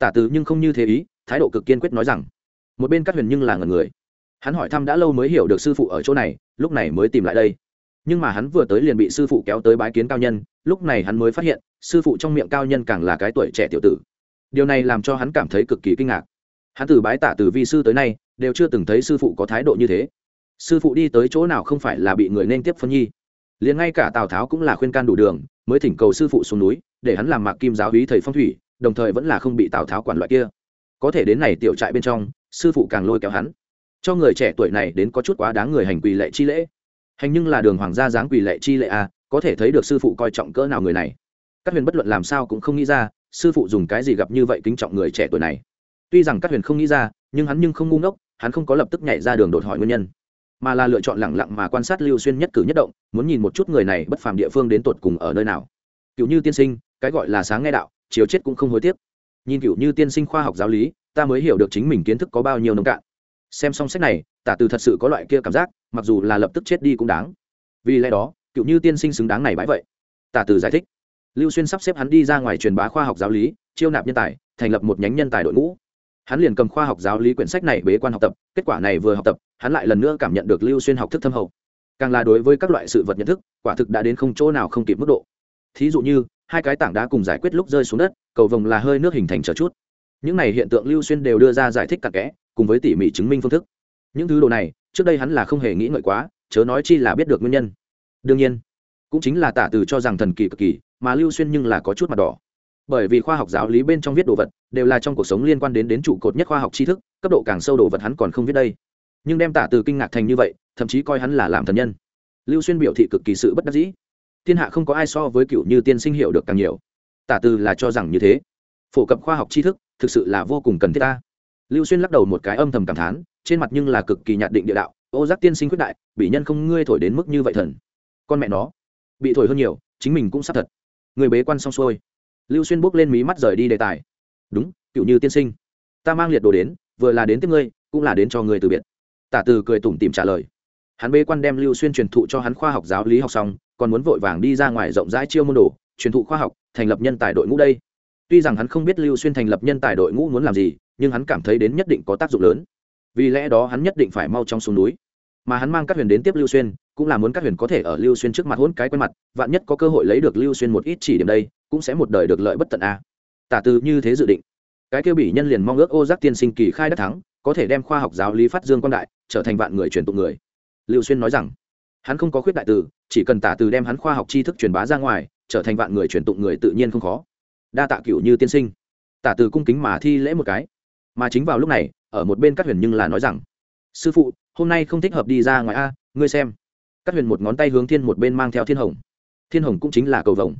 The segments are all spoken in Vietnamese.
tả từ nhưng không như thế ý, thái độ cực kiên quyết nói rằng, một bên các huyền nhưng là ngần người. Hắn hỏi thăm đã lâu mới hiểu được sư phụ ở chỗ này, lúc này mới tìm lại đây. Nhưng mà hắn vừa tới liền bị sư phụ kéo tới bái kiến cao nhân, lúc này hắn mới phát hiện, sư phụ trong miệng cao nhân càng là cái tuổi trẻ tiểu tử. Điều này làm cho hắn cảm thấy cực kỳ kinh ngạc. Hắn từ bái tả từ vi sư tới nay, đều chưa từng thấy sư phụ có thái độ như thế. Sư phụ đi tới chỗ nào không phải là bị người nên tiếp phân nhi. Liền ngay cả tào tháo cũng là khuyên can đủ đường, mới thỉnh cầu sư phụ xuống núi, để hắn làm mạc kim giáo hí thầy phong thủy đồng thời vẫn là không bị tào tháo quản loại kia có thể đến này tiểu trại bên trong sư phụ càng lôi kéo hắn cho người trẻ tuổi này đến có chút quá đáng người hành quỳ lệ chi lễ hành nhưng là đường hoàng gia dáng quỳ lệ chi lệ a có thể thấy được sư phụ coi trọng cỡ nào người này các huyền bất luận làm sao cũng không nghĩ ra sư phụ dùng cái gì gặp như vậy kính trọng người trẻ tuổi này tuy rằng các huyền không nghĩ ra nhưng hắn nhưng không ngu ngốc, hắn không có lập tức nhảy ra đường đột hỏi nguyên nhân mà là lựa chọn lẳng lặng mà quan sát lưu xuyên nhất cử nhất động muốn nhìn một chút người này bất phàm địa phương đến tột cùng ở nơi nào cựu như tiên sinh, cái gọi là sáng nghe đạo chiều chết cũng không hối tiếc. Nhìn cựu như tiên sinh khoa học giáo lý, ta mới hiểu được chính mình kiến thức có bao nhiêu nông cạn. Xem xong sách này, tả từ thật sự có loại kia cảm giác, mặc dù là lập tức chết đi cũng đáng. Vì lẽ đó cựu như tiên sinh xứng đáng này bãi vậy. Tả từ giải thích. Lưu xuyên sắp xếp hắn đi ra ngoài truyền bá khoa học giáo lý, chiêu nạp nhân tài, thành lập một nhánh nhân tài đội ngũ. Hắn liền cầm khoa học giáo lý quyển sách này bế quan học tập, kết quả này vừa học tập, hắn lại lần nữa cảm nhận được lưu xuyên học thức thâm hậu. Càng là đối với các loại sự vật nhận thức, quả thực đã đến không chỗ nào không kịp mức độ. Thí dụ như hai cái tảng đá cùng giải quyết lúc rơi xuống đất, cầu vồng là hơi nước hình thành trở chút. Những này hiện tượng lưu xuyên đều đưa ra giải thích cặn kẽ, cùng với tỉ mỉ chứng minh phương thức. Những thứ đồ này, trước đây hắn là không hề nghĩ ngợi quá, chớ nói chi là biết được nguyên nhân. Đương nhiên, cũng chính là tả từ cho rằng thần kỳ cực kỳ, mà lưu xuyên nhưng là có chút mặt đỏ. Bởi vì khoa học giáo lý bên trong viết đồ vật, đều là trong cuộc sống liên quan đến đến trụ cột nhất khoa học tri thức, cấp độ càng sâu đồ vật hắn còn không viết đây. Nhưng đem tả từ kinh ngạc thành như vậy, thậm chí coi hắn là làm thần nhân. Lưu xuyên biểu thị cực kỳ sự bất đắc dĩ thiên hạ không có ai so với cựu như tiên sinh hiểu được càng nhiều. Tả từ là cho rằng như thế. Phổ cập khoa học tri thức, thực sự là vô cùng cần thiết ta. Lưu xuyên lắc đầu một cái âm thầm cảm thán, trên mặt nhưng là cực kỳ nhạt định địa đạo, ô giác tiên sinh quyết đại bị nhân không ngươi thổi đến mức như vậy thần. Con mẹ nó, bị thổi hơn nhiều, chính mình cũng sắp thật. Người bế quan xong xuôi. Lưu xuyên bốc lên mí mắt rời đi đề tài. Đúng, cựu như tiên sinh, ta mang liệt đồ đến, vừa là đến tiếp ngươi, cũng là đến cho ngươi từ biệt. Tả từ cười tủm tìm trả lời. Hắn bế quan đem lưu xuyên truyền thụ cho hắn khoa học giáo lý học xong còn muốn vội vàng đi ra ngoài rộng rãi chiêu môn đồ, truyền thụ khoa học, thành lập nhân tài đội ngũ đây. Tuy rằng hắn không biết lưu xuyên thành lập nhân tài đội ngũ muốn làm gì, nhưng hắn cảm thấy đến nhất định có tác dụng lớn. Vì lẽ đó hắn nhất định phải mau trong xuống núi. Mà hắn mang các huyền đến tiếp lưu xuyên, cũng là muốn các huyền có thể ở lưu xuyên trước mặt hôn cái quen mặt, vạn nhất có cơ hội lấy được lưu xuyên một ít chỉ điểm đây, cũng sẽ một đời được lợi bất tận a. Tả từ như thế dự định. Cái kêu bỉ nhân liền mong ước ô giác tiên sinh kỳ khai đắc thắng, có thể đem khoa học giáo lý phát dương quan đại, trở thành vạn người truyền tụng người. Lưu xuyên nói rằng hắn không có khuyết đại từ, chỉ cần tả từ đem hắn khoa học tri thức truyền bá ra ngoài, trở thành vạn người truyền tụng người tự nhiên không khó. Đa tạ cựu như tiên sinh. Tả từ cung kính mà thi lễ một cái. Mà chính vào lúc này, ở một bên các huyền nhưng là nói rằng, sư phụ, hôm nay không thích hợp đi ra ngoài a, ngươi xem. Các huyền một ngón tay hướng thiên một bên mang theo thiên hồng. Thiên hồng cũng chính là cầu vồng.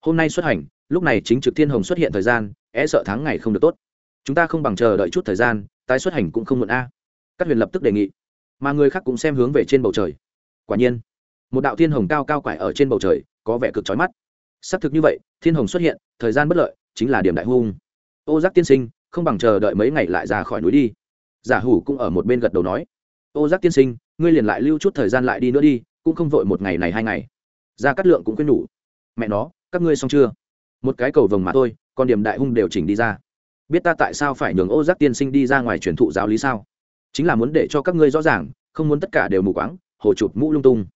Hôm nay xuất hành, lúc này chính trực thiên hồng xuất hiện thời gian é sợ tháng ngày không được tốt. Chúng ta không bằng chờ đợi chút thời gian, tái xuất hành cũng không muộn a. Các huyền lập tức đề nghị. Mà người khác cũng xem hướng về trên bầu trời quả nhiên. Một đạo thiên hồng cao cao quải ở trên bầu trời, có vẻ cực trói mắt. Xác thực như vậy, thiên hồng xuất hiện, thời gian bất lợi, chính là điểm đại hung. Ô giác tiên sinh, không bằng chờ đợi mấy ngày lại ra khỏi núi đi. Giả hủ cũng ở một bên gật đầu nói. Ô giác tiên sinh, ngươi liền lại lưu chút thời gian lại đi nữa đi, cũng không vội một ngày này hai ngày. Ra cắt lượng cũng quên nhủ. Mẹ nó, các ngươi xong chưa? Một cái cầu vồng mà thôi, còn điểm đại hung đều chỉnh đi ra. Biết ta tại sao phải nhường ô giác tiên sinh đi ra ngoài truyền thụ giáo lý sao? Chính là muốn để cho các ngươi rõ ràng, không muốn tất cả đều mù quáng hồ chụp mũ lung tung.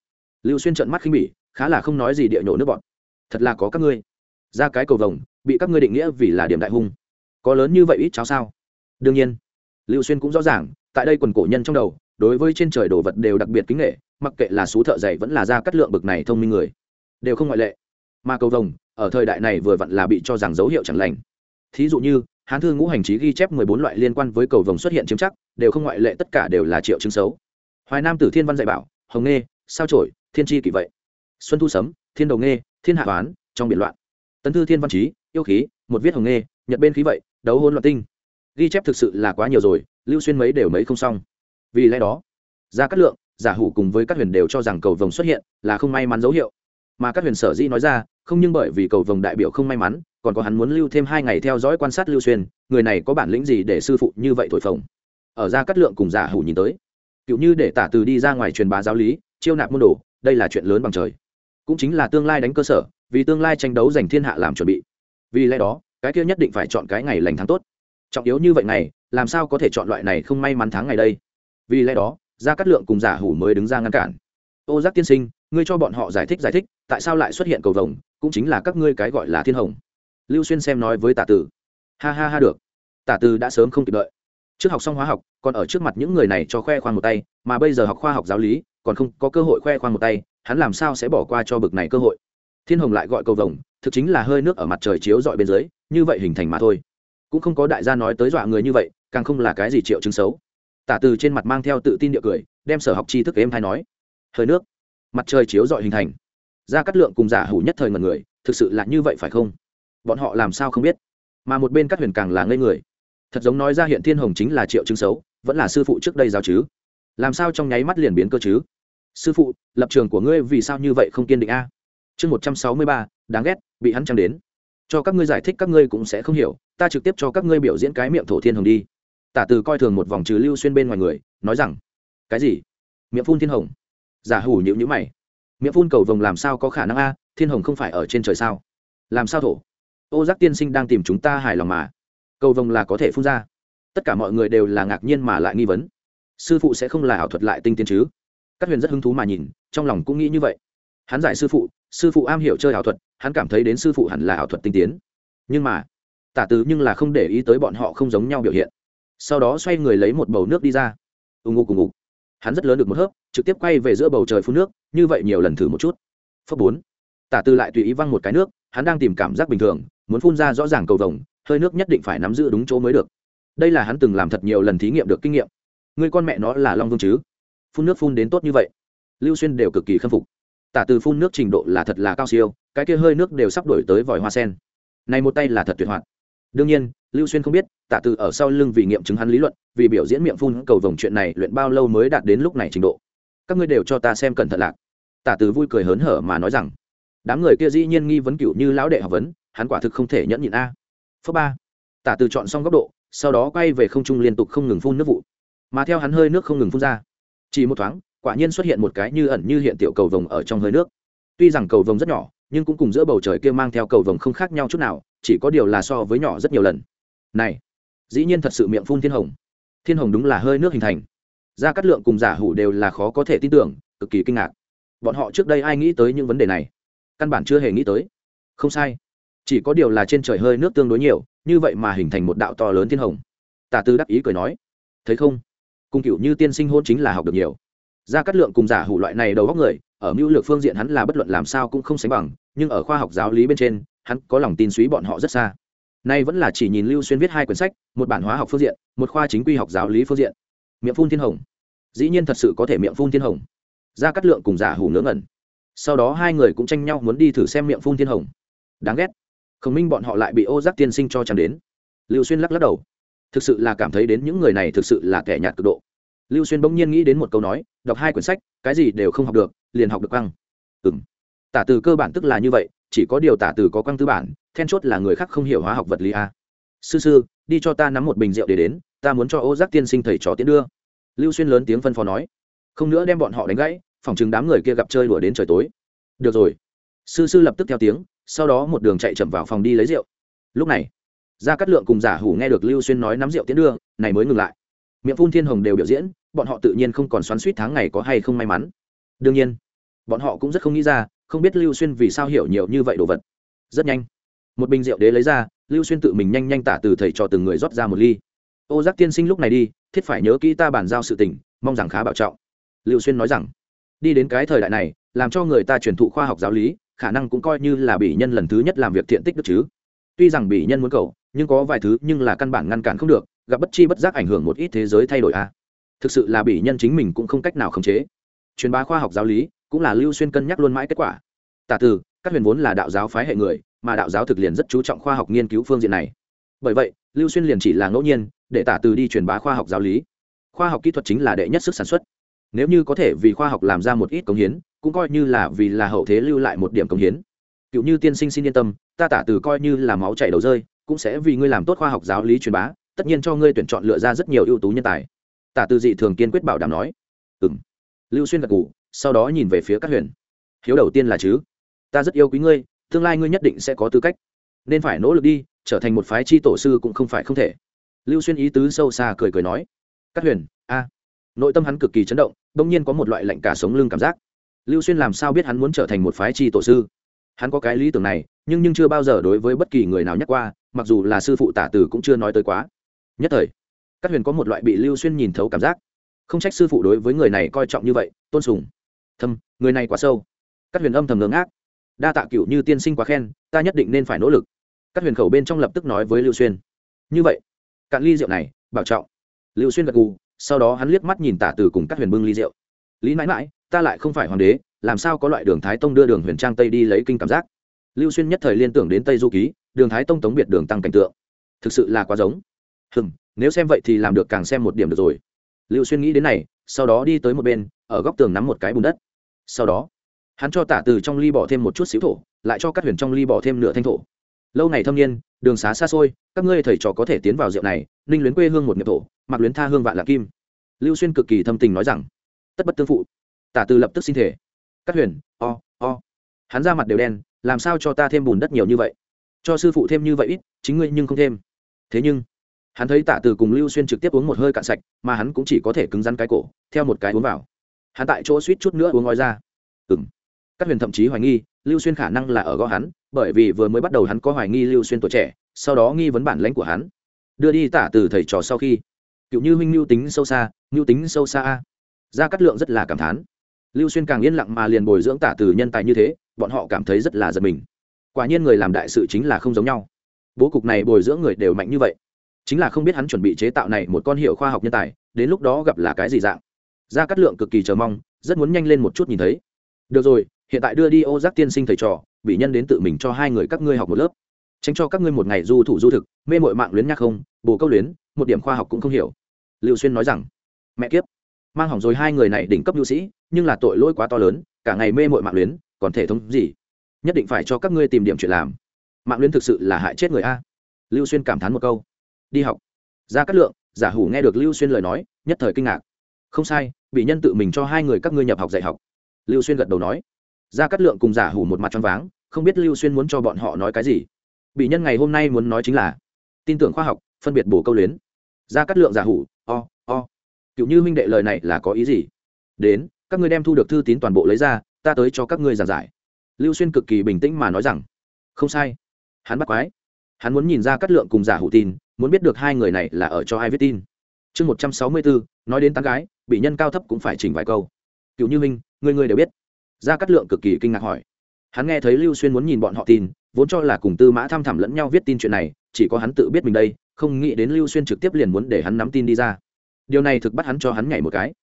Lưu xuyên trợn mắt khinh bỉ, khá là không nói gì địa nhổ nước bọn thật là có các ngươi. Ra cái cầu vồng, bị các ngươi định nghĩa vì là điểm đại hung. Có lớn như vậy ít cháo sao? Đương nhiên. Lưu xuyên cũng rõ ràng, tại đây quần cổ nhân trong đầu, đối với trên trời đồ vật đều đặc biệt kính nghệ mặc kệ là số thợ dày vẫn là ra cắt lượng bực này thông minh người, đều không ngoại lệ. Mà cầu vồng, ở thời đại này vừa vặn là bị cho rằng dấu hiệu chẳng lành. Thí dụ như, hán thư ngũ hành trí ghi chép mười bốn loại liên quan với cầu vồng xuất hiện chiếm chắc, đều không ngoại lệ tất cả đều là triệu chứng xấu. Hoài nam tử thiên văn dạy bảo hồng nghê, sao trổi thiên tri kỷ vậy? Xuân thu sấm, thiên đầu nghê, thiên hạ toán trong biển loạn. Tấn thư thiên văn trí, yêu khí, một viết hồng nghê, nhật bên khí vậy, đấu hôn loạn tinh. Ghi chép thực sự là quá nhiều rồi, lưu xuyên mấy đều mấy không xong. Vì lẽ đó ra cát lượng, giả hủ cùng với các huyền đều cho rằng cầu vồng xuất hiện là không may mắn dấu hiệu. Mà các huyền sở dĩ nói ra, không nhưng bởi vì cầu vồng đại biểu không may mắn, còn có hắn muốn lưu thêm hai ngày theo dõi quan sát lưu xuyên, người này có bản lĩnh gì để sư phụ như vậy thổi phồng? Ở ra cát lượng cùng giả hủ nhìn tới cựu như để tả từ đi ra ngoài truyền bá giáo lý, chiêu nạp môn đồ, đây là chuyện lớn bằng trời. Cũng chính là tương lai đánh cơ sở, vì tương lai tranh đấu giành thiên hạ làm chuẩn bị. Vì lẽ đó, cái kia nhất định phải chọn cái ngày lành tháng tốt. Trọng yếu như vậy này, làm sao có thể chọn loại này không may mắn tháng ngày đây? Vì lẽ đó, gia cát lượng cùng giả hủ mới đứng ra ngăn cản. Ô giác tiên sinh, ngươi cho bọn họ giải thích giải thích, tại sao lại xuất hiện cầu vồng, cũng chính là các ngươi cái gọi là thiên hồng. Lưu xuyên xem nói với tả tử. Ha ha ha được. Tả tử đã sớm không kịp đợi trước học xong hóa học, còn ở trước mặt những người này cho khoe khoang một tay, mà bây giờ học khoa học giáo lý, còn không có cơ hội khoe khoang một tay, hắn làm sao sẽ bỏ qua cho bực này cơ hội? Thiên hồng lại gọi cầu vồng, thực chính là hơi nước ở mặt trời chiếu dọi bên dưới, như vậy hình thành mà thôi. Cũng không có đại gia nói tới dọa người như vậy, càng không là cái gì triệu chứng xấu. Tả từ trên mặt mang theo tự tin địa cười, đem sở học tri thức em thay nói, hơi nước, mặt trời chiếu dọi hình thành. Ra cắt lượng cùng giả hủ nhất thời ngần người, thực sự là như vậy phải không? Bọn họ làm sao không biết? Mà một bên các huyền càng là ngây người thật giống nói ra hiện thiên hồng chính là triệu chứng xấu, vẫn là sư phụ trước đây giáo chứ. Làm sao trong nháy mắt liền biến cơ chứ? Sư phụ, lập trường của ngươi vì sao như vậy không kiên định a? Chương một trăm sáu mươi ba, đáng ghét, bị hắn trăng đến. Cho các ngươi giải thích các ngươi cũng sẽ không hiểu, ta trực tiếp cho các ngươi biểu diễn cái miệng thổ thiên hồng đi. Tả từ coi thường một vòng trừ lưu xuyên bên ngoài người, nói rằng, cái gì? Miệng phun thiên hồng? Giả hủ nhịu nhữ mày. Miệng phun cầu vồng làm sao có khả năng a? Thiên hồng không phải ở trên trời sao? Làm sao thổ? Ô giác tiên sinh đang tìm chúng ta hài lòng mà cầu vồng là có thể phun ra. Tất cả mọi người đều là ngạc nhiên mà lại nghi vấn. Sư phụ sẽ không là ảo thuật lại tinh tiến chứ? Các huyền rất hứng thú mà nhìn, trong lòng cũng nghĩ như vậy. Hắn giải sư phụ sư phụ am hiểu chơi ảo thuật, hắn cảm thấy đến sư phụ hẳn là ảo thuật tinh tiến. Nhưng mà, tả tứ nhưng là không để ý tới bọn họ không giống nhau biểu hiện. Sau đó xoay người lấy một bầu nước đi ra. Ù ngụ cùng ngụ hắn rất lớn được một hớp, trực tiếp quay về giữa bầu trời phun nước, như vậy nhiều lần thử một chút. Phớp bốn. Tả tư lại tùy ý văng một cái nước, hắn đang tìm cảm giác bình thường, muốn phun ra rõ ràng cầu vồng hơi nước nhất định phải nắm giữ đúng chỗ mới được. Đây là hắn từng làm thật nhiều lần thí nghiệm được kinh nghiệm. Người con mẹ nó là long vương chứ? Phun nước phun đến tốt như vậy. Lưu xuyên đều cực kỳ khâm phục. Tả từ phun nước trình độ là thật là cao siêu, cái kia hơi nước đều sắp đổi tới vòi hoa sen. Này một tay là thật tuyệt hoạt. Đương nhiên, lưu xuyên không biết, tả từ ở sau lưng vì nghiệm chứng hắn lý luận, vì biểu diễn miệng phun cầu vồng chuyện này luyện bao lâu mới đạt đến lúc này trình độ. Các ngươi đều cho ta xem cẩn thận lạc. Tả từ vui cười hớn hở mà nói rằng, đám người kia dĩ nhiên nghi vấn cựu như lão đệ học vấn, hắn quả thực không thể nhẫn nhịn a phớ ba. Tả từ chọn xong góc độ, sau đó quay về không trung liên tục không ngừng phun nước vụ. Mà theo hắn hơi nước không ngừng phun ra, chỉ một thoáng, quả nhiên xuất hiện một cái như ẩn như hiện tiểu cầu vồng ở trong hơi nước. Tuy rằng cầu vồng rất nhỏ, nhưng cũng cùng giữa bầu trời kia mang theo cầu vồng không khác nhau chút nào, chỉ có điều là so với nhỏ rất nhiều lần. Này, dĩ nhiên thật sự miệng phun thiên hồng. Thiên hồng đúng là hơi nước hình thành. Gia cát lượng cùng giả hủ đều là khó có thể tin tưởng, cực kỳ kinh ngạc. Bọn họ trước đây ai nghĩ tới những vấn đề này? Căn bản chưa hề nghĩ tới. Không sai chỉ có điều là trên trời hơi nước tương đối nhiều, như vậy mà hình thành một đạo to lớn thiên hồng. Tả tư đắc ý cười nói, thấy không? Cung cựu như tiên sinh hôn chính là học được nhiều. Gia cát lượng cùng giả hủ loại này đầu góc người, ở mưu lược phương diện hắn là bất luận làm sao cũng không sánh bằng, nhưng ở khoa học giáo lý bên trên, hắn có lòng tin suý bọn họ rất xa. Nay vẫn là chỉ nhìn lưu xuyên viết hai quyển sách, một bản hóa học phương diện, một khoa chính quy học giáo lý phương diện. Miệng phun thiên hồng. Dĩ nhiên thật sự có thể miệng phun thiên hồng. Gia cát lượng cùng giả hủ ngớ ngẩn. Sau đó hai người cũng tranh nhau muốn đi thử xem miệng phun thiên hồng. Đáng ghét khổng minh bọn họ lại bị ô giác tiên sinh cho chẳng đến. Lưu xuyên lắc lắc đầu. Thực sự là cảm thấy đến những người này thực sự là kẻ nhạt cực độ. Lưu xuyên bỗng nhiên nghĩ đến một câu nói, đọc hai quyển sách, cái gì đều không học được, liền học được quăng. Ừ m tả từ cơ bản tức là như vậy, chỉ có điều tả từ có quăng tư bản, then chốt là người khác không hiểu hóa học vật lý a. Sư sư, đi cho ta nắm một bình rượu để đến, ta muốn cho ô giác tiên sinh thầy trò tiến đưa. Lưu xuyên lớn tiếng phân phó nói. Không nữa đem bọn họ đánh gãy phòng chừng đám người kia gặp chơi đùa đến trời tối. Được rồi. Sư sư lập tức theo tiếng sau đó một đường chạy chậm vào phòng đi lấy rượu. Lúc này, gia cát lượng cùng giả hủ nghe được lưu xuyên nói nắm rượu tiến đưa, này mới ngừng lại. Miệng phun thiên hồng đều biểu diễn, bọn họ tự nhiên không còn xoắn suýt tháng ngày có hay không may mắn. Đương nhiên, bọn họ cũng rất không nghĩ ra, không biết lưu xuyên vì sao hiểu nhiều như vậy đồ vật. Rất nhanh, một bình rượu đế lấy ra, lưu xuyên tự mình nhanh nhanh tả từ thầy cho từng người rót ra một ly. Ô giác tiên sinh lúc này đi, thiết phải nhớ kỹ ta bàn giao sự tình, mong rằng khá bảo trọng. Lưu xuyên nói rằng, đi đến cái thời đại này, làm cho người ta truyền thụ khoa học giáo lý khả năng cũng coi như là bỉ nhân lần thứ nhất làm việc thiện tích được chứ. Tuy rằng bỉ nhân muốn cầu, nhưng có vài thứ nhưng là căn bản ngăn cản không được, gặp bất chi bất giác ảnh hưởng một ít thế giới thay đổi a à. thực sự là bỉ nhân chính mình cũng không cách nào khống chế. Truyền bá khoa học giáo lý, cũng là lưu xuyên cân nhắc luôn mãi kết quả. Tả từ, các huyền vốn là đạo giáo phái hệ người, mà đạo giáo thực liền rất chú trọng khoa học nghiên cứu phương diện này. Bởi vậy, lưu xuyên liền chỉ là ngẫu nhiên, để tả từ đi truyền bá khoa học giáo lý. Khoa học kỹ thuật chính là đệ nhất sức sản xuất. Nếu như có thể vì khoa học làm ra một ít công hiến cũng coi như là vì là hậu thế lưu lại một điểm công hiến. Cựu như tiên sinh xin yên tâm, ta tả từ coi như là máu chảy đầu rơi, cũng sẽ vì ngươi làm tốt khoa học giáo lý truyền bá, tất nhiên cho ngươi tuyển chọn lựa ra rất nhiều ưu tú nhân tài. Tả từ dị thường kiên quyết bảo đảm nói. Ừ m lưu xuyên gật g ủ sau đó nhìn về phía các huyền. Hiếu đầu tiên là chứ? Ta rất yêu quý ngươi, tương lai ngươi nhất định sẽ có tư cách. Nên phải nỗ lực đi, trở thành một phái chi tổ sư cũng không phải không thể. Lưu xuyên ý tứ sâu xa cười cười nói. Các huyền, a. Nội tâm hắn cực kỳ chấn động đung nhiên có một loại lạnh cả sống lưng cảm giác lưu xuyên làm sao biết hắn muốn trở thành một phái tri tổ sư? Hắn có cái lý tưởng này, nhưng nhưng chưa bao giờ đối với bất kỳ người nào nhắc qua, mặc dù là sư phụ tả Tử cũng chưa nói tới quá. Nhất thời các huyền có một loại bị lưu xuyên nhìn thấu cảm giác. Không trách sư phụ đối với người này coi trọng như vậy, tôn sùng. Thâm, người này quá sâu. Các huyền âm thầm ngưỡng ác đa tạ cựu như tiên sinh quá khen, ta nhất định nên phải nỗ lực. Các huyền khẩu bên trong lập tức nói với lưu xuyên. Như vậy, cạn ly rượu này, bảo trọng. Lưu xuyên gật gù, sau đó hắn liếc mắt nhìn tả từ cùng các huyền bưng ly rượu lý mãi mãi, ta lại không phải hoàng đế, làm sao có loại đường thái tông đưa đường huyền trang tây đi lấy kinh cảm giác? Lưu xuyên nhất thời liên tưởng đến tây du ký, đường thái tông tống biệt đường tăng cảnh tượng. Thực sự là quá giống. Hừng nếu xem vậy thì làm được càng xem một điểm được rồi. Lưu xuyên nghĩ đến này, sau đó đi tới một bên, ở góc tường nắm một cái bùn đất. Sau đó, hắn cho tả từ trong ly bỏ thêm một chút xíu thổ, lại cho các huyền trong ly bỏ thêm nửa thanh thổ. Lâu ngày thâm niên, đường xá xa xôi, các ngươi thầy trò có thể tiến vào rượu này, ninh luyến quê hương một nghiệp thổ mặc luyến tha hương vạn lạc kim. Lưu xuyên cực kỳ thâm tình nói rằng tất bất tương phụ. Tả từ lập tức xin thể cắt huyền, o o. Hắn ra mặt đều đen, làm sao cho ta thêm bùn đất nhiều như vậy? Cho sư phụ thêm như vậy ít, chính ngươi nhưng không thêm. Thế nhưng, hắn thấy tả từ cùng lưu xuyên trực tiếp uống một hơi cạn sạch, mà hắn cũng chỉ có thể cứng rắn cái cổ, theo một cái uống vào. Hắn tại chỗ suýt chút nữa uống ngói ra. Ừng các huyền thậm chí hoài nghi, lưu xuyên khả năng là ở gõ hắn, bởi vì vừa mới bắt đầu hắn có hoài nghi lưu xuyên tuổi trẻ, sau đó nghi vấn bản lãnh của hắn. Đưa đi tả từ thầy trò sau khi. Cựu như huynh mưu tính sâu xa, mưu tính sâu xa a. Gia Cát lượng rất là cảm thán. Lưu xuyên càng yên lặng mà liền bồi dưỡng tả từ nhân tài như thế, bọn họ cảm thấy rất là giật mình. Quả nhiên người làm đại sự chính là không giống nhau. Bố cục này bồi dưỡng người đều mạnh như vậy. Chính là không biết hắn chuẩn bị chế tạo này một con hiệu khoa học nhân tài, đến lúc đó gặp là cái gì dạng. Gia cát lượng cực kỳ chờ mong, rất muốn nhanh lên một chút nhìn thấy. Được rồi, hiện tại đưa đi ô giác tiên sinh thầy trò, bị nhân đến tự mình cho hai người các ngươi học một lớp. Tránh cho các ngươi một ngày du thủ du thực, mê mội mạng luyến nhắc không, bồ câu luyến, một điểm khoa học cũng không hiểu. Lưu xuyên nói rằng, mẹ kiếp mang hỏng rồi hai người này đỉnh cấp nhu sĩ, nhưng là tội lỗi quá to lớn, cả ngày mê mội mạng luyến, còn thể thống gì? Nhất định phải cho các ngươi tìm điểm chuyện làm. Mạng luyến thực sự là hại chết người a. Lưu xuyên cảm thán một câu. Đi học. Ra cát lượng, giả hủ nghe được lưu xuyên lời nói, nhất thời kinh ngạc. Không sai, bị nhân tự mình cho hai người các ngươi nhập học dạy học. Lưu xuyên gật đầu nói. Ra cát lượng cùng giả hủ một mặt trong váng, không biết lưu xuyên muốn cho bọn họ nói cái gì. Bị nhân ngày hôm nay muốn nói chính là, tin tưởng khoa học, phân biệt bổ câu luyến. Ra cát lượng giả hủ, o cựu như huynh đệ lời này là có ý gì? Đến, các ngươi đem thu được thư tín toàn bộ lấy ra, ta tới cho các ngươi giảng giải. Lưu xuyên cực kỳ bình tĩnh mà nói rằng, không sai. Hắn bắt quái. Hắn muốn nhìn ra cát lượng cùng giả hủ tin, muốn biết được hai người này là ở cho ai viết tin. Chương một trăm sáu mươi bốn nói đến tán gái, bị nhân cao thấp cũng phải chỉnh vài câu. Cựu như minh người người đều biết. Gia cát lượng cực kỳ kinh ngạc hỏi. Hắn nghe thấy lưu xuyên muốn nhìn bọn họ tin, vốn cho là cùng tư mã thăm thẳm lẫn nhau viết tin chuyện này, chỉ có hắn tự biết mình đây, không nghĩ đến lưu xuyên trực tiếp liền muốn để hắn nắm tin đi ra điều này thực bắt hắn cho hắn nhảy một cái.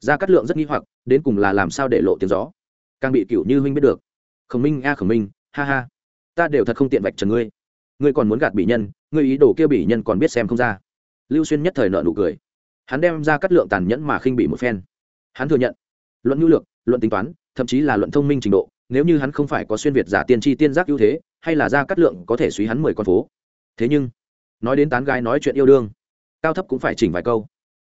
Gia cát lượng rất nghi hoặc, đến cùng là làm sao để lộ tiếng gió. Càng bị cựu như huynh biết được. Khổng minh, a khổng minh, ha ha. Ta đều thật không tiện vạch trần ngươi. Ngươi còn muốn gạt bị nhân, ngươi ý đồ kia bị nhân còn biết xem không ra. Lưu xuyên nhất thời nợ nụ cười. Hắn đem ra cắt lượng tàn nhẫn mà khinh bị một phen. Hắn thừa nhận, luận nhu lược, luận tính toán, thậm chí là luận thông minh trình độ, nếu như hắn không phải có xuyên việt giả tiên tri tiên giác ưu thế, hay là ra cắt lượng có thể suy hắn mười con phố. Thế nhưng, nói đến tán gái nói chuyện yêu đương, cao thấp cũng phải chỉnh vài câu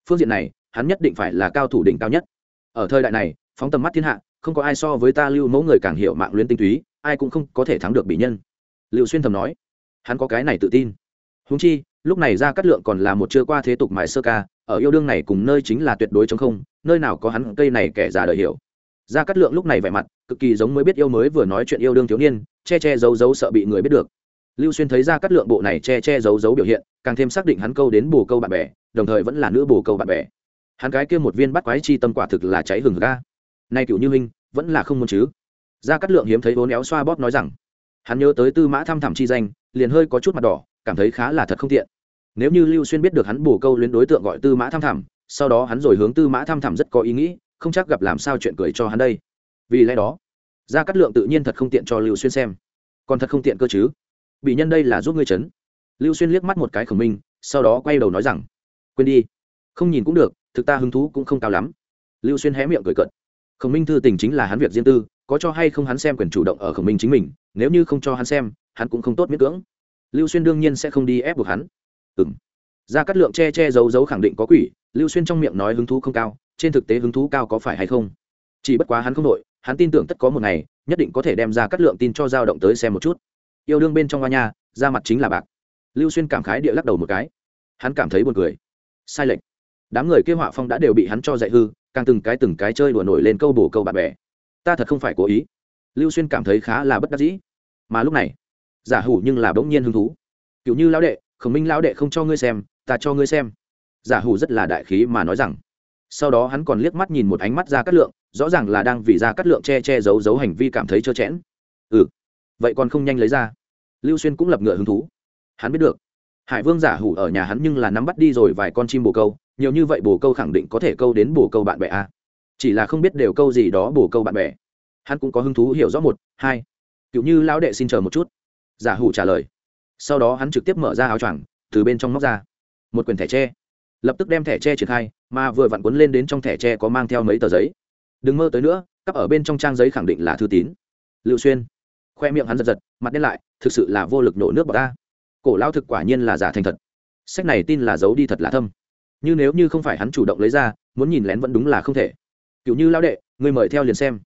phương diện này, hắn nhất định phải là cao thủ đỉnh cao nhất. Ở thời đại này, phóng tầm mắt thiên hạ, không có ai so với ta lưu mẫu người càng hiểu mạng luyến tinh túy, ai cũng không có thể thắng được bị nhân. Liệu xuyên thầm nói. Hắn có cái này tự tin. Húng chi, lúc này ra cắt lượng còn là một chưa qua thế tục mại sơ ca, ở yêu đương này cùng nơi chính là tuyệt đối chống không, nơi nào có hắn cây này kẻ già đời hiểu. Ra cắt lượng lúc này vẻ mặt cực kỳ giống mới biết yêu mới vừa nói chuyện yêu đương thiếu niên, che che giấu giấu sợ bị người biết được lưu xuyên thấy ra cắt lượng bộ này che che giấu giấu biểu hiện, càng thêm xác định hắn câu đến bồ câu bạn bè, đồng thời vẫn là nữ bồ câu bạn bè. Hắn cái kia một viên bắt quái chi tâm quả thực là cháy hừng ga nay cựu như huynh vẫn là không muốn chứ. Ra cắt lượng hiếm thấy vốn éo xoa bóp nói rằng, hắn nhớ tới tư mã thăm thẳm chi danh, liền hơi có chút mặt đỏ, cảm thấy khá là thật không tiện. Nếu như lưu xuyên biết được hắn bổ câu luyến đối tượng gọi tư mã thăm thẳm, sau đó hắn rồi hướng tư mã thăm thẳm rất có ý nghĩ, không chắc gặp làm sao chuyện cười cho hắn đây. Vì lẽ đó gia cát lượng tự nhiên thật không tiện cho lưu xuyên xem. Còn thật không tiện cơ chứ bị nhân đây là giúp ngươi chấn. Lưu xuyên liếc mắt một cái khổng minh, sau đó quay đầu nói rằng, quên đi, không nhìn cũng được, thực ta hứng thú cũng không cao lắm. Lưu xuyên hé miệng cười cợt. Khổng minh thư tình chính là hắn việc riêng tư, có cho hay không hắn xem quyền chủ động ở khổng minh chính mình, nếu như không cho hắn xem, hắn cũng không tốt miễn cưỡng. Lưu xuyên đương nhiên sẽ không đi ép buộc hắn. Ừ m ra cắt lượng che che giấu giấu khẳng định có quỷ, lưu xuyên trong miệng nói hứng thú không cao, trên thực tế hứng thú cao có phải hay không? Chỉ bất quá hắn không đội, hắn tin tưởng tất có một ngày, nhất định có thể đem ra cắt lượng tin cho dao động tới xem một chút yêu đương bên trong hoa nha ra mặt chính là bạc. Lưu xuyên cảm khái địa lắc đầu một cái. Hắn cảm thấy buồn cười. Sai lệch. Đám người kêu họa phong đã đều bị hắn cho dạy hư, càng từng cái từng cái chơi đùa nổi lên câu bổ câu bạn bè. Ta thật không phải cố ý. Lưu xuyên cảm thấy khá là bất đắc dĩ. Mà lúc này, giả hủ nhưng là bỗng nhiên hứng thú. Kiểu như lão đệ, khổng minh lão đệ không cho ngươi xem, ta cho ngươi xem. Giả hủ rất là đại khí mà nói rằng. Sau đó hắn còn liếc mắt nhìn một ánh mắt ra cắt lượng, rõ ràng là đang vì ra cắt lượng che che giấu giấu hành vi cảm thấy trơ chẽn. Ừ vậy còn không nhanh lấy ra. Lưu xuyên cũng lập ngựa hứng thú. Hắn biết được. Hải vương giả hủ ở nhà hắn nhưng là nắm bắt đi rồi vài con chim bồ câu, nhiều như vậy bồ câu khẳng định có thể câu đến bồ câu bạn bè a. Chỉ là không biết đều câu gì đó bồ câu bạn bè. Hắn cũng có hứng thú hiểu rõ một, hai. Kiểu như lão đệ xin chờ một chút. Giả hủ trả lời. Sau đó hắn trực tiếp mở ra áo choàng, từ bên trong móc ra. Một quyển thẻ tre. Lập tức đem thẻ tre triển khai, mà vừa vặn cuốn lên đến trong thẻ tre có mang theo mấy tờ giấy. Đừng mơ tới nữa, cắp ở bên trong trang giấy khẳng định là thư tín. Lưu xuyên khoe miệng hắn giật giật, mặt đen lại, thực sự là vô lực nổ nước bọc ta cổ lao thực quả nhiên là giả thành thật. Sách này tin là giấu đi thật là thâm. Nhưng nếu như không phải hắn chủ động lấy ra, muốn nhìn lén vẫn đúng là không thể. Kiểu như lao đệ người mời theo liền xem.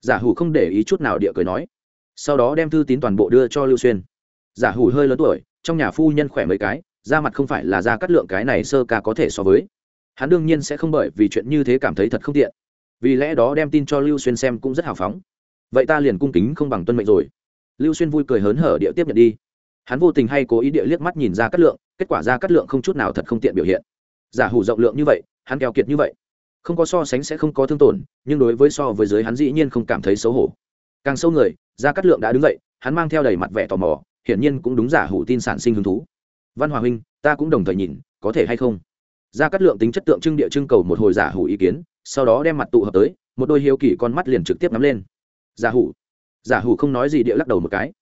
Giả hủ không để ý chút nào địa cười nói. Sau đó đem thư tín toàn bộ đưa cho lưu xuyên. Giả hủ hơi lớn tuổi, trong nhà phu nhân khỏe mấy cái, da mặt không phải là da cắt lượng cái này sơ ca có thể so với. Hắn đương nhiên sẽ không bởi vì chuyện như thế cảm thấy thật không tiện. Vì lẽ đó đem tin cho lưu xuyên xem cũng rất hào phóng vậy ta liền cung kính không bằng tuân mệnh rồi. Lưu xuyên vui cười hớn hở địa tiếp nhận đi. Hắn vô tình hay cố ý địa liếc mắt nhìn ra cát lượng, kết quả ra cát lượng không chút nào thật không tiện biểu hiện. Giả hủ rộng lượng như vậy, hắn keo kiệt như vậy. Không có so sánh sẽ không có thương tổn, nhưng đối với so với giới hắn dĩ nhiên không cảm thấy xấu hổ. Càng sâu người ra cát lượng đã đứng dậy, hắn mang theo đầy mặt vẻ tò mò, hiển nhiên cũng đúng giả hủ tin sản sinh hứng thú. Văn hòa huynh, ta cũng đồng thời nhìn, có thể hay không? Ra cát lượng tính chất tượng trưng địa trưng cầu một hồi giả hủ ý kiến, sau đó đem mặt tụ hợp tới, một đôi hiếu kỳ con mắt liền trực tiếp nắm lên giả hủ. Giả hủ không nói gì địa lắc đầu một cái.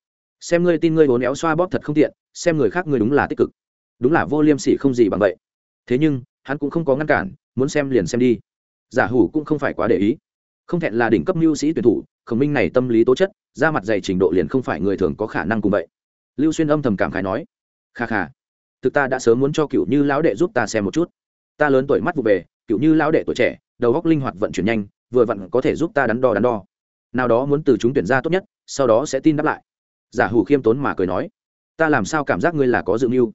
Xem ngươi tin ngươi vốn éo xoa bóp thật không tiện, xem người khác ngươi đúng là tích cực. Đúng là vô liêm sỉ không gì bằng vậy. Thế nhưng, hắn cũng không có ngăn cản, muốn xem liền xem đi. Giả hủ cũng không phải quá để ý. Không thẹn là đỉnh cấp mưu sĩ tuyển thủ, khổng minh này tâm lý tố chất ra mặt dày trình độ liền không phải người thường có khả năng cùng vậy. Lưu xuyên âm thầm cảm khái nói, kha kha, thực ta đã sớm muốn cho cựu như lão đệ giúp ta xem một chút. Ta lớn tuổi mắt vụ về, cựu như lão đệ tuổi trẻ, đầu góc linh hoạt vận chuyển nhanh, vừa vặn có thể giúp ta đắn đo đắn đo nào đó muốn từ chúng tuyển ra tốt nhất, sau đó sẽ tin đáp lại. Giả hủ khiêm tốn mà cười nói, ta làm sao cảm giác ngươi là có dự mưu?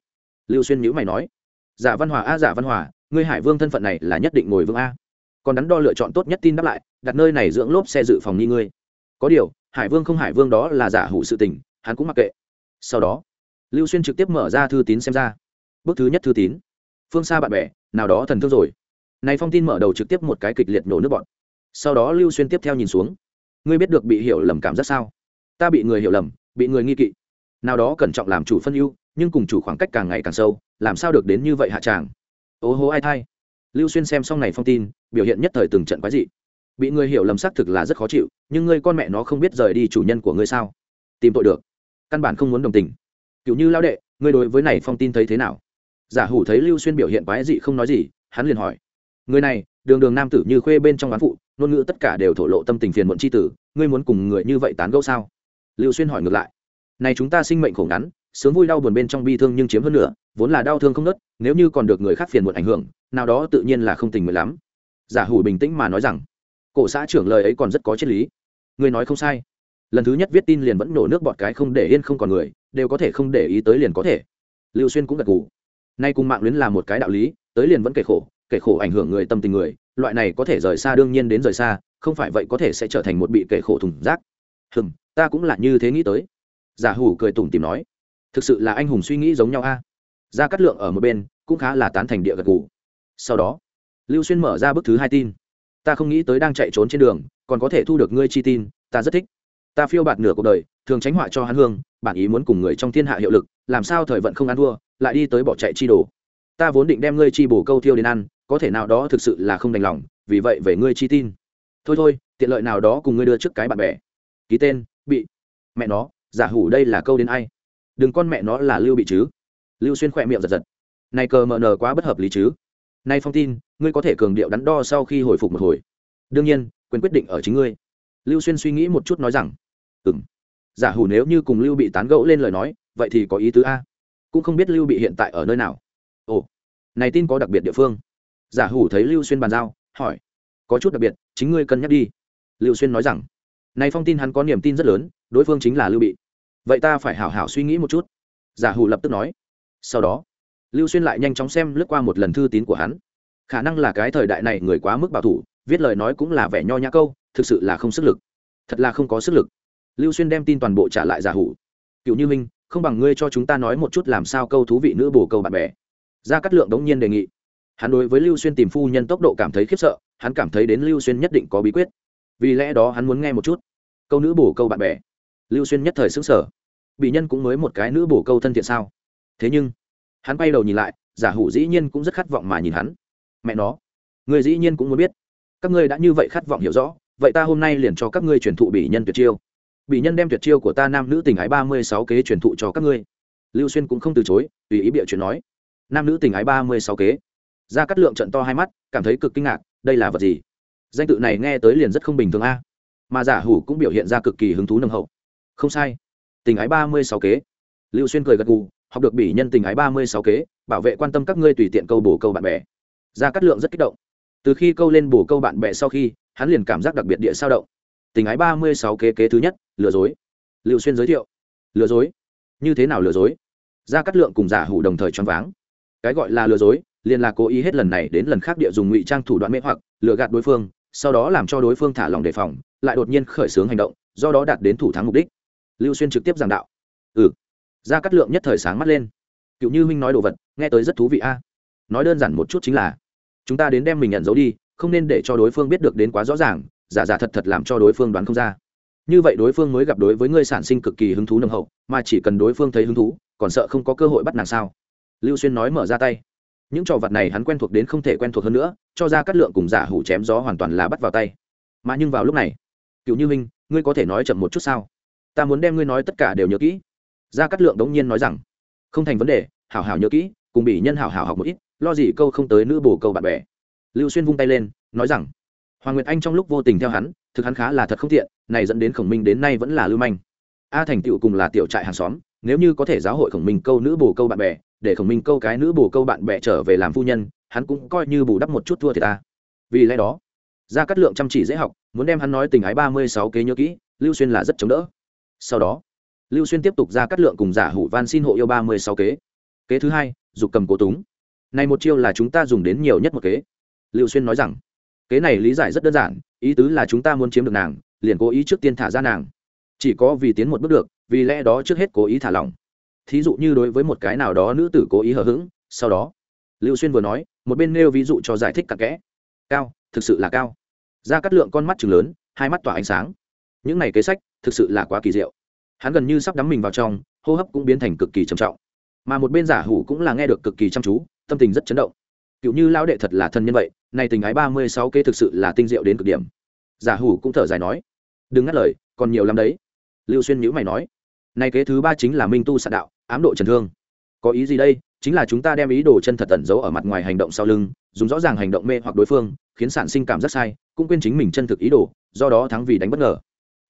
Lưu xuyên nhữ mày nói, giả văn hòa a, giả văn hòa, ngươi hải vương thân phận này là nhất định ngồi vương a. Còn đắn đo lựa chọn tốt nhất tin đáp lại, đặt nơi này dưỡng lốp xe dự phòng nghi ngươi. Có điều, hải vương không hải vương đó là giả hủ sự tình, hắn cũng mặc kệ. Sau đó, lưu xuyên trực tiếp mở ra thư tín xem ra. Bước thứ nhất thư tín. Phương xa bạn bè, nào đó thần thương rồi. Này phong tin mở đầu trực tiếp một cái kịch liệt nổ nước bọn. Sau đó lưu xuyên tiếp theo nhìn xuống ngươi biết được bị hiểu lầm cảm giác sao? Ta bị người hiểu lầm, bị người nghi kỵ. Nào đó cẩn trọng làm chủ phân ưu, nhưng cùng chủ khoảng cách càng ngày càng sâu, làm sao được đến như vậy hạ tràng? Ố hố ai thai. Lưu xuyên xem xong này phong tin, biểu hiện nhất thời từng trận quái dị. Bị người hiểu lầm xác thực là rất khó chịu, nhưng ngươi con mẹ nó không biết rời đi chủ nhân của ngươi sao? Tìm tội được. Căn bản không muốn đồng tình. Kiểu như lao đệ, ngươi đối với này phong tin thấy thế nào? Giả hủ thấy lưu xuyên biểu hiện quái dị không nói gì, hắn liền hỏi người này, đường đường nam tử như khuê bên trong quán phụ, ngôn ngữ tất cả đều thổ lộ tâm tình phiền muộn c h i tử, ngươi muốn cùng người như vậy tán gẫu sao? Lưu xuyên hỏi ngược lại. Này chúng ta sinh mệnh khổ ngắn, sướng vui đau buồn bên trong bi thương nhưng chiếm hơn nữa vốn là đau thương không nớt, nếu như còn được người khác phiền muộn ảnh hưởng, nào đó tự nhiên là không tình nguyện lắm. Giả hủ bình tĩnh mà nói rằng, cổ xã trưởng lời ấy còn rất có triết lý. Ngươi nói không sai. Lần thứ nhất viết tin liền vẫn nổ nước bọt cái không để yên không còn người, đều có thể không để ý tới liền có thể. Lưu xuyên cũng gật gù. Nay cùng mạng luyến là một cái đạo lý, tới liền vẫn kể khổ kể khổ ảnh hưởng người tâm tình người, loại này có thể rời xa đương nhiên đến rời xa, không phải vậy có thể sẽ trở thành một bị kể khổ thùng rác. Hừng ta cũng là như thế nghĩ tới. Giả hủ cười tủm tìm nói, thực sự là anh hùng suy nghĩ giống nhau a. À? ra cắt lượng ở một bên, cũng khá là tán thành địa gật gù. Sau đó, lưu xuyên mở ra bức thứ hai tin. Ta không nghĩ tới đang chạy trốn trên đường, còn có thể thu được ngươi chi tin, ta rất thích. Ta phiêu bạt nửa cuộc đời, thường tránh họa cho hắn hương, bản ý muốn cùng người trong thiên hạ hiệu lực, làm sao thời vận không ăn thua, lại đi tới bỏ chạy chi đồ. Ta vốn định đem ngươi chi bổ câu thiêu đến ăn có thể nào đó thực sự là không đành lòng, vì vậy về ngươi chi tin. Thôi thôi, tiện lợi nào đó cùng ngươi đưa trước cái bạn bè. Ký tên, bị. Mẹ nó, giả hủ đây là câu đến ai? Đừng con mẹ nó là lưu bị chứ. Lưu xuyên khỏe miệng giật giật. Này cờ mờ nờ quá bất hợp lý chứ. Nay phong tin, ngươi có thể cường điệu đắn đo sau khi hồi phục một hồi. Đương nhiên, quyền quyết định ở chính ngươi. Lưu xuyên suy nghĩ một chút nói rằng ừng giả hủ nếu như cùng lưu bị tán gẫu lên lời nói, vậy thì có ý tứ a. Cũng không biết lưu bị hiện tại ở nơi nào. Ồ. Này tin có đặc biệt địa phương giả hủ thấy lưu xuyên bàn giao, hỏi, có chút đặc biệt, chính ngươi cân nhắc đi. Lưu xuyên nói rằng, này phong tin hắn có niềm tin rất lớn, đối phương chính là lưu bị. Vậy ta phải hảo hảo suy nghĩ một chút. Giả hủ lập tức nói. Sau đó, lưu xuyên lại nhanh chóng xem lướt qua một lần thư tín của hắn. Khả năng là cái thời đại này người quá mức bảo thủ, viết lời nói cũng là vẻ nho nhã câu, thực sự là không sức lực. Thật là không có sức lực. Lưu xuyên đem tin toàn bộ trả lại giả hủ. Cựu như minh, không bằng ngươi cho chúng ta nói một chút làm sao câu thú vị nữ bổ câu bạn bè. Gia cát lượng đống nhiên đề nghị hắn đối với lưu xuyên tìm phu nhân tốc độ cảm thấy khiếp sợ, hắn cảm thấy đến lưu xuyên nhất định có bí quyết. Vì lẽ đó hắn muốn nghe một chút. Câu nữ bổ câu bạn bè. Lưu xuyên nhất thời xứng sở bị nhân cũng mới một cái nữ bổ câu thân thiện sao? Thế nhưng, hắn bay đầu nhìn lại, giả hủ dĩ nhiên cũng rất khát vọng mà nhìn hắn. Mẹ nó, người dĩ nhiên cũng muốn biết. Các ngươi đã như vậy khát vọng hiểu rõ, vậy ta hôm nay liền cho các ngươi truyền thụ bị nhân tuyệt chiêu. Bị nhân đem tuyệt chiêu của ta nam nữ tình ái ba mươi sáu kế truyền thụ cho các ngươi. Lưu xuyên cũng không từ chối, tùy ý bịa chuyện nói. Nam nữ tình ái ba mươi sáu kế ra cắt lượng trận to hai mắt, cảm thấy cực kinh ngạc, đây là vật gì? Danh tự này nghe tới liền rất không bình thường a. Mà giả hủ cũng biểu hiện ra cực kỳ hứng thú nồng hậu. Không sai. Tình ái ba mươi sáu kế. Lưu xuyên cười gật gù, học được bỉ nhân tình ái ba mươi sáu kế, bảo vệ quan tâm các ngươi tùy tiện câu bổ câu bạn bè. Ra cắt lượng rất kích động. Từ khi câu lên bổ câu bạn bè sau khi, hắn liền cảm giác đặc biệt địa sao động. Tình ái ba mươi sáu kế kế thứ nhất, lừa dối. Lưu xuyên giới thiệu. Lừa dối? Như thế nào lừa dối? Ra cắt lượng cùng giả hủ đồng thời choáng váng. Cái gọi là lừa dối liền là cố ý hết lần này đến lần khác địa dùng ngụy trang thủ đoạn mê hoặc, lừa gạt đối phương, sau đó làm cho đối phương thả lòng đề phòng, lại đột nhiên khởi xướng hành động, do đó đạt đến thủ thắng mục đích. Lưu xuyên trực tiếp giảng đạo. Ừ. Ra cắt lượng nhất thời sáng mắt lên. Cựu như huynh nói đồ vật, nghe tới rất thú vị a. Nói đơn giản một chút chính là, chúng ta đến đem mình nhận dấu đi, không nên để cho đối phương biết được đến quá rõ ràng, giả giả thật thật làm cho đối phương đoán không ra. Như vậy đối phương mới gặp đối với ngươi sản sinh cực kỳ hứng thú nồng hậu, mà chỉ cần đối phương thấy hứng thú, còn sợ không có cơ hội bắt nàng sao? Lưu xuyên nói mở ra tay những trò vặt này hắn quen thuộc đến không thể quen thuộc hơn nữa cho ra cắt lượng cùng giả hủ chém gió hoàn toàn là bắt vào tay. Mà nhưng vào lúc này cựu như minh ngươi có thể nói chậm một chút sao? Ta muốn đem ngươi nói tất cả đều nhớ kỹ. Ra cắt lượng đống nhiên nói rằng không thành vấn đề hảo hảo nhớ kỹ cùng bị nhân hảo hảo học một ít lo gì câu không tới nữ bổ câu bạn bè. Lưu xuyên vung tay lên nói rằng hoàng nguyệt anh trong lúc vô tình theo hắn thực hắn khá là thật không thiện, này dẫn đến khổng minh đến nay vẫn là lưu manh. A thành tựu cùng là tiểu trại hàng xóm nếu như có thể giáo hội khổng minh câu nữ bổ câu bạn bè để khổng minh câu cái nữ bù câu bạn bè trở về làm phu nhân, hắn cũng coi như bù đắp một chút thua thì ta. Vì lẽ đó ra cắt lượng chăm chỉ dễ học, muốn đem hắn nói tình ái ba mươi sáu kế nhớ kỹ, lưu xuyên là rất chống đỡ. Sau đó, lưu xuyên tiếp tục ra cắt lượng cùng giả hủ van xin hộ yêu ba mươi sáu kế. Kế thứ hai, dục cầm cố túng. Này một chiêu là chúng ta dùng đến nhiều nhất một kế. Lưu xuyên nói rằng, kế này lý giải rất đơn giản, ý tứ là chúng ta muốn chiếm được nàng, liền cố ý trước tiên thả ra nàng. Chỉ có vì tiến một bước được, vì lẽ đó trước hết cố ý thả lỏng thí dụ như đối với một cái nào đó nữ tử cố ý hờ hững, sau đó, lưu xuyên vừa nói, một bên nêu ví dụ cho giải thích cặn kẽ. Cao, thực sự là cao. Ra cắt lượng con mắt chừng lớn, hai mắt tỏa ánh sáng. Những này kế sách, thực sự là quá kỳ diệu. Hắn gần như sắp đắm mình vào trong, hô hấp cũng biến thành cực kỳ trầm trọng. Mà một bên giả hủ cũng là nghe được cực kỳ chăm chú, tâm tình rất chấn động. Cựu như lão đệ thật là thân nhân vậy này tình ái ba mươi sáu kế thực sự là tinh diệu đến cực điểm. Giả hủ cũng thở dài nói, đừng ngắt lời, còn nhiều lắm đấy. Lưu xuyên nhữ mày nói này kế thứ ba chính là minh tu sạn đạo ám độ trần thương. Có ý gì đây? Chính là chúng ta đem ý đồ chân thật tẩn giấu ở mặt ngoài hành động sau lưng, dùng rõ ràng hành động mê hoặc đối phương, khiến sản sinh cảm giác sai, cũng quên chính mình chân thực ý đồ, do đó thắng vì đánh bất ngờ.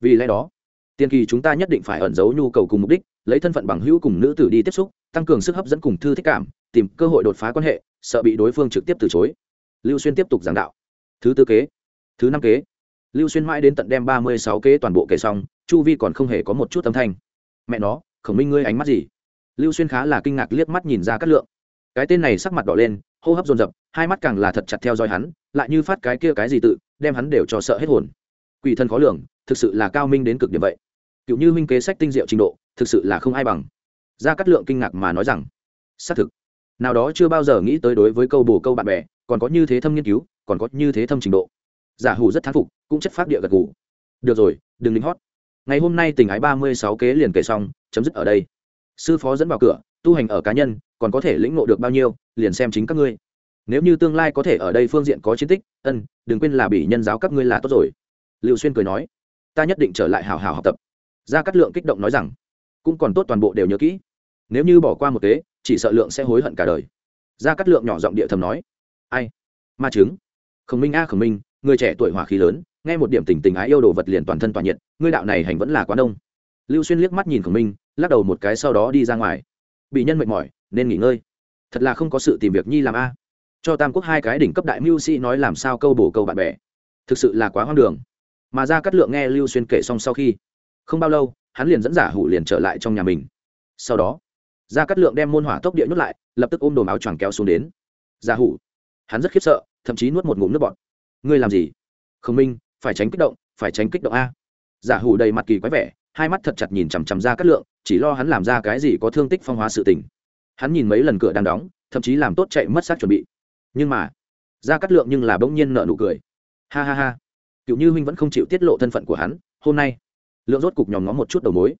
Vì lẽ đó tiên kỳ chúng ta nhất định phải ẩn giấu nhu cầu cùng mục đích, lấy thân phận bằng hữu cùng nữ tử đi tiếp xúc, tăng cường sức hấp dẫn cùng thư thích cảm, tìm cơ hội đột phá quan hệ, sợ bị đối phương trực tiếp từ chối. Lưu xuyên tiếp tục giảng đạo. Thứ tư kế, thứ năm kế. Lưu xuyên mãi đến tận đem ba mươi sáu kế toàn bộ kể xong, chu vi còn không hề có một chút âm thanh. Mẹ nó, khổng minh ngươi ánh mắt gì? Lưu xuyên khá là kinh ngạc liếc mắt nhìn ra cát lượng. Cái tên này sắc mặt đỏ lên, hô hấp dồn dập, hai mắt càng là thật chặt theo dõi hắn, lại như phát cái kia cái gì tự, đem hắn đều cho sợ hết hồn. Quỷ thân khó lường, thực sự là cao minh đến cực điểm vậy. Cựu như minh kế sách tinh diệu trình độ, thực sự là không ai bằng. Ra cát lượng kinh ngạc mà nói rằng, xác thực, nào đó chưa bao giờ nghĩ tới đối với câu bồ câu bạn bè, còn có như thế thâm nghiên cứu, còn có như thế thâm trình độ. Giả hủ rất thán phục, cũng chất phát địa gật gù. Được rồi, đừng lính hót. Ngày hôm nay tình ái ba mươi sáu kế liền kể xong, chấm dứt ở đây sư phó dẫn vào cửa, tu hành ở cá nhân, còn có thể lĩnh ngộ được bao nhiêu, liền xem chính các ngươi. Nếu như tương lai có thể ở đây phương diện có chiến tích, ân, đừng quên là bị nhân giáo các ngươi là tốt rồi. Liệu xuyên cười nói. Ta nhất định trở lại hào hào học tập. Gia cát lượng kích động nói rằng. Cũng còn tốt toàn bộ đều nhớ kỹ. Nếu như bỏ qua một kế, chỉ sợ lượng sẽ hối hận cả đời. Gia cát lượng nhỏ giọng địa thầm nói. Ai? Ma chứng khổng minh a, khổng minh, người trẻ tuổi hỏa khí lớn, nghe một điểm tình tình ái yêu đồ vật liền toàn thân toàn nhiệt, ngươi đạo này hành vẫn là quá đông. Lưu xuyên liếc mắt nhìn khổng minh lắc đầu một cái sau đó đi ra ngoài. Bị nhân mệt mỏi, nên nghỉ ngơi. Thật là không có sự tìm việc nhi làm a. Cho tam quốc hai cái đỉnh cấp đại mưu sĩ nói làm sao câu bổ câu bạn bè. Thực sự là quá hoang đường. Mà ra cắt lượng nghe lưu xuyên kể xong sau khi, không bao lâu, hắn liền dẫn giả hủ liền trở lại trong nhà mình. Sau đó, gia cát lượng đem môn hỏa tốc địa nhốt lại, lập tức ôm đồ áo choàng kéo xuống đến. Giả hủ, hắn rất khiếp sợ, thậm chí nuốt một ngụm nước bọt. Ngươi làm gì? Khổng minh, phải tránh kích động, phải tránh kích động a. Giả hủ đầy mặt kỳ quái vẻ hai mắt thật chặt nhìn chằm chằm ra cát lượng, chỉ lo hắn làm ra cái gì có thương tích phong hóa sự tình. Hắn nhìn mấy lần cửa đang đóng, thậm chí làm tốt chạy mất xác chuẩn bị. Nhưng mà, ra cát lượng nhưng là bỗng nhiên nợ nụ cười. Ha ha ha. Cựu như huynh vẫn không chịu tiết lộ thân phận của hắn, hôm nay, lượng rốt cục nhòm ngó một chút đầu mối.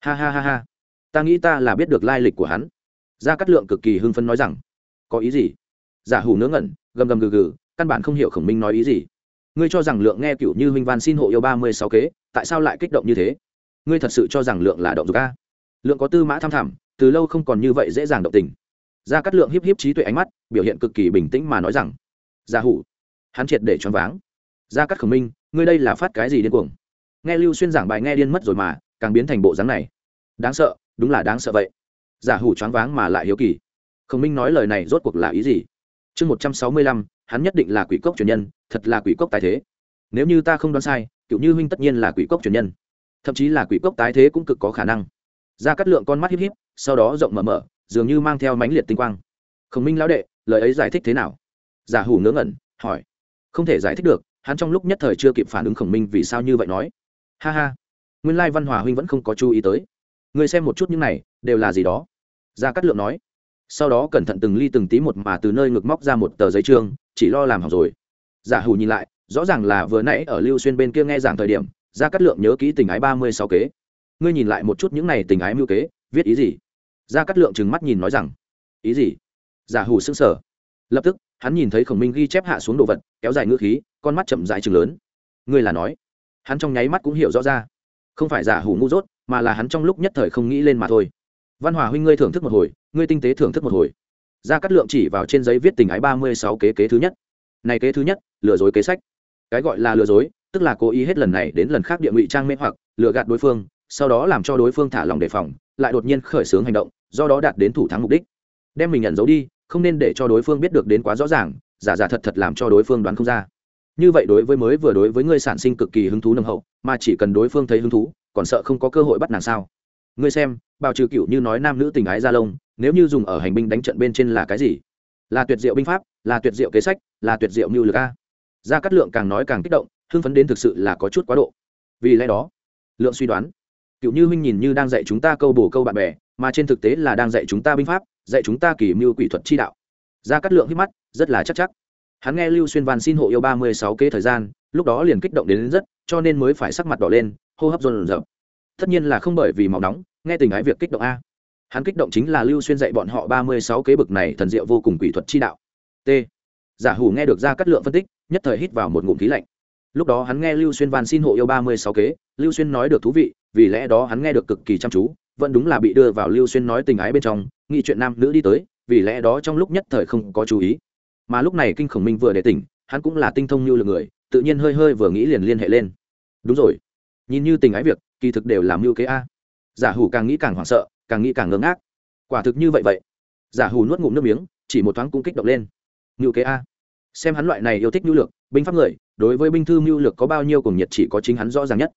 Ha ha ha ha. Ta nghĩ ta là biết được lai lịch của hắn. Gia cát lượng cực kỳ hưng phấn nói rằng, có ý gì? Giả hủ ngớ ngẩn, gầm gầm gừ gừ, căn bản không hiểu khổng minh nói ý gì. Ngươi cho rằng lượng nghe cựu như huynh van xin hộ yêu ba mươi sáu kế, tại sao lại kích động như thế? Ngươi thật sự cho rằng lượng là động dục a? Lượng có tư mã tham thảm, từ lâu không còn như vậy dễ dàng động tình. Gia cát lượng hiếp hiếp trí tuệ ánh mắt, biểu hiện cực kỳ bình tĩnh mà nói rằng, gia hủ. Hắn triệt để choáng váng. Gia cát khổng minh, ngươi đây là phát cái gì điên cuồng? Nghe lưu xuyên giảng bài nghe điên mất rồi mà, càng biến thành bộ dáng này. Đáng sợ, đúng là đáng sợ vậy. Giả hủ choáng váng mà lại hiếu kỳ. Khổng minh nói lời này rốt cuộc là ý gì? Chương một trăm sáu mươi lăm, hắn nhất định là quỷ cốc truyền nhân, thật là quỷ cốc tài thế. Nếu như ta không đoán sai, cựu như huynh tất nhiên là quỷ cốc truyền nhân thậm chí là quỷ cốc tái thế cũng cực có khả năng. Ra cắt lượng con mắt híp híp, sau đó rộng mở mở, dường như mang theo mãnh liệt tinh quang. Khổng minh lão đệ, lời ấy giải thích thế nào? Giả hủ ngớ ngẩn, hỏi. Không thể giải thích được, hắn trong lúc nhất thời chưa kịp phản ứng khổng minh vì sao như vậy nói. Ha ha, nguyên lai văn hòa huynh vẫn không có chú ý tới. Người xem một chút những này, đều là gì đó? Gia cát lượng nói. Sau đó cẩn thận từng ly từng tí một mà từ nơi ngực móc ra một tờ giấy trương, chỉ lo làm hỏng rồi. Giả hủ nhìn lại, rõ ràng là vừa nãy ở lưu xuyên bên kia nghe giảng thời điểm gia cát lượng nhớ kỹ tình ái ba mươi sáu kế. Ngươi nhìn lại một chút những này tình ái mưu kế, viết ý gì? Gia cát lượng trừng mắt nhìn nói rằng, ý gì? Giả hủ sững sờ. Lập tức, hắn nhìn thấy khổng minh ghi chép hạ xuống đồ vật, kéo dài ngữ khí, con mắt chậm dài chừng lớn. Ngươi là nói. Hắn trong nháy mắt cũng hiểu rõ ra. Không phải giả hủ ngu dốt, mà là hắn trong lúc nhất thời không nghĩ lên mà thôi. Văn hòa huynh ngươi thưởng thức một hồi, ngươi tinh tế thưởng thức một hồi. Gia cát lượng chỉ vào trên giấy viết tình ái ba mươi sáu kế kế thứ nhất. Này kế thứ nhất, lừa dối kế sách. Cái gọi là lừa dối tức là cố ý hết lần này đến lần khác địa ngụy trang mê hoặc, lừa gạt đối phương, sau đó làm cho đối phương thả lòng đề phòng, lại đột nhiên khởi xướng hành động, do đó đạt đến thủ thắng mục đích. Đem mình nhận giấu đi, không nên để cho đối phương biết được đến quá rõ ràng, giả giả thật thật làm cho đối phương đoán không ra. Như vậy đối với mới vừa đối với ngươi sản sinh cực kỳ hứng thú nồng hậu, mà chỉ cần đối phương thấy hứng thú, còn sợ không có cơ hội bắt nàng sao? Ngươi xem bao trừ cựu như nói nam nữ tình ái gia lông, nếu như dùng ở hành binh đánh trận bên trên là cái gì? Là tuyệt diệu binh pháp, là tuyệt diệu kế sách, là tuyệt diệu mưu lực a. Gia cát lượng càng nói càng kích động hưng phấn đến thực sự là có chút quá độ. Vì lẽ đó lượng suy đoán cựu như huynh nhìn như đang dạy chúng ta câu bổ câu bạn bè mà trên thực tế là đang dạy chúng ta binh pháp dạy chúng ta kỳ mưu quỷ thuật chi đạo. Gia cát lượng hít mắt rất là chắc chắc. Hắn nghe lưu xuyên văn xin hộ yêu ba mươi sáu kế thời gian lúc đó liền kích động đến, đến rất cho nên mới phải sắc mặt đỏ lên hô hấp dồn dập tất nhiên là không bởi vì máu nóng nghe tình ái việc kích động a. Hắn kích động chính là lưu xuyên dạy bọn họ ba mươi sáu kế bực này thần diệu vô cùng quỷ thuật chi đạo. T. Giả hủ nghe được ra cắt lượng phân tích nhất thời hít vào một ngụm khí lạnh lúc đó hắn nghe lưu xuyên van xin hộ yêu ba mươi sáu kế, lưu xuyên nói được thú vị, vì lẽ đó hắn nghe được cực kỳ chăm chú, vẫn đúng là bị đưa vào lưu xuyên nói tình ái bên trong, nghĩ chuyện nam nữ đi tới, vì lẽ đó trong lúc nhất thời không có chú ý. Mà lúc này kinh khổng minh vừa để tỉnh, hắn cũng là tinh thông như lực người, tự nhiên hơi hơi vừa nghĩ liền liên hệ lên. Đúng rồi. Nhìn như tình ái việc, kỳ thực đều làm mưu kế a. Giả hủ càng nghĩ càng hoảng sợ, càng nghĩ càng ngơ ngác. Quả thực như vậy vậy. Giả hủ nuốt ngụm nước miếng, chỉ một thoáng cũng kích động lên. Mưu kế a xem hắn loại này yêu thích mưu lược, binh pháp người, đối với binh thư mưu lược có bao nhiêu cùng nhiệt chỉ có chính hắn rõ ràng nhất.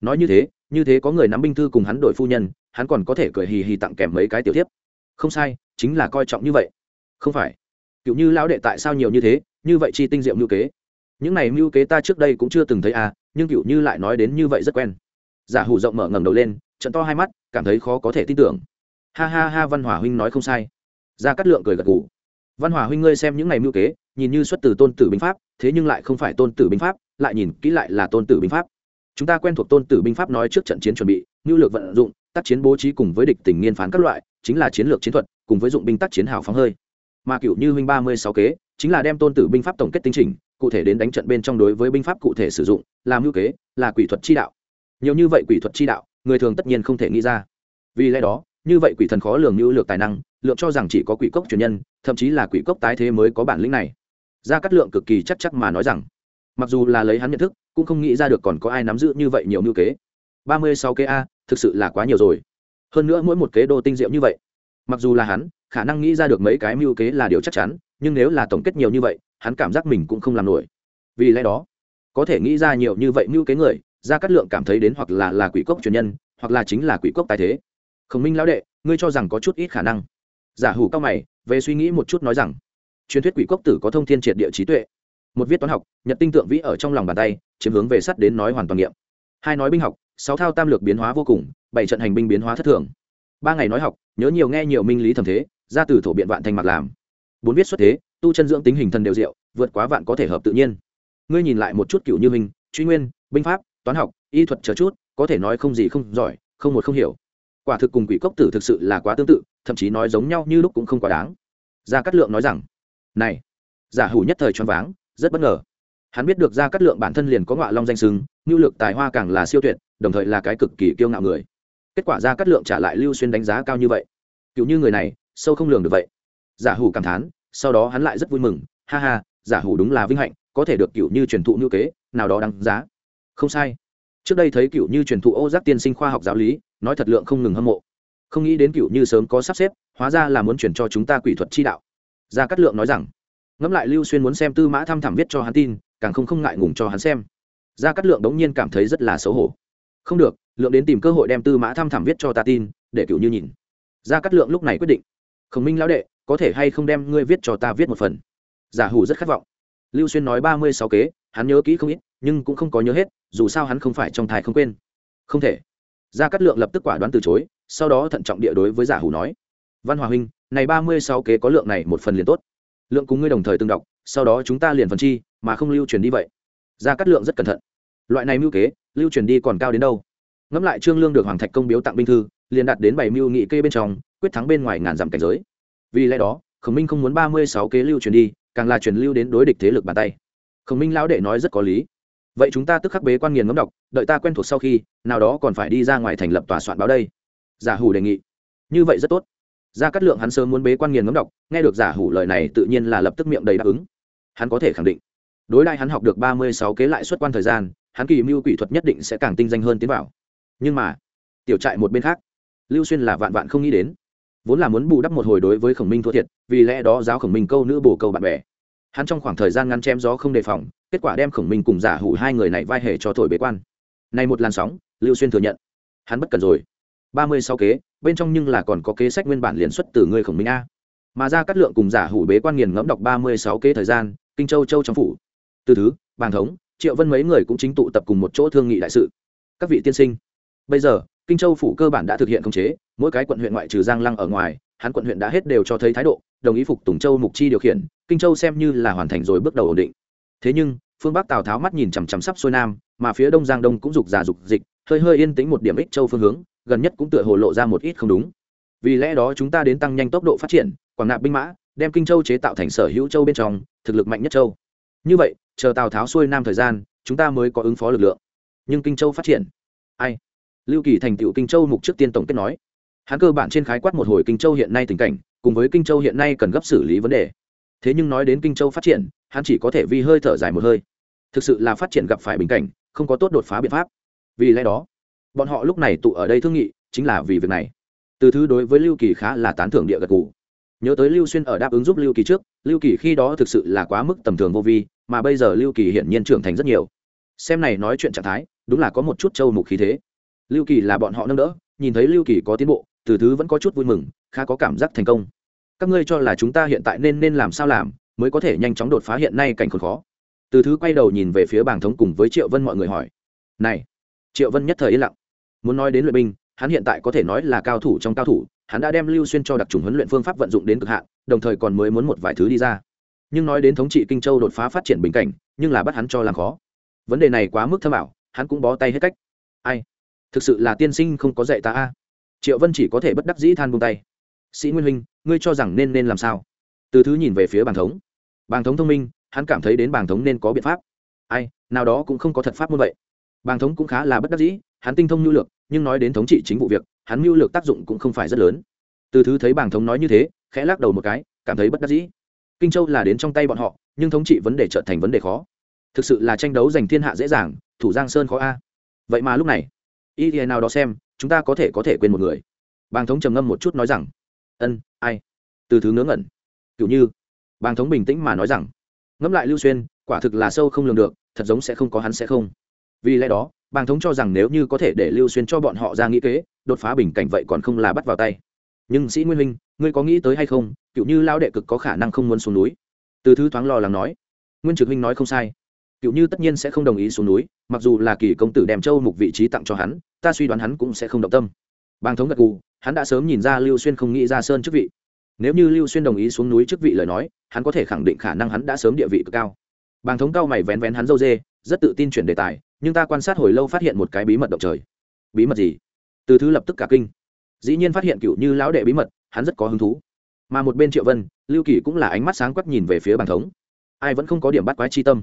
Nói như thế như thế có người nắm binh thư cùng hắn đổi phu nhân, hắn còn có thể cười hì hì tặng kèm mấy cái tiểu tiếp không sai, chính là coi trọng như vậy. Không phải. Cựu như lão đệ tại sao nhiều như thế, như vậy chi tinh diệu mưu kế. Những này mưu kế ta trước đây cũng chưa từng thấy à nhưng cựu như lại nói đến như vậy rất quen. Giả hủ rộng mở ngẩng đầu lên, trận to hai mắt, cảm thấy khó có thể tin tưởng. Ha ha ha, văn hòa huynh nói không sai. Ra cắt lượng cười gật gù. Văn hòa huynh ngươi xem những ngày mưu kế nhìn như xuất từ tôn tử binh pháp, thế nhưng lại không phải tôn tử binh pháp, lại nhìn kỹ lại là tôn tử binh pháp. Chúng ta quen thuộc tôn tử binh pháp nói trước trận chiến chuẩn bị ngưu lược vận dụng, tác chiến bố trí cùng với địch tình nghiên phán các loại, chính là chiến lược chiến thuật, cùng với dụng binh tác chiến hào phóng hơi. Mà cựu như huynh ba mươi sáu kế, chính là đem tôn tử binh pháp tổng kết tinh trình cụ thể đến đánh trận bên trong đối với binh pháp cụ thể sử dụng, làm ngưu kế, là quỷ thuật chi đạo. Nhiều như vậy quỷ thuật chi đạo, người thường tất nhiên không thể nghĩ ra. Vì lẽ đó, như vậy quỷ thần khó lường như lược tài năng, lượng cho rằng chỉ có quỷ cốc truyền nhân, thậm chí là quỷ cốc tái thế mới có bản lĩnh này gia cát lượng cực kỳ chắc chắc mà nói rằng, mặc dù là lấy hắn nhận thức, cũng không nghĩ ra được còn có ai nắm giữ như vậy nhiều mưu kế. Ba mươi sáu kế a, thực sự là quá nhiều rồi. Hơn nữa mỗi một kế đô tinh diệu như vậy, mặc dù là hắn, khả năng nghĩ ra được mấy cái mưu kế là điều chắc chắn, nhưng nếu là tổng kết nhiều như vậy, hắn cảm giác mình cũng không làm nổi. Vì lẽ đó, có thể nghĩ ra nhiều như vậy mưu kế người, gia cát lượng cảm thấy đến hoặc là là quỷ cốc truyền nhân, hoặc là chính là quỷ cốc tài thế. Khổng minh lão đệ, ngươi cho rằng có chút ít khả năng. Giả hủ cao mày, về suy nghĩ một chút nói rằng truyền thuyết quỷ cốc tử có thông thiên triệt địa trí tuệ. Một viết toán học, nhật tinh tượng vĩ ở trong lòng bàn tay, chiếm hướng về sắt đến nói hoàn toàn nghiệm. Hai nói binh học, sáu thao tam lược biến hóa vô cùng, bảy trận hành binh biến hóa thất thường. Ba ngày nói học, nhớ nhiều nghe nhiều minh lý thầm thế, ra từ thổ biện vạn thành mặt làm. Bốn viết xuất thế, tu chân dưỡng tính hình thần đều diệu, vượt quá vạn có thể hợp tự nhiên. Ngươi nhìn lại một chút cựu như hình, truy nguyên, binh pháp, toán học, y thuật chờ chút, có thể nói không gì không giỏi, không một không hiểu. Quả thực cùng quỷ cốc tử thực sự là quá tương tự, thậm chí nói giống nhau như lúc cũng không quá đáng. Gia cát lượng nói rằng này, giả hủ nhất thời choáng váng, rất bất ngờ. Hắn biết được gia cát lượng bản thân liền có ngọa long danh sưng nhu lực tài hoa càng là siêu tuyệt, đồng thời là cái cực kỳ kiêu ngạo người. Kết quả gia cát lượng trả lại lưu xuyên đánh giá cao như vậy. Cựu như người này, sâu không lường được vậy. Giả hủ cảm thán, sau đó hắn lại rất vui mừng, ha ha, giả hủ đúng là vinh hạnh, có thể được cựu như truyền thụ ngữ kế, nào đó đáng giá. Không sai. Trước đây thấy cựu như truyền thụ ô giác tiên sinh khoa học giáo lý, nói thật lượng không ngừng hâm mộ. Không nghĩ đến cựu như sớm có sắp xếp, hóa ra là muốn chuyển cho chúng ta quỷ thuật chi đạo gia cát lượng nói rằng, ngẫm lại lưu xuyên muốn xem tư mã thăm thẳm viết cho hắn tin, càng không không ngại ngùng cho hắn xem. Gia cát lượng đống nhiên cảm thấy rất là xấu hổ. Không được, lượng đến tìm cơ hội đem tư mã thăm thẳm viết cho ta tin, để cựu như nhìn. Gia cát lượng lúc này quyết định, khổng minh lão đệ, có thể hay không đem ngươi viết cho ta viết một phần? Giả hủ rất khát vọng. Lưu xuyên nói ba mươi sáu kế, hắn nhớ kỹ không ít, nhưng cũng không có nhớ hết, dù sao hắn không phải trong thai không quên. Không thể. Gia cát lượng lập tức quả đoán từ chối, sau đó thận trọng địa đối với giả hủ nói văn hòa huynh, này ba mươi sáu kế có lượng này một phần liền tốt. Lượng cùng ngươi đồng thời tương đọc, sau đó chúng ta liền phần chi, mà không lưu truyền đi vậy. Ra cắt lượng rất cẩn thận. Loại này mưu kế, lưu truyền đi còn cao đến đâu? Ngẫm lại trương lương được hoàng thạch công biếu tặng binh thư, liền đạt đến bảy mưu nghị kê bên trong, quyết thắng bên ngoài ngàn dặm cảnh giới. Vì lẽ đó, khổng minh không muốn ba mươi sáu kế lưu truyền đi, càng là truyền lưu đến đối địch thế lực bàn tay. Khổng minh lão đệ nói rất có lý. Vậy chúng ta tức khắc bế quan nghiền ngẫm đọc, đợi ta quen thuộc sau khi, nào đó còn phải đi ra ngoài thành lập tòa soạn báo đây. Giả hủ đề nghị. Như vậy rất tốt ra cắt lượng hắn sớm muốn bế quan nghiền ngẫm đọc, nghe được giả hủ lời này tự nhiên là lập tức miệng đầy đáp ứng. Hắn có thể khẳng định, đối đại hắn học được ba mươi sáu kế lại xuất quan thời gian, hắn kỳ mưu quỷ thuật nhất định sẽ càng tinh danh hơn tiến vào. Nhưng mà, tiểu trại một bên khác, lưu xuyên là vạn vạn không nghĩ đến. Vốn là muốn bù đắp một hồi đối với khổng minh thua thiệt, vì lẽ đó giáo khổng minh câu nữ bổ câu bạn bè. Hắn trong khoảng thời gian ngăn chém gió không đề phòng, kết quả đem khổng minh cùng giả hủ hai người này vai hề cho thổi bế quan. Này một làn sóng, lưu xuyên thừa nhận. Hắn bất cần rồi. ba mươi sáu kế bên trong nhưng là còn có kế sách nguyên bản liên xuất từ người khổng minh a. Mà ra cắt lượng cùng giả hủ bế quan nghiền ngẫm đọc ba mươi sáu kế thời gian, kinh châu châu trong phủ. Từ thứ bàn thống, triệu vân mấy người cũng chính tụ tập cùng một chỗ thương nghị đại sự. Các vị tiên sinh, bây giờ, kinh châu phủ cơ bản đã thực hiện khống chế, mỗi cái quận huyện ngoại trừ giang lăng ở ngoài, hắn quận huyện đã hết đều cho thấy thái độ, đồng ý phục tùng châu mục chi điều khiển, kinh châu xem như là hoàn thành rồi bước đầu ổn định. Thế nhưng, phương bắc tào tháo mắt nhìn chằm chằm sắp xuôi nam, mà phía đông giang đông cũng rục già rục dịch, hơi hơi yên tĩnh một điểm ích châu phương hướng gần nhất cũng tựa hồ lộ ra một ít không đúng. Vì lẽ đó chúng ta đến tăng nhanh tốc độ phát triển, quảng nạp binh mã, đem kinh châu chế tạo thành sở hữu châu bên trong, thực lực mạnh nhất châu. Như vậy, chờ tào tháo xuôi nam thời gian, chúng ta mới có ứng phó lực lượng. Nhưng kinh châu phát triển. Ai? Lưu kỳ thành tựu kinh châu mục trước tiên tổng kết nói. Hắn cơ bản trên khái quát một hồi kinh châu hiện nay tình cảnh, cùng với kinh châu hiện nay cần gấp xử lý vấn đề. Thế nhưng nói đến kinh châu phát triển, hắn chỉ có thể vi hơi thở dài một hơi. Thực sự là phát triển gặp phải bình cảnh, không có tốt đột phá biện pháp. Vì lẽ đó bọn họ lúc này tụ ở đây thương nghị, chính là vì việc này. Từ thứ đối với lưu kỳ khá là tán thưởng địa gật g ủ nhớ tới lưu xuyên ở đáp ứng giúp lưu kỳ trước, lưu kỳ khi đó thực sự là quá mức tầm thường vô vi, mà bây giờ lưu kỳ hiển nhiên trưởng thành rất nhiều. Xem này nói chuyện trạng thái, đúng là có một chút châu mục khí thế. Lưu kỳ là bọn họ nâng đỡ, nhìn thấy lưu kỳ có tiến bộ, từ thứ vẫn có chút vui mừng, khá có cảm giác thành công. Các ngươi cho là chúng ta hiện tại nên nên làm sao làm, mới có thể nhanh chóng đột phá hiện nay cảnh khốn khó. Từ thứ quay đầu nhìn về phía bảng thống cùng với triệu vân mọi người hỏi. Này, triệu vân nhất thời yên lặng muốn nói đến luyện binh, hắn hiện tại có thể nói là cao thủ trong cao thủ, hắn đã đem lưu xuyên cho đặc trùng huấn luyện phương pháp vận dụng đến cực hạn, đồng thời còn mới muốn một vài thứ đi ra. Nhưng nói đến thống trị kinh châu đột phá phát triển bình cảnh, nhưng là bắt hắn cho làm khó. Vấn đề này quá mức thâm ảo, hắn cũng bó tay hết cách. Ai? Thực sự là tiên sinh không có dạy ta a. Triệu vân chỉ có thể bất đắc dĩ than buông tay. Sĩ nguyên huynh, ngươi cho rằng nên nên làm sao? Từ thứ nhìn về phía bàng thống. Bàng thống thông minh, hắn cảm thấy đến bàng thống nên có biện pháp. Ai, nào đó cũng không có thật pháp như vậy. Bàng thống cũng khá là bất đắc dĩ hắn tinh thông nhu lược, nhưng nói đến thống trị chính vụ việc, hắn mưu lược tác dụng cũng không phải rất lớn. Từ thứ thấy bảng thống nói như thế, khẽ lắc đầu một cái, cảm thấy bất đắc dĩ. Kinh châu là đến trong tay bọn họ, nhưng thống trị vấn đề trở thành vấn đề khó. Thực sự là tranh đấu giành thiên hạ dễ dàng, thủ giang sơn khó a. Vậy mà lúc này y thì nào đó xem, chúng ta có thể có thể quên một người. Bàng thống trầm ngâm một chút nói rằng, ân, ai? Từ thứ ngớ ngẩn. Kiểu như, bàng thống bình tĩnh mà nói rằng, ngẫm lại lưu xuyên, quả thực là sâu không lường được, thật giống sẽ không có hắn sẽ không. Vì lẽ đó bàng thống cho rằng nếu như có thể để lưu xuyên cho bọn họ ra nghĩ kế, đột phá bình cảnh vậy còn không là bắt vào tay. Nhưng sĩ nguyên huynh ngươi có nghĩ tới hay không, cựu như lao đệ cực có khả năng không muốn xuống núi? Từ thứ thoáng lo lắng nói. Nguyên trực huynh nói không sai. Cựu như tất nhiên sẽ không đồng ý xuống núi, mặc dù là kỳ công tử đem châu mục vị trí tặng cho hắn, ta suy đoán hắn cũng sẽ không động tâm. Bàng thống gật gù, hắn đã sớm nhìn ra lưu xuyên không nghĩ ra sơn chức vị. Nếu như lưu xuyên đồng ý xuống núi chức vị lời nói, hắn có thể khẳng định khả năng hắn đã sớm địa vị cực cao. Bàng thống cao mày vén vén hắn dâu dê, rất tự tin chuyển đề tài nhưng ta quan sát hồi lâu phát hiện một cái bí mật động trời. Bí mật gì? Từ thứ lập tức cả kinh. Dĩ nhiên phát hiện cựu như lão đệ bí mật, hắn rất có hứng thú. Mà một bên triệu vân, lưu kỳ cũng là ánh mắt sáng quắc nhìn về phía bàn thống. Ai vẫn không có điểm bắt quái chi tâm.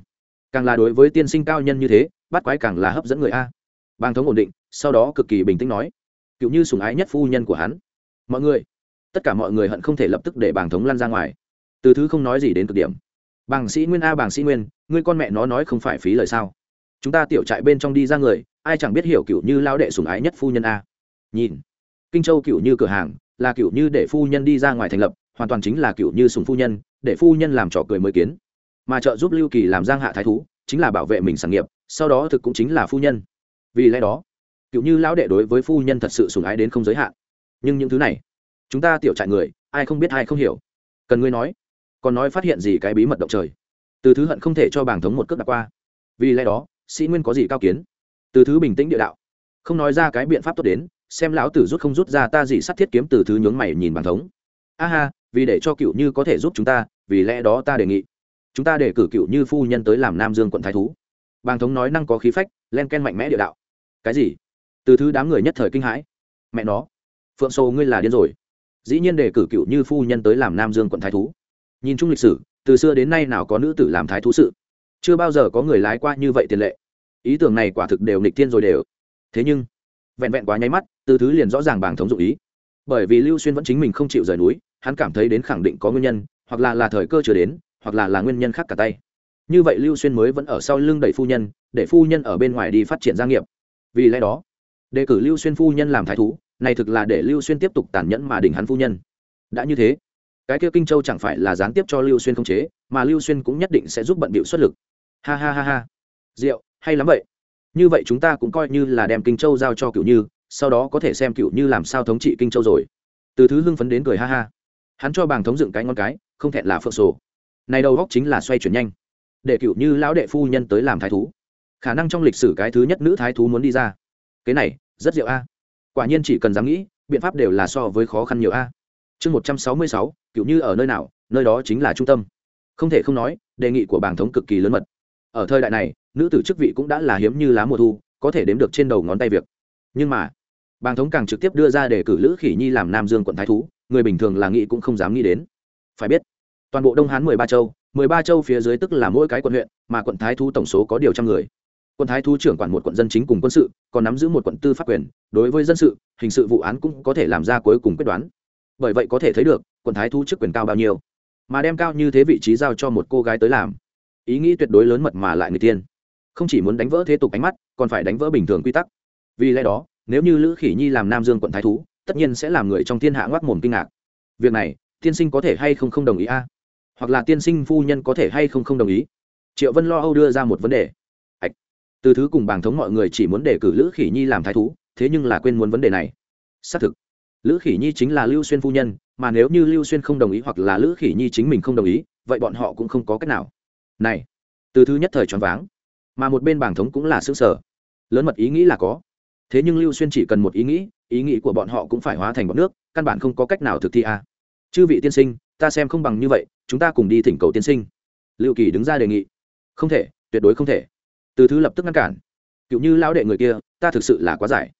Càng là đối với tiên sinh cao nhân như thế, bắt quái càng là hấp dẫn người a. Bàn thống ổn định, sau đó cực kỳ bình tĩnh nói. Cựu như sùng ái nhất phu nhân của hắn. Mọi người, tất cả mọi người hận không thể lập tức để bàn thống lăn ra ngoài. Từ thứ không nói gì đến cực điểm. Bàng sĩ nguyên a bàng sĩ nguyên, ngươi con mẹ nó nói không phải phí lời sao? Chúng ta tiểu trại bên trong đi ra người, ai chẳng biết hiểu cựu như lao đệ sùng ái nhất phu nhân a. Nhìn, kinh châu cựu như cửa hàng, là cựu như để phu nhân đi ra ngoài thành lập, hoàn toàn chính là cựu như sùng phu nhân, để phu nhân làm trò cười mới kiến. Mà trợ giúp lưu kỳ làm giang hạ thái thú, chính là bảo vệ mình sản nghiệp, sau đó thực cũng chính là phu nhân. Vì lẽ đó cựu như lão đệ đối với phu nhân thật sự sùng ái đến không giới hạn. Nhưng những thứ này, chúng ta tiểu trại người, ai không biết ai không hiểu. Cần ngươi nói, còn nói phát hiện gì cái bí mật động trời. Từ thứ hận không thể cho bảng thống một cước đặt qua. Vì lẽ đó sĩ nguyên có gì cao kiến? Từ thứ bình tĩnh địa đạo. Không nói ra cái biện pháp tốt đến, xem lão tử rút không rút ra ta gì sắt thiết kiếm từ thứ nhướng mày nhìn bàn thống. A ha, vì để cho cựu như có thể giúp chúng ta, vì lẽ đó ta đề nghị. Chúng ta để cử cựu như phu nhân tới làm nam dương quận thái thú. Bàn thống nói năng có khí phách, len ken mạnh mẽ địa đạo. Cái gì? Từ thứ đám người nhất thời kinh hãi. Mẹ nó. Phượng sô ngươi là điên rồi. Dĩ nhiên để cử cựu như phu nhân tới làm nam dương quận thái thú. Nhìn chung lịch sử, từ xưa đến nay nào có nữ tử làm thái thú sự? Chưa bao giờ có người lái qua như vậy tiền lệ ý tưởng này quả thực đều nghịch thiên rồi đều. Thế nhưng, vẹn vẹn quá nháy mắt từ thứ liền rõ ràng bảng thống dụng ý. Bởi vì lưu xuyên vẫn chính mình không chịu rời núi, hắn cảm thấy đến khẳng định có nguyên nhân, hoặc là là thời cơ chưa đến, hoặc là là nguyên nhân khác cả tay. Như vậy lưu xuyên mới vẫn ở sau lưng đẩy phu nhân, để phu nhân ở bên ngoài đi phát triển gia nghiệp. Vì lẽ đó, đề cử lưu xuyên phu nhân làm thái thú, này thực là để lưu xuyên tiếp tục tàn nhẫn mà đỉnh hắn phu nhân. Đã như thế, cái kia kinh châu chẳng phải là gián tiếp cho lưu xuyên không chế, mà lưu xuyên cũng nhất định sẽ giúp bận bịu xuất lực. Ha ha ha ha. Rượu hay lắm vậy? Như vậy chúng ta cũng coi như là đem kinh châu giao cho cựu như, sau đó có thể xem cựu như làm sao thống trị kinh châu rồi. Từ thứ hưng phấn đến cười ha ha. Hắn cho bàng thống dựng cái ngon cái, không thẹn là phượng sổ. Này đầu góc chính là xoay chuyển nhanh. Để cựu như lão đệ phu nhân tới làm thái thú. Khả năng trong lịch sử cái thứ nhất nữ thái thú muốn đi ra. Cái này, rất diệu a. Quả nhiên chỉ cần dám nghĩ, biện pháp đều là so với khó khăn nhiều a. Chương một trăm sáu mươi sáu cựu như ở nơi nào, nơi đó chính là trung tâm. Không thể không nói, đề nghị của bảng thống cực kỳ lớn mật. Ở thời đại này nữ tử chức vị cũng đã là hiếm như lá mùa thu, có thể đếm được trên đầu ngón tay việc. Nhưng mà, bàng thống càng trực tiếp đưa ra để cử lữ khỉ nhi làm nam dương quận thái thú, người bình thường là nghĩ cũng không dám nghĩ đến. Phải biết, toàn bộ đông hán mười ba châu, mười ba châu phía dưới tức là mỗi cái quận huyện, mà quận thái thú tổng số có điều trăm người. Quận thái thú trưởng quản một quận dân chính cùng quân sự, còn nắm giữ một quận tư pháp quyền, đối với dân sự, hình sự vụ án cũng có thể làm ra cuối cùng quyết đoán. Bởi vậy có thể thấy được, quận thái thú chức quyền cao bao nhiêu. Mà đem cao như thế vị trí giao cho một cô gái tới làm, ý nghĩ tuyệt đối lớn mật mà lại người tiên không chỉ muốn đánh vỡ thế tục ánh mắt, còn phải đánh vỡ bình thường quy tắc. Vì lẽ đó, nếu như lữ khỉ nhi làm nam dương quận thái thú, tất nhiên sẽ làm người trong thiên hạ ngoác mồm kinh ngạc. Việc này, tiên sinh có thể hay không không đồng ý a? Hoặc là tiên sinh phu nhân có thể hay không không đồng ý? Triệu vân lo âu đưa ra một vấn đề. Hạch. từ thứ cùng bàng thống mọi người chỉ muốn đề cử lữ khỉ nhi làm thái thú, thế nhưng là quên muốn vấn đề này. Xác thực. Lữ khỉ nhi chính là lưu xuyên phu nhân, mà nếu như lưu xuyên không đồng ý hoặc là lữ khỉ nhi chính mình không đồng ý, vậy bọn họ cũng không có cách nào. Này. Từ thứ nhất thời choáng váng mà một bên bảng thống cũng là xứ sở. Lớn mật ý nghĩ là có. Thế nhưng lưu xuyên chỉ cần một ý nghĩ ý nghĩ của bọn họ cũng phải hóa thành bọn nước, căn bản không có cách nào thực thi a à. chư vị tiên sinh, ta xem không bằng như vậy, chúng ta cùng đi thỉnh cầu tiên sinh. Liệu kỳ đứng ra đề nghị. Không thể, tuyệt đối không thể. Từ thứ lập tức ngăn cản. Cựu như lão đệ người kia, ta thực sự là quá giải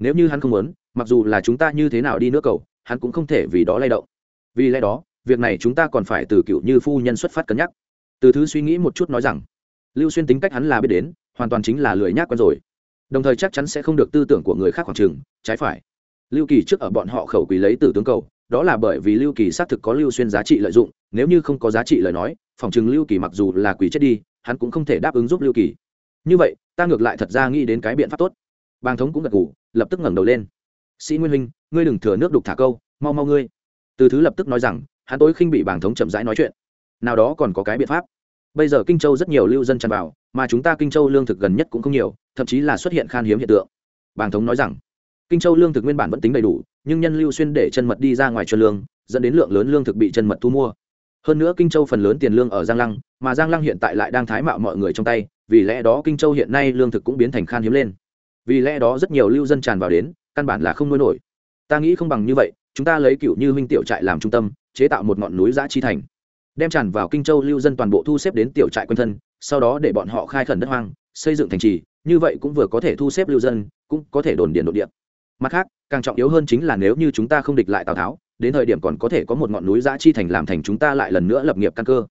nếu như hắn không muốn, mặc dù là chúng ta như thế nào đi nước cầu, hắn cũng không thể vì đó lay động. Vì lẽ đó, việc này chúng ta còn phải từ cựu như phu nhân xuất phát cân nhắc. Từ thứ suy nghĩ một chút nói rằng lưu xuyên tính cách hắn là biết đến, hoàn toàn chính là lười nhác quen rồi. Đồng thời chắc chắn sẽ không được tư tưởng của người khác khoảng trừng trái phải. Lưu kỳ trước ở bọn họ khẩu quỳ lấy từ tướng cầu, đó là bởi vì lưu kỳ xác thực có lưu xuyên giá trị lợi dụng, nếu như không có giá trị lời nói, phòng chừng lưu kỳ mặc dù là quỳ chết đi, hắn cũng không thể đáp ứng giúp lưu kỳ. Như vậy, ta ngược lại thật ra nghĩ đến cái biện pháp tốt. Bàng thống cũng gật ngủ lập tức ngẩng đầu lên. Sĩ nguyên huynh, ngươi đừng thừa nước đục thả câu, mau mau ngươi. Từ thứ lập tức nói rằng, hắn tối khinh bị bàng thống chậm rãi nói chuyện. Nào đó còn có cái biện pháp bây giờ kinh châu rất nhiều lưu dân tràn vào, mà chúng ta kinh châu lương thực gần nhất cũng không nhiều, thậm chí là xuất hiện khan hiếm hiện tượng. Bàng thống nói rằng, kinh châu lương thực nguyên bản vẫn tính đầy đủ, nhưng nhân lưu xuyên để chân mật đi ra ngoài cho lương, dẫn đến lượng lớn lương thực bị chân mật thu mua. Hơn nữa kinh châu phần lớn tiền lương ở giang lăng, mà giang lăng hiện tại lại đang thái mạo mọi người trong tay, vì lẽ đó kinh châu hiện nay lương thực cũng biến thành khan hiếm lên. Vì lẽ đó rất nhiều lưu dân tràn vào đến, căn bản là không nuôi nổi. Ta nghĩ không bằng như vậy, chúng ta lấy cựu như huynh tiểu trại làm trung tâm, chế tạo một ngọn núi giã chi thành đem tràn vào kinh châu lưu dân toàn bộ thu xếp đến tiểu trại quân thân, sau đó để bọn họ khai khẩn đất hoang, xây dựng thành trì, như vậy cũng vừa có thể thu xếp lưu dân, cũng có thể đồn điện đột điện mặt khác, càng trọng yếu hơn chính là nếu như chúng ta không địch lại tào tháo, đến thời điểm còn có thể có một ngọn núi giã chi thành làm thành chúng ta lại lần nữa lập nghiệp căn cơ.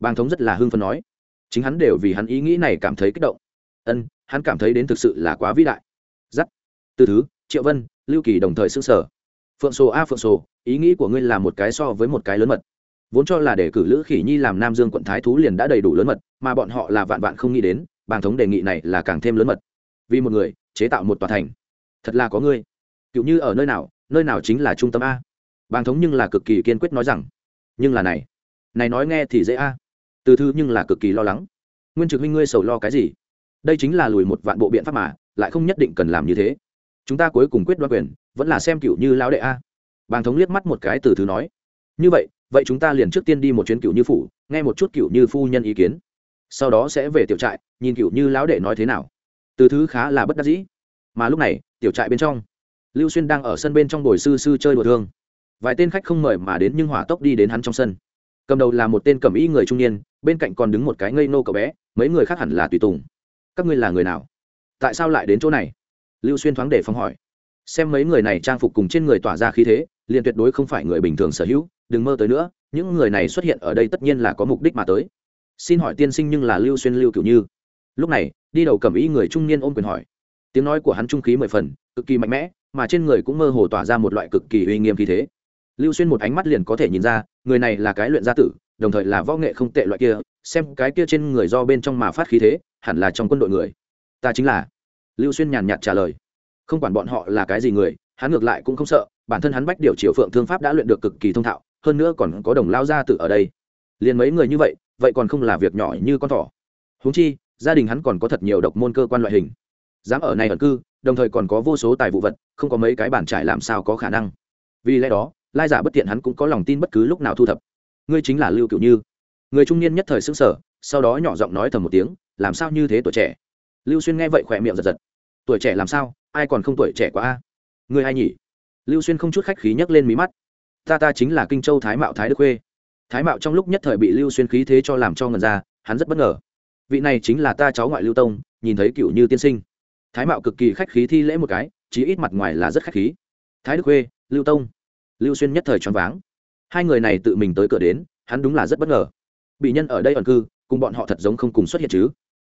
Bàng thống rất là hưng phấn nói. Chính hắn đều vì hắn ý nghĩ này cảm thấy kích động. Ân, hắn cảm thấy đến thực sự là quá vĩ đại. Giắt. Từ thứ, triệu vân, lưu kỳ đồng thời xưng sở phượng sổ a phượng sổ, ý nghĩ của ngươi là một cái so với một cái lớn mật vốn cho là để cử lữ khỉ nhi làm nam dương quận thái thú liền đã đầy đủ lớn mật, mà bọn họ là vạn vạn không nghĩ đến, bàng thống đề nghị này là càng thêm lớn mật. Vì một người, chế tạo một tòa thành. Thật là có ngươi. Cựu như ở nơi nào nơi nào chính là trung tâm a? Bàng thống nhưng là cực kỳ kiên quyết nói rằng, nhưng là này này nói nghe thì dễ a. Từ thư nhưng là cực kỳ lo lắng. Nguyên trực huynh ngươi sầu lo cái gì? Đây chính là lùi một vạn bộ biện pháp mà, lại không nhất định cần làm như thế. Chúng ta cuối cùng quyết đoán quyền, vẫn là xem cựu như lão đệ a. Bàng thống liếc mắt một cái từ thứ nói. Như vậy vậy chúng ta liền trước tiên đi một chuyến cựu như phủ, nghe một chút cựu như phu nhân ý kiến. Sau đó sẽ về tiểu trại, nhìn cựu như lão đệ nói thế nào. Từ thứ khá là bất đắc dĩ. Mà lúc này, tiểu trại bên trong, lưu xuyên đang ở sân bên trong bồi sư sư chơi đùa thương. Vài tên khách không mời mà đến nhưng hỏa tốc đi đến hắn trong sân. Cầm đầu là một tên cầm y người trung niên, bên cạnh còn đứng một cái ngây nô cậu bé, mấy người khác hẳn là tùy tùng. Các ngươi là người nào? Tại sao lại đến chỗ này? Lưu xuyên thoáng để phong hỏi. Xem mấy người này trang phục cùng trên người tỏa ra khí thế, liền tuyệt đối không phải người bình thường sở hữu đừng mơ tới nữa, những người này xuất hiện ở đây tất nhiên là có mục đích mà tới. Xin hỏi tiên sinh nhưng là lưu xuyên lưu cựu như? Lúc này, đi đầu cầm ý người trung niên ôm quyền hỏi. Tiếng nói của hắn trung khí mười phần, cực kỳ mạnh mẽ, mà trên người cũng mơ hồ tỏa ra một loại cực kỳ uy nghiêm khí thế. Lưu xuyên một ánh mắt liền có thể nhìn ra, người này là cái luyện gia tử, đồng thời là võ nghệ không tệ loại kia, xem cái kia trên người do bên trong mà phát khí thế, hẳn là trong quân đội người. Ta chính là. Lưu xuyên nhàn nhạt trả lời. Không quản bọn họ là cái gì người, hắn ngược lại cũng không sợ, bản thân hắn bách điều triều phượng thương pháp đã luyện được cực kỳ thông thạo hơn nữa còn có đồng lao gia tử ở đây. Liền mấy người như vậy vậy còn không là việc nhỏ như con thỏ. Húng chi, gia đình hắn còn có thật nhiều độc môn cơ quan loại hình. Dám ở này ẩn cư, đồng thời còn có vô số tài vụ vật, không có mấy cái bản trải làm sao có khả năng. Vì lẽ đó, lai giả bất tiện hắn cũng có lòng tin bất cứ lúc nào thu thập. Ngươi chính là lưu cựu như. Người trung niên nhất thời xứng sở sau đó nhỏ giọng nói thầm một tiếng, làm sao như thế tuổi trẻ? Lưu xuyên nghe vậy khỏe miệng giật giật. Tuổi trẻ làm sao? Ai còn không tuổi trẻ quá a? Người ai nhỉ? Lưu xuyên không chút khách khí nhấc lên mí mắt ta ta chính là kinh châu thái mạo thái đức khuê. Thái mạo trong lúc nhất thời bị lưu xuyên khí thế cho làm cho ngần ra, hắn rất bất ngờ. Vị này chính là ta cháu ngoại lưu tông, nhìn thấy cựu như tiên sinh. Thái mạo cực kỳ khách khí thi lễ một cái, chí ít mặt ngoài là rất khách khí. Thái đức khuê, lưu tông. Lưu xuyên nhất thời choáng váng. Hai người này tự mình tới cửa đến, hắn đúng là rất bất ngờ. Bị nhân ở đây ẩn cư, cùng bọn họ thật giống không cùng xuất hiện chứ.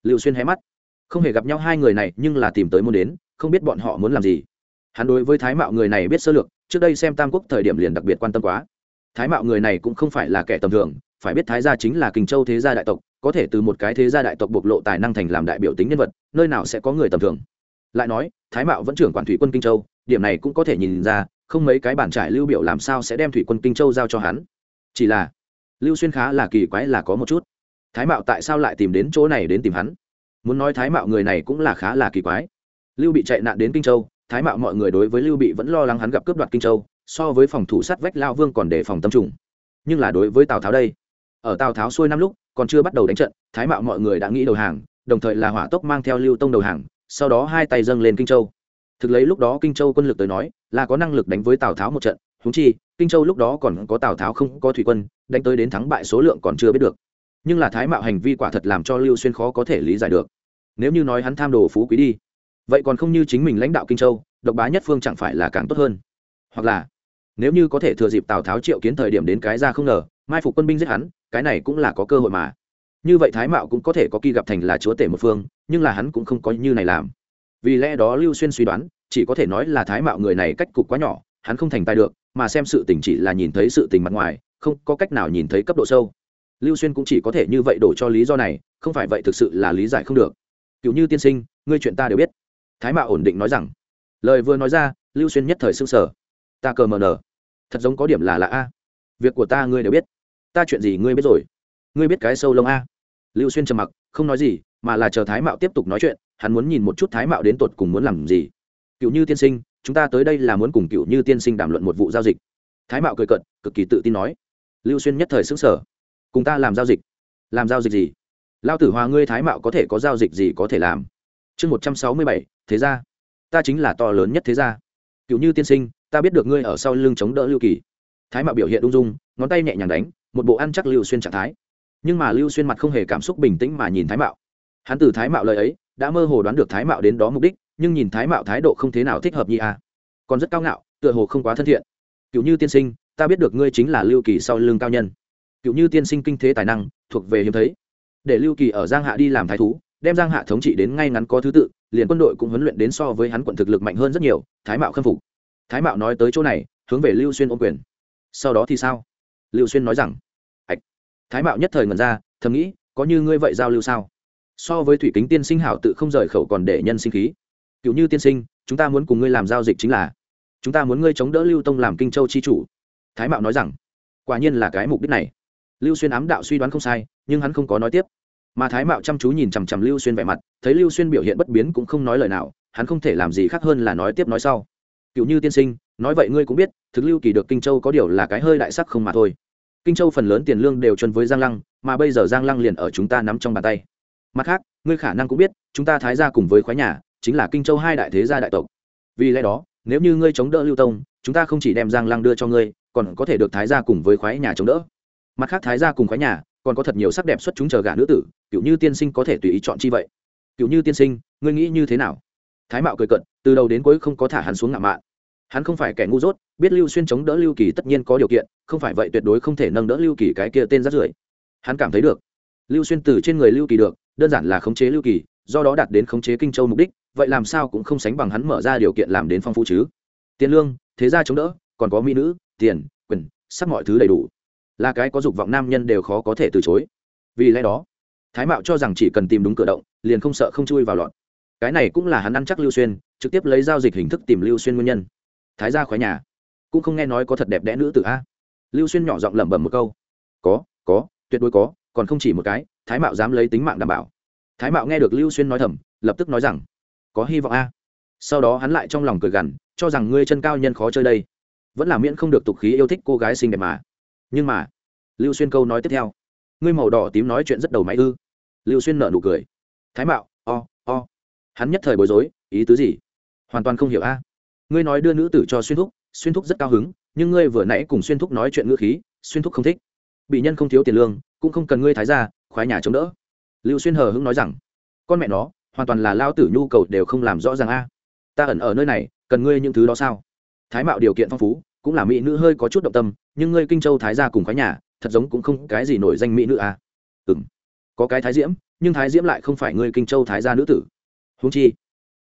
Lưu xuyên hé mắt. Không hề gặp nhau hai người này, nhưng là tìm tới muốn đến, không biết bọn họ muốn làm gì. Hắn đối với thái mạo người này biết sơ lược trước đây xem tam quốc thời điểm liền đặc biệt quan tâm quá. Thái mạo người này cũng không phải là kẻ tầm thường, phải biết thái gia chính là kinh châu thế gia đại tộc, có thể từ một cái thế gia đại tộc bộc lộ tài năng thành làm đại biểu tính nhân vật, nơi nào sẽ có người tầm thường. Lại nói, thái mạo vẫn trưởng quản thủy quân kinh châu, điểm này cũng có thể nhìn ra, không mấy cái bản trải lưu biểu làm sao sẽ đem thủy quân kinh châu giao cho hắn. Chỉ là, lưu xuyên khá là kỳ quái là có một chút. Thái mạo tại sao lại tìm đến chỗ này đến tìm hắn? Muốn nói thái mạo người này cũng là khá là kỳ quái. Lưu bị chạy nạn đến kinh châu thái mạo mọi người đối với lưu bị vẫn lo lắng hắn gặp cướp đoạt kinh châu, so với phòng thủ sát vách lao vương còn đề phòng tâm trùng. Nhưng là đối với tào tháo đây, ở tào tháo xuôi năm lúc, còn chưa bắt đầu đánh trận, thái mạo mọi người đã nghĩ đầu hàng, đồng thời là hỏa tốc mang theo lưu tông đầu hàng, sau đó hai tay dâng lên kinh châu. Thực lấy lúc đó kinh châu quân lực tới nói, là có năng lực đánh với tào tháo một trận húng chi, kinh châu lúc đó còn có tào tháo không có thủy quân, đánh tới đến thắng bại số lượng còn chưa biết được. Nhưng là thái mạo hành vi quả thật làm cho lưu xuyên khó có thể lý giải được. Nếu như nói hắn tham đồ phú quý đi vậy còn không như chính mình lãnh đạo kinh châu, độc bá nhất phương chẳng phải là càng tốt hơn? Hoặc là, nếu như có thể thừa dịp tào tháo triệu kiến thời điểm đến cái ra không ngờ, mai phục quân binh giết hắn, cái này cũng là có cơ hội mà. Như vậy thái mạo cũng có thể có kỳ gặp thành là chúa tể một phương, nhưng là hắn cũng không có như này làm. Vì lẽ đó lưu xuyên suy đoán, chỉ có thể nói là thái mạo người này cách cục quá nhỏ, hắn không thành tài được, mà xem sự tình chỉ là nhìn thấy sự tình mặt ngoài, không có cách nào nhìn thấy cấp độ sâu. Lưu xuyên cũng chỉ có thể như vậy đổ cho lý do này, không phải vậy thực sự là lý giải không được. Kiểu như tiên sinh, ngươi chuyện ta đều biết thái mạo ổn định nói rằng, lời vừa nói ra, lưu xuyên nhất thời s ư n g sở ta cờ mờ nờ, thật giống có điểm là là a. Việc của ta ngươi đều biết. Ta chuyện gì ngươi biết rồi? Ngươi biết cái sâu lông a? Lưu xuyên trầm mặc, không nói gì, mà là chờ thái mạo tiếp tục nói chuyện, hắn muốn nhìn một chút thái mạo đến tột cùng muốn làm gì. Cựu như tiên sinh, chúng ta tới đây là muốn cùng cựu như tiên sinh đàm luận một vụ giao dịch. Thái mạo cười cận cực kỳ tự tin nói. Lưu xuyên nhất thời xứng sở cùng ta làm giao dịch. Làm giao dịch gì? Lao tử hòa ngươi thái mạo có thể có giao dịch gì có thể làm? Chương một trăm sáu mươi bảy thế gia, ta chính là to lớn nhất thế gia. Cựu như tiên sinh ta biết được ngươi ở sau lưng chống đỡ lưu kỳ. Thái mạo biểu hiện ung dung ngón tay nhẹ nhàng đánh một bộ ăn chắc lưu xuyên trạng thái. Nhưng mà lưu xuyên mặt không hề cảm xúc bình tĩnh mà nhìn thái mạo. Hắn từ thái mạo lời ấy đã mơ hồ đoán được thái mạo đến đó mục đích nhưng nhìn thái mạo thái độ không thế nào thích hợp nhi a à. còn rất cao ngạo tựa hồ không quá thân thiện. Cựu như tiên sinh ta biết được ngươi chính là lưu kỳ sau lưng cao nhân. Cựu như tiên sinh kinh thế tài năng thuộc về hiếm thấy. Để lưu kỳ ở giang hạ đi làm thái thú đem giang hạ thống trị đến ngay ngắn có thứ tự, liền quân đội cũng huấn luyện đến so với hắn quận thực lực mạnh hơn rất nhiều, thái mạo khâm phục. Thái mạo nói tới chỗ này, hướng về lưu xuyên ôm quyền. Sau đó thì sao? Lưu xuyên nói rằng, ạch. Thái mạo nhất thời ngần ra, thầm nghĩ, có như ngươi vậy giao lưu sao? So với thủy kính tiên sinh hảo tự không rời khẩu còn để nhân sinh khí. Cựu như tiên sinh, chúng ta muốn cùng ngươi làm giao dịch chính là, chúng ta muốn ngươi chống đỡ lưu tông làm kinh châu chi chủ. Thái mạo nói rằng, quả nhiên là cái mục đích này. Lưu xuyên ám đạo suy đoán không sai, nhưng hắn không có nói tiếp mà thái mạo chăm chú nhìn chằm chằm lưu xuyên vẻ mặt, thấy lưu xuyên biểu hiện bất biến cũng không nói lời nào, hắn không thể làm gì khác hơn là nói tiếp nói sau. Cựu như tiên sinh, nói vậy ngươi cũng biết, thực lưu kỳ được kinh châu có điều là cái hơi đại sắc không mà thôi. Kinh châu phần lớn tiền lương đều chân với giang lăng, mà bây giờ giang lăng liền ở chúng ta nắm trong bàn tay. Mặt khác, ngươi khả năng cũng biết, chúng ta thái ra cùng với khoái nhà, chính là kinh châu hai đại thế gia đại tộc. Vì lẽ đó, nếu như ngươi chống đỡ lưu tông, chúng ta không chỉ đem giang lăng đưa cho ngươi, còn có thể được thái gia cùng với khoái nhà chống đỡ. Mặt khác, thái gia cùng khoái nhà còn có thật nhiều sắc đẹp xuất chúng chờ gả nữ tử cựu như tiên sinh có thể tùy ý chọn chi vậy. Cựu như tiên sinh, ngươi nghĩ như thế nào? Thái mạo cười cận từ đầu đến cuối không có thả hắn xuống ngạo mạn. Hắn không phải kẻ ngu dốt, biết lưu xuyên chống đỡ lưu kỳ tất nhiên có điều kiện, không phải vậy tuyệt đối không thể nâng đỡ lưu kỳ cái kia tên rát rưởi. Hắn cảm thấy được. Lưu xuyên từ trên người lưu kỳ được, đơn giản là khống chế lưu kỳ, do đó đạt đến khống chế kinh châu mục đích, vậy làm sao cũng không sánh bằng hắn mở ra điều kiện làm đến phong phú chứ. Tiền lương, thế gia chống đỡ, còn có mỹ nữ, tiền, quyền, sắp mọi thứ đầy đủ. Là cái có dục vọng nam nhân đều khó có thể từ chối. Vì lẽ đó thái mạo cho rằng chỉ cần tìm đúng cửa động, liền không sợ không chui vào lọt. Cái này cũng là hắn ăn chắc lưu xuyên, trực tiếp lấy giao dịch hình thức tìm lưu xuyên nguyên nhân. Thái gia khói nhà, cũng không nghe nói có thật đẹp đẽ nữ tử a. Lưu xuyên nhỏ giọng lẩm bẩm một câu. Có có, tuyệt đối có, còn không chỉ một cái, thái mạo dám lấy tính mạng đảm bảo. Thái mạo nghe được lưu xuyên nói thầm, lập tức nói rằng, có hy vọng a. Sau đó hắn lại trong lòng cười gằn, cho rằng ngươi chân cao nhân khó chơi đây. Vẫn là miễn không được tục khí yêu thích cô gái xinh đẹp mà. Nhưng mà, lưu xuyên câu nói tiếp theo, ngươi màu đỏ tím nói chuyện rất đầu máy ư lưu xuyên nợ nụ cười. Thái mạo, o o, hắn nhất thời bối rối, ý tứ gì? Hoàn toàn không hiểu a. Ngươi nói đưa nữ tử cho xuyên thúc xuyên thúc rất cao hứng, nhưng ngươi vừa nãy cùng xuyên thúc nói chuyện ngữ khí, xuyên thúc không thích. Bị nhân không thiếu tiền lương, cũng không cần ngươi thái ra khoái nhà chống đỡ. Lưu xuyên hờ hững nói rằng. Con mẹ nó, hoàn toàn là lao tử nhu cầu đều không làm rõ ràng a. Ta ẩn ở nơi này, cần ngươi những thứ đó sao? Thái mạo điều kiện phong phú, cũng là mỹ nữ hơi có chút động tâm, nhưng ngươi kinh châu thái gia cùng khoái nhà, thật giống cũng không cái gì nổi danh mỹ nữ a. Ừ m có cái thái diễm, nhưng thái diễm lại không phải người kinh châu thái gia nữ tử. Húng chi,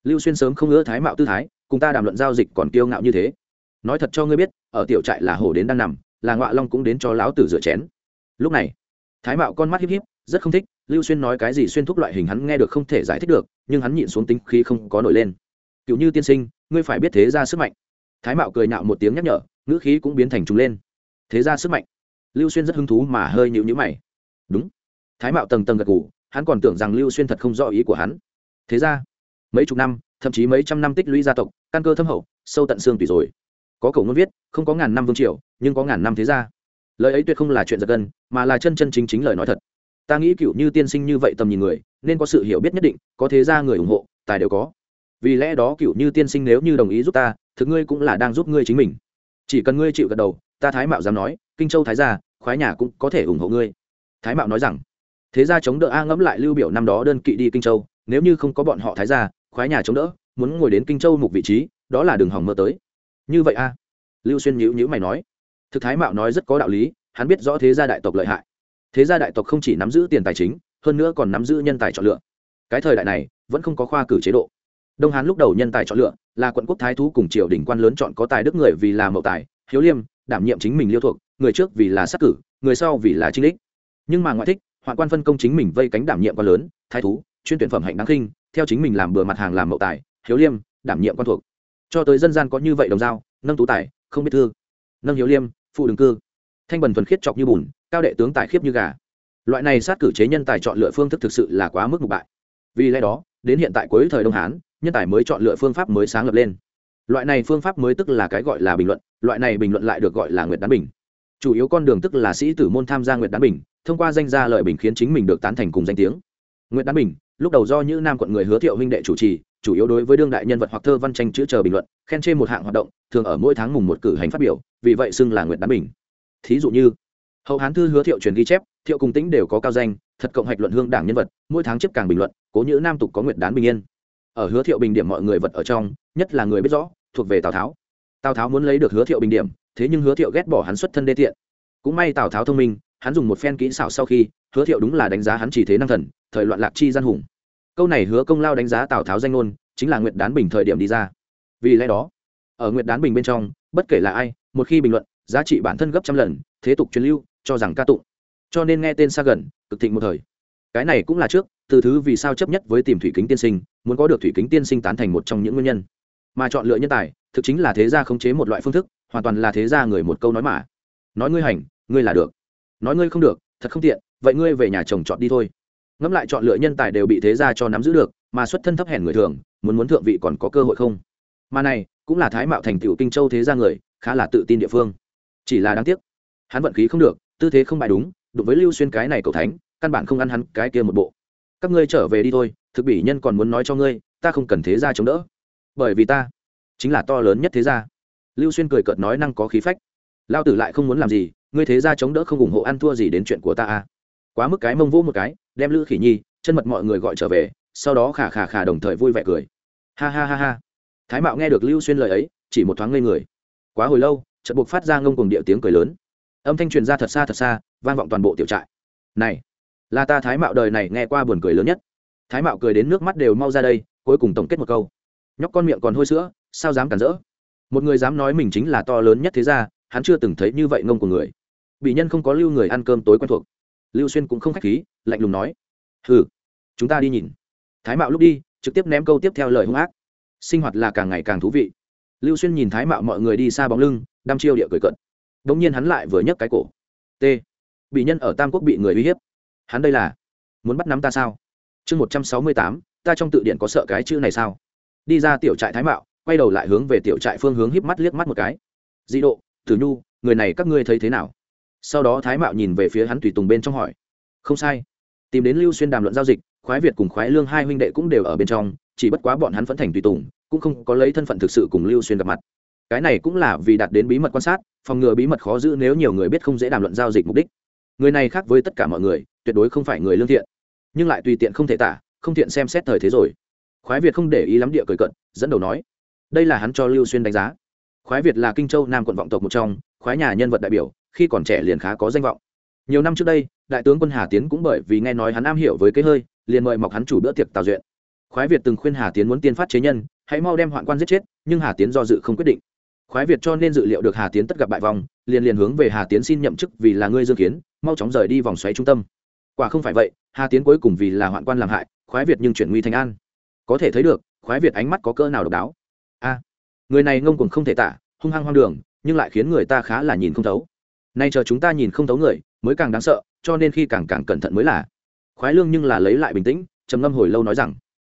lưu xuyên sớm không ngỡ thái mạo tư thái, cùng ta đàm luận giao dịch còn kiêu ngạo như thế. Nói thật cho ngươi biết, ở tiểu trại là hổ đến đang nằm, là ngọa long cũng đến cho lão tử rửa chén. Lúc này, thái mạo con mắt híp híp, rất không thích, lưu xuyên nói cái gì xuyên thúc loại hình hắn nghe được không thể giải thích được, nhưng hắn nhịn xuống tính khi không có nổi lên. Cựu như tiên sinh, ngươi phải biết thế ra sức mạnh. Thái mạo cười nạo một tiếng nhắc nhở, ngữ khí cũng biến thành trùng lên. Thế ra sức mạnh. Lưu xuyên rất hứng thú mà hơi nhịu nhữ mày. Đúng thái mạo tầng tầng gật ngủ hắn còn tưởng rằng lưu xuyên thật không rõ ý của hắn. Thế ra, mấy chục năm, thậm chí mấy trăm năm tích lũy gia tộc, căn cơ thâm hậu, sâu tận xương tùy rồi. Có cầu ngôn viết, không có ngàn năm vương triều, nhưng có ngàn năm thế gia. Lời ấy tuyệt không là chuyện giật gân, mà là chân chân chính chính lời nói thật. Ta nghĩ cựu như tiên sinh như vậy tầm nhìn người, nên có sự hiểu biết nhất định, có thế gia người ủng hộ, tài đều có. Vì lẽ đó cựu như tiên sinh nếu như đồng ý giúp ta, thực ngươi cũng là đang giúp ngươi chính mình. Chỉ cần ngươi chịu gật đầu, ta thái mạo dám nói, kinh châu thái gia, khoái nhà cũng có thể ủng hộ ngươi. Thái mạo nói rằng thế gia chống đỡ a ngẫm lại lưu biểu năm đó đơn kỵ đi kinh châu, nếu như không có bọn họ thái gia, khoái nhà chống đỡ, muốn ngồi đến kinh châu mục vị trí, đó là đường hỏng mơ tới. Như vậy a? Lưu xuyên nhữ nhữ mày nói. Thực thái mạo nói rất có đạo lý, hắn biết rõ thế gia đại tộc lợi hại. Thế gia đại tộc không chỉ nắm giữ tiền tài chính, hơn nữa còn nắm giữ nhân tài chọn lựa. Cái thời đại này, vẫn không có khoa cử chế độ. Đông hán lúc đầu nhân tài chọn lựa, là quận quốc thái thú cùng triều đình quan lớn chọn có tài đức người vì là mậu tài, hiếu liêm, đảm nhiệm chính mình liêu thuộc, người trước vì là sắc cử, người sau vì là trinh đích. Nhưng mà ngoại thích hoạn quan phân công chính mình vây cánh đảm nhiệm quan lớn, thái thú, chuyên tuyển phẩm hạnh đáng khinh, theo chính mình làm bừa mặt hàng làm mậu tài, hiếu liêm, đảm nhiệm quan thuộc. Cho tới dân gian có như vậy đồng dao nâng tú tài, không biết thương nâng hiếu liêm, phụ đường cư. Thanh bần thuần khiết chọc như bùn, cao đệ tướng tài khiếp như gà. Loại này sát cử chế nhân tài chọn lựa phương thức thực sự là quá mức mục bại. Vì lẽ đó, đến hiện tại cuối thời đông hán, nhân tài mới chọn lựa phương pháp mới sáng lập lên. Loại này phương pháp mới tức là cái gọi là bình luận, loại này bình luận lại được gọi là nguyệt đán bình chủ yếu con đường tức là sĩ tử môn tham gia nguyệt đán bình, thông qua danh gia lợi bình khiến chính mình được tán thành cùng danh tiếng. Nguyệt đán bình, lúc đầu do những nam quận người hứa thiệu huynh đệ chủ trì, chủ yếu đối với đương đại nhân vật hoặc thơ văn tranh chữ chờ bình luận, khen trên một hạng hoạt động, thường ở mỗi tháng mùng một cử hành phát biểu, vì vậy xưng là nguyệt đán bình. Thí dụ như, hậu hán thư hứa thiệu truyền ghi chép, thiệu cùng tính đều có cao danh, thật cộng hạch luận hương đảng nhân vật, mỗi tháng chấp càng bình luận, cố như nam tục có nguyệt đán bình yên. Ở hứa thiệu bình điểm mọi người vật ở trong, nhất là người biết rõ, thuộc về tào tháo. Tào tháo muốn lấy được hứa thiệu bình điểm thế nhưng hứa thiệu ghét bỏ hắn xuất thân đê tiện. Cũng may tào tháo thông minh, hắn dùng một phen kỹ xảo sau khi, hứa thiệu đúng là đánh giá hắn chỉ thế năng thần, thời loạn lạc chi gian hùng. Câu này hứa công lao đánh giá tào tháo danh ngôn, chính là nguyệt đán bình thời điểm đi ra. Vì lẽ đó, ở nguyệt đán bình bên trong, bất kể là ai, một khi bình luận, giá trị bản thân gấp trăm lần, thế tục truyền lưu, cho rằng ca tụng. Cho nên nghe tên xa gần, cực thịnh một thời. Cái này cũng là trước, từ thứ vì sao chấp nhất với tìm thủy kính tiên sinh, muốn có được thủy kính tiên sinh tán thành một trong những nguyên nhân. Mà chọn lựa nhân tài, thực chính là thế gia khống chế một loại phương thức hoàn toàn là thế gia người một câu nói mà. Nói ngươi hành, ngươi là được. Nói ngươi không được, thật không tiện, vậy ngươi về nhà chồng chọn đi thôi. Ngẫm lại chọn lựa nhân tài đều bị thế gia cho nắm giữ được, mà xuất thân thấp hèn người thường, muốn muốn thượng vị còn có cơ hội không? Mà này, cũng là thái mạo thành tựu kinh châu thế gia người, khá là tự tin địa phương. Chỉ là đáng tiếc, hắn vận khí không được, tư thế không bài đúng, đụng với lưu xuyên cái này cầu thánh, căn bản không ăn hắn cái kia một bộ. Các ngươi trở về đi thôi, thực bỉ nhân còn muốn nói cho ngươi, ta không cần thế gia chống đỡ. Bởi vì ta chính là to lớn nhất thế gia lưu xuyên cười cợt nói năng có khí phách. Lao tử lại không muốn làm gì, ngươi thế gia chống đỡ không ủng hộ ăn thua gì đến chuyện của ta à? Quá mức cái mông vỗ một cái, đem lữ khỉ nhi, chân mật mọi người gọi trở về, sau đó khả khả khả đồng thời vui vẻ cười. Ha ha ha ha. Thái mạo nghe được lưu xuyên lời ấy, chỉ một thoáng ngây người. Quá hồi lâu, chợt buộc phát ra ngông cùng điệu tiếng cười lớn. Âm thanh truyền ra thật xa thật xa, vang vọng toàn bộ tiểu trại. Này, là ta thái mạo đời này nghe qua buồn cười lớn nhất. Thái mạo cười đến nước mắt đều mau ra đây, cuối cùng tổng kết một câu. Nhóc con miệng còn hôi sữa, sao dám cản rỡ? Một người dám nói mình chính là to lớn nhất thế gia, hắn chưa từng thấy như vậy ngông của người. Bị nhân không có lưu người ăn cơm tối quen thuộc. Lưu xuyên cũng không k h á c h khí, lạnh lùng nói, hừ, chúng ta đi nhìn. Thái mạo lúc đi, trực tiếp ném câu tiếp theo lời hung ác. Sinh hoạt là càng ngày càng thú vị. Lưu xuyên nhìn thái mạo mọi người đi xa bóng lưng, đăm chiêu địa cười cận đ ỗ n g nhiên hắn lại vừa nhấc cái cổ. T bị nhân ở tam quốc bị người uy hiếp. Hắn đây là muốn bắt nắm ta sao? Chương một trăm sáu mươi tám, ta trong tự điện có sợ cái chữ này sao? Đi ra tiểu trại thái mạo quay đầu lại hướng về tiểu trại phương hướng híp mắt liếc mắt một cái. Dị độ, tử nhu, người này các ngươi thấy thế nào? Sau đó thái mạo nhìn về phía hắn tùy tùng bên trong hỏi. Không sai. Tìm đến lưu xuyên đàm luận giao dịch, khoái việt cùng khoái lương hai huynh đệ cũng đều ở bên trong, chỉ bất quá bọn hắn vẫn thành tùy tùng, cũng không có lấy thân phận thực sự cùng lưu xuyên gặp mặt. Cái này cũng là vì đạt đến bí mật quan sát, phòng ngừa bí mật khó giữ nếu nhiều người biết không dễ đàm luận giao dịch mục đích. Người này khác với tất cả mọi người, tuyệt đối không phải người lương thiện. Nhưng lại tùy tiện không thể tả, không thiện xem xét thời thế rồi. Khoái việt không để ý lắm địa cười cận dẫn đầu nói đây là hắn cho lưu xuyên đánh giá. Khoái việt là kinh châu nam quận vọng tộc một trong, khoái nhà nhân vật đại biểu, khi còn trẻ liền khá có danh vọng. Nhiều năm trước đây, đại tướng quân hà tiến cũng bởi vì nghe nói hắn am hiểu với cái hơi, liền mời mọc hắn chủ bữa tiệc tào duyện khoái việt từng khuyên hà tiến muốn tiên phát chế nhân, hãy mau đem hoạn quan giết chết, nhưng hà tiến do dự không quyết định. Khoái việt cho nên dự liệu được hà tiến tất gặp bại vòng liền liền hướng về hà tiến xin nhậm chức vì là ngươi dương kiến, mau chóng rời đi vòng xoáy trung tâm. Quả không phải vậy, hà tiến cuối cùng vì là hoạn quan làm hại, khoái việt nhưng chuyển nguy thành an. Có thể thấy được, khoái việt ánh mắt có cỡ nào độc đáo a, người này ngông cuồng không thể tả, hung hăng hoang đường, nhưng lại khiến người ta khá là nhìn không thấu. Nay chờ chúng ta nhìn không thấu người, mới càng đáng sợ, cho nên khi càng càng cẩn thận mới là. Khoái lương nhưng là lấy lại bình tĩnh, trầm ngâm hồi lâu nói rằng,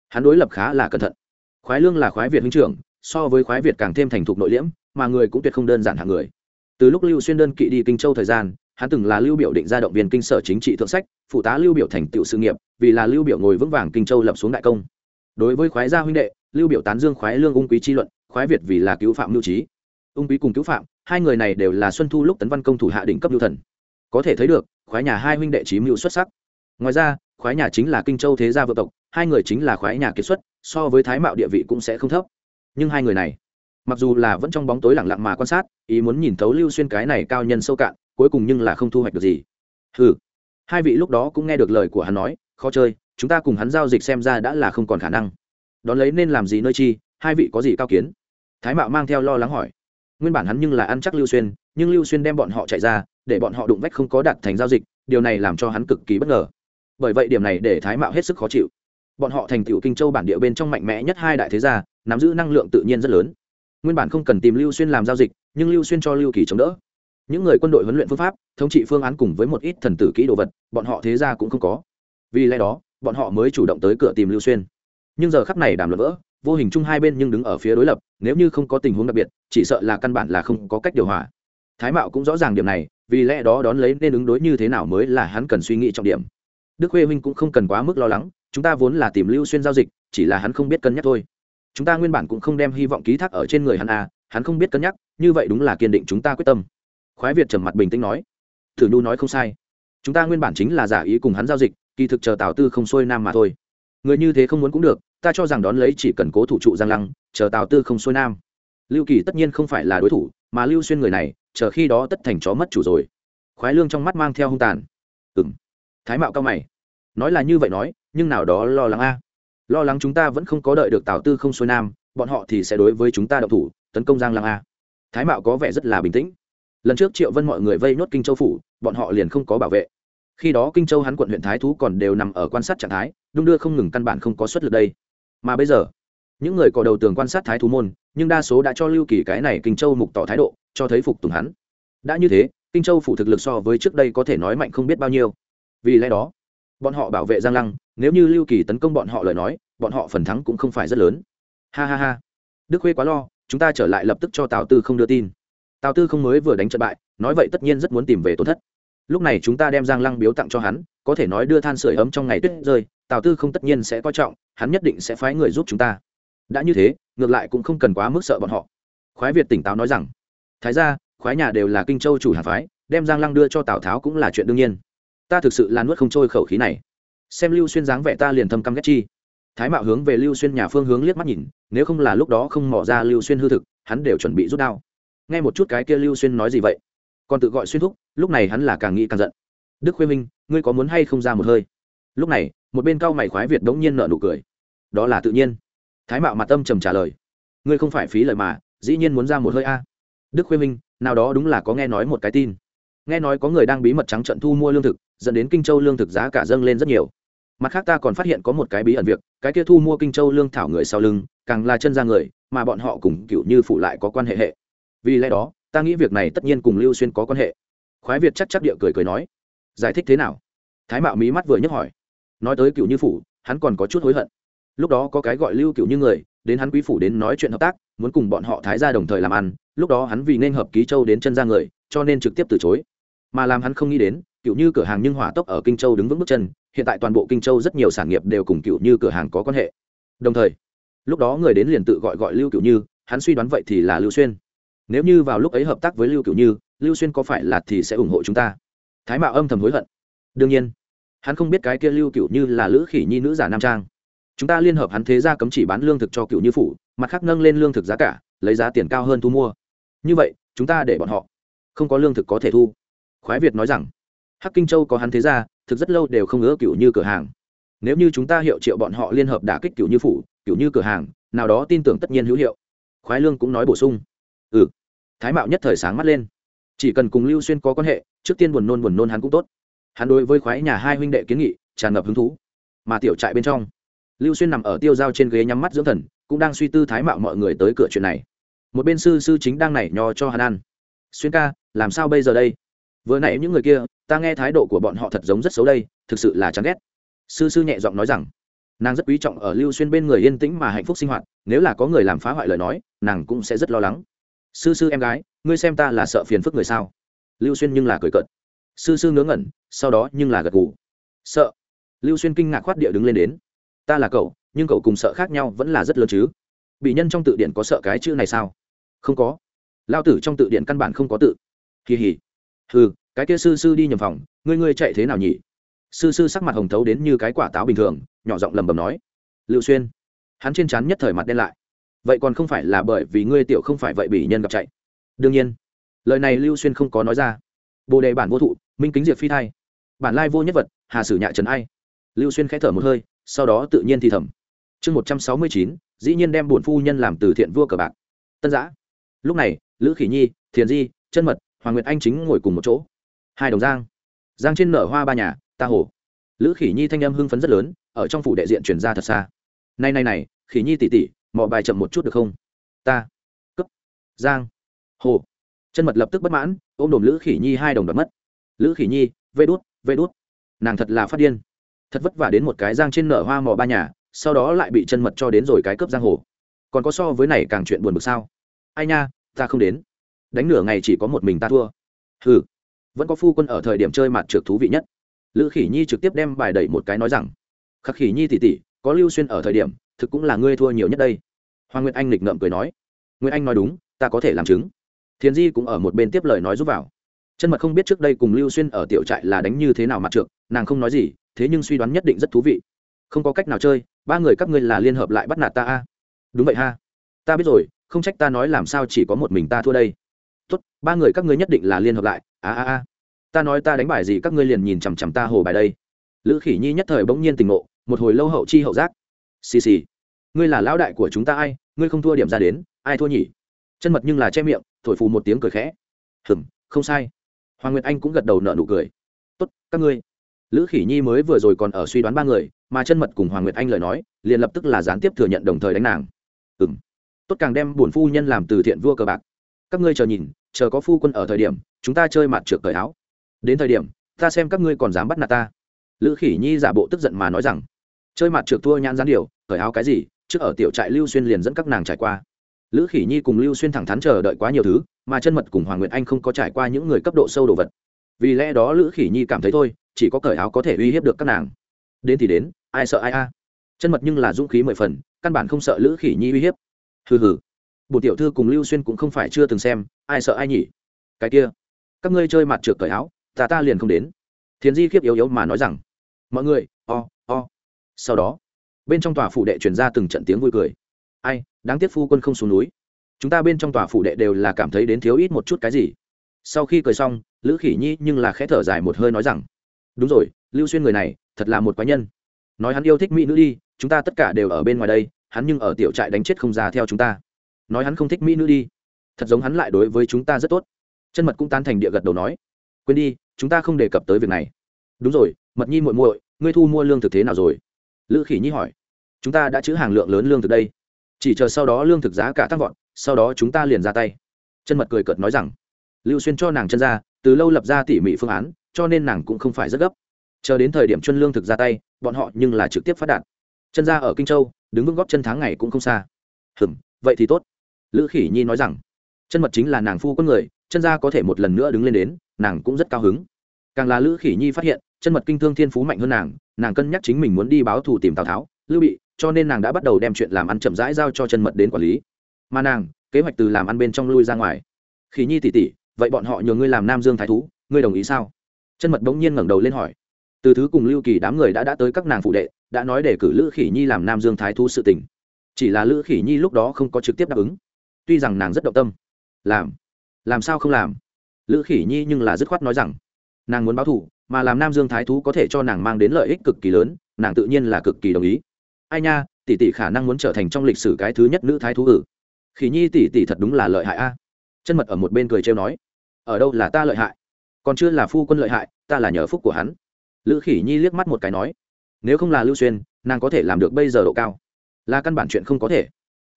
hắn đối lập khá là cẩn thận. Khoái lương là khoái việt huynh trưởng, so với khoái việt càng thêm thành thục nội liễm, mà người cũng tuyệt không đơn giản hạng người. Từ lúc lưu xuyên đơn kỵ đi kinh châu thời gian, hắn từng là lưu biểu định ra động viên kinh sở chính trị thượng sách, phụ tá lưu biểu thành tựu sự nghiệp, vì là lưu biểu ngồi vững vàng kinh châu lập xuống đại công. Đối với khoái gia huynh đệ lưu biểu tán dương khoái lương ung quý chi luận, khoái việt vì là cứu phạm lưu trí. Ung quý cùng cứu phạm, hai người này đều là xuân thu lúc tấn văn công thủ hạ đỉnh cấp lưu thần. Có thể thấy được, khoái nhà hai huynh đệ trí mưu xuất sắc. Ngoài ra, khoái nhà chính là kinh châu thế gia vợ tộc, hai người chính là khoái nhà kiệt xuất, so với thái mạo địa vị cũng sẽ không thấp. Nhưng hai người này, mặc dù là vẫn trong bóng tối lặng lặng mà quan sát, ý muốn nhìn thấu lưu xuyên cái này cao nhân sâu cạn, cuối cùng nhưng là không thu hoạch được gì. Ừ hai vị lúc đó cũng nghe được lời của hắn nói, khó chơi, chúng ta cùng hắn giao dịch xem ra đã là không còn khả năng đón lấy nên làm gì nơi chi, hai vị có gì cao kiến? Thái mạo mang theo lo lắng hỏi. Nguyên bản hắn nhưng là ăn chắc lưu xuyên, nhưng lưu xuyên đem bọn họ chạy ra, để bọn họ đụng vách không có đạt thành giao dịch, điều này làm cho hắn cực kỳ bất ngờ. Bởi vậy điểm này để thái mạo hết sức khó chịu. Bọn họ thành tựu kinh châu bản địa bên trong mạnh mẽ nhất hai đại thế gia, nắm giữ năng lượng tự nhiên rất lớn. Nguyên bản không cần tìm lưu xuyên làm giao dịch, nhưng lưu xuyên cho lưu kỳ chống đỡ. Những người quân đội huấn luyện phương pháp, thống trị phương án cùng với một ít thần tử kỹ đồ vật, bọn họ thế gia cũng không có. Vì lẽ đó, bọn họ mới chủ động tới cửa tìm lưu xuyên nhưng giờ khắp này đàm luận vỡ, vô hình chung hai bên nhưng đứng ở phía đối lập, nếu như không có tình huống đặc biệt, chỉ sợ là căn bản là không có cách điều hòa. Thái mạo cũng rõ ràng điểm này, vì lẽ đó đón lấy nên ứng đối như thế nào mới là hắn cần suy nghĩ trọng điểm. Đức huê huynh cũng không cần quá mức lo lắng, chúng ta vốn là tìm lưu xuyên giao dịch, chỉ là hắn không biết cân nhắc thôi. Chúng ta nguyên bản cũng không đem hy vọng ký thác ở trên người hắn à hắn không biết cân nhắc, như vậy đúng là kiên định chúng ta quyết tâm. Khoái việt trầm mặt bình tĩnh nói, thử nhu nói không sai. Chúng ta nguyên bản chính là giả ý cùng hắn giao dịch, kỳ thực chờ tào tư không xuôi nam mà thôi. Người như thế không muốn cũng được ta cho rằng đón lấy chỉ cần cố thủ trụ giang lăng, chờ tào tư không xuôi nam. Lưu kỳ tất nhiên không phải là đối thủ, mà lưu xuyên người này, chờ khi đó tất thành chó mất chủ rồi. Khoái lương trong mắt mang theo hung tàn. Ừng thái mạo cao mày. Nói là như vậy nói, nhưng nào đó lo lắng a. Lo lắng chúng ta vẫn không có đợi được tào tư không xuôi nam, bọn họ thì sẽ đối với chúng ta đậu thủ, tấn công giang lăng a. Thái mạo có vẻ rất là bình tĩnh. Lần trước triệu vân mọi người vây nhốt kinh châu phủ, bọn họ liền không có bảo vệ. Khi đó kinh châu hắn quận huyện thái thú còn đều nằm ở quan sát trạng thái, đung đưa không ngừng căn bản không có xuất lực đây mà bây giờ, những người có đầu tường quan sát thái thú môn, nhưng đa số đã cho lưu kỳ cái này kinh châu mục tỏ thái độ, cho thấy phục tùng hắn. Đã như thế, kinh châu phủ thực lực so với trước đây có thể nói mạnh không biết bao nhiêu. Vì lẽ đó, bọn họ bảo vệ giang lăng, nếu như lưu kỳ tấn công bọn họ lời nói, bọn họ phần thắng cũng không phải rất lớn. Ha ha ha. Đức khuê quá lo, chúng ta trở lại lập tức cho tào tư không đưa tin. Tào tư không mới vừa đánh trận bại, nói vậy tất nhiên rất muốn tìm về tổn thất. Lúc này chúng ta đem giang lăng biếu tặng cho hắn, có thể nói đưa than sửa ấm trong ngày tuyết rơi tào tư không tất nhiên sẽ coi trọng, hắn nhất định sẽ phái người giúp chúng ta. Đã như thế, ngược lại cũng không cần quá mức sợ bọn họ. Khoái việt tỉnh táo nói rằng, thái ra khoái nhà đều là kinh châu chủ hạ phái, đem giang lăng đưa cho tào tháo cũng là chuyện đương nhiên. Ta thực sự là nuốt không trôi khẩu khí này. Xem lưu xuyên dáng vẻ ta liền thâm căm ghét chi. Thái mạo hướng về lưu xuyên nhà phương hướng liếc mắt nhìn, nếu không là lúc đó không mỏ ra lưu xuyên hư thực, hắn đều chuẩn bị rút đao. Nghe một chút cái kia lưu xuyên nói gì vậy, còn tự gọi xuyên thúc, lúc này hắn là càng nghĩ càng giận. Đức khuê minh, ngươi có muốn hay không ra một hơi? Lúc này một bên cao mày khoái việt đống nhiên nợ nụ cười. Đó là tự nhiên. Thái mạo mặt tâm trầm trả lời. Ngươi không phải phí lời mà, dĩ nhiên muốn ra một hơi a. Đức khuê minh, nào đó đúng là có nghe nói một cái tin. Nghe nói có người đang bí mật trắng trận thu mua lương thực, dẫn đến kinh châu lương thực giá cả dâng lên rất nhiều. Mặt khác ta còn phát hiện có một cái bí ẩn việc, cái kia thu mua kinh châu lương thảo người sau lưng, càng là chân ra người, mà bọn họ cùng cựu như phụ lại có quan hệ hệ. Vì lẽ đó, ta nghĩ việc này tất nhiên cùng lưu xuyên có quan hệ. Khoái việt chắc chắc địa cười cười nói. Giải thích thế nào? Thái mạo mí mắt vừa nhấc hỏi nói tới cựu như phủ, hắn còn có chút hối hận. Lúc đó có cái gọi lưu cựu như người, đến hắn quý phủ đến nói chuyện hợp tác, muốn cùng bọn họ thái ra đồng thời làm ăn, lúc đó hắn vì nên hợp ký châu đến chân ra người, cho nên trực tiếp từ chối. Mà làm hắn không nghĩ đến cựu như cửa hàng nhưng hỏa tốc ở kinh châu đứng vững bước chân, hiện tại toàn bộ kinh châu rất nhiều sản nghiệp đều cùng cựu như cửa hàng có quan hệ. Đồng thời, lúc đó người đến liền tự gọi gọi lưu cựu như, hắn suy đoán vậy thì là lưu xuyên. Nếu như vào lúc ấy hợp tác với lưu cựu như, lưu xuyên có phải là thì sẽ ủng hộ chúng ta? Thái mạo âm thầm hối hận. Đương nhiên hắn không biết cái kia lưu cựu như là lữ khỉ nhi nữ giả nam trang. Chúng ta liên hợp hắn thế ra cấm chỉ bán lương thực cho cựu như phủ, mặt khác nâng lên lương thực giá cả, lấy giá tiền cao hơn thu mua. Như vậy, chúng ta để bọn họ không có lương thực có thể thu. Khoái việt nói rằng, hắc kinh châu có hắn thế ra thực rất lâu đều không ngỡ cựu như cửa hàng. Nếu như chúng ta hiệu triệu bọn họ liên hợp đả kích cựu như phủ, cựu như cửa hàng, nào đó tin tưởng tất nhiên hữu hiệu. Khoái lương cũng nói bổ sung. Ừ. Thái mạo nhất thời sáng mắt lên. Chỉ cần cùng lưu xuyên có quan hệ, trước tiên buồn nôn buồn nôn hắn cũng tốt hắn đối với khoái nhà hai huynh đệ kiến nghị, tràn ngập hứng thú. Mà tiểu trại bên trong, lưu xuyên nằm ở tiêu dao trên ghế nhắm mắt dưỡng thần, cũng đang suy tư thái mạo mọi người tới cửa chuyện này. Một bên sư sư chính đang nảy nho cho hắn ăn. Xuyên ca, làm sao bây giờ đây? Vừa nãy những người kia, ta nghe thái độ của bọn họ thật giống rất xấu đây, thực sự là chán ghét. Sư sư nhẹ giọng nói rằng, nàng rất quý trọng ở lưu xuyên bên người yên tĩnh mà hạnh phúc sinh hoạt, nếu là có người làm phá hoại lời nói, nàng cũng sẽ rất lo lắng. Sư sư em gái, ngươi xem ta là sợ phiền phức người sao? Lưu xuyên nhưng là cười cợt sư sư ngớ ngẩn, sau đó nhưng là gật gù. Sợ. Lưu xuyên kinh ngạc khoát địa đứng lên đến. Ta là cậu, nhưng cậu cùng sợ khác nhau vẫn là rất lớn chứ. Bị nhân trong tự điển có sợ cái chữ này sao? Không có. Lao tử trong tự điển căn bản không có tự. Kỳ hỉ ừ cái kia sư sư đi nhầm phòng, ngươi ngươi chạy thế nào nhỉ? Sư sư sắc mặt hồng thấu đến như cái quả táo bình thường, nhỏ giọng lầm bầm nói. Lưu xuyên. Hắn trên trán nhất thời mặt đen lại. Vậy còn không phải là bởi vì ngươi tiểu không phải vậy bị nhân gặp chạy. Đương nhiên. Lời này lưu xuyên không có nói ra bồ đề bản vô thụ minh kính diệt phi thai bản lai vô nhất vật hà sử nhạ trần ai lưu xuyên khẽ thở một hơi sau đó tự nhiên thì thầm chương một trăm sáu mươi chín dĩ nhiên đem bổn phu nhân làm từ thiện vua cờ bạc tân giã lúc này lữ khỉ nhi thiền di chân mật hoàng nguyệt anh chính ngồi cùng một chỗ hai đồng giang giang trên nở hoa ba nhà ta hồ lữ khỉ nhi thanh âm hưng phấn rất lớn ở trong phủ đệ diện chuyển ra thật xa này này này khỉ nhi tỉ tỉ mọi bài chậm một chút được không ta cấp giang hồ chân mật lập tức bất mãn, ôm đồm lữ khỉ nhi hai đồng đoạt mất. Lữ khỉ nhi, vê đút vê đút. Nàng thật là phát điên. Thật vất vả đến một cái giang trên nở hoa mò ba nhà, sau đó lại bị chân mật cho đến rồi cái cướp giang hồ. Còn có so với này càng chuyện buồn bực sao? Ai nha, ta không đến. Đánh nửa ngày chỉ có một mình ta thua. Ừ vẫn có phu quân ở thời điểm chơi mặt trượt thú vị nhất. Lữ khỉ nhi trực tiếp đem bài đẩy một cái nói rằng, khắc khỉ nhi tỉ tỉ có lưu xuyên ở thời điểm, thực cũng là ngươi thua nhiều nhất đây. Hoàng nguyệt anh lịch ngậm cười nói, nguyệt anh nói đúng, ta có thể làm chứng thiền di cũng ở một bên tiếp lời nói giúp vào. Chân mật không biết trước đây cùng lưu xuyên ở tiểu trại là đánh như thế nào mặt trượt, nàng không nói gì, thế nhưng suy đoán nhất định rất thú vị. Không có cách nào chơi, ba người các ngươi là liên hợp lại bắt nạt ta a. Đúng vậy ha. Ta biết rồi, không trách ta nói làm sao chỉ có một mình ta thua đây. Tốt, ba người các ngươi nhất định là liên hợp lại. A a a. Ta nói ta đánh bài gì các ngươi liền nhìn chằm chằm ta hồ bài đây. Lữ khỉ nhi nhất thời bỗng nhiên tình ngộ, một hồi lâu hậu chi hậu giác. Xì xì. Ngươi là lão đại của chúng ta ai, ngươi không thua điểm ra đến, ai thua nhỉ? Chân mật nhưng là che miệng, thổi phù một tiếng cười khẽ. Hừm, không sai. Hoàng nguyệt anh cũng gật đầu nợ nụ cười. Tốt, các ngươi. Lữ khỉ nhi mới vừa rồi còn ở suy đoán ba người, mà chân mật cùng hoàng nguyệt anh lời nói, liền lập tức là gián tiếp thừa nhận đồng thời đánh nàng. Ừ m tốt càng đem bổn phu nhân làm từ thiện vua cờ bạc. Các ngươi chờ nhìn, chờ có phu quân ở thời điểm, chúng ta chơi mặt trượt cởi áo. Đến thời điểm, ta xem các ngươi còn dám bắt nạt ta. Lữ khỉ nhi giả bộ tức giận mà nói rằng. Chơi mặt trượt thua nhãn gián điều, cởi áo cái gì, trước ở tiểu trại lưu xuyên liền dẫn các nàng trải qua lữ khỉ nhi cùng lưu xuyên thẳng thắn chờ đợi quá nhiều thứ, mà chân mật cùng hoàng nguyệt anh không có trải qua những người cấp độ sâu đồ vật. Vì lẽ đó lữ khỉ nhi cảm thấy thôi, chỉ có cởi áo có thể uy hiếp được các nàng. Đến thì đến, ai sợ ai a? Chân mật nhưng là dũng khí mười phần, căn bản không sợ lữ khỉ nhi uy hiếp. Hừ hừ. Bùn tiểu thư cùng lưu xuyên cũng không phải chưa từng xem, ai sợ ai nhỉ? Cái kia, các ngươi chơi mặt trượt cởi áo, ta ta liền không đến. Thiền di khiếp yếu yếu mà nói rằng, mọi người, o o. Sau đó, bên trong tòa phủ đệ truyền ra từng trận tiếng vui cười ai, đáng tiếc phu quân không xuống núi. Chúng ta bên trong tòa phủ đệ đều là cảm thấy đến thiếu ít một chút cái gì. Sau khi cười xong, lữ khỉ nhi nhưng là khẽ thở dài một hơi nói rằng, đúng rồi, lưu xuyên người này, thật là một quái nhân. Nói hắn yêu thích mỹ nữ đi, chúng ta tất cả đều ở bên ngoài đây, hắn nhưng ở tiểu trại đánh chết không già theo chúng ta. Nói hắn không thích mỹ nữ đi, thật giống hắn lại đối với chúng ta rất tốt. Chân mật cũng tan thành địa gật đầu nói, quên đi, chúng ta không đề cập tới việc này. Đúng rồi, mật nhi muội muội, ngươi thu mua lương thực thế nào rồi? Lữ khỉ nhi hỏi. Chúng ta đã chữ hàng lượng lớn lương thực đây chỉ chờ sau đó lương thực giá cả tăng vọt, sau đó chúng ta liền ra tay. Chân mật cười cợt nói rằng, lưu xuyên cho nàng chân ra, từ lâu lập ra tỉ mỉ phương án, cho nên nàng cũng không phải rất gấp. Chờ đến thời điểm chân lương thực ra tay, bọn họ nhưng là trực tiếp phát đạt. Chân ra ở kinh châu, đứng vững góp chân tháng ngày cũng không xa. Hừm, vậy thì tốt. Lữ khỉ nhi nói rằng, chân mật chính là nàng phu con người, chân ra có thể một lần nữa đứng lên đến, nàng cũng rất cao hứng. Càng là lữ khỉ nhi phát hiện, chân mật kinh thương thiên phú mạnh hơn nàng nàng cân nhắc chính mình muốn đi báo thù tìm tào tháo, lưu bị cho nên nàng đã bắt đầu đem chuyện làm ăn chậm rãi giao cho chân mật đến quản lý. Mà nàng, kế hoạch từ làm ăn bên trong lui ra ngoài. Khỉ nhi tỉ tỉ vậy bọn họ nhờ ngươi làm nam dương thái thú, ngươi đồng ý sao? Chân mật bỗng nhiên ngẩng đầu lên hỏi. Từ thứ cùng lưu kỳ đám người đã đã tới các nàng phụ đệ, đã nói để cử lữ khỉ nhi làm nam dương thái thú sự tình. Chỉ là lữ khỉ nhi lúc đó không có trực tiếp đáp ứng. Tuy rằng nàng rất động tâm. Làm. Làm sao không làm? Lữ khỉ nhi nhưng là dứt khoát nói rằng, nàng muốn báo thù, mà làm nam dương thái thú có thể cho nàng mang đến lợi ích cực kỳ lớn, nàng tự nhiên là cực kỳ đồng ý ai nha, tỷ tỷ khả năng muốn trở thành trong lịch sử cái thứ nhất nữ thái thú ử. Khỉ nhi tỷ tỷ thật đúng là lợi hại a. Chân mật ở một bên cười trêu nói. Ở đâu là ta lợi hại? Còn chưa là phu quân lợi hại, ta là nhờ phúc của hắn. Lữ khỉ nhi liếc mắt một cái nói. Nếu không là lưu xuyên, nàng có thể làm được bây giờ độ cao. Là căn bản chuyện không có thể.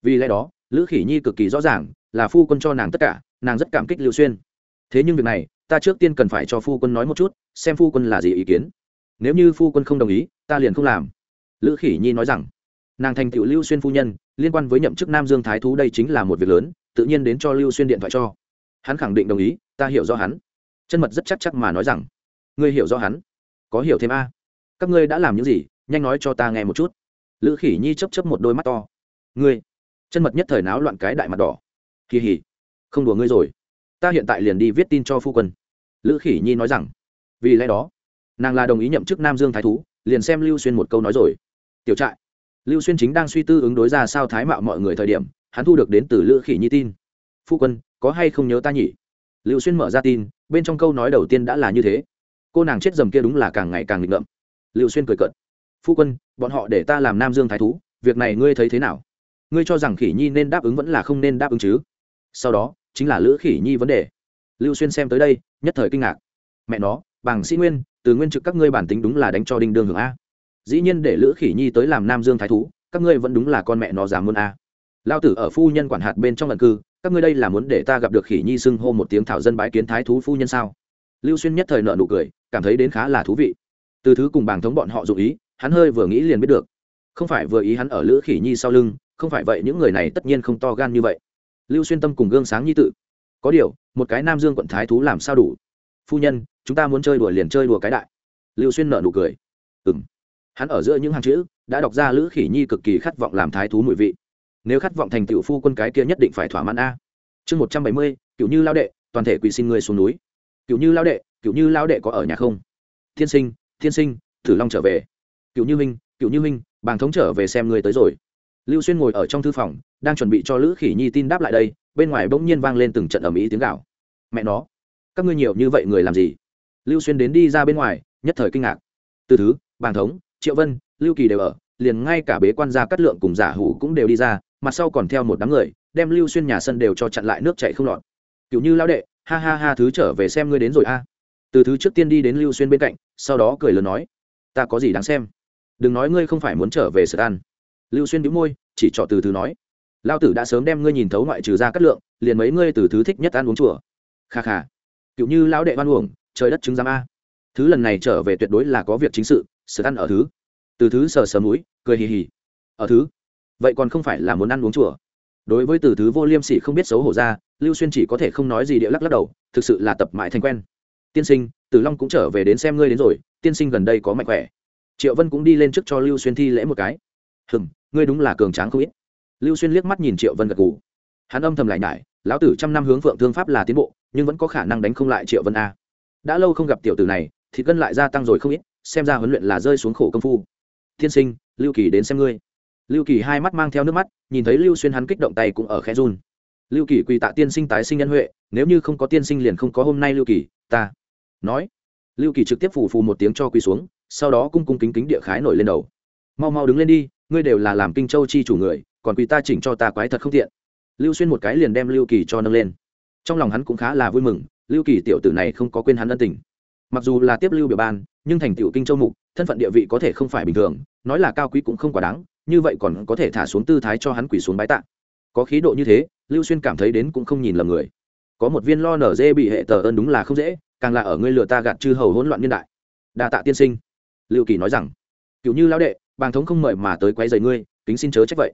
Vì lẽ đó, lữ khỉ nhi cực kỳ rõ ràng, là phu quân cho nàng tất cả, nàng rất cảm kích lưu xuyên. Thế nhưng việc này, ta trước tiên cần phải cho phu quân nói một chút, xem phu quân là gì ý kiến. Nếu như phu quân không đồng ý, ta liền không làm lữ khỉ nhi nói rằng, nàng thành tựu lưu xuyên phu nhân, liên quan với nhậm chức nam dương thái thú đây chính là một việc lớn, tự nhiên đến cho lưu xuyên điện thoại cho. Hắn khẳng định đồng ý, ta hiểu rõ hắn. Chân mật rất chắc chắc mà nói rằng, ngươi hiểu rõ hắn? Có hiểu thêm a? Các ngươi đã làm những gì? Nhanh nói cho ta nghe một chút. Lữ khỉ nhi chấp chấp một đôi mắt to. Ngươi? Chân mật nhất thời náo loạn cái đại mặt đỏ. Kỳ hỉ không đùa ngươi rồi. Ta hiện tại liền đi viết tin cho phu quân. Lữ khỉ nhi nói rằng, vì lẽ đó, nàng là đồng ý nhậm chức nam dương thái thú, liền xem lưu xuyên một câu nói rồi tiểu trại. Lưu xuyên chính đang suy tư ứng đối ra sao thái mạo mọi người thời điểm, hắn thu được đến từ lữ khỉ nhi tin. Phu quân, có hay không nhớ ta nhỉ? Lưu xuyên mở ra tin, bên trong câu nói đầu tiên đã là như thế. Cô nàng chết dầm kia đúng là càng ngày càng nghịch ngợm. Lưu xuyên cười cợt. Phu quân, bọn họ để ta làm nam dương thái thú, việc này ngươi thấy thế nào? Ngươi cho rằng khỉ nhi nên đáp ứng vẫn là không nên đáp ứng chứ? Sau đó, chính là lữ khỉ nhi vấn đề. Lưu xuyên xem tới đây, nhất thời kinh ngạc. Mẹ nó bảng sĩ nguyên, từ nguyên trực các ngươi bản tính đúng là đánh cho đinh đương hưởng a dĩ nhiên để lữ khỉ nhi tới làm nam dương thái thú, các ngươi vẫn đúng là con mẹ nó dám muốn a. Lao tử ở phu nhân quản hạt bên trong lần cư, các ngươi đây là muốn để ta gặp được khỉ nhi xưng hô một tiếng thảo dân bái kiến thái thú phu nhân sao? Lưu xuyên nhất thời nợ nụ cười, cảm thấy đến khá là thú vị. Từ thứ cùng bảng thống bọn họ dụ ý, hắn hơi vừa nghĩ liền biết được. Không phải vừa ý hắn ở lữ khỉ nhi sau lưng, không phải vậy những người này tất nhiên không to gan như vậy. Lưu xuyên tâm cùng gương sáng như tự. Có điều, một cái nam dương quận thái thú làm sao đủ? Phu nhân, chúng ta muốn chơi đùa liền chơi đùa cái đại. Lưu xuyên nợ nụ cười. Ừ hắn ở giữa những hàng chữ đã đọc ra lữ khỉ nhi cực kỳ khát vọng làm thái thú mùi vị. Nếu khát vọng thành tựu phu quân cái kia nhất định phải thỏa mãn a. Chương một trăm bảy mươi kiểu như lao đệ, toàn thể quỳ xin người xuống núi. Kiểu như lao đệ kiểu như lao đệ có ở nhà không? Thiên sinh thiên sinh thử long trở về. Cựu như minh cựu như minh, bàng thống trở về xem người tới rồi. Lưu xuyên ngồi ở trong thư phòng, đang chuẩn bị cho lữ khỉ nhi tin đáp lại đây, bên ngoài bỗng nhiên vang lên từng trận ầm ĩ tiếng gạo mẹ nó, các ngươi nhiều như vậy người làm gì? Lưu xuyên đến đi ra bên ngoài, nhất thời kinh ngạc. Từ thứ, bàng thống triệu vân, lưu kỳ đều ở, liền ngay cả bế quan gia cắt lượng cùng giả hủ cũng đều đi ra, mặt sau còn theo một đám người, đem lưu xuyên nhà sân đều cho chặn lại nước chạy không lọt. Cựu như lao đệ, ha ha ha, thứ trở về xem ngươi đến rồi a. Từ thứ trước tiên đi đến lưu xuyên bên cạnh, sau đó cười lớn nói, ta có gì đáng xem? Đừng nói ngươi không phải muốn trở về sửa ăn lưu xuyên đĩu môi, chỉ trọ từ thứ nói lao tử đã sớm đem ngươi nhìn thấu ngoại trừ ra cắt lượng, liền mấy ngươi từ thứ thích nhất ăn uống chùa. Kha kha. Cựu như lão đệ văn uổng, trời đất chứng giám a. Thứ lần này trở về tuyệt đối là có việc chính sự sờ ăn ở thứ. Từ thứ sờ sờ mũi, cười hì hì. Ở thứ? Vậy còn không phải là muốn ăn uống chùa? Đối với từ thứ vô liêm sỉ không biết xấu hổ ra, lưu xuyên chỉ có thể không nói gì địa lắc lắc đầu, thực sự là tập mãi thành quen. Tiên sinh, tử long cũng trở về đến xem ngươi đến rồi, tiên sinh gần đây có mạnh khỏe. Triệu vân cũng đi lên trước cho lưu xuyên thi lễ một cái. Hừm, ngươi đúng là cường tráng không ít. Lưu xuyên liếc mắt nhìn triệu vân gật g ủ hắn âm thầm lại nại lão tử trăm năm hướng phượng thương pháp là tiến bộ, nhưng vẫn có khả năng đánh không lại triệu vân a. Đã lâu không gặp tiểu tử này thì cân lại gia tăng rồi không ít xem ra huấn luyện là rơi xuống khổ công phu. Tiên sinh, lưu kỳ đến xem ngươi. Lưu kỳ hai mắt mang theo nước mắt, nhìn thấy lưu xuyên hắn kích động tay cũng ở khe run. Lưu kỳ quỳ tạ tiên sinh tái sinh nhân huệ, nếu như không có tiên sinh liền không có hôm nay lưu kỳ, ta. Nói. Lưu kỳ trực tiếp phù phù một tiếng cho quỳ xuống, sau đó cung cung kính kính địa khái nổi lên đầu. Mau mau đứng lên đi, ngươi đều là làm kinh châu chi chủ người, còn quỳ ta chỉnh cho ta quái thật không tiện. Lưu xuyên một cái liền đem lưu kỳ cho nâng lên. Trong lòng hắn cũng khá là vui mừng, lưu kỳ tiểu tử này không có quên hắn ân tình. Mặc dù là tiếp lưu biểu ban nhưng thành tiểu kinh châu mục, thân phận địa vị có thể không phải bình thường, nói là cao quý cũng không quá đáng, như vậy còn có thể thả xuống tư thái cho hắn quỳ xuống bái tạ. Có khí độ như thế, lưu xuyên cảm thấy đến cũng không nhìn lầm người. Có một viên lo nở dê bị hệ tờ ơn đúng là không dễ, càng là ở ngươi lừa ta gạt chư hầu hỗn loạn niên đại. Đa tạ tiên sinh. Lưu kỳ nói rằng, cựu như lão đệ, bàng thống không mời mà tới quấy rầy ngươi, kính xin chớ trách vậy.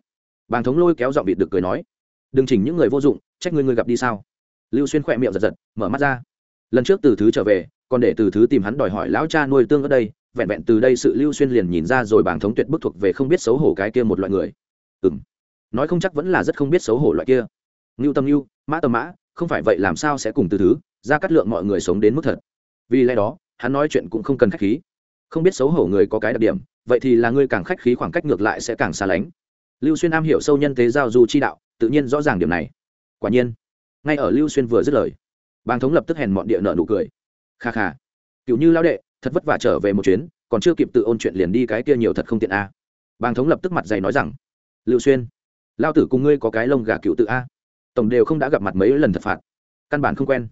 Bàng thống lôi kéo giọng vịt được cười nói, đừng chỉnh những người vô dụng, trách ngươi ngươi gặp đi sao? Lưu xuyên khỏe miệng giật giật, mở mắt ra lần trước từ thứ trở về, còn để từ thứ tìm hắn đòi hỏi lão cha nuôi tương ở đây, vẹn vẹn từ đây sự lưu xuyên liền nhìn ra rồi bảng thống tuyệt bức thuộc về không biết xấu hổ cái kia một loại người. Ừ m nói không chắc vẫn là rất không biết xấu hổ loại kia. Ngưu tâm ngưu, mã tâm mã, không phải vậy làm sao sẽ cùng từ thứ, ra cắt lượng mọi người sống đến mức thật. Vì lẽ đó, hắn nói chuyện cũng không cần khách khí. Không biết xấu hổ người có cái đặc điểm, vậy thì là ngươi càng khách khí khoảng cách ngược lại sẽ càng xa lánh. Lưu xuyên am hiểu sâu nhân tế giao du chi đạo, tự nhiên rõ ràng điểm này. Quả nhiên, ngay ở lưu xuyên vừa dứt lời bàng thống lập tức hèn mọn địa nợ nụ cười. Kha kha. Cựu như lao đệ, thật vất vả trở về một chuyến, còn chưa kịp tự ôn chuyện liền đi cái kia nhiều thật không tiện a. Bàng thống lập tức mặt dày nói rằng, lưu xuyên, lao tử cùng ngươi có cái lông gà cựu tự a. Tổng đều không đã gặp mặt mấy lần thật phạt. Căn bản không quen.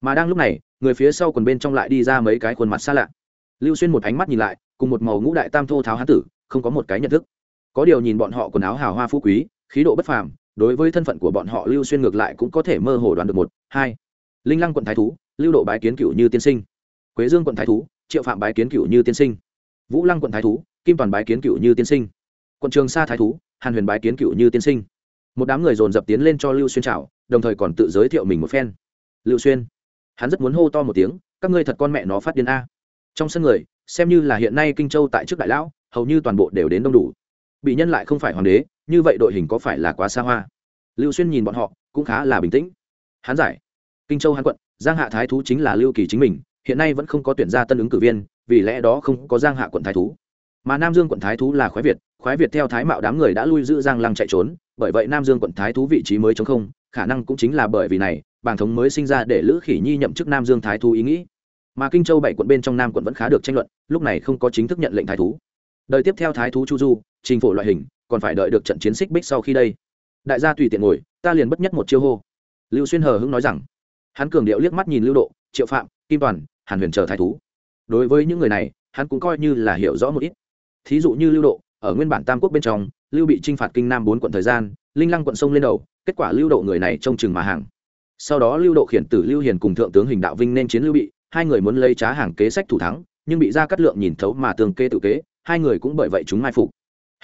Mà đang lúc này, người phía sau còn bên trong lại đi ra mấy cái khuôn mặt xa lạ. Lưu xuyên một ánh mắt nhìn lại, cùng một màu ngũ đại tam thô tháo hán tử, không có một cái nhận thức. Có điều nhìn bọn họ quần áo hào hoa phú quý, khí độ bất phàm, đối với thân phận của bọn họ lưu xuyên ngược lại cũng có thể mơ hồ đoán được một, hai linh lăng quận thái thú, lưu độ bái kiến cựu như tiên sinh. Quế dương quận thái thú, triệu phạm bái kiến cựu như tiên sinh. Vũ lăng quận thái thú, kim toàn bái kiến cựu như tiên sinh. Quận trường sa thái thú, hàn huyền bái kiến cựu như tiên sinh. Một đám người dồn dập tiến lên cho lưu xuyên trào đồng thời còn tự giới thiệu mình một phen. Lưu xuyên, hắn rất muốn hô to một tiếng, các ngươi thật con mẹ nó phát điên a. Trong sân người, xem như là hiện nay kinh châu tại trước đại lão, hầu như toàn bộ đều đến đông đủ. Bị nhân lại không phải hoàng đế, như vậy đội hình có phải là quá xa hoa? Lưu xuyên nhìn bọn họ, cũng khá là bình tĩnh. Hắn giải kinh châu hán quận, giang hạ thái thú chính là lưu kỳ chính mình, hiện nay vẫn không có tuyển ra tân ứng cử viên, vì lẽ đó không có giang hạ quận thái thú. Mà nam dương quận thái thú là khoái việt khoái việt theo thái mạo đám người đã lui giữ giang lăng chạy trốn, bởi vậy nam dương quận thái thú vị trí mới chống không, khả năng cũng chính là bởi vì này bảng thống mới sinh ra để lữ khỉ nhi nhậm chức nam dương thái thú ý nghĩ. Mà kinh châu bảy quận bên trong nam quận vẫn khá được tranh luận, lúc này không có chính thức nhận lệnh thái thú. Đợi tiếp theo thái thú chu du trình phổ loại hình, còn phải đợi được trận chiến xích bích sau khi đây. Đại gia tùy tiện ngồi, ta liền bất nhất một chiêu hô. Lưu xuyên hờ hững nói rằng hắn cường điệu liếc mắt nhìn lưu độ, triệu phạm, kim toàn, hàn huyền chờ thái thú. Đối với những người này, hắn cũng coi như là hiểu rõ một ít. Thí dụ như lưu độ, ở nguyên bản tam quốc bên trong, lưu bị t r i n h phạt kinh nam bốn quận thời gian, linh lăng quận sông lên đầu, kết quả lưu độ người này trông chừng mà hàng. Sau đó lưu độ khiển tử lưu hiền cùng thượng tướng hình đạo vinh nên chiến lưu bị, hai người muốn lấy trá hàng kế sách thủ thắng, nhưng bị ra cắt lượng nhìn thấu mà tường kê tự kế, hai người cũng bởi vậy chúng mai phục.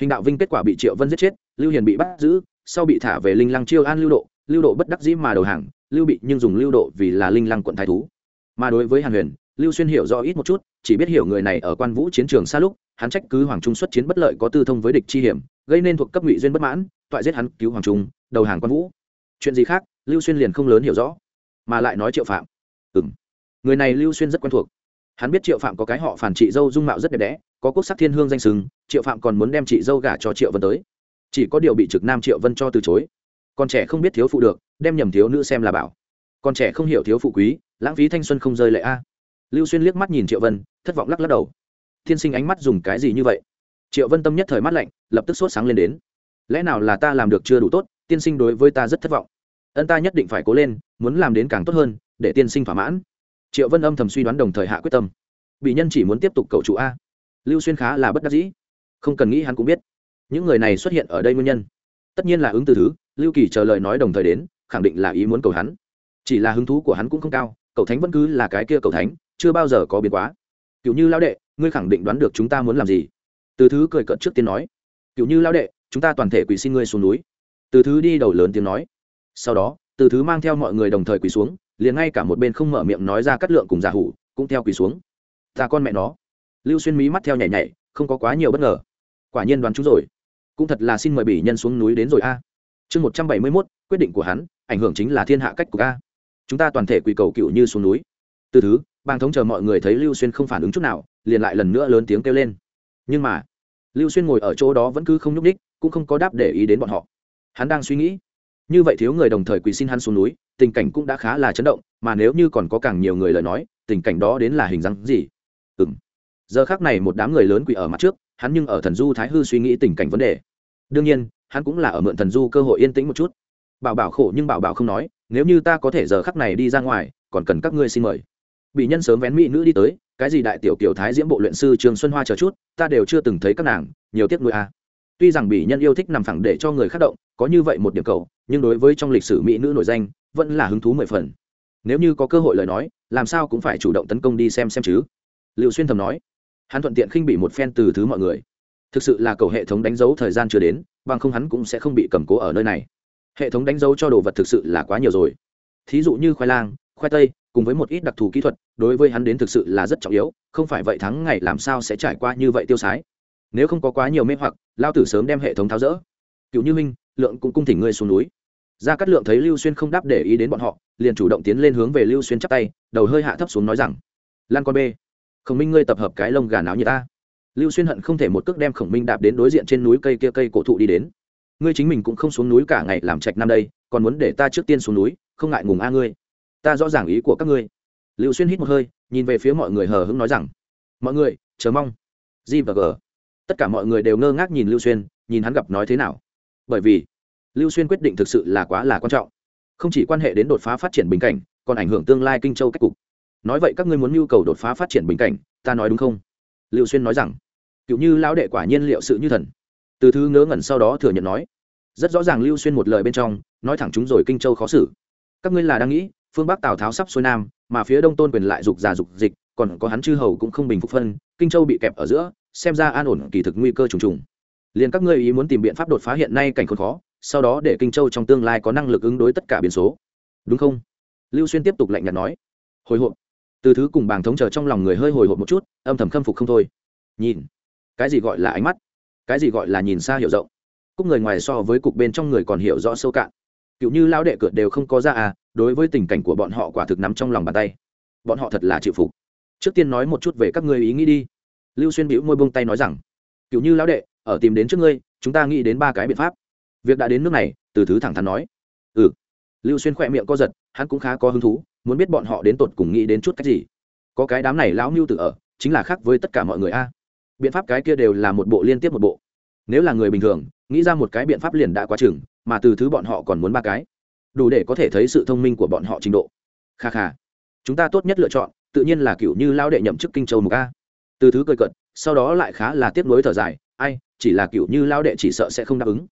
Hình đạo vinh kết quả bị triệu vân giết chết, lưu hiền bị bắt giữ, sau bị thả về linh lăng chiêu an lưu độ lưu độ bất đắc dĩ mà đầu hàng lưu bị nhưng dùng lưu độ vì là linh lăng quận thái thú. Mà đối với hàn huyền, lưu xuyên hiểu rõ ít một chút, chỉ biết hiểu người này ở quan vũ chiến trường xa lúc, hắn trách cứ hoàng trung xuất chiến bất lợi có tư thông với địch chi hiểm, gây nên thuộc cấp ngụy duyên bất mãn, toại giết hắn cứu hoàng trung, đầu hàng quan vũ. Chuyện gì khác, lưu xuyên liền không lớn hiểu rõ, mà lại nói triệu phạm. Ừ m người này lưu xuyên rất quen thuộc. Hắn biết triệu phạm có cái họ phản chị dâu dung mạo rất đẹp đẽ, có quốc sắc thiên hương danh sừng, triệu phạm còn muốn đem chị dâu gả cho triệu vân tới. Chỉ có điều bị trực nam triệu vân cho từ chối. Còn trẻ không biết thiếu phụ được đem nhầm thiếu nữ xem là bảo. Còn trẻ không hiểu thiếu phụ quý, lãng phí thanh xuân không rơi lệ a. Lưu xuyên liếc mắt nhìn triệu vân, thất vọng lắc lắc đầu. Thiên sinh ánh mắt dùng cái gì như vậy? Triệu vân tâm nhất thời mắt lạnh, lập tức sốt sáng lên đến. Lẽ nào là ta làm được chưa đủ tốt, tiên sinh đối với ta rất thất vọng. Ân ta nhất định phải cố lên, muốn làm đến càng tốt hơn, để tiên sinh thỏa mãn. Triệu vân âm thầm suy đoán đồng thời hạ quyết tâm. Bị nhân chỉ muốn tiếp tục cầu chủ a. Lưu xuyên khá là bất đắc dĩ. Không cần nghĩ hắn cũng biết. Những người này xuất hiện ở đây nguyên nhân. Tất nhiên là ứng từ thứ, lưu kỳ chờ lời nói đồng thời đến khẳng định là ý muốn cầu hắn. Chỉ là hứng thú của hắn cũng không cao, cậu thánh vẫn cứ là cái kia cậu thánh, chưa bao giờ có biến quá. Cựu như lao đệ, ngươi khẳng định đoán được chúng ta muốn làm gì? Từ thứ cười cợt trước tiên nói. Cựu như lao đệ, chúng ta toàn thể quỳ xin ngươi xuống núi. Từ thứ đi đầu lớn tiếng nói. Sau đó, từ thứ mang theo mọi người đồng thời quỳ xuống, liền ngay cả một bên không mở miệng nói ra cắt lượng cùng giả hủ, cũng theo quỳ xuống. Ta con mẹ nó. Lưu xuyên mí mắt theo nhảy nhảy, không có quá nhiều bất ngờ. Quả nhiên đoán chúng rồi. Cũng thật là xin mời bỉ nhân xuống núi đến rồi a. Chương một trăm bảy mươi mốt quyết định của hắn, ảnh hưởng chính là thiên hạ cách của ca chúng ta toàn thể quỳ cầu cựu như xuống núi. Từ thứ, bang thống chờ mọi người thấy lưu xuyên không phản ứng chút nào, liền lại lần nữa lớn tiếng kêu lên. Nhưng mà, lưu xuyên ngồi ở chỗ đó vẫn cứ không nhúc ních cũng không có đáp để ý đến bọn họ. Hắn đang suy nghĩ, như vậy thiếu người đồng thời quỳ xin hắn xuống núi, tình cảnh cũng đã khá là chấn động, mà nếu như còn có càng nhiều người lời nói, tình cảnh đó đến là hình dáng gì? Ừ m giờ khác này một đám người lớn quỳ ở mặt trước, hắn nhưng ở thần du thái hư suy nghĩ tình cảnh vấn đề. Đương nhiên, hắn cũng là ở mượn thần du cơ hội yên tĩnh một chút bảo bảo khổ nhưng bảo bảo không nói, nếu như ta có thể giờ khắc này đi ra ngoài, còn cần các ngươi xin mời. Bị nhân sớm vén mỹ nữ đi tới, cái gì đại tiểu kiểu thái diễm bộ luyện sư trường xuân hoa chờ chút, ta đều chưa từng thấy các nàng, nhiều tiếc nuôi a à. tuy rằng bị nhân yêu thích nằm phẳng để cho người khác động, có như vậy một điểm cầu, nhưng đối với trong lịch sử mỹ nữ nổi danh, vẫn là hứng thú mười phần. Nếu như có cơ hội lời nói, làm sao cũng phải chủ động tấn công đi xem xem chứ. Liệu xuyên thầm nói. Hắn thuận tiện khinh bị một phen từ thứ mọi người. Thực sự là cầu hệ thống đánh dấu thời gian chưa đến, bằng không hắn cũng sẽ không bị cầm cố ở nơi này hệ thống đánh dấu cho đồ vật thực sự là quá nhiều rồi. Thí dụ như khoai lang, khoai tây, cùng với một ít đặc thù kỹ thuật, đối với hắn đến thực sự là rất trọng yếu, không phải vậy thắng ngày làm sao sẽ trải qua như vậy tiêu sái. Nếu không có quá nhiều mê hoặc, lao tử sớm đem hệ thống tháo rỡ. Cựu như minh, lượng cũng cung thỉnh ngươi xuống núi. Ra cắt lượng thấy lưu xuyên không đáp để ý đến bọn họ, liền chủ động tiến lên hướng về lưu xuyên chắp tay, đầu hơi hạ thấp xuống nói rằng, lan con b khổng minh ngươi tập hợp cái lông gà náo như ta. Lưu xuyên hận không thể một cước đem khổng minh đạp đến đối diện trên núi cây kia cây cổ thụ đi đến ngươi chính mình cũng không xuống núi cả ngày làm trạch năm đây, còn muốn để ta trước tiên xuống núi, không ngại ngùng a ngươi. Ta rõ ràng ý của các ngươi. Lưu xuyên hít một hơi, nhìn về phía mọi người hờ hững nói rằng, mọi người, chờ mong. G và g. Tất cả mọi người đều ngơ ngác nhìn lưu xuyên, nhìn hắn gặp nói thế nào. Bởi vì, lưu xuyên quyết định thực sự là quá là quan trọng. Không chỉ quan hệ đến đột phá phát triển bình cảnh, còn ảnh hưởng tương lai kinh châu cách cục. Nói vậy các ngươi muốn nhu cầu đột phá phát triển bình cảnh, ta nói đúng không? Lưu xuyên nói rằng cựu như lão đệ quả nhiên liệu sự như thần từ thứ ngớ ngẩn sau đó thừa nhận nói, rất rõ ràng lưu xuyên một lời bên trong, nói thẳng chúng rồi kinh châu khó xử. Các ngươi là đang nghĩ, phương bắc tào tháo sắp xuôi nam, mà phía đông tôn quyền lại dục già dục dịch, còn có hắn chư hầu cũng không bình phục phân, kinh châu bị kẹp ở giữa, xem ra an ổn kỳ thực nguy cơ trùng trùng. Liền các ngươi ý muốn tìm biện pháp đột phá hiện nay cảnh khốn khó, sau đó để kinh châu trong tương lai có năng lực ứng đối tất cả biến số. Đúng không? Lưu xuyên tiếp tục lạnh nhạt nói. Hồi hộp. Từ thứ cùng bàng thống chờ trong lòng người hơi hồi hộp một chút, âm thầm khâm phục không thôi. Nhìn, cái gì gọi là ánh mắt? Cái gì gọi là nhìn xa hiểu rộng? Cúc người ngoài so với cục bên trong người còn hiểu rõ sâu cạn. Cựu như lao đệ cượt đều không có ra à đối với tình cảnh của bọn họ quả thực nắm trong lòng bàn tay. Bọn họ thật là chịu phục. Trước tiên nói một chút về các ngươi ý nghĩ đi. Lưu xuyên bĩu môi bông tay nói rằng, cựu như lão đệ, ở tìm đến trước ngươi, chúng ta nghĩ đến ba cái biện pháp. Việc đã đến nước này, từ thứ thẳng thắn nói. Ừ. Lưu xuyên khỏe miệng co giật, hắn cũng khá có hứng thú, muốn biết bọn họ đến tột cùng nghĩ đến chút cách gì. Có cái đám này lão mưu tự ở, chính là khác với tất cả mọi người a biện pháp cái kia đều là một bộ liên tiếp một bộ. Nếu là người bình thường, nghĩ ra một cái biện pháp liền đã quá chừng, mà từ thứ bọn họ còn muốn ba cái. Đủ để có thể thấy sự thông minh của bọn họ trình độ. Kha kha. Chúng ta tốt nhất lựa chọn, tự nhiên là kiểu như lao đệ nhậm chức kinh châu mục a. Từ thứ cười cận sau đó lại khá là tiếp nối thở dài, ai, chỉ là kiểu như lao đệ chỉ sợ sẽ không đáp ứng.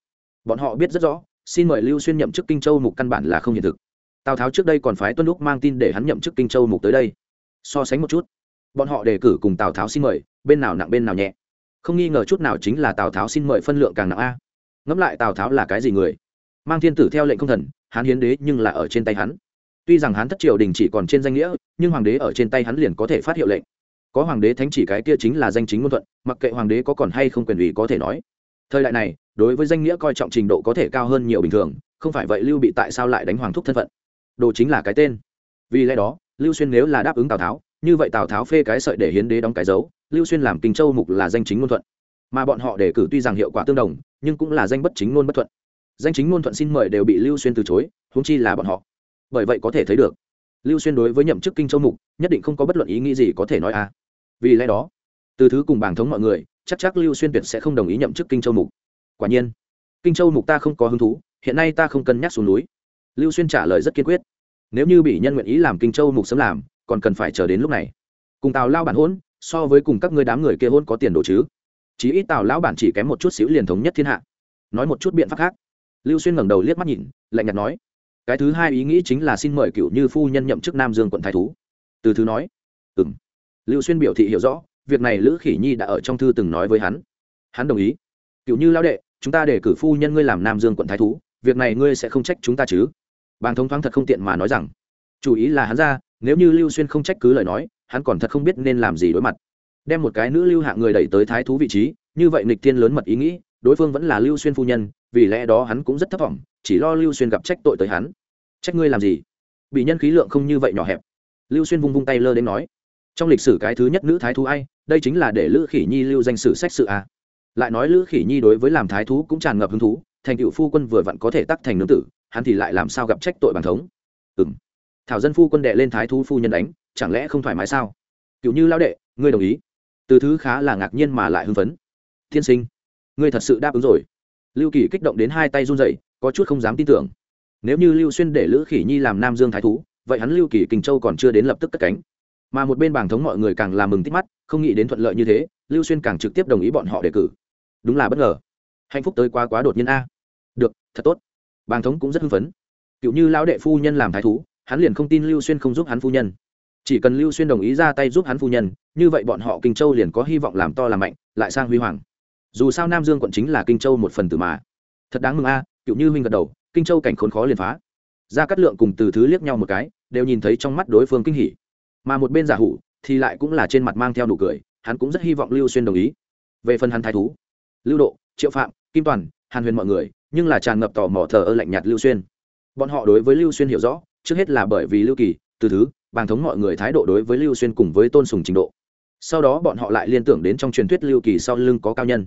Bọn họ biết rất rõ, xin mời lưu xuyên nhậm chức kinh châu mục căn bản là không hiện thực. Tào tháo trước đây còn phái tuân lúc mang tin để hắn nhậm chức kinh châu mục tới đây. So sánh một chút bọn họ đề cử cùng tào tháo xin mời, bên nào nặng bên nào nhẹ. Không nghi ngờ chút nào chính là tào tháo xin mời phân lượng càng nặng a. Ngẫm lại tào tháo là cái gì người? Mang thiên tử theo lệnh không thần, hán hiến đế nhưng là ở trên tay hắn. Tuy rằng hán thất triều đình chỉ còn trên danh nghĩa, nhưng hoàng đế ở trên tay hắn liền có thể phát hiệu lệnh. Có hoàng đế thánh chỉ cái kia chính là danh chính ngôn thuận, mặc kệ hoàng đế có còn hay không quyền ủy có thể nói. Thời đại này, đối với danh nghĩa coi trọng trình độ có thể cao hơn nhiều bình thường, không phải vậy lưu bị tại sao lại đánh hoàng thúc thân phận? Đồ chính là cái tên. Vì lẽ đó, lưu xuyên nếu là đáp ứng tào tháo như vậy tào tháo phê cái sợi để hiến đế đóng cái dấu, lưu xuyên làm kinh châu mục là danh chính ngôn thuận. Mà bọn họ đề cử tuy rằng hiệu quả tương đồng, nhưng cũng là danh bất chính ngôn bất thuận. Danh chính ngôn thuận xin mời đều bị lưu xuyên từ chối húng chi là bọn họ. Bởi vậy có thể thấy được, lưu xuyên đối với nhậm chức kinh châu mục, nhất định không có bất luận ý nghĩ gì có thể nói a à. vì lẽ đó, từ thứ cùng bảng thống mọi người, chắc chắc lưu xuyên tuyệt sẽ không đồng ý nhậm chức kinh châu mục. Quả nhiên, kinh châu mục ta không có hứng thú, hiện nay ta không cân nhắc xuống núi. Lưu xuyên trả lời rất kiên quyết. Nếu như bị nhân nguyện ý làm kinh châu mục sớm làm còn cần phải chờ đến lúc này. Cùng tào lao bản hôn, so với cùng các ngươi đám người kia hôn có tiền đồ chứ? Chí ít tào lão bản chỉ kém một chút xíu liền thống nhất thiên hạ. Nói một chút biện pháp khác. Lưu xuyên ngẩng đầu liếc mắt nhìn, lạnh nhạt nói, cái thứ hai ý nghĩ chính là xin mời cựu như phu nhân nhậm chức nam dương quận thái thú. Từ thứ nói ừ m lưu xuyên biểu thị hiểu rõ, việc này lữ khỉ nhi đã ở trong thư từng nói với hắn. Hắn đồng ý. Cựu như lao đệ, chúng ta để cử phu nhân ngươi làm nam dương quận thái thú, việc này ngươi sẽ không trách chúng ta chứ? Bàng thống thoáng thật không tiện mà nói rằng, chủ ý là hắn ra nếu như lưu xuyên không trách cứ lời nói, hắn còn thật không biết nên làm gì đối mặt. Đem một cái nữ lưu hạng người đẩy tới thái thú vị trí, như vậy nịch tiên lớn mật ý nghĩ, đối phương vẫn là lưu xuyên phu nhân, vì lẽ đó hắn cũng rất thất vọng, chỉ lo lưu xuyên gặp trách tội tới hắn. Trách ngươi làm gì? Bị nhân khí lượng không như vậy nhỏ hẹp. Lưu xuyên vung vung tay lơ đến nói, trong lịch sử cái thứ nhất nữ thái thú ai? Đây chính là để lữ khỉ nhi lưu danh sử sách sự a lại nói lữ khỉ nhi đối với làm thái thú cũng tràn ngập hứng thú, thành cựu phu quân vừa vặn có thể tắc thành nương tử, hắn thì lại làm sao gặp trách tội bằng thống? Ừ m thảo dân phu quân đệ lên thái thú phu nhân đánh, chẳng lẽ không thoải mái sao? Cựu như lao đệ, ngươi đồng ý. Từ thứ khá là ngạc nhiên mà lại hưng phấn. Tiên sinh, ngươi thật sự đáp ứng rồi. Lưu kỳ kích động đến hai tay run rẩy, có chút không dám tin tưởng. Nếu như lưu xuyên để lữ khỉ nhi làm nam dương thái thú, vậy hắn lưu kỳ kình châu còn chưa đến lập tức cất cánh. Mà một bên bảng thống mọi người càng làm mừng tít mắt, không nghĩ đến thuận lợi như thế, lưu xuyên càng trực tiếp đồng ý bọn họ đề cử. Đúng là bất ngờ. Hạnh phúc tới quá quá đột nhiên a. Được, thật tốt. Bàng thống cũng rất hưng phấn. Cựu như lão đệ phu nhân làm thái thú hắn liền không tin lưu xuyên không giúp hắn phu nhân. Chỉ cần lưu xuyên đồng ý ra tay giúp hắn phu nhân, như vậy bọn họ kinh châu liền có hy vọng làm to làm mạnh, lại sang huy hoàng. Dù sao nam dương quận chính là kinh châu một phần từ mà. Thật đáng mừng a, cựu như huynh gật đầu, kinh châu cảnh khốn khó liền phá. Ra cắt lượng cùng từ thứ liếc nhau một cái, đều nhìn thấy trong mắt đối phương kinh hỉ. Mà một bên giả hủ thì lại cũng là trên mặt mang theo nụ cười, hắn cũng rất hy vọng lưu xuyên đồng ý. Về phần hắn thái thú, lưu độ, triệu phạm, kim toàn, hàn huyền mọi người, nhưng là tràn ngập tò mò thờ ơ lạnh nhạt lưu xuyên. Bọn họ đối với lưu xuyên hiểu rõ trước hết là bởi vì lưu kỳ, từ thứ, bàng thống mọi người thái độ đối với lưu xuyên cùng với tôn sùng trình độ. Sau đó bọn họ lại liên tưởng đến trong truyền thuyết lưu kỳ sau lưng có cao nhân.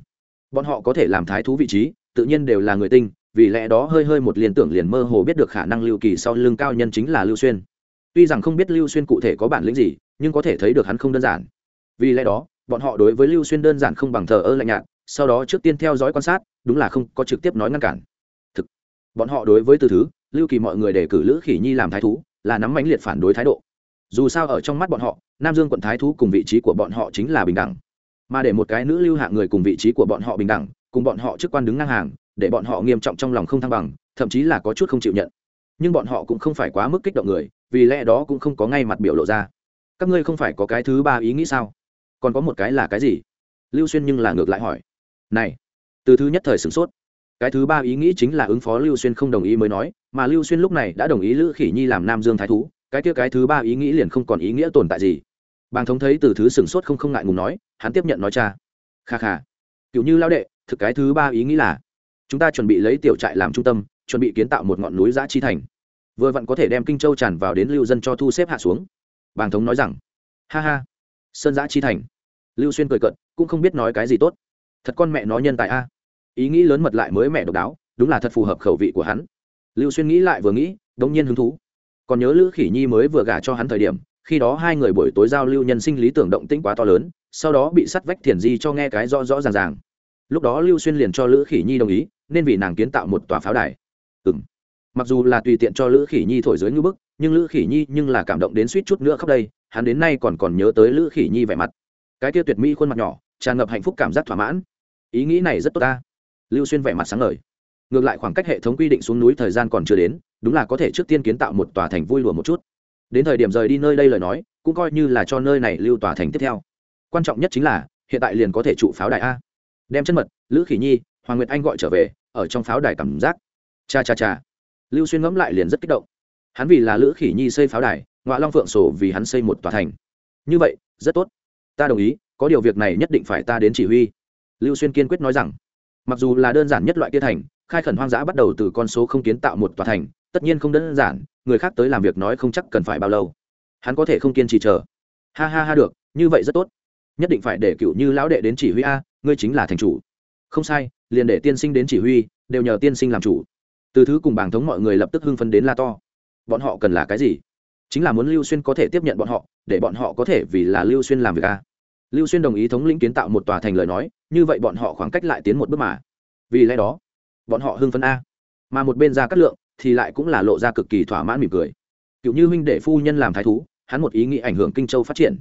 Bọn họ có thể làm thái thú vị trí, tự nhiên đều là người tinh, vì lẽ đó hơi hơi một liên tưởng liền mơ hồ biết được khả năng lưu kỳ sau lưng cao nhân chính là lưu xuyên. Tuy rằng không biết lưu xuyên cụ thể có bản lĩnh gì, nhưng có thể thấy được hắn không đơn giản. Vì lẽ đó, bọn họ đối với lưu xuyên đơn giản không bằng thờ ơ lạnh nhạt, sau đó trước tiên theo dõi quan sát, đúng là không có trực tiếp nói ngăn cản. Thực, bọn họ đối với từ thứ lưu kỳ mọi người đề cử lữ khỉ nhi làm thái thú, là nắm mãnh liệt phản đối thái độ. Dù sao ở trong mắt bọn họ, nam dương quận thái thú cùng vị trí của bọn họ chính là bình đẳng. Mà để một cái nữ lưu hạng người cùng vị trí của bọn họ bình đẳng, cùng bọn họ chức quan đứng ngang hàng, để bọn họ nghiêm trọng trong lòng không thăng bằng, thậm chí là có chút không chịu nhận. Nhưng bọn họ cũng không phải quá mức kích động người, vì lẽ đó cũng không có ngay mặt biểu lộ ra. Các ngươi không phải có cái thứ ba ý nghĩ sao? Còn có một cái là cái gì? Lưu xuyên nhưng là ngược lại hỏi. Này, từ thứ nhất thời sửng sốt cái thứ ba ý nghĩ chính là ứng phó lưu xuyên không đồng ý mới nói, mà lưu xuyên lúc này đã đồng ý lữ khỉ nhi làm nam dương thái thú, cái kia cái thứ ba ý nghĩ liền không còn ý nghĩa tồn tại gì. Bàng thống thấy từ thứ sửng sốt không không ngại ngùng nói, hắn tiếp nhận nói cha. Kha kha. Kiểu như lao đệ, thực cái thứ ba ý nghĩ là, chúng ta chuẩn bị lấy tiểu trại làm trung tâm, chuẩn bị kiến tạo một ngọn núi giã chi thành. Vừa vặn có thể đem kinh châu tràn vào đến lưu dân cho thu xếp hạ xuống. Bàng thống nói rằng, ha ha, sơn giã chi thành. Lưu xuyên cười cận cũng không biết nói cái gì tốt. Thật con mẹ nó nhân tài a ý nghĩ lớn mật lại mới mẹ độc đáo, đúng là thật phù hợp khẩu vị của hắn. Lưu xuyên nghĩ lại vừa nghĩ, đống nhiên hứng thú. Còn nhớ lữ khỉ nhi mới vừa gả cho hắn thời điểm, khi đó hai người buổi tối giao lưu nhân sinh lý tưởng động tĩnh quá to lớn, sau đó bị sắt vách thiền di cho nghe cái rõ rõ ràng ràng. Lúc đó lưu xuyên liền cho lữ khỉ nhi đồng ý, nên vì nàng kiến tạo một tòa pháo đài. Ừng mặc dù là tùy tiện cho lữ khỉ nhi thổi dưới ngư bức, nhưng lữ khỉ nhi nhưng là cảm động đến suýt chút nữa khóc đây, hắn đến nay còn còn nhớ tới lữ khỉ nhi vẻ mặt. Cái kia tuyệt mỹ khuôn mặt nhỏ, tràn ngập hạnh phúc cảm giác thỏa mãn. Ý nghĩ này rất tốt ta lưu xuyên vẻ mặt sáng ngời. Ngược lại khoảng cách hệ thống quy định xuống núi thời gian còn chưa đến, đúng là có thể trước tiên kiến tạo một tòa thành vui lùa một chút. Đến thời điểm rời đi nơi đây lời nói, cũng coi như là cho nơi này lưu tòa thành tiếp theo. Quan trọng nhất chính là, hiện tại liền có thể trụ pháo đài a. Đem chân mật, lữ khỉ nhi, hoàng nguyệt anh gọi trở về, ở trong pháo đài cảm giác. Cha cha cha. Lưu xuyên ngẫm lại liền rất kích động. Hắn vì là lữ khỉ nhi xây pháo đài ngoại long phượng sổ vì hắn xây một tòa thành. Như vậy, rất tốt. Ta đồng ý, có điều việc này nhất định phải ta đến chỉ huy. Lưu xuyên kiên quyết nói rằng mặc dù là đơn giản nhất loại kia thành, khai khẩn hoang dã bắt đầu từ con số không kiến tạo một tòa thành, tất nhiên không đơn giản, người khác tới làm việc nói không chắc cần phải bao lâu. Hắn có thể không kiên trì chờ. Ha ha ha được, như vậy rất tốt. Nhất định phải để cựu như lão đệ đến chỉ huy a, ngươi chính là thành chủ. Không sai, liền để tiên sinh đến chỉ huy, đều nhờ tiên sinh làm chủ. Từ thứ cùng bảng thống mọi người lập tức hưng phấn đến la to. Bọn họ cần là cái gì? Chính là muốn lưu xuyên có thể tiếp nhận bọn họ, để bọn họ có thể vì là lưu xuyên làm việc a. Lưu xuyên đồng ý thống lĩnh kiến tạo một tòa thành lời nói như vậy bọn họ khoảng cách lại tiến một bước mà. Vì lẽ đó, bọn họ hưng phấn a. Mà một bên ra cắt lượng, thì lại cũng là lộ ra cực kỳ thỏa mãn mỉm cười. Cựu như huynh để phu nhân làm thái thú, hắn một ý nghĩ ảnh hưởng kinh châu phát triển.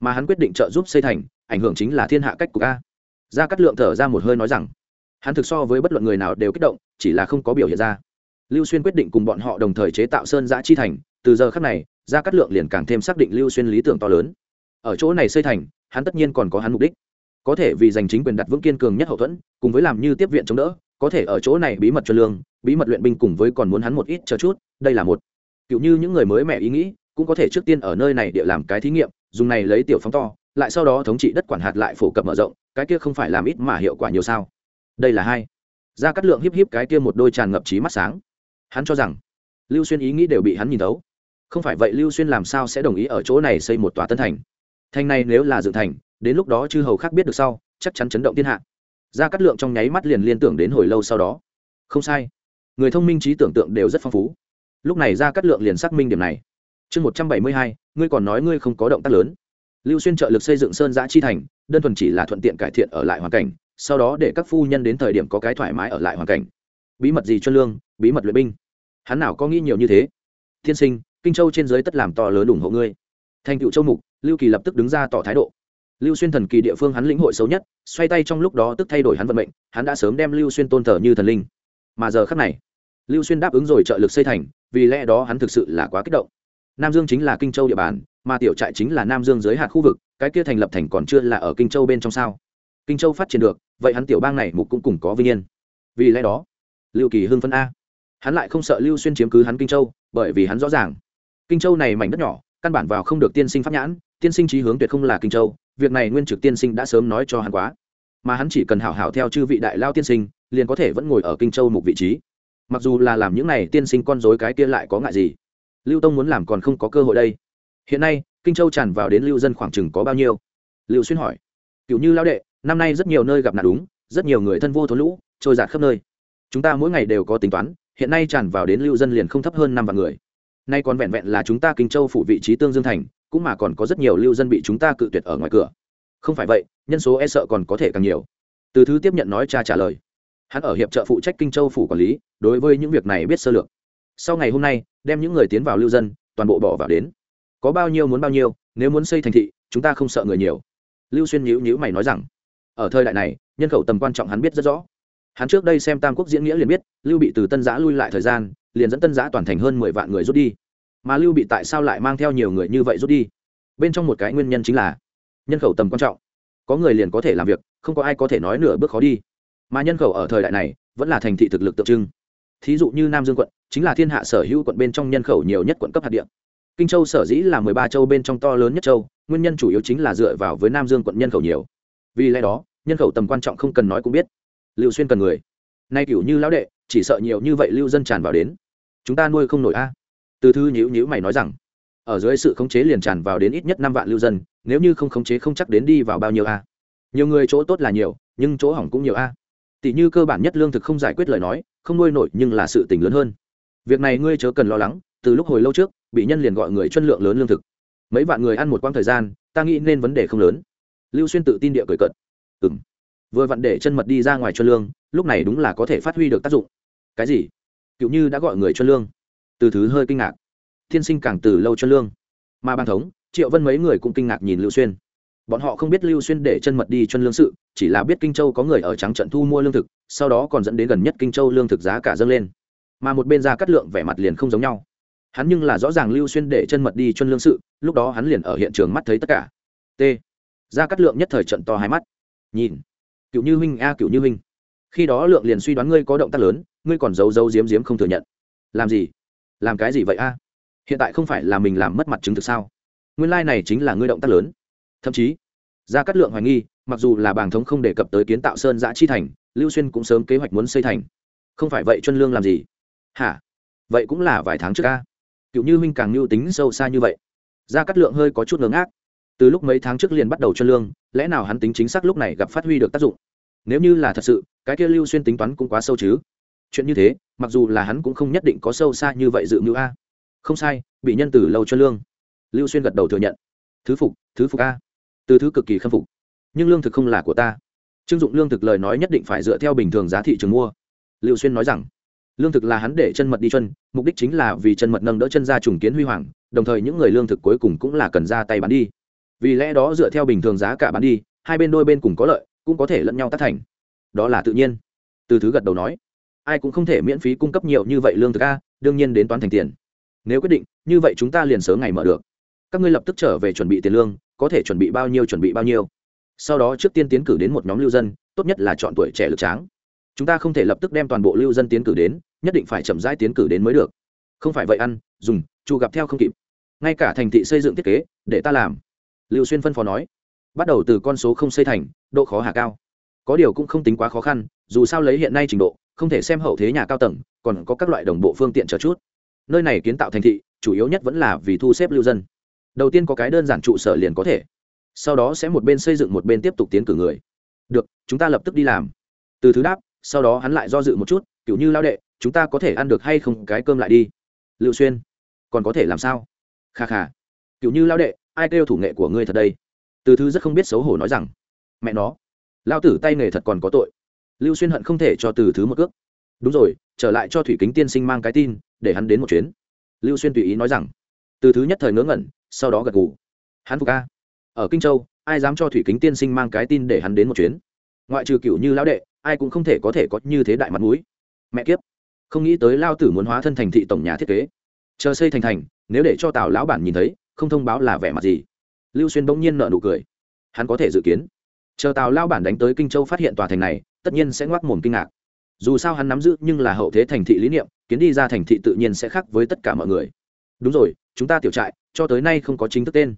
Mà hắn quyết định trợ giúp xây thành, ảnh hưởng chính là thiên hạ cách của a. Ra cắt lượng thở ra một hơi nói rằng, hắn thực so với bất luận người nào đều kích động, chỉ là không có biểu hiện ra. Lưu xuyên quyết định cùng bọn họ đồng thời chế tạo sơn giã chi thành, từ giờ khắc này, ra cắt lượng liền càng thêm xác định lưu xuyên lý tưởng to lớn. Ở chỗ này xây thành, hắn tất nhiên còn có hắn mục đích có thể vì giành chính quyền đặt vững kiên cường nhất hậu thuẫn, cùng với làm như tiếp viện chống đỡ, có thể ở chỗ này bí mật cho lương, bí mật luyện binh cùng với còn muốn hắn một ít chờ chút, đây là một. Kiểu như những người mới mẹ ý nghĩ, cũng có thể trước tiên ở nơi này địa làm cái thí nghiệm, dùng này lấy tiểu phóng to, lại sau đó thống trị đất quản hạt lại phổ cập mở rộng, cái kia không phải làm ít mà hiệu quả nhiều sao. Đây là hai. Ra cắt lượng híp híp cái kia một đôi tràn ngập trí mắt sáng. Hắn cho rằng, lưu xuyên ý nghĩ đều bị hắn nhìn thấu. Không phải vậy lưu xuyên làm sao sẽ đồng ý ở chỗ này xây một tòa tân thành? Thành này nếu là dự thành đến lúc đó chư hầu khác biết được sau, chắc chắn chấn động thiên hạ. Ra cắt lượng trong nháy mắt liền liên tưởng đến hồi lâu sau đó. Không sai. Người thông minh trí tưởng tượng đều rất phong phú. Lúc này ra cắt lượng liền xác minh điểm này. Chương một trăm bảy mươi hai, ngươi còn nói ngươi không có động tác lớn. Lưu xuyên trợ lực xây dựng sơn giã chi thành, đơn thuần chỉ là thuận tiện cải thiện ở lại hoàn cảnh, sau đó để các phu nhân đến thời điểm có cái thoải mái ở lại hoàn cảnh. Bí mật gì cho lương, bí mật luyện binh? Hắn nào có nghĩ nhiều như thế? Thiên sinh, kinh châu trên giới tất làm to lớn ủng hộ ngươi. Thành cựu châu mục, lưu kỳ lập tức đứng ra tỏ thái độ lưu xuyên thần kỳ địa phương hắn lĩnh hội xấu nhất, xoay tay trong lúc đó tức thay đổi hắn vận mệnh, hắn đã sớm đem lưu xuyên tôn thờ như thần linh. Mà giờ khắc này, lưu xuyên đáp ứng rồi trợ lực xây thành, vì lẽ đó hắn thực sự là quá kích động. Nam dương chính là kinh châu địa bàn, mà tiểu trại chính là nam dương giới hạt khu vực, cái kia thành lập thành còn chưa là ở kinh châu bên trong sao? Kinh châu phát triển được, vậy hắn tiểu bang này mục cũng cùng có vinh yên. Vì lẽ đó, lưu kỳ hưng phân a. Hắn lại không sợ lưu xuyên chiếm cứ hắn kinh châu, bởi vì hắn rõ ràng, kinh châu này mảnh đất nhỏ, căn bản vào không được tiên sinh pháp nhãn, tiên sinh trí hướng tuyệt không là kinh châu việc này nguyên trực tiên sinh đã sớm nói cho hắn quá. Mà hắn chỉ cần hảo hảo theo chư vị đại lao tiên sinh, liền có thể vẫn ngồi ở kinh châu một vị trí. Mặc dù là làm những này tiên sinh con dối cái kia lại có ngại gì. Lưu tông muốn làm còn không có cơ hội đây. Hiện nay, kinh châu tràn vào đến lưu dân khoảng chừng có bao nhiêu? Lưu xuyên hỏi. Cựu như lao đệ, năm nay rất nhiều nơi gặp nạn đúng, rất nhiều người thân vô thốn lũ, trôi giạt khắp nơi. Chúng ta mỗi ngày đều có tính toán, hiện nay tràn vào đến lưu dân liền không thấp hơn năm vạn người. Nay còn vẹn vẹn là chúng ta kinh châu phủ vị trí tương dương thành cũng mà còn có rất nhiều lưu dân bị chúng ta cự tuyệt ở ngoài cửa. Không phải vậy, nhân số e sợ còn có thể càng nhiều. Từ thứ tiếp nhận nói cha trả lời. Hắn ở hiệp trợ phụ trách kinh châu phủ quản lý, đối với những việc này biết sơ lược. Sau ngày hôm nay, đem những người tiến vào lưu dân, toàn bộ bỏ vào đến. Có bao nhiêu muốn bao nhiêu, nếu muốn xây thành thị, chúng ta không sợ người nhiều. Lưu xuyên nhữ nhữ mày nói rằng, ở thời đại này, nhân khẩu tầm quan trọng hắn biết rất rõ. Hắn trước đây xem tam quốc diễn nghĩa liền biết, lưu bị từ tân giã lui lại thời gian, liền dẫn tân giã toàn thành hơn mười vạn người rút đi mà lưu bị tại sao lại mang theo nhiều người như vậy rút đi? Bên trong một cái nguyên nhân chính là nhân khẩu tầm quan trọng. Có người liền có thể làm việc, không có ai có thể nói nửa bước khó đi. Mà nhân khẩu ở thời đại này, vẫn là thành thị thực lực tượng trưng. Thí dụ như nam dương quận, chính là thiên hạ sở hữu quận bên trong nhân khẩu nhiều nhất quận cấp hạt địa. Kinh châu sở dĩ là mười ba châu bên trong to lớn nhất châu, nguyên nhân chủ yếu chính là dựa vào với nam dương quận nhân khẩu nhiều. Vì lẽ đó, nhân khẩu tầm quan trọng không cần nói cũng biết. Lưu xuyên cần người. Nay cửu như lão đệ, chỉ sợ nhiều như vậy lưu dân tràn vào đến. Chúng ta nuôi không nổi a từ thư nhữ nhữ mày nói rằng, ở dưới sự khống chế liền tràn vào đến ít nhất năm vạn lưu dân, nếu như không khống chế không chắc đến đi vào bao nhiêu a? Nhiều người chỗ tốt là nhiều, nhưng chỗ hỏng cũng nhiều a. Tỷ như cơ bản nhất lương thực không giải quyết lời nói, không nuôi nổi nhưng là sự tình lớn hơn. Việc này ngươi chớ cần lo lắng, từ lúc hồi lâu trước, bị nhân liền gọi người chân lượng lớn lương thực. Mấy vạn người ăn một quãng thời gian, ta nghĩ nên vấn đề không lớn. Lưu xuyên tự tin địa cười cận ừ vừa vặn để chân mật đi ra ngoài cho lương, lúc này đúng là có thể phát huy được tác dụng. Cái gì? Cựu như đã gọi người cho lương từ thứ hơi kinh ngạc. Thiên sinh càng từ lâu cho lương. Mà ban thống, triệu vân mấy người cũng kinh ngạc nhìn lưu xuyên. Bọn họ không biết lưu xuyên để chân mật đi chân lương sự, chỉ là biết kinh châu có người ở trắng trận thu mua lương thực, sau đó còn dẫn đến gần nhất kinh châu lương thực giá cả dâng lên. Mà một bên ra cắt lượng vẻ mặt liền không giống nhau. Hắn nhưng là rõ ràng lưu xuyên để chân mật đi chân lương sự, lúc đó hắn liền ở hiện trường mắt thấy tất cả. T. Ra cắt lượng nhất thời trận to hai mắt. Nhìn. Cựu như huynh a, cựu như huynh. Khi đó lượng liền suy đoán ngươi có động tác lớn, ngươi còn giấu giấu diếm diếm không thừa nhận. Làm gì? Làm cái gì vậy a? Hiện tại không phải là mình làm mất mặt chứng thực sao? Nguyên lai、like、này chính là ngươi động tác lớn. Thậm chí ra cắt lượng hoài nghi, mặc dù là bàng thống không đề cập tới kiến tạo sơn giã chi thành, lưu xuyên cũng sớm kế hoạch muốn xây thành. Không phải vậy chuân lương làm gì? Hả? Vậy cũng là vài tháng trước ca cựu như huynh càng mưu tính sâu xa như vậy. Ra cắt lượng hơi có chút ngớ ngác. Từ lúc mấy tháng trước liền bắt đầu chuân lương, lẽ nào hắn tính chính xác lúc này gặp phát huy được tác dụng? Nếu như là thật sự, cái kia lưu xuyên tính toán cũng quá sâu chứ. Chuyện như thế mặc dù là hắn cũng không nhất định có sâu xa như vậy dự mưu a. Không sai, bị nhân từ lâu cho lương. Lưu xuyên gật đầu thừa nhận. Thứ phục thứ phục a. Từ thứ cực kỳ khâm phục. Nhưng lương thực không là của ta. Trưng dụng lương thực lời nói nhất định phải dựa theo bình thường giá thị trường mua. Lưu xuyên nói rằng, lương thực là hắn để chân mật đi chân, mục đích chính là vì chân mật nâng đỡ chân ra trùng kiến huy hoàng, đồng thời những người lương thực cuối cùng cũng là cần ra tay bán đi. Vì lẽ đó dựa theo bình thường giá cả bán đi, hai bên đôi bên cùng có lợi, cũng có thể lẫn nhau tác thành. Đó là tự nhiên. Từ thứ gật đầu nói ai cũng không thể miễn phí cung cấp nhiều như vậy lương thực a, đương nhiên đến toán thành tiền. Nếu quyết định, như vậy chúng ta liền sớm ngày mở được. Các ngươi lập tức trở về chuẩn bị tiền lương, có thể chuẩn bị bao nhiêu chuẩn bị bao nhiêu. Sau đó trước tiên tiến cử đến một nhóm lưu dân, tốt nhất là chọn tuổi trẻ lực tráng. Chúng ta không thể lập tức đem toàn bộ lưu dân tiến cử đến, nhất định phải chậm rãi tiến cử đến mới được. Không phải vậy ăn, dùng, chu gặp theo không kịp. Ngay cả thành thị xây dựng thiết kế, để ta làm. Lưu xuyên phân phó nói. Bắt đầu từ con số không xây thành, độ khó hạ cao. Có điều cũng không tính quá khó khăn, dù sao lấy hiện nay trình độ không thể xem hậu thế nhà cao tầng, còn có các loại đồng bộ phương tiện chờ chút. Nơi này kiến tạo thành thị, chủ yếu nhất vẫn là vì thu xếp lưu dân. Đầu tiên có cái đơn giản trụ sở liền có thể. Sau đó sẽ một bên xây dựng một bên tiếp tục tiến cử người. Được, chúng ta lập tức đi làm. Từ thứ đáp, sau đó hắn lại do dự một chút, kiểu như lao đệ, chúng ta có thể ăn được hay không cái cơm lại đi. Lưu xuyên, còn có thể làm sao? Kha kha. Kiểu như lao đệ, ai kêu thủ nghệ của ngươi thật đây? Từ thứ rất không biết xấu hổ nói rằng, mẹ nó, lao tử tay nghề thật còn có tội lưu xuyên hận không thể cho từ thứ một cước. Đúng rồi, trở lại cho thủy kính tiên sinh mang cái tin, để hắn đến một chuyến. Lưu xuyên tùy ý nói rằng. Từ thứ nhất thời ngớ ngẩn, sau đó gật gù. Hắn phục ca ở kinh châu, ai dám cho thủy kính tiên sinh mang cái tin để hắn đến một chuyến? Ngoại trừ cựu như lão đệ, ai cũng không thể có thể có như thế đại mặt mũi. Mẹ kiếp. Không nghĩ tới lao tử muốn hóa thân thành thị tổng nhà thiết kế. Chờ xây thành thành, nếu để cho tào lão bản nhìn thấy, không thông báo là vẻ mặt gì? Lưu xuyên bỗng nhiên nợ nụ cười. Hắn có thể dự kiến. Chờ tào lao bản đánh tới kinh châu phát hiện tòa thành này tất nhiên sẽ ngoác mồm kinh ngạc. Dù sao hắn nắm giữ nhưng là hậu thế thành thị lý niệm, kiến đi ra thành thị tự nhiên sẽ khác với tất cả mọi người. Đúng rồi, chúng ta tiểu trại, cho tới nay không có chính thức tên.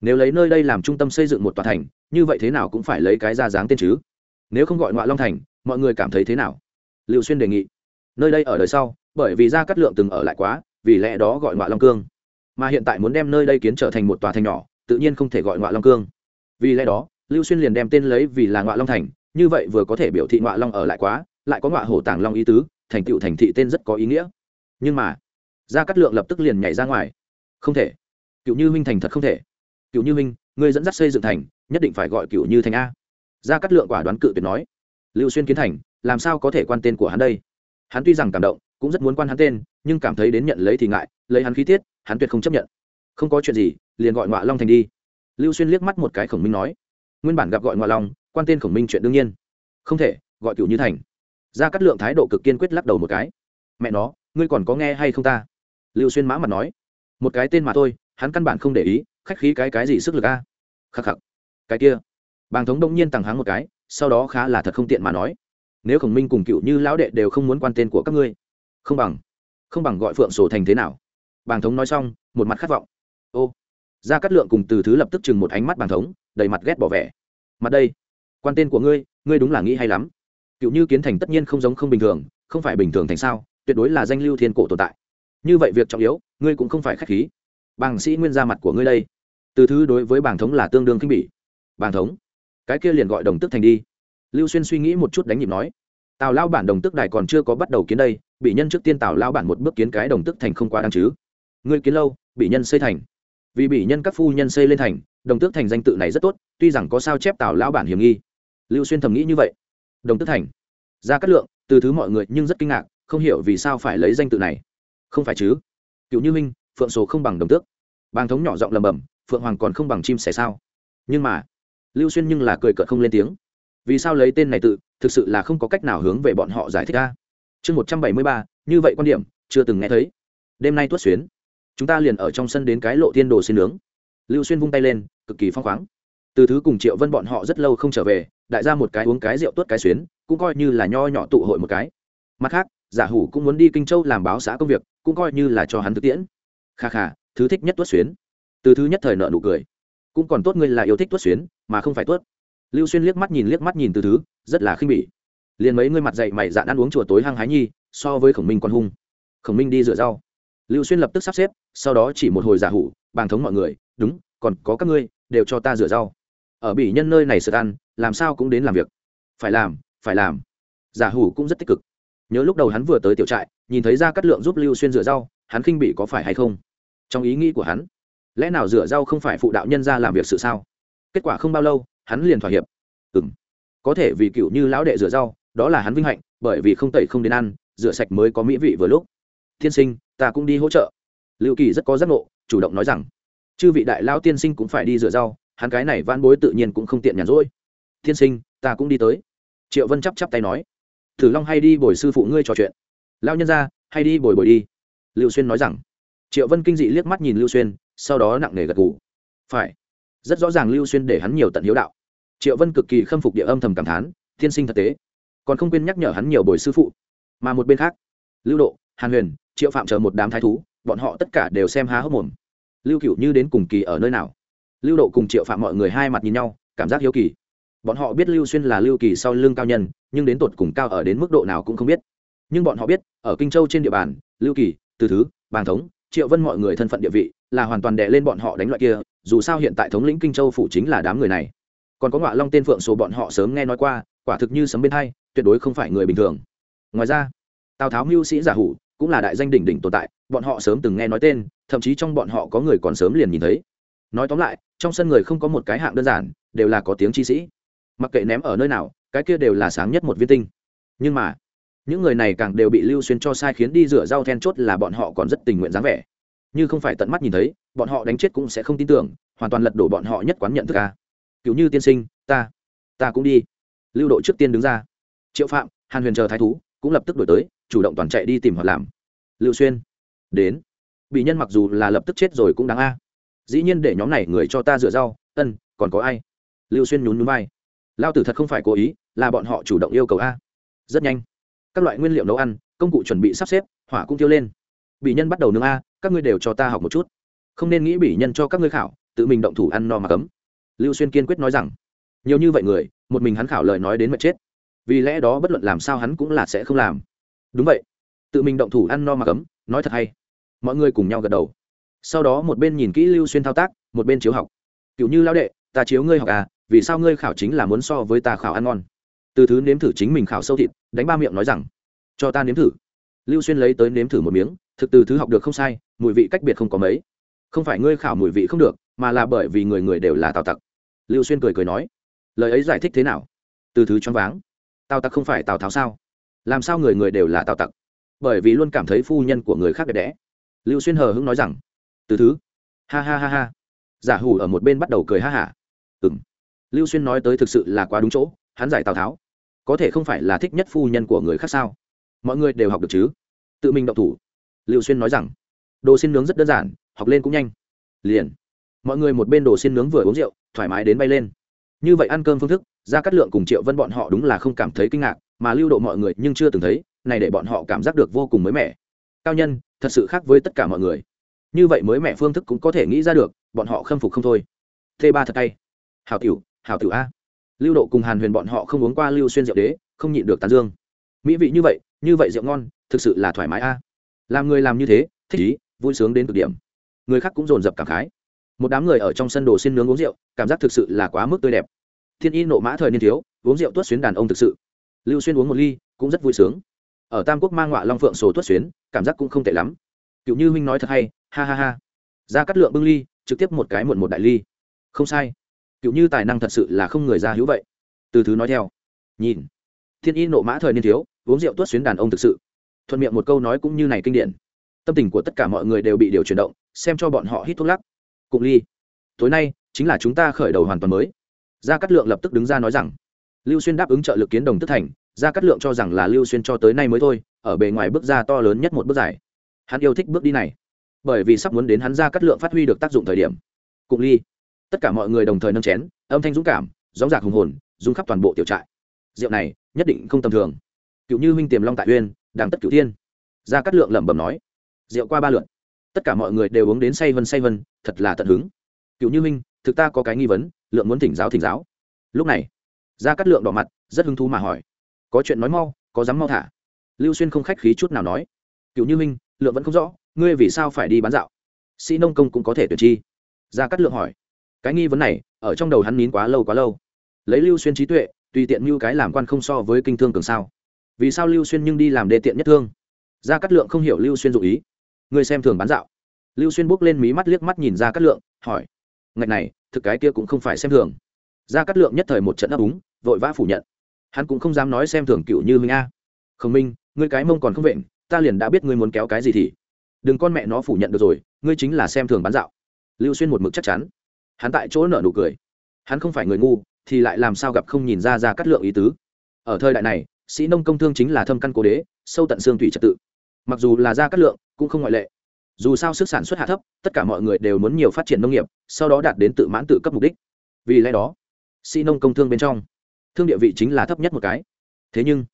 Nếu lấy nơi đây làm trung tâm xây dựng một tòa thành, như vậy thế nào cũng phải lấy cái ra dáng tên chứ? Nếu không gọi ngoại long thành, mọi người cảm thấy thế nào? Liệu xuyên đề nghị. Nơi đây ở đời sau, bởi vì gia cát lượng từng ở lại quá, vì lẽ đó gọi ngoại long cương. Mà hiện tại muốn đem nơi đây kiến trở thành một tòa thành nhỏ, tự nhiên không thể gọi ngoại long cương. Vì lẽ đó, lưu xuyên liền đem tên lấy vì là ngoại long thành như vậy vừa có thể biểu thị ngoại long ở lại quá, lại có ngoại hổ tàng long ý tứ, thành tựu thành thị tên rất có ý nghĩa. Nhưng mà, gia cát lượng lập tức liền nhảy ra ngoài. Không thể. Cựu như huynh thành thật không thể. Cựu như huynh người dẫn dắt xây dựng thành, nhất định phải gọi cựu như thành a. Gia cát lượng quả đoán cự tuyệt nói. Lưu xuyên kiến thành, làm sao có thể quan tên của hắn đây? Hắn tuy rằng cảm động, cũng rất muốn quan hắn tên, nhưng cảm thấy đến nhận lấy thì ngại, lấy hắn khí tiết, hắn tuyệt không chấp nhận. Không có chuyện gì, liền gọi ngoại long thành đi. Lưu xuyên liếc mắt một cái khổng minh nói. Nguyên bản gặp gọi ngoại long quan tên khổng minh chuyện đương nhiên. Không thể, gọi cựu như thành. Gia cát lượng thái độ cực kiên quyết lắc đầu một cái. Mẹ nó, ngươi còn có nghe hay không ta? Lưu xuyên mã mặt nói. Một cái tên mà thôi, hắn căn bản không để ý, khách khí cái cái gì sức lực a? Khắc khắc. Cái kia. Bàng thống đông nhiên tằng háng một cái, sau đó khá là thật không tiện mà nói. Nếu khổng minh cùng cựu như lão đệ đều không muốn quan tên của các ngươi, không bằng không bằng gọi phượng sổ thành thế nào? Bàng thống nói xong, một mặt khát vọng. Ô. Ra cắt lượng cùng từ thứ lập tức chừng một ánh mắt bàng thống, đầy mặt ghét bỏ vẻ. Mặt đây quan tên của ngươi ngươi đúng là nghĩ hay lắm. Cựu như kiến thành tất nhiên không giống không bình thường, không phải bình thường thành sao, tuyệt đối là danh lưu thiên cổ tồn tại. Như vậy việc trọng yếu, ngươi cũng không phải k h á c h khí. Bàng sĩ nguyên ra mặt của ngươi đây. Từ thứ đối với bàng thống là tương đương khinh bỉ. Bàng thống? Cái kia liền gọi đồng tức thành đi. Lưu xuyên suy nghĩ một chút đánh nhịp nói. Tào lao bản đồng tức đài còn chưa có bắt đầu kiến đây, bị nhân trước tiên tào lao bản một bước kiến cái đồng tức thành không quá đáng chứ. Ngươi kiến lâu, bị nhân xây thành. Vì bị nhân các phu nhân xây lên thành, đồng tước thành danh tự này rất tốt, tuy rằng có sao chép tào lao bản hiểm nghi lưu xuyên thầm nghĩ như vậy. Đồng tức thành. Ra cát lượng, từ thứ mọi người nhưng rất kinh ngạc, không hiểu vì sao phải lấy danh tự này. Không phải chứ? Cựu như minh, phượng số không bằng đồng tước. Bàng thống nhỏ giọng lầm bầm, phượng hoàng còn không bằng chim sẻ sao? Nhưng mà, lưu xuyên nhưng là cười cợt không lên tiếng. Vì sao lấy tên này tự, thực sự là không có cách nào hướng về bọn họ giải thích ra chương một trăm bảy mươi ba, như vậy quan điểm, chưa từng nghe thấy. Đêm nay tuất xuyến. Chúng ta liền ở trong sân đến cái lộ thiên đồ xin nướng. Lưu xuyên vung tay lên, cực kỳ phong khoáng từ thứ cùng triệu vân bọn họ rất lâu không trở về, đại gia một cái uống cái rượu tuốt cái xuyến, cũng coi như là nho nhỏ tụ hội một cái. Mặt khác, giả hủ cũng muốn đi kinh châu làm báo xã công việc, cũng coi như là cho hắn thực tiễn. Kha kha, thứ thích nhất tuốt xuyến. Từ thứ nhất thời nợ nụ cười. Cũng còn tốt ngươi là yêu thích tuốt xuyến, mà không phải tuốt. Lưu xuyên liếc mắt nhìn liếc mắt nhìn từ thứ, rất là khinh bỉ. Liền mấy ngươi mặt dậy mày dạn ăn uống chùa tối hăng hái nhi, so với khổng minh còn hung. Khổng minh đi rửa rau. Lưu xuyên lập tức sắp xếp, sau đó chỉ một hồi giả hủ, bàng thống mọi người, đúng, còn có các ngươi, đều cho ta rửa rau ở bỉ nhân nơi này sượt ăn, làm sao cũng đến làm việc. Phải làm phải làm. Giả hủ cũng rất tích cực. Nhớ lúc đầu hắn vừa tới tiểu trại, nhìn thấy ra cắt lượng giúp lưu xuyên rửa rau, hắn khinh bị có phải hay không? Trong ý nghĩ của hắn, lẽ nào rửa rau không phải phụ đạo nhân ra làm việc sự sao? Kết quả không bao lâu, hắn liền thỏa hiệp. Ừ m có thể vì cựu như lão đệ rửa rau, đó là hắn vinh hạnh, bởi vì không tẩy không đến ăn, rửa sạch mới có mỹ vị vừa lúc. Tiên sinh, ta cũng đi hỗ trợ. Lưu kỳ rất có giác ngộ, chủ động nói rằng, chư vị đại lao tiên sinh cũng phải đi rửa rau hắn cái này van bối tự nhiên cũng không tiện nhàn rỗi. Tiên sinh, ta cũng đi tới. Triệu vân chắp chắp tay nói. Thử long hay đi bồi sư phụ ngươi trò chuyện. Lao nhân ra hay đi bồi bồi đi. Lưu xuyên nói rằng. Triệu vân kinh dị liếc mắt nhìn lưu xuyên, sau đó nặng nề gật gù. Phải. Rất rõ ràng lưu xuyên để hắn nhiều tận hiếu đạo. Triệu vân cực kỳ khâm phục địa âm thầm cảm thán. Tiên sinh thực tế. Còn không quên nhắc nhở hắn nhiều bồi sư phụ. Mà một bên khác, lưu độ, hàn huyền, triệu phạm chờ một đám thái thú, bọn họ tất cả đều xem há hốc mồm. Lưu cựu như đến cùng kỳ ở nơi nào? Lưu độ cùng triệu phạm mọi người hai mặt nhìn nhau, cảm giác hiếu kỳ. Bọn họ biết lưu xuyên là lưu kỳ sau lưng cao nhân, nhưng đến tột cùng cao ở đến mức độ nào cũng không biết. Nhưng bọn họ biết, ở kinh châu trên địa bàn, lưu kỳ, từ thứ bàn thống, triệu vân mọi người thân phận địa vị, là hoàn toàn đè lên bọn họ đánh loại kia, dù sao hiện tại thống lĩnh kinh châu phủ chính là đám người này. Còn có ngọa long tên phượng số bọn họ sớm nghe nói qua, quả thực như sấm bên thay tuyệt đối không phải người bình thường. Ngoài ra, tào tháo mưu sĩ giả hủ cũng là đại danh đỉnh đỉnh tồn tại, bọn họ sớm từng nghe nói tên, thậm chí trong bọn họ có người còn sớm liền nhìn thấy. Nói tóm lại trong sân người không có một cái hạng đơn giản, đều là có tiếng chi sĩ. Mặc kệ ném ở nơi nào, cái kia đều là sáng nhất một viên tinh. Nhưng mà, những người này càng đều bị lưu xuyên cho sai khiến đi rửa rau then chốt là bọn họ còn rất tình nguyện dáng vẻ. Như không phải tận mắt nhìn thấy, bọn họ đánh chết cũng sẽ không tin tưởng, hoàn toàn lật đổ bọn họ nhất quán nhận thức ca kiểu như tiên sinh, ta ta cũng đi. Lưu độ trước tiên đứng ra. Triệu phạm, hàn huyền chờ thái thú, cũng lập tức đổi tới, chủ động toàn chạy đi tìm họ làm. Lưu xuyên, đến. Bị nhân mặc dù là lập tức chết rồi cũng đáng a dĩ nhiên để nhóm này người cho ta rửa rau, ân, còn có ai? Lưu xuyên nhún nhún vai. Lao tử thật không phải cố ý, là bọn họ chủ động yêu cầu a. Rất nhanh. Các loại nguyên liệu nấu ăn, công cụ chuẩn bị sắp xếp, hỏa cũng tiêu lên. Bị nhân bắt đầu nướng a, các ngươi đều cho ta học một chút. Không nên nghĩ bị nhân cho các ngươi khảo, tự mình động thủ ăn no mà cấm. Lưu xuyên kiên quyết nói rằng, nhiều như vậy người, một mình hắn khảo lời nói đến mệt chết. Vì lẽ đó bất luận làm sao hắn cũng là sẽ không làm. Đúng vậy. Tự mình động thủ ăn no mà cấm, nói thật hay. Mọi người cùng nhau gật đầu sau đó một bên nhìn kỹ lưu xuyên thao tác, một bên chiếu học. Cựu như lao đệ, ta chiếu ngươi học à vì sao ngươi khảo chính là muốn so với ta khảo ăn ngon? Từ thứ nếm thử chính mình khảo sâu thịt, đánh ba miệng nói rằng, cho ta nếm thử. Lưu xuyên lấy tới nếm thử một miếng, thực từ thứ học được không sai, mùi vị cách biệt không có mấy. Không phải ngươi khảo mùi vị không được, mà là bởi vì người người đều là tào tặc. Lưu xuyên cười cười nói, lời ấy giải thích thế nào? Từ thứ choáng váng. Tào tặc không phải tào tháo sao? Làm sao người người đều là tào tặc? Bởi vì luôn cảm thấy phu nhân của người khác đẹp đẽ. Lưu xuyên hờ hững nói rằng từ thứ. Ha ha ha ha. Giả hủ ở một bên bắt đầu cười ha hả. Ừ m lưu xuyên nói tới thực sự là quá đúng chỗ, hắn giải tào tháo. Có thể không phải là thích nhất phu nhân của người khác sao? Mọi người đều học được chứ? Tự mình động thủ. Lưu xuyên nói rằng, đồ xin nướng rất đơn giản, học lên cũng nhanh. Liền. Mọi người một bên đồ xin nướng vừa uống rượu, thoải mái đến bay lên. Như vậy ăn cơm phương thức ra cắt lượng cùng triệu vân bọn họ đúng là không cảm thấy kinh ngạc, mà lưu độ mọi người nhưng chưa từng thấy, này để bọn họ cảm giác được vô cùng mới mẻ. Cao nhân, thật sự khác với tất cả mọi người như vậy mới mẹ phương thức cũng có thể nghĩ ra được, bọn họ khâm phục không thôi. T ba thật tay hào tiểu hào tiểu a. Lưu độ cùng hàn huyền bọn họ không uống qua lưu xuyên rượu đế, không nhịn được tàn dương. Mỹ vị như vậy như vậy rượu ngon, thực sự là thoải mái a. Làm người làm như thế, thích ý, vui sướng đến cực điểm. Người khác cũng dồn dập cảm khái. Một đám người ở trong sân đồ xin nướng uống rượu, cảm giác thực sự là quá mức tươi đẹp. Thiên y nộ mã thời niên thiếu, uống rượu tuất xuyến đàn ông thực sự. Lưu xuyên uống một ly, cũng rất vui sướng. Ở tam quốc mang ngọa long phượng sổ tuất xuyến, cảm giác cũng không tệ lắm. Cựu như huynh nói thật hay ha ha ha. Ra cắt lượng bưng ly, trực tiếp một cái muộn một đại ly. Không sai. Cựu như tài năng thật sự là không người ra hữu vậy. Từ thứ nói theo. Nhìn. Thiên y nộ mã thời niên thiếu, uống rượu tuất xuyến đàn ông thực sự. Thuận miệng một câu nói cũng như này kinh điển. Tâm tình của tất cả mọi người đều bị điều chuyển động, xem cho bọn họ hít thuốc lắc. Cụng ly. Tối nay, chính là chúng ta khởi đầu hoàn toàn mới. Gia cát lượng lập tức đứng ra nói rằng, lưu xuyên đáp ứng trợ lực kiến đồng tức thành gia cát lượng cho rằng là lưu xuyên cho tới nay mới thôi, ở bề ngoài bước ra to lớn nhất một bước dài. Hắn yêu thích bước đi này bởi vì sắp muốn đến hắn ra cát lượng phát huy được tác dụng thời điểm. Cụng ly. Tất cả mọi người đồng thời nâng chén, âm thanh dũng cảm, gióng giạc hùng hồn, rung khắp toàn bộ tiểu trại. Rượu này, nhất định không tầm thường. Cựu như huynh tiềm long tại uyên đang tất cửu thiên. Gia cát lượng lẩm bẩm nói. Rượu qua ba lượn tất cả mọi người đều uống đến say vân say vân, thật là tận hứng. Cựu như huynh, thực ta có cái nghi vấn, lượng muốn thỉnh giáo thỉnh giáo. Lúc này gia cát lượng đỏ mặt, rất hứng thú mà hỏi. Có chuyện nói mau, có dám mau thả? Lưu xuyên không khách khí chút nào nói. Cựu như huynh, lượng vẫn không rõ ngươi vì sao phải đi bán dạo? Sĩ nông công cũng có thể tuyển chi. Gia cát lượng hỏi. Cái nghi vấn này, ở trong đầu hắn nín quá lâu quá lâu. Lấy lưu xuyên trí tuệ, tùy tiện mưu cái làm quan không so với kinh thương cường sao? Vì sao lưu xuyên nhưng đi làm đề tiện nhất thương? Gia cát lượng không hiểu lưu xuyên dụ ý. Ngươi xem thường bán dạo. Lưu xuyên bốc lên mí mắt liếc mắt nhìn ra cát lượng, hỏi. Ngạch này, thực cái kia cũng không phải xem thường. Gia cát lượng nhất thời một trận ấp úng, vội vã phủ nhận. Hắn cũng không dám nói xem thường cựu như minh a. Khổng minh, ngươi cái mông còn không vện, ta liền đã biết ngươi muốn kéo cái gì thì đừng con mẹ nó phủ nhận được rồi, ngươi chính là xem thường bán dạo. Lưu xuyên một mực chắc chắn. Hắn tại chỗ nợ nụ cười. Hắn không phải người ngu, thì lại làm sao gặp không nhìn ra ra cắt lượng ý tứ. Ở thời đại này, sĩ nông công thương chính là thâm căn cố đế, sâu tận xương thủy trật tự. Mặc dù là ra cắt lượng, cũng không ngoại lệ. Dù sao sức sản xuất hạ thấp, tất cả mọi người đều muốn nhiều phát triển nông nghiệp, sau đó đạt đến tự mãn tự cấp mục đích. Vì lẽ đó, sĩ nông công thương bên trong, thương địa vị chính là thấp nhất một cái. Thế nhưng,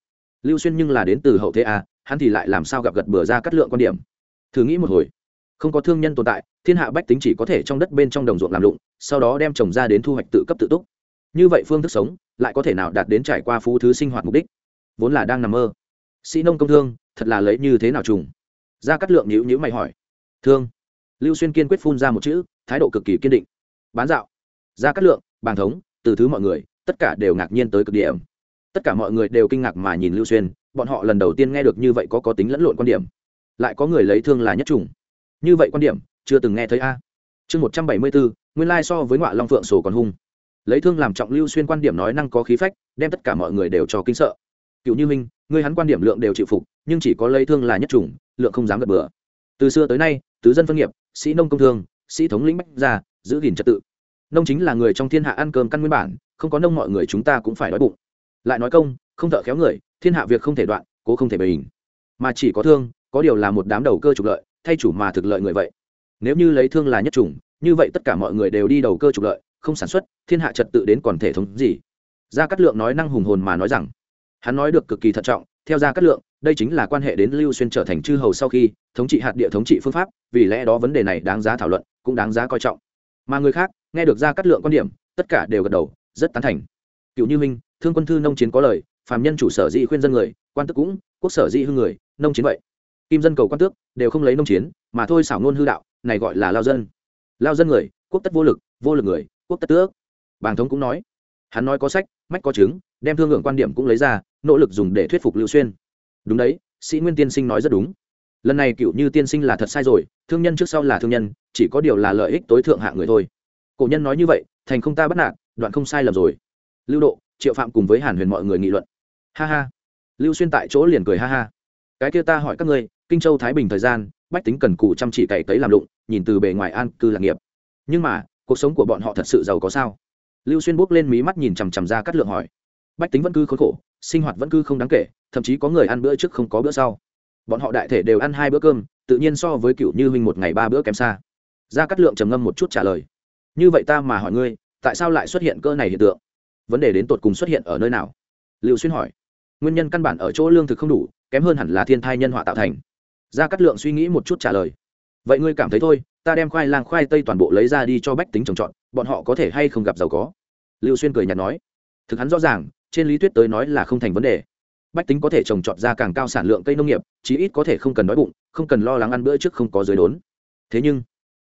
lưu xuyên nhưng là đến từ hậu thế a, hắn thì lại làm sao gặp gật bừa ra cắt lượng quan điểm? Thử nghĩ một hồi. Không có thương nhân tồn tại, thiên hạ bách tính chỉ có thể trong đất bên trong đồng ruộng làm lụng, sau đó đem trồng ra đến thu hoạch tự cấp tự túc. Như vậy phương thức sống, lại có thể nào đạt đến trải qua phú thứ sinh hoạt mục đích? Vốn là đang nằm mơ. Sĩ nông công thương, thật là lấy như thế nào trùng? Ra cắt lượng nhữ nhữ mày hỏi. Thương. Lưu xuyên kiên quyết phun ra một chữ, thái độ cực kỳ kiên định. Bán dạo. Ra cắt lượng bàn thống, từ thứ mọi người, tất cả đều ngạc nhiên tới cực điểm. Tất cả mọi người đều kinh ngạc mà nhìn lưu xuyên, bọn họ lần đầu tiên nghe được như vậy có có tính lẫn lộn quan điểm lại có người lấy thương là nhất trùng như vậy quan điểm, chưa từng nghe thấy a. Chương một trăm bảy mươi bốn nguyên lai so với ngọa long phượng sổ còn hung. Lấy thương làm trọng lưu xuyên quan điểm nói năng có khí phách, đem tất cả mọi người đều cho kinh sợ. Cựu như minh người hắn quan điểm lượng đều chịu phục, nhưng chỉ có lấy thương là nhất chủng, lượng không dám gật bừa. Từ xưa tới nay, tứ dân phân nghiệp, sĩ nông công thương, sĩ thống lĩnh bách gia, giữ gìn trật tự. Nông chính là người trong thiên hạ ăn cơm căn nguyên bản, không có nông mọi người chúng ta cũng phải đói bụng. Lại nói công, không thợ khéo người, thiên hạ việc không thể đoạn, cố không thể bình. Mà chỉ có thương có điều là một đám đầu cơ trục lợi, thay chủ mà thực lợi người vậy. Nếu như lấy thương là nhất chủng, như vậy tất cả mọi người đều đi đầu cơ trục lợi, không sản xuất, thiên hạ trật tự đến còn thể thống gì? Gia cát lượng nói năng hùng hồn mà nói rằng, hắn nói được cực kỳ thận trọng, theo gia cát lượng, đây chính là quan hệ đến lưu xuyên trở thành chư hầu sau khi, thống trị hạt địa thống trị phương pháp, vì lẽ đó vấn đề này đáng giá thảo luận, cũng đáng giá coi trọng. Mà người khác, nghe được gia cát lượng quan điểm, tất cả đều gật đầu, rất tán thành. Cựu như minh, thương quân thư nông chiến có lời, phàm nhân chủ sở di khuyên dân người, quan tức cũng, quốc sở di hư người, nông chiến vậy kim dân cầu quan tước đều không lấy nông chiến, mà thôi xảo ngôn hư đạo, này gọi là lao dân. Lao dân người, quốc tất vô lực vô lực người, quốc tất tước. Bàng thống cũng nói, hắn nói có sách, mách có chứng, đem thương lượng quan điểm cũng lấy ra, nỗ lực dùng để thuyết phục lưu xuyên. Đúng đấy, sĩ nguyên tiên sinh nói rất đúng. Lần này cựu như tiên sinh là thật sai rồi, thương nhân trước sau là thương nhân, chỉ có điều là lợi ích tối thượng hạ người thôi. Cổ nhân nói như vậy, thành không ta bắt nạt, đoạn không sai lầm rồi. Lưu độ, triệu phạm cùng với hàn huyền mọi người nghị luận. Ha ha. Lưu xuyên tại chỗ liền cười ha ha cái kia ta hỏi các ngươi, kinh châu, thái bình thời gian, bách tính cần cù chăm chỉ cày cấy làm lụng, nhìn từ bề ngoài an cư lạc nghiệp. Nhưng mà, cuộc sống của bọn họ thật sự giàu có sao? Lưu xuyên bốc lên mí mắt nhìn chằm chằm ra cắt lượng hỏi. Bách tính vẫn cứ khốn khổ, sinh hoạt vẫn cứ không đáng kể, thậm chí có người ăn bữa trước không có bữa sau. Bọn họ đại thể đều ăn hai bữa cơm, tự nhiên so với cựu như huynh một ngày ba bữa kém xa. Ra cắt lượng trầm ngâm một chút trả lời. Như vậy ta mà hỏi ngươi, tại sao lại xuất hiện cơ này hiện tượng? Vấn đề đến tột cùng xuất hiện ở nơi nào? Lưu xuyên hỏi. Nguyên nhân căn bản ở chỗ lương thực không đủ kém hơn hẳn là thiên thai nhân họa tạo thành. Gia cát lượng suy nghĩ một chút trả lời. Vậy ngươi cảm thấy thôi, ta đem khoai lang khoai tây toàn bộ lấy ra đi cho bách tính trồng trọt, bọn họ có thể hay không gặp giàu có? Lưu xuyên cười nhạt nói. Thực hắn rõ ràng, trên lý thuyết tới nói là không thành vấn đề. Bách tính có thể trồng trọt ra càng cao sản lượng cây nông nghiệp, chí ít có thể không cần đói bụng, không cần lo lắng ăn bữa trước không có dưới đốn. Thế nhưng,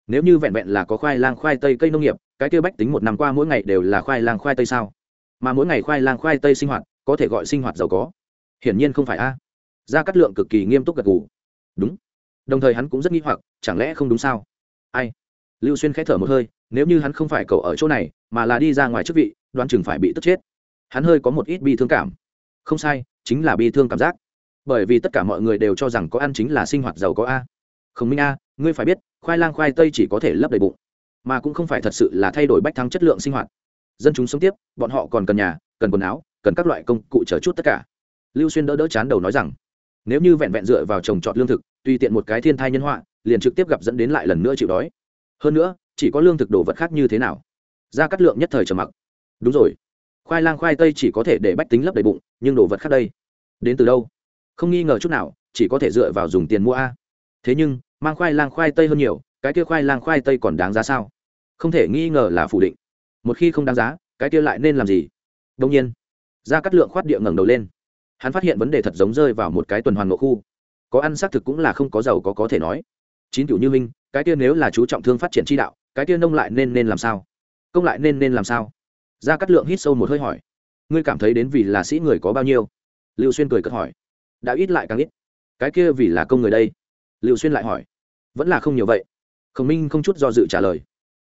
nếu như vẹn vẹn là có khoai lang khoai tây cây nông nghiệp, cái kêu bách tính một năm qua mỗi ngày đều là khoai lang khoai tây sao? Mà mỗi ngày khoai lang khoai tây sinh hoạt, có thể gọi sinh hoạt giàu có? Hiển nhiên không phải a gia cát lượng cực kỳ nghiêm túc gật gù. Đúng. Đồng thời hắn cũng rất nghi hoặc, chẳng lẽ không đúng sao? Ai? Lưu xuyên khẽ thở một hơi, nếu như hắn không phải cậu ở chỗ này, mà là đi ra ngoài chức vị, đoán chừng phải bị tức chết. Hắn hơi có một ít bi thương cảm. Không sai, chính là bi thương cảm giác. Bởi vì tất cả mọi người đều cho rằng có ăn chính là sinh hoạt giàu có a. Không minh a, ngươi phải biết, khoai lang khoai tây chỉ có thể lấp đầy bụng, mà cũng không phải thật sự là thay đổi bách thắng chất lượng sinh hoạt. Dân chúng sống tiếp, bọn họ còn cần nhà, cần quần áo, cần các loại công cụ chờ chút tất cả. Lưu xuyên đỡ đỡ chán đầu nói rằng nếu như vẹn vẹn dựa vào trồng trọt lương thực, tùy tiện một cái thiên thai nhân họa, liền trực tiếp gặp dẫn đến lại lần nữa chịu đói. Hơn nữa, chỉ có lương thực đồ vật khác như thế nào? Gia cát lượng nhất thời trầm mặc. Đúng rồi. Khoai lang khoai tây chỉ có thể để bách tính lấp đầy bụng, nhưng đồ vật khác đây? Đến từ đâu? Không nghi ngờ chút nào, chỉ có thể dựa vào dùng tiền mua a. Thế nhưng, mang khoai lang khoai tây hơn nhiều, cái kia khoai lang khoai tây còn đáng giá sao? Không thể nghi ngờ là phủ định. Một khi không đáng giá, cái kia lại nên làm gì? Đông nhiên. Ra cắt lượng khoát địa ngẩng đầu lên hắn phát hiện vấn đề thật giống rơi vào một cái tuần hoàn ngộ khu. Có ăn xác thực cũng là không có giàu có có thể nói. Chín cựu như minh cái kia nếu là chú trọng thương phát triển chi đạo, cái kia nông lại nên nên làm sao? Công lại nên nên làm sao? Ra cắt lượng hít sâu một hơi hỏi. Ngươi cảm thấy đến vì là sĩ người có bao nhiêu? Lưu xuyên cười cất hỏi. Đã ít lại càng ít. Cái kia vì là công người đây? Lưu xuyên lại hỏi. Vẫn là không nhiều vậy. Khổng minh không chút do dự trả lời.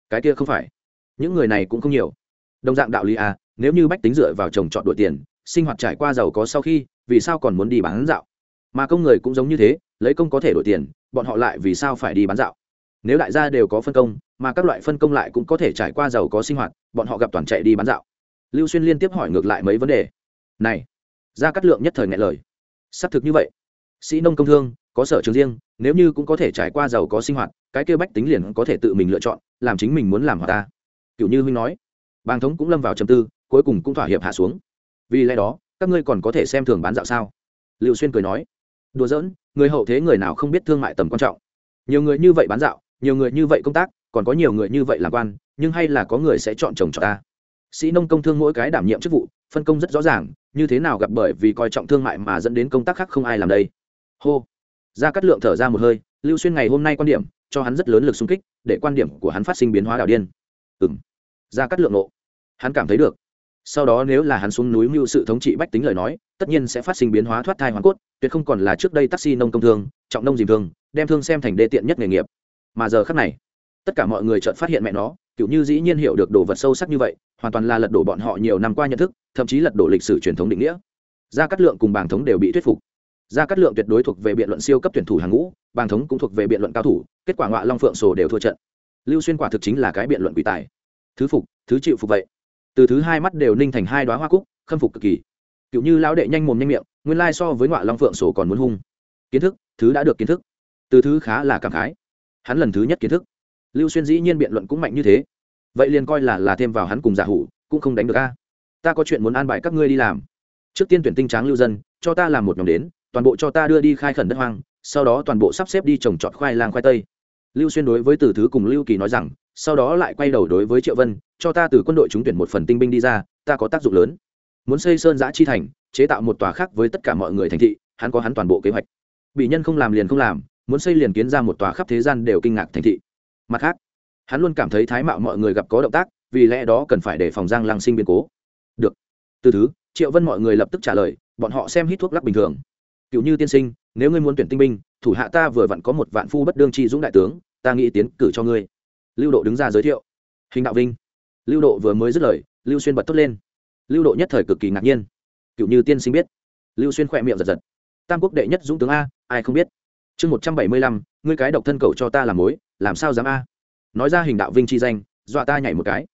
Cái kia không phải. Những người này cũng không nhiều. Đồng dạng đạo lý à nếu như bách tính dựa vào trồng trọt đổi tiền sinh hoạt trải qua giàu có sau khi, vì sao còn muốn đi bán dạo? Mà công người cũng giống như thế, lấy công có thể đổi tiền, bọn họ lại vì sao phải đi bán dạo? Nếu đại gia đều có phân công, mà các loại phân công lại cũng có thể trải qua giàu có sinh hoạt, bọn họ gặp toàn chạy đi bán dạo. Lưu xuyên liên tiếp hỏi ngược lại mấy vấn đề. Này ra cắt lượng nhất thời ngại lời. Xác thực như vậy. Sĩ nông công thương, có sở trường riêng, nếu như cũng có thể trải qua giàu có sinh hoạt, cái kêu bách tính liền có thể tự mình lựa chọn, làm chính mình muốn làm hòa ta. Kiểu như huynh nói. Bàng thống cũng lâm vào trầm tư, cuối cùng cũng thỏa hiệp hạ xuống vì lẽ đó, các ngươi còn có thể xem thường bán dạo sao? Liệu xuyên cười nói, đùa giỡn, người hậu thế người nào không biết thương mại tầm quan trọng. Nhiều người như vậy bán dạo, nhiều người như vậy công tác, còn có nhiều người như vậy làm quan, nhưng hay là có người sẽ chọn chồng cho ta? Sĩ nông công thương mỗi cái đảm nhiệm chức vụ, phân công rất rõ ràng, như thế nào gặp bởi vì coi trọng thương mại mà dẫn đến công tác khác không ai làm đây? Hô. Ra cắt lượng thở ra một hơi, lưu xuyên ngày hôm nay quan điểm, cho hắn rất lớn lực xung kích, để quan điểm của hắn phát sinh biến hóa đảo điên. Ừ m ra cắt lượng nộ hắn cảm thấy được sau đó nếu là hắn xuống núi mưu sự thống trị bách tính lời nói, tất nhiên sẽ phát sinh biến hóa thoát thai hoàn cốt, tuyệt không còn là trước đây taxi nông công thương, trọng nông dìm thương, đem thương xem thành đê tiện nhất nghề nghiệp. Mà giờ khác này, tất cả mọi người chợt phát hiện mẹ nó, kiểu như dĩ nhiên hiểu được đồ vật sâu sắc như vậy, hoàn toàn là lật đổ bọn họ nhiều năm qua nhận thức, thậm chí lật đổ lịch sử truyền thống định nghĩa. Gia cát lượng cùng bàng thống đều bị thuyết phục. Gia cát lượng tuyệt đối thuộc về biện luận siêu cấp tuyển thủ hàng ngũ, bàng thống cũng thuộc về biện luận cao thủ, kết quả ngọa long phượng sổ đều thua trận. Lưu xuyên quả thực chính là cái biện luận quỷ tài. Thứ phục, thứ chịu phục vậy từ thứ hai mắt đều ninh thành hai đoá hoa cúc, khâm phục cực kỳ. Cựu như lão đệ nhanh mồm nhanh miệng, nguyên lai so với ngọa long phượng sổ còn muốn hung. Kiến thức, thứ đã được kiến thức. Từ thứ khá là cảm khái. Hắn lần thứ nhất kiến thức. Lưu xuyên dĩ nhiên biện luận cũng mạnh như thế. Vậy liền coi là là thêm vào hắn cùng giả hủ, cũng không đánh được a. Ta có chuyện muốn an bài các ngươi đi làm. Trước tiên tuyển tinh tráng lưu dân, cho ta làm một nhóm đến, toàn bộ cho ta đưa đi khai khẩn đất hoang, sau đó toàn bộ sắp xếp đi trồng trọt khoai lang khoai tây. Lưu xuyên đối với từ thứ cùng lưu kỳ nói rằng sau đó lại quay đầu đối với triệu vân, cho ta từ quân đội trúng tuyển một phần tinh binh đi ra, ta có tác dụng lớn. Muốn xây sơn giã chi thành, chế tạo một tòa khác với tất cả mọi người thành thị, hắn có hắn toàn bộ kế hoạch. Bị nhân không làm liền không làm, muốn xây liền kiến ra một tòa khắp thế gian đều kinh ngạc thành thị. Mặt khác, hắn luôn cảm thấy thái mạo mọi người gặp có động tác, vì lẽ đó cần phải để phòng giang lăng sinh biến cố. Được. Từ thứ, triệu vân mọi người lập tức trả lời, bọn họ xem hít thuốc lắc bình thường. Cựu như tiên sinh, nếu ngươi muốn tuyển tinh binh, thủ hạ ta vừa vặn có một vạn phu bất đương chi dũng đại tướng, ta nghĩ tiến cử cho ngươi lưu độ đứng ra giới thiệu. Hình đạo vinh. Lưu độ vừa mới dứt lời, lưu xuyên bật thốt lên. Lưu độ nhất thời cực kỳ ngạc nhiên. Cựu như tiên sinh biết. Lưu xuyên khỏe miệng giật giật. Tam quốc đệ nhất dũng tướng a, ai không biết? Chương một trăm bảy mươi lăm, ngươi cái độc thân cầu cho ta làm mối, làm sao dám a? Nói ra hình đạo vinh chi danh, dọa ta nhảy một cái.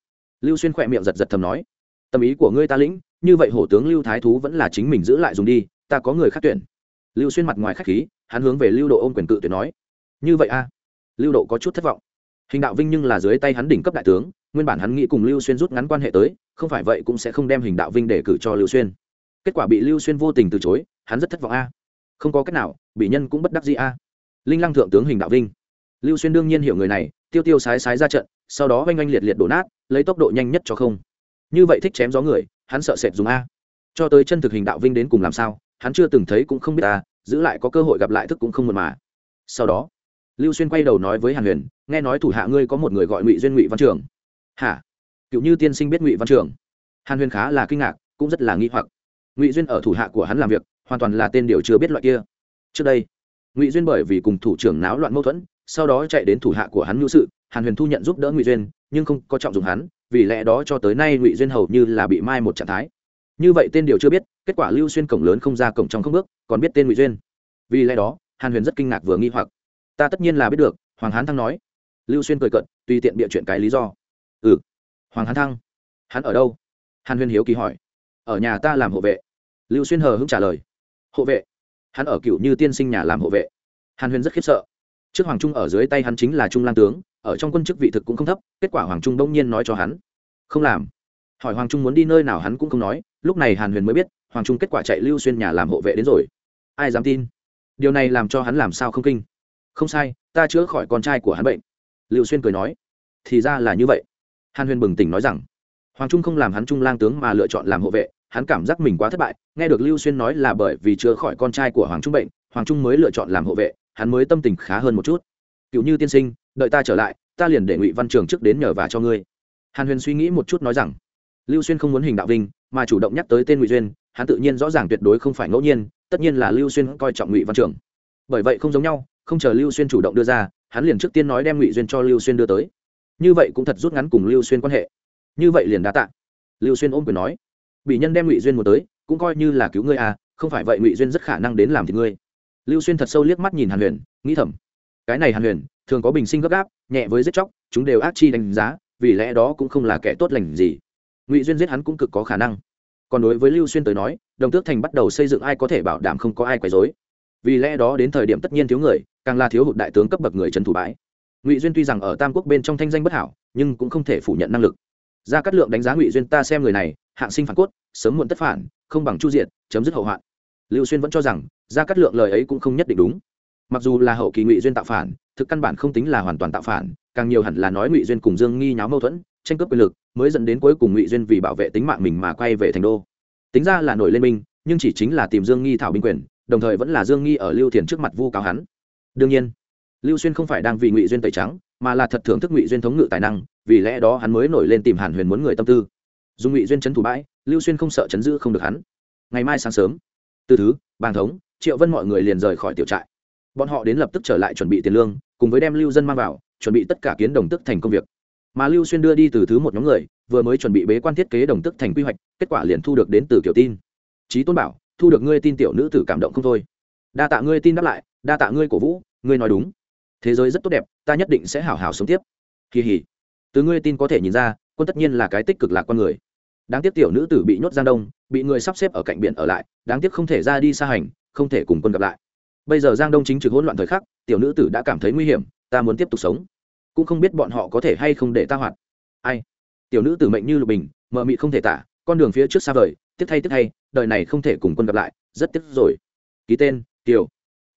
Lưu xuyên khỏe miệng giật giật thầm nói. Tâm ý của ngươi ta lĩnh, như vậy hổ tướng lưu thái thú vẫn là chính mình giữ lại dùng đi, ta có người khác tuyển. Lưu xuyên mặt ngoài k h á c h khí, hắn hướng về lưu độ ôm quyền cự tuyển nói. Như vậy a. Lưu độ có chút thất vọng hình đạo vinh nhưng là dưới tay hắn đỉnh cấp đại tướng, nguyên bản hắn nghĩ cùng lưu xuyên rút ngắn quan hệ tới, không phải vậy cũng sẽ không đem hình đạo vinh để cử cho lưu xuyên. Kết quả bị lưu xuyên vô tình từ chối, hắn rất thất vọng a. Không có cách nào, bị nhân cũng bất đắc gì a. Linh lăng thượng tướng hình đạo vinh. Lưu xuyên đương nhiên hiểu người này, tiêu tiêu sái sái ra trận, sau đó oanh oanh liệt liệt đổ nát, lấy tốc độ nhanh nhất cho không. Như vậy thích chém gió người, hắn sợ sệt dùng a. Cho tới chân thực hình đạo vinh đến cùng làm sao, hắn chưa từng thấy cũng không biết ta giữ lại có cơ hội gặp lại thức cũng không mượn mà. Sau đó lưu xuyên quay đầu nói với hàn huyền, nghe nói thủ hạ ngươi có một người gọi ngụy duyên ngụy văn trường. Hả? Cựu như tiên sinh biết ngụy văn trường? Hàn huyền khá là kinh ngạc, cũng rất là nghi hoặc. Ngụy duyên ở thủ hạ của hắn làm việc, hoàn toàn là tên điều chưa biết loại kia. Trước đây, ngụy duyên bởi vì cùng thủ trưởng náo loạn mâu thuẫn, sau đó chạy đến thủ hạ của hắn ngưu sự, hàn huyền thu nhận giúp đỡ ngụy duyên, nhưng không có trọng dụng hắn, vì lẽ đó cho tới nay ngụy duyên hầu như là bị mai một trạng thái. Như vậy tên điều chưa biết, kết quả lưu xuyên cổng lớn không ra cổng trong không bước, còn biết tên ngụy duyên. Vì lẽ đó, hàn huyền rất kinh ngạc vừa nghi hoặc ta tất nhiên là biết được, hoàng hán thăng nói. Lưu xuyên cười cận tùy tiện bịa chuyện cái lý do. Ừ. Hoàng hán thăng, hắn ở đâu? Hàn huyền hiếu kỳ hỏi. Ở nhà ta làm hộ vệ. Lưu xuyên hờ hững trả lời. Hộ vệ? Hắn ở cựu như tiên sinh nhà làm hộ vệ. Hàn huyền rất khiếp sợ. Trước hoàng trung ở dưới tay hắn chính là trung lang tướng, ở trong quân chức vị thực cũng không thấp, kết quả hoàng trung đông nhiên nói cho hắn. Không làm. Hỏi hoàng trung muốn đi nơi nào hắn cũng không nói, lúc này hàn huyền mới biết, hoàng trung kết quả chạy lưu xuyên nhà làm hộ vệ đến rồi. Ai dám tin? Điều này làm cho hắn làm sao không kinh? Không sai, ta chữa khỏi con trai của hắn bệnh. Liệu xuyên cười nói, thì ra là như vậy. Hàn huyền bừng tỉnh nói rằng, hoàng trung không làm hắn trung lang tướng mà lựa chọn làm hộ vệ, hắn cảm giác mình quá thất bại, nghe được lưu xuyên nói là bởi vì chữa khỏi con trai của hoàng trung bệnh, hoàng trung mới lựa chọn làm hộ vệ, hắn mới tâm tình khá hơn một chút. Cựu như tiên sinh, đợi ta trở lại, ta liền để ngụy văn trường trước đến nhờ và cho ngươi. Hàn huyền suy nghĩ một chút nói rằng, lưu xuyên không muốn hình đạo vinh, mà chủ động nhắc tới tên ngụy duyên, hắn tự nhiên rõ ràng tuyệt đối không phải ngẫu nhiên, tất nhiên là lưu xuyên coi trọng ngụy văn trường. Bởi vậy không giống nhau không chờ lưu xuyên chủ động đưa ra, hắn liền trước tiên nói đem ngụy duyên cho lưu xuyên đưa tới. Như vậy cũng thật rút ngắn cùng lưu xuyên quan hệ. Như vậy liền đá tạ. Lưu xuyên ôm quyền nói, bị nhân đem ngụy duyên một tới, cũng coi như là cứu ngươi à không phải vậy ngụy duyên rất khả năng đến làm thì ngươi. Lưu xuyên thật sâu liếc mắt nhìn hàn huyền, nghĩ thầm, cái này hàn huyền, thường có bình sinh gấp gáp, nhẹ với giết chóc, chúng đều ác chi đánh giá, vì lẽ đó cũng không là kẻ tốt lành gì. Ngụy duyên giết hắn cũng cực có khả năng. Còn đối với lưu xuyên tới nói, đồng tước thành bắt đầu xây dựng ai có thể bảo đảm không có ai quấy dối vì lẽ đó đến thời điểm tất nhiên thiếu người, càng là thiếu hụt đại tướng cấp bậc người trần thủ bãi. Ngụy duyên tuy rằng ở tam quốc bên trong thanh danh bất hảo, nhưng cũng không thể phủ nhận năng lực. Gia cát lượng đánh giá ngụy duyên ta xem người này, hạng sinh phản cốt, sớm muộn tất phản, không bằng chu diệt, chấm dứt hậu hoạn. Lưu xuyên vẫn cho rằng, Gia cát lượng lời ấy cũng không nhất định đúng. Mặc dù là hậu kỳ ngụy duyên tạo phản, thực căn bản không tính là hoàn toàn tạo phản, càng nhiều hẳn là nói ngụy duyên cùng dương nghi nháo mâu thuẫn, tranh cướp quyền lực, mới dẫn đến cuối cùng ngụy duyên vì bảo vệ tính mạng mình mà quay về thành đô. Tính ra là nổi lên minh nhưng chỉ chính là tìm dương nghi thảo binh quyền đồng thời vẫn là dương nghi ở lưu thiền trước mặt vu cáo hắn. Đương nhiên, lưu xuyên không phải đang vì ngụy duyên tẩy trắng, mà là thật thưởng thức ngụy duyên thống ngự tài năng, vì lẽ đó hắn mới nổi lên tìm hàn huyền muốn người tâm tư. Dùng ngụy duyên chấn thủ bãi, lưu xuyên không sợ chấn giữ không được hắn. Ngày mai sáng sớm, từ thứ, bàng thống, triệu vân mọi người liền rời khỏi tiểu trại. Bọn họ đến lập tức trở lại chuẩn bị tiền lương, cùng với đem lưu dân mang vào, chuẩn bị tất cả kiến đồng tức thành công việc. Mà lưu xuyên đưa đi từ thứ một nhóm người, vừa mới chuẩn bị bế quan thiết kế đồng tức thành quy hoạch, kết quả liền thu được đến từ kiểu tin. Trí tôn bảo thu được ngươi tin tiểu nữ tử cảm động không thôi. Đa tạ ngươi tin đáp lại, đa tạ ngươi cổ vũ, ngươi nói đúng. Thế giới rất tốt đẹp, ta nhất định sẽ hảo hảo sống tiếp. Kỳ hỉ. Từ ngươi tin có thể nhìn ra, quân tất nhiên là cái tích cực lạc con người. Đáng tiếc tiểu nữ tử bị nhốt giang đông, bị người sắp xếp ở cạnh biển ở lại, đáng tiếc không thể ra đi xa hành, không thể cùng quân gặp lại. Bây giờ giang đông chính trực hỗn loạn thời khắc, tiểu nữ tử đã cảm thấy nguy hiểm, ta muốn tiếp tục sống. Cũng không biết bọn họ có thể hay không để ta hoạt. Ai? Tiểu nữ tử mệnh như lục bình, mờ mị không thể tả, con đường phía trước xa vời tiếp thay tiếp thay, đời này không thể cùng quân gặp lại, rất tiếc rồi. Ký tên tiểu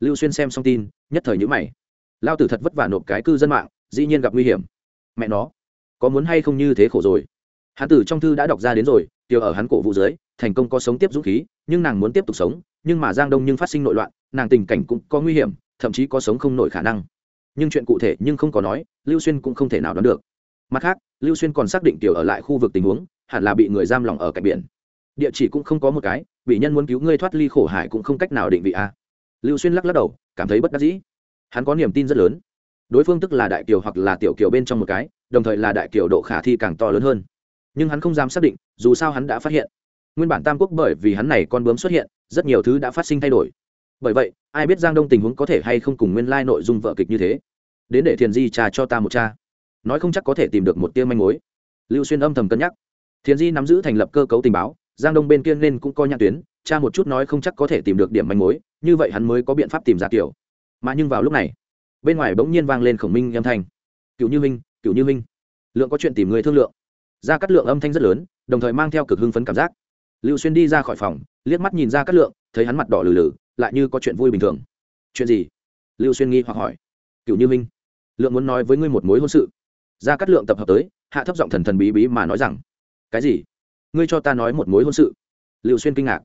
lưu xuyên xem xong tin, nhất thời nhữ mày. Lao tử thật vất vả nộp cái cư dân mạng, dĩ nhiên gặp nguy hiểm. Mẹ nó, có muốn hay không như thế khổ rồi. Hắn tử trong thư đã đọc ra đến rồi tiểu ở hắn cổ vũ dưới, thành công có sống tiếp dũng khí, nhưng nàng muốn tiếp tục sống, nhưng mà giang đông nhưng phát sinh nội loạn, nàng tình cảnh cũng có nguy hiểm, thậm chí có sống không nổi khả năng. Nhưng chuyện cụ thể nhưng không có nói, lưu xuyên cũng không thể nào đoán được. Mặt khác, lưu xuyên còn xác định tiểu ở lại khu vực tình huống, hẳn là bị người giam lỏng ở cạnh biển địa chỉ cũng không có một cái bị nhân muốn cứu ngươi thoát ly khổ hải cũng không cách nào định vị a. Lưu xuyên lắc lắc đầu, cảm thấy bất đắc dĩ. Hắn có niềm tin rất lớn. Đối phương tức là đại kiều hoặc là tiểu kiều bên trong một cái, đồng thời là đại kiều độ khả thi càng to lớn hơn. Nhưng hắn không dám xác định, dù sao hắn đã phát hiện. Nguyên bản tam quốc bởi vì hắn này con bướm xuất hiện, rất nhiều thứ đã phát sinh thay đổi. Bởi vậy, ai biết giang đông tình huống có thể hay không cùng nguyên lai nội dung vợ kịch như thế. Đến để thiền di trà cho ta một cha nói không chắc có thể tìm được một tiêu manh mối. Lưu xuyên âm thầm cân nhắc. Thiền di nắm giữ thành lập cơ cấu tình báo giang đông bên kia nên cũng coi nhãn tuyến, cha một chút nói không chắc có thể tìm được điểm manh mối, như vậy hắn mới có biện pháp tìm ra kiểu. Mà nhưng vào lúc này, bên ngoài bỗng nhiên vang lên khổng minh âm thanh. Cựu như minh cựu như minh. Lượng có chuyện tìm người thương lượng. Ra cắt lượng âm thanh rất lớn, đồng thời mang theo cực hưng phấn cảm giác. Lưu xuyên đi ra khỏi phòng, liếc mắt nhìn ra cắt lượng, thấy hắn mặt đỏ lử lử lại như có chuyện vui bình thường. Chuyện gì? Lưu xuyên nghi hoặc hỏi. Cựu như minh, lượng muốn nói với ngươi một mối hôn sự. Ra cắt lượng tập hợp tới, hạ thấp giọng thần thần bí bí mà nói rằng, cái gì? Ngươi cho ta nói một mối hôn sự. Lưu xuyên kinh ngạc.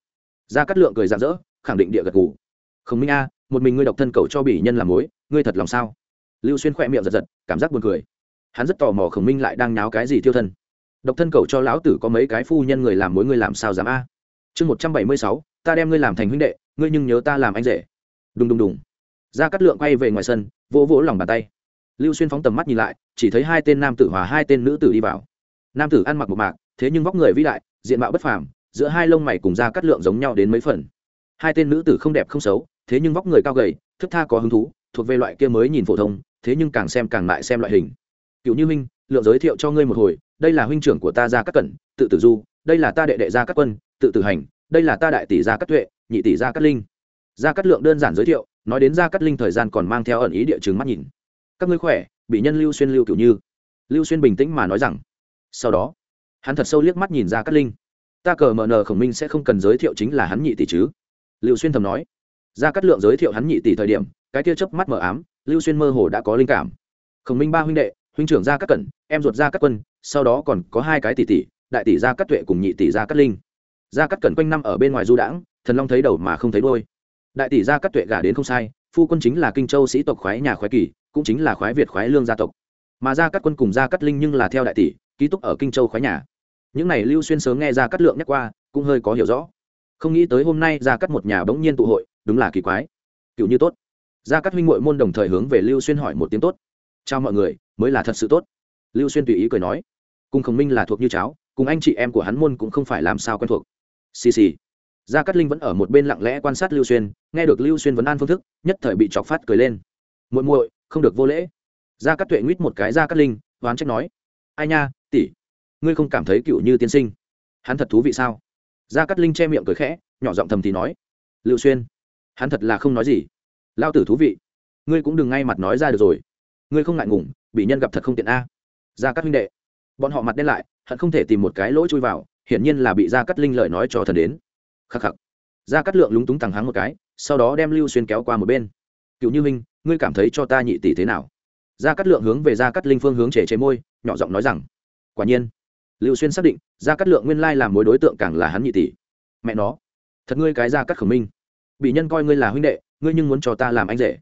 Ra cắt lượng cười rạng rỡ, khẳng định địa gật gù. Khổng minh a, một mình ngươi độc thân cầu cho bỉ nhân làm mối, ngươi thật lòng sao? Lưu xuyên khỏe miệng giật giật, cảm giác buồn cười. Hắn rất tò mò khổng minh lại đang nháo cái gì tiêu thân. Độc thân cầu cho lão tử có mấy cái phu nhân người làm mối ngươi làm sao dám a? Chương một trăm bảy mươi sáu, ta đem ngươi làm thành huynh đệ, ngươi nhưng nhớ ta làm anh rể. Đùng đùng đùng. Ra cắt lượng quay về ngoài sân, vỗ vỗ lòng bàn tay. Lưu xuyên phóng tầm mắt nhìn lại, chỉ thấy hai tên nam tử hòa hai tên nữ tử đi vào. Nam tử ăn mặc một mạc thế nhưng vóc người vĩ đại, diện mạo bất phàm, giữa hai lông mày cùng da cắt lượng giống nhau đến mấy phần. Hai tên nữ tử không đẹp không xấu, thế nhưng vóc người cao gầy, thức tha có hứng thú, thuộc về loại kia mới nhìn phổ thông, thế nhưng càng xem càng lại xem loại hình. Cựu như minh, lượng giới thiệu cho ngươi một hồi, đây là huynh trưởng của ta ra các cẩn, tự tử du, đây là ta đệ đệ ra các quân, tự tử hành, đây là ta đại tỷ gia cát tuệ, nhị tỷ gia cát linh. Gia cát lượng đơn giản giới thiệu, nói đến gia cát linh thời gian còn mang theo ẩn ý địa chứng mắt nhìn. Các ngươi khỏe, bị nhân lưu xuyên lưu cửu như. Lưu xuyên bình tĩnh mà nói rằng, sau đó hắn thật sâu liếc mắt nhìn ra cát linh. Ta cờ mờ nờ khổng minh sẽ không cần giới thiệu chính là hắn nhị tỷ chứ? Lưu xuyên thầm nói. Ra cát lượng giới thiệu hắn nhị tỷ thời điểm, cái kia chớp mắt mờ ám, lưu xuyên mơ hồ đã có linh cảm. Khổng minh ba huynh đệ, huynh trưởng Ra cát cẩn em ruột Ra cát quân, sau đó còn có hai cái tỷ tỷ, đại tỷ Ra cát tuệ cùng nhị tỷ Ra cát linh. Ra cát cẩn quanh năm ở bên ngoài du đãng, thần long thấy đầu mà không thấy đôi đại tỷ Ra cát tuệ gả đến không sai, phu quân chính là kinh châu sĩ tộc khoái nhà khoái kỳ, cũng chính là khoái việt khoái lương gia tộc. Mà Ra cát quân cùng Ra cát linh nhưng là theo đại tỷ, ký túc ở kinh châu khoái nhà những này lưu xuyên sớm nghe ra cắt lượng nhắc qua, cũng hơi có hiểu rõ. Không nghĩ tới hôm nay ra cắt một nhà bỗng nhiên tụ hội, đúng là kỳ quái. Cựu như tốt. Ra cắt huynh muội môn đồng thời hướng về lưu xuyên hỏi một tiếng tốt. Chào mọi người, mới là thật sự tốt. Lưu xuyên tùy ý cười nói. Cùng khổng minh là thuộc như cháo cùng anh chị em của hắn môn cũng không phải làm sao quen thuộc. Xì xì. Gia cát linh vẫn ở một bên lặng lẽ quan sát lưu xuyên, nghe được lưu xuyên vấn an phương thức, nhất thời bị chọc phát cười lên. Muội muội, không được vô lễ. Gia cát tuệ nguyết một cái gia cát linh, oán trách nói. Ai nha, tỷ ngươi không cảm thấy cựu như tiên sinh? Hắn thật thú vị sao? Gia cát linh che miệng cười khẽ, nhỏ giọng thầm thì nói. Lưu xuyên, hắn thật là không nói gì. Lao tử thú vị. Ngươi cũng đừng ngay mặt nói ra được rồi. Ngươi không ngại ngùng, bị nhân gặp thật không tiện a. Gia cát huynh đệ, bọn họ mặt đen lại, hận không thể tìm một cái lỗ chui vào, hiển nhiên là bị gia cát linh lời nói cho thần đến. Khắc khắc. Gia cát lượng lúng túng thẳng háng một cái, sau đó đem lưu xuyên kéo qua một bên. Cựu như minh, ngươi cảm thấy cho ta nhị tỷ thế nào? Gia cát lượng hướng về gia cát linh phương hướng trẻ chế môi, nhỏ giọng nói rằng, quả nhiên lưu xuyên xác định, gia cát lượng nguyên lai làm mối đối tượng càng là hắn nhị tỷ. Mẹ nó, thật ngươi cái gia cát khẩu minh. Bị nhân coi ngươi là huynh đệ, ngươi nhưng muốn cho ta làm anh rể.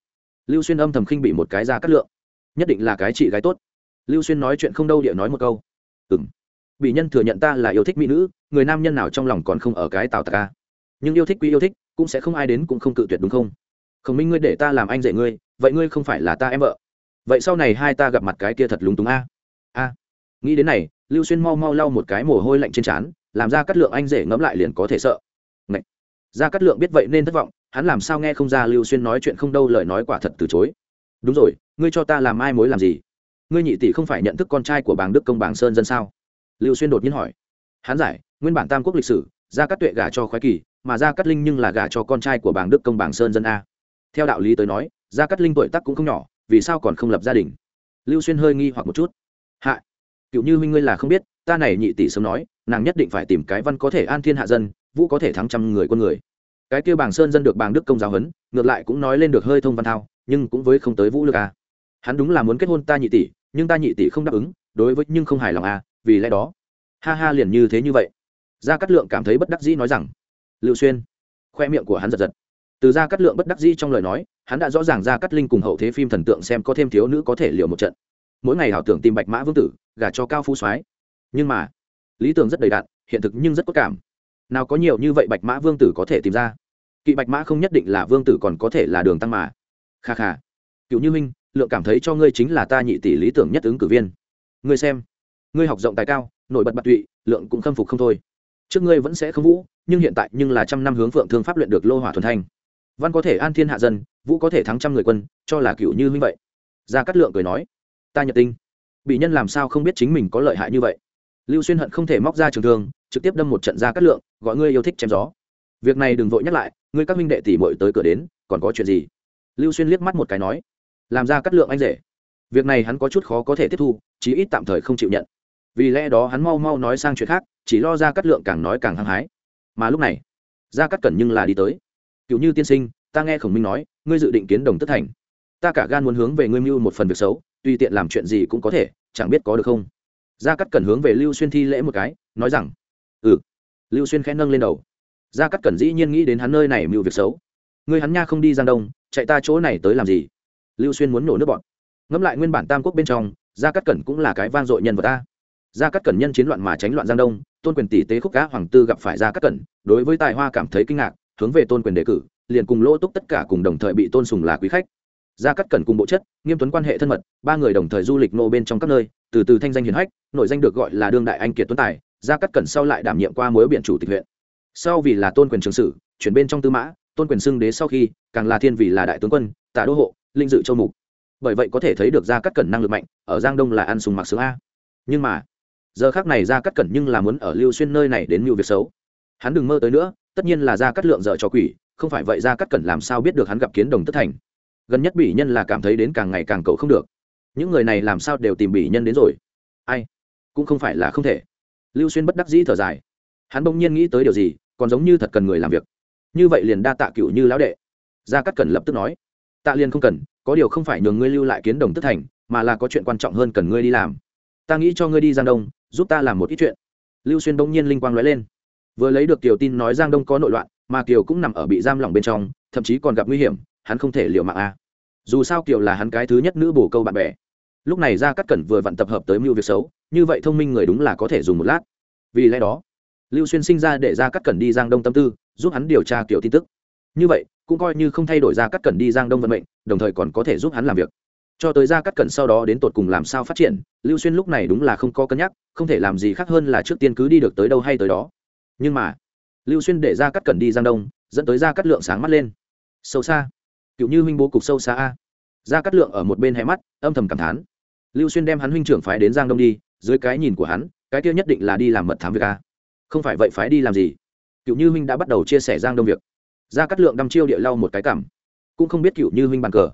Lưu xuyên âm thầm khinh bị một cái gia cát lượng. Nhất định là cái chị gái tốt. Lưu xuyên nói chuyện không đâu địa nói một câu. Ừ m bị nhân thừa nhận ta là yêu thích mỹ nữ, người nam nhân nào trong lòng còn không ở cái tào tạc ca nhưng yêu thích quý yêu thích, cũng sẽ không ai đến cũng không cự tuyệt đúng không? Khổng minh ngươi để ta làm anh rể ngươi, vậy ngươi không phải là ta em vợ. Vậy sau này hai ta gặp mặt cái kia thật lúng túng a. A. Nghĩ đến này lưu xuyên mau mau lau một cái mồ hôi lạnh trên trán, làm ra cắt lượng anh rể ngẫm lại liền có thể sợ. Ngậy! ra cắt lượng biết vậy nên thất vọng, hắn làm sao nghe không ra lưu xuyên nói chuyện không đâu lời nói quả thật từ chối. Đúng rồi, ngươi cho ta làm ai mối làm gì? Ngươi nhị tỷ không phải nhận thức con trai của bàng đức công bàng sơn dân sao? Lưu xuyên đột nhiên hỏi. Hắn giải, nguyên bản tam quốc lịch sử, gia cát tuệ gả cho khoái kỳ, mà gia cát linh nhưng là gả cho con trai của bàng đức công bàng sơn dân a. Theo đạo lý tới nói, gia cát linh tuổi tác cũng không nhỏ, vì sao còn không lập gia đình? Lưu xuyên hơi nghi hoặc một chút. Hạ! Cựu như huynh ngươi là không biết, ta này nhị tỷ sớm nói, nàng nhất định phải tìm cái văn có thể an thiên hạ dân, vũ có thể thắng trăm người quân người. Cái kia bảng sơn dân được bàng đức công giáo huấn, ngược lại cũng nói lên được hơi thông văn thao, nhưng cũng với không tới vũ lực à. hắn đúng là muốn kết hôn ta nhị tỷ, nhưng ta nhị tỷ không đáp ứng, đối với nhưng không hài lòng à vì lẽ đó. Ha ha liền như thế như vậy. Gia cát lượng cảm thấy bất đắc dĩ nói rằng, lưu xuyên. Khoe miệng của hắn giật giật. Từ gia cát lượng bất đắc dĩ trong lời nói, hắn đã rõ ràng gia cát linh cùng hậu thế phim thần tượng xem có thêm thiếu nữ có thể liều một trận mỗi ngày ảo tưởng tìm bạch mã vương tử, gả cho cao phú soái. Nhưng mà, lý tưởng rất đầy đạn hiện thực nhưng rất có cảm. Nào có nhiều như vậy bạch mã vương tử có thể tìm ra? Kỵ bạch mã không nhất định là vương tử còn có thể là đường tăng mà. Kha kha. Cựu như minh, lượng cảm thấy cho ngươi chính là ta nhị tỷ lý tưởng nhất ứng cử viên. Ngươi xem, ngươi học rộng tài cao, nổi bật bật tụy, lượng cũng khâm phục không thôi. Trước ngươi vẫn sẽ không vũ, nhưng hiện tại nhưng là trăm năm hướng phượng thương pháp luyện được lô hỏa thuần thanh. Văn có thể an thiên hạ dân, vũ có thể thắng trăm người quân, cho là cựu như minh vậy. Gia cát lượng cười nói ta nhật tinh. Bị nhân làm sao không biết chính mình có lợi hại như vậy. Lưu xuyên hận không thể móc ra trường thương, trực tiếp đâm một trận ra cắt lượng, gọi ngươi yêu thích chém gió. Việc này đừng vội nhắc lại, ngươi các minh đệ tỷ bội tới cửa đến, còn có chuyện gì? Lưu xuyên liếc mắt một cái nói. Làm ra cắt lượng anh rể. Việc này hắn có chút khó có thể tiếp thu, chí ít tạm thời không chịu nhận. Vì lẽ đó hắn mau mau nói sang chuyện khác, chỉ lo ra cắt lượng càng nói càng hăng hái. Mà lúc này, ra cắt cẩn nhưng là đi tới. Cựu như tiên sinh, ta nghe khổng minh nói, ngươi dự định kiến đồng tất thành ta cả gan muốn hướng về ngươi mưu một phần việc xấu, tùy tiện làm chuyện gì cũng có thể, chẳng biết có được không? Gia cắt cẩn hướng về lưu xuyên thi lễ một cái, nói rằng ừ. Lưu xuyên khẽ nâng lên đầu. Gia cắt cẩn dĩ nhiên nghĩ đến hắn nơi này mưu việc xấu. Người hắn nha không đi giang đông, chạy ta chỗ này tới làm gì? Lưu xuyên muốn nổ nước bọn ngẫm lại nguyên bản tam quốc bên trong, gia cắt cẩn cũng là cái vang dội nhân vật ta. Gia cắt cẩn nhân chiến loạn mà tránh loạn giang đông, tôn quyền tỷ tế khúc cá hoàng tư gặp phải gia cắt cẩn, đối với tài hoa cảm thấy kinh ngạc, hướng về tôn quyền đề cử, liền cùng lỗ túc tất cả cùng đồng thời bị tôn sùng là quý khách gia cắt cẩn cùng bộ chất, nghiêm tuấn quan hệ thân mật, ba người đồng thời du lịch nô bên trong các nơi, từ từ thanh danh hiền hách nội danh được gọi là đương đại anh kiệt tuấn tài, gia cắt cẩn sau lại đảm nhiệm qua mối biện chủ tịch huyện. Sau vì là tôn quyền trường sử, chuyển bên trong tư mã, tôn quyền xưng đế sau khi, càng là thiên vì là đại tướng quân tả đô hộ, linh dự châu mục. Bởi vậy có thể thấy được gia cắt cẩn năng lực mạnh, ở giang đông là ăn sùng mặc sướng a. Nhưng mà, giờ khác này gia cắt cẩn nhưng là muốn ở lưu xuyên nơi này đến mưu việc xấu. Hắn đừng mơ tới nữa, tất nhiên là gia cắt lượng dở cho quỷ, không phải vậy gia cắt cẩn làm sao biết được hắn gặp kiến đồng tất thành gần nhất bỉ nhân là cảm thấy đến càng ngày càng cậu không được. Những người này làm sao đều tìm bỉ nhân đến rồi? Ai? Cũng không phải là không thể. Lưu xuyên bất đắc dĩ thở dài. Hắn bỗng nhiên nghĩ tới điều gì, còn giống như thật cần người làm việc. Như vậy liền đa tạ cựu như lão đệ. Gia cắt cần lập tức nói. Tạ liền không cần, có điều không phải nhường ngươi lưu lại kiến đồng tức thành, mà là có chuyện quan trọng hơn cần ngươi đi làm. Ta nghĩ cho ngươi đi giang đông, giúp ta làm một ít chuyện. Lưu xuyên bỗng nhiên linh quang nói lên. Vừa lấy được kiều tin nói giang đông có nội loạn, mà kiều cũng nằm ở bị giam lỏng bên trong, thậm chí còn gặp nguy hiểm hắn không thể liều mạng a. Dù sao kiều là hắn cái thứ nhất nữ bổ câu bạn bè. Lúc này ra cắt cẩn vừa vặn tập hợp tới mưu việc xấu, như vậy thông minh người đúng là có thể dùng một lát. Vì lẽ đó, lưu xuyên sinh ra để ra cắt cẩn đi giang đông tâm tư, giúp hắn điều tra kiểu tin tức. Như vậy, cũng coi như không thay đổi ra cắt cẩn đi giang đông vận mệnh, đồng thời còn có thể giúp hắn làm việc. Cho tới ra cắt cẩn sau đó đến tột cùng làm sao phát triển, lưu xuyên lúc này đúng là không có cân nhắc, không thể làm gì khác hơn là trước tiên cứ đi được tới đâu hay tới đó. Nhưng mà, lưu xuyên để ra cắt cẩn đi giang đông, dẫn tới ra cắt lượng sáng mắt lên. Sâu xa cựu như huynh bố cục sâu xa a. Ra cắt lượng ở một bên hé mắt, âm thầm cảm thán. Lưu xuyên đem hắn huynh trưởng phái đến giang đông đi, dưới cái nhìn của hắn, cái kia nhất định là đi làm mật thám việc a. Không phải vậy phái đi làm gì? Cựu như huynh đã bắt đầu chia sẻ giang đông việc. Ra cắt lượng đăm chiêu địa lau một cái cảm. Cũng không biết cựu như huynh bàn cờ.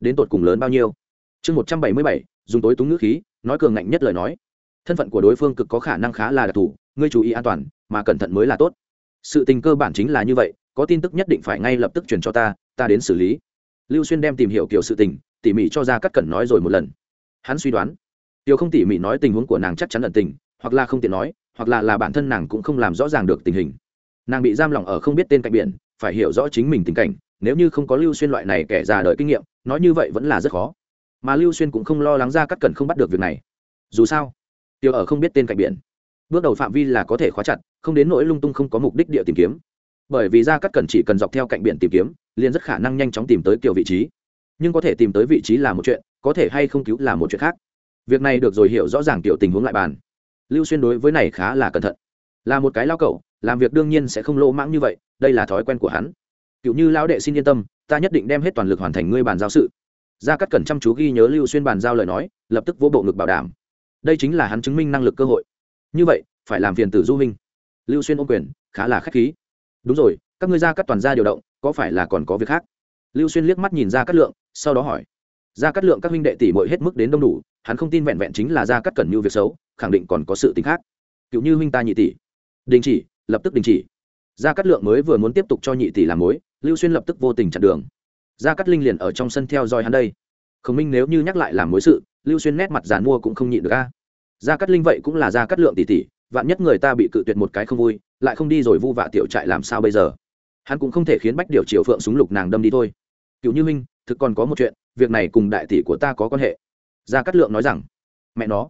Đến tột cùng lớn bao nhiêu? Chương một trăm bảy mươi bảy, dùng tối túng ngữ khí, nói cường ngạnh nhất lời nói. Thân phận của đối phương cực có khả năng khá là đặc thù, ngươi chú ý an toàn, mà cẩn thận mới là tốt. Sự tình cơ bản chính là như vậy, có tin tức nhất định phải ngay lập tức truyền cho ta ta đến xử lý. Lưu xuyên đem tìm hiểu kiểu sự tình, tỉ mỉ cho ra cắt cẩn nói rồi một lần. Hắn suy đoán tiêu không tỉ mỉ nói tình huống của nàng chắc chắn ẩn tình, hoặc là không tiện nói, hoặc là là bản thân nàng cũng không làm rõ ràng được tình hình. Nàng bị giam lỏng ở không biết tên cạnh biển, phải hiểu rõ chính mình tình cảnh, nếu như không có lưu xuyên loại này kẻ già đời kinh nghiệm, nói như vậy vẫn là rất khó. Mà lưu xuyên cũng không lo lắng ra cắt cẩn không bắt được việc này. Dù sao tiêu ở không biết tên cạnh biển, bước đầu phạm vi là có thể khóa chặt, không đến nỗi lung tung không có mục đích địa tìm kiếm. Bởi vì ra cắt cẩn chỉ cần dọc theo cạnh biển tìm kiếm liền rất khả năng nhanh chóng tìm tới kiểu vị trí. Nhưng có thể tìm tới vị trí là một chuyện, có thể hay không cứu là một chuyện khác. Việc này được rồi hiểu rõ ràng tiểu tình huống lại bàn. Lưu xuyên đối với này khá là cẩn thận. Là một cái lao cậu làm việc đương nhiên sẽ không lỗ mãng như vậy, đây là thói quen của hắn. Cựu như lão đệ xin yên tâm, ta nhất định đem hết toàn lực hoàn thành ngươi bàn giao sự. Gia cắt cẩn chăm chú ghi nhớ lưu xuyên bàn giao lời nói, lập tức vô bộ ngực bảo đảm. Đây chính là hắn chứng minh năng lực cơ hội. Như vậy, phải làm phiền tử du minh lưu xuyên ôm quyền, khá là k h á c h khí. Đúng rồi các ngươi ra cắt toàn gia điều động, có phải là còn có việc khác? Lưu xuyên liếc mắt nhìn ra cắt lượng, sau đó hỏi. Ra cắt lượng các huynh đệ tỷ bội hết mức đến đông đủ, hắn không tin vẹn vẹn chính là ra cắt cẩn như việc xấu, khẳng định còn có sự tính khác. Cựu như huynh ta nhị tỷ. Đình chỉ, lập tức đình chỉ. Gia cát lượng mới vừa muốn tiếp tục cho nhị tỷ làm mối, lưu xuyên lập tức vô tình chặn đường. Gia cát linh liền ở trong sân theo dõi hắn đây. Khổng minh nếu như nhắc lại làm mối sự, lưu xuyên nét mặt giàn mua cũng không nhịn được a. Gia cát linh vậy cũng là gia cát lượng tỷ tỷ, vạn nhất người ta bị cự tuyệt một cái không vui, lại không đi rồi vu vạ tiểu trại làm sao bây giờ? Hắn cũng không thể khiến bách điều triều phượng súng lục nàng đâm đi thôi. Cựu như minh, thực còn có một chuyện, việc này cùng đại tỷ của ta có quan hệ. Gia cát lượng nói rằng, mẹ nó,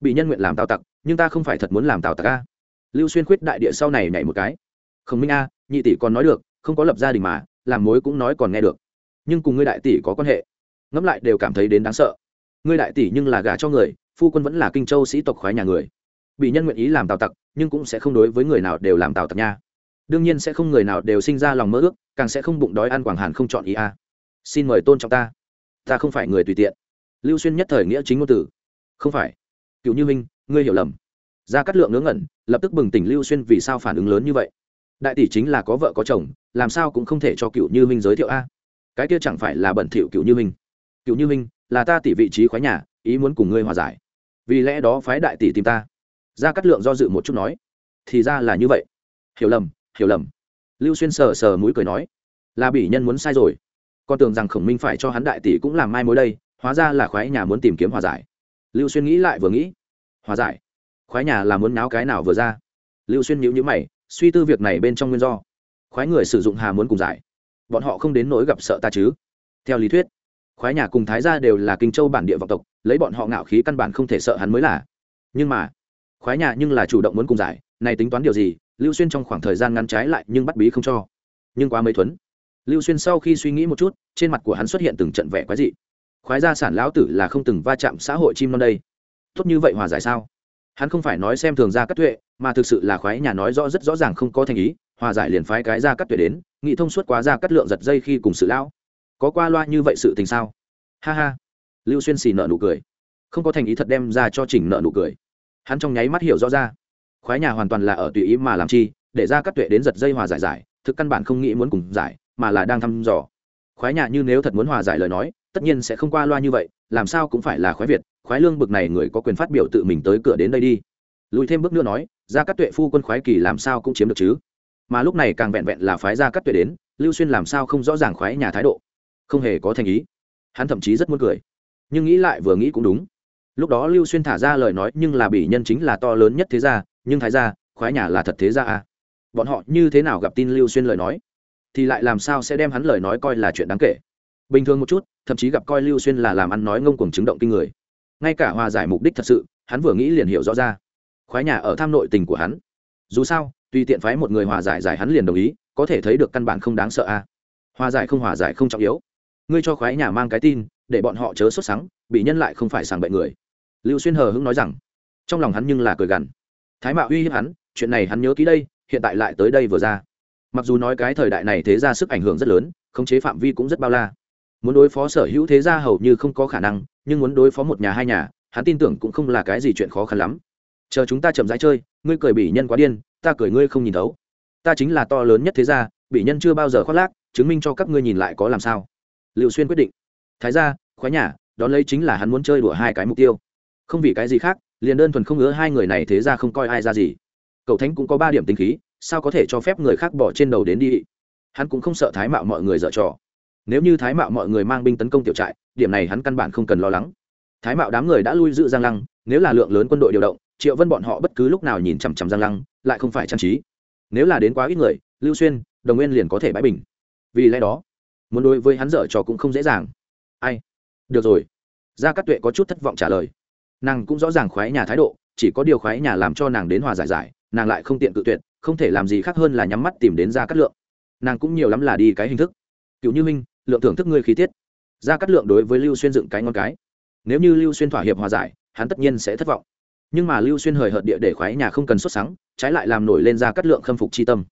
bị nhân nguyện làm tào tặc, nhưng ta không phải thật muốn làm tào tặc a. Lưu xuyên khuyết đại địa sau này nhảy một cái. Khổng minh a, nhị tỷ còn nói được, không có lập gia đình mà, làm mối cũng nói còn nghe được. Nhưng cùng ngươi đại tỷ có quan hệ. Ngẫm lại đều cảm thấy đến đáng sợ. Ngươi đại tỷ nhưng là gả cho người, phu quân vẫn là kinh châu sĩ tộc khoái nhà người. Bị nhân nguyện ý làm tào tặc, nhưng cũng sẽ không đối với người nào đều làm tào tặc nha đương nhiên sẽ không người nào đều sinh ra lòng mơ ước, càng sẽ không bụng đói ăn quảng hàn không chọn ý a. Xin mời tôn trọng ta. Ta không phải người tùy tiện. Lưu xuyên nhất thời nghĩa chính ngôn tử không phải. Cựu như minh, ngươi hiểu lầm. Gia cát lượng ngớ ngẩn, lập tức bừng tỉnh lưu xuyên vì sao phản ứng lớn như vậy. Đại tỷ chính là có vợ có chồng, làm sao cũng không thể cho cựu như minh giới thiệu a. Cái kia chẳng phải là bẩn thỉu cựu như minh. Cựu như minh, là ta tỷ vị trí khoái nhà, ý muốn cùng ngươi hòa giải. Vì lẽ đó phái đại tỷ tìm ta. Gia cát lượng do dự một chút nói. Thì ra là như vậy. Hiểu lầm hiểu lầm. Lưu xuyên sờ sờ mũi cười nói, là bỉ nhân muốn sai rồi. Con tưởng rằng khổng minh phải cho hắn đại tỷ cũng làm mai mối đây, hóa ra là khoái nhà muốn tìm kiếm hòa giải. Lưu xuyên nghĩ lại vừa nghĩ, hòa giải? Khoái nhà là muốn náo cái nào vừa ra? Lưu xuyên nhíu nhíu mày, suy tư việc này bên trong nguyên do. Khoái người sử dụng hà muốn cùng giải. Bọn họ không đến nỗi gặp sợ ta chứ? Theo lý thuyết, khoái nhà cùng thái gia đều là kinh châu bản địa vọng tộc, lấy bọn họ ngạo khí căn bản không thể sợ hắn mới là. Nhưng mà, khoái nhà nhưng là chủ động muốn cùng giải, này tính toán điều gì? Lưu xuyên trong khoảng thời gian ngắn trái lại nhưng bắt bí không cho. Nhưng quá mấy thuấn. Lưu xuyên sau khi suy nghĩ một chút, trên mặt của hắn xuất hiện từng trận vẻ quái dị. Khoái gia sản lão tử là không từng va chạm xã hội chim non đây. Tốt như vậy hòa giải sao? Hắn không phải nói xem thường ra cắt tuệ, mà thực sự là khoái nhà nói rõ rất rõ ràng không có thành ý, hòa giải liền phái cái ra cắt tuệ đến nghị thông suốt quá ra cắt lượng giật dây khi cùng sự lão. Có qua loa như vậy sự tình sao? Ha ha. Lưu xuyên xì nợ nụ cười. Không có thành ý thật đem ra cho chỉnh nợ nụ cười. Hắn trong nháy mắt hiểu rõ ra khoái nhà hoàn toàn là ở tùy ý mà làm chi, để ra cắt tuệ đến giật dây hòa giải giải, thực căn bản không nghĩ muốn cùng giải, mà là đang thăm dò. Khoái nhà như nếu thật muốn hòa giải lời nói, tất nhiên sẽ không qua loa như vậy, làm sao cũng phải là khoái việt, khoái lương bực này người có quyền phát biểu tự mình tới cửa đến đây đi. Lùi thêm bước nữa nói, ra cắt tuệ phu quân khoái kỳ làm sao cũng chiếm được chứ. Mà lúc này càng vẹn vẹn là phái ra cắt tuệ đến, lưu xuyên làm sao không rõ ràng khoái nhà thái độ. Không hề có thành ý. Hắn thậm chí rất muốn cười. Nhưng nghĩ lại vừa nghĩ cũng đúng. Lúc đó lưu xuyên thả ra lời nói nhưng là bỉ nhân chính là to lớn nhất thế gia nhưng thái gia khoái nhà là thật thế gia à. bọn họ như thế nào gặp tin lưu xuyên lời nói? Thì lại làm sao sẽ đem hắn lời nói coi là chuyện đáng kể? Bình thường một chút thậm chí gặp coi lưu xuyên là làm ăn nói ngông cuồng chứng động kinh người. Ngay cả hòa giải mục đích thật sự hắn vừa nghĩ liền hiểu rõ ra. Khoái nhà ở tham nội tình của hắn. Dù sao tùy tiện phái một người hòa giải giải hắn liền đồng ý có thể thấy được căn bản không đáng sợ a hòa giải không hòa giải không trọng yếu. Ngươi cho khoái nhà mang cái tin để bọn họ chớ sốt sắng, bị nhân lại không phải sàng bệnh người. Lưu xuyên hờ hững nói rằng trong lòng hắn nhưng là cười gằn thái mạo uy hiếp hắn, chuyện này hắn nhớ kỹ đây, hiện tại lại tới đây vừa ra. Mặc dù nói cái thời đại này thế ra sức ảnh hưởng rất lớn, khống chế phạm vi cũng rất bao la. Muốn đối phó sở hữu thế gia hầu như không có khả năng, nhưng muốn đối phó một nhà hai nhà, hắn tin tưởng cũng không là cái gì chuyện khó khăn lắm. Chờ chúng ta chậm rãi chơi, ngươi cười bị nhân quá điên, ta cười ngươi không nhìn thấu. Ta chính là to lớn nhất thế gia bị nhân chưa bao giờ khoác lác, chứng minh cho các ngươi nhìn lại có làm sao. Liệu xuyên quyết định. Thái gia, khoái nhà, đón lấy chính là hắn muốn chơi đùa hai cái mục tiêu. Không vì cái gì khác liền đơn thuần không ngứa hai người này thế ra không coi ai ra gì. Cậu thánh cũng có ba điểm tính khí, sao có thể cho phép người khác bỏ trên đầu đến đi? Hắn cũng không sợ thái mạo mọi người dở trò. Nếu như thái mạo mọi người mang binh tấn công tiểu trại, điểm này hắn căn bản không cần lo lắng. Thái mạo đám người đã lui giữ giang lăng, nếu là lượng lớn quân đội điều động, triệu vân bọn họ bất cứ lúc nào nhìn chằm chằm giang lăng, lại không phải trang trí. Nếu là đến quá ít người, lưu xuyên, đồng nguyên liền có thể bãi bình. Vì lẽ đó, muốn đối với hắn dở trò cũng không dễ dàng. Ai? Được rồi. Gia cát tuệ có chút thất vọng trả lời nàng cũng rõ ràng khoái nhà thái độ, chỉ có điều khoái nhà làm cho nàng đến hòa giải giải, nàng lại không tiện cự tuyệt, không thể làm gì khác hơn là nhắm mắt tìm đến gia cát lượng. Nàng cũng nhiều lắm là đi cái hình thức. Cựu như minh, lượng thưởng thức ngươi khí tiết. Gia cát lượng đối với lưu xuyên dựng cái ngon cái. Nếu như lưu xuyên thỏa hiệp hòa giải, hắn tất nhiên sẽ thất vọng. Nhưng mà lưu xuyên hời hợt địa để khoái nhà không cần xuất sáng trái lại làm nổi lên gia cát lượng khâm phục chi tâm.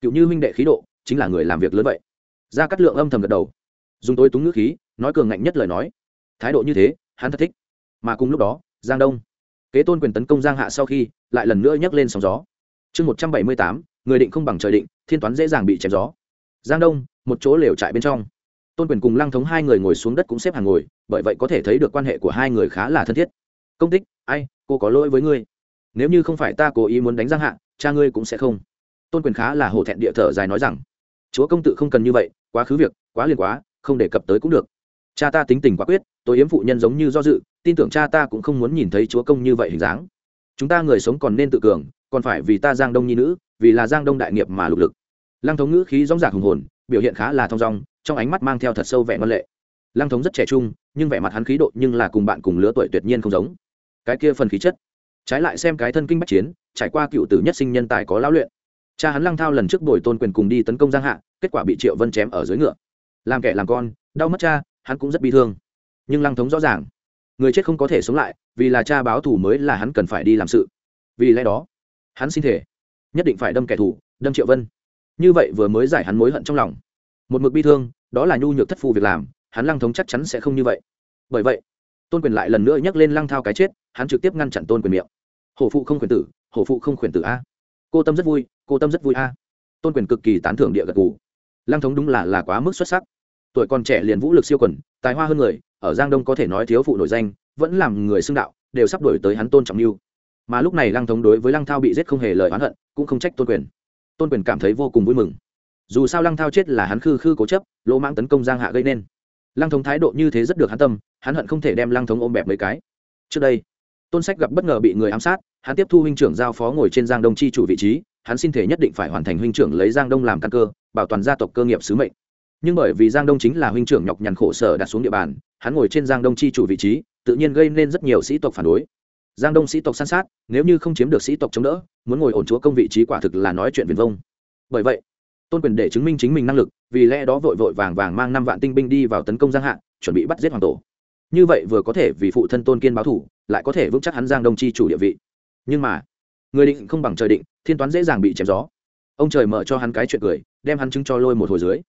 Cựu như minh đệ khí độ, chính là người làm việc lớn vậy. Gia cát lượng âm thầm gật đầu. Dùng tối túng ngữ khí, nói cường ngạnh nhất lời nói. Thái độ như thế, hắn thật thích. Mà cùng lúc đó giang đông. Kế tôn quyền tấn công giang hạ sau khi lại lần nữa nhấc lên sóng gió. Chương một trăm bảy mươi tám, người định không bằng trời định, thiên toán dễ dàng bị chém gió. Giang đông, một chỗ lều trại bên trong. Tôn quyền cùng lăng thống hai người ngồi xuống đất cũng xếp hàng ngồi, bởi vậy có thể thấy được quan hệ của hai người khá là thân thiết. Công tích, ai, cô có lỗi với ngươi. Nếu như không phải ta cố ý muốn đánh giang hạ, cha ngươi cũng sẽ không. Tôn quyền khá là hổ thẹn địa thở dài nói rằng, chúa công tự không cần như vậy, quá khứ việc, quá liền quá, không đề cập tới cũng được. Cha ta tính tình quả quyết tôi yếm phụ nhân giống như do dự, tin tưởng cha ta cũng không muốn nhìn thấy chúa công như vậy hình dáng. Chúng ta người sống còn nên tự cường, còn phải vì ta giang đông nhi nữ, vì là giang đông đại nghiệp mà lục lực. Lăng thống ngữ khí rong rạc hùng hồn, biểu hiện khá là thong dong, trong ánh mắt mang theo thật sâu vẻ ngân lệ. Lăng thống rất trẻ trung, nhưng vẻ mặt hắn khí độ nhưng là cùng bạn cùng lứa tuổi tuyệt nhiên không giống. Cái kia phần khí chất. Trái lại xem cái thân kinh bách chiến, trải qua cựu tử nhất sinh nhân tài có lão luyện. Cha hắn lăng thao lần trước bồi tôn quyền cùng đi tấn công giang hạ, kết quả bị triệu vân chém ở dưới ngựa. Làm kẻ làm con, đau mất cha, hắn cũng rất bi thương nhưng lăng thống rõ ràng. Người chết không có thể sống lại, vì là cha báo thù mới là hắn cần phải đi làm sự. Vì lẽ đó, hắn xin thể, nhất định phải đâm kẻ thù, đâm triệu vân. Như vậy vừa mới giải hắn mối hận trong lòng. Một mực bi thương, đó là nhu nhược thất phù việc làm, hắn lăng thống chắc chắn sẽ không như vậy. Bởi vậy, tôn quyền lại lần nữa nhắc lên lăng thao cái chết, hắn trực tiếp ngăn chặn tôn quyền miệng. Hổ phụ không quyền tử, hổ phụ không quyền tử a. Cô tâm rất vui, cô tâm rất vui a. Tôn quyền cực kỳ tán thưởng địa gật g ủ lăng thống đúng là là quá mức xuất sắc. Tuổi còn trẻ liền vũ lực siêu quần tài hoa hơn người, ở giang đông có thể nói thiếu phụ nổi danh, vẫn làm người xưng đạo, đều sắp đổi tới hắn tôn trọng mưu. Mà lúc này lăng thống đối với lăng thao bị giết không hề lời oán hận, cũng không trách tôn quyền. Tôn quyền cảm thấy vô cùng vui mừng. Dù sao lăng thao chết là hắn khư khư cố chấp, lỗ mãng tấn công giang hạ gây nên. Lăng thống thái độ như thế rất được hắn tâm, hắn hận không thể đem lăng thống ôm bẹp mấy cái. Trước đây, tôn sách gặp bất ngờ bị người ám sát, hắn tiếp thu huynh trưởng giao phó ngồi trên giang đông chi chủ vị trí, hắn xin thể nhất định phải hoàn thành huynh trưởng lấy giang đông làm căn cơ, bảo toàn gia tộc cơ nghiệp sứ mệnh nhưng bởi vì giang đông chính là huynh trưởng nhọc nhằn khổ sở đặt xuống địa bàn, hắn ngồi trên giang đông chi chủ vị trí, tự nhiên gây nên rất nhiều sĩ tộc phản đối. Giang đông sĩ tộc san sát, nếu như không chiếm được sĩ tộc chống đỡ, muốn ngồi ổn chúa công vị trí quả thực là nói chuyện viền vông. Bởi vậy, tôn quyền để chứng minh chính mình năng lực, vì lẽ đó vội vội vàng vàng mang năm vạn tinh binh đi vào tấn công giang hạ, chuẩn bị bắt giết hoàng tổ. Như vậy vừa có thể vì phụ thân tôn kiên báo thủ, lại có thể vững chắc hắn giang đông chi chủ địa vị. Nhưng mà, người định không bằng trời định, thiên toán dễ dàng bị chém gió. Ông trời mở cho hắn cái chuyện cười, đem hắn chứng cho lôi một hồi dưới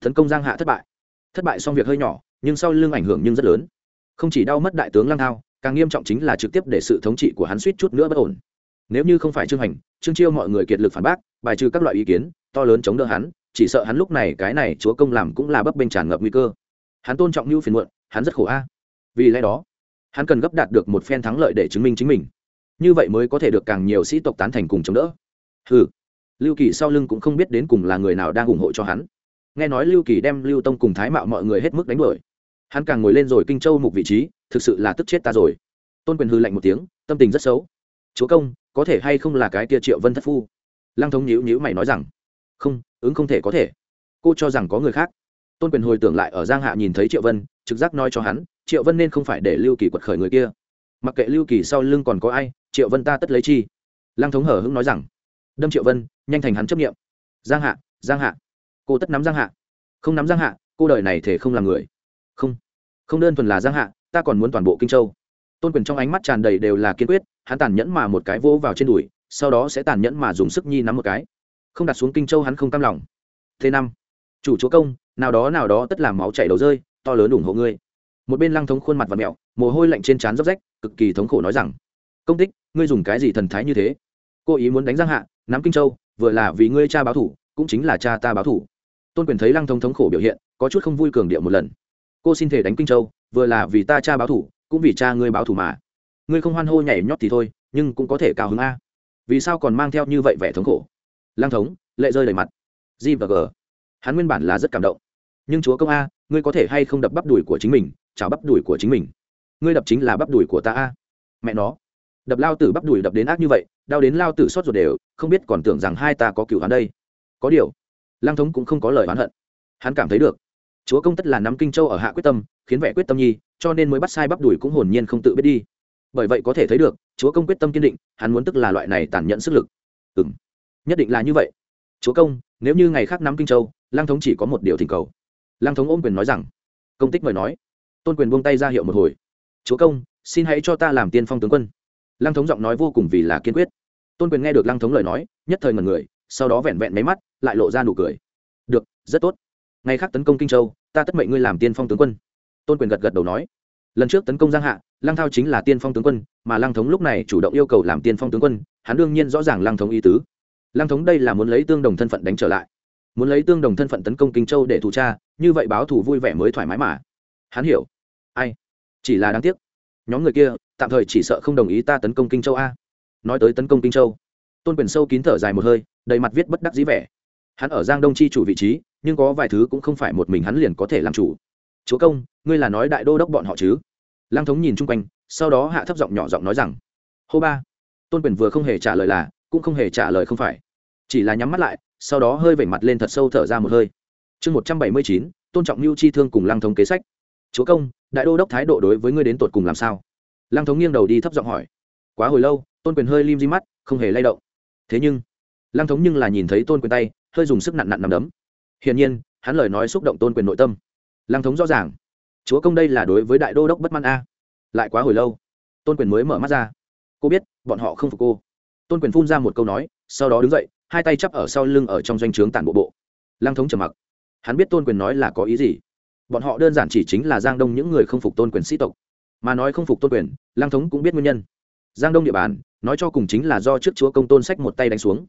tấn công giang hạ thất bại. Thất bại xong việc hơi nhỏ, nhưng sau lưng ảnh hưởng nhưng rất lớn. Không chỉ đau mất đại tướng lang thao, càng nghiêm trọng chính là trực tiếp để sự thống trị của hắn suýt chút nữa bất ổn. Nếu như không phải trương hành, trương chiêu mọi người kiệt lực phản bác, bài trừ các loại ý kiến, to lớn chống đỡ hắn, chỉ sợ hắn lúc này, cái này chúa công làm cũng là bấp bênh tràn ngập nguy cơ. Hắn tôn trọng như phiền muộn, hắn rất khổ a. Vì lẽ đó, hắn cần gấp đạt được một phen thắng lợi để chứng minh chính mình. Như vậy mới có thể được càng nhiều sĩ tộc tán thành cùng chống đỡ. Ừ lưu kỳ sau lưng cũng không biết đến cùng là người nào đang ủng hộ cho hắn nghe nói lưu kỳ đem lưu tông cùng thái mạo mọi người hết mức đánh đuổi. Hắn càng ngồi lên rồi kinh châu mục vị trí, thực sự là tức chết ta rồi. Tôn quyền hư lạnh một tiếng, tâm tình rất xấu. Chúa công, có thể hay không là cái kia triệu vân thất phu? Lăng thống nhíu nhíu mày nói rằng, không, ứng không thể có thể. Cô cho rằng có người khác. Tôn quyền hồi tưởng lại ở giang hạ nhìn thấy triệu vân, trực giác nói cho hắn, triệu vân nên không phải để lưu kỳ quật khởi người kia. Mặc kệ lưu kỳ sau lưng còn có ai, triệu vân ta tất lấy chi. Lăng thống hở hững nói rằng, đâm triệu vân, nhanh thành hắn chấp nghiệm giang hạ giang hạ cô tất nắm giang hạ. Không nắm giang hạ, cô đời này thể không làm người. Không không đơn thuần là giang hạ, ta còn muốn toàn bộ kinh châu. Tôn quyền trong ánh mắt tràn đầy đều là kiên quyết, hắn tàn nhẫn mà một cái vỗ vào trên đùi, sau đó sẽ tàn nhẫn mà dùng sức nhi nắm một cái. Không đặt xuống kinh châu hắn không cam lòng. Thế năm, chủ chúa công, nào đó nào đó tất làm máu chảy đầu rơi, to lớn ủng hộ ngươi. Một bên lăng thống khuôn mặt và mẹo, mồ hôi lạnh trên trán róc rách, cực kỳ thống khổ nói rằng, công tích, ngươi dùng cái gì thần thái như thế? Cô ý muốn đánh giang hạ, nắm kinh châu, vừa là vì ngươi cha báo thủ, cũng chính là cha ta báo thủ tôn quyền thấy lăng thống thống khổ biểu hiện, có chút không vui cường điệu một lần. Cô xin thể đánh kinh châu, vừa là vì ta cha báo thủ, cũng vì cha ngươi báo thủ mà. Ngươi không hoan hô nhảy nhót thì thôi, nhưng cũng có thể cao hứng a. Vì sao còn mang theo như vậy vẻ thống khổ? Lăng thống, lệ rơi đầy mặt. G và g. Hắn nguyên bản là rất cảm động. Nhưng chúa công a, ngươi có thể hay không đập bắp đùi của chính mình chào bắp đùi của chính mình? Ngươi đập chính là bắp đùi của ta a. Mẹ nó. Đập lao tử bắp đùi đập đến ác như vậy, đau đến lao tử xót ruột đều, không biết còn tưởng rằng hai ta có cựu hắn đây. Có điều lăng thống cũng không có lời oán hận. Hắn cảm thấy được. Chúa công tất là nắm kinh châu ở hạ quyết tâm, khiến vẻ quyết tâm nhi, cho nên mới bắt sai bắp đùi cũng hồn nhiên không tự biết đi. Bởi vậy có thể thấy được, chúa công quyết tâm kiên định, hắn muốn tức là loại này tàn nhẫn sức lực. Ừ m nhất định là như vậy. Chúa công, nếu như ngày khác nắm kinh châu, lăng thống chỉ có một điều thỉnh cầu. Lăng thống ôm quyền nói rằng, công tích mời nói. Tôn quyền buông tay ra hiệu một hồi. Chúa công, xin hãy cho ta làm tiên phong tướng quân. Lăng thống giọng nói vô cùng vì là kiên quyết. Tôn quyền nghe được lăng thống lời nói, nhất thời ngần người sau đó vẹn vẹn máy mắt, lại lộ ra nụ cười. Được, rất tốt. Ngày khác tấn công kinh châu, ta tất mệnh ngươi làm tiên phong tướng quân. Tôn quyền gật gật đầu nói. Lần trước tấn công giang hạ, lăng thao chính là tiên phong tướng quân, mà lăng thống lúc này chủ động yêu cầu làm tiên phong tướng quân, hắn đương nhiên rõ ràng lăng thống ý tứ. Lăng thống đây là muốn lấy tương đồng thân phận đánh trở lại. Muốn lấy tương đồng thân phận tấn công kinh châu để thủ tra, như vậy báo thủ vui vẻ mới thoải mái mà. Hắn hiểu. Ai? Chỉ là đáng tiếc. Nhóm người kia, tạm thời chỉ sợ không đồng ý ta tấn công kinh châu a. Nói tới tấn công kinh châu, tôn quyền sâu kín thở dài một hơi đầy mặt viết bất đắc dĩ vẻ. Hắn ở giang đông chi chủ vị trí, nhưng có vài thứ cũng không phải một mình hắn liền có thể làm chủ. Chúa công, ngươi là nói đại đô đốc bọn họ chứ? Lăng thống nhìn chung quanh, sau đó hạ thấp giọng nhỏ giọng nói rằng, hô ba. Tôn quyền vừa không hề trả lời là, cũng không hề trả lời không phải. Chỉ là nhắm mắt lại, sau đó hơi vẩy mặt lên thật sâu thở ra một hơi. Chương một trăm bảy mươi chín, tôn trọng mưu chi thương cùng lăng thống kế sách. Chúa công, đại đô đốc thái độ đối với ngươi đến tột cùng làm sao? Lăng thống nghiêng đầu đi thấp giọng hỏi. Quá hồi lâu, tôn quyền hơi lim di mắt, không hề lay động. Thế nhưng lăng thống nhưng là nhìn thấy tôn quyền tay, hơi dùng sức nặn nặn nằm đấm. Hiển nhiên, hắn lời nói xúc động tôn quyền nội tâm. Lăng thống rõ ràng, chúa công đây là đối với đại đô đốc bất mãn a. Lại quá hồi lâu, tôn quyền mới mở mắt ra. Cô biết, bọn họ không phục cô. Tôn quyền phun ra một câu nói, sau đó đứng dậy, hai tay chắp ở sau lưng ở trong doanh trướng tản bộ bộ. Lăng thống trầm mặc. Hắn biết tôn quyền nói là có ý gì. Bọn họ đơn giản chỉ chính là giang đông những người không phục tôn quyền sĩ tộc. Mà nói không phục tôn quyền, lăng thống cũng biết nguyên nhân. Giang đông địa bàn, nói cho cùng chính là do trước chúa công tôn sách một tay đánh xuống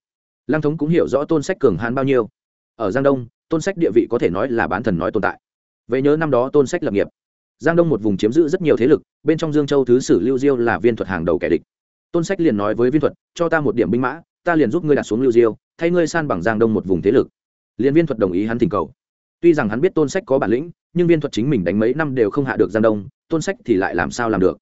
lăng thống cũng hiểu rõ tôn sách cường hãn bao nhiêu. Ở giang đông, tôn sách địa vị có thể nói là bán thần nói tồn tại. Vậy nhớ năm đó tôn sách lập nghiệp, giang đông một vùng chiếm giữ rất nhiều thế lực, bên trong dương châu thứ sử lưu diêu là viên thuật hàng đầu kẻ địch. Tôn sách liền nói với viên thuật, cho ta một điểm binh mã, ta liền giúp ngươi đặt xuống lưu diêu, thay ngươi san bằng giang đông một vùng thế lực. Liền viên thuật đồng ý hắn thỉnh cầu. Tuy rằng hắn biết tôn sách có bản lĩnh, nhưng viên thuật chính mình đánh mấy năm đều không hạ được giang đông, tôn sách thì lại làm sao làm được?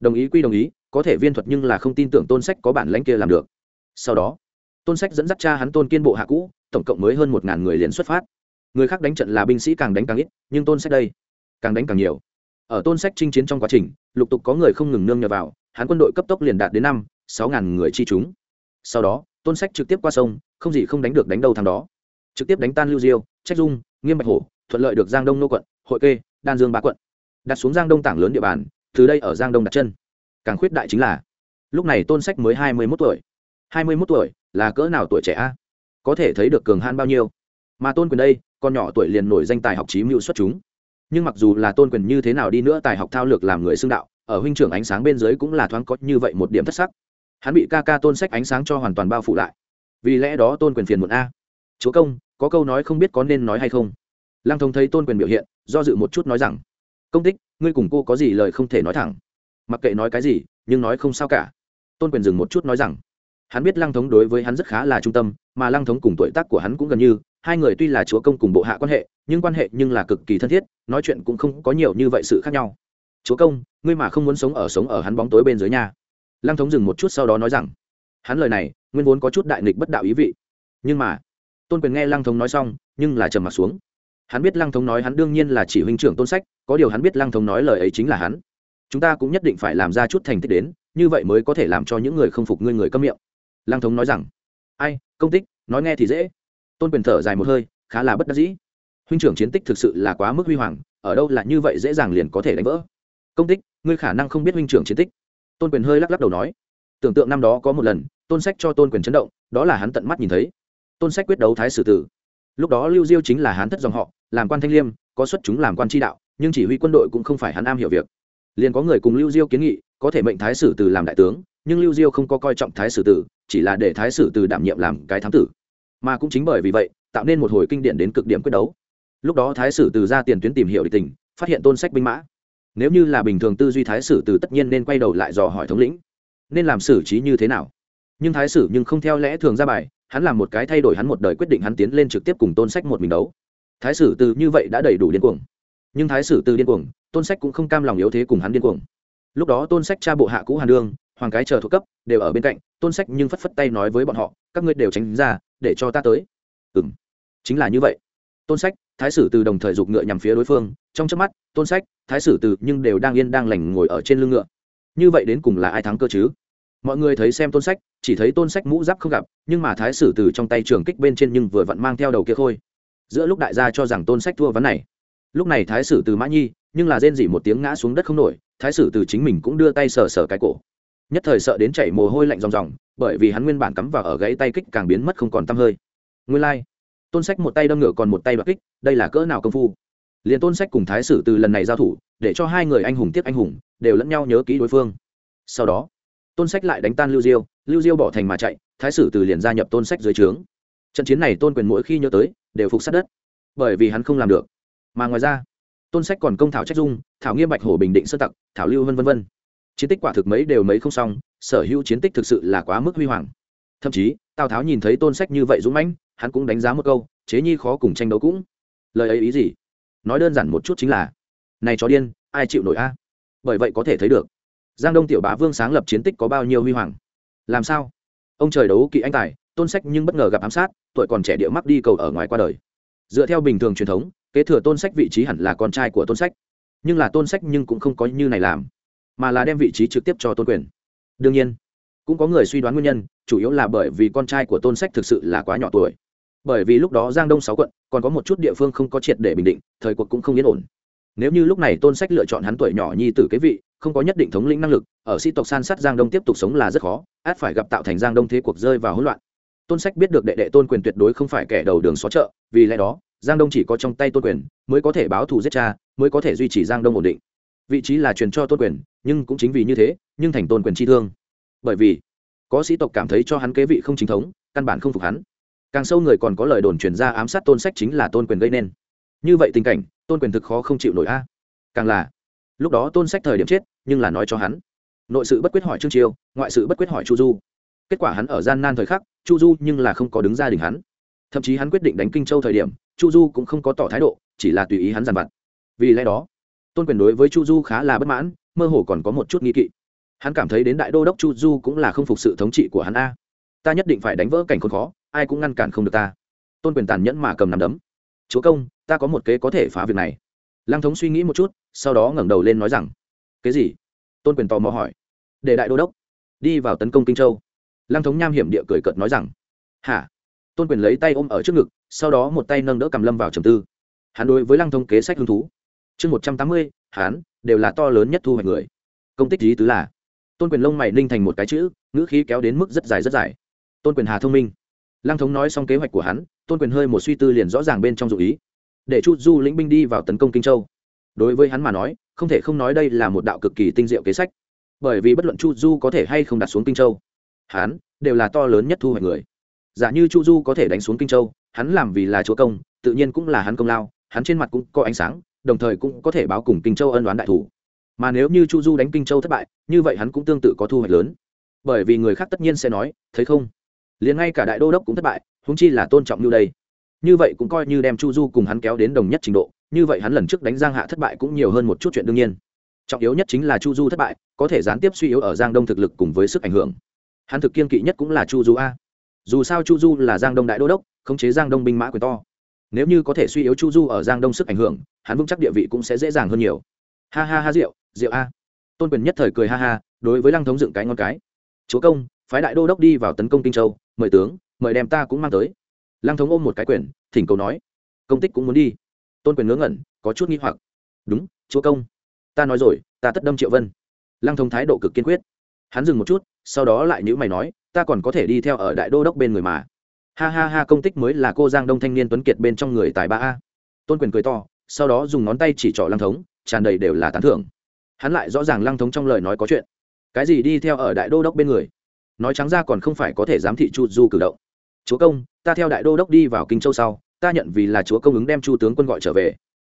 Đồng ý quy đồng ý, có thể viên thuật nhưng là không tin tưởng tôn sách có bản lãnh kia làm được. Sau đó tôn sách dẫn dắt cha hắn tôn kiên bộ hạ cũ, tổng cộng mới hơn một ngàn người liền xuất phát. Người khác đánh trận là binh sĩ càng đánh càng ít, nhưng tôn sách đây, càng đánh càng nhiều. Ở tôn sách chinh chiến trong quá trình, lục tục có người không ngừng nương nhờ vào, hắn quân đội cấp tốc liền đạt đến năm, sáu ngàn người chi chúng. Sau đó, tôn sách trực tiếp qua sông, không gì không đánh được đánh đầu thằng đó. Trực tiếp đánh tan lưu diêu, trách dung, nghiêm bạch hổ, thuận lợi được giang đông nô quận, hội kê, đan dương ba quận. Đặt xuống giang đông tảng lớn địa bàn, từ đây ở giang đông đặt chân. Càng khuyết đại chính là, lúc này tôn sách mới hai mươi mốt tuổi. Hai mươi mốt tuổi là cỡ nào tuổi trẻ a? Có thể thấy được cường han bao nhiêu. Mà tôn quyền đây, con nhỏ tuổi liền nổi danh tài học trí mưu xuất chúng. Nhưng mặc dù là tôn quyền như thế nào đi nữa tài học thao lược làm người xưng đạo, ở huynh trưởng ánh sáng bên dưới cũng là thoáng có như vậy một điểm thất sắc. Hắn bị ca ca tôn sách ánh sáng cho hoàn toàn bao phủ lại. Vì lẽ đó tôn quyền phiền muộn a. Chúa công, có câu nói không biết có nên nói hay không? Lăng thông thấy tôn quyền biểu hiện, do dự một chút nói rằng, công tích, ngươi cùng cô có gì lời không thể nói thẳng. Mặc kệ nói cái gì, nhưng nói không sao cả. Tôn quyền dừng một chút nói rằng hắn biết lăng thống đối với hắn rất khá là trung tâm, mà lăng thống cùng tuổi tác của hắn cũng gần như, hai người tuy là chúa công cùng bộ hạ quan hệ, nhưng quan hệ nhưng là cực kỳ thân thiết, nói chuyện cũng không có nhiều như vậy sự khác nhau. Chúa công, ngươi mà không muốn sống ở sống ở hắn bóng tối bên dưới nhà lăng thống dừng một chút sau đó nói rằng. Hắn lời này, nguyên vốn có chút đại nghịch bất đạo ý vị. Nhưng mà, tôn quyền nghe lăng thống nói xong, nhưng là trầm m ặ t xuống. Hắn biết lăng thống nói hắn đương nhiên là chỉ huynh trưởng tôn sách, có điều hắn biết lăng thống nói lời ấy chính là hắn. Chúng ta cũng nhất định phải làm ra chút thành tích đến, như vậy mới có thể làm cho những người không phục ngươi người câm miệng lăng thống nói rằng, ai, công tích, nói nghe thì dễ. Tôn quyền thở dài một hơi, khá là bất đắc dĩ. Huynh trưởng chiến tích thực sự là quá mức huy hoàng, ở đâu là như vậy dễ dàng liền có thể đánh vỡ? Công tích, ngươi khả năng không biết huynh trưởng chiến tích. Tôn quyền hơi lắc lắc đầu nói. Tưởng tượng năm đó có một lần, tôn sách cho tôn quyền chấn động, đó là hắn tận mắt nhìn thấy. Tôn sách quyết đấu thái sử tử. Lúc đó lưu diêu chính là hán thất dòng họ, làm quan thanh liêm, có xuất chúng làm quan tri đạo, nhưng chỉ huy quân đội cũng không phải hắn am hiểu việc. Liền có người cùng lưu diêu kiến nghị, có thể mệnh thái sử tử làm đại tướng, nhưng lưu diêu không có coi trọng thái sử tử chỉ là để thái sử từ đảm nhiệm làm cái thám tử. Mà cũng chính bởi vì vậy, tạo nên một hồi kinh điển đến cực điểm quyết đấu. Lúc đó thái sử từ ra tiền tuyến tìm hiểu địch tình, phát hiện tôn sách binh mã. Nếu như là bình thường tư duy thái sử từ tất nhiên nên quay đầu lại dò hỏi thống lĩnh, nên làm xử trí như thế nào. Nhưng thái sử nhưng không theo lẽ thường ra bài, hắn làm một cái thay đổi hắn một đời quyết định hắn tiến lên trực tiếp cùng tôn sách một mình đấu. Thái sử từ như vậy đã đầy đủ điên cuồng. Nhưng thái sử từ điên cuồng, tôn sách cũng không cam lòng yếu thế cùng hắn điên cuồng. Lúc đó tôn sách cha bộ hạ cũ hàn đương hoàng cái chờ thuộc cấp, đều ở bên cạnh tôn sách nhưng phất phất tay nói với bọn họ, các ngươi đều tránh ra, để cho ta tới. Ừ m chính là như vậy. Tôn sách, thái sử từ đồng thời giục ngựa nhằm phía đối phương, trong trước mắt, tôn sách, thái sử từ nhưng đều đang yên đang lành ngồi ở trên lưng ngựa. Như vậy đến cùng là ai thắng cơ chứ? Mọi người thấy xem tôn sách, chỉ thấy tôn sách mũ giáp không gặp, nhưng mà thái sử từ trong tay trường kích bên trên nhưng vừa vặn mang theo đầu kia khôi. Giữa lúc đại gia cho rằng tôn sách thua ván này, lúc này thái sử từ mã nhi, nhưng là rên dỉ một tiếng ngã xuống đất không nổi, thái sử từ chính mình cũng đưa tay sờ sờ cái cổ nhất thời sợ đến chảy mồ hôi lạnh ròng ròng, bởi vì hắn nguyên bản cắm vào ở gãy tay kích càng biến mất không còn tăm hơi. Nguyên lai、like. tôn sách một tay đâm ngựa còn một tay bạc kích, đây là cỡ nào công phu? Liền tôn sách cùng thái sử từ lần này giao thủ, để cho hai người anh hùng tiếp anh hùng, đều lẫn nhau nhớ kỹ đối phương. Sau đó, tôn sách lại đánh tan lưu diêu lưu diêu bỏ thành mà chạy, thái sử từ liền gia nhập tôn sách dưới trướng. Trận chiến này tôn quyền mỗi khi nhớ tới, đều phục sát đất, bởi vì hắn không làm được. Mà ngoài ra, tôn sách còn công thảo trách dung, thảo nghiêm bạch hổ bình định sơ tặc, thảo lưu vân vân vân chiến tích quả thực mấy đều mấy không xong, sở hữu chiến tích thực sự là quá mức huy hoàng. Thậm chí, tào tháo nhìn thấy tôn sách như vậy dũng mãnh, hắn cũng đánh giá một câu, chế nhi khó cùng tranh đấu cũng. Lời ấy ý gì? Nói đơn giản một chút chính là, này chó điên, ai chịu nổi a? Bởi vậy có thể thấy được, giang đông tiểu bá vương sáng lập chiến tích có bao nhiêu huy hoàng. Làm sao? Ông trời đấu kỵ anh tài, tôn sách nhưng bất ngờ gặp ám sát, tuổi còn trẻ địa mắc đi cầu ở ngoài qua đời. Dựa theo bình thường truyền thống, kế thừa tôn sách vị trí hẳn là con trai của tôn sách. Nhưng là tôn sách nhưng cũng không có như này làm mà là đem vị trí trực tiếp cho tôn quyền. Đương nhiên, cũng có người suy đoán nguyên nhân, chủ yếu là bởi vì con trai của tôn sách thực sự là quá nhỏ tuổi. Bởi vì lúc đó giang đông sáu quận, còn có một chút địa phương không có triệt để bình định, thời cuộc cũng không yên ổn. Nếu như lúc này tôn sách lựa chọn hắn tuổi nhỏ nhi tử kế vị, không có nhất định thống lĩnh năng lực, ở sĩ tộc san sát giang đông tiếp tục sống là rất khó, át phải gặp tạo thành giang đông thế cuộc rơi vào hỗn loạn. Tôn sách biết được đệ đệ tôn quyền tuyệt đối không phải kẻ đầu đường xó chợ, vì lẽ đó, giang đông chỉ có trong tay tôn quyền, mới có thể báo thù giết cha, mới có thể duy trì giang đông ổn định. Vị trí là truyền cho tôn quyền nhưng cũng chính vì như thế nhưng thành tôn quyền chi thương. Bởi vì có sĩ tộc cảm thấy cho hắn kế vị không chính thống căn bản không phục hắn. Càng sâu người còn có lời đồn truyền ra ám sát tôn sách chính là tôn quyền gây nên. Như vậy tình cảnh tôn quyền thực khó không chịu nổi a. Càng là lúc đó tôn sách thời điểm chết nhưng là nói cho hắn. Nội sự bất quyết hỏi trương triều, ngoại sự bất quyết hỏi chu du. Kết quả hắn ở gian nan thời khắc chu du nhưng là không có đứng gia đình hắn. Thậm chí hắn quyết định đánh kinh châu thời điểm chu du cũng không có tỏ thái độ chỉ là tùy ý hắn giàn vặt. Vì lẽ đó tôn quyền đối với chu du khá là bất mãn, mơ hồ còn có một chút nghi kỵ. Hắn cảm thấy đến đại đô đốc chu du cũng là không phục sự thống trị của hắn a. Ta nhất định phải đánh vỡ cảnh khốn khó, ai cũng ngăn cản không được ta. Tôn quyền tàn nhẫn mà cầm nằm đấm. Chúa công, ta có một kế có thể phá việc này. Lăng thống suy nghĩ một chút, sau đó ngẩng đầu lên nói rằng, cái gì? Tôn quyền tò mò hỏi. Để đại đô đốc đi vào tấn công kinh châu. Lăng thống nham hiểm địa cười cợt nói rằng, hả? Tôn quyền lấy tay ôm ở trước ngực, sau đó một tay nâng đỡ cầm lâm vào trầm tư. Hắn đối với lăng thống kế sách hứng thú chương một trăm tám mươi hắn đều là to lớn nhất thu hoạch người. Công tích lý tứ là, tôn quyền lông mày ninh thành một cái chữ, ngữ khí kéo đến mức rất dài rất dài. Tôn quyền hà thông minh. Lăng thống nói xong kế hoạch của hắn, tôn quyền hơi một suy tư liền rõ ràng bên trong dụ ý. Để chu du lĩnh binh đi vào tấn công kinh châu. Đối với hắn mà nói, không thể không nói đây là một đạo cực kỳ tinh diệu kế sách. Bởi vì bất luận chu du có thể hay không đặt xuống kinh châu, hắn đều là to lớn nhất thu hoạch người. Giả như chu du có thể đánh xuống kinh châu, hắn làm vì là chúa công, tự nhiên cũng là hắn công lao, hắn trên mặt cũng có ánh sáng đồng thời cũng có thể báo cùng kinh châu ân đoán đại thủ. Mà nếu như chu du đánh kinh châu thất bại, như vậy hắn cũng tương tự có thu hoạch lớn. Bởi vì người khác tất nhiên sẽ nói, thấy không? Liền ngay cả đại đô đốc cũng thất bại húng chi là tôn trọng như đây. Như vậy cũng coi như đem chu du cùng hắn kéo đến đồng nhất trình độ, như vậy hắn lần trước đánh giang hạ thất bại cũng nhiều hơn một chút chuyện đương nhiên. Trọng yếu nhất chính là chu du thất bại, có thể gián tiếp suy yếu ở giang đông thực lực cùng với sức ảnh hưởng. Hắn thực kiên kỵ nhất cũng là chu du a. Dù sao chu du là giang đông đại đô đốc, khống chế giang đông binh mã quyền to nếu như có thể suy yếu chu du ở giang đông sức ảnh hưởng, hắn vững chắc địa vị cũng sẽ dễ dàng hơn nhiều. Ha ha ha rượu rượu a. Tôn quyền nhất thời cười ha ha, đối với lăng thống dựng cái ngon cái. Chúa công, phái đại đô đốc đi vào tấn công kinh châu, mời tướng, mời đem ta cũng mang tới. Lăng thống ôm một cái quyền, thỉnh cầu nói. Công tích cũng muốn đi. Tôn quyền ngớ ngẩn, có chút nghi hoặc. Đúng, chúa công. Ta nói rồi, ta tất đâm triệu vân. Lăng thống thái độ cực kiên quyết. Hắn dừng một chút, sau đó lại nhữ mày nói, ta còn có thể đi theo ở đại đô đốc bên người mà ha ha ha, công tích mới là cô giang đông thanh niên tuấn kiệt bên trong người tài ba a. Tôn quyền cười to, sau đó dùng ngón tay chỉ trỏ lăng thống, tràn đầy đều là tán thưởng. Hắn lại rõ ràng lăng thống trong lời nói có chuyện. Cái gì đi theo ở đại đô đốc bên người? Nói trắng ra còn không phải có thể giám thị chu du cử động. Chúa công, ta theo đại đô đốc đi vào kinh châu sau, ta nhận vì là chúa công ứng đem chu tướng quân gọi trở về.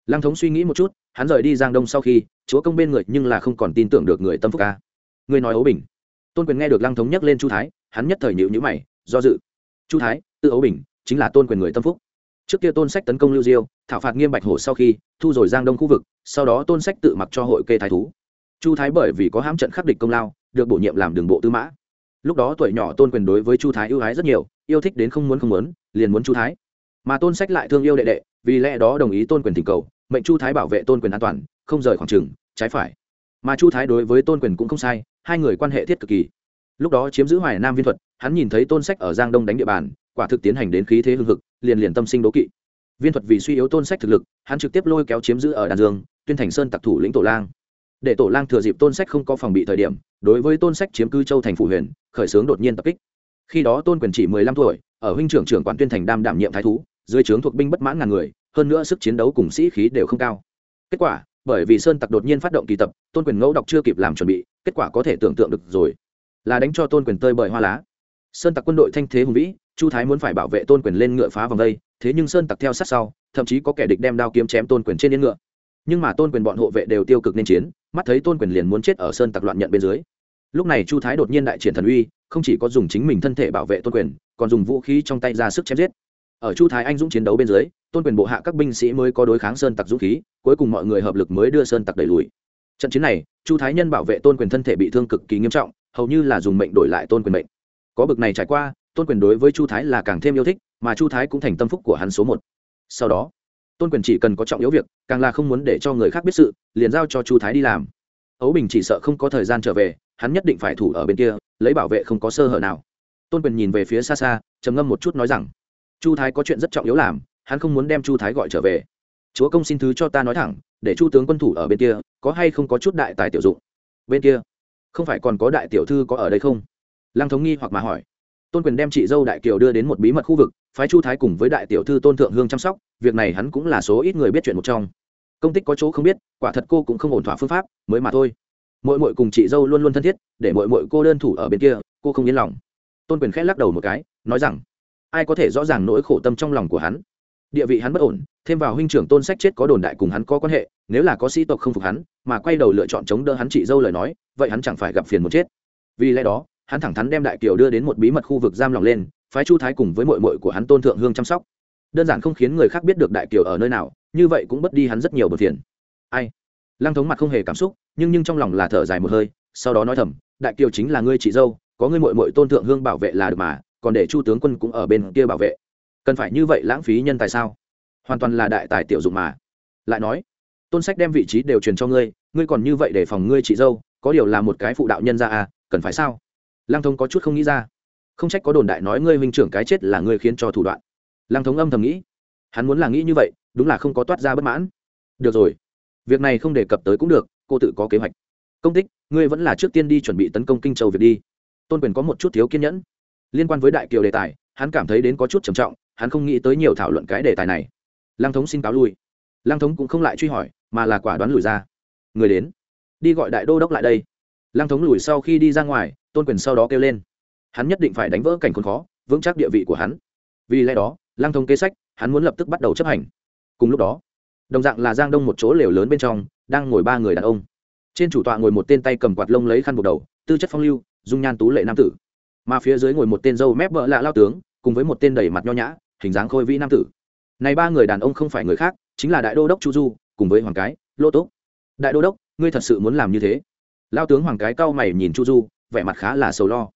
Lăng thống suy nghĩ một chút, hắn rời đi giang đông sau khi, chúa công bên người nhưng là không còn tin tưởng được người tâm phúc ca người nói ấu bình. Tôn quyền nghe được lăng thống nhắc lên chu thái, hắn nhất thời nhịu nhữ mày, do dự chu thái tự ấu bình, chính là tôn quyền người tâm phúc. Trước kia tôn sách tấn công lưu diêu, thảo phạt nghiêm bạch hổ sau khi, thu rồi giang đông khu vực, sau đó tôn sách tự mặc cho hội kê thái thú. Chu thái bởi vì có hãm trận khắc địch công lao, được bổ nhiệm làm đường bộ tư mã. Lúc đó tuổi nhỏ tôn quyền đối với chu thái ưu ái rất nhiều, yêu thích đến không muốn không muốn, liền muốn chu thái. Mà tôn sách lại thương yêu đệ đệ, vì lẽ đó đồng ý tôn quyền thỉnh cầu, mệnh chu thái bảo vệ tôn quyền an toàn, không rời khoảng trừng trái phải. Mà chu thái đối với tôn quyền cũng không sai, hai người quan hệ thiết cực kỳ lúc đó chiếm giữ hoài nam viên thuật, hắn nhìn thấy tôn sách ở giang đông đánh địa bàn, quả thực tiến hành đến khí thế hưng hực, liền liền tâm sinh đố kỵ. Viên thuật vì suy yếu tôn sách thực lực, hắn trực tiếp lôi kéo chiếm giữ ở đàn dương, tuyên thành sơn tặc thủ lĩnh tổ lang. Để tổ lang thừa dịp tôn sách không có phòng bị thời điểm, đối với tôn sách chiếm cư châu thành phủ huyền, khởi xướng đột nhiên tập kích. Khi đó tôn quyền chỉ mười lăm tuổi, ở huynh trưởng trưởng quản tuyên thành đam đảm nhiệm thái thú, dưới trướng thuộc binh bất mãn ngàn người, hơn nữa sức chiến đấu cùng sĩ khí đều không cao. Kết quả, bởi vì sơn tặc đột nhiên phát động kỳ tập, tôn quyền ngẫu đọc chưa kịp làm chuẩn bị, kết quả có thể tưởng tượng được rồi là đánh cho tôn quyền tơi bời hoa lá. Sơn tặc quân đội thanh thế hùng vĩ, chu thái muốn phải bảo vệ tôn quyền lên ngựa phá vòng đây, thế nhưng sơn tặc theo sát sau, thậm chí có kẻ địch đem đao kiếm chém tôn quyền trên yên ngựa. Nhưng mà tôn quyền bọn hộ vệ đều tiêu cực nên chiến, mắt thấy tôn quyền liền muốn chết ở sơn tặc loạn nhận bên dưới. Lúc này chu thái đột nhiên đại triển thần uy, không chỉ có dùng chính mình thân thể bảo vệ tôn quyền, còn dùng vũ khí trong tay ra sức chém giết. Ở chu thái anh dũng chiến đấu bên dưới, tôn quyền bộ hạ các binh sĩ mới có đối kháng sơn tặc dũng khí, cuối cùng mọi người hợp lực mới đưa sơn tặc đẩy lùi. Trận chiến này, chu thái nhân bảo vệ tôn quyền thân thể bị thương cực kỳ nghiêm trọng hầu như là dùng mệnh đổi lại tôn quyền mệnh. Có bực này trải qua, tôn quyền đối với chu thái là càng thêm yêu thích, mà chu thái cũng thành tâm phúc của hắn số một. Sau đó, tôn quyền chỉ cần có trọng yếu việc, càng là không muốn để cho người khác biết sự, liền giao cho chu thái đi làm. Ấu bình chỉ sợ không có thời gian trở về, hắn nhất định phải thủ ở bên kia, lấy bảo vệ không có sơ hở nào. Tôn quyền nhìn về phía xa xa, trầm ngâm một chút nói rằng, chu thái có chuyện rất trọng yếu làm, hắn không muốn đem chu thái gọi trở về. Chúa công xin thứ cho ta nói thẳng, để chu tướng quân thủ ở bên kia, có hay không có chút đại tài tiểu dụng? Bên kia không phải còn có đại tiểu thư có ở đây không? Lăng thống nghi hoặc mà hỏi. Tôn quyền đem chị dâu đại kiều đưa đến một bí mật khu vực, phái chu thái cùng với đại tiểu thư tôn thượng hương chăm sóc, việc này hắn cũng là số ít người biết chuyện một trong. Công tích có chỗ không biết, quả thật cô cũng không ổn thỏa phương pháp, mới mà thôi. Mỗi mỗi cùng chị dâu luôn luôn thân thiết, để mỗi mỗi cô đơn thủ ở bên kia, cô không yên lòng. Tôn quyền khẽ lắc đầu một cái, nói rằng, ai có thể rõ ràng nỗi khổ tâm trong lòng của hắn? Địa vị hắn bất ổn thêm vào huynh trưởng tôn sách chết có đồn đại cùng hắn có quan hệ, nếu là có sĩ tộc không phục hắn, mà quay đầu lựa chọn chống đỡ hắn chị dâu lời nói, vậy hắn chẳng phải gặp phiền một chết. Vì lẽ đó, hắn thẳng thắn đem đại kiều đưa đến một bí mật khu vực giam lòng lên, phái chu thái cùng với mội mội của hắn tôn thượng hương chăm sóc. Đơn giản không khiến người khác biết được đại kiều ở nơi nào, như vậy cũng mất đi hắn rất nhiều bờ phiền. Ai? Lăng thống mặt không hề cảm xúc, nhưng nhưng trong lòng là thở dài một hơi, sau đó nói thầm, đại kiều chính là ngươi chị dâu, có ngươi mội mội tôn thượng hương bảo vệ là được mà, còn để chu tướng quân cũng ở bên kia bảo vệ. Cần phải như vậy lãng phí nhân tài sao? Hoàn toàn là đại tài tiểu dụng mà. Lại nói, tôn sách đem vị trí đều truyền cho ngươi ngươi còn như vậy để phòng ngươi chị dâu, có điều là một cái phụ đạo nhân ra à cần phải sao? Lăng thống có chút không nghĩ ra. Không trách có đồn đại nói ngươi huynh trưởng cái chết là ngươi khiến cho thủ đoạn. Lăng thống âm thầm nghĩ. Hắn muốn là nghĩ như vậy, đúng là không có toát ra bất mãn. Được rồi, việc này không đề cập tới cũng được, cô tự có kế hoạch. Công tích, ngươi vẫn là trước tiên đi chuẩn bị tấn công kinh châu việc đi. Tôn quyền có một chút thiếu kiên nhẫn. Liên quan với đại kiều đề tài, hắn cảm thấy đến có chút trầm trọng, hắn không nghĩ tới nhiều thảo luận cái đề tài này lăng thống xin cáo lui. Lăng thống cũng không lại truy hỏi, mà là quả đoán lùi ra. Người đến. Đi gọi đại đô đốc lại đây. Lăng thống lùi sau khi đi ra ngoài, tôn quyền sau đó kêu lên. Hắn nhất định phải đánh vỡ cảnh khốn khó, vững chắc địa vị của hắn. Vì lẽ đó, lăng thống kế sách, hắn muốn lập tức bắt đầu chấp hành. Cùng lúc đó, đồng dạng là giang đông một chỗ lều lớn bên trong, đang ngồi ba người đàn ông. Trên chủ tọa ngồi một tên tay cầm quạt lông lấy khăn buộc đầu, tư chất phong lưu, dung nhan tú lệ nam tử. Mà phía dưới ngồi một tên dâu mép vợ lạ lao tướng, cùng với một tên đầy mặt nho nhã, hình dáng khôi vĩ nam tử này ba người đàn ông không phải người khác, chính là đại đô đốc chu du, cùng với hoàng cái, lô túc. Đại đô đốc, ngươi thật sự muốn làm như thế? Lao tướng hoàng cái cau mày nhìn chu du, vẻ mặt khá là sầu lo.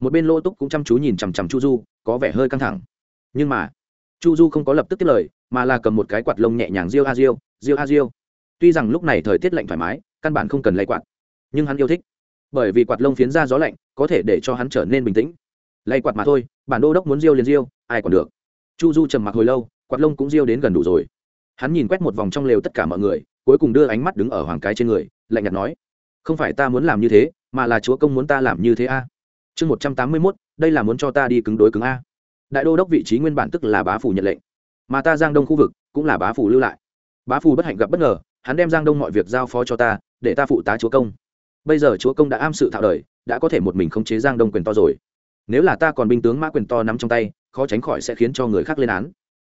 Một bên lô túc cũng chăm chú nhìn chằm chằm chu du, có vẻ hơi căng thẳng. Nhưng mà, chu du không có lập tức tiếp lời, mà là cầm một cái quạt lông nhẹ nhàng riêu a riêu riêu a riêu. Tuy rằng lúc này thời tiết lạnh thoải mái, căn bản không cần lay quạt, nhưng hắn yêu thích. Bởi vì quạt lông phiến ra gió lạnh, có thể để cho hắn trở nên bình tĩnh. Lay quạt mà thôi, bản đô đốc muốn riêu liền riêu, ai còn được. Chu du trầm mặc hồi lâu quạt lông cũng riêu đến gần đủ rồi. Hắn nhìn quét một vòng trong lều tất cả mọi người, cuối cùng đưa ánh mắt đứng ở hoàng cái trên người, lạnh nhạt nói, không phải ta muốn làm như thế, mà là chúa công muốn ta làm như thế a. Chương một trăm tám mươi mốt, đây là muốn cho ta đi cứng đối cứng a. Đại đô đốc vị trí nguyên bản tức là bá phủ nhận lệnh, mà ta giang đông khu vực cũng là bá phủ lưu lại. Bá phủ bất hạnh gặp bất ngờ, hắn đem giang đông mọi việc giao phó cho ta, để ta phụ tá chúa công. Bây giờ chúa công đã am sự thạo đời, đã có thể một mình khống chế giang đông quyền to rồi. Nếu là ta còn binh tướng mã quyền to nắm trong tay, khó tránh khỏi sẽ khiến cho người khác lên án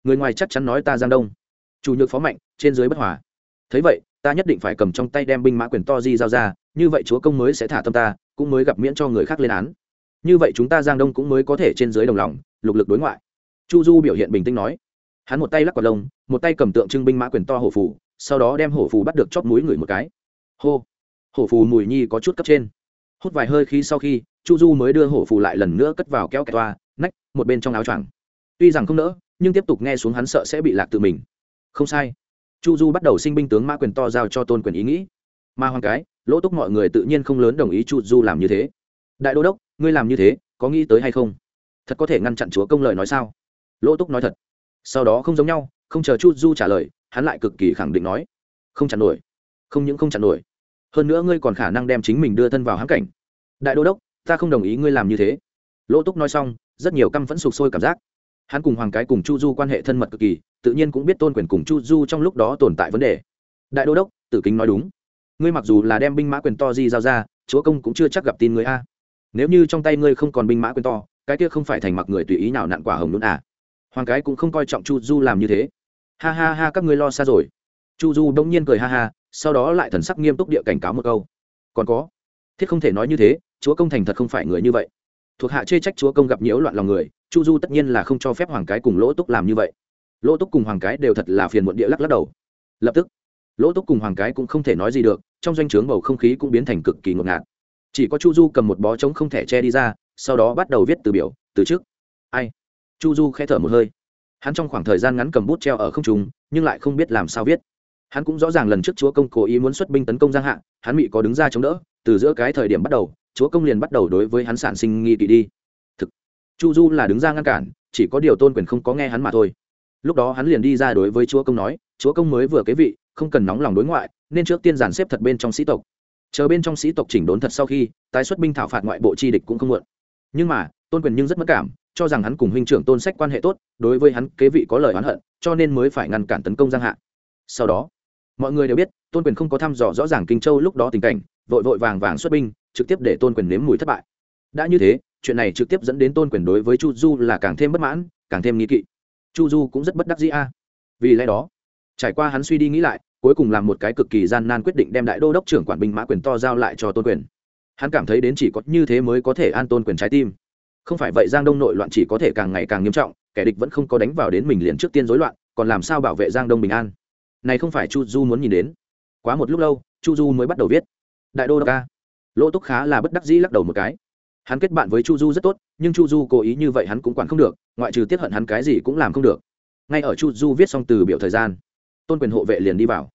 người ngoài chắc chắn nói ta giang đông. Chủ nhược phó mạnh, trên dưới bất hòa. Thấy vậy, ta nhất định phải cầm trong tay đem binh mã quyền to di giao ra, như vậy chúa công mới sẽ thả tâm ta, cũng mới gặp miễn cho người khác lên án. Như vậy chúng ta giang đông cũng mới có thể trên dưới đồng lòng, lục lực đối ngoại. Chu du biểu hiện bình tĩnh nói. Hắn một tay lắc quả lông, một tay cầm tượng trưng binh mã quyền to hổ phù, sau đó đem hổ phù bắt được chóp mũi người một cái. Hô. Hổ phù mùi nhi có chút cấp trên. Hút vài hơi khí sau khi, chu du mới đưa hổ phù lại lần nữa cất vào kéo kẹt toa, nách, một bên trong áo choàng. Tuy rằng không nỡ nhưng tiếp tục nghe xuống hắn sợ sẽ bị lạc tự mình. Không sai. Chu du bắt đầu sinh binh tướng mã quyền to giao cho tôn quyền ý nghĩ. Mà hoàng cái, lỗ túc mọi người tự nhiên không lớn đồng ý chu du làm như thế. Đại đô đốc, ngươi làm như thế, có nghĩ tới hay không? Thật có thể ngăn chặn chúa công lời nói sao? Lỗ túc nói thật. Sau đó không giống nhau, không chờ chu du trả lời, hắn lại cực kỳ khẳng định nói. Không chặn nổi. Không những không chặn nổi. Hơn nữa ngươi còn khả năng đem chính mình đưa thân vào hãm cảnh. Đại đô đốc, ta không đồng ý ngươi làm như thế. Lỗ túc nói xong, rất nhiều căm phẫn sụp sôi cảm giác hắn cùng hoàng cái cùng chu du quan hệ thân mật cực kỳ, tự nhiên cũng biết tôn quyền cùng chu du trong lúc đó tồn tại vấn đề. Đại đô đốc, tử kính nói đúng. Ngươi mặc dù là đem binh mã quyền to di giao ra, chúa công cũng chưa chắc gặp tin người a. Nếu như trong tay ngươi không còn binh mã quyền to, cái kia không phải thành mặc người tùy ý nào nặn quả hồng luôn à. Hoàng cái cũng không coi trọng chu du làm như thế. Ha ha ha, các ngươi lo xa rồi. Chu du đông nhiên cười ha ha, sau đó lại thần sắc nghiêm túc địa cảnh cáo một câu. Còn có, thiết không thể nói như thế, chúa công thành thật không phải người như vậy. Thuộc hạ chê trách chúa công gặp nhiễu loạn lòng người chu du tất nhiên là không cho phép hoàng cái cùng lỗ túc làm như vậy. Lỗ túc cùng hoàng cái đều thật là phiền muộn địa lắc lắc đầu. Lập tức, lỗ túc cùng hoàng cái cũng không thể nói gì được, trong doanh trướng bầu không khí cũng biến thành cực kỳ ngột ngạt. Chỉ có chu du cầm một bó trống không thể che đi ra, sau đó bắt đầu viết từ biểu, từ trước ai? Chu du khẽ thở một hơi. Hắn trong khoảng thời gian ngắn cầm bút treo ở không trung, nhưng lại không biết làm sao viết. Hắn cũng rõ ràng lần trước chúa công cố ý muốn xuất binh tấn công giang hạ, hắn bị có đứng ra chống đỡ, từ giữa cái thời điểm bắt đầu, chúa công liền bắt đầu đối với hắn sản sinh nghi kỵ đi chu du là đứng ra ngăn cản, chỉ có điều tôn quyền không có nghe hắn mà thôi. Lúc đó hắn liền đi ra đối với chúa công nói, chúa công mới vừa kế vị, không cần nóng lòng đối ngoại, nên trước tiên giàn xếp thật bên trong sĩ tộc. Chờ bên trong sĩ tộc chỉnh đốn thật sau khi, tái xuất binh thảo phạt ngoại bộ chi địch cũng không muộn. Nhưng mà, tôn quyền nhưng rất mất cảm, cho rằng hắn cùng huynh trưởng tôn sách quan hệ tốt, đối với hắn kế vị có lời oán hận, cho nên mới phải ngăn cản tấn công giang hạ. Sau đó, mọi người đều biết, tôn quyền không có thăm dò rõ ràng kinh châu lúc đó tình cảnh, vội vội vàng vàng xuất binh, trực tiếp để tôn quyền nếm mùi thất bại đã như thế, chuyện này trực tiếp dẫn đến tôn quyền đối với chu du là càng thêm bất mãn, càng thêm nghi kỵ. Chu du cũng rất bất đắc dĩ a. Vì lẽ đó, trải qua hắn suy đi nghĩ lại, cuối cùng làm một cái cực kỳ gian nan quyết định đem đại đô đốc trưởng quản binh mã quyền to giao lại cho tôn quyền. Hắn cảm thấy đến chỉ có như thế mới có thể an tôn quyền trái tim. Không phải vậy giang đông nội loạn chỉ có thể càng ngày càng nghiêm trọng, kẻ địch vẫn không có đánh vào đến mình liền trước tiên rối loạn, còn làm sao bảo vệ giang đông bình an? Này không phải chu du muốn nhìn đến. Quá một lúc lâu, chu du mới bắt đầu viết. Đại đô đốc ca lỗ túc khá là bất đắc dĩ lắc đầu một cái hắn kết bạn với chu du rất tốt, nhưng chu du cố ý như vậy hắn cũng quản không được, ngoại trừ tiếp hận hắn cái gì cũng làm không được. Ngay ở chu du viết xong từ biểu thời gian, tôn quyền hộ vệ liền đi vào.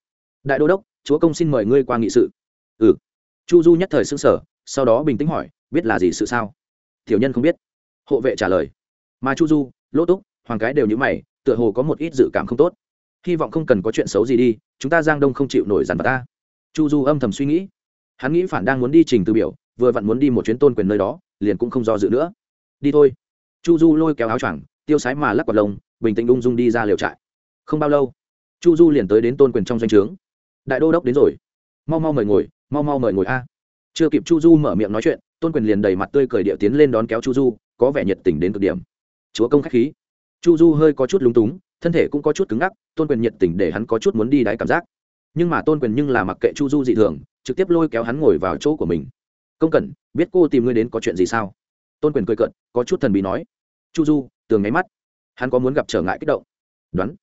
Đại đô đốc, chúa công xin mời ngươi qua nghị sự. Ừ. Chu du nhất thời xưng sở sau đó bình tĩnh hỏi, biết là gì sự sao? Tiểu nhân không biết. Hộ vệ trả lời, mà chu du, lỗ túc, hoàng cái đều như mày, tựa hồ có một ít dự cảm không tốt. Hy vọng không cần có chuyện xấu gì đi, chúng ta giang đông không chịu nổi dằn vào ta. Chu du âm thầm suy nghĩ. Hắn nghĩ phản đang muốn đi trình từ biểu vừa vặn muốn đi một chuyến tôn quyền nơi đó, liền cũng không do dự nữa. Đi thôi. Chu du lôi kéo áo choàng, tiêu sái mà lắc quạt lông, bình tĩnh ung dung đi ra liều trại. Không bao lâu, chu du liền tới đến tôn quyền trong doanh trướng. Đại đô đốc đến rồi. Mau mau mời ngồi, mau mau mời ngồi a. Chưa kịp chu du mở miệng nói chuyện, tôn quyền liền đầy mặt tươi cười địa tiến lên đón kéo chu du, có vẻ nhiệt tình đến cực điểm. Chúa công k h á c h khí. Chu du hơi có chút lúng túng, thân thể cũng có chút cứng ngắc, tôn quyền nhiệt tình để hắn có chút muốn đi đáy cảm giác. Nhưng mà tôn quyền nhưng là mặc kệ chu du dị thường, trực tiếp lôi kéo hắn ngồi vào chỗ của mình công cẩn biết cô tìm ngươi đến có chuyện gì sao? Tôn quyền cười cận có chút thần bí nói. Chu du, tường nháy mắt. Hắn có muốn gặp trở ngại kích động? Đoán.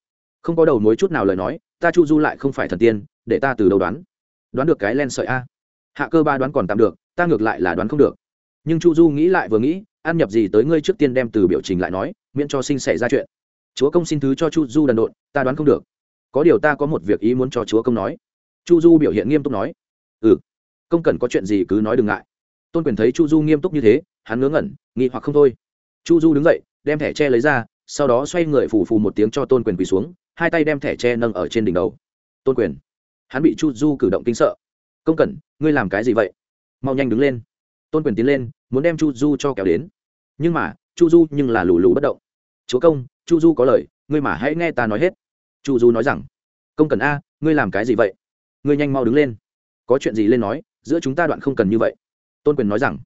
Không có đầu mối chút nào lời nói, ta chu du lại không phải thần tiên, để ta từ đầu đoán. Đoán được cái len sợi a. Hạ cơ ba đoán còn tạm được, ta ngược lại là đoán không được. Nhưng chu du nghĩ lại vừa nghĩ, ăn nhập gì tới ngươi trước tiên đem từ biểu trình lại nói, miễn cho sinh xảy ra chuyện. Chúa công xin thứ cho chu du đần độn, ta đoán không được. Có điều ta có một việc ý muốn cho chúa công nói. Chu du biểu hiện nghiêm túc nói. Ừ công cần có chuyện gì cứ nói đừng ngại tôn quyền thấy chu du nghiêm túc như thế, hắn ngớ ngẩn, nghi hoặc không thôi. Chu du đứng dậy, đem thẻ tre lấy ra, sau đó xoay người phù phù một tiếng cho tôn quyền quỳ xuống, hai tay đem thẻ tre nâng ở trên đỉnh đầu. Tôn quyền, hắn bị chu du cử động kinh sợ. Công cẩn, ngươi làm cái gì vậy? Mau nhanh đứng lên. Tôn quyền tiến lên, muốn đem chu du cho kéo đến. Nhưng mà, chu du nhưng là lù lù bất động. Chúa công, chu du có lời, ngươi mà hãy nghe ta nói hết. Chu du nói rằng, công cần a, ngươi làm cái gì vậy? Ngươi nhanh mau đứng lên. Có chuyện gì lên nói, giữa chúng ta đoạn không cần như vậy tôn quyền nói rằng,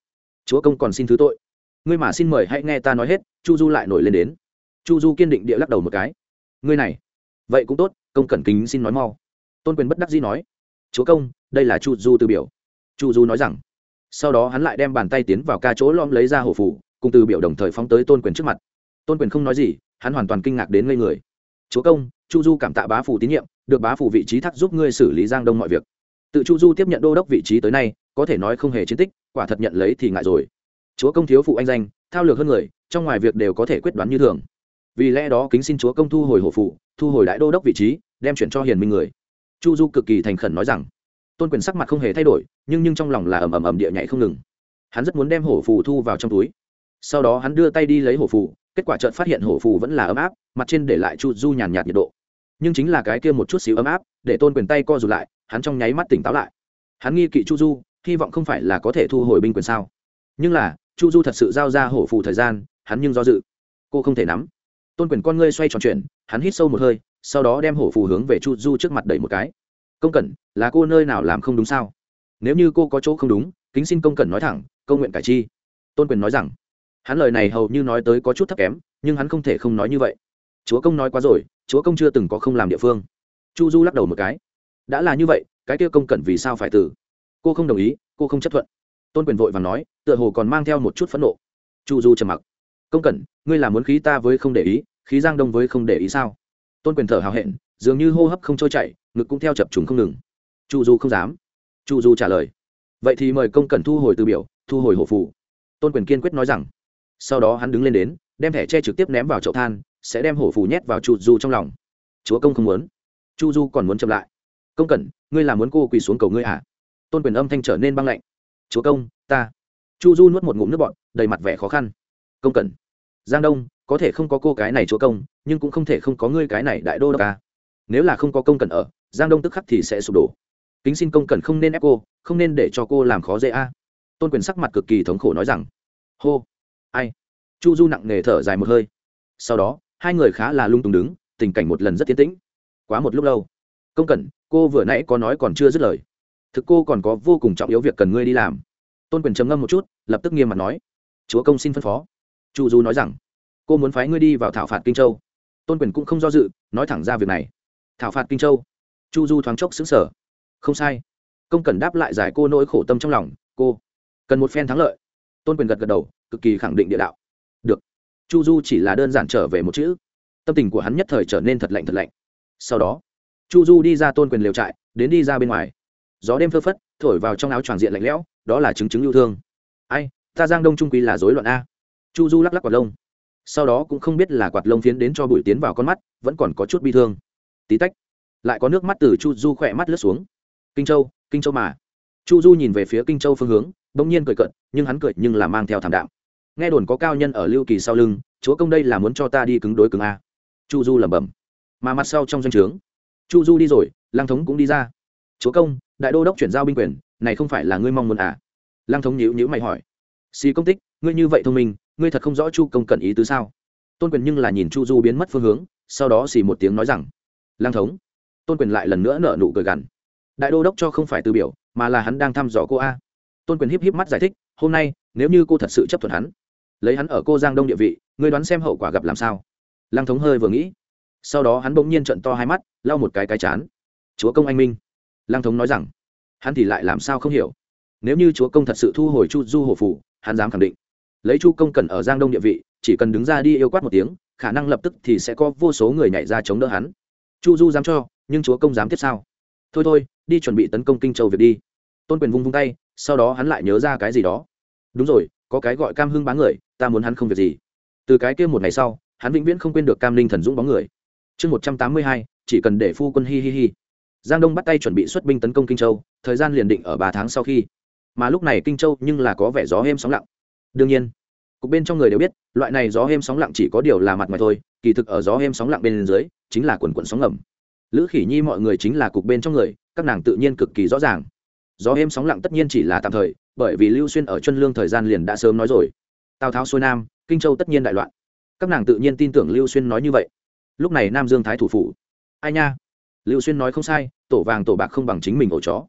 chúa công còn xin thứ tội. Ngươi mà xin mời hãy nghe ta nói hết. Chu du lại nổi lên đến. Chu du kiên định địa lắc đầu một cái. Ngươi này, vậy cũng tốt, công cẩn kính xin nói mau. Tôn quyền bất đắc dĩ nói. Chúa công, đây là chu du từ biểu. Chu du nói rằng. Sau đó hắn lại đem bàn tay tiến vào ca chỗ lom lấy ra hổ phủ, cùng từ biểu đồng thời phóng tới tôn quyền trước mặt. Tôn quyền không nói gì, hắn hoàn toàn kinh ngạc đến ngây người. Chúa công, chu du cảm tạ bá phủ tín nhiệm, được bá phủ vị trí thắc giúp ngươi xử lý giang đông mọi việc. Tự chu du tiếp nhận đô đốc vị trí tới nay có thể nói không hề chiến tích, quả thật nhận lấy thì ngại rồi. Chúa công thiếu phụ anh danh, thao lược hơn người, trong ngoài việc đều có thể quyết đoán như thường. Vì lẽ đó kính xin chúa công thu hồi hổ phụ, thu hồi đại đô đốc vị trí, đem chuyển cho hiền minh người. Chu du cực kỳ thành khẩn nói rằng, tôn quyền sắc mặt không hề thay đổi, nhưng nhưng trong lòng là ầm ầm ầm địa nhảy không ngừng. Hắn rất muốn đem hổ phù thu vào trong túi. Sau đó hắn đưa tay đi lấy hổ phù, kết quả chợt phát hiện hổ phù vẫn là ấm áp, mặt trên để lại chu du nhàn nhạt nhiệt độ. Nhưng chính là cái kia một chút xíu ấm áp, để tôn quyền tay co rụt lại, hắn trong nháy mắt tỉnh táo lại. Hắn nghi kỵ chu du hy vọng không phải là có thể thu hồi binh quyền sao? Nhưng là, chu du thật sự giao ra hổ phù thời gian, hắn nhưng do dự. Cô không thể nắm. Tôn quyền con ngươi xoay tròn chuyện hắn hít sâu một hơi, sau đó đem hổ phù hướng về chu du trước mặt đẩy một cái. Công cẩn, là cô nơi nào làm không đúng sao? Nếu như cô có chỗ không đúng, kính xin công cẩn nói thẳng, công nguyện cải chi. Tôn quyền nói rằng, hắn lời này hầu như nói tới có chút thấp kém, nhưng hắn không thể không nói như vậy. Chúa công nói quá rồi, chúa công chưa từng có không làm địa phương. Chu du lắc đầu một cái. Đã là như vậy, cái kia công cẩn vì sao phải từ cô không đồng ý, cô không chấp thuận. Tôn quyền vội và nói, tựa hồ còn mang theo một chút phẫn nộ. Chu du trầm mặc. Công cẩn, ngươi là muốn khí ta với không để ý, khí giang đông với không để ý sao? Tôn quyền thở hào hẹn, dường như hô hấp không trôi chảy, ngực cũng theo chập trùng không ngừng. Chu du không dám. Chu du trả lời. Vậy thì mời công cẩn thu hồi từ biểu, thu hồi hộ phủ tôn quyền kiên quyết nói rằng. Sau đó hắn đứng lên đến, đem thẻ tre trực tiếp ném vào chậu than, sẽ đem hổ phù nhét vào chu du trong lòng. Chúa công không muốn. Chu du còn muốn chậm lại. Công cẩn, ngươi là muốn cô quỳ xuống cầu ngươi à? Tôn quyền âm thanh trở nên băng lạnh. Chúa công, ta. Chu du nuốt một ngụm nước bọn đầy mặt vẻ khó khăn. Công cần. Giang đông, có thể không có cô cái này chúa công, nhưng cũng không thể không có ngươi cái này đại đô đốc ca. Nếu là không có công cần ở, giang đông tức khắc thì sẽ sụp đổ. Kính xin công cần không nên ép cô, không nên để cho cô làm khó dễ a. Tôn quyền sắc mặt cực kỳ thống khổ nói rằng. Hô, ai? Chu du nặng nề thở dài một hơi. Sau đó, hai người khá là lung tung đứng, tình cảnh một lần rất tiến tĩnh. Quá một lúc lâu. Công cẩn cô vừa nãy có nói còn chưa dứt lời thực cô còn có vô cùng trọng yếu việc cần ngươi đi làm. Tôn quyền trầm ngâm một chút, lập tức nghiêm mặt nói, chúa công xin phân phó. Chu du nói rằng, cô muốn phái ngươi đi vào thảo phạt kinh châu. Tôn quyền cũng không do dự, nói thẳng ra việc này. Thảo phạt kinh châu? Chu du thoáng chốc xứng sở không sai. Công cần đáp lại giải cô nỗi khổ tâm trong lòng, cô cần một phen thắng lợi. Tôn quyền gật gật đầu, cực kỳ khẳng định địa đạo. Được. Chu du chỉ là đơn giản trở về một chữ. Tâm tình của hắn nhất thời trở nên thật lạnh thật lạnh. Sau đó, chu du đi ra tôn quyền liều trại, đến đi ra bên ngoài gió đêm phơ phất, thổi vào trong áo choàng diện lạnh lẽo, đó là chứng chứng yêu thương. Ai, ta giang đông trung quy là dối loạn a. Chu du lắc lắc quạt lông. Sau đó cũng không biết là quạt lông phiến đến cho bụi tiến vào con mắt, vẫn còn có chút bi thương. Tí tách, lại có nước mắt từ chu du khỏe mắt lướt xuống. Kinh châu kinh châu mà. Chu du nhìn về phía kinh châu phương hướng, bỗng nhiên cười cận nhưng hắn cười nhưng là mang theo thảm đạm. Nghe đồn có cao nhân ở lưu kỳ sau lưng, chúa công đây là muốn cho ta đi cứng đối cứng a. Chu du lẩm bẩm. Mà mặt sau trong doanh trướng, chu du đi rồi lang thống cũng đi ra chúa công, đại đô đốc chuyển giao binh quyền, này không phải là ngươi mong muốn à? Lang thống nhíu nhíu mày hỏi. Xì công tích, ngươi như vậy thông minh, ngươi thật không rõ chu công cần ý tứ sao? Tôn quyền nhưng là nhìn chu du biến mất phương hướng, sau đó xì một tiếng nói rằng. Lang thống, tôn quyền lại lần nữa nở nụ cười gằn. Đại đô đốc cho không phải từ biểu, mà là hắn đang thăm dò cô a. Tôn quyền híp híp mắt giải thích, hôm nay, nếu như cô thật sự chấp thuận hắn, lấy hắn ở cô giang đông địa vị, ngươi đoán xem hậu quả gặp làm sao? Lăng thống hơi vừa nghĩ. Sau đó hắn bỗng nhiên trận to hai mắt, lau một cái cái chán. Chúa công anh minh lăng thống nói rằng, hắn thì lại làm sao không hiểu. Nếu như chúa công thật sự thu hồi chu du hồ phủ, hắn dám khẳng định. Lấy chu công cần ở giang đông địa vị, chỉ cần đứng ra đi yêu quát một tiếng, khả năng lập tức thì sẽ có vô số người nhảy ra chống đỡ hắn. Chu du dám cho, nhưng chúa công dám tiếp sao? Thôi thôi, đi chuẩn bị tấn công kinh châu việc đi. Tôn quyền vung vung tay, sau đó hắn lại nhớ ra cái gì đó. Đúng rồi, có cái gọi cam hưng bán người, ta muốn hắn không việc gì. Từ cái kia một ngày sau, hắn vĩnh viễn không quên được cam linh thần dũng bóng người. Chương một trăm tám mươi hai, chỉ cần để phu quân hi hi hi giang đông bắt tay chuẩn bị xuất binh tấn công kinh châu, thời gian liền định ở ba tháng sau khi. Mà lúc này kinh châu nhưng là có vẻ gió êm sóng lặng. Đương nhiên, cục bên trong người đều biết, loại này gió êm sóng lặng chỉ có điều là mặt ngoài thôi, kỳ thực ở gió êm sóng lặng bên dưới, chính là quần quần sóng ngầm. Lữ khỉ nhi mọi người chính là cục bên trong người, các nàng tự nhiên cực kỳ rõ ràng. Gió êm sóng lặng tất nhiên chỉ là tạm thời, bởi vì lưu xuyên ở chân lương thời gian liền đã sớm nói rồi. Tào tháo xuôi nam, kinh châu tất nhiên đại loạn. Các nàng tự nhiên tin tưởng lưu xuyên nói như vậy. Lúc này nam dương thái thủ phủ. Ai nha lưu xuyên nói không sai, tổ vàng tổ bạc không bằng chính mình ổ chó.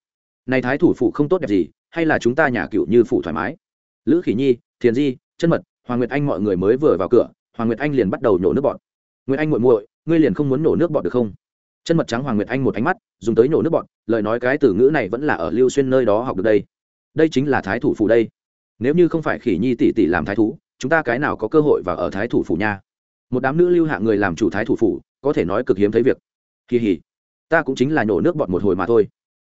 Này thái thủ phụ không tốt đẹp gì, hay là chúng ta nhà cựu như phụ thoải mái. Lữ khỉ nhi, thiền di, chân mật, hoàng nguyệt anh mọi người mới vừa vào cửa, hoàng nguyệt anh liền bắt đầu nhổ nước bọt. Nguyệt anh muội muội, ngươi liền không muốn nổ nước bọt được không? Chân mật trắng hoàng nguyệt anh một ánh mắt, dùng tới nổ nước bọt, lời nói cái từ ngữ này vẫn là ở lưu xuyên nơi đó học được đây. Đây chính là thái thủ phủ đây. Nếu như không phải khỉ nhi tỷ tỷ làm thái thú, chúng ta cái nào có cơ hội vào ở thái thủ phủ nha? Một đám nữ lưu hạ người làm chủ thái thủ phủ, có thể nói cực hiếm thấy việc. Kỳ hỉ ta cũng chính là nhổ nước bọt một hồi mà thôi.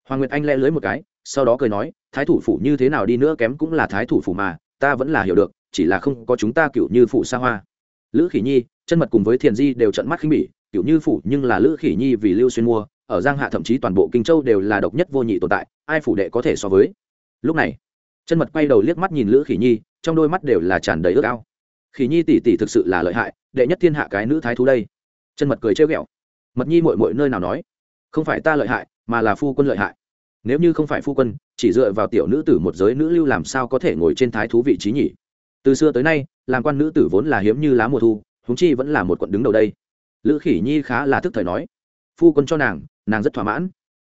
Hoàng nguyệt anh le lưới một cái, sau đó cười nói, thái thủ phủ như thế nào đi nữa kém cũng là thái thủ phủ mà, ta vẫn là hiểu được, chỉ là không có chúng ta cựu như phụ xa hoa. Lữ khỉ nhi, chân mật cùng với thiền di đều trận mắt khinh bỉ, cựu như phủ nhưng là lữ khỉ nhi vì lưu xuyên mua, ở giang hạ thậm chí toàn bộ kinh châu đều là độc nhất vô nhị tồn tại, ai phủ đệ có thể so với. Lúc này, chân mật quay đầu liếc mắt nhìn lữ khỉ nhi, trong đôi mắt đều là tràn đầy ước ao. Khỉ nhi tỷ tỷ thực sự là lợi hại, đệ nhất thiên hạ cái nữ thái thú đây. Chân mật cười trêu ghẹo. Mật nhi mội mội nơi nào nói? Không phải ta lợi hại, mà là phu quân lợi hại. Nếu như không phải phu quân, chỉ dựa vào tiểu nữ tử một giới nữ lưu làm sao có thể ngồi trên thái thú vị trí nhỉ? Từ xưa tới nay, làm quan nữ tử vốn là hiếm như lá mùa thu húng chi vẫn là một quận đứng đầu đây. Lữ khỉ nhi khá là thức thời nói, phu quân cho nàng nàng rất thỏa mãn.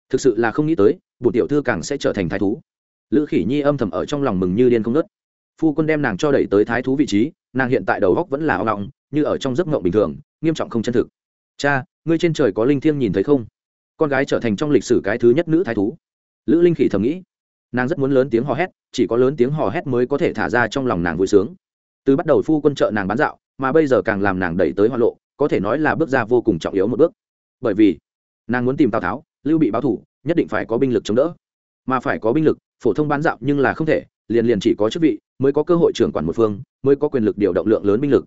Thực sự là không nghĩ tới, bổn tiểu thư càng sẽ trở thành thái thú. Lữ khỉ nhi âm thầm ở trong lòng mừng như điên không nớt phu quân đem nàng cho đẩy tới thái thú vị trí, nàng hiện tại đầu góc vẫn là o ngọng như ở trong giấc ngộng bình thường, nghiêm trọng không chân thực. Cha, ngươi trên trời có linh thiêng nhìn thấy không? Con gái trở thành trong lịch sử cái thứ nhất nữ thái thú. Lữ linh khỉ thầm nghĩ, nàng rất muốn lớn tiếng hò hét, chỉ có lớn tiếng hò hét mới có thể thả ra trong lòng nàng vui sướng. Từ bắt đầu phu quân trợ nàng bán dạo, mà bây giờ càng làm nàng đẩy tới hoa lộ, có thể nói là bước ra vô cùng trọng yếu một bước. Bởi vì, nàng muốn tìm tào tháo, lưu bị báo thủ, nhất định phải có binh lực chống đỡ. Mà phải có binh lực, phổ thông bán dạo nhưng là không thể, liền liền chỉ có chức vị, mới có cơ hội trưởng quản một phương, mới có quyền lực điều động lượng lớn binh lực.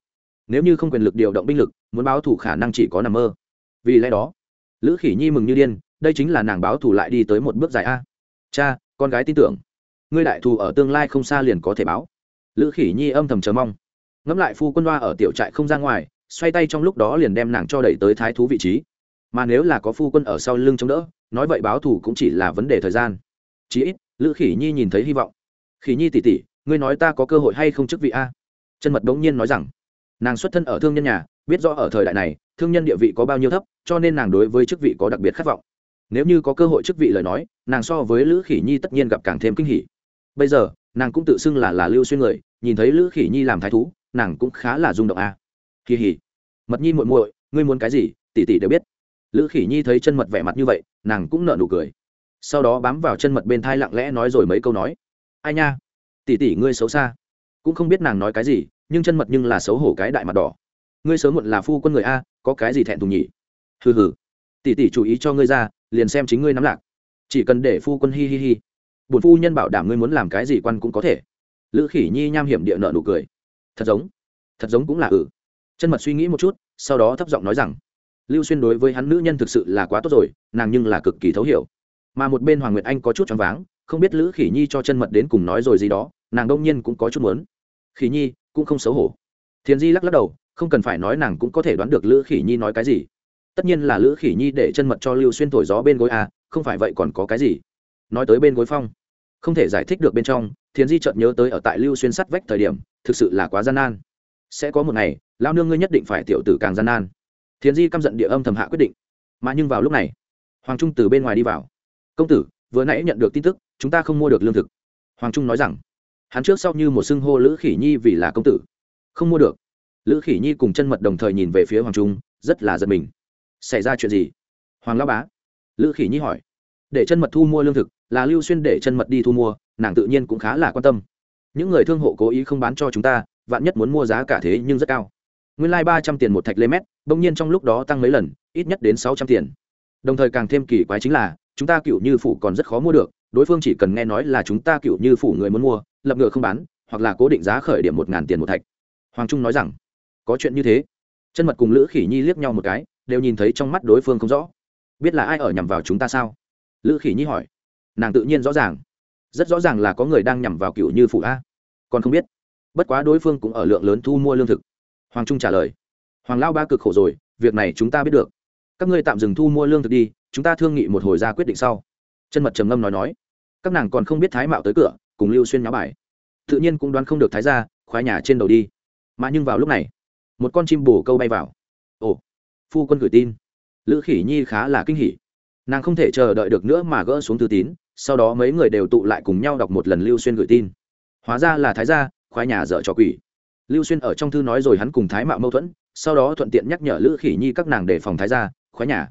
Nếu như không quyền lực điều động binh lực, muốn báo thủ khả năng chỉ có nằm mơ. Vì lẽ đó lữ khỉ nhi mừng như điên, đây chính là nàng báo thù lại đi tới một bước dài a. Cha, con gái tin tưởng. Ngươi đại thù ở tương lai không xa liền có thể báo. Lữ khỉ nhi âm thầm chờ mong. Ngẫm lại phu quân đoa ở tiểu trại không ra ngoài, xoay tay trong lúc đó liền đem nàng cho đẩy tới thái thú vị trí. Mà nếu là có phu quân ở sau lưng chống đỡ, nói vậy báo thù cũng chỉ là vấn đề thời gian. Chí ít, lữ khỉ nhi nhìn thấy hy vọng. Khỉ nhi tỉ tỉ, ngươi nói ta có cơ hội hay không chức vị a? Chân mật đống nhiên nói rằng, nàng xuất thân ở thương nhân nhà, biết rõ ở thời đại này thương nhân địa vị có bao nhiêu thấp, cho nên nàng đối với chức vị có đặc biệt khát vọng. Nếu như có cơ hội chức vị lời nói, nàng so với lữ khỉ nhi tất nhiên gặp càng thêm kinh hỉ. Bây giờ, nàng cũng tự xưng là là lưu xuyên người, nhìn thấy lữ khỉ nhi làm thái thú, nàng cũng khá là rung động a. À. kỳ hỉ mật nhi muội muội, ngươi muốn cái gì? Tỷ tỷ đều biết. Lữ khỉ nhi thấy chân mật vẻ mặt như vậy, nàng cũng nợ nụ cười. Sau đó bám vào chân mật bên thai lặng lẽ nói rồi mấy câu nói. Ai nha? Tỷ tỷ ngươi xấu xa. Cũng không biết nàng nói cái gì, nhưng chân mật nhưng là xấu hổ cái đại mặt đỏ ngươi sớm muộn là phu quân người a, có cái gì thẹn thùng nhỉ? Hừ hừ. Tỷ tỷ chú ý cho ngươi ra, liền xem chính ngươi nắm lạc. Chỉ cần để phu quân hi hi hi. Bổn phu nhân bảo đảm ngươi muốn làm cái gì quan cũng có thể. Lữ khỉ nhi nham hiểm địa nợ nụ cười. Thật giống. Thật giống cũng là ừ. Chân mật suy nghĩ một chút, sau đó thấp giọng nói rằng, lưu xuyên đối với hắn nữ nhân thực sự là quá tốt rồi, nàng nhưng là cực kỳ thấu hiểu. Mà một bên hoàng nguyệt anh có chút choáng váng, không biết lữ khỉ nhi cho chân mật đến cùng nói rồi gì đó, nàng đông nhiên cũng có chút muốn. Khỉ nhi, cũng không xấu hổ. Thiền di lắc lắc đầu không cần phải nói nàng cũng có thể đoán được lữ khỉ nhi nói cái gì. Tất nhiên là lữ khỉ nhi để chân mật cho lưu xuyên thổi gió bên gối à không phải vậy còn có cái gì. Nói tới bên gối phong, không thể giải thích được bên trong thiền di chợt nhớ tới ở tại lưu xuyên sắt vách thời điểm, thực sự là quá gian nan. Sẽ có một ngày lao nương ngươi nhất định phải tiểu tử càng gian nan. Thiền di căm giận địa âm thầm hạ quyết định. Mà nhưng vào lúc này, hoàng trung từ bên ngoài đi vào. Công tử, vừa nãy nhận được tin tức, chúng ta không mua được lương thực. Hoàng trung nói rằng. Hắn trước sau như một xưng hô lữ khỉ nhi vì là công tử. Không mua được lữ khỉ nhi cùng chân mật đồng thời nhìn về phía hoàng trung, rất là giật mình. Xảy ra chuyện gì? Hoàng lao bá? Lữ khỉ nhi hỏi. Để chân mật thu mua lương thực, là lưu xuyên để chân mật đi thu mua, nàng tự nhiên cũng khá là quan tâm. Những người thương hộ cố ý không bán cho chúng ta, vạn nhất muốn mua giá cả thế nhưng rất cao. Nguyên lai ba trăm tiền một thạch lê mét, bỗng nhiên trong lúc đó tăng mấy lần, ít nhất đến sáu trăm tiền. Đồng thời càng thêm kỳ quái chính là, chúng ta cựu như phủ còn rất khó mua được, đối phương chỉ cần nghe nói là chúng ta cựu như phủ người muốn mua, lập ngựa không bán, hoặc là cố định giá khởi điểm một ngàn tiền một thạch. Hoàng trung nói rằng có chuyện như thế. Chân mật cùng lữ khỉ nhi liếc nhau một cái, đều nhìn thấy trong mắt đối phương không rõ. Biết là ai ở nhằm vào chúng ta sao? Lữ khỉ nhi hỏi. Nàng tự nhiên rõ ràng. Rất rõ ràng là có người đang nhằm vào cựu như phủ a. Còn không biết. Bất quá đối phương cũng ở lượng lớn thu mua lương thực. Hoàng trung trả lời. Hoàng lao ba cực khổ rồi, việc này chúng ta biết được. Các ngươi tạm dừng thu mua lương thực đi, chúng ta thương nghị một hồi ra quyết định sau. Chân mật trầm ngâm nói nói. Các nàng còn không biết thái mạo tới cửa, cùng lưu xuyên nháo bài. Tự nhiên cũng đoán không được thái ra khoái nhà trên đầu đi. Mà nhưng vào lúc này một con chim bồ câu bay vào. Ồ, phu quân gửi tin. Lữ khỉ nhi khá là kinh hỉ. Nàng không thể chờ đợi được nữa mà gỡ xuống thư tín, sau đó mấy người đều tụ lại cùng nhau đọc một lần lưu xuyên gửi tin. Hóa ra là thái gia, khoái nhà dở cho quỷ. Lưu xuyên ở trong thư nói rồi hắn cùng thái mạo mâu thuẫn, sau đó thuận tiện nhắc nhở lữ khỉ nhi các nàng đề phòng thái gia, khoái nhà.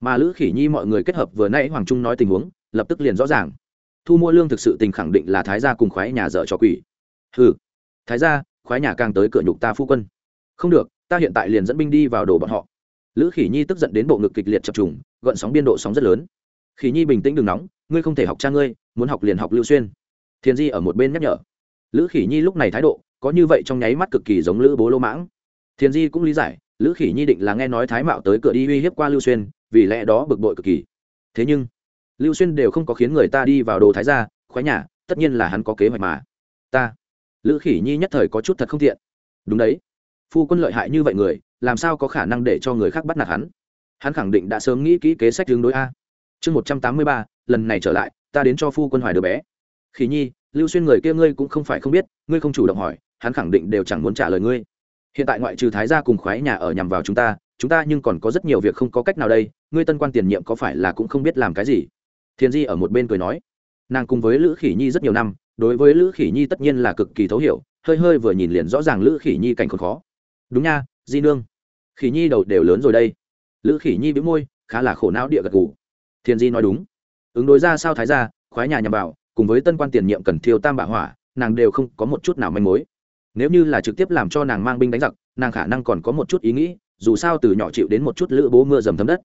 Mà lữ khỉ nhi mọi người kết hợp vừa nãy hoàng trung nói tình huống, lập tức liền rõ ràng. Thu mua lương thực sự tình khẳng định là thái gia cùng khoái nhà dở cho quỷ. Ừ thái gia, khoái nhà càng tới cửa nhục ta phu quân không được, ta hiện tại liền dẫn binh đi vào đồ bọn họ. Lữ khỉ nhi tức giận đến bộ ngực kịch liệt chập trùng gợn sóng biên độ sóng rất lớn. Khỉ nhi bình tĩnh đừng nóng, ngươi không thể học cha ngươi, muốn học liền học lưu xuyên. Thiền di ở một bên nhắc nhở. Lữ khỉ nhi lúc này thái độ, có như vậy trong nháy mắt cực kỳ giống lữ bố lô mãng. Thiền di cũng lý giải, lữ khỉ nhi định là nghe nói thái mạo tới cửa đi uy hiếp qua lưu xuyên, vì lẽ đó bực bội cực kỳ. Thế nhưng, lưu xuyên đều không có khiến người ta đi vào đồ thái gia, khoái nhà, tất nhiên là hắn có kế hoạch mà. Ta, lữ khỉ nhi nhất thời có chút thật không thiện đúng đấy phu quân lợi hại như vậy người, làm sao có khả năng để cho người khác bắt nạt hắn? Hắn khẳng định đã sớm nghĩ kỹ kế sách hướng đối a. Chương một trăm tám mươi ba, lần này trở lại, ta đến cho phu quân hoài đứa bé. Khỉ nhi, lưu xuyên người kia ngươi cũng không phải không biết, ngươi không chủ động hỏi, hắn khẳng định đều chẳng muốn trả lời ngươi. Hiện tại ngoại trừ thái gia cùng khoái nhà ở nhằm vào chúng ta chúng ta nhưng còn có rất nhiều việc không có cách nào đây, ngươi tân quan tiền nhiệm có phải là cũng không biết làm cái gì? Thiền di ở một bên cười nói. Nàng cùng với lữ khỉ nhi rất nhiều năm, đối với lữ khỉ nhi tất nhiên là cực kỳ thấu hiểu, hơi hơi vừa nhìn liền rõ ràng lữ khỉ nhi cảnh khốn khó đúng nha, di nương. Khỉ nhi đầu đều lớn rồi đây. Lữ khỉ nhi bĩu môi, khá là khổ não địa gật gù. Thiền di nói đúng. Ứng đối ra sao thái ra khoái nhà nhằm vào, cùng với tân quan tiền nhiệm cần thiêu tam bạ hỏa, nàng đều không có một chút nào manh mối. Nếu như là trực tiếp làm cho nàng mang binh đánh giặc, nàng khả năng còn có một chút ý nghĩ, dù sao từ nhỏ chịu đến một chút lữ bố mưa dầm thấm đất.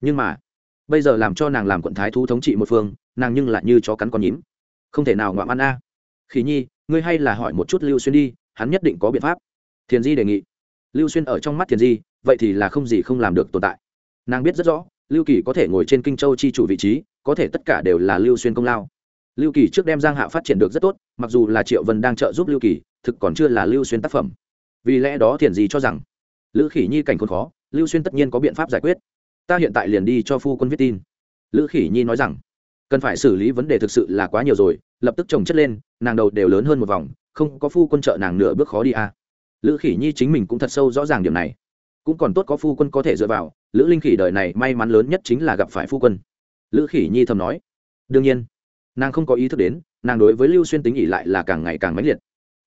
Nhưng mà, bây giờ làm cho nàng làm quận thái thú thống trị một phương, nàng nhưng lại như chó cắn con nhím. Không thể nào ngoạm ăn a. À. khỉ nhi, ngươi hay là hỏi một chút lưu xuyên đi, hắn nhất định có biện pháp. Thiền di đề nghị lưu xuyên ở trong mắt thiền di, vậy thì là không gì không làm được tồn tại. Nàng biết rất rõ, lưu kỳ có thể ngồi trên kinh châu chi chủ vị trí, có thể tất cả đều là lưu xuyên công lao. Lưu kỳ trước đem giang hạ phát triển được rất tốt, mặc dù là triệu vân đang trợ giúp lưu kỳ, thực còn chưa là lưu xuyên tác phẩm. Vì lẽ đó thiền di cho rằng, lữ khỉ nhi cảnh khốn khó, lưu xuyên tất nhiên có biện pháp giải quyết. Ta hiện tại liền đi cho phu quân viết tin. Lữ khỉ nhi nói rằng, cần phải xử lý vấn đề thực sự là quá nhiều rồi, lập tức trồng chất lên, nàng đầu đều lớn hơn một vòng, không có phu quân trợ nàng nửa bước khó đi à lữ khỉ nhi chính mình cũng thật sâu rõ ràng điểm này. Cũng còn tốt có phu quân có thể dựa vào, lữ linh khỉ đời này may mắn lớn nhất chính là gặp phải phu quân. Lữ khỉ nhi thầm nói. Đương nhiên, nàng không có ý thức đến, nàng đối với lưu xuyên tính ỉ lại là càng ngày càng mãnh liệt.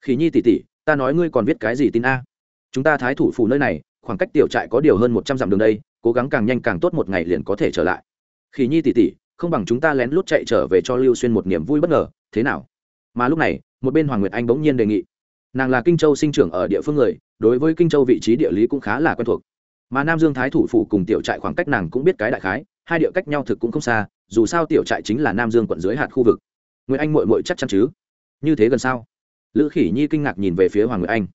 Khỉ nhi tỉ tỉ ta nói ngươi còn viết cái gì tin a? Chúng ta thái thủ phủ nơi này, khoảng cách tiểu trại có điều hơn một trăm dặm đường đây, cố gắng càng nhanh càng tốt một ngày liền có thể trở lại. Khỉ nhi tỉ tỉ không bằng chúng ta lén lút chạy trở về cho lưu xuyên một niềm vui bất ngờ, thế nào? Mà lúc này, một bên hoàng nguyệt anh bỗng nhiên đề nghị nàng là kinh châu sinh trưởng ở địa phương người, đối với kinh châu vị trí địa lý cũng khá là quen thuộc. Mà nam dương thái thủ phủ cùng tiểu trại khoảng cách nàng cũng biết cái đại khái, hai địa cách nhau thực cũng không xa, dù sao tiểu trại chính là nam dương quận dưới hạt khu vực. Nguyễn anh mội mội chắc chắn chứ? Như thế gần sao? Lữ khỉ nhi kinh ngạc nhìn về phía hoàng nguyệt anh.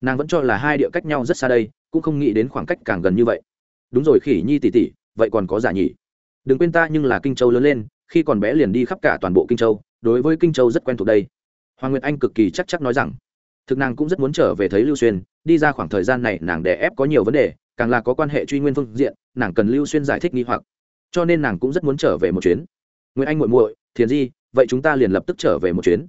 Nàng vẫn cho là hai địa cách nhau rất xa đây, cũng không nghĩ đến khoảng cách càng gần như vậy. Đúng rồi khỉ nhi tỉ tỉ vậy còn có giả nhỉ? Đừng quên ta nhưng là kinh châu lớn lên, khi còn bé liền đi khắp cả toàn bộ kinh châu, đối với kinh châu rất quen thuộc đây. Hoàng nguyệt anh cực kỳ chắc chắc nói rằng thực nàng cũng rất muốn trở về thấy lưu xuyên, đi ra khoảng thời gian này nàng đè ép có nhiều vấn đề, càng là có quan hệ truy nguyên phương diện, nàng cần lưu xuyên giải thích nghi hoặc. Cho nên nàng cũng rất muốn trở về một chuyến. Nguyễn anh muội muội, thiền di, vậy chúng ta liền lập tức trở về một chuyến.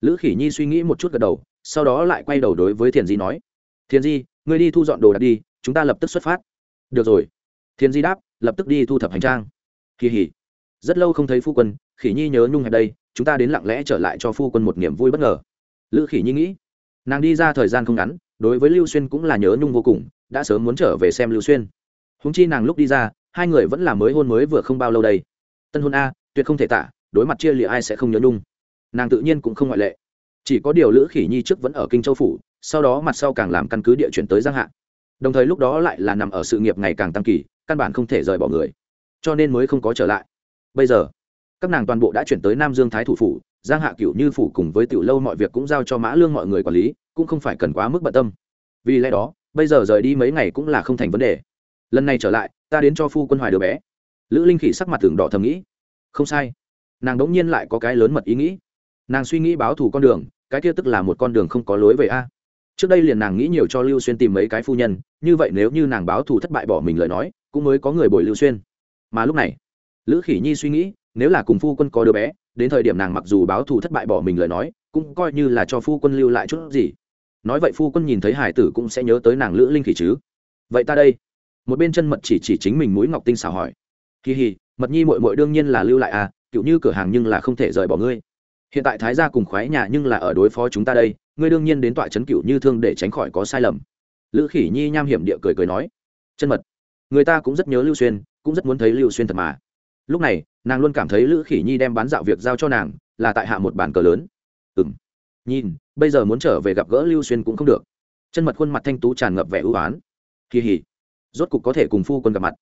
Lữ khỉ nhi suy nghĩ một chút gật đầu, sau đó lại quay đầu đối với thiền di nói, thiền di, ngươi đi thu dọn đồ đạc đi, chúng ta lập tức xuất phát. Được rồi. Thiền di đáp, lập tức đi thu thập hành trang. Kỳ hỉ. Rất lâu không thấy phu quân, khỉ nhi nhớ nhung hẹp đây, chúng ta đến lặng lẽ trở lại cho phu quân một niềm vui bất ngờ. Lữ khỉ nhi nghĩ nàng đi ra thời gian không ngắn, đối với lưu xuyên cũng là nhớ nhung vô cùng, đã sớm muốn trở về xem lưu xuyên. Húng chi nàng lúc đi ra, hai người vẫn là mới hôn mới vừa không bao lâu đây. Tân hôn a, tuyệt không thể tả, đối mặt chia lịa ai sẽ không nhớ nhung. Nàng tự nhiên cũng không ngoại lệ. Chỉ có điều lữ khỉ nhi trước vẫn ở kinh châu phủ, sau đó mặt sau càng làm căn cứ địa chuyển tới giang hạ. Đồng thời lúc đó lại là nằm ở sự nghiệp ngày càng tăng kỳ, căn bản không thể rời bỏ người. Cho nên mới không có trở lại. Bây giờ, các nàng toàn bộ đã chuyển tới nam dương thái thủ phủ giang hạ cựu như phủ cùng với tiểu lâu mọi việc cũng giao cho mã lương mọi người quản lý, cũng không phải cần quá mức bận tâm. Vì lẽ đó, bây giờ rời đi mấy ngày cũng là không thành vấn đề. Lần này trở lại, ta đến cho phu quân hoài đứa bé. Lữ linh khỉ sắc mặt tường đỏ thầm nghĩ. Không sai. Nàng đống nhiên lại có cái lớn mật ý nghĩ. Nàng suy nghĩ báo thù con đường, cái kia tức là một con đường không có lối về a. Trước đây liền nàng nghĩ nhiều cho lưu xuyên tìm mấy cái phu nhân, như vậy nếu như nàng báo thù thất bại bỏ mình lời nói, cũng mới có người bồi lưu xuyên. Mà lúc này, lữ khỉ nhi suy nghĩ, nếu là cùng phu quân có đứa bé đến thời điểm nàng mặc dù báo thù thất bại bỏ mình lời nói, cũng coi như là cho phu quân lưu lại chút gì. Nói vậy phu quân nhìn thấy hải tử cũng sẽ nhớ tới nàng lữ linh khỉ chứ. Vậy ta đây. Một bên chân mật chỉ chỉ chính mình mũi ngọc tinh xào hỏi. Kỳ hì, mật nhi mội mội đương nhiên là lưu lại à cựu như cửa hàng nhưng là không thể rời bỏ ngươi. Hiện tại thái gia cùng khoái nhà nhưng là ở đối phó chúng ta đây, ngươi đương nhiên đến tọa trấn cựu như thương để tránh khỏi có sai lầm. Lữ khỉ nhi nham hiểm địa cười cười nói. Chân mật, người ta cũng rất nhớ lưu xuyên, cũng rất muốn thấy lưu xuyên thật mà. Lúc này nàng luôn cảm thấy lữ khỉ nhi đem bán dạo việc giao cho nàng là tại hạ một bàn cờ lớn. Ừ m nhìn, bây giờ muốn trở về gặp gỡ lưu xuyên cũng không được. Chân mật khuôn mặt thanh tú tràn ngập vẻ ưu oán kỳ hỉ. Rốt cục có thể cùng phu quân gặp mặt.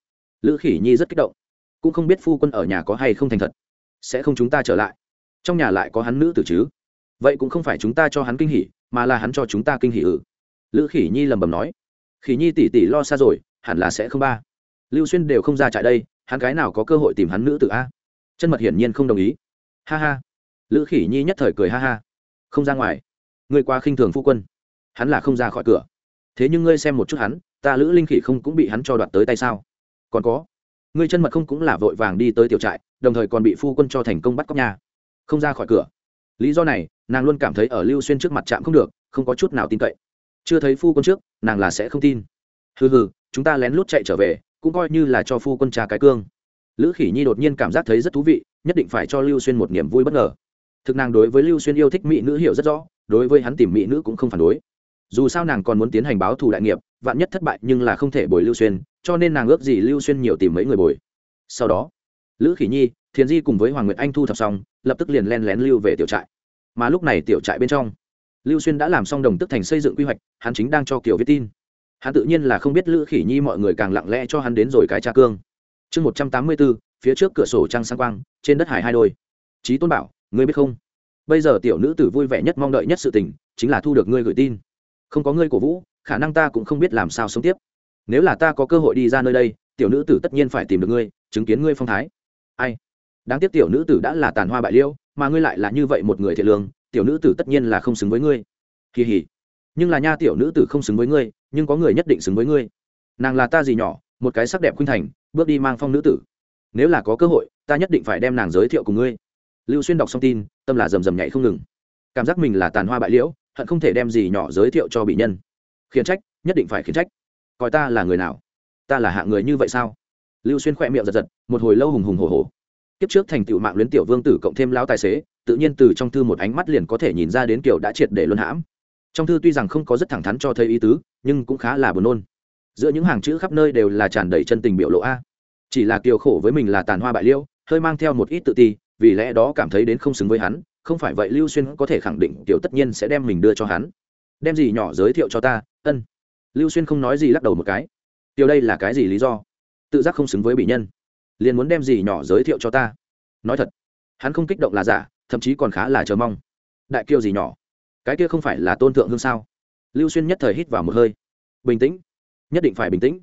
Lữ khỉ nhi rất kích động. Cũng không biết phu quân ở nhà có hay không thành thật. Sẽ không chúng ta trở lại. Trong nhà lại có hắn nữ tử chứ? Vậy cũng không phải chúng ta cho hắn kinh hỉ, mà là hắn cho chúng ta kinh hỉ ừ lữ khỉ nhi lầm bầm nói. Khỉ nhi tỉ tỉ lo xa rồi, hẳn là sẽ không ba. Lưu xuyên đều không ra trại đây hắn cái nào có cơ hội tìm hắn nữ tử a? Chân mật hiển nhiên không đồng ý. Ha ha. Lữ khỉ nhi nhất thời cười ha ha. Không ra ngoài. Ngươi qua khinh thường phu quân. Hắn là không ra khỏi cửa. Thế nhưng ngươi xem một chút hắn, ta lữ linh khỉ không cũng bị hắn cho đoạt tới tay sao? Còn có. Ngươi chân mật không cũng là vội vàng đi tới tiểu trại, đồng thời còn bị phu quân cho thành công bắt cóc nhà không ra khỏi cửa. Lý do này, nàng luôn cảm thấy ở lưu xuyên trước mặt chạm không được, không có chút nào tin cậy. Chưa thấy phu quân trước, nàng là sẽ không tin. Hừ hừ, chúng ta lén lút chạy trở về cũng coi như là cho phu quân trà cái cương. Lữ khỉ nhi đột nhiên cảm giác thấy rất thú vị, nhất định phải cho lưu xuyên một niềm vui bất ngờ. Thực nàng đối với lưu xuyên yêu thích mỹ nữ hiểu rất rõ, đối với hắn tìm mỹ nữ cũng không phản đối. Dù sao nàng còn muốn tiến hành báo thù đại nghiệp, vạn nhất thất bại nhưng là không thể bồi lưu xuyên, cho nên nàng ước gì lưu xuyên nhiều tìm mấy người bồi. Sau đó, lữ khỉ nhi, thiền di cùng với hoàng nguyệt anh thu thập xong, lập tức liền len lén lưu về tiểu trại. Mà lúc này tiểu trại bên trong, lưu xuyên đã làm xong đồng tức thành xây dựng quy hoạch, hắn chính đang cho kiều viết tin hắn tự nhiên là không biết lữ khỉ nhi mọi người càng lặng lẽ cho hắn đến rồi cái tra cương. Chương một trăm tám mươi bốn, phía trước cửa sổ trăng sang quang, trên đất hải hai đôi. Trí tôn bảo, ngươi biết không? Bây giờ tiểu nữ tử vui vẻ nhất mong đợi nhất sự tình, chính là thu được ngươi gửi tin. Không có ngươi cổ vũ, khả năng ta cũng không biết làm sao sống tiếp. Nếu là ta có cơ hội đi ra nơi đây, tiểu nữ tử tất nhiên phải tìm được ngươi, chứng kiến ngươi phong thái. Ai? Đáng tiếc tiểu nữ tử đã là tàn hoa bại liêu, mà ngươi lại là như vậy một người thiện lương, tiểu nữ tử tất nhiên là không xứng với ngươi. Kỳ hỉ nhưng là nha tiểu nữ tử không xứng với ngươi, nhưng có người nhất định xứng với ngươi. Nàng là ta gì nhỏ, một cái sắc đẹp khuynh thành, bước đi mang phong nữ tử. Nếu là có cơ hội, ta nhất định phải đem nàng giới thiệu cùng ngươi. Lưu xuyên đọc xong tin, tâm là rầm rầm nhảy không ngừng. Cảm giác mình là tàn hoa bại liễu, hận không thể đem gì nhỏ giới thiệu cho bị nhân. Khiển trách, nhất định phải khiển trách. Coi ta là người nào? Ta là hạng người như vậy sao? Lưu xuyên khỏe miệng giật giật, một hồi lâu hùng hùng hồ hồ kiếp trước thành tựu mạng luyến tiểu vương tử cộng thêm lão tài xế, tự nhiên từ trong thư một ánh mắt liền có thể nhìn ra đến kiểu đã triệt để luân hãm trong thư tuy rằng không có rất thẳng thắn cho thấy ý tứ, nhưng cũng khá là buồn nôn. Giữa những hàng chữ khắp nơi đều là tràn đầy chân tình biểu lộ a. Chỉ là kiều khổ với mình là tàn hoa bại liêu, hơi mang theo một ít tự ti, vì lẽ đó cảm thấy đến không xứng với hắn, không phải vậy lưu xuyên có thể khẳng định tiểu tất nhiên sẽ đem mình đưa cho hắn. Đem gì nhỏ giới thiệu cho ta, ân. Lưu xuyên không nói gì lắc đầu một cái. Tiểu đây là cái gì lý do? Tự giác không xứng với bị nhân. Liền muốn đem gì nhỏ giới thiệu cho ta? Nói thật, hắn không kích động là giả, thậm chí còn khá là chờ mong. Đại kiêu gì nhỏ? Cái kia không phải là tôn thượng hương sao? Lưu xuyên nhất thời hít vào một hơi. Bình tĩnh, nhất định phải bình tĩnh.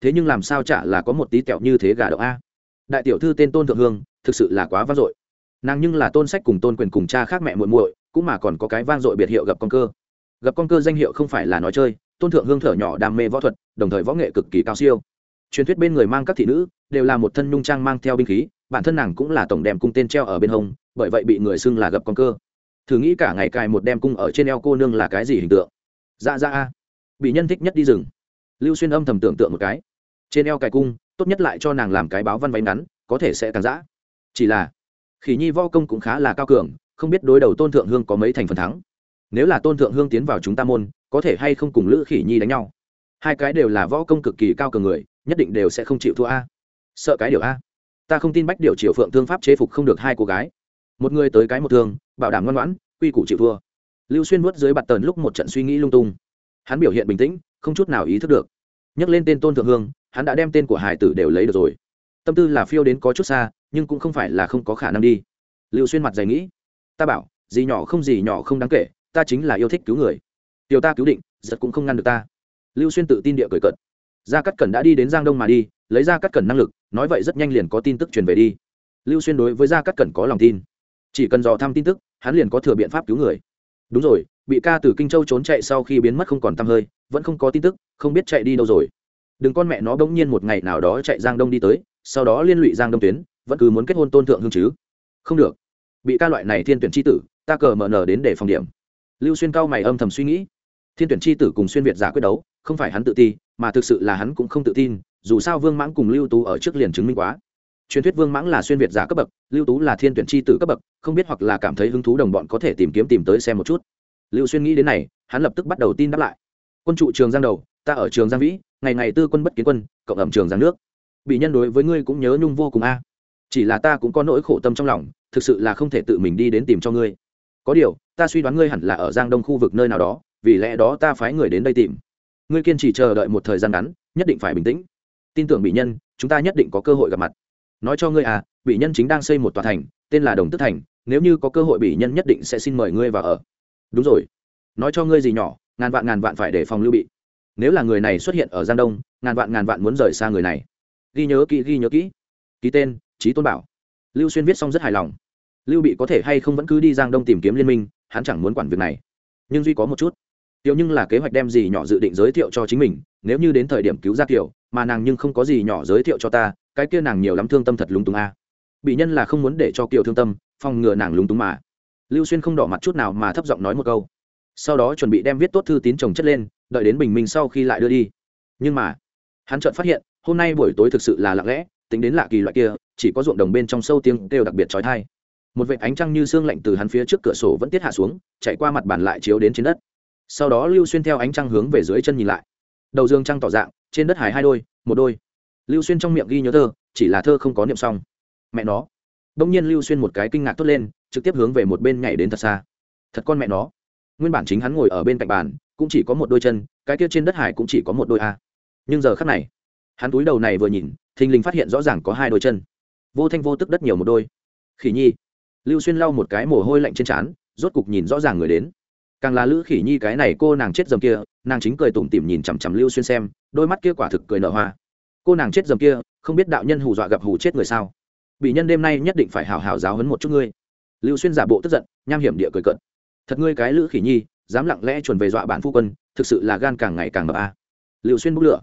Thế nhưng làm sao chả là có một tí kẹo như thế gà đậu a? Đại tiểu thư tên tôn thượng hương, thực sự là quá vang dội. Nàng nhưng là tôn sách cùng tôn quyền cùng cha khác mẹ muội muội, cũng mà còn có cái vang dội biệt hiệu gặp con cơ. Gặp con cơ danh hiệu không phải là nói chơi, tôn thượng hương thở nhỏ đam mê võ thuật, đồng thời võ nghệ cực kỳ cao siêu. Truyền thuyết bên người mang các thị nữ, đều là một thân nhung trang mang theo binh khí, bản thân nàng cũng là tổng đèm cung tên treo ở bên hông, bởi vậy bị người xưng là gặp con cơ thử nghĩ cả ngày cài một đem cung ở trên eo cô nương là cái gì hình tượng? Dạ dạ a. Bị nhân thích nhất đi rừng. Lưu xuyên âm thầm tưởng tượng một cái. Trên eo cài cung, tốt nhất lại cho nàng làm cái báo văn váy ngắn, có thể sẽ càng dã. Chỉ là, khỉ nhi vo công cũng khá là cao cường, không biết đối đầu tôn thượng hương có mấy thành phần thắng. Nếu là tôn thượng hương tiến vào chúng ta môn, có thể hay không cùng lữ khỉ nhi đánh nhau? Hai cái đều là võ công cực kỳ cao cường người, nhất định đều sẽ không chịu thua a. Sợ cái điều a. Ta không tin bách điều triều phượng thương pháp chế phục không được hai cô gái. Một người tới cái một thương bảo đảm ngoan ngoãn, quy củ chịu thua. Lưu xuyên vuốt dưới bạt tần lúc một trận suy nghĩ lung tung. Hắn biểu hiện bình tĩnh, không chút nào ý thức được. Nhắc lên tên tôn thượng hương, hắn đã đem tên của hải tử đều lấy được rồi. Tâm tư là phiêu đến có chút xa, nhưng cũng không phải là không có khả năng đi. Lưu xuyên mặt dày nghĩ, ta bảo, gì nhỏ không gì nhỏ không đáng kể, ta chính là yêu thích cứu người. Điều ta cứu định, giật cũng không ngăn được ta. Lưu xuyên tự tin địa cười cận gia cắt cẩn đã đi đến giang đông mà đi, lấy ra cắt cẩn năng lực, nói vậy rất nhanh liền có tin tức truyền về đi. Lưu xuyên đối với gia cắt cẩn có lòng tin chỉ cần dò thăm tin tức, hắn liền có thừa biện pháp cứu người. Đúng rồi, bị ca từ kinh châu trốn chạy sau khi biến mất không còn t hơi, vẫn không có tin tức, không biết chạy đi đâu rồi. Đừng con mẹ nó bỗng nhiên một ngày nào đó chạy giang đông đi tới, sau đó liên lụy giang đông tuyến, vẫn cứ muốn kết hôn tôn thượng hương chứ. Không được. Bị ca loại này thiên tuyển tri tử, ta cờ mở nở đến để phòng điểm. Lưu xuyên cao mày âm thầm suy nghĩ. Thiên tuyển tri tử cùng xuyên việt giả quyết đấu, không phải hắn tự ti, mà thực sự là hắn cũng không tự tin, dù sao vương mãng cùng lưu tú ở trước liền chứng minh quá truyền thuyết vương mãng là xuyên việt giả cấp bậc, lưu tú là thiên tuyển tri tử cấp bậc, không biết hoặc là cảm thấy hứng thú đồng bọn có thể tìm kiếm tìm tới xem một chút. Lưu xuyên nghĩ đến này, hắn lập tức bắt đầu tin đáp lại. Quân trụ trường giang đầu, ta ở trường giang vĩ, ngày ngày tư quân bất kiến quân, cộng ẩm trường giang nước. Bị nhân đối với ngươi cũng nhớ nhung vô cùng a. Chỉ là ta cũng có nỗi khổ tâm trong lòng, thực sự là không thể tự mình đi đến tìm cho ngươi. Có điều, ta suy đoán ngươi hẳn là ở giang đông khu vực nơi nào đó, vì lẽ đó ta phái người đến đây tìm. Ngươi kiên trì chờ đợi một thời gian ngắn, nhất định phải bình tĩnh. Tin tưởng bị nhân, chúng ta nhất định có cơ hội gặp mặt nói cho ngươi à bị nhân chính đang xây một tòa thành, tên là đồng tức thành, nếu như có cơ hội bị nhân nhất định sẽ xin mời ngươi vào ở. Đúng rồi. Nói cho ngươi gì nhỏ, ngàn vạn ngàn vạn phải để phòng lưu bị. Nếu là người này xuất hiện ở giang đông, ngàn vạn ngàn vạn muốn rời xa người này. Ghi nhớ kỹ, ghi nhớ kỹ. Ký tên trí tôn bảo. Lưu xuyên viết xong rất hài lòng. Lưu bị có thể hay không vẫn cứ đi giang đông tìm kiếm liên minh, hắn chẳng muốn quản việc này. Nhưng duy có một chút. Tiểu nhưng là kế hoạch đem gì nhỏ dự định giới thiệu cho chính mình, nếu như đến thời điểm cứu ra kiểu mà nàng nhưng không có gì nhỏ giới thiệu cho ta, cái kia nàng nhiều lắm thương tâm thật lúng túng a. Bị nhân là không muốn để cho kiều thương tâm, phòng ngừa nàng lúng túng mà. Lưu xuyên không đỏ mặt chút nào mà thấp giọng nói một câu. Sau đó chuẩn bị đem viết tốt thư tín chồng chất lên, đợi đến bình minh sau khi lại đưa đi. Nhưng mà, hắn chợt phát hiện, hôm nay buổi tối thực sự là lặng lẽ, tính đến lạ kỳ loại kia, chỉ có ruộng đồng bên trong sâu tiếng kêu đặc biệt trói thai một vệt ánh trăng như sương lạnh từ hắn phía trước cửa sổ vẫn tiết hạ xuống, chạy qua mặt bàn lại chiếu đến trên đất. Sau đó lưu xuyên theo ánh trăng hướng về dưới chân nhìn lại đầu dương trăng tỏ dạng, trên đất hải hai đôi, một đôi. Lưu xuyên trong miệng ghi nhớ thơ, chỉ là thơ không có niệm xong. Mẹ nó. Đông nhiên lưu xuyên một cái kinh ngạc tốt lên, trực tiếp hướng về một bên nhảy đến thật xa. Thật con mẹ nó. Nguyên bản chính hắn ngồi ở bên cạnh bàn, cũng chỉ có một đôi chân, cái kia trên đất hải cũng chỉ có một đôi a. Nhưng giờ khắc này, hắn túi đầu này vừa nhìn, thình lình phát hiện rõ ràng có hai đôi chân. Vô thanh vô tức đất nhiều một đôi. Khỉ nhi. Lưu xuyên lau một cái mồ hôi lạnh trên trán, rốt cục nhìn rõ ràng người đến càng là lữ khỉ nhi cái này cô nàng chết dầm kia, nàng chính cười tủm tỉm nhìn chằm chằm lưu xuyên xem, đôi mắt kia quả thực cười nở hoa. Cô nàng chết dầm kia, không biết đạo nhân hù dọa gặp hù chết người sao? Bị nhân đêm nay nhất định phải hào hào giáo hấn một chút ngươi. Lưu xuyên giả bộ tức giận, nham hiểm địa cười cận thật ngươi cái lữ khỉ nhi, dám lặng lẽ chuẩn về dọa bản phu quân, thực sự là gan càng ngày càng mập a. À. lưu xuyên bốc lửa.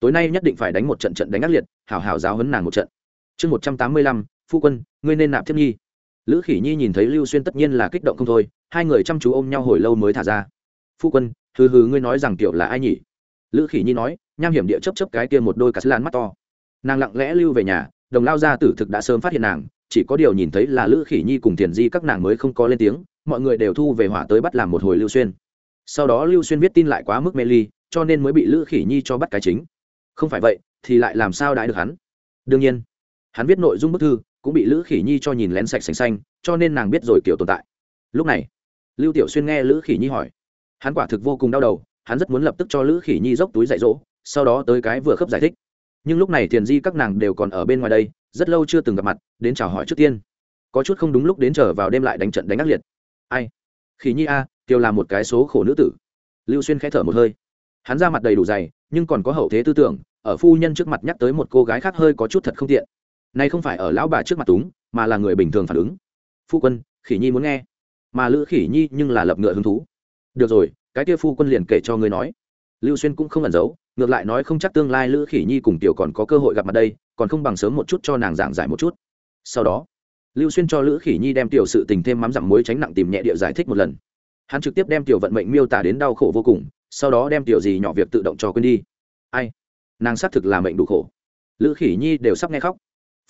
Tối nay nhất định phải đánh một trận trận đánh ác liệt hào hào giáo hấn nàng một trận. Chương một trăm tám mươi lăm, phu quân, ngươi nên nạp thiếp nhi lữ khỉ nhi nhìn thấy lưu xuyên tất nhiên là kích động không thôi, hai người chăm chú ôm nhau hồi lâu mới thả ra. Phu quân, hừ hừ, ngươi nói rằng kiểu là ai nhỉ? Lữ khỉ nhi nói, nham hiểm địa chấp chấp cái kia một đôi cà lan mắt to. Nàng lặng lẽ lưu về nhà, đồng lao gia tử thực đã sớm phát hiện nàng, chỉ có điều nhìn thấy là lữ khỉ nhi cùng thiền di các nàng mới không có lên tiếng, mọi người đều thu về hỏa tới bắt làm một hồi lưu xuyên. Sau đó lưu xuyên viết tin lại quá mức mê ly, cho nên mới bị lữ khỉ nhi cho bắt cái chính. Không phải vậy, thì lại làm sao đãi được hắn? Đương nhiên, hắn viết nội dung bức thư cũng bị lữ khỉ nhi cho nhìn lén sạch sành xanh, cho nên nàng biết rồi kiểu tồn tại. Lúc này, lưu tiểu xuyên nghe lữ khỉ nhi hỏi. Hắn quả thực vô cùng đau đầu, hắn rất muốn lập tức cho lữ khỉ nhi dốc túi dạy dỗ, sau đó tới cái vừa khớp giải thích. Nhưng lúc này thiền di các nàng đều còn ở bên ngoài đây, rất lâu chưa từng gặp mặt, đến chào hỏi trước tiên. Có chút không đúng lúc đến trở vào đêm lại đánh trận đánh ác liệt. Ai? Khỉ nhi a tiêu là một cái số khổ nữ tử. Lưu xuyên khẽ thở một hơi. Hắn ra mặt đầy đủ dày, nhưng còn có hậu thế tư tưởng, ở phu nhân trước mặt nhắc tới một cô gái khác hơi có chút thật không tiện nay không phải ở lão bà trước mặt túng, mà là người bình thường phản ứng. Phu quân, khỉ nhi muốn nghe. Mà lữ khỉ nhi nhưng là lập ngựa hứng thú. Được rồi, cái kia phu quân liền kể cho ngươi nói. Lưu xuyên cũng không ẩn giấu, ngược lại nói không chắc tương lai lữ khỉ nhi cùng tiểu còn có cơ hội gặp mặt đây, còn không bằng sớm một chút cho nàng giảng giải một chút. Sau đó, lưu xuyên cho lữ khỉ nhi đem tiểu sự tình thêm mắm dặm muối tránh nặng tìm nhẹ địa giải thích một lần. Hắn trực tiếp đem tiểu vận mệnh miêu tả đến đau khổ vô cùng, sau đó đem tiểu gì nhỏ việc tự động cho quên đi. Ai? Nàng xác thực là mệnh đủ khổ. Lữ khỉ nhi đều sắp nghe khóc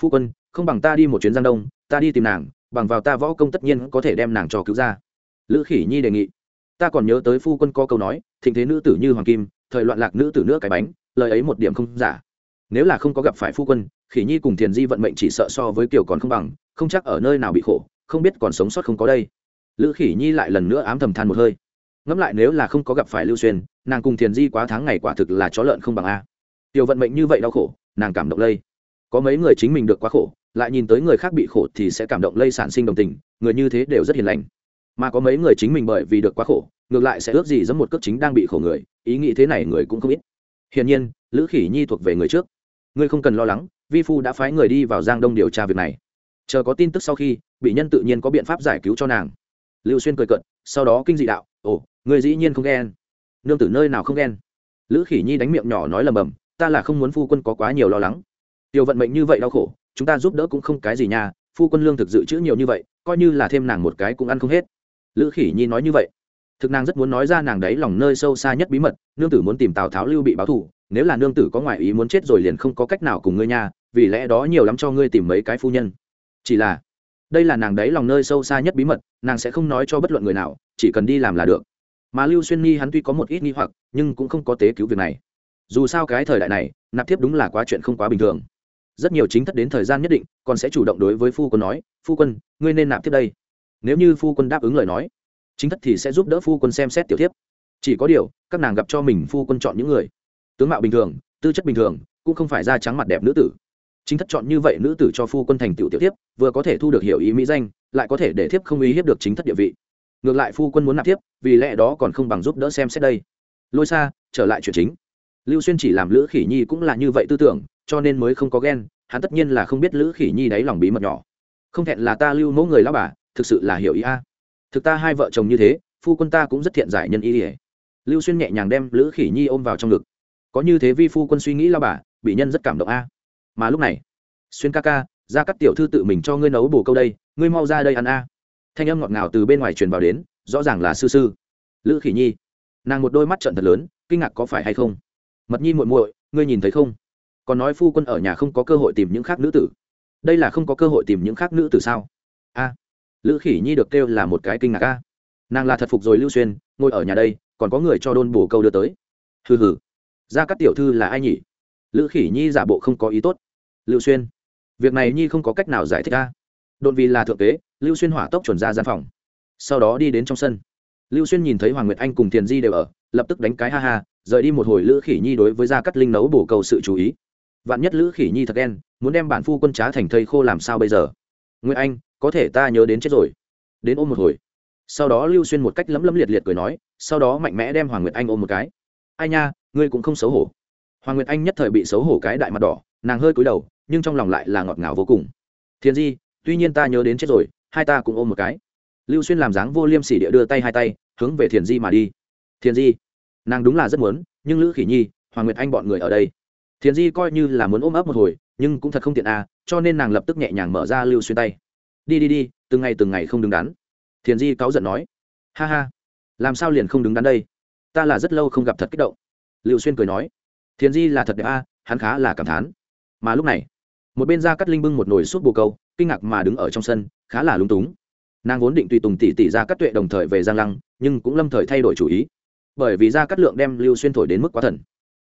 phu quân, không bằng ta đi một chuyến giang đông, ta đi tìm nàng, bằng vào ta võ công tất nhiên có thể đem nàng cho cứu ra. Lữ khỉ nhi đề nghị. Ta còn nhớ tới phu quân có câu nói, thịnh thế nữ tử như hoàng kim, thời loạn lạc nữ tử nữa cái bánh, lời ấy một điểm không giả. Nếu là không có gặp phải phu quân, khỉ nhi cùng thiền di vận mệnh chỉ sợ so với kiều còn không bằng, không chắc ở nơi nào bị khổ, không biết còn sống sót không có đây. Lữ khỉ nhi lại lần nữa ám thầm than một hơi. Ngẫm lại nếu là không có gặp phải lưu xuyên, nàng cùng thiền di quá tháng ngày quả thực là chó lợn không bằng a. Tiểu vận mệnh như vậy đau khổ, nàng cảm động lây có mấy người chính mình được quá khổ, lại nhìn tới người khác bị khổ thì sẽ cảm động lây sản sinh đồng tình, người như thế đều rất hiền lành. Mà có mấy người chính mình bởi vì được quá khổ, ngược lại sẽ ước gì giống một cước chính đang bị khổ người, ý nghĩ thế này người cũng không ít. Hiển nhiên, lữ khỉ nhi thuộc về người trước. Ngươi không cần lo lắng, vi phu đã phái người đi vào giang đông điều tra việc này. Chờ có tin tức sau khi, bị nhân tự nhiên có biện pháp giải cứu cho nàng. Lưu xuyên cười cận sau đó kinh dị đạo, ồ người dĩ nhiên không ghen. Nương tử nơi nào không ghen? Lữ khỉ nhi đánh miệng nhỏ nói lầm bầm, ta là không muốn phu quân có quá nhiều lo lắng tiểu vận mệnh như vậy đau khổ, chúng ta giúp đỡ cũng không cái gì nha, phu quân lương thực dự trữ nhiều như vậy, coi như là thêm nàng một cái cũng ăn không hết. Lữ khỉ nhi nói như vậy. Thực nàng rất muốn nói ra nàng đấy lòng nơi sâu xa nhất bí mật, nương tử muốn tìm tào tháo lưu bị báo thù, nếu là nương tử có ngoại ý muốn chết rồi liền không có cách nào cùng ngươi nha, vì lẽ đó nhiều lắm cho ngươi tìm mấy cái phu nhân. Chỉ là, đây là nàng đấy lòng nơi sâu xa nhất bí mật, nàng sẽ không nói cho bất luận người nào, chỉ cần đi làm là được. Mà lưu xuyên nhi hắn tuy có một ít nghi hoặc, nhưng cũng không có tế cứu việc này. Dù sao cái thời đại này, nạp thiếp đúng là quá chuyện không quá bình thường rất nhiều chính thất đến thời gian nhất định, còn sẽ chủ động đối với phu quân nói, phu quân, ngươi nên nạp thiếp đây. Nếu như phu quân đáp ứng lời nói, chính thất thì sẽ giúp đỡ phu quân xem xét tiểu thiếp. Chỉ có điều, các nàng gặp cho mình phu quân chọn những người tướng mạo bình thường, tư chất bình thường, cũng không phải da trắng mặt đẹp nữ tử. Chính thất chọn như vậy nữ tử cho phu quân thành tiểu tiểu thiếp, vừa có thể thu được hiểu ý mỹ danh, lại có thể để thiếp không ý hiếp được chính thất địa vị. Ngược lại phu quân muốn nạp thiếp, vì lẽ đó còn không bằng giúp đỡ xem xét đây. Lôi xa trở lại chuyện chính. Lưu xuyên chỉ làm lữ khỉ nhi cũng là như vậy tư tưởng cho nên mới không có ghen, hắn tất nhiên là không biết lữ khỉ nhi đáy lòng bí mật nhỏ. Không thẹn là ta lưu mẫu người lao bà, thực sự là hiểu ý a. Thực ta hai vợ chồng như thế, phu quân ta cũng rất thiện giải nhân ý ỉa lưu xuyên nhẹ nhàng đem lữ khỉ nhi ôm vào trong ngực. Có như thế vi phu quân suy nghĩ lao bà, bị nhân rất cảm động a. Mà lúc này, xuyên ca ca, ra các tiểu thư tự mình cho ngươi nấu bồ câu đây, ngươi mau ra đây ăn a. Thanh âm ngọt ngào từ bên ngoài truyền vào đến, rõ ràng là sư sư. Lữ khỉ nhi, nàng một đôi mắt trận thật lớn, kinh ngạc có phải hay không? Mật nhi muội muội, ngươi nhìn thấy không? Còn nói phu quân ở nhà không có cơ hội tìm những khác nữ tử. Đây là không có cơ hội tìm những khác nữ tử sao? A. Lữ khỉ nhi được kêu là một cái kinh ngạc a. Nàng là thật phục rồi lưu xuyên, ngồi ở nhà đây, còn có người cho đôn bổ câu đưa tới. Hừ hừ. Ra các tiểu thư là ai nhỉ? Lữ khỉ nhi giả bộ không có ý tốt. Lưu xuyên. Việc này nhi không có cách nào giải thích a. Đồn vì là thượng tế lưu xuyên hỏa tốc chuẩn ra gian phòng. Sau đó đi đến trong sân. Lưu xuyên nhìn thấy hoàng nguyệt anh cùng thiền di đều ở, lập tức đánh cái ha ha, rời đi một hồi lữ khỉ nhi đối với gia cắt linh nấu bổ cầu sự chú ý vạn nhất lữ khỉ nhi thật đen muốn đem bản phu quân trá thành thây khô làm sao bây giờ? Nguyệt anh, có thể ta nhớ đến chết rồi. Đến ôm một hồi. Sau đó lưu xuyên một cách lấm lấm liệt liệt cười nói, sau đó mạnh mẽ đem hoàng nguyệt anh ôm một cái. Ai nha, ngươi cũng không xấu hổ. Hoàng nguyệt anh nhất thời bị xấu hổ cái đại mặt đỏ, nàng hơi cúi đầu, nhưng trong lòng lại là ngọt ngào vô cùng. Thiên di, tuy nhiên ta nhớ đến chết rồi, hai ta cũng ôm một cái. Lưu xuyên làm dáng vô liêm sỉ địa đưa tay hai tay, hướng về thiền di mà đi. Thiền di, nàng đúng là rất muốn, nhưng lữ khỉ nhi, hoàng nguyệt anh bọn người ở đây thiền di coi như là muốn ôm ấp một hồi nhưng cũng thật không tiện à cho nên nàng lập tức nhẹ nhàng mở ra lưu xuyên tay. Đi đi đi từng ngày từng ngày không đứng đắn. Thiền di cáu giận nói. Ha ha làm sao liền không đứng đắn đây? Ta là rất lâu không gặp thật kích động. Lưu xuyên cười nói. Thiền di là thật đẹp a à, hắn khá là cảm thán. Mà lúc này một bên ra cắt linh bưng một nồi súp bồ câu kinh ngạc mà đứng ở trong sân khá là lúng túng. Nàng vốn định tùy tùng tỷ tỷ ra cắt tuệ đồng thời về giang lăng nhưng cũng lâm thời thay đổi chủ ý. Bởi vì ra cắt lượng đem lưu xuyên thổi đến mức quá thần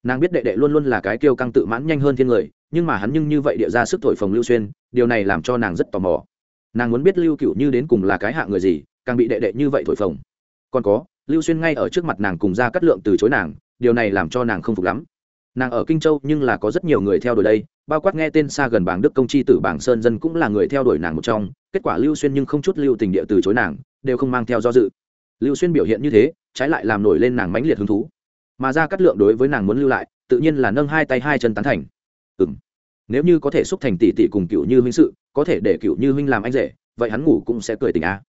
nàng biết đệ đệ luôn luôn là cái kiêu căng tự mãn nhanh hơn thiên người, nhưng mà hắn nhưng như vậy địa ra sức thổi phồng lưu xuyên, điều này làm cho nàng rất tò mò. Nàng muốn biết lưu cựu như đến cùng là cái hạ người gì, càng bị đệ đệ như vậy thổi phồng. Còn có, lưu xuyên ngay ở trước mặt nàng cùng ra cắt lượng từ chối nàng, điều này làm cho nàng không phục lắm. Nàng ở kinh châu nhưng là có rất nhiều người theo đuổi đây, bao quát nghe tên xa gần bảng đức công chi tử bảng sơn dân cũng là người theo đuổi nàng một trong, kết quả lưu xuyên nhưng không chút lưu tình địa từ chối nàng, đều không mang theo do dự. Lưu xuyên biểu hiện như thế, trái lại làm nổi lên nàng mãnh liệt hứng thú mà ra cắt lượng đối với nàng muốn lưu lại, tự nhiên là nâng hai tay hai chân tán thành. Ừ m nếu như có thể xúc thành tỷ tỷ cùng cựu như huynh sự, có thể để cựu như huynh làm anh rể, vậy hắn ngủ cũng sẽ cười tình á.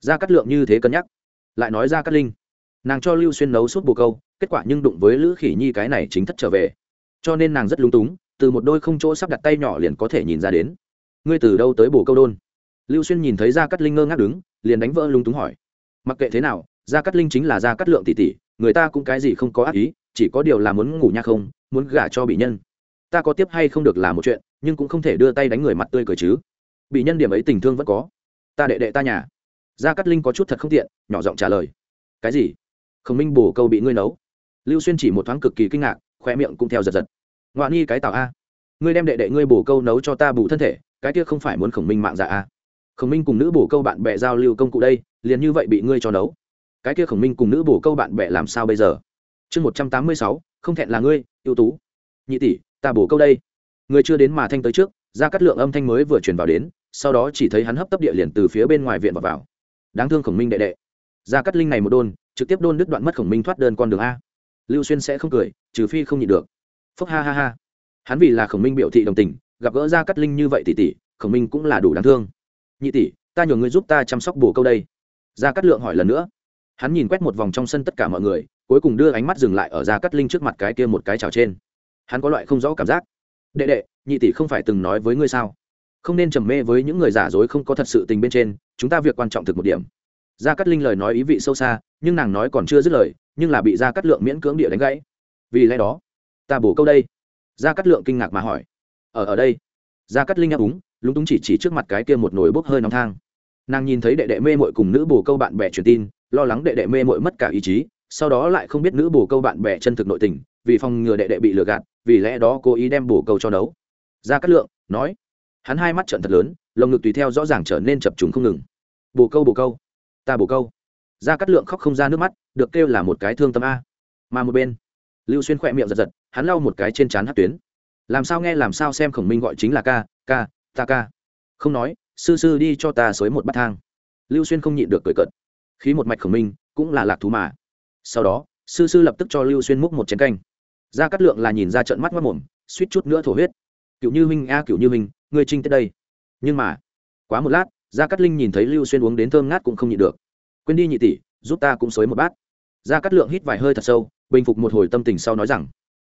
ra cắt lượng như thế cân nhắc. Lại nói ra cắt linh. Nàng cho lưu xuyên nấu suốt bồ câu, kết quả nhưng đụng với lữ khỉ nhi cái này chính thất trở về. Cho nên nàng rất lúng túng, từ một đôi không chỗ sắp đặt tay nhỏ liền có thể nhìn ra đến. Ngươi từ đâu tới bồ câu đôn? Lưu xuyên nhìn thấy gia cát linh ngơ ngác đứng, liền đánh vỡ lúng túng hỏi. Mặc kệ thế nào gia cát linh chính là gia cát lượng tỷ tỷ người ta cũng cái gì không có ác ý, chỉ có điều là muốn ngủ nha không, muốn gả cho bị nhân. Ta có tiếp hay không được là một chuyện, nhưng cũng không thể đưa tay đánh người mặt tươi cười chứ. Bị nhân điểm ấy tình thương vẫn có. Ta đệ đệ ta nhà. Gia cát linh có chút thật không tiện, nhỏ giọng trả lời. Cái gì? Khổng minh bổ câu bị ngươi nấu. Lưu xuyên chỉ một thoáng cực kỳ kinh ngạc khoe miệng cũng theo giật giật. Ngoạn nghi cái tào a. Ngươi đem đệ đệ ngươi bổ câu nấu cho ta bù thân thể, cái kia không phải muốn khổng minh mạng dạ a. Khổng minh cùng nữ bổ câu bạn bè giao lưu công cụ đây, liền như vậy bị ngươi cho nấu cái kia khổng minh cùng nữ bổ câu bạn bè làm sao bây giờ? Chương một trăm tám mươi sáu không thẹn là ngươi ưu tú. Nhị tỷ ta bổ câu đây. Người chưa đến mà thanh tới trước ra cắt lượng âm thanh mới vừa chuyển vào đến sau đó chỉ thấy hắn hấp tấp địa liền từ phía bên ngoài viện vào, vào. đáng thương khổng minh đệ đệ. Ra cắt linh này một đôn trực tiếp đôn đứt đoạn mất khổng minh thoát đơn con đường a. Lưu xuyên sẽ không cười trừ phi không nhịn được. Phúc ha ha ha. Hắn vì là khổng minh biểu thị đồng tình gặp gỡ ra cắt linh như vậy tỷ tỷ khổng minh cũng là đủ đáng thương. Nhị tỷ ta nhờ ngươi giúp ta chăm sóc bồ câu đây. Ra cắt lượng hỏi lần nữa hắn nhìn quét một vòng trong sân tất cả mọi người, cuối cùng đưa ánh mắt dừng lại ở ra cắt linh trước mặt cái kia một cái chảo trên. Hắn có loại không rõ cảm giác. Đệ đệ, nhị tỷ không phải từng nói với ngươi sao? Không nên trầm mê với những người giả dối không có thật sự tình bên trên, chúng ta việc quan trọng thực một điểm. Gia cát linh lời nói ý vị sâu xa, nhưng nàng nói còn chưa dứt lời, nhưng là bị gia cát lượng miễn cưỡng địa đánh gãy. Vì lẽ đó, ta bổ câu đây. Gia cát lượng kinh ngạc mà hỏi. Ở ở đây. Gia cát linh áp úng lúng túng chỉ chỉ trước mặt cái kia một nồi bốc hơi nóng thang. Nàng nhìn thấy đệ đệ mê mội cùng nữ bổ câu bạn bè truyền tin lo lắng đệ đệ mê mội mất cả ý chí, sau đó lại không biết nữ bồ câu bạn bè chân thực nội tình, vì phòng ngừa đệ đệ bị lừa gạt, vì lẽ đó cố ý đem bồ câu cho đấu gia cát lượng nói, hắn hai mắt trận thật lớn, lồng ngực tùy theo rõ ràng trở nên chập trùng không ngừng. Bồ câu bồ câu, ta bồ câu. Gia cát lượng khóc không ra nước mắt, được kêu là một cái thương tâm a. Mà một bên, lưu xuyên khỏe miệng giật giật, hắn lau một cái trên trán hát tuyến. Làm sao nghe, làm sao xem khổng minh gọi chính là ca ca, ta ca. Không nói, sư sư đi cho ta xới một bát thang. Lưu xuyên không nhịn được cười cợt khí một mạch khổng minh cũng là lạc thú mà. Sau đó, sư sư lập tức cho lưu xuyên múc một chén canh. Gia cát lượng là nhìn ra trận mắt mất mồm, suýt chút nữa thổ huyết. Cựu như huynh, a, cựu như huynh người trinh tới đây. Nhưng mà, quá một lát, gia cát linh nhìn thấy lưu xuyên uống đến thơm ngát cũng không nhịn được. Quên đi nhị tỷ, giúp ta cũng xới một bát. Gia cát lượng hít vài hơi thật sâu, bình phục một hồi tâm tình sau nói rằng,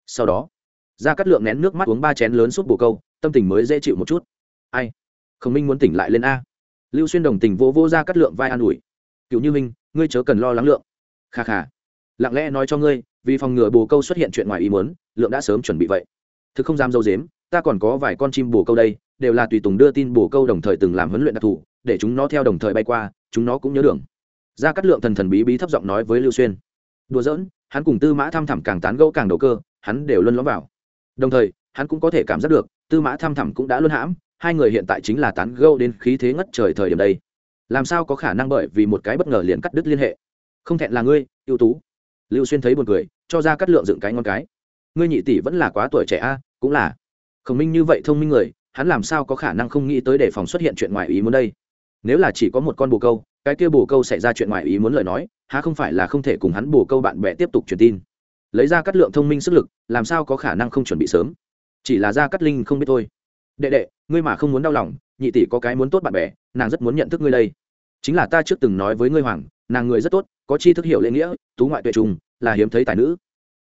sau đó, gia cát lượng nén nước mắt uống ba chén lớn suốt bồ câu, tâm tình mới dễ chịu một chút. Ai? Khổng minh muốn tỉnh lại lên a. Lưu xuyên đồng tình vô vô gia cát lượng vai an ủi cựu như minh, ngươi chớ cần lo lắng lượng. Kha kha. Lặng lẽ nói cho ngươi, vì phòng ngừa bồ câu xuất hiện chuyện ngoài ý muốn, lượng đã sớm chuẩn bị vậy. Thực không dám dâu dếm, ta còn có vài con chim bồ câu đây, đều là tùy tùng đưa tin bồ câu đồng thời từng làm huấn luyện đặc thù, để chúng nó theo đồng thời bay qua, chúng nó cũng nhớ đường. Ra cắt lượng thần thần bí bí thấp giọng nói với lưu xuyên. Đùa giỡn, hắn cùng tư mã Tham thẳm càng tán gẫu càng đầu cơ, hắn đều luân lõm vào. Đồng thời, hắn cũng có thể cảm giác được, tư mã Tham thẳm cũng đã luân hãm, hai người hiện tại chính là tán gẫu đến khí thế ngất trời thời điểm đây làm sao có khả năng bởi vì một cái bất ngờ liền cắt đứt liên hệ? Không thẹn là ngươi, ưu tú. Lưu xuyên thấy buồn cười, cho ra cắt lượng dựng cái ngon cái. Ngươi nhị tỷ vẫn là quá tuổi trẻ a, cũng là. Khổng minh như vậy thông minh người, hắn làm sao có khả năng không nghĩ tới để phòng xuất hiện chuyện ngoài ý muốn đây? Nếu là chỉ có một con bồ câu, cái kia bồ câu xảy ra chuyện ngoài ý muốn lời nói, há không phải là không thể cùng hắn bồ câu bạn bè tiếp tục truyền tin? Lấy ra cắt lượng thông minh sức lực, làm sao có khả năng không chuẩn bị sớm? Chỉ là ra cắt linh không biết thôi đệ đệ, ngươi mà không muốn đau lòng, nhị tỷ có cái muốn tốt bạn bè, nàng rất muốn nhận thức ngươi đây. Chính là ta trước từng nói với ngươi hoàng, nàng người rất tốt, có chi thức hiểu lễ nghĩa, tú ngoại tuệ trùng, là hiếm thấy tài nữ.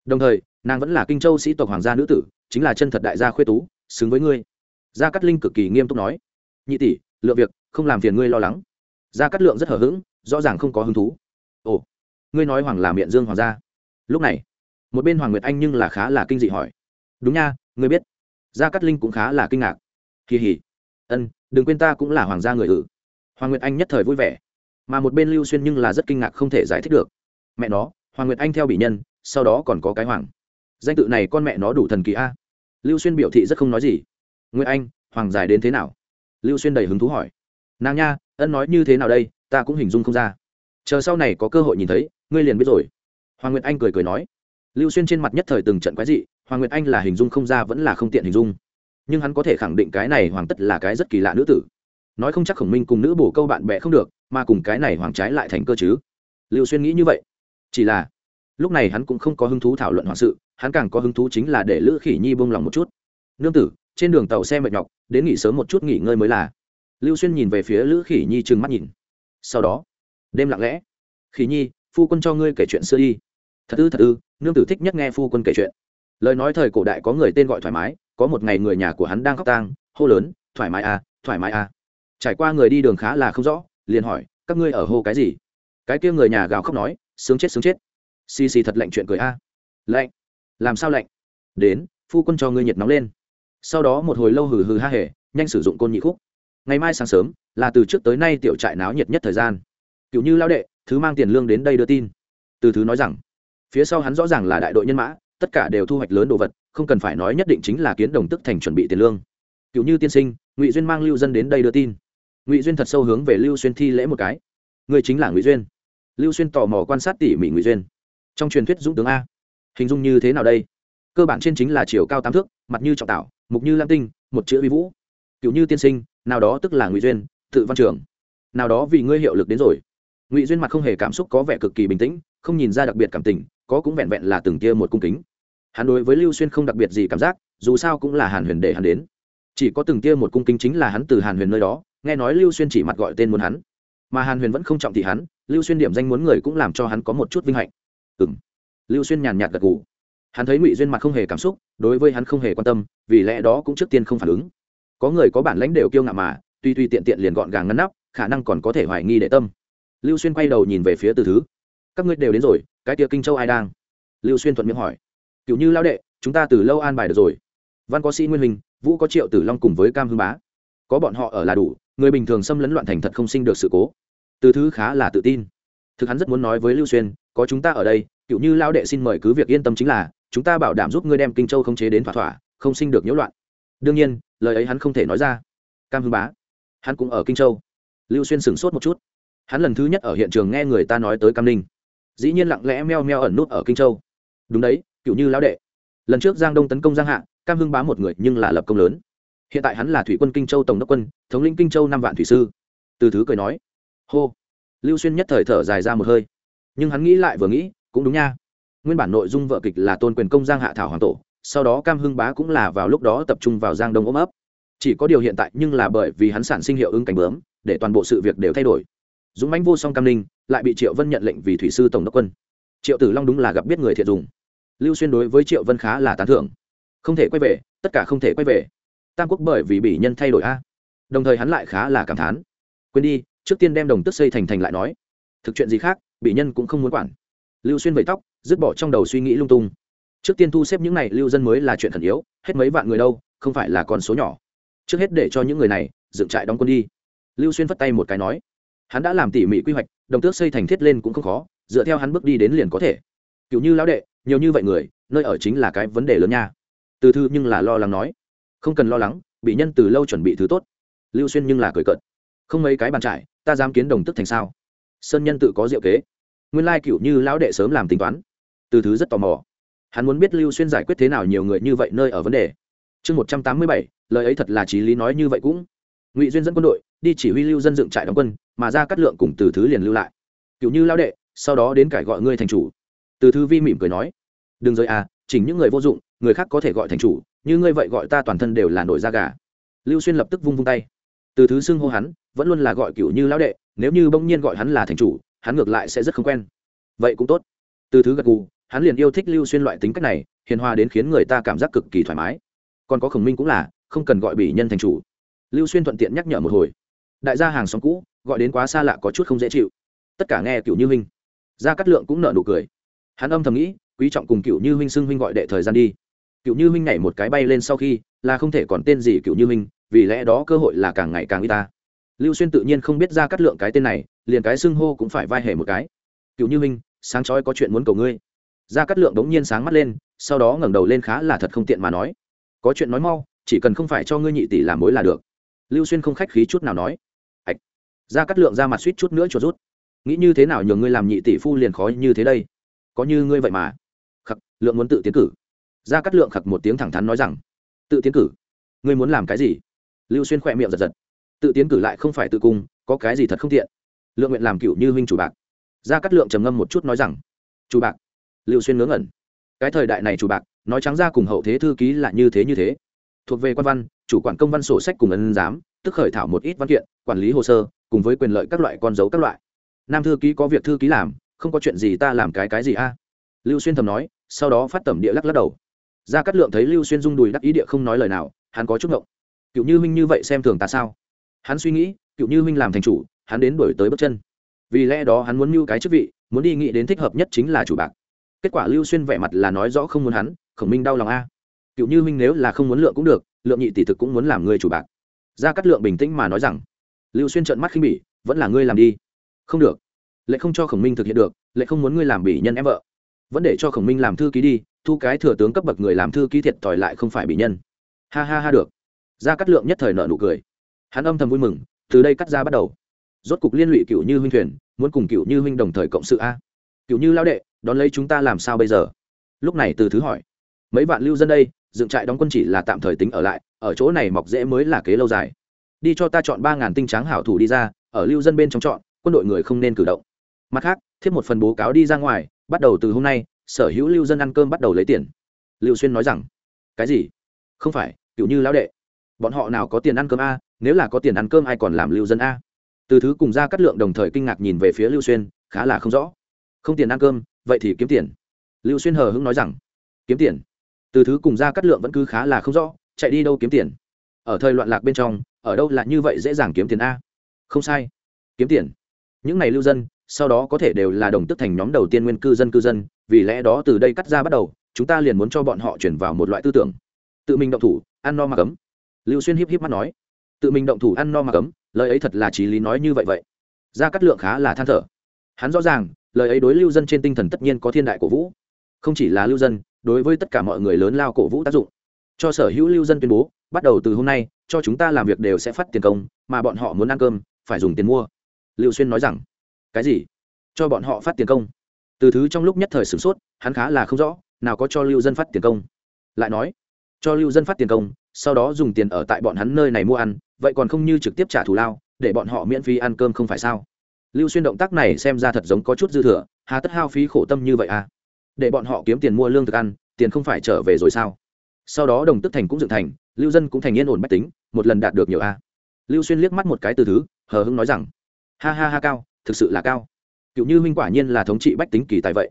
Đồng thời, nàng vẫn là kinh châu sĩ tộc hoàng gia nữ tử, chính là chân thật đại gia khuê tú, xứng với ngươi. Gia cát linh cực kỳ nghiêm túc nói. Nhị tỷ, lựa việc, không làm phiền ngươi lo lắng. Gia cát lượng rất hở h ữ g rõ ràng không có hứng thú. Ồ, ngươi nói hoàng là miệng dương hoàng gia. Lúc này, một bên hoàng nguyệt anh nhưng là khá là kinh dị hỏi. Đúng nha, ngươi biết. Gia cát linh cũng khá là kinh ngạc kỳ hỉ. Ân, đừng quên ta cũng là hoàng gia người ử hoàng nguyệt anh nhất thời vui vẻ. Mà một bên lưu xuyên nhưng là rất kinh ngạc không thể giải thích được. Mẹ nó, hoàng nguyệt anh theo bị nhân, sau đó còn có cái hoàng. Danh tự này con mẹ nó đủ thần kỳ a. Lưu xuyên biểu thị rất không nói gì. Nguyệt anh, hoàng giải đến thế nào? Lưu xuyên đầy hứng thú hỏi. Nàng nha, ân nói như thế nào đây, ta cũng hình dung không ra. Chờ sau này có cơ hội nhìn thấy, ngươi liền biết rồi. Hoàng nguyệt anh cười cười nói. Lưu xuyên trên mặt nhất thời từng trận quái dị, hoàng nguyệt anh là hình dung không ra vẫn là không tiện hình dung nhưng hắn có thể khẳng định cái này hoàng tất là cái rất kỳ lạ nữ tử. Nói không chắc khổng minh cùng nữ bổ câu bạn bè không được, mà cùng cái này hoàng trái lại thành cơ chứ. Lưu xuyên nghĩ như vậy. Chỉ là, lúc này hắn cũng không có hứng thú thảo luận hoàng sự, hắn càng có hứng thú chính là để lữ khỉ nhi bông lòng một chút. Nương tử, trên đường tàu xe mệt nhọc, đến nghỉ sớm một chút nghỉ ngơi mới là. Lưu xuyên nhìn về phía lữ khỉ nhi trừng mắt nhìn. Sau đó, đêm lặng lẽ. Khỉ nhi, phu quân cho ngươi kể chuyện xưa đi. Thật ư thật ư, nương tử thích nhất nghe phu quân kể chuyện. Lời nói thời cổ đại có người tên gọi thoải mái có một ngày người nhà của hắn đang khóc tang, hô lớn, thoải mái à thoải mái à. Trải qua người đi đường khá là không rõ, liền hỏi, các ngươi ở hô cái gì? Cái kia người nhà gào khóc nói, sướng chết sướng chết. Xì xì thật lạnh chuyện cười a. À. lạnh? Làm sao lạnh? Đến, phu quân cho ngươi nhiệt nóng lên. Sau đó một hồi lâu hừ hừ ha hề, nhanh sử dụng côn nhị khúc. Ngày mai sáng sớm, là từ trước tới nay tiểu trại náo nhiệt nhất thời gian. Kiểu như lao đệ, thứ mang tiền lương đến đây đưa tin. Từ thứ nói rằng, phía sau hắn rõ ràng là đại đội nhân mã, tất cả đều thu hoạch lớn đồ vật không cần phải nói nhất định chính là kiến đồng tức thành chuẩn bị tiền lương. Cựu như tiên sinh, ngụy duyên mang lưu dân đến đây đưa tin. Ngụy duyên thật sâu hướng về lưu xuyên thi lễ một cái. Người chính là ngụy duyên. Lưu xuyên tò mò quan sát tỉ mỉ ngụy duyên. Trong truyền thuyết dũng tướng a. Hình dung như thế nào đây? Cơ bản trên chính là chiều cao tám thước, mặt như trọng tạo, mục như lam tinh, một chữ vi vũ. Cựu như tiên sinh, nào đó tức là ngụy duyên, tự văn trưởng. Nào đó vì ngươi hiệu lực đến rồi. Ngụy duyên mặt không hề cảm xúc có vẻ cực kỳ bình tĩnh, không nhìn ra đặc biệt cảm tình, có cũng vẹn vẹn là từng tia một cung kính hắn đối với lưu xuyên không đặc biệt gì cảm giác, dù sao cũng là hàn huyền để hắn đến. Chỉ có từng tia một cung kính chính là hắn từ hàn huyền nơi đó, nghe nói lưu xuyên chỉ mặt gọi tên muốn hắn. Mà hàn huyền vẫn không trọng thị hắn, lưu xuyên điểm danh muốn người cũng làm cho hắn có một chút vinh hạnh. Ừ m lưu xuyên nhàn nhạt gật g ủ hắn thấy ngụy duyên mặt không hề cảm xúc, đối với hắn không hề quan tâm, vì lẽ đó cũng trước tiên không phản ứng. Có người có bản lãnh đều kiêu ngạo mà, tuy tuy tiện tiện liền gọn gàng ngăn nắp, khả năng còn có thể hoài nghi đệ tâm. Lưu xuyên quay đầu nhìn về phía từ thứ. Các ngươi đều đến rồi, cái tia kinh châu ai đang? Lưu xuyên thuận miệng hỏi cựu như lao đệ, chúng ta từ lâu an bài được rồi. Văn có sĩ nguyên hình, vũ có triệu tử long cùng với cam hưng bá. Có bọn họ ở là đủ, người bình thường xâm lấn loạn thành thật không sinh được sự cố. Từ thứ khá là tự tin. Thực hắn rất muốn nói với lưu xuyên, có chúng ta ở đây, cựu như lao đệ xin mời cứ việc yên tâm chính là, chúng ta bảo đảm giúp ngươi đem kinh châu không chế đến thỏa thỏa, không sinh được nhiễu loạn. Đương nhiên, lời ấy hắn không thể nói ra. Cam hưng bá, hắn cũng ở kinh châu. Lưu xuyên sửng sốt một chút. Hắn lần thứ nhất ở hiện trường nghe người ta nói tới cam ninh. Dĩ nhiên lặng lẽ meo meo ẩn nút ở kinh châu. Đúng đấy cựu như lão đệ. Lần trước giang đông tấn công giang hạ, cam hưng bá một người nhưng là lập công lớn. Hiện tại hắn là thủy quân kinh châu tổng đốc quân, thống lĩnh kinh châu năm vạn thủy sư. Từ thứ cười nói, hô. Lưu xuyên nhất thời thở dài ra một hơi. Nhưng hắn nghĩ lại vừa nghĩ, cũng đúng nha. Nguyên bản nội dung vợ kịch là tôn quyền công giang hạ thảo hoàng tổ, sau đó cam hưng bá cũng là vào lúc đó tập trung vào giang đông ôm ấp. Chỉ có điều hiện tại nhưng là bởi vì hắn sản sinh hiệu ứng cảnh bướm, để toàn bộ sự việc đều thay đổi. Dũng mãnh vô song cam ninh, lại bị triệu vân nhận lệnh vì thủy sư tổng đốc quân. Triệu tử long đúng là gặp biết người thiện dùng lưu xuyên đối với triệu vân khá là tán thưởng. Không thể quay về, tất cả không thể quay về. Tam quốc bởi vì bị nhân thay đổi a. Đồng thời hắn lại khá là cảm thán. Quên đi, trước tiên đem đồng tức xây thành thành lại nói. Thực chuyện gì khác, bị nhân cũng không muốn quản. Lưu xuyên vẫy tóc, dứt bỏ trong đầu suy nghĩ lung tung. Trước tiên thu xếp những này, lưu dân mới là chuyện thần yếu, hết mấy vạn người đâu, không phải là con số nhỏ. Trước hết để cho những người này dựng trại đóng quân đi. Lưu xuyên phất tay một cái nói. Hắn đã làm tỉ mỉ quy hoạch, đồng tước xây thành thiết lên cũng không khó, dựa theo hắn bước đi đến liền có thể. Cựu như lão đệ nhiều như vậy người, nơi ở chính là cái vấn đề lớn nha. Từ thư nhưng là lo lắng nói, không cần lo lắng, bị nhân từ lâu chuẩn bị thứ tốt. Lưu xuyên nhưng là cười cợt, không mấy cái bàn trải, ta dám kiến đồng tức thành sao? Sơn nhân tự có diệu kế, nguyên lai cựu như lão đệ sớm làm tính toán. Từ thứ rất tò mò, hắn muốn biết lưu xuyên giải quyết thế nào nhiều người như vậy nơi ở vấn đề. Chương một trăm tám mươi bảy, lời ấy thật là trí lý nói như vậy cũng. Ngụy duyên dẫn quân đội, đi chỉ huy lưu dân dựng trại đóng quân, mà ra cắt lượng cùng từ thứ liền lưu lại. Cựu như lao đệ, sau đó đến cải gọi ngươi thành chủ từ thứ vi mỉm cười nói, đừng rời à chỉnh những người vô dụng, người khác có thể gọi thành chủ, như ngươi vậy gọi ta toàn thân đều là nổi da gà. Lưu xuyên lập tức vung vung tay. Từ thứ xưng hô hắn, vẫn luôn là gọi cựu như lão đệ, nếu như bỗng nhiên gọi hắn là thành chủ, hắn ngược lại sẽ rất không quen. Vậy cũng tốt. Từ thứ gật gù, hắn liền yêu thích lưu xuyên loại tính cách này, hiền hòa đến khiến người ta cảm giác cực kỳ thoải mái. Còn có khổng minh cũng là, không cần gọi bỉ nhân thành chủ. Lưu xuyên thuận tiện nhắc nhở một hồi. Đại gia hàng xóm cũ, gọi đến quá xa lạ có chút không dễ chịu. Tất cả nghe cựu như huynh. Gia cát lượng cũng nở nụ cười hắn âm thầm nghĩ, quý trọng cùng cựu như huynh xưng huynh gọi đệ thời gian đi. Cựu như huynh nhảy một cái bay lên sau khi, là không thể còn tên gì cựu như huynh, vì lẽ đó cơ hội là càng ngày càng y ta. Lưu xuyên tự nhiên không biết ra cắt lượng cái tên này, liền cái xưng hô cũng phải vai hề một cái. Cựu như huynh, sáng chói có chuyện muốn cầu ngươi. Ra cắt lượng đống nhiên sáng mắt lên, sau đó ngẩng đầu lên khá là thật không tiện mà nói. Có chuyện nói mau, chỉ cần không phải cho ngươi nhị tỷ làm mối là được. Lưu xuyên không khách khí chút nào nói. Ạch. Ra cắt lượng ra mặt suýt chút nữa cho rút. Nghĩ như thế nào nhường ngươi làm nhị tỷ phu liền khó như thế đây? Có như ngươi vậy mà. Khắc lượng muốn tự tiến cử. Ra cắt lượng khắc một tiếng thẳng thắn nói rằng, tự tiến cử? Ngươi muốn làm cái gì? Lưu xuyên khỏe miệng giật giật. Tự tiến cử lại không phải tự cung, có cái gì thật không tiện? Lượng nguyện làm cựu như huynh chủ bạc. Ra cắt lượng trầm ngâm một chút nói rằng, chủ bạc. Lưu xuyên ngớ ngẩn. Cái thời đại này chủ bạc, nói trắng ra cùng hậu thế thư ký là như thế như thế. Thuộc về quan văn, chủ quản công văn sổ sách cùng ân giám, tức khởi thảo một ít văn kiện, quản lý hồ sơ, cùng với quyền lợi các loại con dấu các loại. Nam thư ký có việc thư ký làm không có chuyện gì ta làm cái cái gì a? Lưu xuyên thầm nói, sau đó phát tẩm địa lắc lắc đầu. Ra Cát lượng thấy lưu xuyên rung đùi đắc ý địa không nói lời nào, hắn có chút ngộng. Cựu như huynh như vậy xem thường ta sao? Hắn suy nghĩ, cựu như huynh làm thành chủ, hắn đến đổi tới bước chân. Vì lẽ đó hắn muốn mưu cái chức vị, muốn đi nghĩ đến thích hợp nhất chính là chủ bạc. Kết quả lưu xuyên vẻ mặt là nói rõ không muốn hắn, khổng minh đau lòng a. Cựu như huynh nếu là không muốn lượng cũng được, lượng nhị tỷ thực cũng muốn làm người chủ bạc. Ra Cát lượng bình tĩnh mà nói rằng, lưu xuyên trợn mắt khinh bỉ, vẫn là ngươi làm đi. Không được lệ không cho khổng minh thực hiện được, lệ không muốn ngươi làm bỉ nhân em vợ. Vẫn để cho khổng minh làm thư ký đi, thu cái thừa tướng cấp bậc người làm thư ký thiệt thòi lại không phải bị nhân. Ha ha ha được. Ra cắt lượng nhất thời nợ nụ cười. Hắn âm thầm vui mừng, từ đây cắt ra bắt đầu. Rốt cục liên lụy cựu như huynh thuyền, muốn cùng cựu như huynh đồng thời cộng sự a. Cựu như lao đệ, đón lấy chúng ta làm sao bây giờ? Lúc này từ thứ hỏi. Mấy vạn lưu dân đây, dựng trại đóng quân chỉ là tạm thời tính ở lại, ở chỗ này mọc dễ mới là kế lâu dài. Đi cho ta chọn ba ngàn tinh tráng hảo thủ đi ra, ở lưu dân bên trong chọn, quân đội người không nên cử động mặt khác thiết một phần bố cáo đi ra ngoài, bắt đầu từ hôm nay, sở hữu lưu dân ăn cơm bắt đầu lấy tiền. Lưu xuyên nói rằng, cái gì? Không phải, kiểu như lão đệ. Bọn họ nào có tiền ăn cơm a, nếu là có tiền ăn cơm ai còn làm lưu dân a? Từ thứ cùng ra cắt lượng đồng thời kinh ngạc nhìn về phía lưu xuyên, khá là không rõ. Không tiền ăn cơm, vậy thì kiếm tiền. Lưu xuyên hờ hững nói rằng, kiếm tiền? Từ thứ cùng ra cắt lượng vẫn cứ khá là không rõ, chạy đi đâu kiếm tiền? Ở thời loạn lạc bên trong, ở đâu là như vậy dễ dàng kiếm tiền a? Không sai, kiếm tiền. Những này lưu dân sau đó có thể đều là đồng tức thành nhóm đầu tiên nguyên cư dân cư dân, vì lẽ đó từ đây cắt ra bắt đầu, chúng ta liền muốn cho bọn họ chuyển vào một loại tư tưởng. Tự mình động thủ, ăn no mà cấm. Lưu xuyên híp híp mắt nói. Tự mình động thủ, ăn no mà cấm, lời ấy thật là trí lý nói như vậy vậy. Gia cát lượng khá là than thở. Hắn rõ ràng, lời ấy đối lưu dân trên tinh thần tất nhiên có thiên đại cổ vũ. Không chỉ là lưu dân, đối với tất cả mọi người lớn lao cổ vũ tác dụng. Cho sở hữu lưu dân tuyên bố, bắt đầu từ hôm nay, cho chúng ta làm việc đều sẽ phát tiền công, mà bọn họ muốn ăn cơm, phải dùng tiền mua. Lưu xuyên nói rằng cái gì? Cho bọn họ phát tiền công. Từ thứ trong lúc nhất thời sửng sốt, hắn khá là không rõ, nào có cho lưu dân phát tiền công. Lại nói, cho lưu dân phát tiền công, sau đó dùng tiền ở tại bọn hắn nơi này mua ăn, vậy còn không như trực tiếp trả thù lao, để bọn họ miễn phí ăn cơm không phải sao? Lưu xuyên động tác này xem ra thật giống có chút dư thừa, hà tất hao phí khổ tâm như vậy à? Để bọn họ kiếm tiền mua lương thực ăn, tiền không phải trở về rồi sao? Sau đó đồng tức thành cũng dựng thành, lưu dân cũng thành yên ổn bách tính, một lần đạt được nhiều a. Lưu xuyên liếc mắt một cái từ thứ, hờ hững nói rằng, ha ha ha cao thực sự là cao. Cựu như huynh quả nhiên là thống trị bách tính kỳ tài vậy.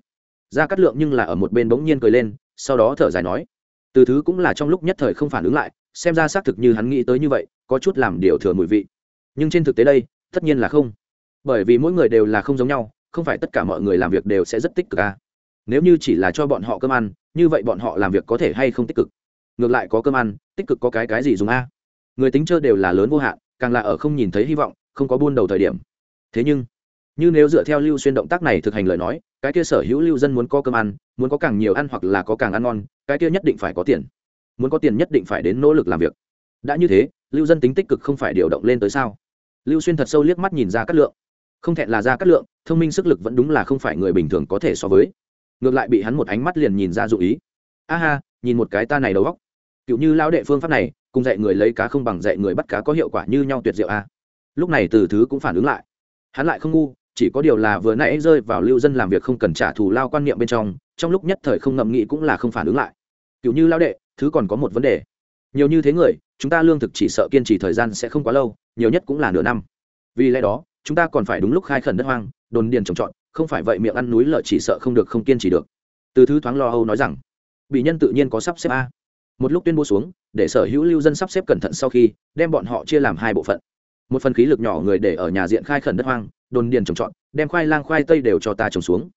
Ra cắt lượng nhưng là ở một bên bỗng nhiên cười lên, sau đó thở dài nói, từ thứ cũng là trong lúc nhất thời không phản ứng lại, xem ra xác thực như hắn nghĩ tới như vậy, có chút làm điều thừa mùi vị. Nhưng trên thực tế đây, tất nhiên là không. Bởi vì mỗi người đều là không giống nhau, không phải tất cả mọi người làm việc đều sẽ rất tích cực à. nếu như chỉ là cho bọn họ cơm ăn, như vậy bọn họ làm việc có thể hay không tích cực? Ngược lại có cơm ăn, tích cực có cái cái gì dùng a người tính chơi đều là lớn vô hạn, càng là ở không nhìn thấy hy vọng, không có buôn đầu thời điểm. Thế nhưng như nếu dựa theo lưu xuyên động tác này thực hành lời nói, cái kia sở hữu lưu dân muốn có cơm ăn, muốn có càng nhiều ăn hoặc là có càng ăn ngon, cái kia nhất định phải có tiền. Muốn có tiền nhất định phải đến nỗ lực làm việc. Đã như thế, lưu dân tính tích cực không phải điều động lên tới sao? Lưu xuyên thật sâu liếc mắt nhìn ra cát lượng. Không thẹn là ra cát lượng, thông minh sức lực vẫn đúng là không phải người bình thường có thể so với. Ngược lại bị hắn một ánh mắt liền nhìn ra dụ ý. A ha, nhìn một cái ta này đầu góc cựu như lao đệ phương pháp này, cùng dạy người lấy cá không bằng dạy người bắt cá có hiệu quả như nhau tuyệt diệu a. Lúc này từ thứ cũng phản ứng lại. Hắn lại không ngu chỉ có điều là vừa nãy rơi vào lưu dân làm việc không cần trả thù lao quan niệm bên trong trong lúc nhất thời không ngậm nghĩ cũng là không phản ứng lại. Cựu như lao đệ, thứ còn có một vấn đề. Nhiều như thế người, chúng ta lương thực chỉ sợ kiên trì thời gian sẽ không quá lâu, nhiều nhất cũng là nửa năm. Vì lẽ đó, chúng ta còn phải đúng lúc khai khẩn đất hoang, đồn điền trồng trọt, không phải vậy miệng ăn núi lợi chỉ sợ không được không kiên trì được. Từ thứ thoáng lo âu nói rằng, bị nhân tự nhiên có sắp xếp a. Một lúc tuyên bố xuống, để sở hữu lưu dân sắp xếp cẩn thận sau khi, đem bọn họ chia làm hai bộ phận. Một phần khí lực nhỏ người để ở nhà diện khai khẩn đất hoang đồn điền trồng trọt, đem khoai lang khoai tây đều cho ta trồng xuống.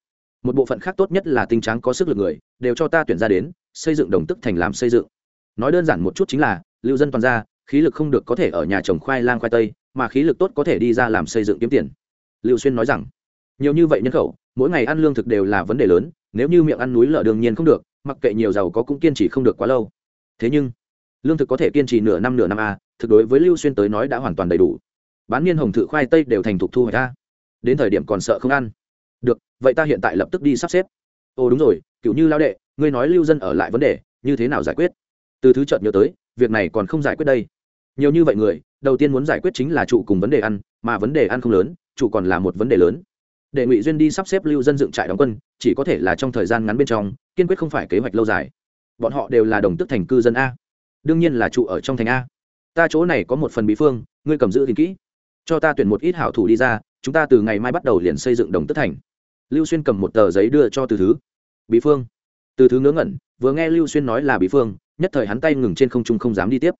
Một bộ phận khác tốt nhất là tinh trắng có sức lực người, đều cho ta tuyển ra đến, xây dựng đồng tức thành làm xây dựng. Nói đơn giản một chút chính là, lưu dân toàn ra khí lực không được có thể ở nhà trồng khoai lang khoai tây, mà khí lực tốt có thể đi ra làm xây dựng kiếm tiền. Lưu xuyên nói rằng, nhiều như vậy nhân khẩu, mỗi ngày ăn lương thực đều là vấn đề lớn, nếu như miệng ăn núi lở đương nhiên không được, mặc kệ nhiều giàu có cũng kiên trì không được quá lâu. Thế nhưng, lương thực có thể kiên trì nửa năm nửa năm a thực đối với lưu xuyên tới nói đã hoàn toàn đầy đủ. Bán niên hồng thự khoai tây đều thành thục thu hoạch ra đến thời điểm còn sợ không ăn. Được, vậy ta hiện tại lập tức đi sắp xếp. Ồ, đúng rồi cựu như lao đệ, ngươi nói lưu dân ở lại vấn đề, như thế nào giải quyết? Từ thứ chợt nhớ tới, việc này còn không giải quyết đây. Nhiều như vậy người, đầu tiên muốn giải quyết chính là trụ cùng vấn đề ăn, mà vấn đề ăn không lớn, trụ còn là một vấn đề lớn. Để ngụy duyên đi sắp xếp lưu dân dựng trại đóng quân, chỉ có thể là trong thời gian ngắn bên trong, kiên quyết không phải kế hoạch lâu dài. Bọn họ đều là đồng tức thành cư dân a. Đương nhiên là trụ ở trong thành a. Ta chỗ này có một phần bí phương, ngươi cầm giữ thì kỹ. Cho ta tuyển một ít hảo thủ đi ra chúng ta từ ngày mai bắt đầu liền xây dựng đồng tất thành. Lưu xuyên cầm một tờ giấy đưa cho từ thứ. Bí phương. Từ thứ ngớ ngẩn, vừa nghe lưu xuyên nói là bí phương, nhất thời hắn tay ngừng trên không trung không dám đi tiếp.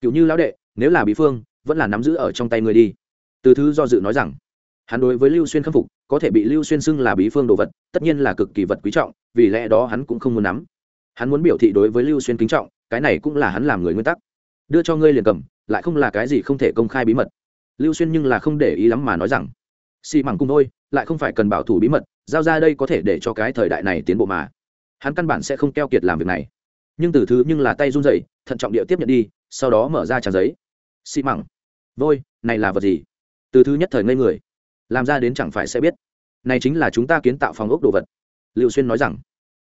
Cựu như lão đệ, nếu là bí phương, vẫn là nắm giữ ở trong tay người đi. Từ thứ do dự nói rằng, hắn đối với lưu xuyên khâm phục, có thể bị lưu xuyên xưng là bí phương đồ vật, tất nhiên là cực kỳ vật quý trọng, vì lẽ đó hắn cũng không muốn nắm. Hắn muốn biểu thị đối với lưu xuyên kính trọng, cái này cũng là hắn làm người nguyên tắc. Đưa cho ngươi liền cầm, lại không là cái gì không thể công khai bí mật. Lưu xuyên nhưng là không để ý lắm mà nói rằng xì mẳng cùng thôi, lại không phải cần bảo thủ bí mật, giao ra đây có thể để cho cái thời đại này tiến bộ mà. Hắn căn bản sẽ không keo kiệt làm việc này. Nhưng từ thứ nhưng là tay run rẩy, thận trọng địa tiếp nhận đi, sau đó mở ra trang giấy. Xì mẳng. Vôi, này là vật gì? Từ thứ nhất thời ngây người. Làm ra đến chẳng phải sẽ biết. Này chính là chúng ta kiến tạo phòng ốc đồ vật. Liệu xuyên nói rằng.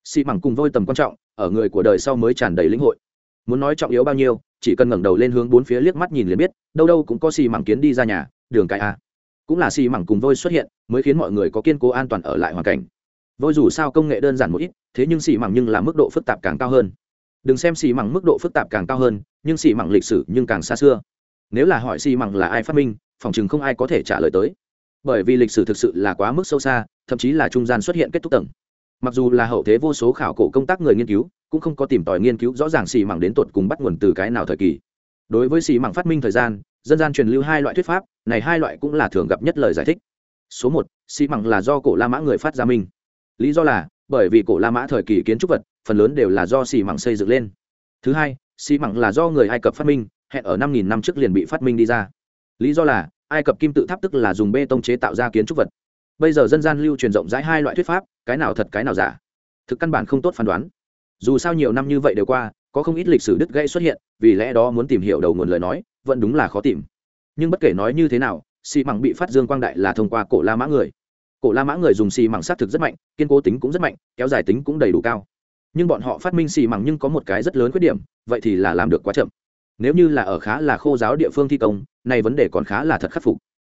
Xi mảng cùng vôi tầm quan trọng, ở người của đời sau mới tràn đầy lĩnh hội. Muốn nói trọng yếu bao nhiêu, chỉ cần ngẩng đầu lên hướng bốn phía liếc mắt nhìn liền biết, đâu đâu cũng có xì mảng kiến đi ra nhà, đường cái a cũng là xì mẳng cùng vôi xuất hiện, mới khiến mọi người có kiên cố an toàn ở lại hoàn cảnh. Vôi dù sao công nghệ đơn giản một ít, thế nhưng xì mẳng nhưng là mức độ phức tạp càng cao hơn. Đừng xem xì mẳng mức độ phức tạp càng cao hơn, nhưng xì mẳng lịch sử nhưng càng xa xưa. Nếu là hỏi xì mẳng là ai phát minh, phòng chừng không ai có thể trả lời tới. Bởi vì lịch sử thực sự là quá mức sâu xa, thậm chí là trung gian xuất hiện kết thúc tầng. Mặc dù là hậu thế vô số khảo cổ công tác người nghiên cứu, cũng không có tìm tòi nghiên cứu rõ ràng xì mảng đến tột cùng bắt nguồn từ cái nào thời kỳ. Đối với xì mảng phát minh thời gian dân gian truyền lưu hai loại thuyết pháp, này hai loại cũng là thường gặp nhất lời giải thích. Số một xì mảng là do cổ la mã người phát ra minh lý do là, bởi vì cổ la mã thời kỳ kiến trúc vật, phần lớn đều là do xì mảng xây dựng lên. Thứ hai xì mảng là do người ai cập phát minh, hẹn ở năm nghìn năm trước liền bị phát minh đi ra. Lý do là, ai cập kim tự tháp tức là dùng bê tông chế tạo ra kiến trúc vật. Bây giờ dân gian lưu truyền rộng rãi hai loại thuyết pháp, cái nào thật cái nào giả? Thực căn bản không tốt phán đoán. Dù sao nhiều năm như vậy đều qua có không ít lịch sử đứt gãy xuất hiện, vì lẽ đó muốn tìm hiểu đầu nguồn lời nói, vẫn đúng là khó tìm. Nhưng bất kể nói như thế nào xì măng bị phát dương quang đại là thông qua cổ la mã người. Cổ la mã người dùng xì măng xác thực rất mạnh, kiên cố tính cũng rất mạnh, kéo dài tính cũng đầy đủ cao. Nhưng bọn họ phát minh xì măng nhưng có một cái rất lớn khuyết điểm, vậy thì là làm được quá chậm. Nếu như là ở khá là khô giáo địa phương thi công, này vấn đề còn khá là thật khắc phục.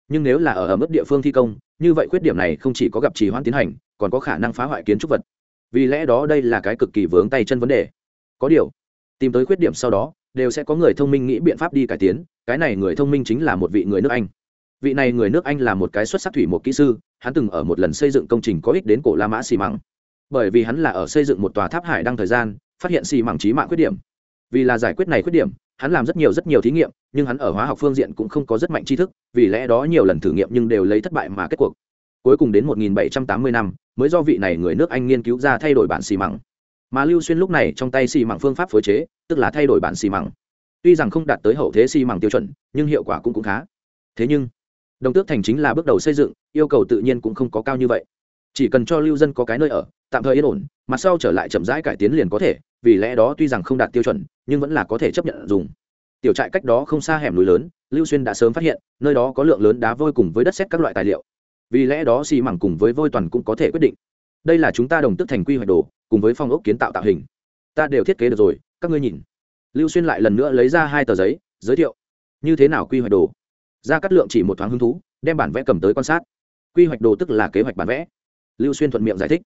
Nhưng nếu là ở ở mức địa phương thi công, như vậy khuyết điểm này không chỉ có gặp trì hoãn tiến hành, còn có khả năng phá hoại kiến trúc vật. Vì lẽ đó đây là cái cực kỳ vướng tay chân vấn đề. Có điều tìm tới khuyết điểm sau đó, đều sẽ có người thông minh nghĩ biện pháp đi cải tiến, cái này người thông minh chính là một vị người nước anh. Vị này người nước anh là một cái xuất sắc thủy một kỹ sư, hắn từng ở một lần xây dựng công trình có ích đến cổ la mã xì măng. Bởi vì hắn là ở xây dựng một tòa tháp hải đăng thời gian, phát hiện xì măng trí mạng khuyết điểm. Vì là giải quyết này khuyết điểm, hắn làm rất nhiều rất nhiều thí nghiệm, nhưng hắn ở hóa học phương diện cũng không có rất mạnh tri thức, vì lẽ đó nhiều lần thử nghiệm nhưng đều lấy thất bại mà kết cuộc. Cuối cùng đến 1780 năm, mới do vị này người nước anh nghiên cứu ra thay đổi bản xì măng mà lưu xuyên lúc này trong tay xi măng phương pháp phối chế, tức là thay đổi bản xi măng. Tuy rằng không đạt tới hậu thế xi măng tiêu chuẩn, nhưng hiệu quả cũng cũng khá. Thế nhưng, đồng tước thành chính là bước đầu xây dựng, yêu cầu tự nhiên cũng không có cao như vậy. Chỉ cần cho lưu dân có cái nơi ở, tạm thời yên ổn mặt sau trở lại chậm rãi cải tiến liền có thể, vì lẽ đó tuy rằng không đạt tiêu chuẩn, nhưng vẫn là có thể chấp nhận dùng. Tiểu trại cách đó không xa hẻm núi lớn, lưu xuyên đã sớm phát hiện, nơi đó có lượng lớn đá vôi cùng với đất xét các loại tài liệu. Vì lẽ đó xi mảng cùng với vôi toàn cũng có thể quyết định. Đây là chúng ta đồng tức thành quy hoạch đồ cùng với phong ốc kiến tạo tạo hình. Ta đều thiết kế được rồi, các ngươi nhìn. Lưu xuyên lại lần nữa lấy ra hai tờ giấy, giới thiệu. Như thế nào quy hoạch đồ? Ra cắt lượng chỉ một thoáng hứng thú, đem bản vẽ cầm tới quan sát. Quy hoạch đồ tức là kế hoạch bản vẽ. Lưu xuyên thuận miệng giải thích.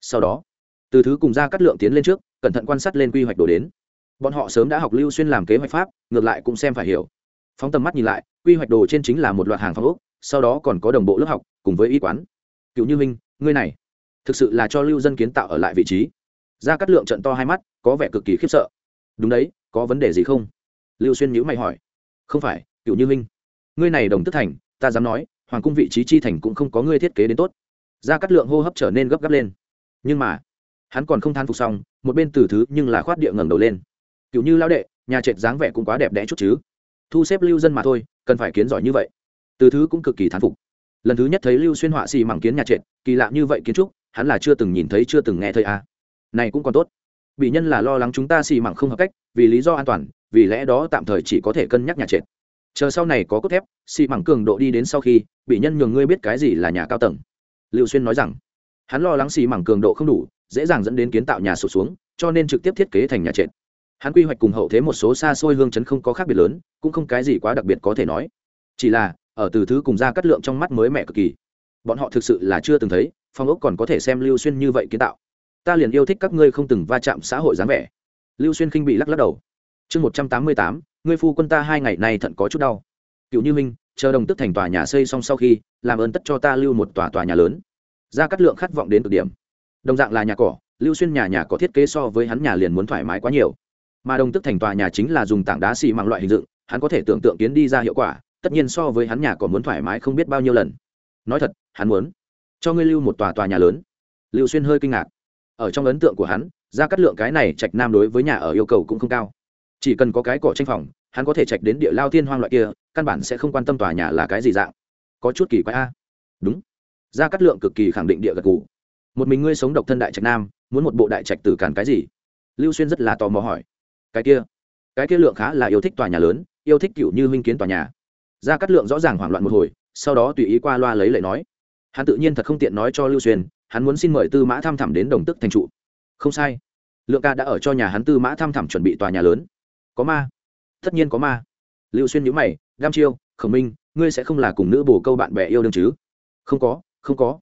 Sau đó, từ thứ cùng ra cắt lượng tiến lên trước, cẩn thận quan sát lên quy hoạch đồ đến. Bọn họ sớm đã học lưu xuyên làm kế hoạch pháp, ngược lại cũng xem phải hiểu. Phóng tầm mắt nhìn lại, quy hoạch đồ trên chính là một loạt hàng phong ốc, sau đó còn có đồng bộ lớp học, cùng với y quán. Cựu như minh, ngươi này thực sự là cho lưu dân kiến tạo ở lại vị trí. Ra cắt lượng trận to hai mắt, có vẻ cực kỳ khiếp sợ. Đúng đấy, có vấn đề gì không? Lưu xuyên nhữ mày hỏi. Không phải, cựu như minh. Ngươi này đồng tức thành, ta dám nói, hoàng cung vị trí chi thành cũng không có ngươi thiết kế đến tốt. Ra cắt lượng hô hấp trở nên gấp gáp lên. Nhưng mà, hắn còn không than phục xong, một bên từ thứ nhưng là khoát địa ngẩng đầu lên. Cựu như lao đệ, nhà trệt dáng vẻ cũng quá đẹp đẽ chút chứ. Thu xếp lưu dân mà thôi, cần phải kiến giỏi như vậy. Từ thứ cũng cực kỳ thán phục. Lần thứ nhất thấy lưu xuyên họa xì mảng kiến nhà trệt, kỳ lạ như vậy kiến trúc hắn là chưa từng nhìn thấy chưa từng nghe thấy à. này cũng còn tốt. Bị nhân là lo lắng chúng ta xì mảng không hợp cách, vì lý do an toàn, vì lẽ đó tạm thời chỉ có thể cân nhắc nhà trệt. Chờ sau này có cốt thép, xì mảng cường độ đi đến sau khi bị nhân nhường ngươi biết cái gì là nhà cao tầng. Lưu xuyên nói rằng, hắn lo lắng xì mảng cường độ không đủ, dễ dàng dẫn đến kiến tạo nhà sụt xuống, cho nên trực tiếp thiết kế thành nhà trệt. Hắn quy hoạch cùng hậu thế một số xa xôi hương chấn không có khác biệt lớn, cũng không cái gì quá đặc biệt có thể nói. Chỉ là, ở từ thứ cùng ra cắt lượng trong mắt mới mẹ cực kỳ bọn họ thực sự là chưa từng thấy, phong ốc còn có thể xem lưu xuyên như vậy kiến tạo. Ta liền yêu thích các ngươi không từng va chạm xã hội dáng vẻ. Lưu xuyên khinh bị lắc lắc đầu. Chương một trăm tám mươi tám, ngươi phu quân ta hai ngày nay thận có chút đau. Cựu như minh, chờ đồng tức thành tòa nhà xây xong sau khi, làm ơn tất cho ta lưu một tòa tòa nhà lớn. Ra cắt lượng khát vọng đến cực điểm. Đồng dạng là nhà cỏ, lưu xuyên nhà nhà có thiết kế so với hắn nhà liền muốn thoải mái quá nhiều. Mà đồng tức thành tòa nhà chính là dùng tảng đá xì măng loại hình dựng, hắn có thể tưởng tượng kiến đi ra hiệu quả, tất nhiên so với hắn nhà còn muốn thoải mái không biết bao nhiêu lần nói thật, hắn muốn cho ngươi lưu một tòa tòa nhà lớn. Lưu xuyên hơi kinh ngạc. Ở trong ấn tượng của hắn ra cắt lượng cái này trạch nam đối với nhà ở yêu cầu cũng không cao. Chỉ cần có cái cỏ tranh phòng, hắn có thể trạch đến địa lao thiên hoang loại kia, căn bản sẽ không quan tâm tòa nhà là cái gì dạng. Có chút kỳ quái a. Đúng. Ra cắt lượng cực kỳ khẳng định địa gật cụ một mình ngươi sống độc thân đại trạch nam, muốn một bộ đại trạch tử càn cái gì? Lưu xuyên rất là tò mò hỏi. Cái kia. Cái kia lượng khá là yêu thích tòa nhà lớn, yêu thích cựu như huynh kiến tòa nhà gia cát lượng rõ ràng hoảng loạn một hồi, sau đó tùy ý qua loa lấy lệ nói. Hắn tự nhiên thật không tiện nói cho lưu xuyên, hắn muốn xin mời tư mã tham thẳm đến đồng tức thành trụ. Không sai. Lượng ca đã ở cho nhà hắn tư mã tham thẳm chuẩn bị tòa nhà lớn. Có ma. Tất nhiên có ma. Lưu xuyên nhữ mày, đam chiêu, khổng minh, ngươi sẽ không là cùng nữ bồ câu bạn bè yêu đương chứ? Không có không có.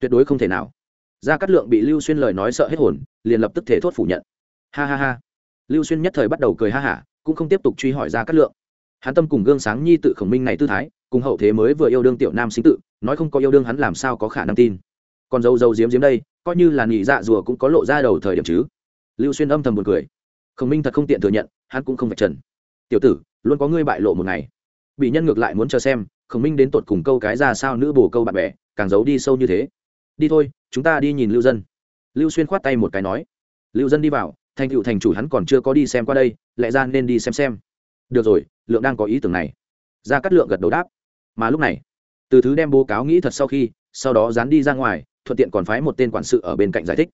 Tuyệt đối không thể nào. Gia cát lượng bị lưu xuyên lời nói sợ hết hồn, liền lập tức thể thốt phủ nhận. Ha ha ha. Lưu xuyên nhất thời bắt đầu cười ha hả, cũng không tiếp tục truy hỏi gia cát lượng hắn tâm cùng gương sáng nhi tự khổng minh này tư thái, cùng hậu thế mới vừa yêu đương tiểu nam sinh tự, nói không có yêu đương hắn làm sao có khả năng tin. Còn dâu dâu diếm diếm đây, coi như là nghỉ dạ rùa cũng có lộ ra đầu thời điểm chứ. Lưu xuyên âm thầm một cười. Khổng minh thật không tiện thừa nhận, hắn cũng không phải trần. Tiểu tử, luôn có ngươi bại lộ một ngày. Bị nhân ngược lại muốn chờ xem, khổng minh đến tột cùng câu cái ra sao nữ bồ câu bạn bè, càng giấu đi sâu như thế. Đi thôi, chúng ta đi nhìn lưu dân. Lưu xuyên khoát tay một cái nói. Lưu dân đi vào, thành cựu thành chủ hắn còn chưa có đi xem qua đây, lẽ ra nên đi xem xem được rồi, lượng đang có ý tưởng này. Ra cắt lượng gật đầu đáp. Mà lúc này, từ thứ đem bố cáo nghĩ thật sau khi, sau đó dán đi ra ngoài, thuận tiện còn phái một tên quản sự ở bên cạnh giải thích.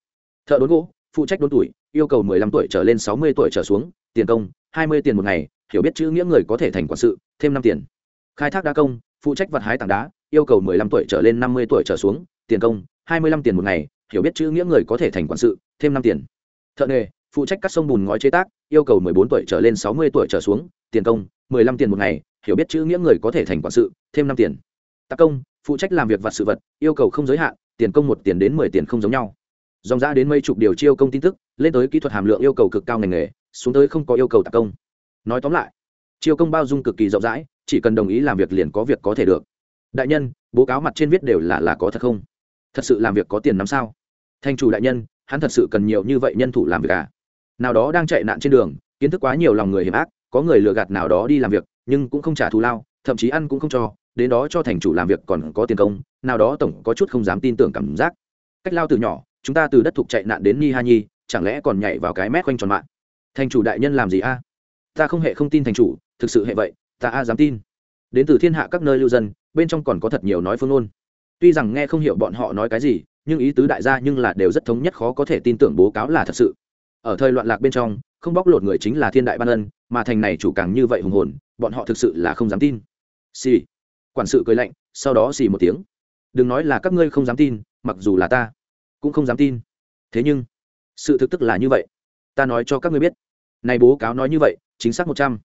Thợ đốn gỗ, phụ trách đốn tuổi, yêu cầu mười lăm tuổi trở lên sáu mươi tuổi trở xuống, tiền công, hai mươi tiền một ngày, hiểu biết chữ nghĩa người có thể thành quản sự, thêm năm tiền. Khai thác đá công, phụ trách vật hái tảng đá, yêu cầu mười lăm tuổi trở lên năm mươi tuổi trở xuống, tiền công, hai mươi lăm tiền một ngày, hiểu biết chữ nghĩa người có thể thành quản sự, thêm năm tiền. Thợ nghề phụ trách cắt sông bùn ngói chế tác, yêu cầu mười bốn tuổi trở lên sáu mươi tuổi trở xuống, tiền công, mười lăm tiền một ngày, hiểu biết chữ nghĩa người có thể thành quản sự, thêm năm tiền. Tạc công, phụ trách làm việc vật sự vật, yêu cầu không giới hạn, tiền công một tiền đến mười tiền không giống nhau. Dòng ra đến mấy chục điều chiêu công tin tức, lên tới kỹ thuật hàm lượng yêu cầu cực cao ngành nghề, xuống tới không có yêu cầu tạc công. Nói tóm lại, chiêu công bao dung cực kỳ rộng rãi, chỉ cần đồng ý làm việc liền có việc có thể được. Đại nhân, bố cáo mặt trên viết đều là là có thật không? Thật sự làm việc có tiền năm sao? Thanh chủ đại nhân, hắn thật sự cần nhiều như vậy nhân thủ làm việc à? Nào đó đang chạy nạn trên đường, kiến thức quá nhiều lòng người hiểm ác, có người lừa gạt nào đó đi làm việc, nhưng cũng không trả thù lao, thậm chí ăn cũng không cho, đến đó cho thành chủ làm việc còn có tiền công, nào đó tổng có chút không dám tin tưởng cảm giác. Cách lao từ nhỏ, chúng ta từ đất thục chạy nạn đến ni ha nhi, chẳng lẽ còn nhảy vào cái mét quanh tròn mạng? Thành chủ đại nhân làm gì a? À? Ta không hề không tin thành chủ, thực sự hệ vậy, ta a dám tin. Đến từ thiên hạ các nơi lưu dân, bên trong còn có thật nhiều nói phương ngôn. Tuy rằng nghe không hiểu bọn họ nói cái gì, nhưng ý tứ đại gia nhưng là đều rất thống nhất khó có thể tin tưởng bố cáo là thật sự ở thời loạn lạc bên trong, không bóc lột người chính là thiên đại ban ân, mà thành này chủ càng như vậy hùng hồn, bọn họ thực sự là không dám tin. Xì. Quản sự cười lạnh, sau đó xì một tiếng. Đừng nói là các ngươi không dám tin, mặc dù là ta, cũng không dám tin. Thế nhưng, sự thực tức là như vậy. Ta nói cho các ngươi biết. Này bố cáo nói như vậy, chính xác một trăm.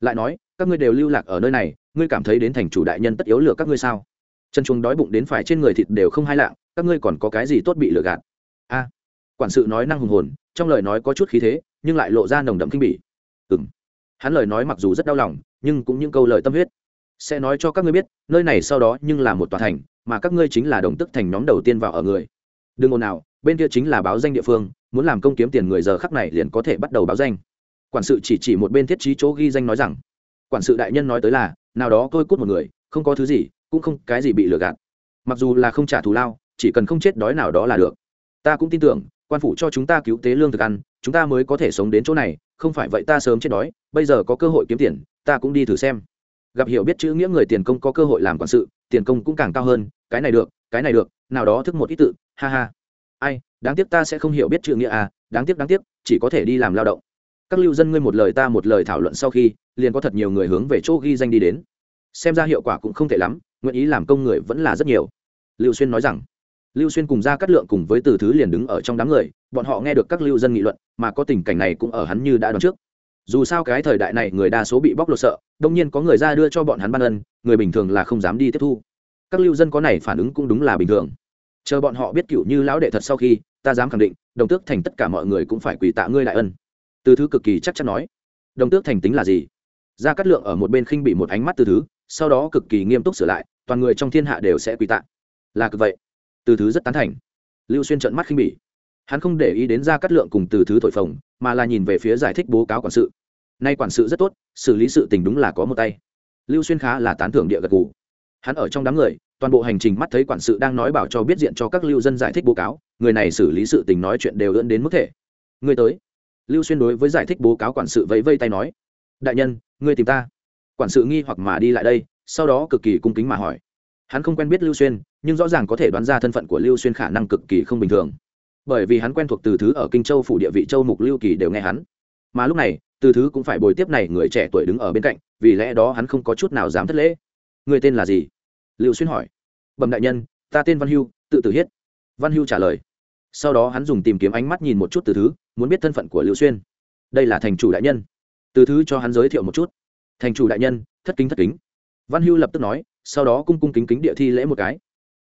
Lại nói, các ngươi đều lưu lạc ở nơi này, ngươi cảm thấy đến thành chủ đại nhân tất yếu lừa các ngươi sao? Chân chuồng đói bụng đến phải trên người thịt đều không hai lạng, các ngươi còn có cái gì tốt bị lừa gạt? A. Quản sự nói năng hùng hồn trong lời nói có chút khí thế, nhưng lại lộ ra nồng đậm kinh bỉ. Ừng hắn lời nói mặc dù rất đau lòng, nhưng cũng những câu lời tâm huyết. Sẽ nói cho các ngươi biết, nơi này sau đó nhưng là một tòa thành, mà các ngươi chính là đồng tức thành nhóm đầu tiên vào ở người. Đừng ồn nào bên kia chính là báo danh địa phương, muốn làm công kiếm tiền người giờ khắc này liền có thể bắt đầu báo danh. Quản sự chỉ chỉ một bên thiết trí chỗ ghi danh nói rằng, quản sự đại nhân nói tới là, nào đó tôi cút một người, không có thứ gì, cũng không cái gì bị lừa gạt. Mặc dù là không trả thù lao, chỉ cần không chết đói nào đó là được. Ta cũng tin tưởng quan phủ cho chúng ta cứu tế lương thực ăn, chúng ta mới có thể sống đến chỗ này, không phải vậy ta sớm chết đói, bây giờ có cơ hội kiếm tiền, ta cũng đi thử xem. Gặp hiểu biết chữ nghĩa người tiền công có cơ hội làm quản sự, tiền công cũng càng cao hơn, cái này được, cái này được, nào đó thức một ít tự, ha ha. Ai, đáng tiếc ta sẽ không hiểu biết chữ nghĩa à đáng tiếc đáng tiếc, chỉ có thể đi làm lao động. Các lưu dân ngươi một lời ta một lời thảo luận sau khi, liền có thật nhiều người hướng về chỗ ghi danh đi đến. Xem ra hiệu quả cũng không tệ lắm, nguyện ý làm công người vẫn là rất nhiều. Lưu xuyên nói rằng lưu xuyên cùng ra cắt lượng cùng với từ thứ liền đứng ở trong đám người, bọn họ nghe được các lưu dân nghị luận, mà có tình cảnh này cũng ở hắn như đã đoán trước. Dù sao cái thời đại này người đa số bị bóc lột sợ, đông nhiên có người ra đưa cho bọn hắn ban ân, người bình thường là không dám đi tiếp thu. Các lưu dân có này phản ứng cũng đúng là bình thường. Chờ bọn họ biết cựu như lão đệ thật sau khi, ta dám khẳng định, đồng tước thành tất cả mọi người cũng phải quỳ tạ ngươi đại ân. Từ thứ cực kỳ chắc chắn nói. Đồng tước thành tính là gì? Ra cắt lượng ở một bên khinh bị một ánh mắt từ thứ, sau đó cực kỳ nghiêm túc sửa lại, toàn người trong thiên hạ đều sẽ quỳ tạ. Là cực vậy từ thứ rất tán thành. Lưu xuyên trợn mắt khinh bỉ. Hắn không để ý đến ra cắt lượng cùng từ thứ thổi phồng, mà là nhìn về phía giải thích bố cáo quản sự. Nay quản sự rất tốt, xử lý sự tình đúng là có một tay. Lưu xuyên khá là tán thưởng địa gật gù. Hắn ở trong đám người, toàn bộ hành trình mắt thấy quản sự đang nói bảo cho biết diện cho các lưu dân giải thích bố cáo, người này xử lý sự tình nói chuyện đều dẫn đến mức thể. Người tới. Lưu xuyên đối với giải thích bố cáo quản sự vẫy vây tay nói, đại nhân, người tìm ta. Quản sự nghi hoặc mà đi lại đây, sau đó cực kỳ cung kính mà hỏi hắn không quen biết lưu xuyên, nhưng rõ ràng có thể đoán ra thân phận của lưu xuyên khả năng cực kỳ không bình thường. Bởi vì hắn quen thuộc từ thứ ở kinh châu phủ địa vị châu mục lưu kỳ đều nghe hắn. Mà lúc này, từ thứ cũng phải bồi tiếp này người trẻ tuổi đứng ở bên cạnh, vì lẽ đó hắn không có chút nào dám thất lễ. Người tên là gì? Lưu xuyên hỏi. Bẩm đại nhân, ta tên văn hưu, tự tử hiết văn hưu trả lời. Sau đó hắn dùng tìm kiếm ánh mắt nhìn một chút từ thứ, muốn biết thân phận của Lưu xuyên. Đây là thành chủ đại nhân. Từ thứ cho hắn giới thiệu một chút. Thành chủ đại nhân, thất kính thất kính. Văn hưu lập tức nói sau đó cung cung kính kính địa thi lễ một cái.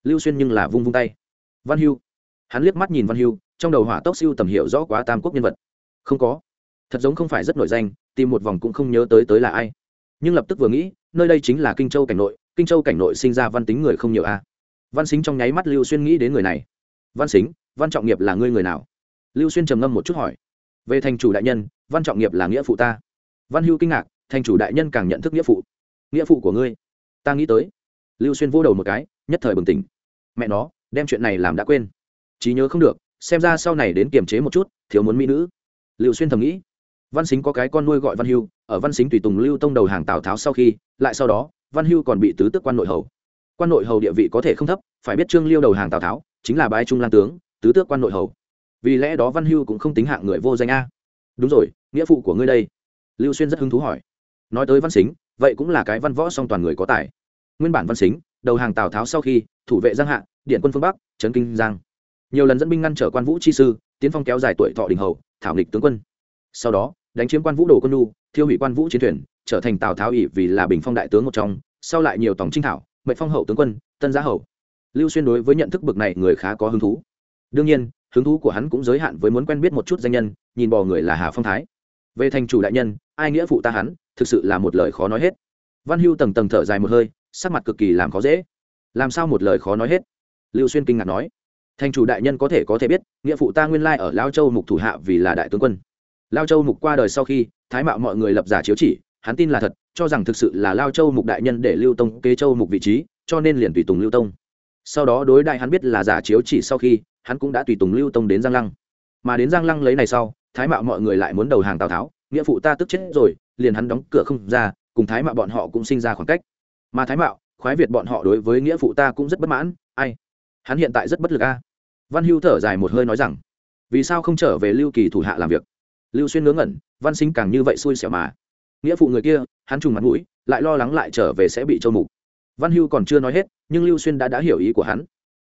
Lưu xuyên nhưng là vung vung tay. Văn hưu. Hắn liếc mắt nhìn văn hưu, trong đầu hỏa tốc siêu tầm hiểu rõ quá tam quốc nhân vật. Không có. Thật giống không phải rất nổi danh, tìm một vòng cũng không nhớ tới tới là ai. Nhưng lập tức vừa nghĩ, nơi đây chính là kinh châu cảnh nội, kinh châu cảnh nội sinh ra văn tính người không nhiều a. Văn xính trong nháy mắt lưu xuyên nghĩ đến người này. Văn xính văn trọng nghiệp là ngươi người nào? Lưu xuyên trầm ngâm một chút hỏi. Về thành chủ đại nhân, văn trọng nghiệp là nghĩa phụ ta. Văn hưu kinh ngạc, thành chủ đại nhân càng nhận thức nghĩa phụ. Nghĩa phụ của ngươi ta nghĩ tới. Lưu xuyên vô đầu một cái, nhất thời bừng tỉnh. Mẹ nó, đem chuyện này làm đã quên. Trí nhớ không được, xem ra sau này đến kiềm chế một chút, thiếu muốn mỹ nữ. Lưu xuyên thầm nghĩ. Văn xính có cái con nuôi gọi văn hưu, ở văn xính tùy tùng lưu tông đầu hàng tào tháo sau khi, lại sau đó, văn hưu còn bị tứ tức quan nội hầu. Quan nội hầu địa vị có thể không thấp, phải biết trương liêu đầu hàng tào tháo, chính là bái trung lan tướng, tứ tước quan nội hầu. Vì lẽ đó văn hưu cũng không tính hạng người vô danh a. Đúng rồi, nghĩa phụ của ngươi đây. Lưu xuyên rất hứng thú hỏi. Nói tới văn xính vậy cũng là cái văn võ song toàn người có tài. Nguyên bản văn xính, đầu hàng tào tháo sau khi, thủ vệ giang hạ, điện quân phương bắc, trấn kinh giang. Nhiều lần dẫn binh ngăn trở quan vũ chi sư, tiến phong kéo dài tuổi thọ đình hầu, thảo nghịch tướng quân. Sau đó, đánh chiếm quan vũ đồ quân lu thiêu hủy quan vũ chiến thuyền, trở thành tào tháo ỉ vì là bình phong đại tướng một trong, sau lại nhiều tổng trinh thảo, mệnh phong hậu tướng quân, tân giá hầu. Lưu xuyên đối với nhận thức bực này người khá có hứng thú. Đương nhiên, hứng thú của hắn cũng giới hạn với muốn quen biết một chút danh nhân, nhìn bò người là hà phong thái. Về thành chủ đại nhân, ai nghĩa phụ ta hắn thực sự là một lời khó nói hết. Văn hưu tầng tầng thở dài một hơi, sắc mặt cực kỳ làm khó dễ. Làm sao một lời khó nói hết? Lưu xuyên kinh ngạc nói. Thành chủ đại nhân có thể có thể biết, nghĩa phụ ta nguyên lai ở lao châu mục thủ hạ vì là đại tướng quân. Lao châu mục qua đời sau khi, thái mạo mọi người lập giả chiếu chỉ, hắn tin là thật, cho rằng thực sự là lao châu mục đại nhân để lưu tông kế châu mục vị trí, cho nên liền tùy tùng lưu tông. Sau đó đối đại hắn biết là giả chiếu chỉ sau khi, hắn cũng đã tùy tùng lưu tông đến giang lăng. Mà đến giang lăng lấy này sau, thái mạo mọi người lại muốn đầu hàng tào tháo, nghĩa phụ ta tức chết rồi liền hắn đóng cửa không ra, cùng thái mạo bọn họ cũng sinh ra khoảng cách. Mà thái mạo, khoái việt bọn họ đối với nghĩa phụ ta cũng rất bất mãn, ai? Hắn hiện tại rất bất lực a. Văn hưu thở dài một hơi nói rằng, vì sao không trở về lưu kỳ thủ hạ làm việc? Lưu xuyên ngớ ngẩn, văn sinh càng như vậy xui xẻo mà. Nghĩa phụ người kia, hắn trùng mặt mũi, lại lo lắng lại trở về sẽ bị trâu mục. Văn hưu còn chưa nói hết, nhưng lưu xuyên đã đã hiểu ý của hắn.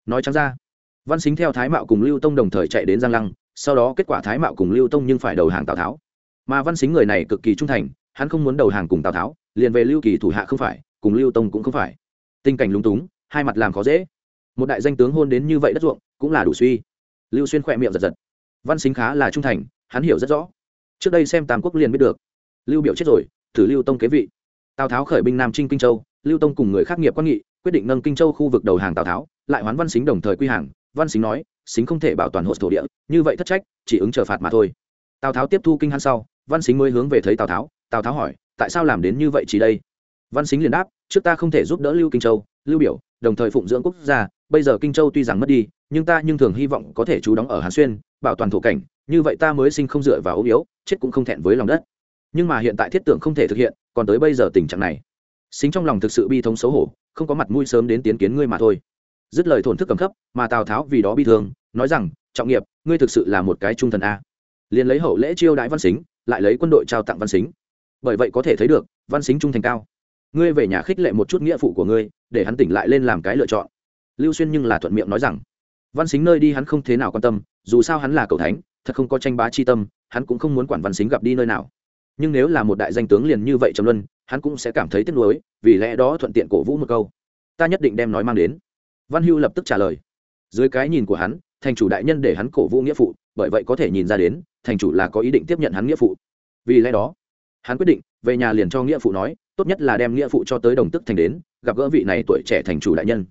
Nói chẳng ra, văn xính theo thái mạo cùng lưu tông đồng thời chạy đến giang lăng, sau đó kết quả thái mạo cùng lưu tông nhưng phải đầu hàng tào tháo mà văn xính người này cực kỳ trung thành, hắn không muốn đầu hàng cùng tào tháo, liền về lưu kỳ thủ hạ không phải, cùng lưu tông cũng không phải. Tình cảnh lúng túng, hai mặt làm khó dễ. Một đại danh tướng hôn đến như vậy đất ruộng, cũng là đủ suy. Lưu xuyên khỏe miệng giật giật. Văn xính khá là trung thành, hắn hiểu rất rõ. Trước đây xem tam quốc liền biết được. Lưu biểu chết rồi, thử lưu tông kế vị. Tào tháo khởi binh nam trinh kinh châu, lưu tông cùng người khác nghiệp quan nghị, quyết định nâng kinh châu khu vực đầu hàng tào tháo, lại hoán văn xính đồng thời quy hàng. Văn xính nói, xính không thể bảo toàn hộ thổ địa, như vậy thất trách, chỉ ứng chờ phạt mà thôi. Tào tháo tiếp thu kinh hắn sau văn xính mới hướng về thấy tào tháo tào tháo hỏi tại sao làm đến như vậy chỉ đây văn xính liền đáp trước ta không thể giúp đỡ lưu kinh châu lưu biểu đồng thời phụng dưỡng quốc gia bây giờ kinh châu tuy rằng mất đi nhưng ta nhưng thường hy vọng có thể trú đóng ở hàn xuyên bảo toàn thổ cảnh như vậy ta mới sinh không dựa vào ốm yếu chết cũng không thẹn với lòng đất nhưng mà hiện tại thiết tưởng không thể thực hiện còn tới bây giờ tình trạng này xính trong lòng thực sự bi thống xấu hổ không có mặt mũi sớm đến tiến kiến ngươi mà thôi dứt lời thổn thức cầm cấp mà tào tháo vì đó bi thương nói rằng trọng nghiệp ngươi thực sự là một cái trung thần a liền lấy hậu lễ chiêu đãi văn xính lại lấy quân đội trao tặng văn xính. Bởi vậy có thể thấy được, văn xính trung thành cao. Ngươi về nhà khích lệ một chút nghĩa phụ của ngươi, để hắn tỉnh lại lên làm cái lựa chọn. Lưu xuyên nhưng là thuận miệng nói rằng, văn xính nơi đi hắn không thế nào quan tâm, dù sao hắn là cầu thánh, thật không có tranh bá chi tâm, hắn cũng không muốn quản văn xính gặp đi nơi nào. Nhưng nếu là một đại danh tướng liền như vậy trầm luân, hắn cũng sẽ cảm thấy tiếc nuối, vì lẽ đó thuận tiện cổ vũ một câu. Ta nhất định đem nói mang đến. Văn hưu lập tức trả lời. Dưới cái nhìn của hắn, thành chủ đại nhân để hắn cổ vũ nghĩa phụ, bởi vậy có thể nhìn ra đến thành chủ là có ý định tiếp nhận hắn nghĩa phụ. Vì lẽ đó, hắn quyết định về nhà liền cho nghĩa phụ nói, tốt nhất là đem nghĩa phụ cho tới đồng tức thành đến, gặp gỡ vị này tuổi trẻ thành chủ đại nhân.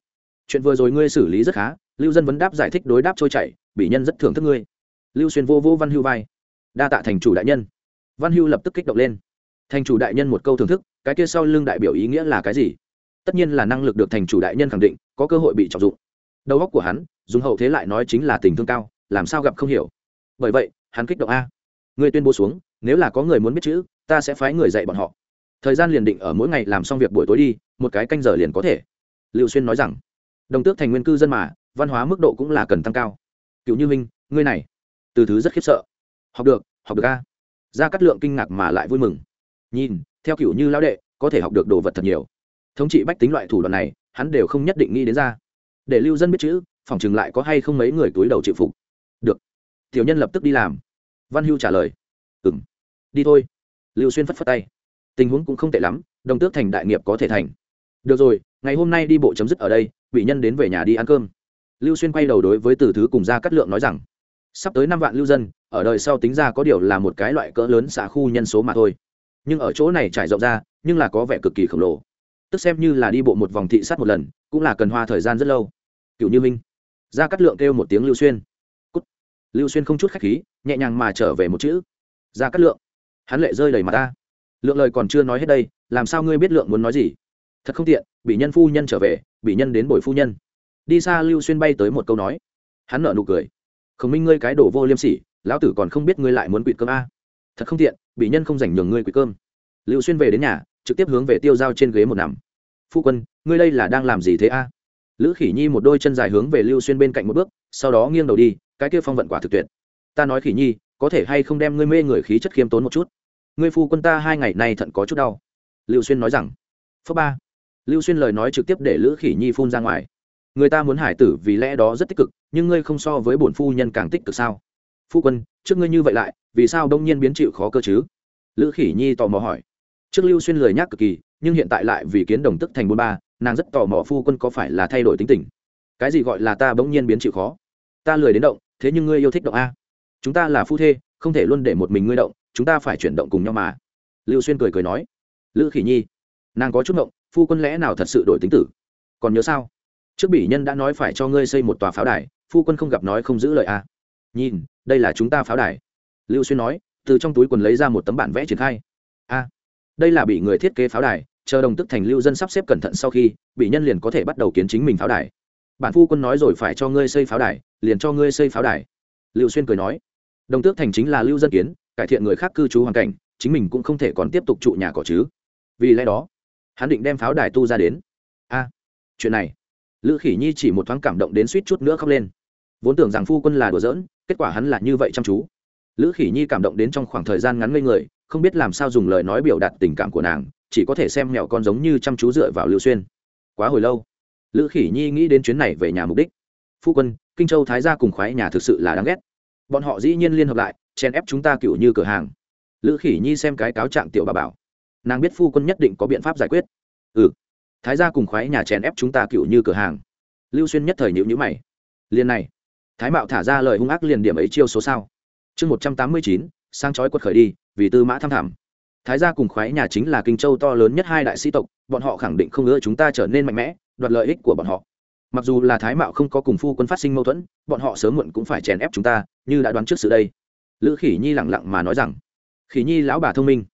Chuyện vừa rồi ngươi xử lý rất khá, lưu dân vấn đáp giải thích đối đáp trôi chảy, bị nhân rất thưởng thức ngươi. Lưu xuyên vô vô văn hưu vai. Đa tạ thành chủ đại nhân. Văn hưu lập tức kích động lên. Thành chủ đại nhân một câu thưởng thức, cái kia sau lưng đại biểu ý nghĩa là cái gì? Tất nhiên là năng lực được thành chủ đại nhân khẳng định, có cơ hội bị trọng dụng. Đầu óc của hắn, dùng hậu thế lại nói chính là tình thương cao, làm sao gặp không hiểu. Bởi vậy hắn kích động a. Người tuyên bố xuống, nếu là có người muốn biết chữ, ta sẽ phái người dạy bọn họ. Thời gian liền định ở mỗi ngày làm xong việc buổi tối đi, một cái canh giờ liền có thể. Liệu xuyên nói rằng, đồng tước thành nguyên cư dân mà, văn hóa mức độ cũng là cần tăng cao. Cựu như minh, ngươi này, từ thứ rất khiếp sợ. Học được học được a. Ra cắt lượng kinh ngạc mà lại vui mừng. Nhìn, theo kiểu như lão đệ, có thể học được đồ vật thật nhiều. Thống trị bách tính loại thủ đoạn này, hắn đều không nhất định nghĩ đến ra. Để lưu dân biết chữ, phòng chừng lại có hay không mấy người túi đầu chịu phục. Được. Tiểu nhân lập tức đi làm văn hưu trả lời ừ m đi thôi. Lưu xuyên phất phất tay, tình huống cũng không tệ lắm, đồng tước thành đại nghiệp có thể thành. Được rồi, ngày hôm nay đi bộ chấm dứt ở đây, bị nhân đến về nhà đi ăn cơm. Lưu xuyên quay đầu đối với từ thứ cùng gia cát lượng nói rằng, sắp tới năm vạn lưu dân, ở đời sau tính ra có điều là một cái loại cỡ lớn xã khu nhân số mà thôi. Nhưng ở chỗ này trải rộng ra, nhưng là có vẻ cực kỳ khổng lồ. Tức xem như là đi bộ một vòng thị sát một lần, cũng là cần hoa thời gian rất lâu. Cựu như minh. Gia cát lượng kêu một tiếng lưu xuyên lưu xuyên không chút khách khí, nhẹ nhàng mà trở về một chữ. Ra cát lượng. Hắn lệ rơi đầy mặt ta. Lượng lời còn chưa nói hết đây, làm sao ngươi biết lượng muốn nói gì? Thật không tiện, bị nhân phu nhân trở về, bị nhân đến bồi phu nhân. Đi xa lưu xuyên bay tới một câu nói. Hắn nở nụ cười. Khổng minh ngươi cái đổ vô liêm sỉ, lão tử còn không biết ngươi lại muốn quỵt cơm a. Thật không tiện, bị nhân không dành nhường ngươi quỵt cơm. Lưu xuyên về đến nhà, trực tiếp hướng về tiêu dao trên ghế một nằm. Phu quân, ngươi đây là đang làm gì thế a? Lữ khỉ nhi một đôi chân dài hướng về lưu xuyên bên cạnh một bước, sau đó nghiêng đầu đi cái kia phong vận quả thực tuyệt. Ta nói khỉ nhi, có thể hay không đem ngươi mê người khí chất khiêm tốn một chút? Ngươi phu quân ta hai ngày nay thận có chút đau. Lưu xuyên nói rằng. Phớ ba. Lưu xuyên lời nói trực tiếp để lữ khỉ nhi phun ra ngoài. Người ta muốn hải tử vì lẽ đó rất tích cực, nhưng ngươi không so với bổn phu nhân càng tích cực sao? Phu quân, trước ngươi như vậy lại, vì sao đông nhiên biến chịu khó cơ chứ? Lữ khỉ nhi tò mò hỏi. Trước lưu xuyên lời nhắc cực kỳ, nhưng hiện tại lại vì kiến đồng tức thành bốn ba, nàng rất tò mò phu quân có phải là thay đổi tính tình. Cái gì gọi là ta bỗng nhiên biến chịu khó? Ta lười đến động thế nhưng ngươi yêu thích động a. Chúng ta là phu thê, không thể luôn để một mình ngươi động, chúng ta phải chuyển động cùng nhau mà. Lưu xuyên cười cười nói. Lữ khỉ nhi, nàng có chút động phu quân lẽ nào thật sự đổi tính tử? Còn nhớ sao? Trước bỉ nhân đã nói phải cho ngươi xây một tòa pháo đài, phu quân không gặp nói không giữ lời a. Nhìn, đây là chúng ta pháo đài. Lưu xuyên nói, từ trong túi quần lấy ra một tấm bản vẽ triển khai. A, đây là bị người thiết kế pháo đài, chờ đồng tức thành lưu dân sắp xếp cẩn thận sau khi bị nhân liền có thể bắt đầu kiến chính mình pháo đài bản phu quân nói rồi phải cho ngươi xây pháo đài, liền cho ngươi xây pháo đài. Liệu xuyên cười nói, đồng tước thành chính là lưu dân kiến, cải thiện người khác cư trú hoàn cảnh, chính mình cũng không thể còn tiếp tục trụ nhà cỏ chứ. Vì lẽ đó, hắn định đem pháo đài tu ra đến. A, chuyện này. Lữ khỉ nhi chỉ một thoáng cảm động đến suýt chút nữa khóc lên. Vốn tưởng rằng phu quân là đùa giỡn, kết quả hắn là như vậy chăm chú. Lữ khỉ nhi cảm động đến trong khoảng thời gian ngắn ngây người, không biết làm sao dùng lời nói biểu đạt tình cảm của nàng, chỉ có thể xem mẹo con giống như chăm chú dựa vào lưu xuyên. Quá hồi lâu lữ khỉ nhi nghĩ đến chuyến này về nhà mục đích. Phu quân, kinh châu thái gia cùng khoái nhà thực sự là đáng ghét. Bọn họ dĩ nhiên liên hợp lại, chèn ép chúng ta cựu như cửa hàng. Lữ khỉ nhi xem cái cáo trạng tiểu bà bảo. Nàng biết phu quân nhất định có biện pháp giải quyết. Ừ. Thái gia cùng khoái nhà chèn ép chúng ta cựu như cửa hàng. Lưu xuyên nhất thời nhịu nhữ mày. Liền này, thái mạo thả ra lời hung ác liền điểm ấy chiêu số sao? Chương một trăm tám mươi chín, sang chói quật khởi đi, vì tư mã tham thảm. Thái gia cùng khoái nhà chính là kinh châu to lớn nhất hai đại sĩ tộc, bọn họ khẳng định không ngỡ chúng ta trở nên mạnh mẽ đoạt lợi ích của bọn họ. Mặc dù là thái mạo không có cùng phu quân phát sinh mâu thuẫn, bọn họ sớm muộn cũng phải chèn ép chúng ta, như đã đoán trước sự đây. Lữ khỉ nhi lẳng lặng mà nói rằng, khỉ nhi lão bà thông minh.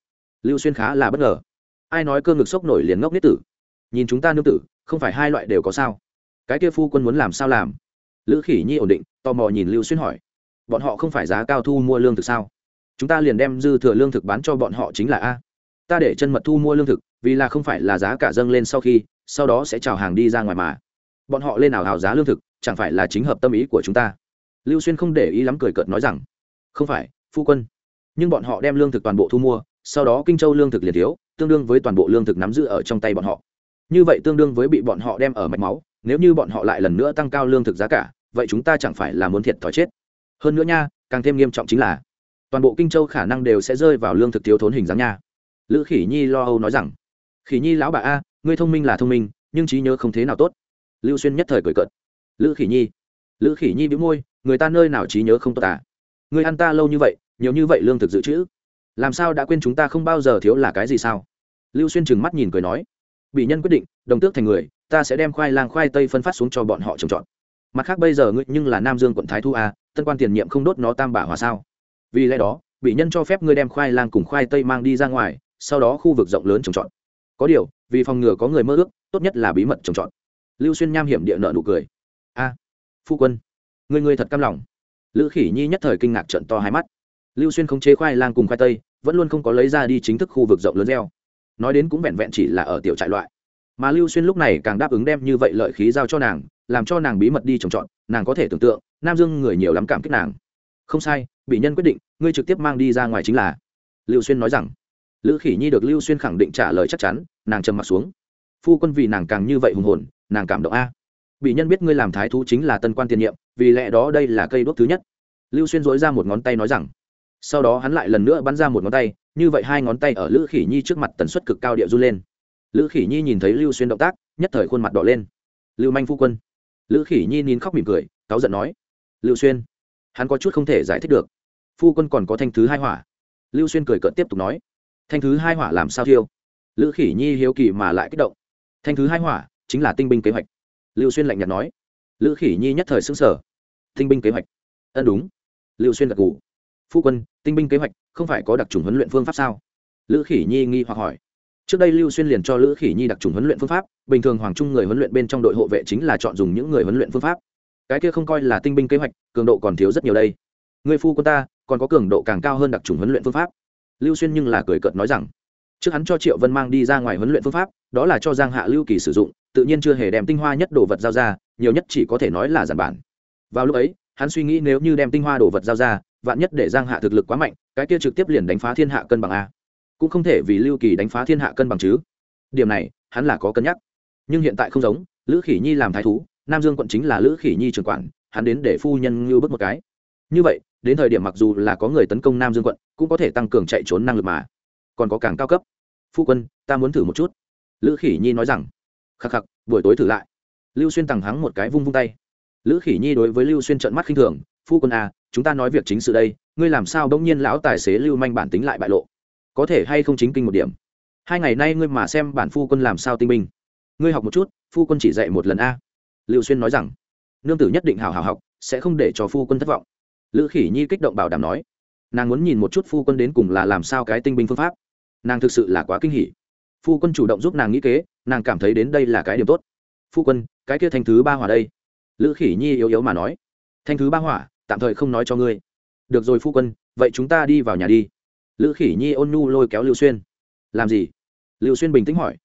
Lưu xuyên khá là bất ngờ. Ai nói cơ ngực sốc nổi liền ngốc nết tử? Nhìn chúng ta nương tử, không phải hai loại đều có sao? Cái kia phu quân muốn làm sao làm? Lữ khỉ nhi ổn định, tò mò nhìn lưu xuyên hỏi, bọn họ không phải giá cao thu mua lương thực sao? Chúng ta liền đem dư thừa lương thực bán cho bọn họ chính là a. Ta để chân mật thu mua lương thực, vì là không phải là giá cả dâng lên sau khi sau đó sẽ chào hàng đi ra ngoài mà. Bọn họ lên nào hào giá lương thực, chẳng phải là chính hợp tâm ý của chúng ta. Lưu xuyên không để ý lắm cười cợt nói rằng, không phải, phu quân. Nhưng bọn họ đem lương thực toàn bộ thu mua, sau đó kinh châu lương thực liền thiếu, tương đương với toàn bộ lương thực nắm giữ ở trong tay bọn họ. Như vậy tương đương với bị bọn họ đem ở mạch máu, nếu như bọn họ lại lần nữa tăng cao lương thực giá cả, vậy chúng ta chẳng phải là muốn thiệt thòi chết. Hơn nữa nha, càng thêm nghiêm trọng chính là, toàn bộ kinh châu khả năng đều sẽ rơi vào lương thực thiếu thốn hình dáng nha. Lữ khỉ nhi lo âu nói rằng, khỉ nhi lão bà a ngươi thông minh là thông minh, nhưng trí nhớ không thế nào tốt. Lưu xuyên nhất thời cười cợt. Lữ khỉ nhi, lữ khỉ nhi bị môi, người ta nơi nào trí nhớ không tốt à? Ngươi ăn ta lâu như vậy, nhiều như vậy lương thực dự trữ, làm sao đã quên chúng ta không bao giờ thiếu là cái gì sao? Lưu xuyên trừng mắt nhìn cười nói. Bị nhân quyết định, đồng tước thành người, ta sẽ đem khoai lang khoai tây phân phát xuống cho bọn họ trồng trọt. Mặt khác bây giờ ngươi nhưng là nam dương quận thái thu a tân quan tiền nhiệm không đốt nó tam bả hòa sao? Vì lẽ đó, bị nhân cho phép ngươi đem khoai lang cùng khoai tây mang đi ra ngoài, sau đó khu vực rộng lớn trồng trọt. Có điều vì phòng ngừa có người mơ ước, tốt nhất là bí mật trồng trọt. Lưu xuyên nham hiểm địa nợ nụ cười. A, phu quân, người người thật căm lòng. Lữ khỉ nhi nhất thời kinh ngạc trận to hai mắt. Lưu xuyên không chế khoai lang cùng khoai tây, vẫn luôn không có lấy ra đi chính thức khu vực rộng lớn gieo. Nói đến cũng vẹn vẹn chỉ là ở tiểu trại loại. Mà lưu xuyên lúc này càng đáp ứng đem như vậy lợi khí giao cho nàng, làm cho nàng bí mật đi trồng trọt, nàng có thể tưởng tượng, nam dương người nhiều lắm cảm kích nàng. Không sai, bị nhân quyết định, ngươi trực tiếp mang đi ra ngoài chính là. Lưu xuyên nói rằng lữ khỉ nhi được lưu xuyên khẳng định trả lời chắc chắn, nàng trầm m ặ t xuống. Phu quân vì nàng càng như vậy hùng hồn, nàng cảm động a. Bị nhân biết ngươi làm thái thú chính là tân quan tiền nhiệm, vì lẽ đó đây là cây đốt thứ nhất. Lưu xuyên dối ra một ngón tay nói rằng. Sau đó hắn lại lần nữa bắn ra một ngón tay, như vậy hai ngón tay ở lữ khỉ nhi trước mặt tần suất cực cao địa run lên. Lữ khỉ nhi nhìn thấy lưu xuyên động tác, nhất thời khuôn mặt đỏ lên. Lưu manh phu quân. Lữ khỉ nhi nín khóc mỉm cười, cáu giận nói. Lưu xuyên, hắn có chút không thể giải thích được. Phu quân còn có thanh thứ hai hỏa. Lưu xuyên cười cợt tiếp tục nói thanh thứ hai hỏa làm sao thiêu? Lữ khỉ nhi hiếu kỳ mà lại kích động. Thanh thứ hai hỏa chính là tinh binh kế hoạch. Lưu xuyên lạnh nhạt nói. Lữ khỉ nhi nhất thời xứng sở tinh binh kế hoạch. Ân đúng. Lưu xuyên gật g ủ phu quân, tinh binh kế hoạch không phải có đặc trùng huấn luyện phương pháp sao? Lữ khỉ nhi nghi hoặc hỏi. Trước đây lưu xuyên liền cho lữ khỉ nhi đặc trùng huấn luyện phương pháp, bình thường hoàng trung người huấn luyện bên trong đội hộ vệ chính là chọn dùng những người huấn luyện phương pháp. Cái kia không coi là tinh binh kế hoạch, cường độ còn thiếu rất nhiều đây. Người phu quân ta, còn có cường độ càng cao hơn đặc trùng huấn luyện phương pháp lưu xuyên nhưng là cười cợt nói rằng, trước hắn cho triệu vân mang đi ra ngoài huấn luyện phương pháp, đó là cho giang hạ lưu kỳ sử dụng, tự nhiên chưa hề đem tinh hoa nhất đồ vật giao ra, nhiều nhất chỉ có thể nói là giản bản. Vào lúc ấy, hắn suy nghĩ nếu như đem tinh hoa đồ vật giao ra, vạn nhất để giang hạ thực lực quá mạnh, cái kia trực tiếp liền đánh phá thiên hạ cân bằng a. Cũng không thể vì lưu kỳ đánh phá thiên hạ cân bằng chứ. Điểm này, hắn là có cân nhắc. Nhưng hiện tại không giống, lữ khỉ nhi làm thái thú, nam dương quận chính là lữ khỉ nhi trưởng quản, hắn đến để phu nhân ngưu bước một cái. Như vậy đến thời điểm mặc dù là có người tấn công nam dương quận, cũng có thể tăng cường chạy trốn năng lực mà. Còn có càng cao cấp. Phu quân, ta muốn thử một chút. Lữ khỉ nhi nói rằng, khắc khắc, buổi tối thử lại. Lưu xuyên tằng hắng một cái vung vung tay. Lữ khỉ nhi đối với lưu xuyên trợn mắt khinh thường, phu quân à chúng ta nói việc chính sự đây, ngươi làm sao đông nhiên lão tài xế lưu manh bản tính lại bại lộ? Có thể hay không chính kinh một điểm? Hai ngày nay ngươi mà xem bản phu quân làm sao tinh minh? Ngươi học một chút, phu quân chỉ dạy một lần a. Lưu xuyên nói rằng, nương tử nhất định hào hào học, sẽ không để cho phu quân thất vọng lữ khỉ nhi kích động bảo đảm nói, nàng muốn nhìn một chút phu quân đến cùng là làm sao cái tinh binh phương pháp. Nàng thực sự là quá kinh hỉ. Phu quân chủ động giúp nàng nghĩ kế, nàng cảm thấy đến đây là cái điểm tốt. Phu quân, cái kia thanh thứ ba hỏa đây. Lữ khỉ nhi yếu yếu mà nói, thanh thứ ba hỏa, tạm thời không nói cho ngươi. Được rồi phu quân, vậy chúng ta đi vào nhà đi. Lữ khỉ nhi ôn nhu lôi kéo lưu xuyên. Làm gì? Lưu xuyên bình tĩnh hỏi.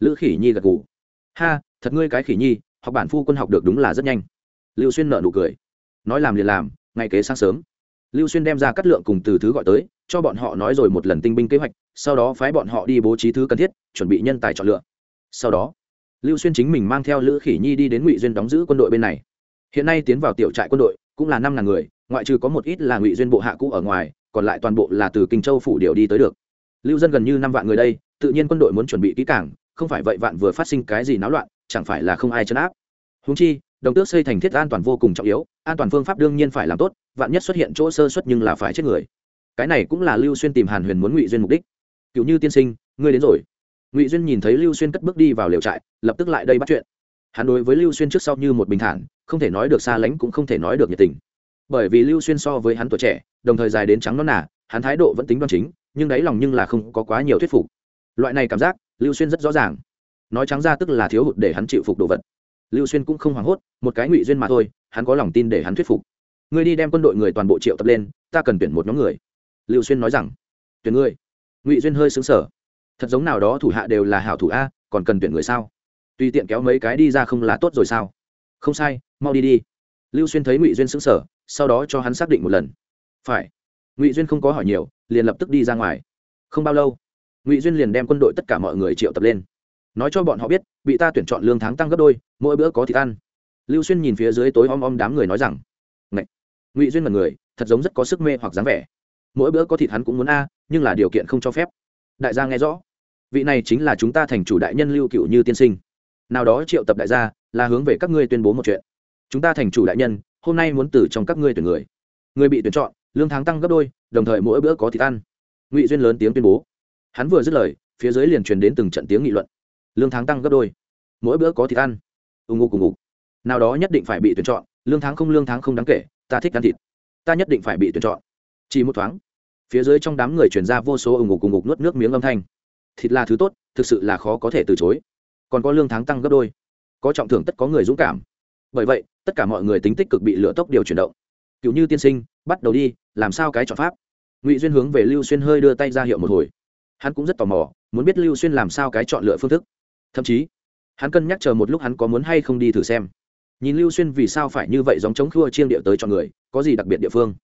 Lữ khỉ nhi gật g ủ ha, thật ngươi cái khỉ nhi, học bản phu quân học được đúng là rất nhanh. Lưu xuyên nợ nụ cười. Nói làm liền làm ngày kế sáng sớm. Lưu xuyên đem ra cắt lượng cùng từ thứ gọi tới, cho bọn họ nói rồi một lần tinh binh kế hoạch, sau đó phái bọn họ đi bố trí thứ cần thiết, chuẩn bị nhân tài chọn lựa. Sau đó, lưu xuyên chính mình mang theo lữ khỉ nhi đi đến ngụy duyên đóng giữ quân đội bên này. Hiện nay tiến vào tiểu trại quân đội, cũng là năm ngàn người, ngoại trừ có một ít là ngụy duyên bộ hạ cũ ở ngoài, còn lại toàn bộ là từ kinh châu phủ điều đi tới được. Lưu dân gần như năm vạn người đây, tự nhiên quân đội muốn chuẩn bị kỹ càng, không phải vậy vạn vừa phát sinh cái gì náo loạn, chẳng phải là không ai chấn áp. Húng chi đồng tước xây thành thiết an toàn vô cùng trọng yếu, an toàn phương pháp đương nhiên phải làm tốt, vạn nhất xuất hiện chỗ sơ xuất nhưng là phải chết người. Cái này cũng là lưu xuyên tìm hàn huyền muốn ngụy duyên mục đích. Cựu như tiên sinh, ngươi đến rồi. Ngụy duyên nhìn thấy lưu xuyên cất bước đi vào liều trại, lập tức lại đây bắt chuyện. Hắn đối với lưu xuyên trước sau như một bình thản, không thể nói được xa lánh cũng không thể nói được nhiệt tình. Bởi vì lưu xuyên so với hắn tuổi trẻ, đồng thời dài đến trắng non nà, hắn thái độ vẫn tính đoan chính, nhưng đáy lòng nhưng là không có quá nhiều thuyết phục. Loại này cảm giác, lưu xuyên rất rõ ràng. Nói trắng ra tức là thiếu hụt để hắn chịu phục đồ vật lưu xuyên cũng không hoảng hốt, một cái ngụy duyên mà thôi, hắn có lòng tin để hắn thuyết phục. Ngươi đi đem quân đội người toàn bộ triệu tập lên, ta cần tuyển một nhóm người. Lưu xuyên nói rằng, tuyển ngươi. Ngụy duyên hơi xứng sở thật giống nào đó thủ hạ đều là hảo thủ a, còn cần tuyển người sao? Tùy tiện kéo mấy cái đi ra không là tốt rồi sao? Không sai, mau đi đi. Lưu xuyên thấy ngụy duyên xứng sở sau đó cho hắn xác định một lần. Phải. Ngụy duyên không có hỏi nhiều, liền lập tức đi ra ngoài. Không bao lâu, ngụy duyên liền đem quân đội tất cả mọi người triệu tập lên nói cho bọn họ biết, bị ta tuyển chọn lương tháng tăng gấp đôi, mỗi bữa có thịt ăn. Lưu xuyên nhìn phía dưới tối om om đám người nói rằng, Ngậy! ngụy duyên là người, thật giống rất có sức mê hoặc dáng vẻ. Mỗi bữa có thịt hắn cũng muốn a, nhưng là điều kiện không cho phép. Đại gia nghe rõ. Vị này chính là chúng ta thành chủ đại nhân lưu cựu như tiên sinh. Nào đó triệu tập đại gia, là hướng về các ngươi tuyên bố một chuyện. Chúng ta thành chủ đại nhân, hôm nay muốn từ trong các ngươi tuyển người. Người bị tuyển chọn, lương tháng tăng gấp đôi, đồng thời mỗi bữa có thịt ăn. Ngụy duyên lớn tiếng tuyên bố. Hắn vừa dứt lời, phía dưới liền truyền đến từng trận tiếng nghị luận lương tháng tăng gấp đôi. Mỗi bữa có thịt ăn. Ù ngục cùng ngục nào đó nhất định phải bị tuyển chọn, lương tháng không lương tháng không đáng kể, ta thích ăn thịt. Ta nhất định phải bị tuyển chọn. Chỉ một thoáng, phía dưới trong đám người chuyển ra vô số ủng ngục cùng ngục nuốt nước miếng âm thanh. Thịt là thứ tốt, thực sự là khó có thể từ chối. Còn có lương tháng tăng gấp đôi. Có trọng thưởng tất có người dũng cảm. Bởi vậy, tất cả mọi người tính tích cực bị lửa tốc điều chuyển động. Cựu như tiên sinh, bắt đầu đi, làm sao cái chọn pháp? Ngụy duyên hướng về lưu xuyên hơi đưa tay ra hiệu một hồi. Hắn cũng rất tò mò, muốn biết lưu xuyên làm sao cái chọn lựa phương thức thậm chí, hắn cân nhắc chờ một lúc hắn có muốn hay không đi thử xem. Nhìn lưu xuyên vì sao phải như vậy giống chống khua chiêng địa tới cho người, có gì đặc biệt địa phương?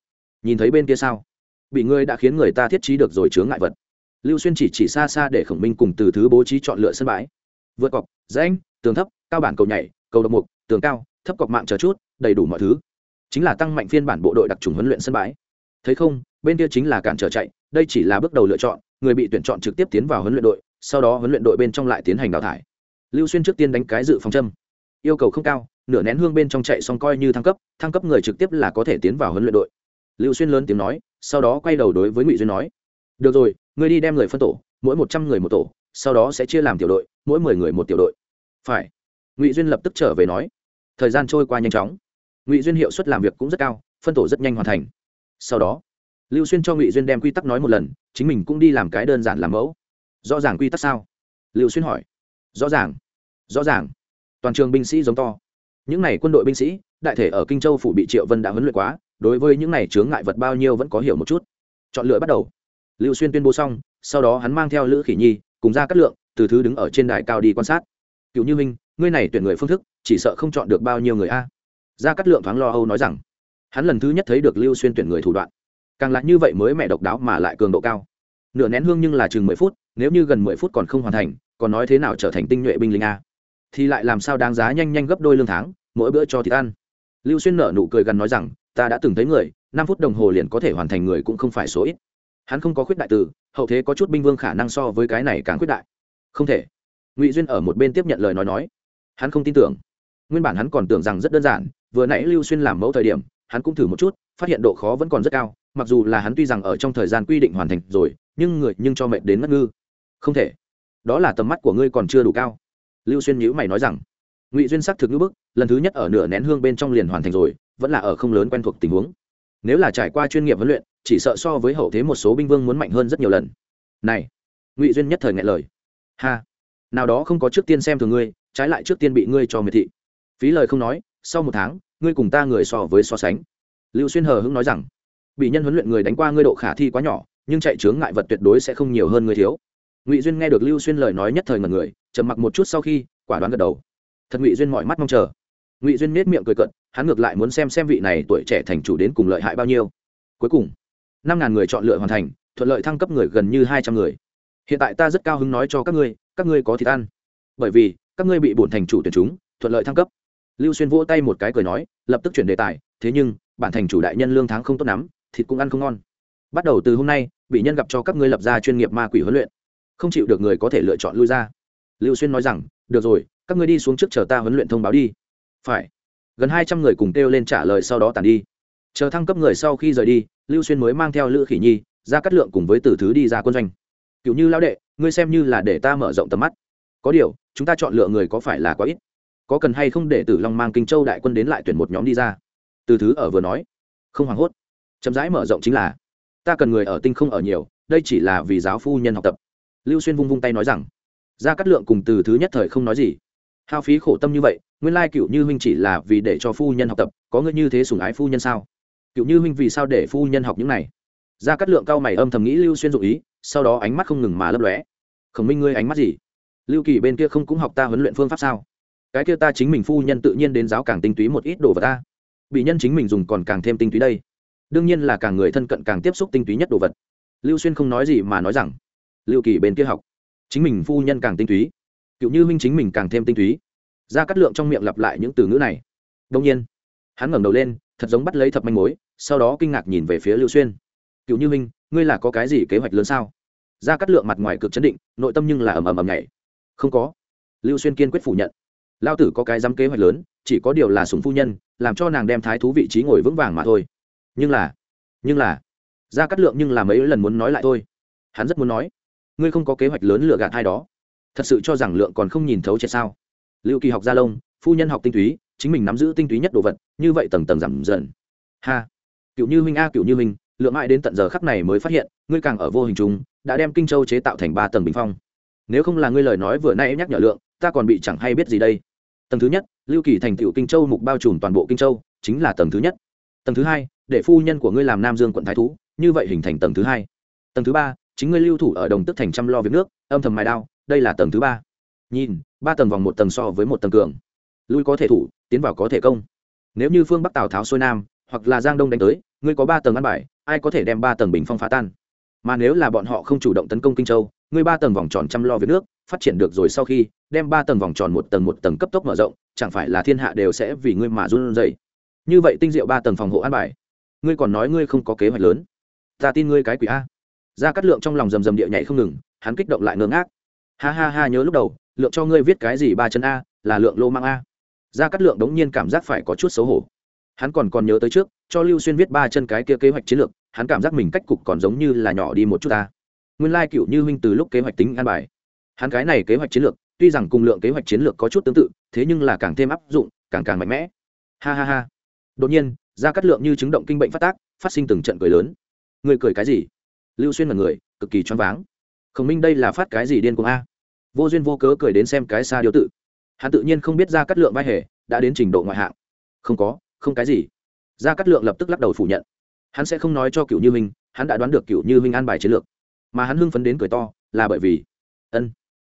Nhìn thấy bên kia sao? Bị ngươi đã khiến người ta thiết trí được rồi chướng ngại vật. Lưu xuyên chỉ chỉ xa xa để khổng minh cùng từ thứ bố trí chọn lựa sân bãi. Vượt cọc, rãnh, tường thấp, cao bản cầu nhảy, cầu độc mục, tường cao, thấp cọc mạng chờ chút, đầy đủ mọi thứ. Chính là tăng mạnh phiên bản bộ đội đặc trùng huấn luyện sân bãi. Thấy không, bên kia chính là cản trở chạy, đây chỉ là bước đầu lựa chọn, người bị tuyển chọn trực tiếp tiến vào huấn luyện đội sau đó huấn luyện đội bên trong lại tiến hành đào thải. Lưu xuyên trước tiên đánh cái dự phòng châm. Yêu cầu không cao, nửa nén hương bên trong chạy xong coi như thăng cấp thăng cấp người trực tiếp là có thể tiến vào huấn luyện đội. Lưu xuyên lớn tiếng nói, sau đó quay đầu đối với ngụy duyên nói, được rồi, ngươi đi đem người phân tổ, mỗi một trăm người một tổ, sau đó sẽ chia làm tiểu đội, mỗi mười người một tiểu đội. Phải. Ngụy duyên lập tức trở về nói, thời gian trôi qua nhanh chóng. Ngụy duyên hiệu suất làm việc cũng rất cao, phân tổ rất nhanh hoàn thành. Sau đó, lưu xuyên cho ngụy duyên đem quy tắc nói một lần, chính mình cũng đi làm cái đơn giản làm mẫu rõ ràng quy tắc sao? Lưu xuyên hỏi. Rõ ràng. Rõ ràng. Toàn trường binh sĩ giống to. Những n à y quân đội binh sĩ, đại thể ở kinh châu phủ bị triệu vân đã huấn luyện quá, đối với những n à y chướng ngại vật bao nhiêu vẫn có hiểu một chút. Chọn lựa bắt đầu. Lưu xuyên tuyên bố xong, sau đó hắn mang theo lữ khỉ nhi, cùng ra cắt lượng, từ thứ đứng ở trên đài cao đi quan sát. Cựu như minh, ngươi này tuyển người phương thức, chỉ sợ không chọn được bao nhiêu người a. Ra cắt lượng thoáng lo âu nói rằng, hắn lần thứ nhất thấy được lưu xuyên tuyển người thủ đoạn. Càng là như vậy mới mẹ độc đáo mà lại cường độ cao nửa nén hương nhưng là chừng mười phút, nếu như gần mười phút còn không hoàn thành, còn nói thế nào trở thành tinh nhuệ binh lính a? Thì lại làm sao đáng giá nhanh nhanh gấp đôi lương tháng, mỗi bữa cho thịt ăn? Lưu xuyên nở nụ cười gần nói rằng, ta đã từng thấy người, năm phút đồng hồ liền có thể hoàn thành người cũng không phải số ít. Hắn không có khuyết đại từ, hậu thế có chút binh vương khả năng so với cái này càng khuyết đại. Không thể. Ngụy duyên ở một bên tiếp nhận lời nói nói. Hắn không tin tưởng. Nguyên bản hắn còn tưởng rằng rất đơn giản, vừa nãy lưu xuyên làm mẫu thời điểm, hắn cũng thử một chút phát hiện độ khó vẫn còn rất cao, mặc dù là hắn tuy rằng ở trong thời gian quy định hoàn thành rồi, nhưng người nhưng cho mệt đến ngất ngư. Không thể. Đó là tầm mắt của ngươi còn chưa đủ cao. Lưu xuyên nhữ mày nói rằng, ngụy duyên sắc thực ngữ bức, lần thứ nhất ở nửa nén hương bên trong liền hoàn thành rồi, vẫn là ở không lớn quen thuộc tình huống. Nếu là trải qua chuyên nghiệp huấn luyện, chỉ sợ so với hậu thế một số binh vương muốn mạnh hơn rất nhiều lần. Này, ngụy duyên nhất thời ngại lời. Ha, nào đó không có trước tiên xem thường ngươi, trái lại trước tiên bị ngươi cho miệt thị. Phí lời không nói, sau một tháng, ngươi cùng ta người so với so sánh lưu xuyên hờ hững nói rằng bị nhân huấn luyện người đánh qua ngươi độ khả thi quá nhỏ, nhưng chạy chướng ngại vật tuyệt đối sẽ không nhiều hơn ngươi thiếu. Ngụy duyên nghe được lưu xuyên lời nói nhất thời ngần người, trầm mặc một chút sau khi, quả đoán gật đầu. Thật ngụy duyên mọi mắt mong chờ. Ngụy duyên nết miệng cười cận hắn ngược lại muốn xem xem vị này tuổi trẻ thành chủ đến cùng lợi hại bao nhiêu. Cuối cùng, năm ngàn người chọn lựa hoàn thành, thuận lợi thăng cấp người gần như hai trăm người. Hiện tại ta rất cao hứng nói cho các ngươi các ngươi có thịt ăn. Bởi vì, các ngươi bị bổn thành chủ tuyển chúng, thuận lợi thăng cấp. Lưu xuyên vỗ tay một cái cười nói, lập tức chuyển đề tài, thế nhưng bản thành chủ đại nhân lương tháng không tốt lắm, thịt cũng ăn không ngon. Bắt đầu từ hôm nay, bị nhân gặp cho các ngươi lập ra chuyên nghiệp ma quỷ huấn luyện. Không chịu được người có thể lựa chọn lui ra. Lưu xuyên nói rằng, được rồi, các ngươi đi xuống trước chờ ta huấn luyện thông báo đi. Phải. Gần hai trăm người cùng kêu lên trả lời sau đó tàn đi. Chờ thăng cấp người sau khi rời đi, lưu xuyên mới mang theo lữ khỉ nhi ra cắt lượng cùng với tử thứ đi ra quân doanh. Cựu như lão đệ, ngươi xem như là để ta mở rộng tầm mắt. Có điều, chúng ta chọn lựa người có phải là quá ít? Có cần hay không để tử long mang kinh châu đại quân đến lại tuyển một nhóm đi ra? Từ thứ ở vừa nói, không hoảng hốt. Chậm rãi mở rộng chính là, ta cần người ở tinh không ở nhiều, đây chỉ là vì giáo phu nhân học tập. Lưu xuyên vung vung tay nói rằng ra cắt lượng cùng từ thứ nhất thời không nói gì. Hao phí khổ tâm như vậy, nguyên lai cựu như huynh chỉ là vì để cho phu nhân học tập, có ngươi như thế sùng ái phu nhân sao? Cựu như huynh vì sao để phu nhân học những này? Ra cắt lượng cao mày âm thầm nghĩ lưu xuyên dụ ý, sau đó ánh mắt không ngừng mà lấp lóe. Khổng minh ngươi ánh mắt gì? Lưu kỳ bên kia không cũng học ta huấn luyện phương pháp sao? Cái kia ta chính mình phu nhân tự nhiên đến giáo càng tinh túy một ít đồ vật ta bị nhân chính mình dùng còn càng thêm tinh túy đây. Đương nhiên là càng người thân cận càng tiếp xúc tinh túy nhất đồ vật. Lưu xuyên không nói gì mà nói rằng, lưu kỳ bên kia học, chính mình phu nhân càng tinh túy, cựu như huynh chính mình càng thêm tinh túy. Ra cắt lượng trong miệng lặp lại những từ ngữ này. Đông nhiên, hắn ngẩng đầu lên, thật giống bắt lấy thập manh mối, sau đó kinh ngạc nhìn về phía lưu xuyên. Cựu như huynh, ngươi là có cái gì kế hoạch lớn sao? Ra cắt lượng mặt ngoài cực chấn định, nội tâm nhưng là ầm ầm ầm nhảy. Không có. Lưu xuyên kiên quyết phủ nhận lao tử có cái dám kế hoạch lớn, chỉ có điều là sùng phu nhân, làm cho nàng đem thái thú vị trí ngồi vững vàng mà thôi. Nhưng là nhưng là ra cắt lượng nhưng là mấy lần muốn nói lại thôi. Hắn rất muốn nói, ngươi không có kế hoạch lớn lựa gạt ai đó. Thật sự cho rằng lượng còn không nhìn thấu triệt sao? Lưu kỳ học gia lông phu nhân học tinh túy, chính mình nắm giữ tinh túy nhất đồ vật, như vậy tầng tầng giảm dần. Ha! Cựu như huynh a, cựu như huynh, lượng mãi đến tận giờ khắc này mới phát hiện, ngươi càng ở vô hình chúng đã đem kinh châu chế tạo thành ba tầng bình phong. Nếu không là ngươi lời nói vừa nay em nhắc nhở lượng, ta còn bị chẳng hay biết gì đây tầng thứ nhất, lưu kỳ thành tựu kinh châu mục bao trùm toàn bộ kinh châu, chính là tầng thứ nhất. Tầng thứ hai, để phu nhân của ngươi làm nam dương quận thái thú, như vậy hình thành tầng thứ hai. Tầng thứ ba, chính ngươi lưu thủ ở đồng tức thành chăm lo việc nước, âm thầm mài đao, đây là tầng thứ ba. Nhìn, ba tầng vòng một tầng so với một tầng cường. Lui có thể thủ, tiến vào có thể công. Nếu như phương bắc tào tháo xuôi nam, hoặc là giang đông đánh tới, ngươi có ba tầng ăn bài, ai có thể đem ba tầng bình phong phá tan? Mà nếu là bọn họ không chủ động tấn công kinh châu, ngươi ba tầng vòng tròn chăm lo việc nước phát triển được rồi sau khi, đem ba tầng vòng tròn một tầng một tầng cấp tốc mở rộng, chẳng phải là thiên hạ đều sẽ vì ngươi mà run rẩy. Như vậy tinh diệu ba tầng phòng hộ an bài, ngươi còn nói ngươi không có kế hoạch lớn. Ta tin ngươi cái quỷ a. Ra cắt lượng trong lòng rầm rầm địa nhảy không ngừng, hắn kích động lại ngơ ngác. Ha ha ha, nhớ lúc đầu, lượng cho ngươi viết cái gì ba chân a, là lượng lô mang a. Ra cắt lượng đống nhiên cảm giác phải có chút xấu hổ. Hắn còn còn nhớ tới trước, cho lưu xuyên viết ba chân cái kia kế hoạch chiến lược, hắn cảm giác mình cách cục còn giống như là nhỏ đi một chút ta nguyên lai cựu như huynh từ lúc kế hoạch tính an bài hắn cái này kế hoạch chiến lược, tuy rằng cùng lượng kế hoạch chiến lược có chút tương tự, thế nhưng là càng thêm áp dụng, càng càng mạnh mẽ. Ha ha ha. Đột nhiên ra cắt lượng như chứng động kinh bệnh phát tác, phát sinh từng trận cười lớn. Người cười cái gì? Lưu xuyên là người, cực kỳ choáng váng. Khổng minh đây là phát cái gì điên cuồng a? Vô duyên vô cớ cười đến xem cái xa điếu tự. Hắn tự nhiên không biết ra cắt lượng vai hề, đã đến trình độ ngoại hạng. Không có, không cái gì. Ra cắt lượng lập tức lắc đầu phủ nhận. Hắn sẽ không nói cho cựu như minh, hắn đã đoán được cựu như minh an bài chiến lược. Mà hắn hưng phấn đến cười to, là bởi vì, ân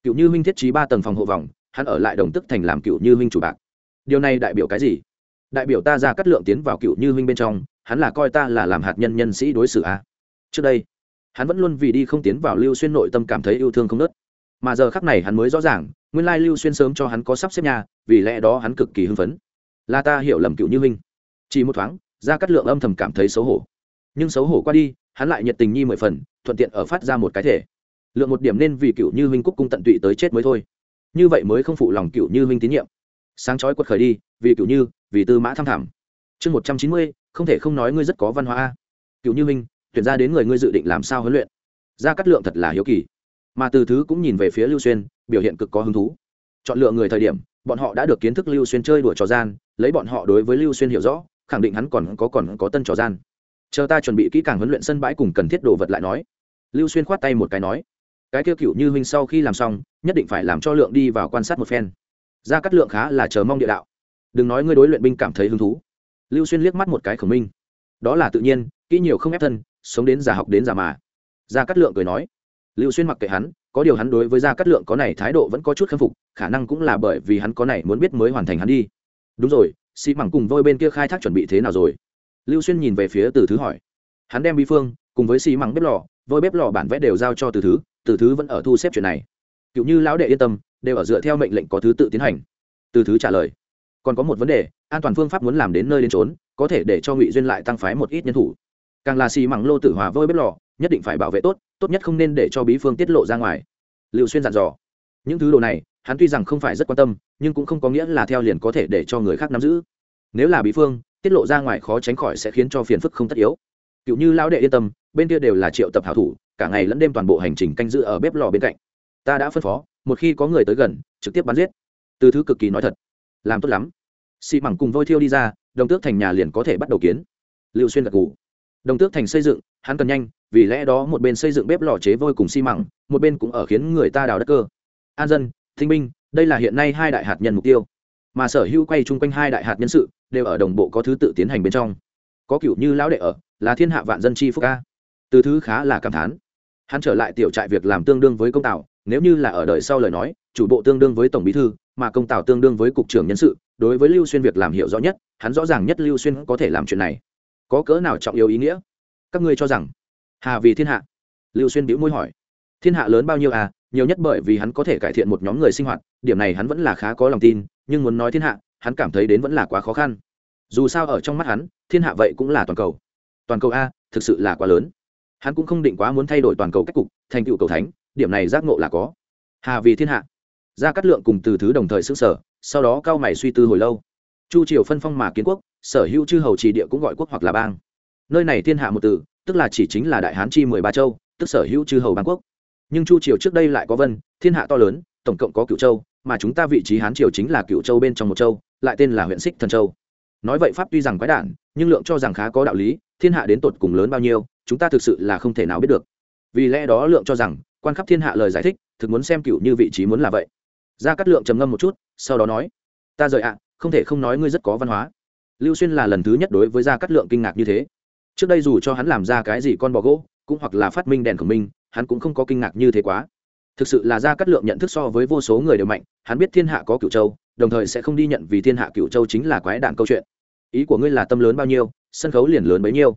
cựu như huynh thiết trí ba tầng phòng hộ vòng, hắn ở lại đồng tức thành làm cựu như huynh chủ bạc. Điều này đại biểu cái gì? Đại biểu ta ra cắt lượng tiến vào cựu như huynh bên trong, hắn là coi ta là làm hạt nhân nhân sĩ đối xử a. À. trước đây, hắn vẫn luôn vì đi không tiến vào lưu xuyên nội tâm cảm thấy yêu thương không nớt. Mà giờ khắc này hắn mới rõ ràng, nguyên lai lưu xuyên sớm cho hắn có sắp xếp nhà, vì lẽ đó hắn cực kỳ hưng phấn. Là ta hiểu lầm cựu như huynh. Chỉ một thoáng, ra cắt lượng âm thầm cảm thấy xấu hổ. Nhưng xấu hổ qua đi, hắn lại nhiệt tình nhi mười phần, thuận tiện ở phát ra một cái thể lượng một điểm nên vì cựu như huynh cúc cung tận tụy tới chết mới thôi. Như vậy mới không phụ lòng cựu như huynh tín nhiệm. Sáng chói quật khởi đi, vì cựu như, vì tư mã tham thảm. Chương một trăm chín mươi, không thể không nói ngươi rất có văn hóa cựu như huynh, tuyển ra đến người ngươi dự định làm sao huấn luyện? Ra cắt lượng thật là hiếu kỳ. Mà từ thứ cũng nhìn về phía lưu xuyên, biểu hiện cực có hứng thú. Chọn lựa người thời điểm, bọn họ đã được kiến thức lưu xuyên chơi đùa trò gian, lấy bọn họ đối với lưu xuyên hiểu rõ, khẳng định hắn còn có còn có tân trò gian. Chờ ta chuẩn bị kỹ càng huấn luyện sân bãi cùng cần thiết đồ vật lại nói. Lưu xuyên khoát tay một cái nói cái kêu cựu như huynh sau khi làm xong, nhất định phải làm cho lượng đi vào quan sát một phen. Ra cắt lượng khá là chờ mong địa đạo. Đừng nói ngươi đối luyện binh cảm thấy hứng thú. Lưu xuyên liếc mắt một cái khổng minh. Đó là tự nhiên, kỹ nhiều không ép thân, sống đến già học đến già mà. Gia cát lượng cười nói. Lưu xuyên mặc kệ hắn, có điều hắn đối với gia cát lượng có này thái độ vẫn có chút khâm phục, khả năng cũng là bởi vì hắn có này muốn biết mới hoàn thành hắn đi. Đúng rồi xi mẳng cùng vôi bên kia khai thác chuẩn bị thế nào rồi? Lưu xuyên nhìn về phía từ thứ hỏi. Hắn đem bi phương, cùng với xi mẳng bếp lò vôi bếp lò bản vẽ đều giao cho từ thứ từ thứ vẫn ở thu xếp chuyện này. Cựu như lão đệ yên tâm, đều ở dựa theo mệnh lệnh có thứ tự tiến hành. Từ thứ trả lời. Còn có một vấn đề, an toàn phương pháp muốn làm đến nơi đến trốn có thể để cho ngụy duyên lại tăng phái một ít nhân thủ. Càng là xì măng lô tử hòa vôi bếp lò, nhất định phải bảo vệ tốt tốt nhất không nên để cho bí phương tiết lộ ra ngoài. Liệu xuyên dặn dò. Những thứ đồ này, hắn tuy rằng không phải rất quan tâm, nhưng cũng không có nghĩa là theo liền có thể để cho người khác nắm giữ. Nếu là bí phương, tiết lộ ra ngoài khó tránh khỏi sẽ khiến cho phiền phức không tất yếu. Cựu như lão đệ yên tâm bên kia đều là triệu tập hảo thủ, cả ngày lẫn đêm toàn bộ hành trình canh giữ ở bếp lò bên cạnh. Ta đã phân phó, một khi có người tới gần, trực tiếp bắn giết. Từ thứ cực kỳ nói thật. Làm tốt lắm. Xị mẳng cùng vôi thiêu đi ra, đồng tước thành nhà liền có thể bắt đầu kiến. Lưu xuyên gật ngủ đồng tước thành xây dựng, hắn cần nhanh, vì lẽ đó một bên xây dựng bếp lò chế vôi cùng xi măng, một bên cũng ở khiến người ta đào đất cơ. An dân, thinh binh đây là hiện nay hai đại hạt nhân mục tiêu. Mà sở hữu quay chung quanh hai đại hạt nhân sự, đều ở đồng bộ có thứ tự tiến hành bên trong. Có cựu như lão đệ ở, là thiên hạ vạn dân chi phúc ca từ thứ khá là cảm thán. Hắn trở lại tiểu trại việc làm tương đương với công tào, nếu như là ở đời sau lời nói, chủ bộ tương đương với tổng bí thư, mà công tào tương đương với cục trưởng nhân sự, đối với lưu xuyên việc làm hiểu rõ nhất, hắn rõ ràng nhất lưu xuyên có thể làm chuyện này. Có cỡ nào trọng yếu ý nghĩa? Các ngươi cho rằng. Hà vì thiên hạ. Lưu xuyên bĩu môi hỏi. Thiên hạ lớn bao nhiêu à? Nhiều nhất bởi vì hắn có thể cải thiện một nhóm người sinh hoạt, điểm này hắn vẫn là khá có lòng tin, nhưng muốn nói thiên hạ, hắn cảm thấy đến vẫn là quá khó khăn. Dù sao ở trong mắt hắn, thiên hạ vậy cũng là toàn cầu. Toàn cầu a, thực sự là quá lớn hắn cũng không định quá muốn thay đổi toàn cầu cách cục, thành tựu cầu thánh, điểm này giác ngộ là có. Hà vì thiên hạ. Ra cát lượng cùng từ thứ đồng thời xưng sở sau đó cao mày suy tư hồi lâu. Chu triều phân phong mà kiến quốc, sở hữu chư hầu trì địa cũng gọi quốc hoặc là bang. Nơi này thiên hạ một từ, tức là chỉ chính là đại hán chi mười ba châu, tức sở hữu chư hầu bang quốc. Nhưng chu triều trước đây lại có vân, thiên hạ to lớn, tổng cộng có cựu châu, mà chúng ta vị trí hán triều chính là cựu châu bên trong một châu, lại tên là huyện xích thần châu. Nói vậy pháp tuy rằng quái đản, nhưng lượng cho rằng khá có đạo lý, thiên hạ đến tột cùng lớn bao nhiêu chúng ta thực sự là không thể nào biết được. Vì lẽ đó lượng cho rằng, quan khắp thiên hạ lời giải thích, thực muốn xem cựu như vị trí muốn là vậy. Gia cát lượng trầm ngâm một chút, sau đó nói, ta rời ạ, không thể không nói ngươi rất có văn hóa. Lưu xuyên là lần thứ nhất đối với gia cát lượng kinh ngạc như thế. Trước đây dù cho hắn làm ra cái gì con bò gỗ, cũng hoặc là phát minh đèn của mình hắn cũng không có kinh ngạc như thế quá. Thực sự là gia cát lượng nhận thức so với vô số người đều mạnh, hắn biết thiên hạ có cựu châu, đồng thời sẽ không đi nhận vì thiên hạ cựu châu chính là quái đạn câu chuyện. Ý của ngươi là tâm lớn bao nhiêu, sân khấu liền lớn bấy nhiêu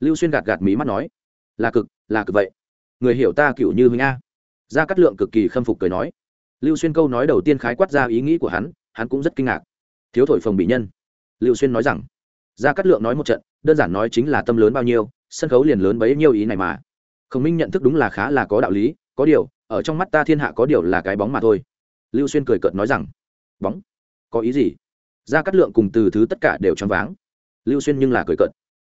lưu xuyên gạt gạt mí mắt nói, là cực là cực vậy. Người hiểu ta cựu như huynh a. Gia Cát lượng cực kỳ khâm phục cười nói. Lưu xuyên câu nói đầu tiên khái quát ra ý nghĩ của hắn hắn cũng rất kinh ngạc. Thiếu thổi phồng bị nhân. Lưu xuyên nói rằng, gia cát lượng nói một trận, đơn giản nói chính là tâm lớn bao nhiêu, sân khấu liền lớn bấy nhiêu ý này mà. Khổng minh nhận thức đúng là khá là có đạo lý, có điều, ở trong mắt ta thiên hạ có điều là cái bóng mà thôi. Lưu xuyên cười cợt nói rằng, bóng? Có ý gì? Gia cát lượng cùng từ thứ tất cả đều choáng váng. Lưu xuyên nhưng là cười cợt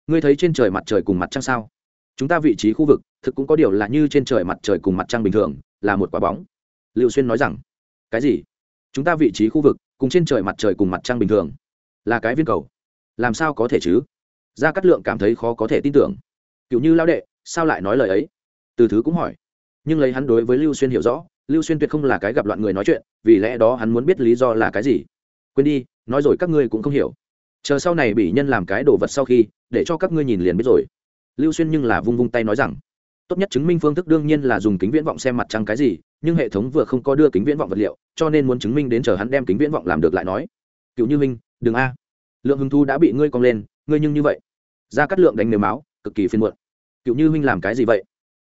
ngươi thấy trên trời mặt trời cùng mặt trăng sao? Chúng ta vị trí khu vực, thực cũng có điều là như trên trời mặt trời cùng mặt trăng bình thường, là một quả bóng. Lưu xuyên nói rằng. Cái gì? Chúng ta vị trí khu vực, cùng trên trời mặt trời cùng mặt trăng bình thường, là cái viên cầu. Làm sao có thể chứ? Gia cát lượng cảm thấy khó có thể tin tưởng. Cựu như lao đệ, sao lại nói lời ấy? Từ thứ cũng hỏi. Nhưng lấy hắn đối với lưu xuyên hiểu rõ, lưu xuyên tuyệt không là cái gặp loạn người nói chuyện, vì lẽ đó hắn muốn biết lý do là cái gì. Quên đi, nói rồi các ngươi cũng không hiểu. Chờ sau này bị nhân làm cái đồ vật sau khi để cho các ngươi nhìn liền biết rồi. Lưu xuyên nhưng là vung vung tay nói rằng, tốt nhất chứng minh phương thức đương nhiên là dùng kính viễn vọng xem mặt trăng cái gì, nhưng hệ thống vừa không có đưa kính viễn vọng vật liệu, cho nên muốn chứng minh đến chờ hắn đem kính viễn vọng làm được lại nói. Cựu như minh, đừng a. Lượng hứng thu đã bị ngươi cong lên, ngươi nhưng như vậy. Ra cắt lượng đánh nếu máu, cực kỳ phiền muộn. Cựu như huynh làm cái gì vậy?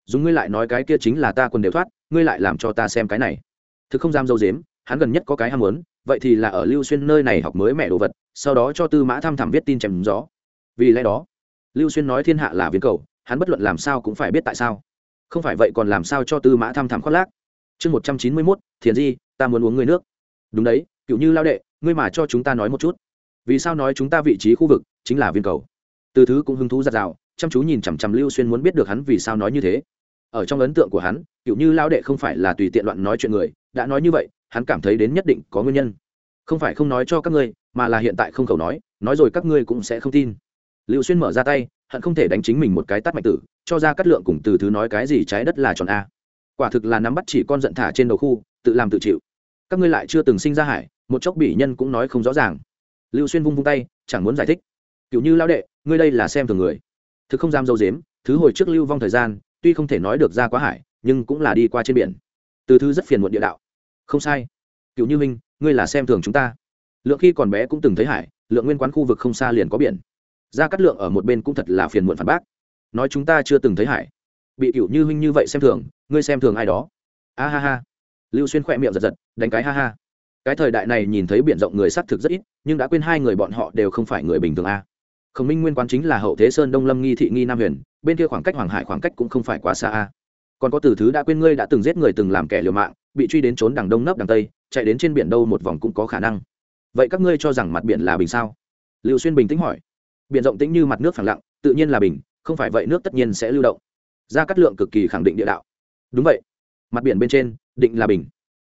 Dùng ngươi lại nói cái kia chính là ta quần đều thoát, ngươi lại làm cho ta xem cái này. Thực không dám dâu dếm, hắn gần nhất có cái ham muốn, vậy thì là ở lưu xuyên nơi này học mới mẹ đồ vật, sau đó cho tư mã thăm thẳm viết tin chèm gió vì lẽ đó, lưu xuyên nói thiên hạ là viên cầu, hắn bất luận làm sao cũng phải biết tại sao. Không phải vậy còn làm sao cho tư mã thăm thẳm khoác lác. Chương một trăm chín mươi mốt, thiền di, ta muốn uống người nước. Đúng đấy, cựu như lao đệ, ngươi mà cho chúng ta nói một chút. Vì sao nói chúng ta vị trí khu vực chính là viên cầu? Từ thứ cũng hứng thú giặt rào chăm chú nhìn chằm chằm lưu xuyên muốn biết được hắn vì sao nói như thế. Ở trong ấn tượng của hắn, cựu như lao đệ không phải là tùy tiện loạn nói chuyện người, đã nói như vậy, hắn cảm thấy đến nhất định có nguyên nhân. Không phải không nói cho các ngươi, mà là hiện tại không khẩu nói nói rồi các ngươi cũng sẽ không tin lưu xuyên mở ra tay, hận không thể đánh chính mình một cái tắt mạnh tử, cho ra cắt lượng cùng từ thứ nói cái gì trái đất là tròn a. Quả thực là nắm bắt chỉ con giận thả trên đầu khu, tự làm tự chịu. Các ngươi lại chưa từng sinh ra hải, một chốc bỉ nhân cũng nói không rõ ràng. Lưu xuyên vung vung tay, chẳng muốn giải thích. Cựu như lao đệ, ngươi đây là xem thường người. Thực không dám dâu dếm, thứ hồi trước lưu vong thời gian, tuy không thể nói được ra quá hải, nhưng cũng là đi qua trên biển. Từ thứ rất phiền muộn địa đạo. Không sai. Cựu như minh ngươi là xem thường chúng ta. Lượng khi còn bé cũng từng thấy hải, lượng nguyên quán khu vực không xa liền có biển ra cắt lượng ở một bên cũng thật là phiền muộn phản bác. Nói chúng ta chưa từng thấy hải. Bị cựu như huynh như vậy xem thường, ngươi xem thường ai đó? A ha ha. Lưu xuyên khỏe miệng giật giật, đánh cái ha ha. Cái thời đại này nhìn thấy biển rộng người xác thực rất ít, nhưng đã quên hai người bọn họ đều không phải người bình thường a. Khổng minh nguyên quán chính là hậu thế sơn đông lâm nghi thị nghi nam huyền, bên kia khoảng cách hoàng hải khoảng cách cũng không phải quá xa a. Còn có từ thứ đã quên ngươi đã từng giết người từng làm kẻ liều mạng, bị truy đến trốn đằng đông nấp đằng tây, chạy đến trên biển đâu một vòng cũng có khả năng. Vậy các ngươi cho rằng mặt biển là bình sao? Lưu xuyên bình tĩnh hỏi biển rộng tĩnh như mặt nước phẳng lặng, tự nhiên là bình, không phải vậy nước tất nhiên sẽ lưu động. Gia cát lượng cực kỳ khẳng định địa đạo. Đúng vậy. Mặt biển bên trên, định là bình.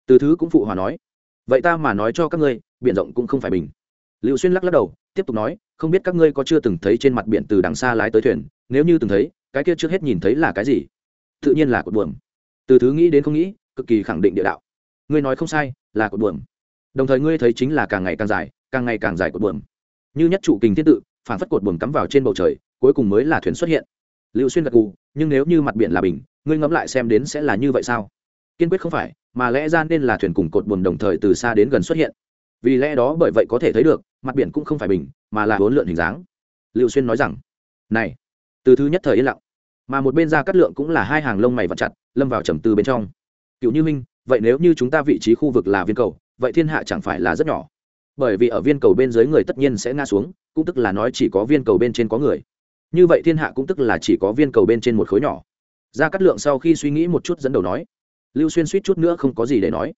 Từ thứ cũng phụ hòa nói. Vậy ta mà nói cho các ngươi, biển rộng cũng không phải bình. Liệu xuyên lắc lắc đầu, tiếp tục nói, không biết các ngươi có chưa từng thấy trên mặt biển từ đằng xa lái tới thuyền, nếu như từng thấy, cái kia trước hết nhìn thấy là cái gì? Tự nhiên là cột buồm. Từ thứ nghĩ đến không nghĩ, cực kỳ khẳng định địa đạo. Ngươi nói không sai, là cột buồm. Đồng thời ngươi thấy chính là càng ngày càng dài, càng ngày càng dài cột buồm. Như nhất trụ kình thiên tự phản phất cột buồm cắm vào trên bầu trời, cuối cùng mới là thuyền xuất hiện. Lưu xuyên gật gù, nhưng nếu như mặt biển là bình, ngươi ngẫm lại xem đến sẽ là như vậy sao? Kiên quyết không phải, mà lẽ ra nên là thuyền cùng cột buồm đồng thời từ xa đến gần xuất hiện. Vì lẽ đó bởi vậy có thể thấy được, mặt biển cũng không phải bình, mà là hỗn lượn hình dáng. Lưu xuyên nói rằng, này, từ thứ nhất thời yên lặng, mà một bên ra cắt lượng cũng là hai hàng lông mày vặt chặt, lâm vào trầm tư bên trong. Cựu như minh, vậy nếu như chúng ta vị trí khu vực là viên cầu, vậy thiên hạ chẳng phải là rất nhỏ. Bởi vì ở viên cầu bên dưới người tất nhiên sẽ ngã xuống cũng tức là nói chỉ có viên cầu bên trên có người. Như vậy thiên hạ cũng tức là chỉ có viên cầu bên trên một khối nhỏ. Gia cát lượng sau khi suy nghĩ một chút dẫn đầu nói, lưu xuyên suýt chút nữa không có gì để nói.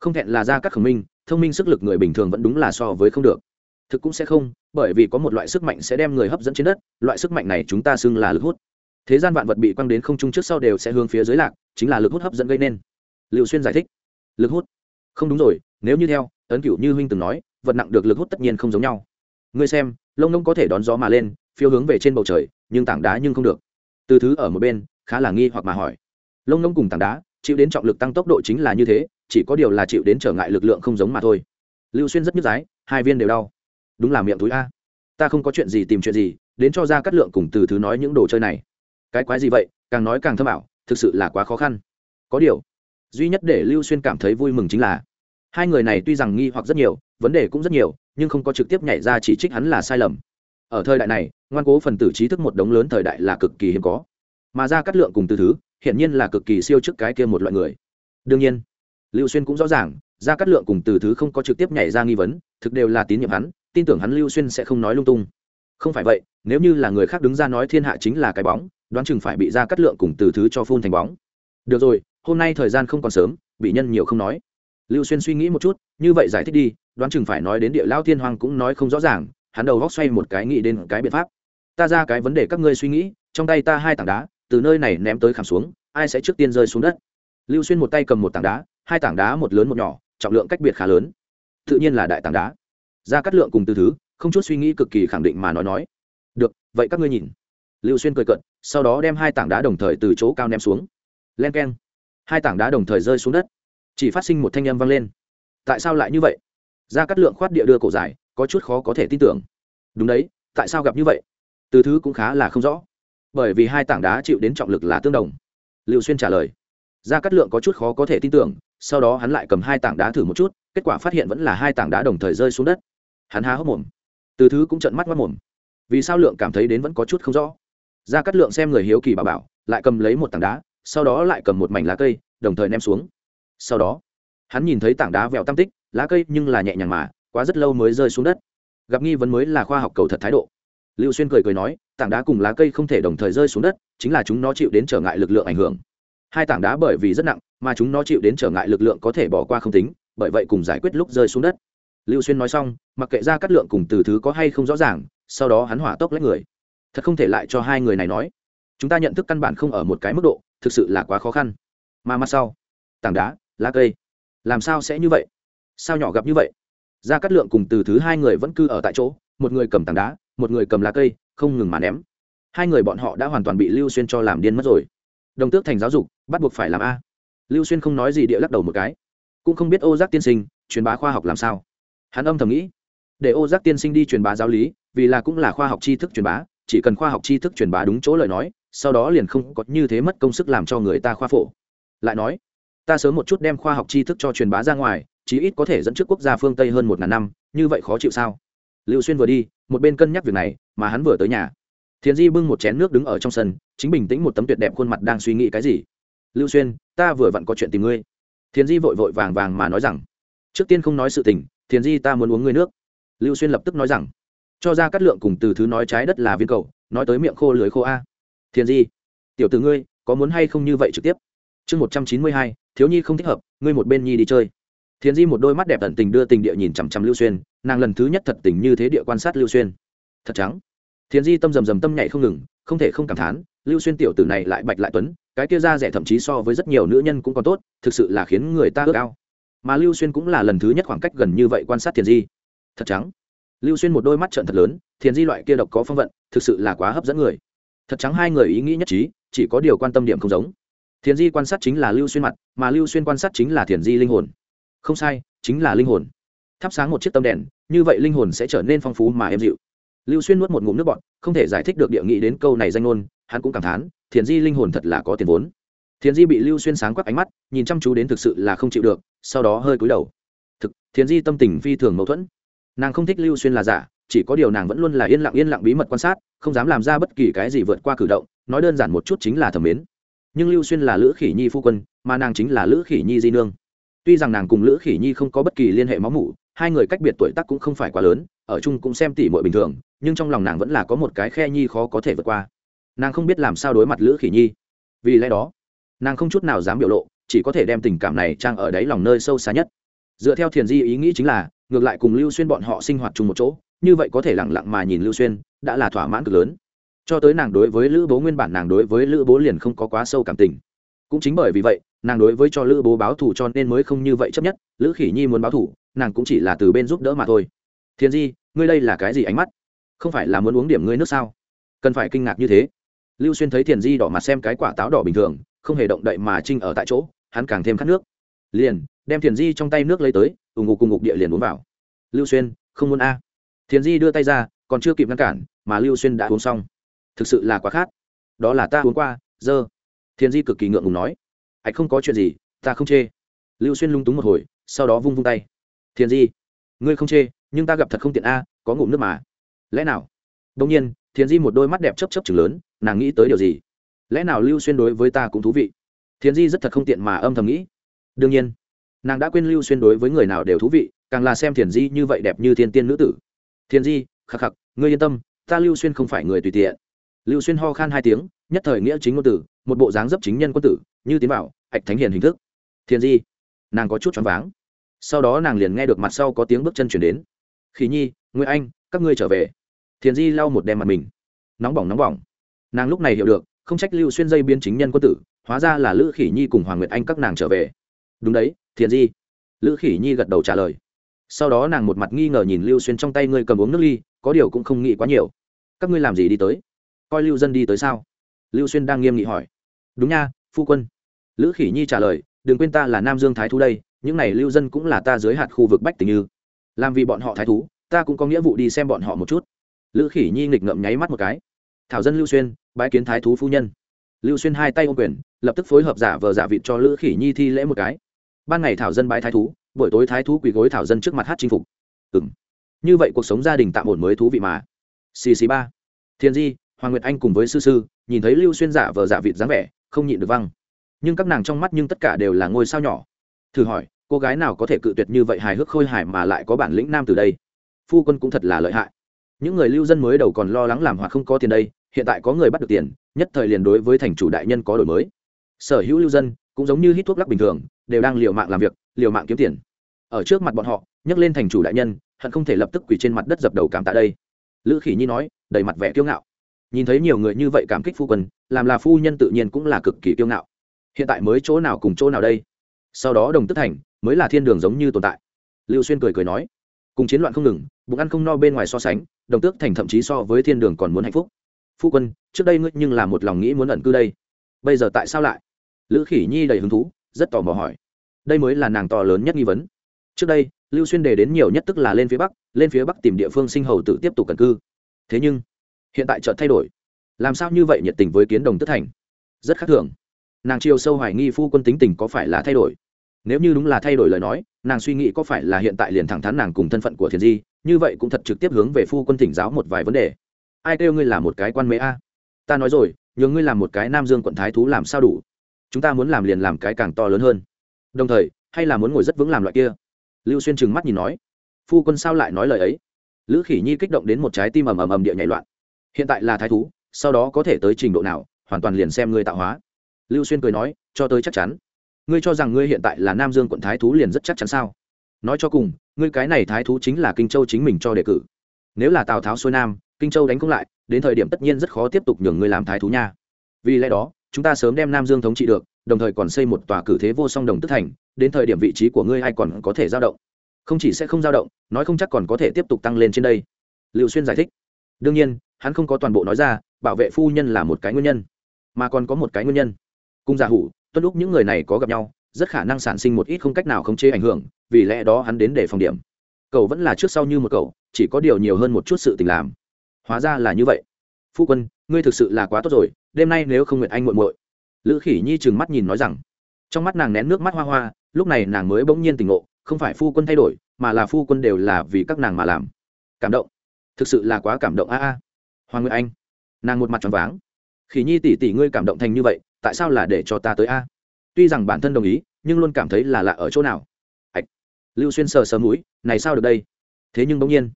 Không thẹn là gia cát khổng minh, thông minh sức lực người bình thường vẫn đúng là so với không được. Thực cũng sẽ không, bởi vì có một loại sức mạnh sẽ đem người hấp dẫn trên đất, loại sức mạnh này chúng ta xưng là lực hút. Thế gian vạn vật bị quăng đến không trung trước sau đều sẽ hướng phía dưới lạc, chính là lực hút hấp dẫn gây nên. Liệu xuyên giải thích, lực hút? Không đúng rồi, nếu như theo, ấn cửu như huynh từng nói, vật nặng được lực hút tất nhiên không giống nhau. Ngươi xem lông nông có thể đón gió mà lên, phiêu hướng về trên bầu trời, nhưng tảng đá nhưng không được. Từ thứ ở một bên, khá là nghi hoặc mà hỏi. Lông nông cùng tảng đá, chịu đến trọng lực tăng tốc độ chính là như thế, chỉ có điều là chịu đến trở ngại lực lượng không giống mà thôi. Lưu xuyên rất nhức giái hai viên đều đau. Đúng là miệng túi a. Ta không có chuyện gì tìm chuyện gì, đến cho ra cắt lượng cùng từ thứ nói những đồ chơi này. Cái quái gì vậy? Càng nói càng thâm ảo, thực sự là quá khó khăn. Có điều, duy nhất để lưu xuyên cảm thấy vui mừng chính là, hai người này tuy rằng nghi hoặc rất nhiều, vấn đề cũng rất nhiều nhưng không có trực tiếp nhảy ra chỉ trích hắn là sai lầm. Ở thời đại này, ngoan cố phần tử trí thức một đống lớn thời đại là cực kỳ hiếm có. Mà ra cắt lượng cùng từ thứ hiện nhiên là cực kỳ siêu trước cái kia một loại người. Đương nhiên, lưu xuyên cũng rõ ràng ra cắt lượng cùng từ thứ không có trực tiếp nhảy ra nghi vấn, thực đều là tín nhiệm hắn, tin tưởng hắn lưu xuyên sẽ không nói lung tung. Không phải vậy, nếu như là người khác đứng ra nói thiên hạ chính là cái bóng, đoán chừng phải bị ra cắt lượng cùng từ thứ cho phun thành bóng. Được rồi, hôm nay thời gian không còn sớm, bị nhân nhiều không nói lưu xuyên suy nghĩ một chút, như vậy giải thích đi, đoán chừng phải nói đến địa lao thiên hoàng cũng nói không rõ ràng, hắn đầu góc xoay một cái nghĩ đến cái biện pháp. Ta ra cái vấn đề các ngươi suy nghĩ, trong tay ta hai tảng đá, từ nơi này ném tới khảm xuống, ai sẽ trước tiên rơi xuống đất? Lưu xuyên một tay cầm một tảng đá, hai tảng đá một lớn một nhỏ, trọng lượng cách biệt khá lớn. Tự nhiên là đại tảng đá. Ra cắt lượng cùng từ thứ, không chút suy nghĩ cực kỳ khẳng định mà nói nói. Được, vậy các ngươi nhìn. Lưu xuyên cười cận sau đó đem hai tảng đá đồng thời từ chỗ cao ném xuống. Len k e n hai tảng đá đồng thời rơi xuống đất chỉ phát sinh một thanh âm vang lên. Tại sao lại như vậy? Ra cắt lượng khoát địa đưa cổ dài, có chút khó có thể tin tưởng. Đúng đấy, tại sao gặp như vậy? Từ thứ cũng khá là không rõ. Bởi vì hai tảng đá chịu đến trọng lực là tương đồng. Liệu xuyên trả lời. Ra cắt lượng có chút khó có thể tin tưởng, sau đó hắn lại cầm hai tảng đá thử một chút, kết quả phát hiện vẫn là hai tảng đá đồng thời rơi xuống đất. Hắn há hốc mồm. Từ thứ cũng trận mắt mất mồm. Vì sao lượng cảm thấy đến vẫn có chút không rõ? Ra cắt lượng xem người hiếu kỳ bà bảo, lại cầm lấy một tảng đá, sau đó lại cầm một mảnh lá cây, đồng thời ném xuống sau đó, hắn nhìn thấy tảng đá vẹo tam tích, lá cây nhưng là nhẹ nhàng mà, quá rất lâu mới rơi xuống đất. Gặp nghi vấn mới là khoa học cầu thật thái độ. Lưu xuyên cười cười nói, tảng đá cùng lá cây không thể đồng thời rơi xuống đất, chính là chúng nó chịu đến trở ngại lực lượng ảnh hưởng. Hai tảng đá bởi vì rất nặng, mà chúng nó chịu đến trở ngại lực lượng có thể bỏ qua không tính, bởi vậy cùng giải quyết lúc rơi xuống đất. Lưu xuyên nói xong, mặc kệ ra cắt lượng cùng từ thứ có hay không rõ ràng, sau đó hắn hỏa tốc lấy người. Thật không thể lại cho hai người này nói. Chúng ta nhận thức căn bản không ở một cái mức độ, thực sự là quá khó khăn. Mà mặt sau, tảng đá lá cây. Làm sao sẽ như vậy? Sao nhỏ gặp như vậy? Ra cắt lượng cùng từ thứ hai người vẫn cư ở tại chỗ, một người cầm tảng đá, một người cầm lá cây, không ngừng mà ném. Hai người bọn họ đã hoàn toàn bị lưu xuyên cho làm điên mất rồi. Đồng tước thành giáo dục, bắt buộc phải làm a. Lưu xuyên không nói gì địa lắc đầu một cái. Cũng không biết ô giác tiên sinh, truyền bá khoa học làm sao. Hắn âm thầm nghĩ, để ô giác tiên sinh đi truyền bá giáo lý, vì là cũng là khoa học tri thức truyền bá, chỉ cần khoa học tri thức truyền bá đúng chỗ lời nói, sau đó liền không có như thế mất công sức làm cho người ta khoa phổ. Lại nói ta sớm một chút đem khoa học tri thức cho truyền bá ra ngoài, chí ít có thể dẫn trước quốc gia phương tây hơn một ngàn năm, như vậy khó chịu sao? Lưu xuyên vừa đi, một bên cân nhắc việc này, mà hắn vừa tới nhà. Thiền di bưng một chén nước đứng ở trong sân, chính bình tĩnh một tấm tuyệt đẹp khuôn mặt đang suy nghĩ cái gì. Lưu xuyên, ta vừa vặn có chuyện tìm ngươi. Thiền di vội vội vàng vàng mà nói rằng, trước tiên không nói sự tình, thiền di ta muốn uống ngươi nước. Lưu xuyên lập tức nói rằng, cho ra cắt lượng cùng từ thứ nói trái đất là viên cầu, nói tới miệng khô lưới khô a. Thiền di, tiểu từ ngươi, có muốn hay không như vậy trực tiếp? Chương một trăm chín mươi hai thiếu nhi không thích hợp, ngươi một bên nhi đi chơi. Thiền di một đôi mắt đẹp tận tình đưa tình địa nhìn chằm chằm lưu xuyên, nàng lần thứ nhất thật tình như thế địa quan sát lưu xuyên. Thật trắng. Thiền di tâm rầm rầm tâm nhảy không ngừng, không thể không cảm thán, lưu xuyên tiểu tử này lại bạch lại tuấn, cái kia ra rẻ thậm chí so với rất nhiều nữ nhân cũng còn tốt, thực sự là khiến người ta ước ao. Mà lưu xuyên cũng là lần thứ nhất khoảng cách gần như vậy quan sát thiền di. Thật trắng. Lưu xuyên một đôi mắt trận thật lớn, thiền di loại kia độc có phong vận, thực sự là quá hấp dẫn người. Thật trắng hai người ý nghĩ nhất trí, chỉ có điều quan tâm điểm không giống thiền di quan sát chính là lưu xuyên mặt, mà lưu xuyên quan sát chính là thiền di linh hồn. Không sai, chính là linh hồn. Thắp sáng một chiếc tâm đèn, như vậy linh hồn sẽ trở nên phong phú mà êm dịu. Lưu xuyên nuốt một ngụm nước bọt, không thể giải thích được địa nghị đến câu này danh ngôn, hắn cũng cảm thán, thiền di linh hồn thật là có tiền vốn. Thiền di bị lưu xuyên sáng quắc ánh mắt, nhìn chăm chú đến thực sự là không chịu được, sau đó hơi cúi đầu. Thực, thiền di tâm tình phi thường mâu thuẫn. Nàng không thích lưu xuyên là giả, chỉ có điều nàng vẫn luôn là yên lặng yên lặng bí mật quan sát, không dám làm ra bất kỳ cái gì vượt qua cử động, nói đơn giản một chút chính là thẩm mến nhưng lưu xuyên là lữ khỉ nhi phu quân, mà nàng chính là lữ khỉ nhi di nương. Tuy rằng nàng cùng lữ khỉ nhi không có bất kỳ liên hệ máu mủ, hai người cách biệt tuổi tác cũng không phải quá lớn, ở chung cũng xem tỉ mọi bình thường, nhưng trong lòng nàng vẫn là có một cái khe nhi khó có thể vượt qua. Nàng không biết làm sao đối mặt lữ khỉ nhi. Vì lẽ đó, nàng không chút nào dám biểu lộ, chỉ có thể đem tình cảm này trang ở đáy lòng nơi sâu xa nhất. Dựa theo thiền di ý nghĩ chính là, ngược lại cùng lưu xuyên bọn họ sinh hoạt chung một chỗ, như vậy có thể lẳng lặng mà nhìn lưu xuyên, đã là thỏa mãn cực lớn cho tới nàng đối với lữ bố nguyên bản nàng đối với lữ bố liền không có quá sâu cảm tình. Cũng chính bởi vì vậy, nàng đối với cho lữ bố báo thù cho nên mới không như vậy chấp nhất, lữ khỉ nhi muốn báo thù, nàng cũng chỉ là từ bên giúp đỡ mà thôi. Thiên di, ngươi đây là cái gì ánh mắt? Không phải là muốn uống điểm ngươi nước sao? Cần phải kinh ngạc như thế. Lưu xuyên thấy thiền di đỏ mặt xem cái quả táo đỏ bình thường, không hề động đậy mà trinh ở tại chỗ, hắn càng thêm khát nước. Liền, đem thiền di trong tay nước lấy tới ủng ngục cùng ngục địa liền uống vào. Lưu xuyên, không muốn a. Thiền di đưa tay ra, còn chưa kịp ngăn cản, mà lưu xuyên đã uống xong thực sự là quá khát. Đó là ta uống qua, dơ. Thiền di cực kỳ ngượng ngùng nói. Ạch không có chuyện gì, ta không chê. Lưu xuyên lung túng một hồi, sau đó vung vung tay. Thiền di, ngươi không chê, nhưng ta gặp thật không tiện a, có ngụm nước mà. Lẽ nào? Đông nhiên, thiền di một đôi mắt đẹp chấp chấp chừng lớn, nàng nghĩ tới điều gì? Lẽ nào lưu xuyên đối với ta cũng thú vị? Thiền di rất thật không tiện mà âm thầm nghĩ. Đương nhiên, nàng đã quên lưu xuyên đối với người nào đều thú vị, càng là xem thiền di như vậy đẹp như thiên tiên nữ tử. Thiền di, khắc khắc, ngươi yên tâm, ta lưu xuyên không phải người tùy tiện lưu xuyên ho khan hai tiếng, nhất thời nghĩa chính ngôn tử, một bộ dáng dấp chính nhân quân tử, như tiến bảo, hạch thánh hiền hình thức. Thiền di, nàng có chút choáng váng. Sau đó nàng liền nghe được mặt sau có tiếng bước chân chuyển đến. Khỉ nhi nguyễn anh, các ngươi trở về. Thiền di lau một đem mặt mình. Nóng bỏng nóng bỏng. Nàng lúc này hiểu được, không trách lưu xuyên dây biên chính nhân quân tử, hóa ra là lữ khỉ nhi cùng hoàng nguyệt anh các nàng trở về. Đúng đấy, thiền di. Lữ khỉ nhi gật đầu trả lời. Sau đó nàng một mặt nghi ngờ nhìn lưu xuyên trong tay ngươi cầm uống nước ly, có điều cũng không nghĩ quá nhiều. Các ngươi làm gì đi tới? Coi lưu dân đi tới sao? Lưu xuyên đang nghiêm nghị hỏi. Đúng nha, phu quân. Lữ khỉ nhi trả lời, đừng quên ta là nam dương thái thú đây, những này lưu dân cũng là ta dưới hạt khu vực bách tình như. Làm vì bọn họ thái thú, ta cũng có nghĩa vụ đi xem bọn họ một chút. Lữ khỉ nhi nghịch ngậm nháy mắt một cái. Thảo dân lưu xuyên, bái kiến thái thú phu nhân. Lưu xuyên hai tay ô quyền, lập tức phối hợp giả vờ giả vịt cho lữ khỉ nhi thi lễ một cái. Ban ngày thảo dân bái thái thú, buổi tối thái thú quỳ gối thảo dân trước mặt hát chinh phục. Ừ m như vậy cuộc sống gia đình tạm ổn mới thú vị mà. Xì xì ba. Thiên di hoàng nguyệt anh cùng với sư sư, nhìn thấy lưu xuyên giả vờ giả vịt dáng vẻ, không nhịn được văng. Nhưng các nàng trong mắt nhưng tất cả đều là ngôi sao nhỏ. Thử hỏi, cô gái nào có thể cự tuyệt như vậy hài hước khôi hài mà lại có bản lĩnh nam từ đây? Phu quân cũng thật là lợi hại. Những người lưu dân mới đầu còn lo lắng làm hoặc không có tiền đây, hiện tại có người bắt được tiền, nhất thời liền đối với thành chủ đại nhân có đổi mới. Sở hữu lưu dân, cũng giống như hít thuốc lắc bình thường, đều đang liều mạng làm việc, liều mạng kiếm tiền. Ở trước mặt bọn họ nhấc lên thành chủ đại nhân, hận không thể lập tức quỳ trên mặt đất dập đầu cảm tạ đây. Lữ khỉ nhi nói, đầy mặt vẻ kiêu ngạo nhìn thấy nhiều người như vậy cảm kích phu quân, làm là phu nhân tự nhiên cũng là cực kỳ kiêu ngạo. Hiện tại mới chỗ nào cùng chỗ nào đây? Sau đó đồng tức thành mới là thiên đường giống như tồn tại. Lưu xuyên cười cười nói, cùng chiến loạn không ngừng, bụng ăn không no bên ngoài so sánh, đồng tước thành thậm chí so với thiên đường còn muốn hạnh phúc. Phu quân, trước đây ngươi nhưng là một lòng nghĩ muốn ẩn cư đây. Bây giờ tại sao lại? Lữ khỉ nhi đầy hứng thú, rất tò mò hỏi. Đây mới là nàng to lớn nhất nghi vấn. Trước đây, lưu xuyên đề đến nhiều nhất tức là lên phía bắc, lên phía bắc tìm địa phương sinh hầu tự tiếp tục cẩn cư. Thế nhưng hiện tại chợt thay đổi. Làm sao như vậy nhiệt tình với kiến đồng tất thành? Rất khác thường. Nàng chiều sâu hoài nghi phu quân tính tình có phải là thay đổi. Nếu như đúng là thay đổi lời nói, nàng suy nghĩ có phải là hiện tại liền thẳng thắn nàng cùng thân phận của thiền di, như vậy cũng thật trực tiếp hướng về phu quân thỉnh giáo một vài vấn đề. Ai kêu ngươi là một cái quan mễ a? Ta nói rồi, nhờ ngươi làm một cái nam dương quận thái thú làm sao đủ? Chúng ta muốn làm liền làm cái càng to lớn hơn. Đồng thời, hay là muốn ngồi rất vững làm loại kia? Lưu xuyên trừng mắt nhìn nói. Phu quân sao lại nói lời ấy? Lữ khỉ nhi kích động đến một trái tim ầm ầm ầm địa nhảy loạn hiện tại là thái thú, sau đó có thể tới trình độ nào, hoàn toàn liền xem ngươi tạo hóa. Lưu xuyên cười nói, cho tới chắc chắn. Ngươi cho rằng ngươi hiện tại là nam dương quận thái thú liền rất chắc chắn sao? Nói cho cùng, ngươi cái này thái thú chính là kinh châu chính mình cho đề cử. Nếu là tào tháo xuôi nam, kinh châu đánh không lại, đến thời điểm tất nhiên rất khó tiếp tục nhường ngươi làm thái thú nha. Vì lẽ đó, chúng ta sớm đem nam dương thống trị được, đồng thời còn xây một tòa cử thế vô song đồng tức thành, đến thời điểm vị trí của ngươi hay còn có thể dao động. Không chỉ sẽ không dao động, nói không chắc còn có thể tiếp tục tăng lên trên đây. Liệu xuyên giải thích. Đương nhiên hắn không có toàn bộ nói ra, bảo vệ phu nhân là một cái nguyên nhân, mà còn có một cái nguyên nhân. Cung giả hủ, tuân lúc những người này có gặp nhau, rất khả năng sản sinh một ít không cách nào khống chế ảnh hưởng, vì lẽ đó hắn đến để phòng điểm. Cậu vẫn là trước sau như một cậu chỉ có điều nhiều hơn một chút sự tình làm. Hóa ra là như vậy. Phu quân, ngươi thực sự là quá tốt rồi, đêm nay nếu không nguyện anh muội muội. Lữ khỉ nhi trừng mắt nhìn nói rằng. Trong mắt nàng nén nước mắt hoa hoa, lúc này nàng mới bỗng nhiên tỉnh ngộ, không phải phu quân thay đổi, mà là phu quân đều là vì các nàng mà làm. Cảm động. Thực sự là quá cảm động, a a hoàng nguyệt anh. Nàng một mặt tròn váng. Khỉ nhi tỷ tỷ ngươi cảm động thành như vậy, tại sao là để cho ta tới a? Tuy rằng bản thân đồng ý, nhưng luôn cảm thấy là lạ ở chỗ nào? Ạch lưu xuyên sờ sờ mũi, này sao được đây? Thế nhưng bỗng nhiên,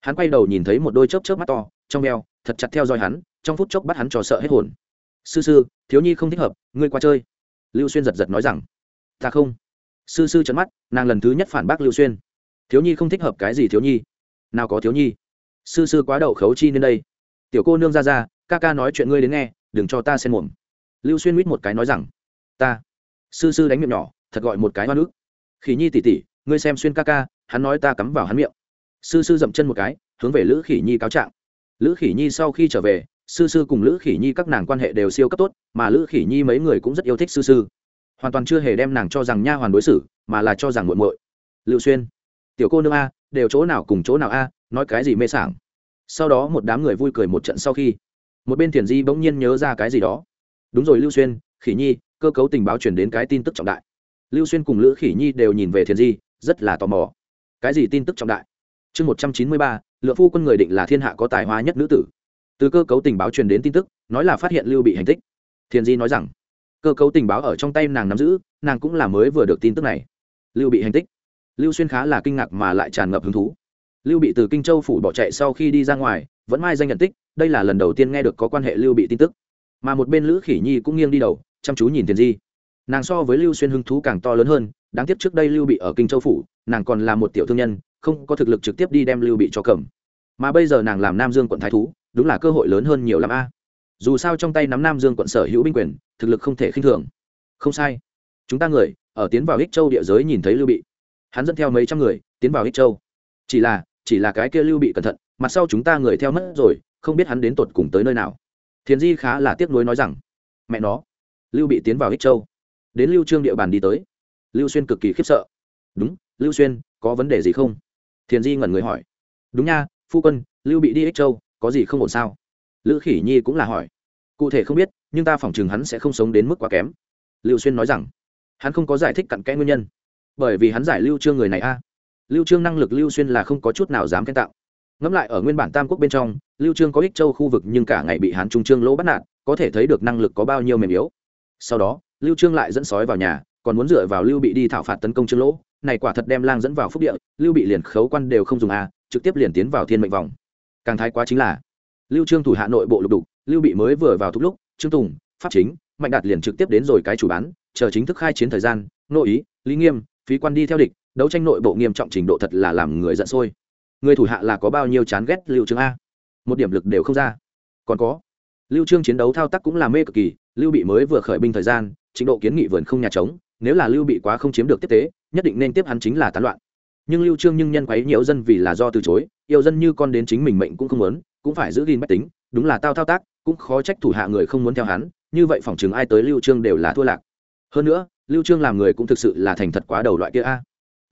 hắn quay đầu nhìn thấy một đôi chớp chớp mắt to, trong eo, thật chặt theo dõi hắn, trong phút chốc bắt hắn cho sợ hết hồn. Sư sư, thiếu nhi không thích hợp, ngươi qua chơi. Lưu xuyên giật giật nói rằng, ta không. Sư sư trận mắt, nàng lần thứ nhất phản bác lưu xuyên. Thiếu nhi không thích hợp cái gì thiếu nhi? Nào có thiếu nhi? Sư sư quá đậu khấu chi nên đây tiểu cô nương ra ra, ca ca nói chuyện ngươi đến nghe, đừng cho ta xen mồm. Lưu xuyên mít một cái nói rằng, ta. Sư sư đánh miệng nhỏ, thật gọi một cái hoa nước khỉ nhi tỉ tỉ ngươi xem xuyên ca ca, hắn nói ta cắm vào hắn miệng. Sư sư dậm chân một cái, hướng về lữ khỉ nhi cáo trạng. Lữ khỉ nhi sau khi trở về, sư sư cùng lữ khỉ nhi các nàng quan hệ đều siêu cấp tốt, mà lữ khỉ nhi mấy người cũng rất yêu thích sư sư. Hoàn toàn chưa hề đem nàng cho rằng nha hoàn đối xử, mà là cho rằng muộn muội. Lưu xuyên, tiểu cô nương a, đều chỗ nào cùng chỗ nào a, nói cái gì mê sảng sau đó một đám người vui cười một trận sau khi, một bên thiền di bỗng nhiên nhớ ra cái gì đó. Đúng rồi, lưu xuyên, khỉ nhi, cơ cấu tình báo truyền đến cái tin tức trọng đại. Lưu xuyên cùng lữ khỉ nhi đều nhìn về thiền di, rất là tò mò. Cái gì tin tức trọng đại? Chương một trăm chín mươi ba, Lựa phu quân người định là thiên hạ có tài hoa nhất nữ tử. Từ cơ cấu tình báo truyền đến tin tức, nói là phát hiện lưu bị hành tích. Thiền di nói rằng, cơ cấu tình báo ở trong tay nàng nắm giữ, nàng cũng là mới vừa được tin tức này. Lưu bị hành tích. Lưu xuyên khá là kinh ngạc mà lại tràn ngập hứng thú lưu bị từ kinh châu phủ bỏ chạy sau khi đi ra ngoài, vẫn mai danh nhận tích, đây là lần đầu tiên nghe được có quan hệ lưu bị tin tức. Mà một bên lữ khỉ nhi cũng nghiêng đi đầu, chăm chú nhìn tiền di. Nàng so với lưu xuyên hứng thú càng to lớn hơn, đáng tiếc trước đây lưu bị ở kinh châu phủ, nàng còn là một tiểu thương nhân, không có thực lực trực tiếp đi đem lưu bị cho cầm. Mà bây giờ nàng làm nam dương quận thái thú, đúng là cơ hội lớn hơn nhiều l a. Dù sao trong tay nắm nam dương quận sở hữu binh quyền, thực lực không thể khinh thường. Không sai. Chúng ta người, ở tiến vào ích châu địa giới nhìn thấy lưu bị. Hắn dẫn theo mấy trăm người, tiến vào ích châu. Chỉ là chỉ là cái kia lưu bị cẩn thận, mặt sau chúng ta người theo mất rồi, không biết hắn đến tột cùng tới nơi nào. Thiền di khá là tiếc nuối nói rằng, mẹ nó. Lưu bị tiến vào ích châu. Đến lưu trương địa bàn đi tới. Lưu xuyên cực kỳ khiếp sợ. Đúng, lưu xuyên, có vấn đề gì không? Thiền di ngẩn người hỏi. Đúng nha, phu quân, lưu bị đi ích châu, có gì không ổn sao? Lữ khỉ nhi cũng là hỏi. Cụ thể không biết, nhưng ta phỏng chừng hắn sẽ không sống đến mức quá kém. Lưu xuyên nói rằng, hắn không có giải thích cặn kẽ nguyên nhân. Bởi vì hắn giải lưu trương người này a lưu trương năng lực lưu xuyên là không có chút nào dám khen tạo. Ngẫm lại ở nguyên bản tam quốc bên trong, lưu trương có ích châu khu vực nhưng cả ngày bị Hán trung trương lỗ bắt nạt, có thể thấy được năng lực có bao nhiêu mềm yếu. Sau đó, lưu trương lại dẫn sói vào nhà, còn muốn dựa vào lưu bị đi thảo phạt tấn công trương lỗ. Này quả thật đem lang dẫn vào phúc địa, lưu bị liền khấu quan đều không dùng a trực tiếp liền tiến vào thiên mệnh vòng. Càng thái quá chính là, lưu trương thủ hạ nội bộ lục đục, lưu bị mới vừa vào thúc lúc, trương tùng, pháp chính, mạnh đạt liền trực tiếp đến rồi cái chủ bán, chờ chính thức khai chiến thời gian, nội ý, lý nghiêm, phí quan đi theo địch đấu tranh nội bộ nghiêm trọng trình độ thật là làm người giận sôi. Người thủ hạ là có bao nhiêu chán ghét lưu trương a? Một điểm lực đều không ra. Còn có, lưu trương chiến đấu thao tác cũng là mê cực kỳ, lưu bị mới vừa khởi binh thời gian, trình độ kiến nghị vườn không nhà trống, nếu là lưu bị quá không chiếm được tiếp tế, nhất định nên tiếp hắn chính là tán loạn. Nhưng lưu trương nhưng nhân quấy nhiễu dân vì là do từ chối, yêu dân như con đến chính mình mệnh cũng không muốn, cũng phải giữ gìn bách tính, đúng là tao thao tác, cũng khó trách thủ hạ người không muốn theo hắn, như vậy phỏng chừng ai tới lưu trương đều là thua lạc. Hơn nữa, lưu trương làm người cũng thực sự là thành thật quá đầu loại kia a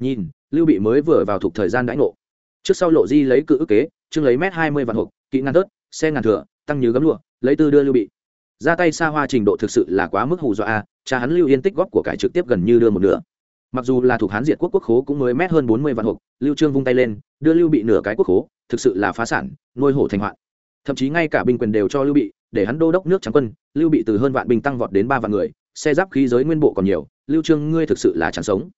nhìn, lưu bị mới vừa vào thuộc thời gian đãi ngộ. Trước sau lộ di lấy cự ức kế trương lấy mét hai mươi vạn hộp, kỹ ngăn tớt xe ngàn thừa tăng như gấm lụa, lấy tư đưa lưu bị. Ra tay xa hoa trình độ thực sự là quá mức hù dọa a, cha hắn lưu yên tích góp của cải trực tiếp gần như đưa một nửa. Mặc dù là thuộc hán diệt quốc quốc khố cũng mới mét hơn bốn mươi vạn hộp, lưu trương vung tay lên, đưa lưu bị nửa cái quốc khố, thực sự là phá sản, nuôi hổ thành hoạn. Thậm chí ngay cả binh quyền đều cho lưu bị, để hắn đô đốc nước trắng quân, lưu bị từ hơn vạn binh tăng vọt đến ba vạn người, xe giáp khí giới nguyên bộ còn nhiều, lưu trương ngươi thực sự là chẳng sống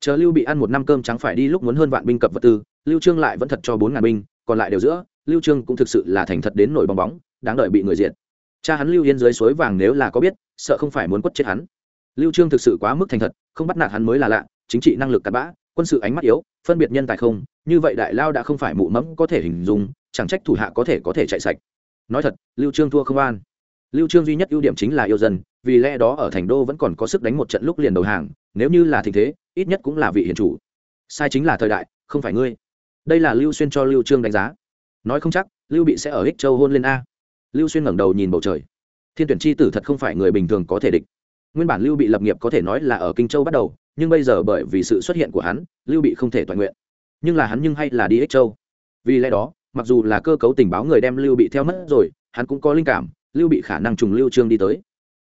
chờ lưu bị ăn một năm cơm trắng phải đi lúc muốn hơn vạn binh cập vật tư, lưu trương lại vẫn thật cho bốn ngàn binh, còn lại đều giữa, lưu trương cũng thực sự là thành thật đến nổi bong bóng, đáng đợi bị người diệt. Cha hắn lưu yên dưới suối vàng nếu là có biết, sợ không phải muốn quất chết hắn. Lưu trương thực sự quá mức thành thật, không bắt nạt hắn mới là lạ, chính trị năng lực cặn bã, quân sự ánh mắt yếu, phân biệt nhân tài không, như vậy đại lao đã không phải mụ mẫm có thể hình dung, chẳng trách thủ hạ có thể có thể chạy sạch. Nói thật, lưu trương thua không an lưu trương duy nhất ưu điểm chính là yêu dân, vì lẽ đó ở thành đô vẫn còn có sức đánh một trận lúc liền đầu hàng, nếu như là tình thế ít nhất cũng là vị hiền chủ. Sai chính là thời đại, không phải ngươi. Đây là lưu xuyên cho lưu trương đánh giá. Nói không chắc, lưu bị sẽ ở ích châu hôn lên a. Lưu xuyên ngẩng đầu nhìn bầu trời. Thiên tuyển chi tử thật không phải người bình thường có thể địch. Nguyên bản lưu bị lập nghiệp có thể nói là ở kinh châu bắt đầu, nhưng bây giờ bởi vì sự xuất hiện của hắn, lưu bị không thể toàn nguyện. Nhưng là hắn nhưng hay là đi ích châu. Vì lẽ đó, mặc dù là cơ cấu tình báo người đem lưu bị theo mất rồi, hắn cũng có linh cảm, lưu bị khả năng trùng lưu trương đi tới.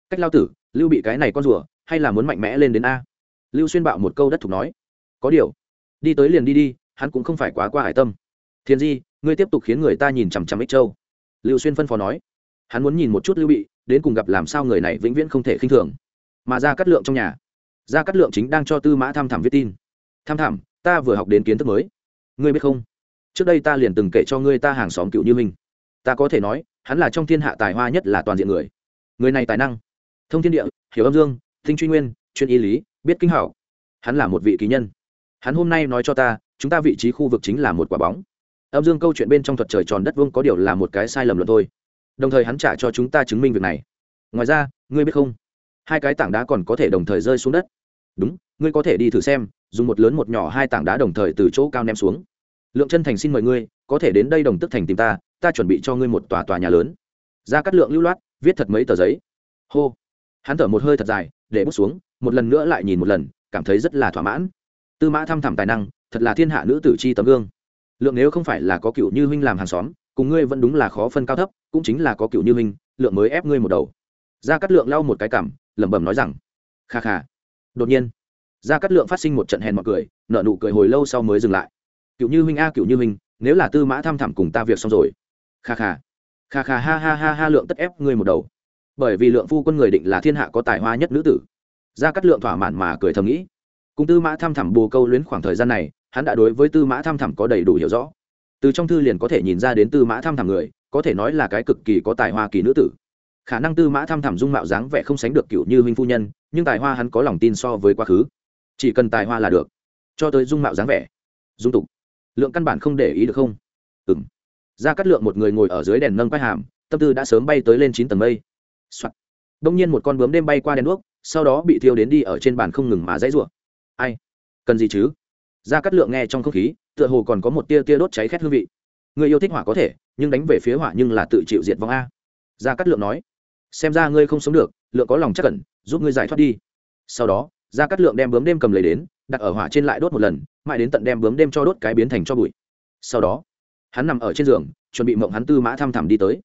Cách lao tử, lưu bị cái này con rùa, hay là muốn mạnh mẽ lên đến a? Lưu xuyên bạo một câu đất thục nói, có điều, đi tới liền đi đi, hắn cũng không phải quá qua hải tâm. Thiên di, ngươi tiếp tục khiến người ta nhìn chằm chằm ích châu. Lưu xuyên phân phó nói, hắn muốn nhìn một chút lưu bị, đến cùng gặp làm sao người này vĩnh viễn không thể khinh thường. Mà ra cắt lượng trong nhà ra cắt lượng chính đang cho tư mã tham thảm viết tin. Tham thảm ta vừa học đến kiến thức mới. Ngươi biết không? Trước đây ta liền từng kể cho ngươi ta hàng xóm cựu như mình. Ta có thể nói, hắn là trong thiên hạ tài hoa nhất là toàn diện người. Người này tài năng, thông thiên địa, hiểu âm dương thinh truy nguyên, chuyên y lý biết kinh hảo. Hắn là một vị kỳ nhân. Hắn hôm nay nói cho ta, chúng ta vị trí khu vực chính là một quả bóng. Âm dương câu chuyện bên trong thuật trời tròn đất vương có điều là một cái sai lầm luận thôi. Đồng thời hắn trả cho chúng ta chứng minh việc này. Ngoài ra, ngươi biết không? Hai cái tảng đá còn có thể đồng thời rơi xuống đất. Đúng, ngươi có thể đi thử xem, dùng một lớn một nhỏ hai tảng đá đồng thời từ chỗ cao ném xuống. Lượng chân thành xin mời ngươi, có thể đến đây đồng tức thành tìm ta ta chuẩn bị cho ngươi một tòa tòa nhà lớn. Ra cắt lượng lưu loát, viết thật mấy tờ giấy. Hô. Hắn thở một hơi thật dài, để bút xuống một lần nữa lại nhìn một lần, cảm thấy rất là thỏa mãn. Tư mã thăm thẳm tài năng, thật là thiên hạ nữ tử c tấm gương. Lượng nếu không phải là có cựu như huynh làm hàng xóm, cùng ngươi vẫn đúng là khó phân cao thấp, cũng chính là có cựu như huynh, lượng mới ép ngươi một đầu. Gia cắt lượng lau một cái cảm, lẩm bẩm nói rằng, kha kha. Đột nhiên, gia cắt lượng phát sinh một trận hèn mọi cười nợ nụ cười hồi lâu sau mới dừng lại. Cựu như huynh a, cựu như huynh, nếu là tư mã thăm thẳm cùng ta việc xong rồi. Kha kha. Kha kha, ha ha ha ha, lượng tất ép ngươi một đầu. Bởi vì lượng phu quân người định là thiên hạ có tài hoa nhất nữ tử ra cắt lượng thỏa mãn mà cười thầm nghĩ. Cùng tư mã tham thẳm bồ câu luyến khoảng thời gian này, hắn đã đối với tư mã tham thẳm có đầy đủ hiểu rõ. Từ trong thư liền có thể nhìn ra đến tư mã tham thẳm người, có thể nói là cái cực kỳ có tài hoa kỳ nữ tử. Khả năng tư mã tham thẳm dung mạo dáng vẻ không sánh được cựu như huynh phu nhân, nhưng tài hoa hắn có lòng tin so với quá khứ. Chỉ cần tài hoa là được, cho tới dung mạo dáng vẻ, dung tục, lượng căn bản không để ý được không? Ừng ra cắt lượng một người ngồi ở dưới đèn nâng quai hàm, tâm tư đã sớm bay tới lên chín tầng mây、Soạn đông nhiên một con bướm đêm bay qua đèn đuốc, sau đó bị thiêu đến đi ở trên bàn không ngừng mà dãy rủa. Ai? Cần gì chứ? Ra cắt lượng nghe trong không khí, tựa hồ còn có một tia tia đốt cháy khét hương vị. Người yêu thích hỏa có thể, nhưng đánh về phía hỏa nhưng là tự chịu diệt vong a. Ra cắt lượng nói, xem ra ngươi không sống được, lượng có lòng chắc cẩn giúp ngươi giải thoát đi. Sau đó, ra cắt lượng đem bướm đêm cầm lấy đến, đặt ở hỏa trên lại đốt một lần, mãi đến tận đem bướm đêm cho đốt cái biến thành cho bụi. Sau đó, hắn nằm ở trên giường, chuẩn bị mộng hắn tư mã thăm thẳm đi tới.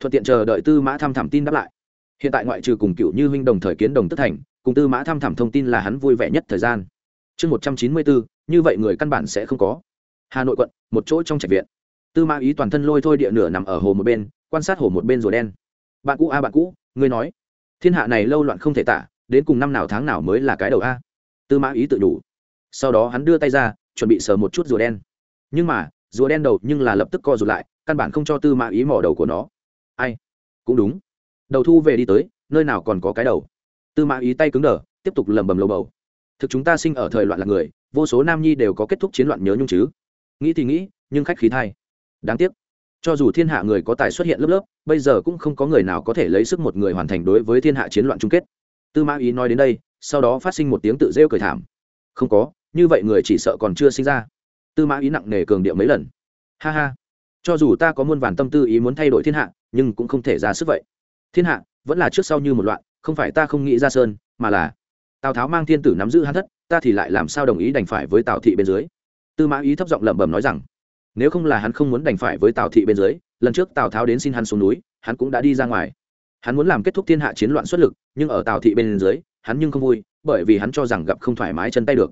Thuận tiện chờ đợi tư mã thăm thẳm tin đáp lại hiện tại ngoại trừ cùng cựu như huynh đồng thời kiến đồng tức thành, cùng tư mã thăm thẳm thông tin là hắn vui vẻ nhất thời gian. Chương một trăm chín mươi bốn, như vậy người căn bản sẽ không có. Hà nội quận, một chỗ trong trạch viện. Tư mã ý toàn thân lôi thôi địa nửa nằm ở hồ một bên, quan sát hồ một bên rùa đen. Bạn cũ a, bạn cũ, ngươi nói. Thiên hạ này lâu loạn không thể tả, đến cùng năm nào tháng nào mới là cái đầu a? Tư mã ý tự đủ. Sau đó hắn đưa tay ra, chuẩn bị sờ một chút rùa đen. Nhưng mà, rùa đen đầu nhưng là lập tức co rụt lại, căn bản không cho tư mã ý mỏ đầu của nó. Ai? Cũng đúng đầu thu về đi tới, nơi nào còn có cái đầu. Tư mã ý tay cứng đờ, tiếp tục lầm bầm lầu bầu. Thực chúng ta sinh ở thời loạn là người, vô số nam nhi đều có kết thúc chiến loạn nhớ nhung chứ. Nghĩ thì nghĩ, nhưng khách khí thay. Đáng tiếc, cho dù thiên hạ người có tài xuất hiện lớp lớp, bây giờ cũng không có người nào có thể lấy sức một người hoàn thành đối với thiên hạ chiến loạn chung kết. Tư mã ý nói đến đây, sau đó phát sinh một tiếng tự rêu cười thảm. Không có, như vậy người chỉ sợ còn chưa sinh ra. Tư mã ý nặng nề cường điệu mấy lần. Ha ha, cho dù ta có muôn vàn tâm tư ý muốn thay đổi thiên hạ, nhưng cũng không thể ra sức vậy thiên hạ, vẫn là trước sau như một loạn, không phải ta không nghĩ ra sơn, mà là tào tháo mang thiên tử nắm giữ hắn thất, ta thì lại làm sao đồng ý đành phải với tào thị bên dưới? Tư mã ý thấp giọng lẩm bẩm nói rằng, nếu không là hắn không muốn đành phải với tào thị bên dưới, lần trước tào tháo đến xin hắn xuống núi, hắn cũng đã đi ra ngoài. Hắn muốn làm kết thúc thiên hạ chiến loạn xuất lực, nhưng ở tào thị bên dưới, hắn nhưng không vui, bởi vì hắn cho rằng gặp không thoải mái chân tay được.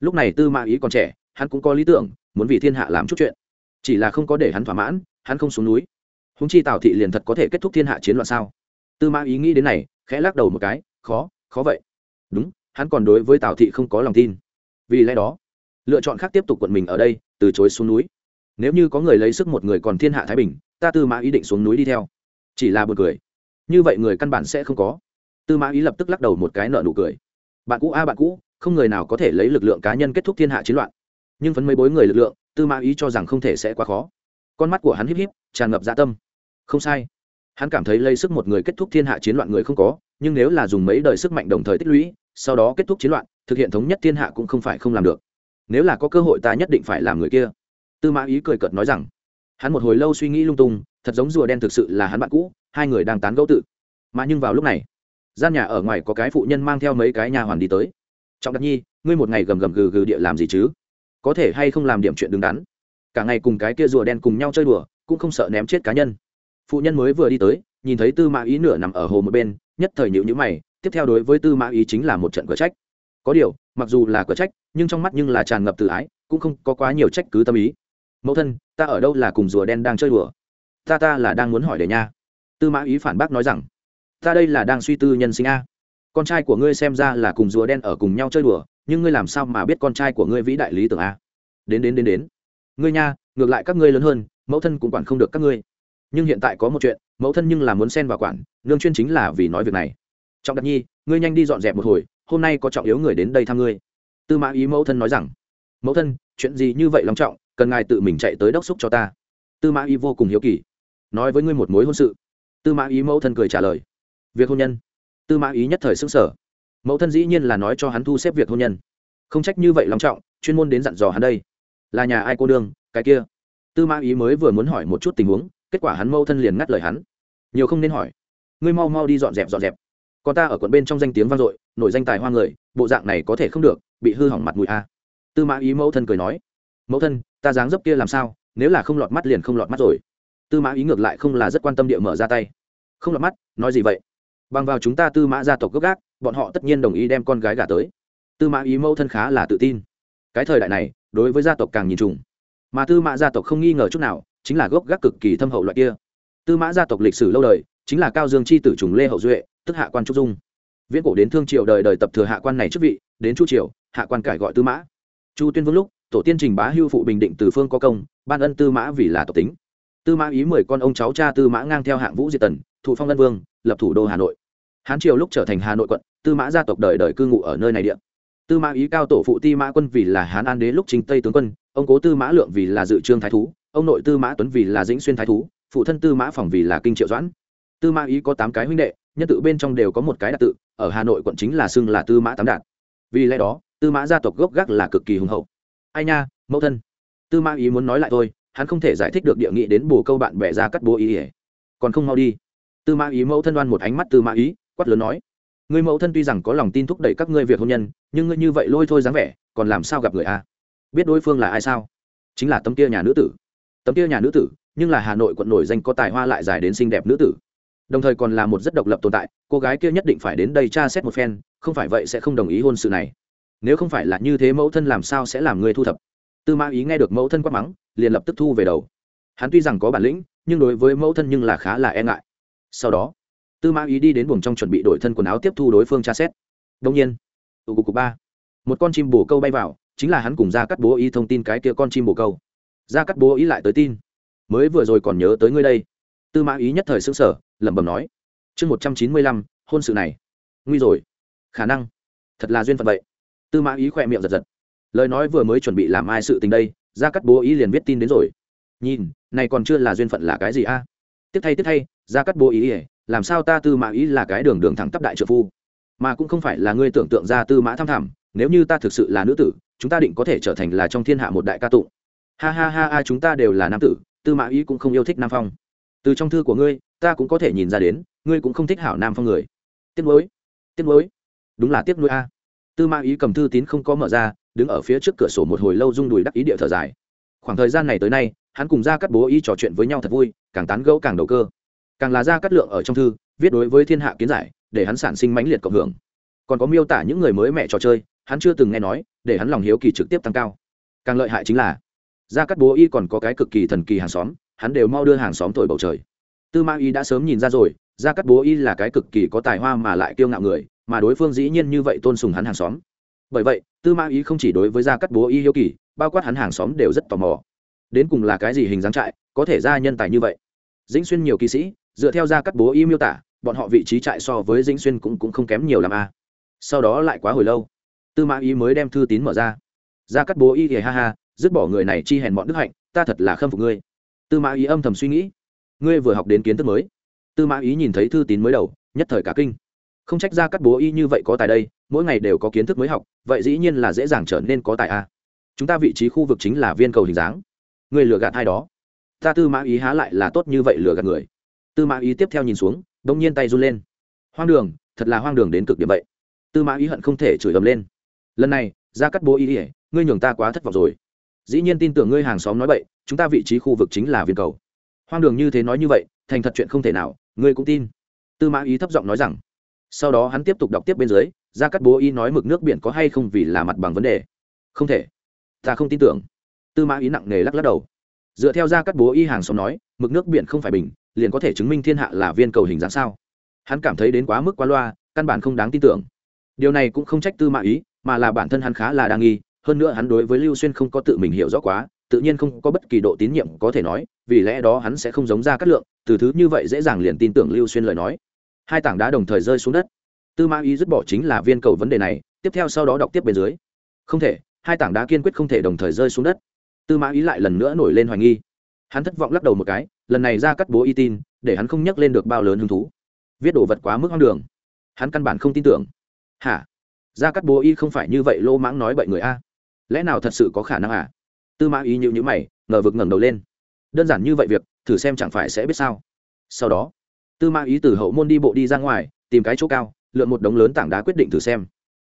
Lúc này tư mã ý còn trẻ, hắn cũng có lý tưởng, muốn vì thiên hạ làm chút chuyện. Chỉ là không có để hắn thỏa mãn, hắn không xuống núi. Húng chi tào thị liền thật có thể kết thúc thiên hạ chiến loạn sao? Tư mã ý nghĩ đến này, khẽ lắc đầu một cái, khó khó vậy. Đúng, hắn còn đối với tào thị không có lòng tin. Vì lẽ đó, lựa chọn khác tiếp tục quận mình ở đây, từ chối xuống núi. Nếu như có người lấy sức một người còn thiên hạ thái bình, ta tư mã ý định xuống núi đi theo. Chỉ là b u ồ n cười. Như vậy người căn bản sẽ không có. Tư mã ý lập tức lắc đầu một cái nợ nụ cười. Bạn cũ a, bạn cũ, không người nào có thể lấy lực lượng cá nhân kết thúc thiên hạ chiến loạn. Nhưng phấn mấy bối người lực lượng, tư mã ý cho rằng không thể sẽ quá khó. Con mắt của hắn híp híp, tràn ngập dạ tâm. Không sai hắn cảm thấy lấy sức một người kết thúc thiên hạ chiến loạn người không có, nhưng nếu là dùng mấy đời sức mạnh đồng thời tích lũy, sau đó kết thúc chiến loạn, thực hiện thống nhất thiên hạ cũng không phải không làm được. Nếu là có cơ hội ta nhất định phải làm người kia. Tư mã ý cười cợt nói rằng. Hắn một hồi lâu suy nghĩ lung tung, thật giống rùa đen thực sự là hắn bạn cũ, hai người đang tán gẫu tự. Mà nhưng vào lúc này, gian nhà ở ngoài có cái phụ nhân mang theo mấy cái nhà hoàn đi tới. Trọng đặc nhi, ngươi một ngày gầm gầm gừ gừ địa làm gì chứ? Có thể hay không làm điểm chuyện đứng đắn? Cả ngày cùng cái kia rùa đen cùng nhau chơi đùa, cũng không sợ ném chết cá nhân phụ nhân mới vừa đi tới, nhìn thấy tư mã ý nửa nằm ở hồ một bên, nhất thời nhịu nhữ mày, tiếp theo đối với tư mã ý chính là một trận cửa trách. Có điều, mặc dù là cửa trách, nhưng trong mắt nhưng là tràn ngập tự ái, cũng không có quá nhiều trách cứ tâm ý. Mẫu thân, ta ở đâu là cùng rùa đen đang chơi đùa? Ta ta là đang muốn hỏi để nha. Tư mã ý phản bác nói rằng, ta đây là đang suy tư nhân sinh a. Con trai của ngươi xem ra là cùng rùa đen ở cùng nhau chơi đùa, nhưng ngươi làm sao mà biết con trai của ngươi vĩ đại lý tưởng a? Đến đến đến đến. Ngươi nha, ngược lại các ngươi lớn hơn, mẫu thân cũng quản không được các ngươi nhưng hiện tại có một chuyện, mẫu thân nhưng là muốn xen vào quản, nương chuyên chính là vì nói việc này. Trọng đặc nhi, ngươi nhanh đi dọn dẹp một hồi, hôm nay có trọng yếu người đến đây thăm ngươi. Tư mã ý mẫu thân nói rằng, mẫu thân, chuyện gì như vậy long trọng, cần ngài tự mình chạy tới đốc xúc cho ta. Tư mã ý vô cùng hiếu kỳ, nói với ngươi một mối hôn sự. Tư mã ý mẫu thân cười trả lời, việc hôn nhân. Tư mã ý nhất thời xứng sở mẫu thân dĩ nhiên là nói cho hắn thu xếp việc hôn nhân. Không trách như vậy long trọng, chuyên môn đến dặn dò hắn đây. Là nhà ai cô đương cái kia? Tư mã ý mới vừa muốn hỏi một chút tình huống kết quả hắn mâu thân liền ngắt lời hắn. Nhiều không nên hỏi. Ngươi mau mau đi dọn dẹp dọn dẹp. Còn ta ở quận bên trong danh tiếng vang dội, nổi danh tài hoa người, bộ dạng này có thể không được, bị hư hỏng mặt mũi a. Tư mã ý mẫu thân cười nói, mẫu thân, ta dáng dấp kia làm sao? Nếu là không lọt mắt liền không lọt mắt rồi. Tư mã ý ngược lại không là rất quan tâm địa mở ra tay. Không lọt mắt, nói gì vậy? Bằng vào chúng ta tư mã gia tộc gốc gác, bọn họ tất nhiên đồng ý đem con gái gả tới. Tư mã ý mẫu thân khá là tự tin. Cái thời đại này, đối với gia tộc càng nhìn trùng. Mà tư mã gia tộc không nghi ngờ chút nào chính là gốc gác cực kỳ thâm hậu loại kia. Tư mã gia tộc lịch sử lâu đời, chính là cao dương chi tử trùng lê hậu duệ, tức hạ quan trúc dung. Viễn cổ đến thương triều đời đời tập thừa hạ quan này chức vị, đến chu triều, hạ quan cải gọi tư mã. Chu tuyên vương lúc, tổ tiên trình bá hưu phụ bình định từ phương có công, ban ân tư mã vì là tộc tính. Tư mã ý mười con ông cháu cha tư mã ngang theo hạng vũ diệt tần, thụ phong ân vương, lập thủ đô hà nội. Hán triều lúc trở thành hà nội quận, tư mã gia tộc đời đời cư ngụ ở nơi này địa. Tư mã ý cao tổ phụ ti mã quân vì là hán an đế lúc trình tây tướng quân, ông cố tư mã lượng vì là dự trương thái thú ông nội tư mã tuấn vì là dĩnh xuyên thái thú phụ thân tư mã phòng vì là kinh triệu doãn tư mã ý có tám cái huynh đệ nhân tự bên trong đều có một cái đặc tự ở hà nội quận chính là xưng là tư mã tám đạt vì lẽ đó tư mã gia tộc gốc gác là cực kỳ hùng hậu ai nha mẫu thân tư mã ý muốn nói lại thôi hắn không thể giải thích được địa nghị đến bồ câu bạn bè ra cắt bố ý ỉa còn không mau đi tư mã ý mẫu thân đoan một ánh mắt tư mã ý quát lớn nói người mẫu thân tuy rằng có lòng tin thúc đẩy các ngươi việc hôn nhân nhưng ngươi như vậy lôi thôi dáng vẻ còn làm sao gặp người a biết đối phương là ai sao chính là tấm kia nhà nữ tử tấm kia nhà nữ tử, nhưng là hà nội quận nổi danh có tài hoa lại dài đến xinh đẹp nữ tử. Đồng thời còn là một rất độc lập tồn tại, cô gái kia nhất định phải đến đây tra xét một phen, không phải vậy sẽ không đồng ý hôn sự này. Nếu không phải là như thế mẫu thân làm sao sẽ làm người thu thập? Tư mã ý nghe được mẫu thân quát mắng, liền lập tức thu về đầu. Hắn tuy rằng có bản lĩnh, nhưng đối với mẫu thân nhưng là khá là e ngại. Sau đó, tư mã ý đi đến buồng trong chuẩn bị đổi thân quần áo tiếp thu đối phương tra xét. Đông nhiên tụ cục ba. Một con chim bồ câu bay vào, chính là hắn cùng ra cắt bố ý thông tin cái kia con chim bồ câu gia cắt bố ý lại tới tin. Mới vừa rồi còn nhớ tới ngươi đây. Tư mã ý nhất thời xứng sở lẩm bẩm nói. Chương một trăm chín mươi lăm, hôn sự này. Nguy rồi. Khả năng. Thật là duyên phận vậy. Tư mã ý khỏe miệng giật giật. Lời nói vừa mới chuẩn bị làm ai sự tình đây, gia cắt bố ý liền viết tin đến rồi. Nhìn, này còn chưa là duyên phận là cái gì a? Tiếp thay tiếp thay, gia cắt bố ý ỉa, làm sao ta tư mã ý là cái đường đường thẳng tắp đại trợ phu? Mà cũng không phải là ngươi tưởng tượng ra tư mã tham thảm nếu như ta thực sự là nữ tử, chúng ta định có thể trở thành là trong thiên hạ một đại ca tụng ha ha ha ha, chúng ta đều là nam tử, tư mã ý cũng không yêu thích nam phong. Từ trong thư của ngươi, ta cũng có thể nhìn ra đến, ngươi cũng không thích hảo nam phong người. Tiếc nuối tiếc nuối. Đúng là tiếc nuối a. Tư mã ý cầm thư tín không có mở ra, đứng ở phía trước cửa sổ một hồi lâu rung đùi đắc ý địa thở dài. Khoảng thời gian này tới nay, hắn cùng ra cắt bố ý trò chuyện với nhau thật vui, càng tán gẫu càng đầu cơ. Càng là ra cắt lượng ở trong thư, viết đối với thiên hạ kiến giải, để hắn sản sinh mãnh liệt cộng hưởng. Còn có miêu tả những người mới mẹ trò chơi, hắn chưa từng nghe nói, để hắn lòng hiếu kỳ trực tiếp tăng cao. Càng lợi hại chính là ra cắt bố y còn có cái cực kỳ thần kỳ hàng xóm, hắn đều mau đưa hàng xóm thổi bầu trời. Tư ma y đã sớm nhìn ra rồi ra cắt bố y là cái cực kỳ có tài hoa mà lại kiêu ngạo người, mà đối phương dĩ nhiên như vậy tôn sùng hắn hàng xóm. Bởi vậy, tư ma y không chỉ đối với gia cắt bố y hiếu kỳ, bao quát hắn hàng xóm đều rất tò mò. Đến cùng là cái gì hình dáng trại, có thể ra nhân tài như vậy? Dĩnh xuyên nhiều kỵ sĩ, dựa theo gia cắt bố y miêu tả, bọn họ vị trí trại so với dĩnh xuyên cũng cũng không kém nhiều làm a. Sau đó lại quá hồi lâu, tư mã y mới đem thư tín mở ra. Gia cắt bố y thì ha ha dứt bỏ người này chi hèn bọn đức hạnh, ta thật là khâm phục ngươi. Tư mã ý âm thầm suy nghĩ. Ngươi vừa học đến kiến thức mới. Tư mã ý nhìn thấy thư tín mới đầu, nhất thời cả kinh. Không trách ra cắt bố y như vậy có tài đây, mỗi ngày đều có kiến thức mới học, vậy dĩ nhiên là dễ dàng trở nên có tài a. Chúng ta vị trí khu vực chính là viên cầu hình dáng. Người lừa gạt ai đó. Ta tư mã ý há lại là tốt như vậy lừa gạt người. Tư mã ý tiếp theo nhìn xuống, đông nhiên tay run lên. Hoang đường, thật là hoang đường đến cực điểm vậy. Tư mã ý hận không thể chửi ầm lên. Lần này, ra cắt bố ý ỉa ngươi nhường ta quá thất vọng rồi dĩ nhiên tin tưởng ngươi hàng xóm nói vậy chúng ta vị trí khu vực chính là viên cầu. Hoang đường như thế nói như vậy, thành thật chuyện không thể nào, ngươi cũng tin. Tư mã ý thấp giọng nói rằng. Sau đó hắn tiếp tục đọc tiếp bên dưới, ra cắt bố ý nói mực nước biển có hay không vì là mặt bằng vấn đề. Không thể. Ta không tin tưởng. Tư mã ý nặng nề lắc lắc đầu. Dựa theo ra cắt bố y hàng xóm nói, mực nước biển không phải bình, liền có thể chứng minh thiên hạ là viên cầu hình dáng sao? Hắn cảm thấy đến quá mức quá loa, căn bản không đáng tin tưởng. Điều này cũng không trách tư mã ý, mà là bản thân hắn khá là đa nghi hơn nữa hắn đối với lưu xuyên không có tự mình hiểu rõ quá, tự nhiên không có bất kỳ độ tín nhiệm có thể nói, vì lẽ đó hắn sẽ không giống ra cát lượng, từ thứ như vậy dễ dàng liền tin tưởng lưu xuyên lời nói. Hai tảng đá đồng thời rơi xuống đất. Tư mã ý dứt bỏ chính là viên cầu vấn đề này, tiếp theo sau đó đọc tiếp bên dưới. Không thể, hai tảng đá kiên quyết không thể đồng thời rơi xuống đất. Tư mã ý lại lần nữa nổi lên hoài nghi. Hắn thất vọng lắc đầu một cái, lần này ra cắt bố y tin, để hắn không nhắc lên được bao lớn hứng thú. Viết đồ vật quá mức hoang đường. Hắn căn bản không tin tưởng. Hả? Ra cắt bố y không phải như vậy, lô mãng nói bậy người a lẽ nào thật sự có khả năng à? Tư mã ý nhịu nhữ mày, ngờ vực ngẩng đầu lên. Đơn giản như vậy việc, thử xem chẳng phải sẽ biết sao. Sau đó, tư mã ý từ hậu môn đi bộ đi ra ngoài, tìm cái chỗ cao, lượn một đống lớn tảng đá quyết định thử xem.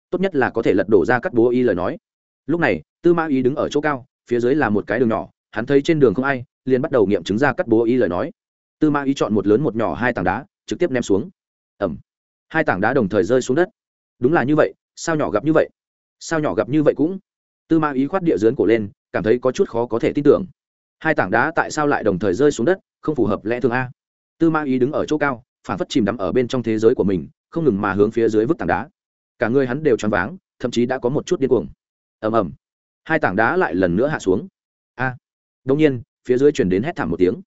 Tốt nhất là có thể lật đổ ra cắt bố y lời nói. Lúc này, tư mã ý đứng ở chỗ cao, phía dưới là một cái đường nhỏ, hắn thấy trên đường không ai, liền bắt đầu nghiệm chứng ra cắt bố y lời nói. Tư mã ý chọn một lớn một nhỏ hai tảng đá, trực tiếp ném xuống. Ẩm. Hai tảng đá đồng thời rơi xuống đất. Đúng là như vậy, sao nhỏ gặp như vậy? Sao nhỏ gặp như vậy cũng? Tư ma ý khoát địa dướn cổ lên cảm thấy có chút khó có thể tin tưởng. Hai tảng đá tại sao lại đồng thời rơi xuống đất không phù hợp lẽ thường a. Tư ma ý đứng ở chỗ cao phản phất chìm đắm ở bên trong thế giới của mình không ngừng mà hướng phía dưới vứt tảng đá. Cả người hắn đều choáng váng thậm chí đã có một chút điên cuồng. Ầm ầm. Hai tảng đá lại lần nữa hạ xuống. A. À, đông nhiên phía dưới chuyển đến hét thảm một tiếng.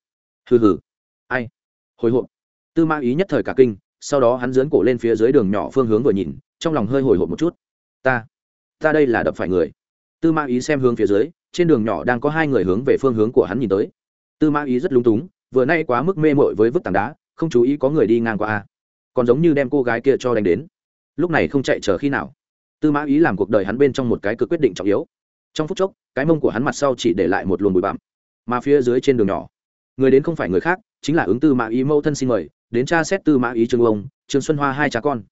Hừ hừ. Ai? Hồi hộp. Tư Ma ý nhất thời cả kinh sau đó hắn dướn cổ lên phía dưới đường nhỏ phương hướng vừa nhìn trong lòng hơi hồi hộp một chút. Ta. Ta đây là đập phải người tư mã ý xem hướng phía dưới, trên đường nhỏ đang có hai người hướng về phương hướng của hắn nhìn tới. Tư mã ý rất lúng túng, vừa nay quá mức mê mội với vứt tảng đá, không chú ý có người đi ngang qua a. Còn giống như đem cô gái kia cho đánh đến. Lúc này không chạy chờ khi nào. Tư mã ý làm cuộc đời hắn bên trong một cái cực quyết định trọng yếu. Trong phút chốc, cái mông của hắn mặt sau chỉ để lại một luồng bụi bặm. Mà phía dưới trên đường nhỏ, người đến không phải người khác, chính là ứng tư mã ý mẫu thân xin mời, đến tra xét tư mã ý trương ông, trương xuân hoa hai cha con.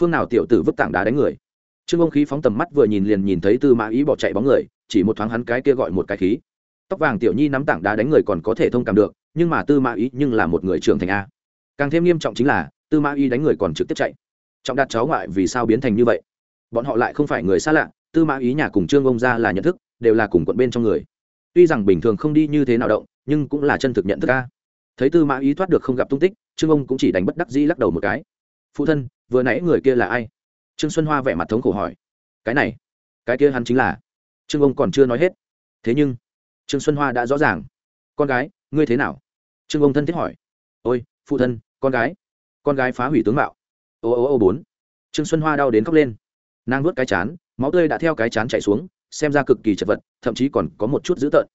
Phương nào tiểu tử vứt tảng đá đánh người? Trương ông khí phóng tầm mắt vừa nhìn liền nhìn thấy tư mã ý bỏ chạy bóng người, chỉ một thoáng hắn cái kia gọi một cái khí. Tóc vàng tiểu nhi nắm tảng đá đánh người còn có thể thông cảm được, nhưng mà tư mã ý nhưng là một người trưởng thành a. Càng thêm nghiêm trọng chính là, tư mã ý đánh người còn trực tiếp chạy. Trọng đạt cháu ngoại vì sao biến thành như vậy? Bọn họ lại không phải người xa lạ, tư mã ý nhà cùng trương ông ra là nhận thức, đều là cùng quận bên trong người. Tuy rằng bình thường không đi như thế nào động, nhưng cũng là chân thực nhận thức a. Thấy tư mã ý thoát được không gặp tung tích, trương ông cũng chỉ đánh bất đắc dĩ lắc đầu một cái. Phụ thân, vừa nãy người kia là ai? Trương xuân hoa vẻ mặt thống khổ hỏi, cái này, cái kia hắn chính là? Trương ông còn chưa nói hết. Thế nhưng, trương xuân hoa đã rõ ràng. Con gái, ngươi thế nào? Trương ông thân thiết hỏi. Ôi, phụ thân, con gái con gái phá hủy tướng mạo. Ô ô ô, bốn. Trương xuân hoa đau đến khóc lên. Nàng vớt cái chán, máu tươi đã theo cái chán chạy xuống, xem ra cực kỳ chật vật, thậm chí còn có một chút dữ tợn.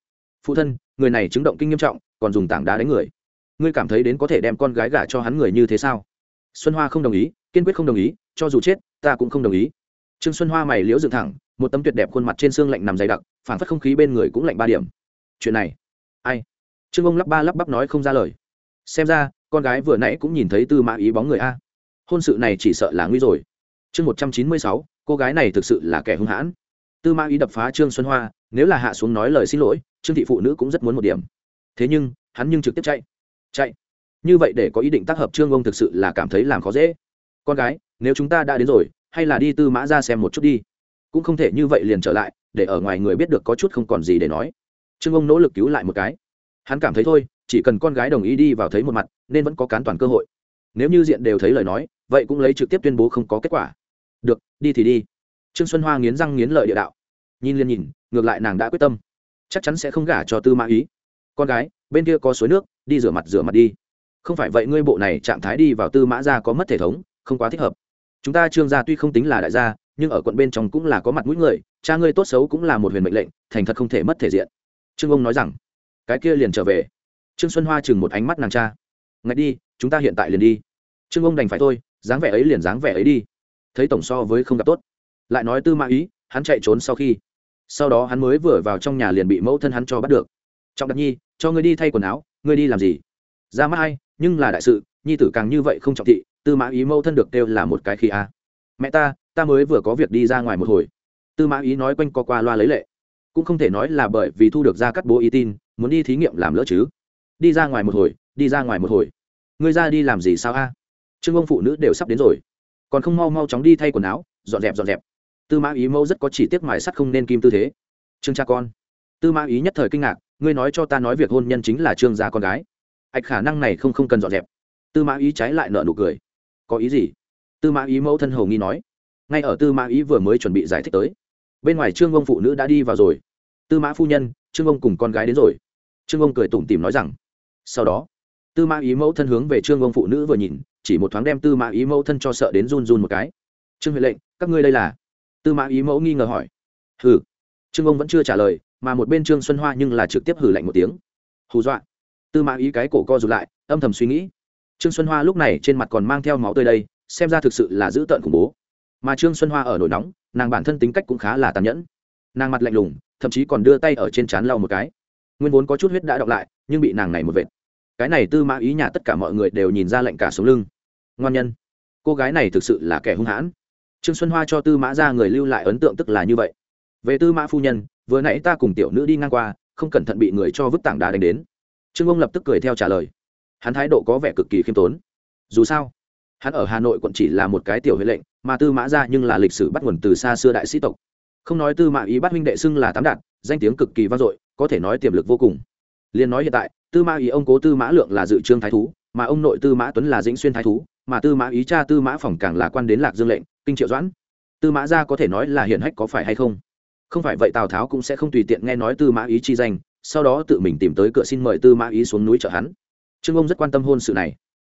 Phụ thân, người này chứng động kinh nghiêm trọng, còn dùng tảng đá đánh người. Ngươi cảm thấy đến có thể đem con gái gả cho hắn người như thế sao? Xuân hoa không đồng ý, kiên quyết không đồng ý cho dù chết, ta cũng không đồng ý. Trương xuân hoa mày liễu dựng thẳng, một tấm tuyệt đẹp khuôn mặt trên xương lạnh nằm dày đặc phản phất không khí bên người cũng lạnh ba điểm. Chuyện này, ai? Trương ông lắp ba lắp bắp nói không ra lời. Xem ra, con gái vừa nãy cũng nhìn thấy tư mã ý bóng người a. Hôn sự này chỉ sợ là nguy rồi. Chương một trăm chín mươi sáu, cô gái này thực sự là kẻ hung hãn. Tư mã ý đập phá trương xuân hoa, nếu là hạ xuống nói lời xin lỗi, trương thị phụ nữ cũng rất muốn một điểm. Thế nhưng, hắn nhưng trực tiếp chạy. Chạy. Như vậy để có ý định tác hợp trương ông thực sự là cảm thấy làm khó dễ. Con gái nếu chúng ta đã đến rồi, hay là đi tư mã ra xem một chút đi. Cũng không thể như vậy liền trở lại, để ở ngoài người biết được có chút không còn gì để nói. Trương ông nỗ lực cứu lại một cái. Hắn cảm thấy thôi, chỉ cần con gái đồng ý đi vào thấy một mặt, nên vẫn có cán toàn cơ hội. Nếu như diện đều thấy lời nói, vậy cũng lấy trực tiếp tuyên bố không có kết quả. Được, đi thì đi. Trương xuân hoa nghiến răng nghiến lợi địa đạo. Nhìn liền nhìn, ngược lại nàng đã quyết tâm. Chắc chắn sẽ không gả cho tư mã ý. Con gái, bên kia có suối nước, đi rửa mặt rửa mặt đi. Không phải vậy ngươi bộ này trạng thái đi vào tư mã ra có mất thể thống, không quá thích hợp chúng ta trương gia tuy không tính là đại gia, nhưng ở quận bên trong cũng là có mặt mũi người, cha ngươi tốt xấu cũng là một huyền mệnh lệnh, thành thật không thể mất thể diện. Trương ông nói rằng, cái kia liền trở về. Trương xuân hoa chừng một ánh mắt nàng cha. Ngay đi, chúng ta hiện tại liền đi. Trương ông đành phải thôi, dáng vẻ ấy liền dáng vẻ ấy đi. Thấy tổng so với không gặp tốt. Lại nói tư mã ý, hắn chạy trốn sau khi. Sau đó hắn mới vừa vào trong nhà liền bị mẫu thân hắn cho bắt được. Trọng đặc nhi, cho ngươi đi thay quần áo, ngươi đi làm gì? Ra mắt ai, nhưng là đại sự nhi tử càng như vậy không trọng thị, tư mã ý mâu thân được kêu là một cái khi a. À. Mẹ ta ta mới vừa có việc đi ra ngoài một hồi. Tư mã ý nói quanh co qua loa lấy lệ. Cũng không thể nói là bởi vì thu được ra cắt bố ý tin, muốn đi thí nghiệm làm lỡ chứ. Đi ra ngoài một hồi, đi ra ngoài một hồi. Ngươi ra đi làm gì sao a? À? Trương ông phụ nữ đều sắp đến rồi. Còn không mau mau chóng đi thay quần áo, dọn dẹp dọn dẹp. Tư mã ý mâu rất có chỉ tiếc mài sắt không nên kim tư thế. Trương cha con. Tư mã ý nhất thời kinh ngạc, ngươi nói cho ta nói việc hôn nhân chính là trương gia con gái. Ạch khả năng này không không cần dọn dẹp tư mã ý trái lại nợ nụ cười. Có ý gì? Tư mã ý mẫu thân hầu nghi nói. Ngay ở tư mã ý vừa mới chuẩn bị giải thích tới, bên ngoài trương ông phụ nữ đã đi vào rồi. Tư mã phu nhân, trương ông cùng con gái đến rồi. Trương ông cười tủm tìm nói rằng, sau đó, tư mã ý mẫu thân hướng về trương ông phụ nữ vừa nhìn, chỉ một thoáng đem tư mã ý mẫu thân cho sợ đến run run một cái. Trương huệ lệnh, các ngươi đây là? Tư mã ý mẫu nghi ngờ hỏi. Hừ. Trương ông vẫn chưa trả lời, mà một bên trương xuân hoa nhưng là trực tiếp hử lạnh một tiếng. Hù dọa. Tư mã ý cái cổ co rụt lại, âm thầm suy nghĩ trương xuân hoa lúc này trên mặt còn mang theo máu tươi đây, xem ra thực sự là dữ tợn khủng bố. Mà trương xuân hoa ở nổi nóng, nàng bản thân tính cách cũng khá là tàn nhẫn. Nàng mặt lạnh lùng, thậm chí còn đưa tay ở trên trán lau một cái. Nguyên vốn có chút huyết đã đọc lại, nhưng bị nàng này một vệt. Cái này tư mã ý nhà tất cả mọi người đều nhìn ra lạnh cả sống lưng. Ngoan nhân. Cô gái này thực sự là kẻ hung hãn. Trương xuân hoa cho tư mã ra người lưu lại ấn tượng tức là như vậy. Về tư mã phu nhân, vừa nãy ta cùng tiểu nữ đi ngang qua, không cẩn thận bị người cho vứt tảng đá đánh đến. Trương ông lập tức cười theo trả lời hắn thái độ có vẻ cực kỳ khiêm tốn dù sao hắn ở hà nội quận chỉ là một cái tiểu huệ lệnh mà tư mã ra nhưng là lịch sử bắt nguồn từ xa xưa đại sĩ tộc không nói tư mã ý bắt huynh đệ xưng là tám đạt danh tiếng cực kỳ vang dội có thể nói tiềm lực vô cùng liên nói hiện tại tư mã ý ông cố tư mã lượng là dự trương thái thú mà ông nội tư mã tuấn là dĩnh xuyên thái thú mà tư mã ý cha tư mã phòng càng là quan đến lạc dương lệnh kinh triệu doãn tư mã gia có thể nói là hiển hách có phải hay không không phải vậy tào tháo cũng sẽ không tùy tiện nghe nói tư mã ý chi danh sau đó tự mình tìm tới cửa xin mời tư mã ý xuống núi chợ hắn trương ông rất quan tâm hôn sự này.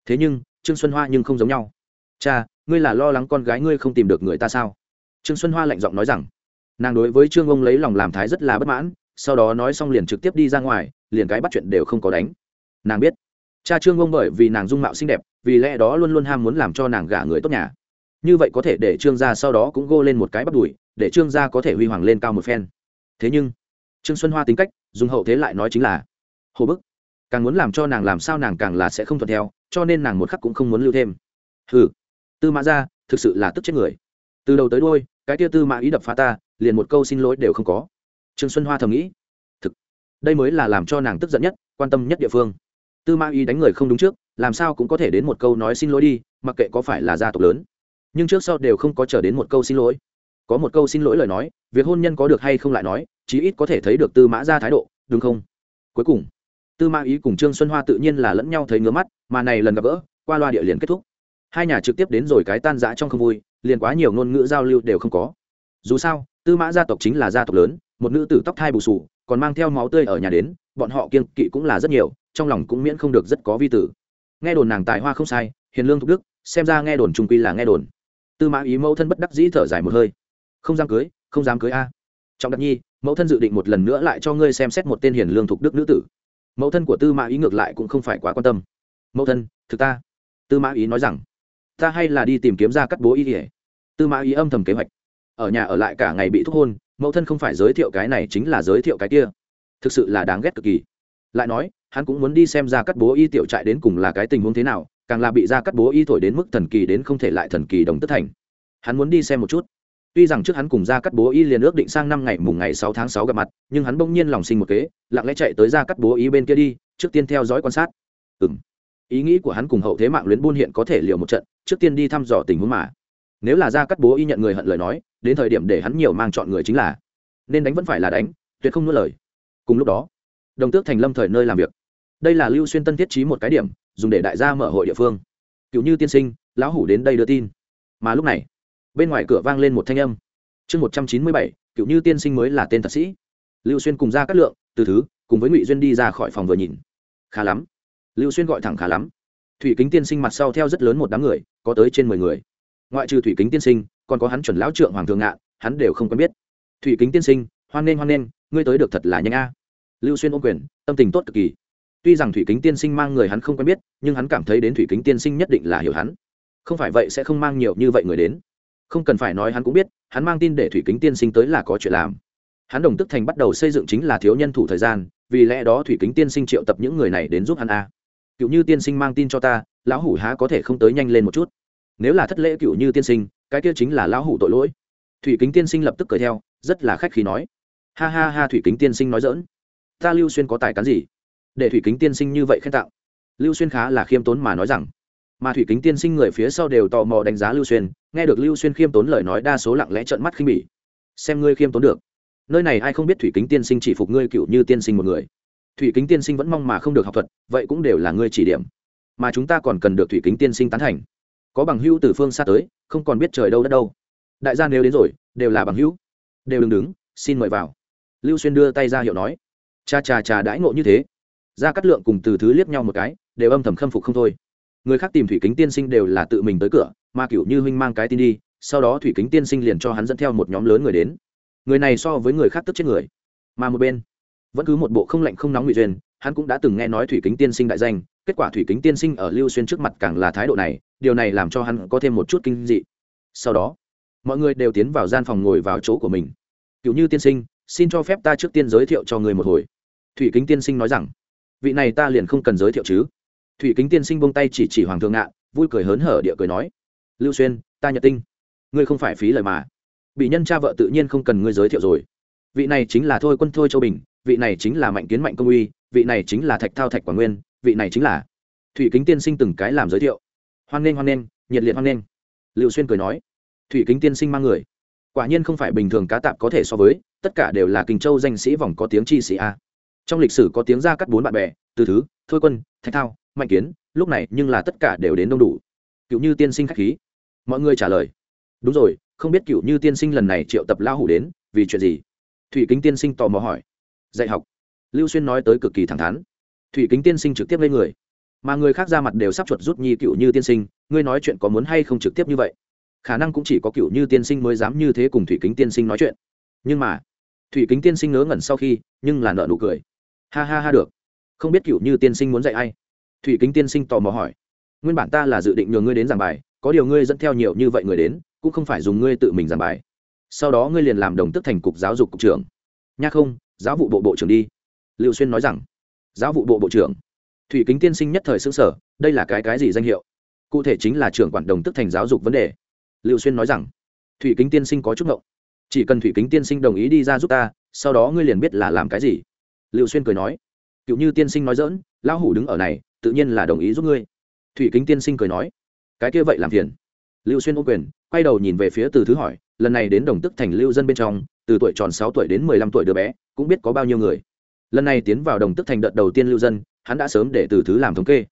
Thế nhưng, trương xuân hoa nhưng không giống nhau. Cha, ngươi là lo lắng con gái ngươi không tìm được người ta sao? Trương xuân hoa lạnh giọng nói rằng. Nàng đối với trương ông lấy lòng làm thái rất là bất mãn, sau đó nói xong liền trực tiếp đi ra ngoài, liền cái bắt chuyện đều không có đánh. Nàng biết, cha trương ông bởi vì nàng dung mạo xinh đẹp, vì lẽ đó luôn luôn ham muốn làm cho nàng gả người tốt nhà. Như vậy có thể để trương gia sau đó cũng gô lên một cái bắt đùi, để trương gia có thể huy hoàng lên cao một phen. Thế nhưng, trương xuân hoa tính cách, dùng hậu thế lại nói chính là, hồ bức càng muốn làm cho nàng làm sao nàng càng là sẽ không thuận theo, cho nên nàng một khắc cũng không muốn lưu thêm. Hừ, tư mã ra thực sự là tức chết người. Từ đầu tới đôi cái tia tư mã ý đập phá ta, liền một câu xin lỗi đều không có. Trương xuân hoa thầm nghĩ, thực, đây mới là làm cho nàng tức giận nhất, quan tâm nhất địa phương. Tư mã ý đánh người không đúng trước, làm sao cũng có thể đến một câu nói xin lỗi đi, mặc kệ có phải là gia tộc lớn. Nhưng trước sau đều không có chờ đến một câu xin lỗi. Có một câu xin lỗi lời nói, việc hôn nhân có được hay không lại nói, chí ít có thể thấy được tư mã ra thái độ, đúng không? Cuối cùng tư mã ý cùng trương xuân hoa tự nhiên là lẫn nhau thấy ngứa mắt, mà này lần gặp gỡ, qua loa địa liền kết thúc. Hai nhà trực tiếp đến rồi cái tan rã trong không vui, liền quá nhiều ngôn ngữ giao lưu đều không có. Dù sao, tư mã gia tộc chính là gia tộc lớn, một nữ tử tóc thai bù sù còn mang theo máu tươi ở nhà đến, bọn họ kiên kỵ cũng là rất nhiều, trong lòng cũng miễn không được rất có vi tử. Nghe đồn nàng tài hoa không sai, hiền lương thục đức, xem ra nghe đồn trung quy là nghe đồn. Tư mã ý mẫu thân bất đắc dĩ thở dài một hơi. Không dám cưới, không dám cưới a. Trọng đặc nhi, mẫu thân dự định một lần nữa lại cho ngươi xem xét một tên hiền lương thục đức nữ tử mẫu thân của tư mã ý ngược lại cũng không phải quá quan tâm mẫu thân thực ta tư mã ý nói rằng ta hay là đi tìm kiếm ra cắt bố ý ỉa tư mã ý âm thầm kế hoạch ở nhà ở lại cả ngày bị thúc hôn mẫu thân không phải giới thiệu cái này chính là giới thiệu cái kia thực sự là đáng ghét cực kỳ lại nói hắn cũng muốn đi xem ra cắt bố y tiểu trại đến cùng là cái tình huống thế nào càng là bị ra cắt bố y thổi đến mức thần kỳ đến không thể lại thần kỳ đồng tất thành hắn muốn đi xem một chút tuy rằng trước hắn cùng ra cắt bố y liền ước định sang năm ngày mùng ngày sáu tháng sáu gặp mặt, nhưng hắn bỗng nhiên lòng sinh một kế, lặng lẽ chạy tới ra cắt bố y bên kia đi, trước tiên theo dõi quan sát. Ừ m ý nghĩ của hắn cùng hậu thế mạng luyến buôn hiện có thể liều một trận, trước tiên đi thăm dò tình huống mà. Nếu là ra cắt bố y nhận người hận lời nói, đến thời điểm để hắn nhiều mang chọn người chính là, nên đánh vẫn phải là đánh, tuyệt không nuốt lời. Cùng lúc đó, đồng tước thành lâm thời nơi làm việc. Đây là lưu xuyên tân thiết trí một cái điểm, dùng để đại gia mở hội địa phương. Cựu như tiên sinh, lão hủ đến đây đưa tin. Mà lúc này bên ngoài cửa vang lên một thanh âm. Chương một trăm chín mươi bảy, cựu như tiên sinh mới là tên thật sĩ. Lưu xuyên cùng ra cắt lượng, từ thứ, cùng với ngụy duyên đi ra khỏi phòng vừa nhìn. Khá lắm. Lưu xuyên gọi thẳng khá lắm. Thủy kính tiên sinh mặt sau theo rất lớn một đám người, có tới trên mười người. Ngoại trừ thủy kính tiên sinh, còn có hắn chuẩn lão trượng hoàng thường ngạn, hắn đều không quen biết. Thủy kính tiên sinh, hoan nghênh hoan nghênh, ngươi tới được thật là nhanh a. Lưu xuyên ôm quyền, tâm tình tốt cực kỳ. Tuy rằng thủy kính tiên sinh mang người hắn không quen biết, nhưng hắn cảm thấy đến thủy kính tiên sinh nhất định là hiểu hắn. Không phải vậy sẽ không mang nhiều như vậy người đến không cần phải nói hắn cũng biết, hắn mang tin để thủy kính tiên sinh tới là có chuyện làm. Hắn đồng tức thành bắt đầu xây dựng chính là thiếu nhân thủ thời gian, vì lẽ đó thủy kính tiên sinh triệu tập những người này đến giúp hắn a. Cựu như tiên sinh mang tin cho ta, lão hủ há có thể không tới nhanh lên một chút. Nếu là thất lễ cựu như tiên sinh, cái kia chính là lão hủ tội lỗi. Thủy kính tiên sinh lập tức cười theo, rất là khách khí nói. Ha ha ha, thủy kính tiên sinh nói dỡn ta lưu xuyên có tài cán gì? Để thủy kính tiên sinh như vậy khen tạo lưu xuyên khá là khiêm tốn mà nói rằng. Mà thủy kính tiên sinh người phía sau đều tò mò đánh giá lưu xuyên nghe được lưu xuyên khiêm tốn lời nói, đa số lặng lẽ trợn mắt khinh bỉ. Xem ngươi khiêm tốn được. Nơi này ai không biết thủy kính tiên sinh chỉ phục ngươi cựu như tiên sinh một người. Thủy kính tiên sinh vẫn mong mà không được học thuật, vậy cũng đều là ngươi chỉ điểm. Mà chúng ta còn cần được thủy kính tiên sinh tán thành. Có bằng hữu từ phương xa tới, không còn biết trời đâu đất đâu. Đại gia nếu đến rồi, đều là bằng hữu. Đều đừng đứng, xin mời vào. Lưu xuyên đưa tay ra hiệu nói. Cha cha cha, đãi ngộ như thế. Ra cắt lượng cùng từ thứ liếc nhau một cái, đều âm thầm khâm phục không thôi. Người khác tìm thủy kính tiên sinh đều là tự mình tới cửa mà kiểu như huynh mang cái tin đi, sau đó thủy kính tiên sinh liền cho hắn dẫn theo một nhóm lớn người đến. Người này so với người khác tức chết người, mà một bên, vẫn cứ một bộ không lạnh không nóng ngụy duyên, hắn cũng đã từng nghe nói thủy kính tiên sinh đại danh, kết quả thủy kính tiên sinh ở lưu xuyên trước mặt càng là thái độ này, điều này làm cho hắn có thêm một chút kinh dị. Sau đó, mọi người đều tiến vào gian phòng ngồi vào chỗ của mình. Cựu như tiên sinh, xin cho phép ta trước tiên giới thiệu cho người một hồi. Thủy kính tiên sinh nói rằng, vị này ta liền không cần giới thiệu chứ. Thủy kính tiên sinh bông tay chỉ chỉ hoàng thượng ngạ, vui cười hớn hở địa cười nói lưu xuyên, ta nhật tinh. Ngươi không phải phí lời mà. Bị nhân cha vợ tự nhiên không cần ngươi giới thiệu rồi. Vị này chính là thôi quân thôi châu bình, vị này chính là mạnh kiến mạnh công uy, vị này chính là thạch thao thạch quảng nguyên, vị này chính là thủy kính tiên sinh từng cái làm giới thiệu. Hoan nghênh hoan nghênh, nhiệt liệt hoan nghênh. Lưu xuyên cười nói, thủy kính tiên sinh mang người. Quả nhiên không phải bình thường cá tạp có thể so với, tất cả đều là kinh châu danh sĩ vòng có tiếng chi sĩ a. Trong lịch sử có tiếng ra cắt bốn bạn bè, từ thứ, thôi quân, thạch thao, mạnh kiến, lúc này nhưng là tất cả đều đến đông đủ. Cựu như tiên sinh khách khí mọi người trả lời. Đúng rồi, không biết cựu như tiên sinh lần này triệu tập lao hủ đến, vì chuyện gì? Thủy kính tiên sinh tò mò hỏi. Dạy học. Lưu xuyên nói tới cực kỳ thẳng thắn. Thủy kính tiên sinh trực tiếp lên người. Mà người khác ra mặt đều sắp chuột rút nhi cựu như tiên sinh, ngươi nói chuyện có muốn hay không trực tiếp như vậy? Khả năng cũng chỉ có cựu như tiên sinh mới dám như thế cùng thủy kính tiên sinh nói chuyện. Nhưng mà, thủy kính tiên sinh ngớ ngẩn sau khi, nhưng là nợ nụ cười. Ha ha ha được. Không biết cựu như tiên sinh muốn dạy ai? Thủy kính tiên sinh tò mò hỏi. Nguyên bản ta là dự định nhường ngươi đến giảng bài có điều ngươi dẫn theo nhiều như vậy người đến, cũng không phải dùng ngươi tự mình giảng bài. Sau đó ngươi liền làm đồng tức thành cục giáo dục cục trưởng. Nha không, giáo vụ bộ bộ trưởng đi. Liệu xuyên nói rằng, giáo vụ bộ bộ trưởng. Thủy kính tiên sinh nhất thời xứng sở đây là cái cái gì danh hiệu? Cụ thể chính là trưởng quản đồng tức thành giáo dục vấn đề. Liệu xuyên nói rằng, thủy kính tiên sinh có chút ngộng. Chỉ cần thủy kính tiên sinh đồng ý đi ra giúp ta, sau đó ngươi liền biết là làm cái gì. Liệu xuyên cười nói, cựu như tiên sinh nói dỡn lão hủ đứng ở này, tự nhiên là đồng ý giúp ngươi. Thủy kính tiên sinh cười nói cái kia vậy làm phiền. Lưu xuyên ô quyền, quay đầu nhìn về phía từ thứ hỏi, lần này đến đồng tức thành lưu dân bên trong, từ tuổi tròn sáu tuổi đến mười lăm tuổi đứa bé, cũng biết có bao nhiêu người. Lần này tiến vào đồng tức thành đợt đầu tiên lưu dân, hắn đã sớm để từ thứ làm thống kê.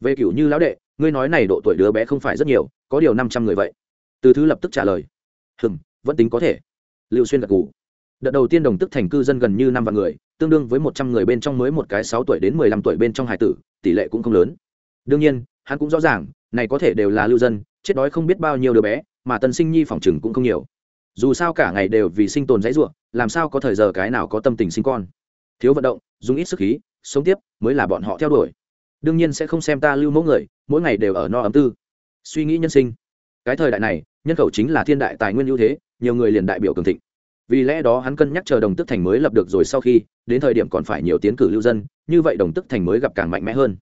Về cựu như lão đệ, ngươi nói này độ tuổi đứa bé không phải rất nhiều, có điều năm trăm người vậy. Từ thứ lập tức trả lời. Hừng vẫn tính có thể. Lưu xuyên gật gù. Đợt đầu tiên đồng tức thành cư dân gần như năm vạn người, tương đương với một trăm người bên trong mới một cái sáu tuổi đến mười lăm tuổi bên trong hải tử, tỷ lệ cũng không lớn. Đương nhiên, hắn cũng rõ ràng này có thể đều là lưu dân, chết đói không biết bao nhiêu đứa bé, mà tân sinh nhi phòng chừng cũng không nhiều. Dù sao cả ngày đều vì sinh tồn dãy ruộng làm sao có thời giờ cái nào có tâm tình sinh con. Thiếu vận động, dùng ít sức khí, sống tiếp, mới là bọn họ theo đuổi. Đương nhiên sẽ không xem ta lưu mẫu người, mỗi ngày đều ở no ấm tư. Suy nghĩ nhân sinh. Cái thời đại này, nhân khẩu chính là thiên đại tài nguyên ưu thế, nhiều người liền đại biểu cường thịnh. Vì lẽ đó hắn cân nhắc chờ đồng tức thành mới lập được rồi sau khi, đến thời điểm còn phải nhiều tiến cử lưu dân, như vậy đồng tức thành mới gặp càng mạnh mẽ hơn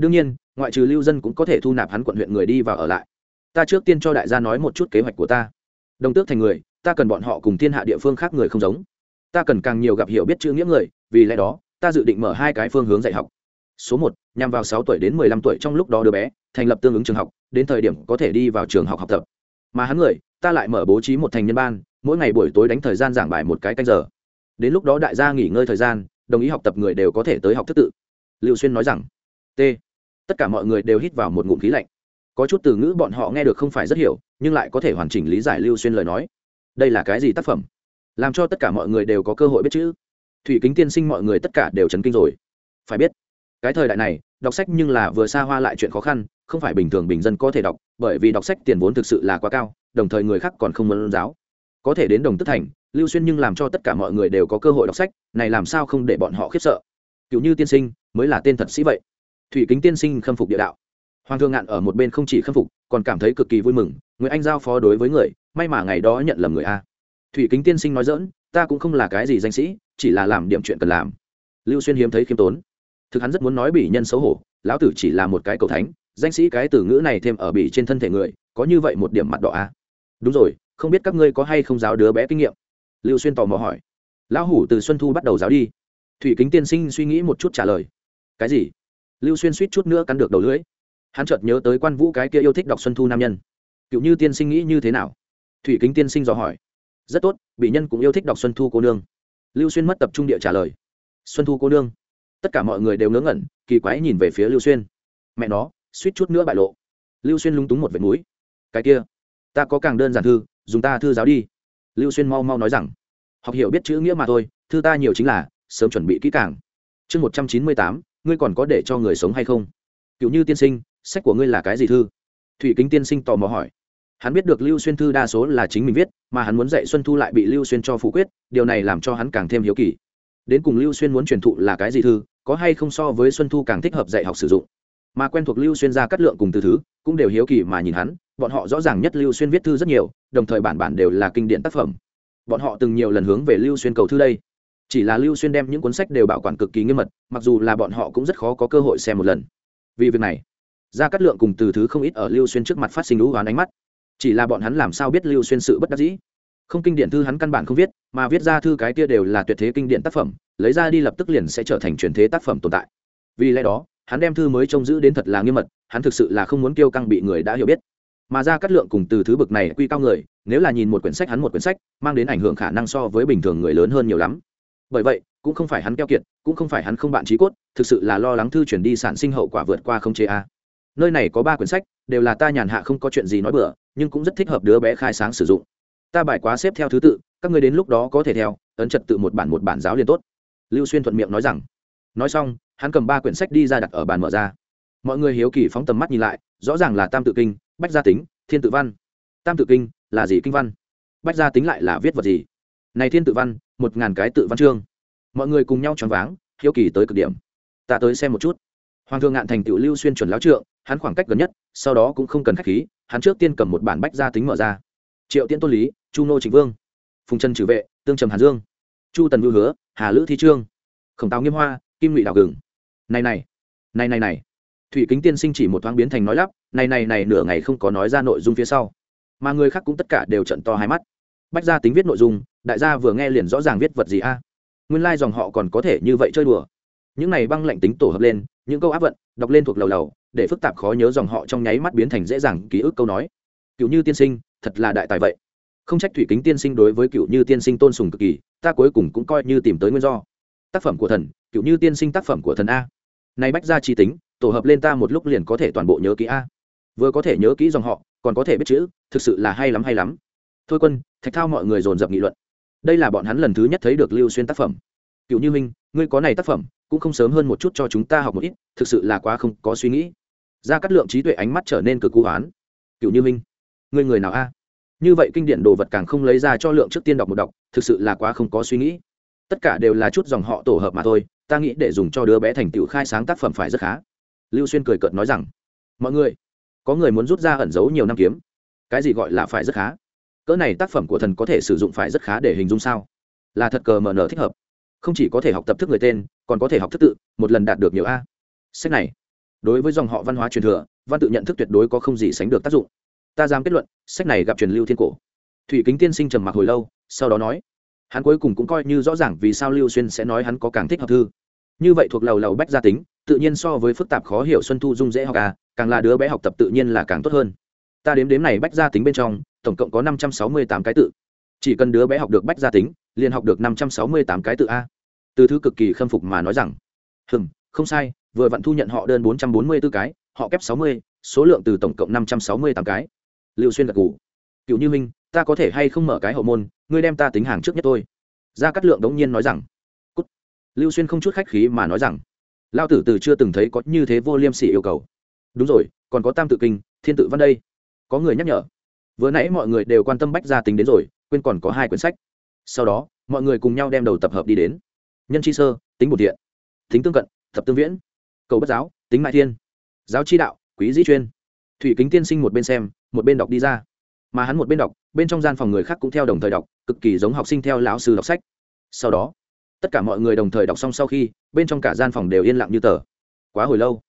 đương nhiên, ngoại trừ lưu dân cũng có thể thu nạp hắn quận huyện người đi vào ở lại. Ta trước tiên cho đại gia nói một chút kế hoạch của ta. Đồng tước thành người, ta cần bọn họ cùng thiên hạ địa phương khác người không giống. Ta cần càng nhiều gặp hiểu biết chữ nghĩa người, vì lẽ đó, ta dự định mở hai cái phương hướng dạy học. Số một, nhằm vào sáu tuổi đến mười lăm tuổi trong lúc đó đứa bé, thành lập tương ứng trường học, đến thời điểm có thể đi vào trường học học tập. Mà hắn người, ta lại mở bố trí một thành nhân ban, mỗi ngày buổi tối đánh thời gian giảng bài một cái canh giờ. Đến lúc đó đại gia nghỉ ngơi thời gian, đồng ý học tập người đều có thể tới học thức tự. Liệu xuyên nói rằng, t tất cả mọi người đều hít vào một ngụm khí lạnh. Có chút từ ngữ bọn họ nghe được không phải rất hiểu, nhưng lại có thể hoàn chỉnh lý giải lưu xuyên lời nói. Đây là cái gì tác phẩm? Làm cho tất cả mọi người đều có cơ hội biết chữ. Thủy kính tiên sinh mọi người tất cả đều chấn kinh rồi. Phải biết, cái thời đại này, đọc sách nhưng là vừa xa hoa lại chuyện khó khăn, không phải bình thường bình dân có thể đọc, bởi vì đọc sách tiền vốn thực sự là quá cao, đồng thời người khác còn không muốn giáo. Có thể đến đồng tức thành, lưu xuyên nhưng làm cho tất cả mọi người đều có cơ hội đọc sách, này làm sao không để bọn họ khiếp sợ? Cựu như tiên sinh, mới là tên thật sĩ vậy thủy kính tiên sinh khâm phục địa đạo. Hoàng thương ngạn ở một bên không chỉ khâm phục, còn cảm thấy cực kỳ vui mừng, nguyễn anh giao phó đối với người, may mà ngày đó nhận lầm người a. Thủy kính tiên sinh nói dỡn ta cũng không là cái gì danh sĩ, chỉ là làm điểm chuyện cần làm. Lưu xuyên hiếm thấy khiêm tốn. Thực hắn rất muốn nói bỉ nhân xấu hổ, lão tử chỉ là một cái cầu thánh, danh sĩ cái từ ngữ này thêm ở bỉ trên thân thể người, có như vậy một điểm mặt đỏ a. Đúng rồi, không biết các ngươi có hay không giáo đứa bé kinh nghiệm? Lưu xuyên tò mò hỏi. Lão hủ từ xuân thu bắt đầu giáo đi. Thủy kính tiên sinh suy nghĩ một chút trả lời. Cái gì? Lưu xuyên suýt chút nữa cắn được đầu lưỡi. Hắn chợt nhớ tới quan vũ cái kia yêu thích đọc xuân thu nam nhân. Cựu như tiên sinh nghĩ như thế nào? Thủy kính tiên sinh dò hỏi. Rất tốt, bị nhân cũng yêu thích đọc xuân thu cô nương. Lưu xuyên mất tập trung địa trả lời. Xuân thu cô nương. Tất cả mọi người đều ngớ ngẩn, kỳ quái nhìn về phía lưu xuyên. Mẹ nó, suýt chút nữa bại lộ. Lưu xuyên lúng túng một vệt mũi. Cái kia, ta có càng đơn giản thư, dùng ta thư giáo đi. Lưu xuyên mau mau nói rằng. Học hiểu biết chữ nghĩa mà thôi, thư ta nhiều chính là, sớm chuẩn bị kỹ càng. Chương một trăm chín mươi tám ngươi còn có để cho người sống hay không? Cựu như tiên sinh, sách của ngươi là cái gì thư? Thủy kính tiên sinh tò mò hỏi. Hắn biết được lưu xuyên thư đa số là chính mình viết, mà hắn muốn dạy xuân thu lại bị lưu xuyên cho phủ quyết, điều này làm cho hắn càng thêm hiếu kỳ. Đến cùng lưu xuyên muốn truyền thụ là cái gì thư, có hay không so với xuân thu càng thích hợp dạy học sử dụng? Mà quen thuộc lưu xuyên ra cắt lượng cùng từ thứ, cũng đều hiếu kỳ mà nhìn hắn, bọn họ rõ ràng nhất lưu xuyên viết thư rất nhiều, đồng thời bản bản đều là kinh điển tác phẩm. Bọn họ từng nhiều lần hướng về lưu xuyên cầu thư đây chỉ là lưu xuyên đem những cuốn sách đều bảo quản cực kỳ nghiêm mật, mặc dù là bọn họ cũng rất khó có cơ hội xem một lần. Vì việc này ra cắt lượng cùng từ thứ không ít ở lưu xuyên trước mặt phát sinh lũ hoán ánh mắt. Chỉ là bọn hắn làm sao biết lưu xuyên sự bất đắc dĩ? Không kinh điển thư hắn căn bản không viết, mà viết ra thư cái kia đều là tuyệt thế kinh điển tác phẩm, lấy ra đi lập tức liền sẽ trở thành truyền thế tác phẩm tồn tại. Vì lẽ đó, hắn đem thư mới trông giữ đến thật là nghiêm mật, hắn thực sự là không muốn kêu căng bị người đã hiểu biết. Mà ra cắt lượng cùng từ thứ bực này quy cao người, nếu là nhìn một quyển sách hắn một quyển sách, mang đến ảnh hưởng khả năng so với bình thường người lớn hơn nhiều lắm bởi vậy, cũng không phải hắn keo kiệt, cũng không phải hắn không bạn trí cốt, thực sự là lo lắng thư chuyển đi sản sinh hậu quả vượt qua không chế a. Nơi này có ba quyển sách, đều là ta nhàn hạ không có chuyện gì nói bừa, nhưng cũng rất thích hợp đứa bé khai sáng sử dụng. Ta bài quá xếp theo thứ tự, các người đến lúc đó có thể theo, ấn trật tự một bản một bản giáo liền tốt. Lưu xuyên thuận miệng nói rằng. Nói xong, hắn cầm ba quyển sách đi ra đặt ở bàn mở ra. Mọi người hiếu kỳ phóng tầm mắt nhìn lại, rõ ràng là tam tự kinh, bách gia tính, thiên tự văn. Tam tự kinh là gì kinh văn? Bách gia tính lại là viết vật gì? Này thiên tự văn một ngàn cái tự văn chương. Mọi người cùng nhau choáng váng, hiếu kỳ tới cực điểm. Ta tới xem một chút. Hoàng thượng ngạn thành tựu lưu xuyên chuẩn lão trượng, hắn khoảng cách gần nhất, sau đó cũng không cần khách khí, hắn trước tiên cầm một bản bách gia tính mở ra. Triệu tiễn tôn lý, chu nô trịnh vương. Phùng trần trừ vệ, tương trầm hà dương. Chu tần vưu hứa, hà lữ thi trương. Khổng tào nghiêm hoa, kim ngụy đào gừng. Này này này này này. Thủy kính tiên sinh chỉ một thoáng biến thành nói lắp, này này này nửa ngày không có nói ra nội dung phía sau. Mà người khác cũng tất cả đều trận to hai mắt. Bách gia tính viết nội dung đại gia vừa nghe liền rõ ràng viết vật gì a. Nguyên lai họ còn có thể như vậy chơi đùa. Những này băng lạnh tính tổ hợp lên, những câu áp vận, đọc lên thuộc lầu lầu, để phức tạp khó nhớ dòng họ trong nháy mắt biến thành dễ dàng ký ức câu nói. Cựu như tiên sinh, thật là đại tài vậy. Không trách thủy kính tiên sinh đối với cựu như tiên sinh tôn sùng cực kỳ, ta cuối cùng cũng coi như tìm tới nguyên do. Tác phẩm của thần, cựu như tiên sinh tác phẩm của thần a. Nay bách ra trí tính, tổ hợp lên ta một lúc liền có thể toàn bộ nhớ kỹ a. Vừa có thể nhớ kỹ dòng họ, còn có thể biết chữ, thực sự là hay lắm hay lắm. Thôi quân, thạch thao mọi người dồn dập nghị luận đây là bọn hắn lần thứ nhất thấy được lưu xuyên tác phẩm. Cựu như minh, ngươi có này tác phẩm, cũng không sớm hơn một chút cho chúng ta học một ít, thực sự là quá không có suy nghĩ. Ra cắt lượng trí tuệ ánh mắt trở nên cực cú hoán. Cựu như minh, ngươi người nào a? Như vậy kinh điển đồ vật càng không lấy ra cho lượng trước tiên đọc một đọc, thực sự là quá không có suy nghĩ. Tất cả đều là chút dòng họ tổ hợp mà thôi, ta nghĩ để dùng cho đứa bé thành tựu khai sáng tác phẩm phải rất khá. Lưu xuyên cười cợt nói rằng, mọi người, có người muốn rút ra ẩn giấu nhiều năm kiếm. Cái gì gọi là phải rất khá? Cỡ này tác phẩm của thần có thể sử dụng phải rất khá để hình dung sao? Là thật cờ mở nở thích hợp. Không chỉ có thể học tập thức người tên, còn có thể học thức tự, một lần đạt được nhiều a. Sách này, đối với dòng họ văn hóa truyền thừa, văn tự nhận thức tuyệt đối có không gì sánh được tác dụng. Ta dám kết luận, sách này gặp truyền lưu thiên cổ. Thủy kính tiên sinh trầm mặc hồi lâu, sau đó nói, hắn cuối cùng cũng coi như rõ ràng vì sao lưu xuyên sẽ nói hắn có càng thích học thư. Như vậy thuộc lầu lầu bách gia tính, tự nhiên so với phức tạp khó hiểu xuân thu dung dễ học à càng là đứa bé học tập tự nhiên là càng tốt hơn ta đếm đếm này bách gia tính bên trong, tổng cộng có năm trăm sáu mươi tám cái tự. Chỉ cần đứa bé học được bách gia tính, liền học được năm trăm sáu mươi tám cái tự a. Từ thứ cực kỳ khâm phục mà nói rằng, hừm, không sai, vừa vặn thu nhận họ đơn bốn trăm bốn mươi b ố cái, họ kép sáu mươi, số lượng từ tổng cộng năm trăm sáu mươi tám cái. Lưu xuyên gật g ủ cựu như minh, ta có thể hay không mở cái hậu môn, ngươi đem ta tính hàng trước nhất tôi gia cát lượng đống nhiên nói rằng, Cút. lưu xuyên không chút khách khí mà nói rằng, lao tử từ chưa từng thấy có như thế vô liêm sỉ yêu cầu. Đúng rồi, còn có tam tự kinh, thiên tự văn đây có người nhắc nhở. Vừa nãy mọi người đều quan tâm bách gia tính đến rồi, quên còn có hai quyển sách. Sau đó, mọi người cùng nhau đem đầu tập hợp đi đến. Nhân chi sơ, tính bột thiện, tính tương cận thập tương viễn, cầu bất giáo, tính mại thiên, giáo chi đạo, quý dĩ chuyên. Thủy kính tiên sinh một bên xem, một bên đọc đi ra. Mà hắn một bên đọc, bên trong gian phòng người khác cũng theo đồng thời đọc, cực kỳ giống học sinh theo lão sư đọc sách. Sau đó, tất cả mọi người đồng thời đọc xong sau khi, bên trong cả gian phòng đều yên lặng như tờ. Quá hồi lâu.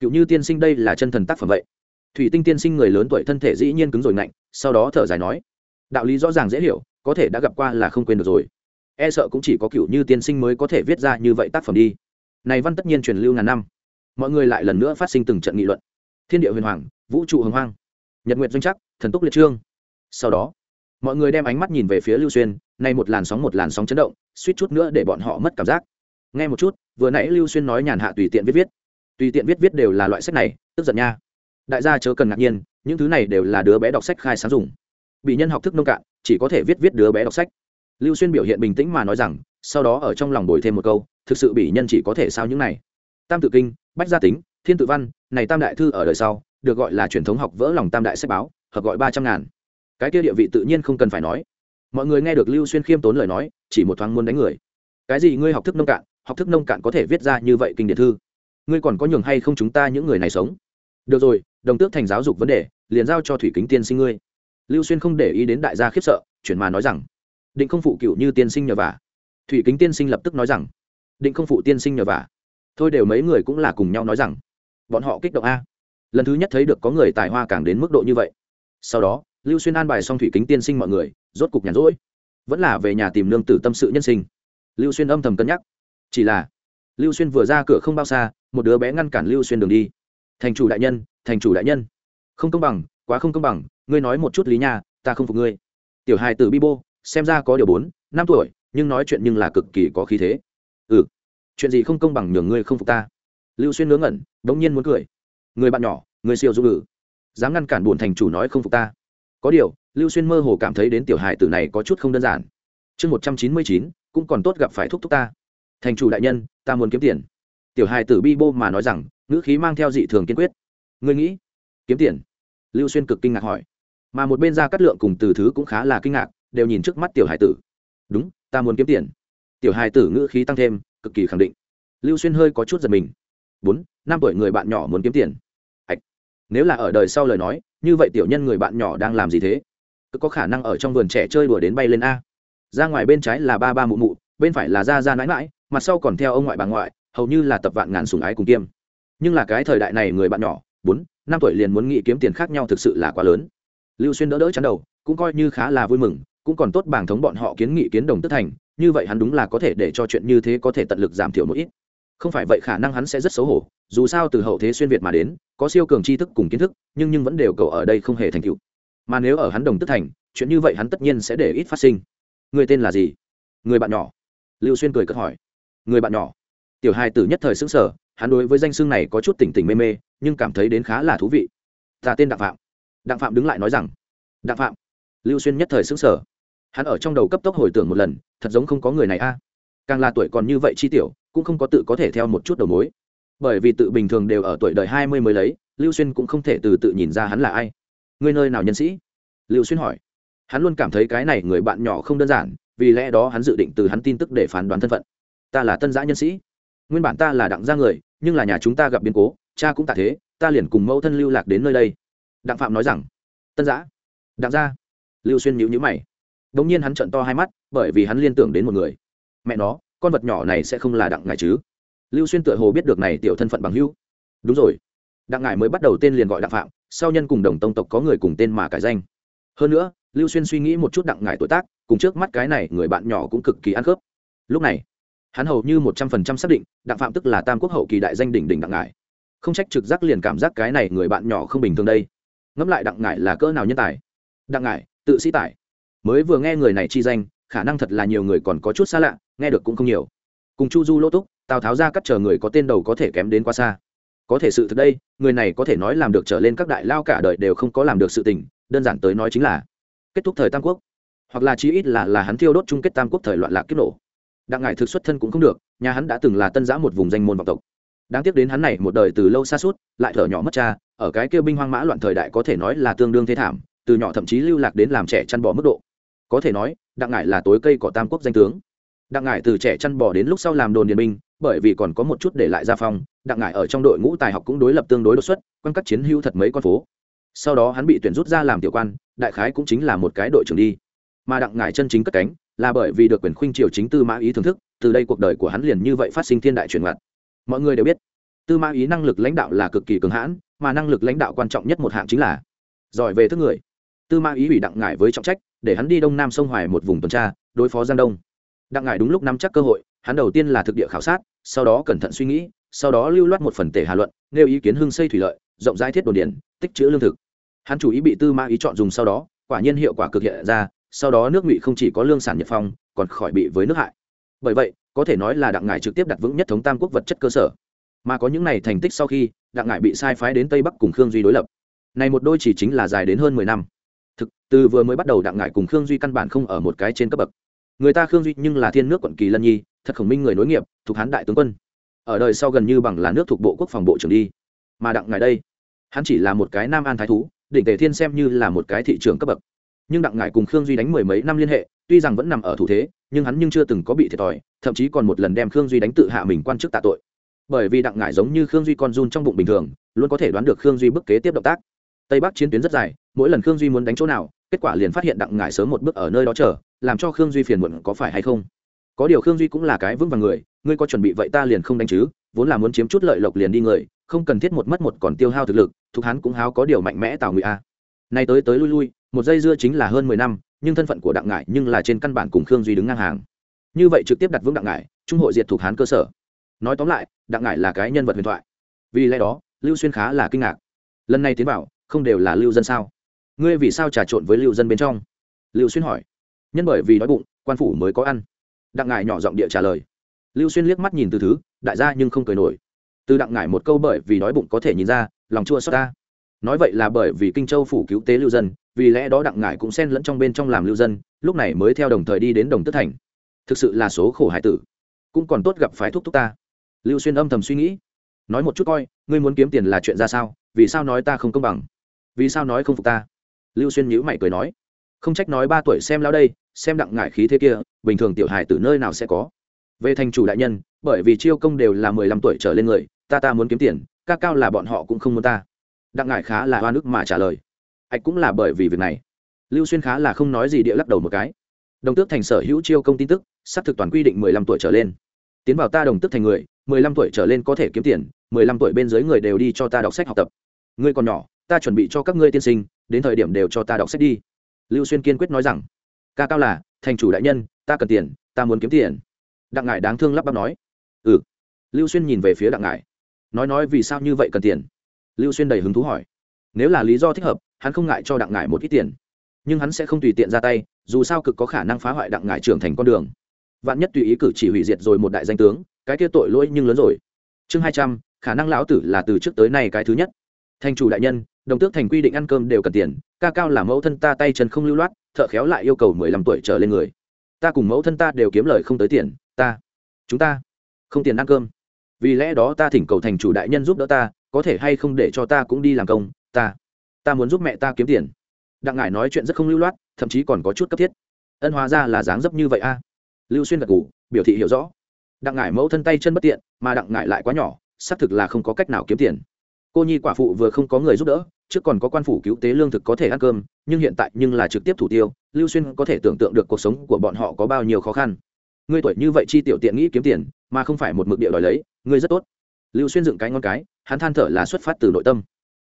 Cựu như tiên sinh đây là chân thần tác phẩm vậy thủy tinh tiên sinh người lớn tuổi thân thể dĩ nhiên cứng rồi ngạnh, sau đó thở dài nói, đạo lý rõ ràng dễ hiểu, có thể đã gặp qua là không quên được rồi. E sợ cũng chỉ có cựu như tiên sinh mới có thể viết ra như vậy tác phẩm đi. Này văn tất nhiên truyền lưu ngàn năm. Mọi người lại lần nữa phát sinh từng trận nghị luận. Thiên địa huyền hoàng, vũ trụ hồng hoang. Nhật nguyệt doanh chắc thần túc liệt trương. Sau đó, mọi người đem ánh mắt nhìn về phía lưu xuyên, nay một làn sóng một làn sóng chấn động, suýt chút nữa để bọn họ mất cảm giác. Nghe một chút, vừa nãy lưu xuyên nói nhàn hạ tùy tiện viết viết. Tùy tiện viết viết đều là loại sách này, tức giận nha đại gia chớ cần ngạc nhiên, những thứ này đều là đứa bé đọc sách khai sáng dùng. Bị nhân học thức nông cạn, chỉ có thể viết viết đứa bé đọc sách. Lưu xuyên biểu hiện bình tĩnh mà nói rằng, sau đó ở trong lòng đổi thêm một câu, thực sự bị nhân chỉ có thể sao những này. Tam tự kinh, bách gia tính, thiên tự văn, này tam đại thư ở đời sau, được gọi là truyền thống học vỡ lòng tam đại sách báo, hợp gọi ba trăm ngàn. Cái kia địa vị tự nhiên không cần phải nói. Mọi người nghe được lưu xuyên khiêm tốn lời nói, chỉ một thoáng muốn đánh người. Cái gì ngươi học thức nông cạn, học thức nông cạn có thể viết ra như vậy kinh điển thư? Ngươi còn có nhường hay không chúng ta những người này sống? Được rồi đồng tước thành giáo dục vấn đề, liền giao cho thủy kính tiên sinh ngươi. Lưu xuyên không để ý đến đại gia khiếp sợ, chuyển mà nói rằng, định không phụ cựu như tiên sinh nhờ vả. Thủy kính tiên sinh lập tức nói rằng, định không phụ tiên sinh nhờ vả. Thôi đều mấy người cũng là cùng nhau nói rằng, bọn họ kích động a. Lần thứ nhất thấy được có người tài hoa càng đến mức độ như vậy. Sau đó, lưu xuyên an bài xong thủy kính tiên sinh mọi người, rốt cục nhàn rỗi. Vẫn là về nhà tìm lương tử tâm sự nhân sinh. Lưu xuyên âm thầm cân nhắc. Chỉ là, lưu xuyên vừa ra cửa không bao xa, một đứa bé ngăn cản lưu xuyên đường đi thành chủ đại nhân, thành chủ đại nhân. Không công bằng, quá không công bằng, ngươi nói một chút lý nha, ta không phục ngươi. Tiểu hài tử bi bô xem ra có điều bốn, năm tuổi, nhưng nói chuyện nhưng là cực kỳ có khí thế. Ừ chuyện gì không công bằng nhường ngươi không phục ta? Lưu xuyên ngớ ngẩn đ ỗ n g nhiên muốn cười. Người bạn nhỏ, người siêu dung ngữ dám ngăn cản bổn thành chủ nói không phục ta. Có điều, lưu xuyên mơ hồ cảm thấy đến tiểu hài tử này có chút không đơn giản. Chương một trăm chín mươi chín, cũng còn tốt gặp phải thúc thúc ta. Thành chủ đại nhân, ta muốn kiếm tiền tiểu hài tử bi bô mà nói rằng, ngữ khí mang theo dị thường kiên quyết. Ngươi nghĩ? Kiếm tiền. Lưu xuyên cực kinh ngạc hỏi. Mà một bên ra cắt lượng cùng từ thứ cũng khá là kinh ngạc, đều nhìn trước mắt tiểu hài tử. Đúng, ta muốn kiếm tiền. Tiểu hài tử ngữ khí tăng thêm, cực kỳ khẳng định. Lưu xuyên hơi có chút giật mình. Bốn, năm tuổi người bạn nhỏ muốn kiếm tiền. Ạch nếu là ở đời sau lời nói, như vậy tiểu nhân người bạn nhỏ đang làm gì thế? Cứ có khả năng ở trong vườn trẻ chơi đùa đến bay lên a. Ra ngoài bên trái là ba ba mụ mụ, bên phải là ra ra mãi mãi mặt sau còn theo ông ngoại bà ngoại hầu như là tập vạn ngàn sùng ái cùng kiêm. Nhưng là cái thời đại này người bạn nhỏ, bốn, năm tuổi liền muốn nghĩ kiếm tiền khác nhau thực sự là quá lớn. Lưu xuyên đỡ đỡ chắn đầu, cũng coi như khá là vui mừng, cũng còn tốt bảng thống bọn họ kiến nghị kiến đồng tức thành, như vậy hắn đúng là có thể để cho chuyện như thế có thể tận lực giảm thiểu một ít. Không phải vậy khả năng hắn sẽ rất xấu hổ, dù sao từ hậu thế xuyên việt mà đến, có siêu cường tri thức cùng kiến thức, nhưng nhưng vẫn đều cầu ở đây không hề thành tựu. Mà nếu ở hắn đồng tức thành, chuyện như vậy hắn tất nhiên sẽ để ít phát sinh. Người tên là gì? Người bạn nhỏ. Lưu xuyên cười cợt hỏi. Người bạn nhỏ tiểu hai tử nhất thời xứng sở hắn đối với danh xưng này có chút tỉnh tỉnh mê mê, nhưng cảm thấy đến khá là thú vị. Ta tên đặng phạm. Đặng phạm đứng lại nói rằng, đặng phạm. Lưu xuyên nhất thời xứng sở hắn ở trong đầu cấp tốc hồi tưởng một lần, thật giống không có người này a. Càng là tuổi còn như vậy chi tiểu, cũng không có tự có thể theo một chút đầu mối. Bởi vì tự bình thường đều ở tuổi đời hai mươi mới lấy, lưu xuyên cũng không thể từ tự nhìn ra hắn là ai. Người nơi nào nhân sĩ? Lưu xuyên hỏi. Hắn luôn cảm thấy cái này người bạn nhỏ không đơn giản, vì lẽ đó hắn dự định từ hắn tin tức để phán đoán thân phận. Ta là tân giã nhân sĩ nguyên bản ta là đặng gia người, nhưng là nhà chúng ta gặp biến cố, cha cũng tạ thế, ta liền cùng mẫu thân lưu lạc đến nơi đây. Đặng phạm nói rằng, tân giã. Đặng gia, lưu xuyên nhíu nhíu mày. Đ ỗ n g nhiên hắn trận to hai mắt, bởi vì hắn liên tưởng đến một người. Mẹ nó, con vật nhỏ này sẽ không là đặng ngài chứ? Lưu xuyên tựa hồ biết được này tiểu thân phận bằng hữu. Đúng rồi. Đặng ngài mới bắt đầu tên liền gọi đặng phạm, sau nhân cùng đồng tông tộc có người cùng tên mà cải danh. Hơn nữa, lưu xuyên suy nghĩ một chút đặng ngài tuổi tác, cùng trước mắt cái này người bạn nhỏ cũng cực kỳ ăn khớp. Lúc này hắn hầu như một trăm phần trăm xác định, đặng phạm tức là tam quốc hậu kỳ đại danh đỉnh đỉnh đặng ngải. Không trách trực giác liền cảm giác cái này người bạn nhỏ không bình thường đây. Ngẫm lại đặng ngải là cỡ nào nhân tài. Đặng ngải, tự sĩ tài. mới vừa nghe người này chi danh, khả năng thật là nhiều người còn có chút xa lạ, nghe được cũng không nhiều. Cùng chu du lỗ túc, tào tháo ra cắt chờ người có tên đầu có thể kém đến quá xa. Có thể sự thực đây, người này có thể nói làm được trở lên các đại lao cả đời đều không có làm được sự tình, đơn giản tới nói chính là kết thúc thời tam quốc. Hoặc là chí ít là là hắn thiêu đốt chung kết tam quốc thời loạn lạc kiếp nổ đặng ngải thực xuất thân cũng không được, nhà hắn đã từng là tân giã một vùng danh môn vọng tộc. Đáng tiếc đến hắn này một đời từ lâu xa suốt, lại thở nhỏ mất cha, ở cái kêu binh hoang mã loạn thời đại có thể nói là tương đương thế thảm, từ nhỏ thậm chí lưu lạc đến làm trẻ chăn bò mức độ. Có thể nói, đặng ngải là tối cây cỏ tam quốc danh tướng. Đặng ngải từ trẻ chăn bò đến lúc sau làm đồn điền binh, bởi vì còn có một chút để lại gia phong, đặng ngải ở trong đội ngũ tài học cũng đối lập tương đối đột xuất, quan các chiến hữu thật mấy con phố. Sau đó hắn bị tuyển rút ra làm tiểu quan, đại khái cũng chính là một cái đội trưởng đi mà đặng ngải chân chính cất cánh, là bởi vì được quyền khuynh triều chính tư mã ý thưởng thức, từ đây cuộc đời của hắn liền như vậy phát sinh thiên đại chuyển ngặt mọi người đều biết, tư mã ý năng lực lãnh đạo là cực kỳ cường hãn, mà năng lực lãnh đạo quan trọng nhất một hạng chính là giỏi về thức người. Tư mã ý ủy đặng ngải với trọng trách, để hắn đi đông nam sông hoài một vùng tuần tra, đối phó giang đông. Đặng ngải đúng lúc nắm chắc cơ hội, hắn đầu tiên là thực địa khảo sát, sau đó cẩn thận suy nghĩ, sau đó lưu loát một phần tể hà luận, nêu ý kiến hưng xây thủy lợi, rộng rãi thiết đồn điện tích chữ lương thực. Hắn chủ ý bị tư mã ý chọn dùng sau đó, quả nhiên hiệu quả cực hiện ra sau đó nước ngụy không chỉ có lương sản nhập phong, còn khỏi bị với nước hại. Bởi vậy, có thể nói là đặng ngải trực tiếp đặt vững nhất thống tam quốc vật chất cơ sở. Mà có những này thành tích sau khi, đặng ngải bị sai phái đến tây bắc cùng khương duy đối lập. Này một đôi chỉ chính là dài đến hơn mười năm. Thực, từ vừa mới bắt đầu đặng ngải cùng khương duy căn bản không ở một cái trên cấp bậc. Người ta khương duy nhưng là thiên nước quận kỳ lân nhi, thật khổng minh người nối nghiệp, thuộc hán đại tướng quân. Ở đời sau gần như bằng là nước thuộc bộ quốc phòng bộ trưởng đi. Mà đặng ngải đây, hắn chỉ là một cái nam an thái thú, đỉnh tề thiên xem như là một cái thị trường cấp bậc nhưng đặng ngải cùng khương duy đánh mười mấy năm liên hệ, tuy rằng vẫn nằm ở thủ thế, nhưng hắn nhưng chưa từng có bị thiệt thòi, thậm chí còn một lần đem khương duy đánh tự hạ mình quan chức tạ tội. Bởi vì đặng ngải giống như khương duy con run trong bụng bình thường, luôn có thể đoán được khương duy bức kế tiếp động tác. Tây bắc chiến tuyến rất dài, mỗi lần khương duy muốn đánh chỗ nào, kết quả liền phát hiện đặng ngải sớm một bước ở nơi đó chờ, làm cho khương duy phiền muộn có phải hay không? Có điều khương duy cũng là cái vững vàng người, ngươi có chuẩn bị vậy ta liền không đánh chứ, vốn là muốn chiếm chút lợi lộc liền đi người, không cần thiết một mất một còn tiêu hao thực lực thuộc hắn cũng háo có điều mạnh mẽ tào ngụy a nay tới tới lui lui một giây dưa chính là hơn mười năm nhưng thân phận của đặng ngải nhưng là trên căn bản cùng khương duy đứng ngang hàng. Như vậy trực tiếp đặt vững đặng ngải trung hội diệt thuộc hán cơ sở. Nói tóm lại đặng ngải là cái nhân vật huyền thoại. Vì lẽ đó lưu xuyên khá là kinh ngạc. Lần này tiến bảo, không đều là lưu dân sao? Ngươi vì sao trà trộn với lưu dân bên trong? Lưu xuyên hỏi. Nhân bởi vì đói bụng quan phủ mới có ăn. Đặng ngải nhỏ giọng địa trả lời. Lưu xuyên liếc mắt nhìn từ thứ đại gia nhưng không cười nổi. Từ đặng ngải một câu bởi vì đói bụng có thể nhìn ra lòng chua xót ta nói vậy là bởi vì kinh châu phủ cứu tế lưu dân, vì lẽ đó đặng ngải cũng xen lẫn trong bên trong làm lưu dân, lúc này mới theo đồng thời đi đến đồng tất thành. Thực sự là số khổ hải tử. Cũng còn tốt gặp phái thúc thúc ta. Lưu xuyên âm thầm suy nghĩ. Nói một chút coi, ngươi muốn kiếm tiền là chuyện ra sao, vì sao nói ta không công bằng? Vì sao nói không phục ta? Lưu xuyên nhữ mày cười nói. Không trách nói ba tuổi xem lao đây, xem đặng ngải khí thế kia, bình thường tiểu hài từ nơi nào sẽ có? Về thành chủ đại nhân, bởi vì chiêu công đều là mười lăm tuổi trở lên người, ta ta muốn kiếm tiền, ca cao là bọn họ cũng không muốn ta đặng ngải khá là oan nước mà trả lời. Ạch cũng là bởi vì việc này. Lưu xuyên khá là không nói gì địa lắc đầu một cái. Đồng tước thành sở hữu chiêu công tin tức, xác thực toàn quy định mười lăm tuổi trở lên. Tiến vào ta đồng tước thành người, mười lăm tuổi trở lên có thể kiếm tiền, mười lăm tuổi bên dưới người đều đi cho ta đọc sách học tập. Ngươi còn nhỏ, ta chuẩn bị cho các ngươi tiên sinh, đến thời điểm đều cho ta đọc sách đi. Lưu xuyên kiên quyết nói rằng, ca cao là, thành chủ đại nhân, ta cần tiền, ta muốn kiếm tiền. Đặng ngải đáng thương lắp bắp nói. Ừ. Lưu xuyên nhìn về phía đặng ngải, nói nói vì sao như vậy cần tiền? Lưu xuyên đầy hứng thú hỏi. Nếu là lý do thích hợp, hắn không ngại cho đặng ngải một ít tiền. Nhưng hắn sẽ không tùy tiện ra tay, dù sao cực có khả năng phá hoại đặng ngải trưởng thành con đường. Vạn nhất tùy ý cử chỉ hủy diệt rồi một đại danh tướng, cái kia tội lỗi nhưng lớn rồi. Chương hai trăm, khả năng lão tử là từ trước tới nay cái thứ nhất. Thành chủ đại nhân, đồng tước thành quy định ăn cơm đều cần tiền, ca cao là mẫu thân ta tay chân không lưu loát, thợ khéo lại yêu cầu mười lăm tuổi trở lên người. Ta cùng mẫu thân ta đều kiếm lời không tới tiền, ta, chúng ta không tiền ăn cơm. Vì lẽ đó ta thỉnh cầu thành chủ đại nhân giúp đỡ ta có thể hay không để cho ta cũng đi làm công, ta ta muốn giúp mẹ ta kiếm tiền. Đặng ngải nói chuyện rất không lưu loát, thậm chí còn có chút cấp thiết. Ân hóa ra là dáng dấp như vậy a. À? Lưu xuyên gật g ủ biểu thị hiểu rõ. Đặng ngải mẫu thân tay chân bất tiện, mà đặng ngải lại quá nhỏ, xác thực là không có cách nào kiếm tiền. Cô nhi quả phụ vừa không có người giúp đỡ, trước còn có quan phủ cứu tế lương thực có thể ăn cơm, nhưng hiện tại nhưng là trực tiếp thủ tiêu, lưu xuyên có thể tưởng tượng được cuộc sống của bọn họ có bao nhiêu khó khăn. Ngươi tuổi như vậy chi tiểu tiện nghĩ kiếm tiền, mà không phải một mực địa đòi lấy, ngươi rất tốt lưu xuyên dựng cái ngon cái, hắn than thở là xuất phát từ nội tâm.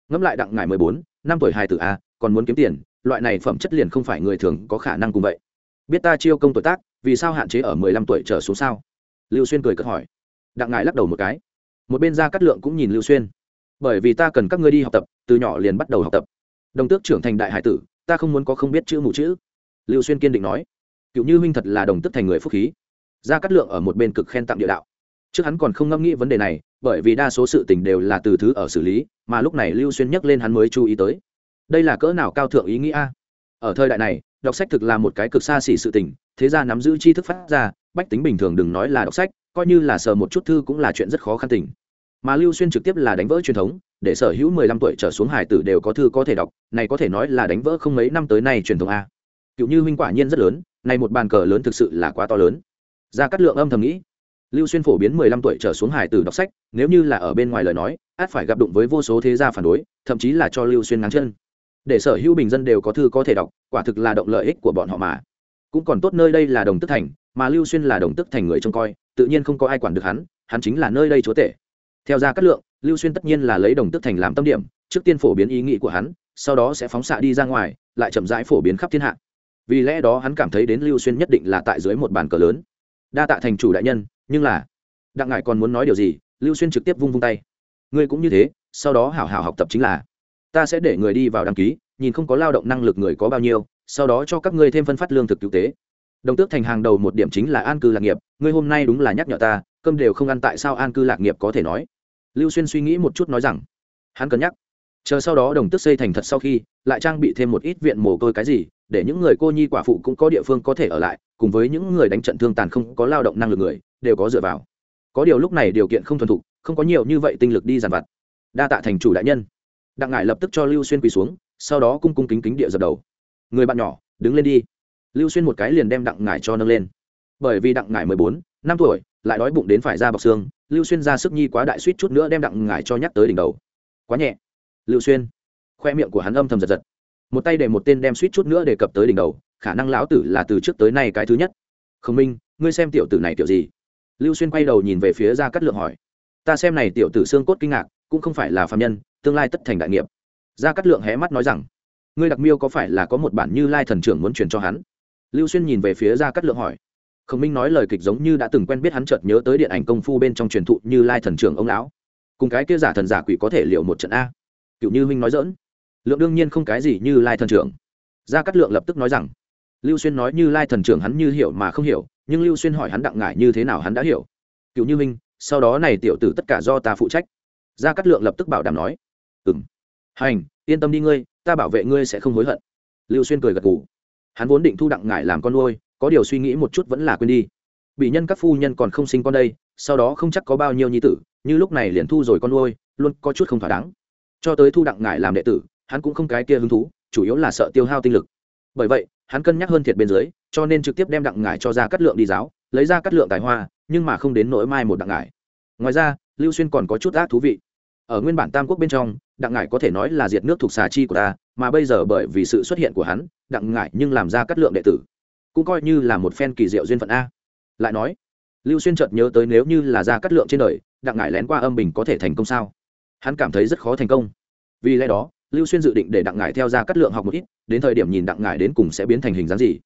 Ngẫm lại đặng ngải mười bốn, năm tuổi hai tử a, còn muốn kiếm tiền, loại này phẩm chất liền không phải người thường có khả năng cùng vậy. Biết ta chiêu công tuổi tác, vì sao hạn chế ở mười lăm tuổi trở xuống sao? Lưu xuyên cười cất hỏi. Đặng ngải lắc đầu một cái. Một bên ra cát lượng cũng nhìn lưu xuyên. Bởi vì ta cần các ngươi đi học tập, từ nhỏ liền bắt đầu học tập. Đồng tước trưởng thành đại hải tử, ta không muốn có không biết chữ mù chữ. Lưu xuyên kiên định nói. Cựu như huynh thật là đồng tước thành người phúc khí. Ra cát lượng ở một bên cực khen tặng địa đạo trước hắn còn không ngẫm nghĩ vấn đề này, bởi vì đa số sự tình đều là từ thứ ở xử lý, mà lúc này lưu xuyên nhắc lên hắn mới chú ý tới. Đây là cỡ nào cao thượng ý nghĩa ở thời đại này, đọc sách thực là một cái cực xa xỉ sự tình, thế ra nắm giữ tri thức phát ra, bách tính bình thường đừng nói là đọc sách, coi như là sờ một chút thư cũng là chuyện rất khó khăn tình. Mà lưu xuyên trực tiếp là đánh vỡ truyền thống, để sở hữu mười lăm tuổi trở xuống hải tử đều có thư có thể đọc, này có thể nói là đánh vỡ không mấy năm tới nay truyền thống a. Cựu như huynh quả nhiên rất lớn, này một bàn cờ lớn thực sự là quá to lớn. Ra cắt lượng âm thầm nghĩ lưu xuyên phổ biến mười lăm tuổi trở xuống hải tử đọc sách, nếu như là ở bên ngoài lời nói, át phải gặp đụng với vô số thế gia phản đối, thậm chí là cho lưu xuyên ngắn chân. Để sở hữu bình dân đều có thư có thể đọc, quả thực là động lợi ích của bọn họ mà. Cũng còn tốt nơi đây là đồng tức thành, mà lưu xuyên là đồng tức thành người trông coi, tự nhiên không có ai quản được hắn hắn chính là nơi đây chúa tể. Theo ra cát lượng, lưu xuyên tất nhiên là lấy đồng tức thành làm tâm điểm, trước tiên phổ biến ý nghĩ của hắn, sau đó sẽ phóng xạ đi ra ngoài, lại chậm rãi phổ biến khắp thiên hạ. Vì lẽ đó hắn cảm thấy đến lưu xuyên nhất định là tại dưới một bàn cờ lớn. Đa tạ thành chủ đại nhân nhưng là, đặng ngại còn muốn nói điều gì, lưu xuyên trực tiếp vung vung tay. Ngươi cũng như thế, sau đó hảo hảo học tập chính là, ta sẽ để người đi vào đăng ký, nhìn không có lao động năng lực người có bao nhiêu, sau đó cho các ngươi thêm phân phát lương thực cứu tế. Đồng tước thành hàng đầu một điểm chính là an cư lạc nghiệp, ngươi hôm nay đúng là nhắc nhở ta, cơm đều không ăn tại sao an cư lạc nghiệp có thể nói? Lưu xuyên suy nghĩ một chút nói rằng, hắn cân nhắc chờ sau đó đồng tức xây thành thật sau khi, lại trang bị thêm một ít viện mồ côi cái gì, để những người cô nhi quả phụ cũng có địa phương có thể ở lại, cùng với những người đánh trận thương tàn không có lao động năng lực người, đều có dựa vào. Có điều lúc này điều kiện không thuần thục, không có nhiều như vậy tinh lực đi giàn vặt. Đa tạ thành chủ đại nhân. Đặng ngải lập tức cho lưu xuyên quỳ xuống, sau đó cung cung kính kính địa dập đầu. Người bạn nhỏ, đứng lên đi. Lưu xuyên một cái liền đem đặng ngải cho nâng lên. Bởi vì đặng ngải mười bốn, năm tuổi, lại đói bụng đến phải ra bọc xương, lưu xuyên ra sức nhi quá đại suýt chút nữa đem đặng ngải cho nhắc tới đỉnh đầu. Quá nhẹ lưu xuyên. Khoe miệng của hắn âm thầm giật giật. Một tay để một tên đem suýt chút nữa đề cập tới đỉnh đầu, khả năng lão tử là từ trước tới nay cái thứ nhất. Khổng minh, ngươi xem tiểu tử này tiểu gì? Lưu xuyên quay đầu nhìn về phía ra cắt lượng hỏi. Ta xem này tiểu tử xương cốt kinh ngạc, cũng không phải là phạm nhân, tương lai tất thành đại nghiệp. Gia cát lượng hé mắt nói rằng, ngươi đặc miêu có phải là có một bản như lai thần trưởng muốn truyền cho hắn? Lưu xuyên nhìn về phía gia cát lượng hỏi. Khổng minh nói lời kịch giống như đã từng quen biết hắn chợt nhớ tới điện ảnh công phu bên trong truyền thụ như lai thần trưởng ông lão. Cùng cái kia giả thần giả quỷ có thể liệu một trận a? Cựu như huynh nói dỡn. Lượng đương nhiên không cái gì như lai thần trưởng. Gia cát lượng lập tức nói rằng, lưu xuyên nói như lai thần trưởng hắn như hiểu mà không hiểu, nhưng lưu xuyên hỏi hắn đặng ngải như thế nào hắn đã hiểu. Cựu như minh sau đó này tiểu tử tất cả do ta phụ trách. Gia cát lượng lập tức bảo đảm nói ừ hành, yên tâm đi ngươi, ta bảo vệ ngươi sẽ không hối hận. Lưu xuyên cười gật gù. Hắn vốn định thu đặng ngải làm con nuôi, có điều suy nghĩ một chút vẫn là quên đi. Bị nhân các phu nhân còn không sinh con đây, sau đó không chắc có bao nhiêu nhi tử, như lúc này liền thu rồi con nuôi, luôn có chút không thỏa đáng cho tới thu đặng ngải làm đệ tử, hắn cũng không cái kia hứng thú, chủ yếu là sợ tiêu hao tinh lực. Bởi vậy, hắn cân nhắc hơn thiệt bên dưới, cho nên trực tiếp đem đặng ngải cho ra cắt lượng đi giáo, lấy ra cắt lượng tài hoa, nhưng mà không đến nỗi mai một đặng ngải. Ngoài ra, lưu xuyên còn có chút ác thú vị. Ở nguyên bản tam quốc bên trong, đặng ngải có thể nói là diệt nước thuộc xà chi của ta, mà bây giờ bởi vì sự xuất hiện của hắn, đặng ngải nhưng làm ra cắt lượng đệ tử. Cũng coi như là một phen kỳ diệu duyên phận a. Lại nói, lưu xuyên chợt nhớ tới nếu như là ra cắt lượng trên đời, đặng ngải lén qua âm bình có thể thành công sao? Hắn cảm thấy rất khó thành công. Vì lẽ đó, lưu xuyên dự định để đặng ngải theo ra cắt lượng học một ít, đến thời điểm nhìn đặng ngải đến cùng sẽ biến thành hình dáng gì.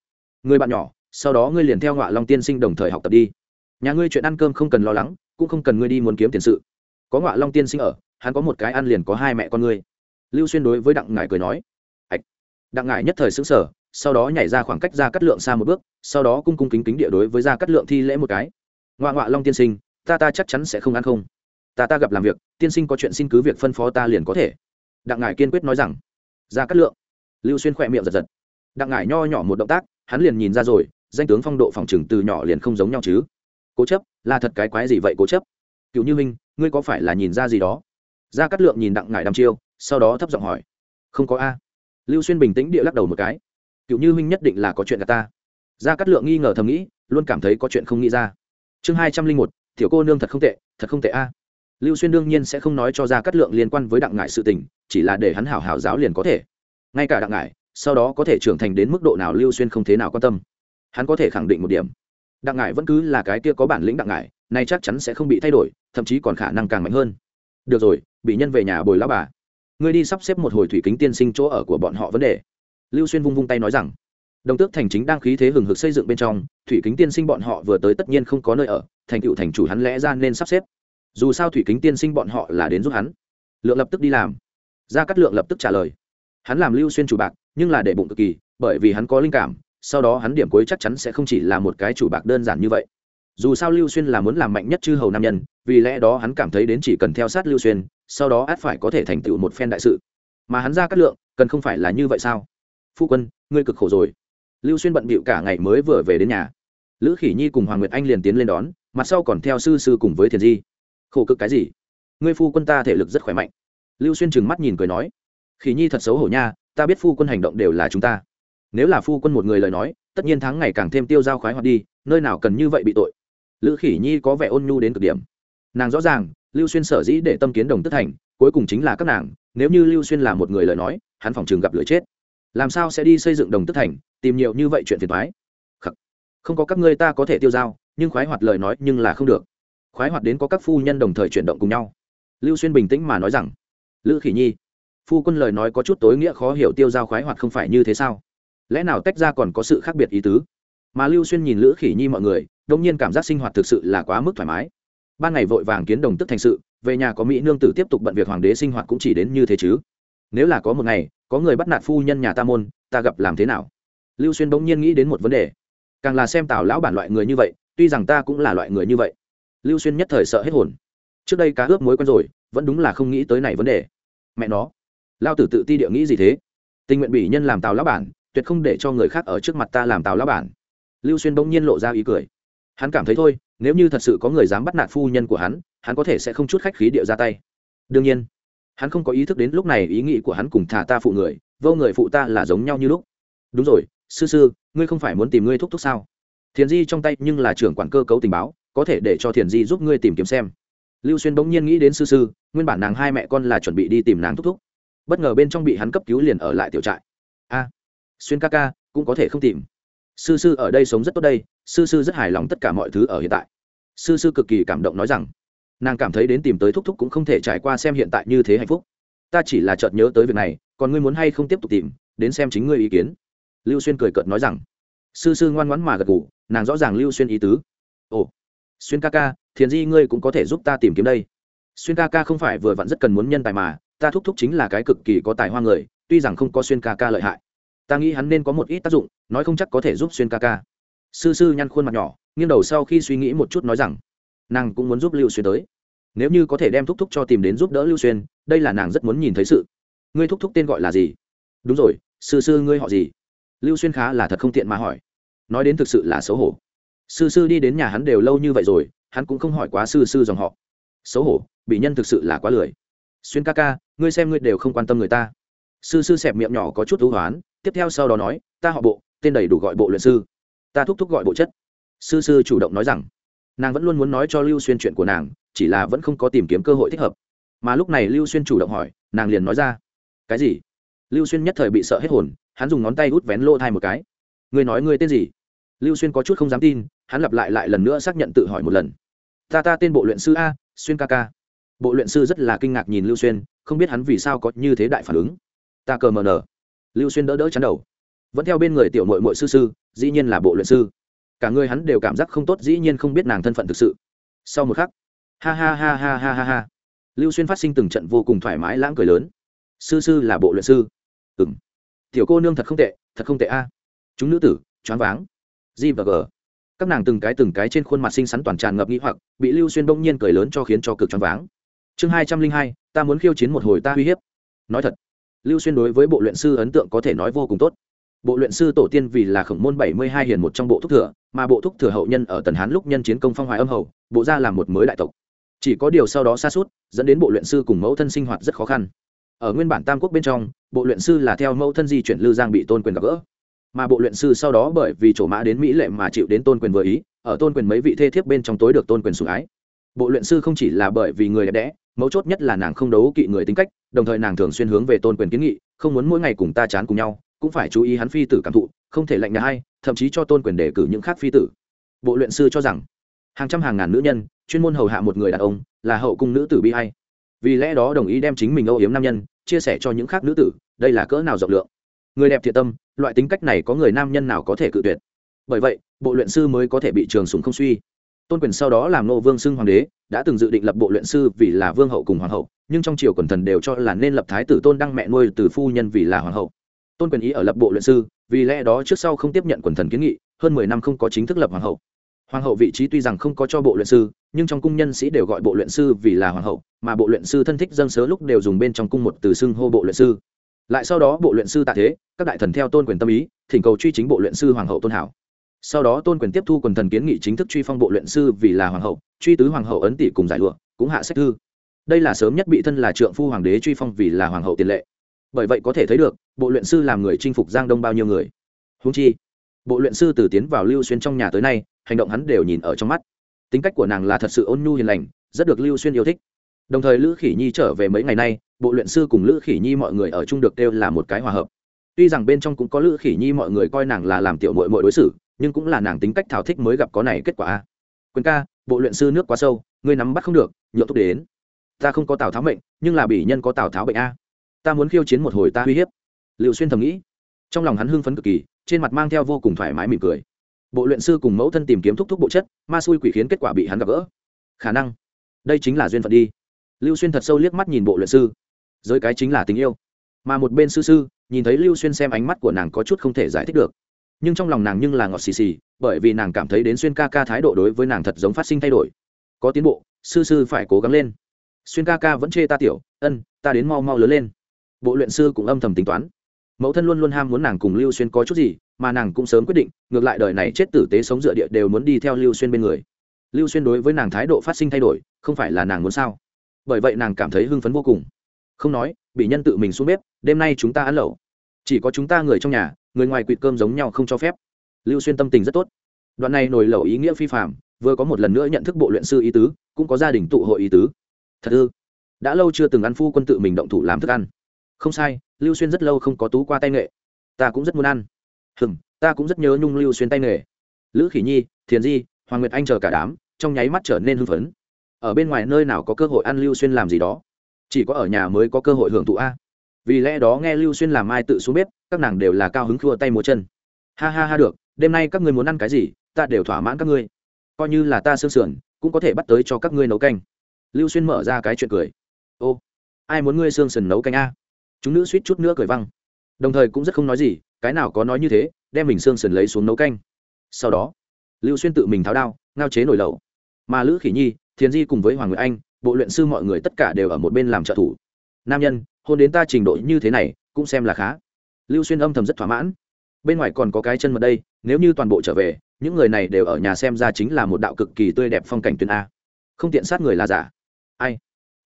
Người bạn nhỏ, sau đó ngươi liền theo ngọa long tiên sinh đồng thời học tập đi. Nhà ngươi chuyện ăn cơm không cần lo lắng, cũng không cần ngươi đi muốn kiếm tiền sự. Có ngọa long tiên sinh ở, hắn có một cái ăn liền có hai mẹ con ngươi. Lưu xuyên đối với đặng ngải cười nói ạch đặng ngải nhất thời xứng sở sau đó nhảy ra khoảng cách ra cắt lượng xa một bước, sau đó cung cung kính kính địa đối với ra cắt lượng thi lễ một cái. Ngoạ ngoạ long tiên sinh, ta ta chắc chắn sẽ không ăn không ta ta gặp làm việc, tiên sinh có chuyện xin cứ việc phân phó ta liền có thể. Đặng ngải kiên quyết nói rằng, ra cắt lượng. Lưu xuyên khỏe miệng giật giật. Đặng ngải nho nhỏ một động tác, hắn liền nhìn ra rồi, danh tướng phong độ phòng trừng từ nhỏ liền không giống nhau chứ. Cố chấp, là thật cái quái gì vậy cố chấp? Cựu như minh, ngươi có phải là nhìn ra gì đó? Ra cắt lượng nhìn đặng ngải đăm chiêu, sau đó thấp giọng hỏi. Không có a. Lưu xuyên bình tĩnh địa lắc đầu một cái. Cựu như minh nhất định là có chuyện cả ta. Ra cắt lượng nghi ngờ thầm nghĩ, luôn cảm thấy có chuyện không nghĩ ra. Chương hai trăm linh một, tiểu cô nương thật không tệ, thật không tệ a lưu xuyên đương nhiên sẽ không nói cho ra cắt lượng liên quan với đặng ngải sự tình, chỉ là để hắn hảo hảo giáo liền có thể. Ngay cả đặng ngải, sau đó có thể trưởng thành đến mức độ nào lưu xuyên không thế nào quan tâm. Hắn có thể khẳng định một điểm. Đặng ngải vẫn cứ là cái kia có bản lĩnh đặng ngải, nay chắc chắn sẽ không bị thay đổi, thậm chí còn khả năng càng mạnh hơn. Được rồi, bị nhân về nhà bồi lão bà. Ngươi đi sắp xếp một hồi thủy kính tiên sinh chỗ ở của bọn họ vấn đề. Lưu xuyên vung vung tay nói rằng. Đồng tước thành chính đang khí thế hừng hực xây dựng bên trong, thủy kính tiên sinh bọn họ vừa tới tất nhiên không có nơi ở, thành cựu thành chủ hắn lẽ ra nên sắp xếp dù sao thủy kính tiên sinh bọn họ là đến giúp hắn. Lượng lập tức đi làm. Gia cát lượng lập tức trả lời. Hắn làm lưu xuyên chủ bạc, nhưng là để bụng cực kỳ, bởi vì hắn có linh cảm, sau đó hắn điểm cuối chắc chắn sẽ không chỉ là một cái chủ bạc đơn giản như vậy. Dù sao lưu xuyên là muốn làm mạnh nhất chư hầu nam nhân, vì lẽ đó hắn cảm thấy đến chỉ cần theo sát lưu xuyên, sau đó át phải có thể thành tựu một phen đại sự. Mà hắn ra cát lượng, cần không phải là như vậy sao? Phu quân, ngươi cực khổ rồi. Lưu xuyên bận bịu cả ngày mới vừa về đến nhà. Lữ khỉ nhi cùng hoàng nguyệt anh liền tiến lên đón, mặt sau còn theo sư sư cùng với thiền di khổ cực cái gì? Ngươi phu quân ta thể lực rất khỏe mạnh. Lưu xuyên trừng mắt nhìn cười nói, khỉ nhi thật xấu hổ nha, ta biết phu quân hành động đều là chúng ta. Nếu là phu quân một người lời nói, tất nhiên tháng ngày càng thêm tiêu dao khoái hoạt đi, nơi nào cần như vậy bị tội. Lữ khỉ nhi có vẻ ôn nhu đến cực điểm. Nàng rõ ràng, lưu xuyên sở dĩ để tâm kiến đồng tất thành, cuối cùng chính là các nàng, nếu như lưu xuyên là một người lời nói, hắn phòng trường gặp lửa chết. Làm sao sẽ đi xây dựng đồng tất thành, tìm nhiều như vậy chuyện phiền thoái không có các ngươi ta có thể tiêu dao, nhưng khoái hoạt lời nói nhưng là không được khoái hoạt đến có các phu nhân đồng thời chuyển động cùng nhau. Lưu xuyên bình tĩnh mà nói rằng, lữ khỉ nhi, phu quân lời nói có chút tối nghĩa khó hiểu tiêu Giao khoái hoạt không phải như thế sao? Lẽ nào tách ra còn có sự khác biệt ý tứ? Mà lưu xuyên nhìn lữ khỉ nhi mọi người, đông nhiên cảm giác sinh hoạt thực sự là quá mức thoải mái. Ban ngày vội vàng kiến đồng tức thành sự, về nhà có mỹ nương tử tiếp tục bận việc hoàng đế sinh hoạt cũng chỉ đến như thế chứ. Nếu là có một ngày, có người bắt nạt phu nhân nhà ta môn, ta gặp làm thế nào? Lưu xuyên bỗng nhiên nghĩ đến một vấn đề. Càng là xem tào lão bản loại người như vậy, tuy rằng ta cũng là loại người như vậy lưu xuyên nhất thời sợ hết hồn. Trước đây cá ướp mối quen rồi, vẫn đúng là không nghĩ tới này vấn đề. Mẹ nó, lao tử tự ti địa nghĩ gì thế? Tình nguyện bị nhân làm tào lão bản, tuyệt không để cho người khác ở trước mặt ta làm tào lão bản. Lưu xuyên bỗng nhiên lộ ra ý cười. Hắn cảm thấy thôi, nếu như thật sự có người dám bắt nạt phu nhân của hắn hắn có thể sẽ không chút khách khí địa ra tay. Đương nhiên, hắn không có ý thức đến lúc này ý nghĩ của hắn cùng thả ta phụ người, vô người phụ ta là giống nhau như lúc. Đúng rồi, sư sư, ngươi không phải muốn tìm ngươi thúc thúc sao? Thiền di trong tay nhưng là trưởng quản cơ cấu tình báo, có thể để cho thiền di giúp ngươi tìm kiếm xem. Lưu xuyên bỗng nhiên nghĩ đến sư sư, nguyên bản nàng hai mẹ con là chuẩn bị đi tìm nàng thúc thúc. Bất ngờ bên trong bị hắn cấp cứu liền ở lại tiểu trại. A à, xuyên ca ca, cũng có thể không tìm. Sư sư ở đây sống rất tốt đây, sư sư rất hài lòng tất cả mọi thứ ở hiện tại. Sư sư cực kỳ cảm động nói rằng, nàng cảm thấy đến tìm tới thúc thúc cũng không thể trải qua xem hiện tại như thế hạnh phúc. Ta chỉ là chợt nhớ tới việc này, còn ngươi muốn hay không tiếp tục tìm, đến xem chính ngươi ý kiến. Lưu xuyên cười cợt nói rằng sư sư ngoan ngoãn mà gật gù, nàng rõ ràng lưu xuyên ý tứ. Ồ xuyên ca ca thiền di ngươi cũng có thể giúp ta tìm kiếm đây. Xuyên ca ca không phải vừa vặn rất cần muốn nhân tài mà ta thúc thúc chính là cái cực kỳ có tài hoa người tuy rằng không có xuyên ca ca lợi hại. Ta nghĩ hắn nên có một ít tác dụng nói không chắc có thể giúp xuyên ca ca. Sư sư nhăn khuôn mặt nhỏ nghiêng đầu sau khi suy nghĩ một chút nói rằng nàng cũng muốn giúp lưu xuyên tới. Nếu như có thể đem thúc thúc cho tìm đến giúp đỡ lưu xuyên đây là nàng rất muốn nhìn thấy sự. Ngươi thúc thúc tên gọi là gì? Đúng rồi sư sư ngươi họ gì? Lưu xuyên khá là thật không tiện mà hỏi. Nói đến thực sự là xấu hổ. Sư sư đi đến nhà hắn đều lâu như vậy rồi, hắn cũng không hỏi quá sư sư dòng họ. Xấu hổ, bị nhân thực sự là quá lười. Xuyên ca ca, ngươi xem ngươi đều không quan tâm người ta. Sư sư xẹp miệng nhỏ có chút thú hoán, tiếp theo sau đó nói, ta họ bộ, tên đầy đủ gọi bộ luyện sư. Ta thúc thúc gọi bộ chất. Sư sư chủ động nói rằng. Nàng vẫn luôn muốn nói cho lưu xuyên chuyện của nàng, chỉ là vẫn không có tìm kiếm cơ hội thích hợp. Mà lúc này lưu xuyên chủ động hỏi, nàng liền nói ra. Cái gì? Lưu xuyên nhất thời bị sợ hết hồn hắn dùng ngón tay út vén lô thai một cái. Ngươi nói ngươi tên gì? Lưu xuyên có chút không dám tin, hắn lặp lại lại lần nữa xác nhận tự hỏi một lần. Ta ta tên bộ luyện sư a, xuyên ca ca. Bộ luyện sư rất là kinh ngạc nhìn lưu xuyên, không biết hắn vì sao có như thế đại phản ứng. Ta cờ mờ nờ. Lưu xuyên đỡ đỡ chắn đầu. Vẫn theo bên người tiểu mội mội sư sư, dĩ nhiên là bộ luyện sư. Cả người hắn đều cảm giác không tốt, dĩ nhiên không biết nàng thân phận thực sự. Sau một khắc, ha ha ha ha ha ha ha. Lưu xuyên phát sinh từng trận vô cùng thoải mái lãng cười lớn. Sư sư là bộ luyện sư. Ừ tiểu cô nương thật không tệ, thật không tệ a. Chúng nữ tử, choáng váng. G và g. Các nàng từng cái từng cái trên khuôn mặt xinh xắn toàn tràn ngập nghĩ hoặc, bị lưu xuyên bỗng nhiên cười lớn cho khiến cho cực choáng váng. Chương hai trăm linh hai, ta muốn khiêu chiến một hồi ta uy hiếp. Nói thật, lưu xuyên đối với bộ luyện sư ấn tượng có thể nói vô cùng tốt. Bộ luyện sư tổ tiên vì là khổng môn bảy mươi hai hiền một trong bộ thúc thừa, mà bộ thúc thừa hậu nhân ở tần hán lúc nhân chiến công phong hoài âm hậu bộ ra làm một mới đại tộc. Chỉ có điều sau đó xa suốt, dẫn đến bộ luyện sư cùng mẫu thân sinh hoạt rất khó khăn ở nguyên bản tam quốc bên trong, bộ luyện sư là theo mẫu thân di chuyển lư giang bị tôn quyền gặp gỡ. Mà bộ luyện sư sau đó bởi vì chỗ mã đến mỹ lệ mà chịu đến tôn quyền vừa ý, ở tôn quyền mấy vị thê thiếp bên trong tối được tôn quyền sủng ái. Bộ luyện sư không chỉ là bởi vì người đẹp đẽ, mấu chốt nhất là nàng không đấu kỵ người tính cách, đồng thời nàng thường xuyên hướng về tôn quyền kiến nghị, không muốn mỗi ngày cùng ta chán cùng nhau, cũng phải chú ý hắn phi tử cảm thụ, không thể lạnh nhà hay, thậm chí cho tôn quyền đề cử những khác phi tử. Bộ luyện sư cho rằng, hàng trăm hàng ngàn nữ nhân, chuyên môn hầu hạ một người đàn ông, là hậu cung nữ tử bi hay vì lẽ đó đồng ý đem chính mình âu yếm nam nhân chia sẻ cho những khác nữ tử, đây là cỡ nào rộng lượng. Người đẹp thiện tâm, loại tính cách này có người nam nhân nào có thể cự tuyệt? Bởi vậy, bộ luyện sư mới có thể bị trường sùng không suy. Tôn quyền sau đó làm nô vương xưng hoàng đế, đã từng dự định lập bộ luyện sư vì là vương hậu cùng hoàng hậu, nhưng trong triều quần thần đều cho là nên lập thái tử tôn đăng mẹ nuôi từ phu nhân vì là hoàng hậu. Tôn quyền ý ở lập bộ luyện sư, vì lẽ đó trước sau không tiếp nhận quần thần kiến nghị, hơn mười năm không có chính thức lập hoàng hậu hoàng hậu vị trí tuy rằng không có cho bộ luyện sư, nhưng trong cung nhân sĩ đều gọi bộ luyện sư vì là hoàng hậu, mà bộ luyện sư thân thích dân sớ lúc đều dùng bên trong cung một từ xưng hô bộ luyện sư. Lại sau đó bộ luyện sư tạ thế, các đại thần theo tôn quyền tâm ý, thỉnh cầu truy chính bộ luyện sư hoàng hậu tôn hảo. Sau đó tôn quyền tiếp thu quần thần kiến nghị chính thức truy phong bộ luyện sư vì là hoàng hậu, truy tứ hoàng hậu ấn tỷ cùng giải lụa, cũng hạ sách thư. Đây là sớm nhất bị thân là trượng phu hoàng đế truy phong vì là hoàng hậu tiền lệ. Bởi vậy có thể thấy được, bộ luyện sư làm người chinh phục giang đông bao nhiêu người. Húng chi bộ luyện sư từ tiến vào lưu xuyên trong nhà tới nay, hành động hắn đều nhìn ở trong mắt. Tính cách của nàng là thật sự ôn nhu hiền lành, rất được lưu xuyên yêu thích. Đồng thời lữ khỉ nhi trở về mấy ngày nay, bộ luyện sư cùng lữ khỉ nhi mọi người ở chung được kêu là một cái hòa hợp. Tuy rằng bên trong cũng có lữ khỉ nhi mọi người coi nàng là làm tiểu mội mội đối xử, nhưng cũng là nàng tính cách thảo thích mới gặp có này kết quả quyền ca, bộ luyện sư nước quá sâu, ngươi nắm bắt không được nhựa thúc đến. Ta không có tào tháo bệnh nhưng là bỉ nhân có tào tháo bệnh a. Ta muốn khiêu chiến một hồi ta uy hiếp. Liệu xuyên thầm nghĩ. Trong lòng hắn hưng phấn cực kỳ trên mặt mang theo vô cùng thoải mái mỉm cười. Bộ luyện sư cùng mẫu thân tìm kiếm thúc thúc bộ chất, ma xui quỷ khiến kết quả bị hắn gặp gỡ. Khả năng, đây chính là duyên phận đi. Lưu xuyên thật sâu liếc mắt nhìn bộ luyện sư. Giới cái chính là tình yêu. Mà một bên sư sư, nhìn thấy lưu xuyên xem ánh mắt của nàng có chút không thể giải thích được. Nhưng trong lòng nàng nhưng là ngọt xì xì, bởi vì nàng cảm thấy đến xuyên ca ca thái độ đối với nàng thật giống phát sinh thay đổi. Có tiến bộ, sư sư phải cố gắng lên. Xuyên ca ca vẫn chê ta tiểu, ân, ta đến mau mau lớn lên. Bộ luyện sư cũng âm thầm tính toán mẫu thân luôn luôn ham muốn nàng cùng lưu xuyên có chút gì, mà nàng cũng sớm quyết định, ngược lại đời này chết tử tế sống dựa địa đều muốn đi theo lưu xuyên bên người. Lưu xuyên đối với nàng thái độ phát sinh thay đổi, không phải là nàng muốn sao? Bởi vậy nàng cảm thấy hưng phấn vô cùng. Không nói, bị nhân tự mình xuống bếp, đêm nay chúng ta ăn lẩu. Chỉ có chúng ta người trong nhà, người ngoài quỵt cơm giống nhau không cho phép. Lưu xuyên tâm tình rất tốt. Đoạn này nổi lẩu ý nghĩa phi phạm vừa có một lần nữa nhận thức bộ luyện sư ý tứ, cũng có gia đình tụ hội ý tứ. Thật ư? Đã lâu chưa từng ăn phu quân tự mình động thủ làm thức ăn không sai, lưu xuyên rất lâu không có tú qua tay nghệ ta cũng rất muốn ăn. Hừng ta cũng rất nhớ nhung lưu xuyên tay nghề. Lữ khỉ nhi, thiền di, hoàng nguyệt anh chờ cả đám, trong nháy mắt trở nên hưng phấn. Ở bên ngoài nơi nào có cơ hội ăn lưu xuyên làm gì đó? Chỉ có ở nhà mới có cơ hội hưởng thụ a. Vì lẽ đó nghe lưu xuyên làm ai tự xuống bếp, các nàng đều là cao hứng khua tay múa chân. Ha ha ha được, đêm nay các ngươi muốn ăn cái gì, ta đều thỏa mãn các ngươi. Coi như là ta sương sườn, cũng có thể bắt tới cho các ngươi nấu canh. Lưu xuyên mở ra cái chuyện cười. Ô, ai muốn ngươi sương sườn nấu canh a? Chúng nữ suýt chút nữa cười văng. Đồng thời cũng rất không nói gì, cái nào có nói như thế, đem mình xương sườn lấy xuống nấu canh. Sau đó, lưu xuyên tự mình tháo đao, ngao chế nồi lẩu. Mà lữ khỉ nhi, thiền di cùng với hoàng nguyệt anh, bộ luyện sư mọi người tất cả đều ở một bên làm trợ thủ. Nam nhân, hôn đến ta trình độ như thế này, cũng xem là khá. Lưu xuyên âm thầm rất thỏa mãn. Bên ngoài còn có cái chân mật đây, nếu như toàn bộ trở về, những người này đều ở nhà xem ra chính là một đạo cực kỳ tươi đẹp phong cảnh tuyến a. Không tiện sát người là giả. Ai?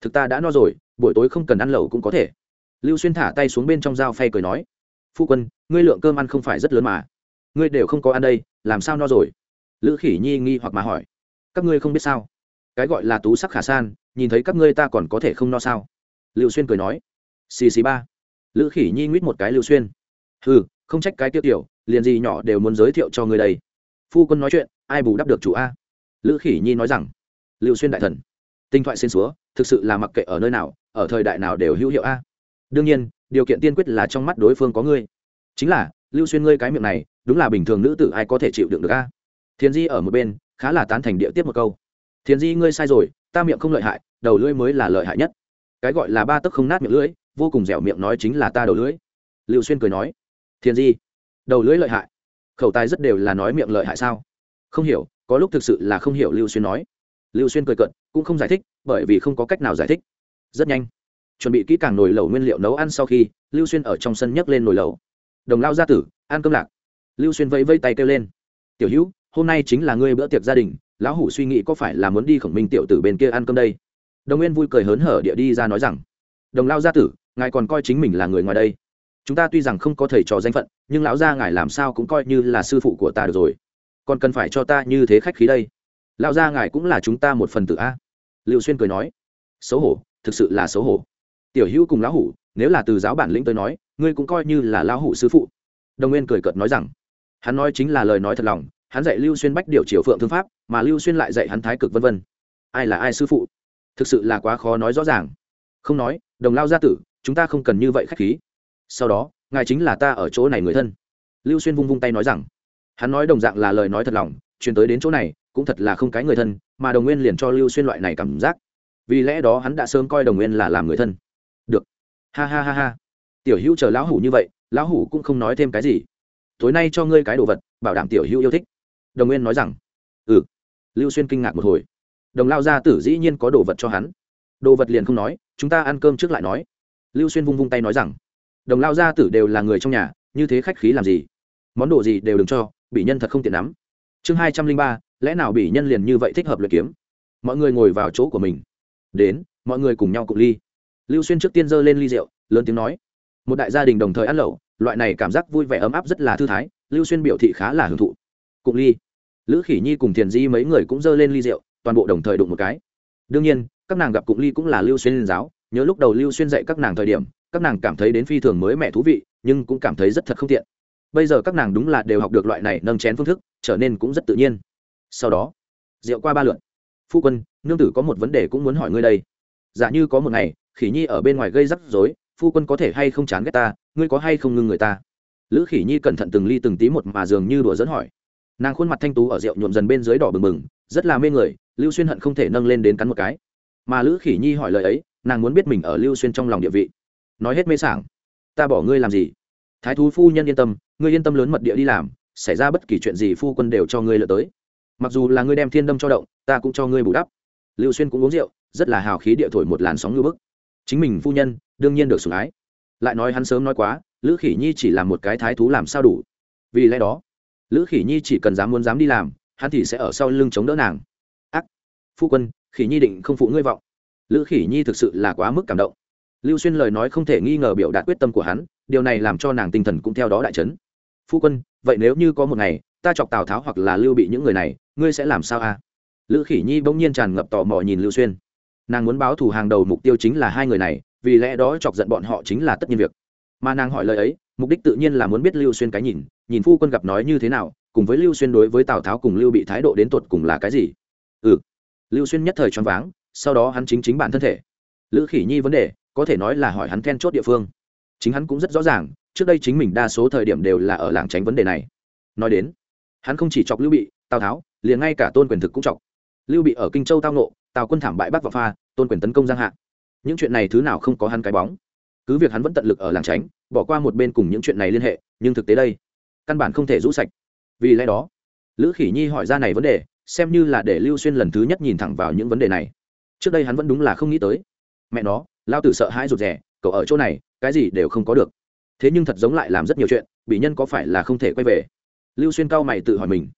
Thực ta đã no rồi, buổi tối không cần ăn lẩu cũng có thể lưu xuyên thả tay xuống bên trong dao phay cười nói, phu quân, ngươi lượng cơm ăn không phải rất lớn mà. Ngươi đều không có ăn đây, làm sao no rồi? Lữ khỉ nhi nghi hoặc mà hỏi, các ngươi không biết sao? Cái gọi là tú sắc khả san, nhìn thấy các ngươi ta còn có thể không no sao? Lưu xuyên cười nói, xì xì ba. Lữ khỉ nhi nguyết một cái lưu xuyên ừ không trách cái tiêu tiểu, liền gì nhỏ đều muốn giới thiệu cho người đây. Phu quân nói chuyện, ai bù đắp được chủ a? Lữ khỉ nhi nói rằng, lưu xuyên đại thần, tinh thoại xên xúa, thực sự là mặc kệ ở nơi nào, ở thời đại nào đều hữu hiệu a đương nhiên, điều kiện tiên quyết là trong mắt đối phương có ngươi. Chính là, lưu xuyên ngươi cái miệng này, đúng là bình thường nữ tử ai có thể chịu đựng được a? Thiền di ở một bên, khá là tán thành địa tiếp một câu. Thiền di ngươi sai rồi, ta miệng không lợi hại, đầu lưỡi mới là lợi hại nhất. Cái gọi là ba tấc không nát miệng lưỡi, vô cùng dẻo miệng nói chính là ta đầu lưỡi. Lưu xuyên cười nói, thiền di, đầu lưỡi lợi hại? Khẩu tài rất đều là nói miệng lợi hại sao? Không hiểu, có lúc thực sự là không hiểu, lưu xuyên nói. Lưu xuyên cười cận cũng không giải thích, bởi vì không có cách nào giải thích. Rất nhanh chuẩn bị kỹ càng nồi lẩu nguyên liệu nấu ăn sau khi, lưu xuyên ở trong sân nhấc lên nồi lẩu. Đồng lao gia tử, ăn cơm lạc. Lưu xuyên vẫy vây tay kêu lên. Tiểu hữu, hôm nay chính là ngươi bữa tiệc gia đình, lão hủ suy nghĩ có phải là muốn đi khổng minh tiểu tử bên kia ăn cơm đây? Đồng nguyên vui cười hớn hở địa đi ra nói rằng, đồng lao gia tử, ngài còn coi chính mình là người ngoài đây. Chúng ta tuy rằng không có thầy trò danh phận, nhưng lão gia ngài làm sao cũng coi như là sư phụ của ta được rồi. Còn cần phải cho ta như thế khách khí đây? Lão gia ngài cũng là chúng ta một phần tự a. Lưu xuyên cười nói, xấu hổ, thực sự là xấu hổ tiểu hữu cùng lão hủ, nếu là từ giáo bản lĩnh tới nói, ngươi cũng coi như là lão hủ sư phụ. Đồng nguyên cười cợt nói rằng, hắn nói chính là lời nói thật lòng, hắn dạy lưu xuyên bách điều triều phượng thương pháp, mà lưu xuyên lại dạy hắn thái cực vân vân. Ai là ai sư phụ? Thực sự là quá khó nói rõ ràng. Không nói, đồng lao gia tử, chúng ta không cần như vậy khách khí. Sau đó, ngài chính là ta ở chỗ này người thân. Lưu xuyên vung vung tay nói rằng, hắn nói đồng dạng là lời nói thật lòng, truyền tới đến chỗ này, cũng thật là không cái người thân, mà đồng nguyên liền cho lưu xuyên loại này cảm giác. Vì lẽ đó hắn đã sớm coi đồng nguyên là làm người thân ha ha ha ha. Tiểu hữu chờ lão hủ như vậy, lão hủ cũng không nói thêm cái gì. Tối nay cho ngươi cái đồ vật, bảo đảm tiểu hữu yêu thích. Đồng nguyên nói rằng ừ. Lưu xuyên kinh ngạc một hồi. Đồng lao gia tử dĩ nhiên có đồ vật cho hắn. Đồ vật liền không nói, chúng ta ăn cơm trước lại nói. Lưu xuyên vung vung tay nói rằng, đồng lao gia tử đều là người trong nhà, như thế khách khí làm gì? Món đồ gì đều đừng cho bị nhân thật không tiện lắm. Chương hai trăm linh ba, lẽ nào bị nhân liền như vậy thích hợp luyện kiếm? Mọi người ngồi vào chỗ của mình. Đến, mọi người cùng nhau cụng ly lưu xuyên trước tiên giơ lên ly rượu, lớn tiếng nói, một đại gia đình đồng thời ăn lẩu, loại này cảm giác vui vẻ ấm áp rất là thư thái, lưu xuyên biểu thị khá là hưởng thụ. Cụng ly, lữ khỉ nhi cùng thiền di mấy người cũng giơ lên ly rượu, toàn bộ đồng thời đụng một cái. Đương nhiên, các nàng gặp cụng ly cũng là lưu xuyên liên giáo, nhớ lúc đầu lưu xuyên dạy các nàng thời điểm, các nàng cảm thấy đến phi thường mới mẻ thú vị, nhưng cũng cảm thấy rất thật không tiện. Bây giờ các nàng đúng là đều học được loại này nâng chén phương thức, trở nên cũng rất tự nhiên. Sau đó, rượu qua ba lượn phu quân, nương tử có một vấn đề cũng muốn hỏi ngươi đây. Giả như có một ngày khỉ nhi ở bên ngoài gây rắc rối, phu quân có thể hay không chán ghét ta, ngươi có hay không ngưng người ta? Lữ khỉ nhi cẩn thận từng ly từng tí một mà dường như đùa dẫn hỏi. Nàng khuôn mặt thanh tú ở rượu nhuộm dần bên dưới đỏ bừng bừng, rất là mê người, lưu xuyên hận không thể nâng lên đến cắn một cái. Mà lữ khỉ nhi hỏi lời ấy, nàng muốn biết mình ở lưu xuyên trong lòng địa vị. Nói hết mê sảng. Ta bỏ ngươi làm gì? Thái thú phu nhân yên tâm, ngươi yên tâm lớn mật địa đi làm, xảy ra bất kỳ chuyện gì phu quân đều cho ngươi lựa tới. Mặc dù là ngươi đem thiên đâm cho động, ta cũng cho ngươi bù đắp. Lưu xuyên cũng uống rượu, rất là hào khí địa thổi một làn sóng ngư bức chính mình phu nhân, đương nhiên được sủng ái. Lại nói hắn sớm nói quá, lữ khỉ nhi chỉ là một cái thái thú làm sao đủ. Vì lẽ đó, lữ khỉ nhi chỉ cần dám muốn dám đi làm, hắn thì sẽ ở sau lưng chống đỡ nàng. Ác! Phu quân, khỉ nhi định không phụ ngươi vọng. Lữ khỉ nhi thực sự là quá mức cảm động. Lưu xuyên lời nói không thể nghi ngờ biểu đạt quyết tâm của hắn, điều này làm cho nàng tinh thần cũng theo đó đại chấn. Phu quân, vậy nếu như có một ngày, ta chọc tào tháo hoặc là lưu bị những người này, ngươi sẽ làm sao a à? lữ khỉ nhi bỗng nhiên tràn ngập tò mò nhìn lưu xuyên nàng muốn báo thù hàng đầu mục tiêu chính là hai người này, vì lẽ đó chọc giận bọn họ chính là tất nhiên việc. Mà nàng hỏi lời ấy, mục đích tự nhiên là muốn biết lưu xuyên cái nhìn nhìn phu quân gặp nói như thế nào, cùng với lưu xuyên đối với tào tháo cùng lưu bị thái độ đến tột cùng là cái gì? Ừ. Lưu xuyên nhất thời choáng váng, sau đó hắn chính chính bản thân thể. Lữ khỉ nhi vấn đề, có thể nói là hỏi hắn then chốt địa phương. Chính hắn cũng rất rõ ràng, trước đây chính mình đa số thời điểm đều là ở làng tránh vấn đề này. Nói đến, hắn không chỉ chọc lưu bị, tào tháo, liền ngay cả tôn quyền thực cũng chọc. Lưu bị ở kinh châu tao nộ tào quân thảm bại bắc vào pha, tôn quyền tấn công giang hạ. Những chuyện này thứ nào không có hắn cái bóng. Cứ việc hắn vẫn tận lực ở làng tránh, bỏ qua một bên cùng những chuyện này liên hệ, nhưng thực tế đây, căn bản không thể rũ sạch. Vì lẽ đó, lữ khỉ nhi hỏi ra này vấn đề, xem như là để lưu xuyên lần thứ nhất nhìn thẳng vào những vấn đề này. Trước đây hắn vẫn đúng là không nghĩ tới. Mẹ nó, lao tử sợ hãi rụt rè, cậu ở chỗ này, cái gì đều không có được. Thế nhưng thật giống lại làm rất nhiều chuyện, bị nhân có phải là không thể quay về? Lưu xuyên cao mày tự hỏi mình.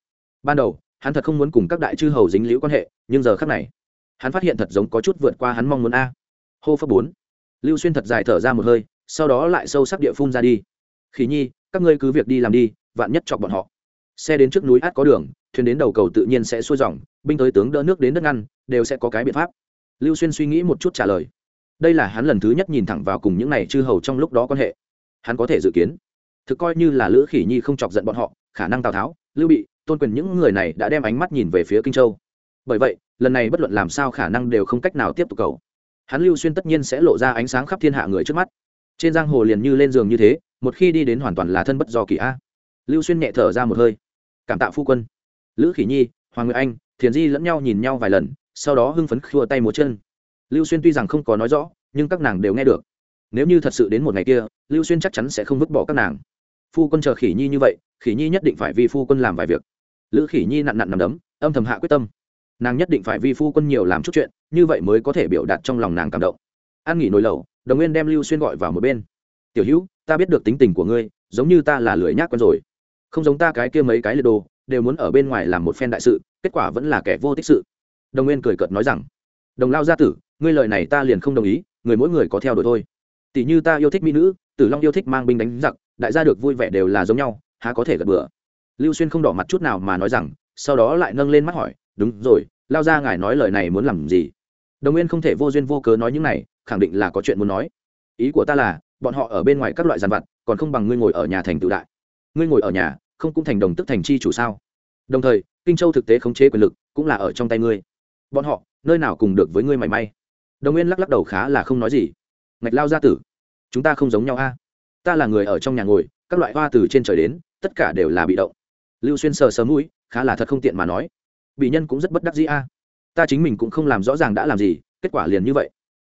Ban đầu, hắn thật không muốn cùng các đại chư hầu dính liễu quan hệ, nhưng giờ khác này hắn phát hiện thật giống có chút vượt qua hắn mong muốn a. Hô phấp bốn. Lưu xuyên thật dài thở ra một hơi, sau đó lại sâu sắc địa phun ra đi. Khỉ nhi, các ngươi cứ việc đi làm đi, vạn nhất chọc bọn họ. Xe đến trước núi át có đường, thuyền đến đầu cầu tự nhiên sẽ xuôi dòng, binh tới tướng đỡ nước đến đất ngăn, đều sẽ có cái biện pháp. Lưu xuyên suy nghĩ một chút trả lời. Đây là hắn lần thứ nhất nhìn thẳng vào cùng những này chư hầu trong lúc đó quan hệ. Hắn có thể dự kiến, thực coi như là lữ khỉ nhi không chọc giận bọn họ, khả năng tào tháo, lưu bị, tôn quyền những người này đã đem ánh mắt nhìn về phía kinh châu. Bởi vậy lần này bất luận làm sao khả năng đều không cách nào tiếp tục cầu. Hắn lưu xuyên tất nhiên sẽ lộ ra ánh sáng khắp thiên hạ người trước mắt. Trên giang hồ liền như lên giường như thế, một khi đi đến hoàn toàn là thân bất do kỳ a. Lưu xuyên nhẹ thở ra một hơi. Cảm tạ phu quân. Lữ khỉ nhi, hoàng nguyệt anh, thiền di lẫn nhau nhìn nhau vài lần, sau đó hưng phấn khua tay múa chân. Lưu xuyên tuy rằng không có nói rõ, nhưng các nàng đều nghe được. Nếu như thật sự đến một ngày kia, lưu xuyên chắc chắn sẽ không vứt bỏ các nàng. Phu quân chờ khỉ nhi như vậy, khỉ nhi nhất định phải vì phu quân làm vài việc. Lữ khỉ nhi nặn nặn nằm đấm, âm thầm hạ quyết tâm nàng nhất định phải vi phu quân nhiều làm chút chuyện, như vậy mới có thể biểu đạt trong lòng nàng cảm động. An nghỉ nồi lẩu, đồng nguyên đem lưu xuyên gọi vào một bên. Tiểu hữu, ta biết được tính tình của ngươi, giống như ta là lười nhác quen rồi. Không giống ta cái kia mấy cái liệt đồ, đều muốn ở bên ngoài làm một phen đại sự, kết quả vẫn là kẻ vô tích sự. Đồng nguyên cười cợt nói rằng, đồng lao gia tử, ngươi lời này ta liền không đồng ý, người mỗi người có theo đuổi thôi. Tỷ như ta yêu thích mỹ nữ, tử long yêu thích mang binh đánh giặc, đại gia được vui vẻ đều là giống nhau, há có thể gật bừa? Lưu xuyên không đỏ mặt chút nào mà nói rằng, sau đó lại nâng lên mắt hỏi đúng rồi, lao ra ngài nói lời này muốn làm gì? Đồng nguyên không thể vô duyên vô cớ nói những này, khẳng định là có chuyện muốn nói. Ý của ta là, bọn họ ở bên ngoài các loại giàn vặt, còn không bằng ngươi ngồi ở nhà thành tự đại. Ngươi ngồi ở nhà, không cũng thành đồng tức thành chi chủ sao? Đồng thời, kinh châu thực tế khống chế quyền lực cũng là ở trong tay ngươi. Bọn họ, nơi nào cùng được với ngươi mảy may? Đồng nguyên lắc lắc đầu khá là không nói gì. Ngạch lao gia tử, chúng ta không giống nhau a. Ta là người ở trong nhà ngồi, các loại hoa từ trên trời đến, tất cả đều là bị động. Lưu xuyên sờ sớm mũi, khá là thật không tiện mà nói bị nhân cũng rất bất đắc dĩ a. Ta chính mình cũng không làm rõ ràng đã làm gì, kết quả liền như vậy.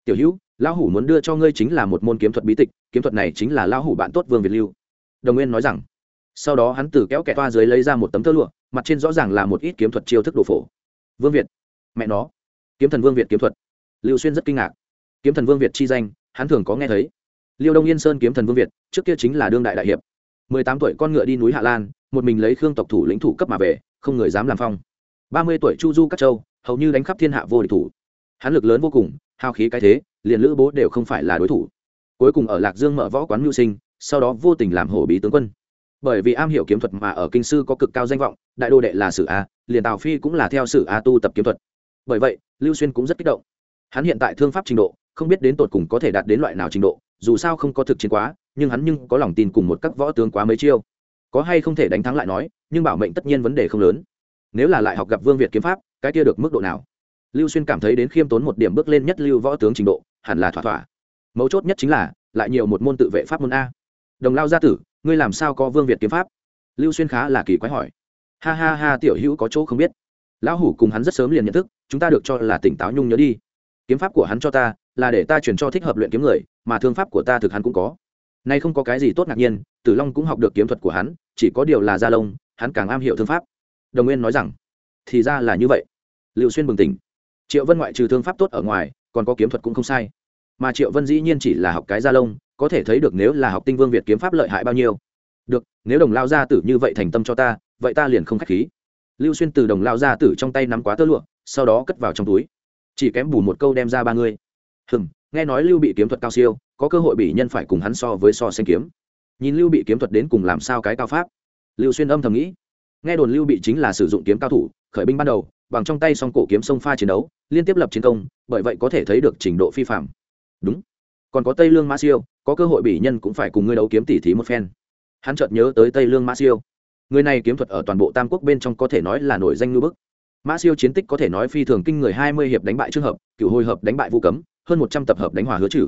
Tiểu hữu, lão hủ muốn đưa cho ngươi chính là một môn kiếm thuật bí tịch, kiếm thuật này chính là lão hủ bạn tốt vương việt lưu. Đồng nguyên nói rằng. Sau đó hắn từ kéo kẻ toa dưới lấy ra một tấm thơ lụa, mặt trên rõ ràng là một ít kiếm thuật chiêu thức đồ phổ. Vương việt. Mẹ nó. Kiếm thần vương việt kiếm thuật. Lưu xuyên rất kinh ngạc. Kiếm thần vương việt chi danh, hắn thường có nghe thấy. Liêu đông yên sơn kiếm thần vương việt, trước kia chính là đương đại đại hiệp. Mười tám tuổi con ngựa đi núi hạ lan, một mình lấy khương tộc thủ lĩnh thủ cấp mà về, không người dám làm phong ba mươi tuổi chu du các châu, hầu như đánh khắp thiên hạ vô địch thủ. Hắn lực lớn vô cùng, hao khí cái thế, liền lữ bố đều không phải là đối thủ. Cuối cùng ở lạc dương mở võ quán mưu sinh, sau đó vô tình làm hổ bí tướng quân. Bởi vì am hiểu kiếm thuật mà ở kinh sư có cực cao danh vọng, đại đô đệ là sử a, liền tào phi cũng là theo sử a tu tập kiếm thuật. Bởi vậy, lưu xuyên cũng rất kích động. Hắn hiện tại thương pháp trình độ, không biết đến tột cùng có thể đạt đến loại nào trình độ, dù sao không có thực chiến quá, nhưng hắn nhưng có lòng tin cùng một các võ tướng quá mấy chiêu. Có hay không thể đánh thắng lại nói, nhưng bảo mệnh tất nhiên vấn đề không lớn nếu là lại học gặp vương việt kiếm pháp, cái kia được mức độ nào? Lưu xuyên cảm thấy đến khiêm tốn một điểm bước lên nhất lưu võ tướng trình độ, hẳn là thỏa thỏa. Mấu chốt nhất chính là, lại nhiều một môn tự vệ pháp môn a. Đồng lao gia tử, ngươi làm sao có vương việt kiếm pháp? Lưu xuyên khá là kỳ quái hỏi. Ha ha ha, tiểu hữu có chỗ không biết. Lão hủ cùng hắn rất sớm liền nhận thức, chúng ta được cho là tỉnh táo nhung nhớ đi. Kiếm pháp của hắn cho ta, là để ta chuyển cho thích hợp luyện kiếm người, mà thương pháp của ta thực hắn cũng có. Nay không có cái gì tốt ngạc nhiên, tử long cũng học được kiếm thuật của hắn, chỉ có điều là gia lông, hắn càng am hiểu thương pháp đồng nguyên nói rằng, thì ra là như vậy. Liệu xuyên bừng tỉnh. Triệu vân ngoại trừ thương pháp tốt ở ngoài, còn có kiếm thuật cũng không sai. Mà triệu vân dĩ nhiên chỉ là học cái gia lông, có thể thấy được nếu là học tinh vương việt kiếm pháp lợi hại bao nhiêu. Được, nếu đồng lao gia tử như vậy thành tâm cho ta, vậy ta liền không k h á c h khí. Lưu xuyên từ đồng lao gia tử trong tay nắm quá tơ lụa, sau đó cất vào trong túi. Chỉ kém bù một câu đem ra ba người. Hừng nghe nói lưu bị kiếm thuật cao siêu, có cơ hội bị nhân phải cùng hắn so với so xanh kiếm. Nhìn lưu bị kiếm thuật đến cùng làm sao cái cao pháp? Lưu xuyên âm thầm nghĩ nghe đồn lưu bị chính là sử dụng kiếm cao thủ, khởi binh ban đầu, bằng trong tay song cổ kiếm sông pha chiến đấu, liên tiếp lập chiến công, bởi vậy có thể thấy được trình độ phi phạm đúng. Còn có tây lương mã siêu, có cơ hội bị nhân cũng phải cùng ngươi đấu kiếm tỉ thí một phen. Hắn chợt nhớ tới tây lương mã siêu. Người này kiếm thuật ở toàn bộ tam quốc bên trong có thể nói là nổi danh ngư bức. Mã siêu chiến tích có thể nói phi thường kinh người, hai mươi hiệp đánh bại trường hợp, cựu hồi hợp đánh bại vũ cấm, hơn một trăm tập hợp đánh hòa hứa trừ.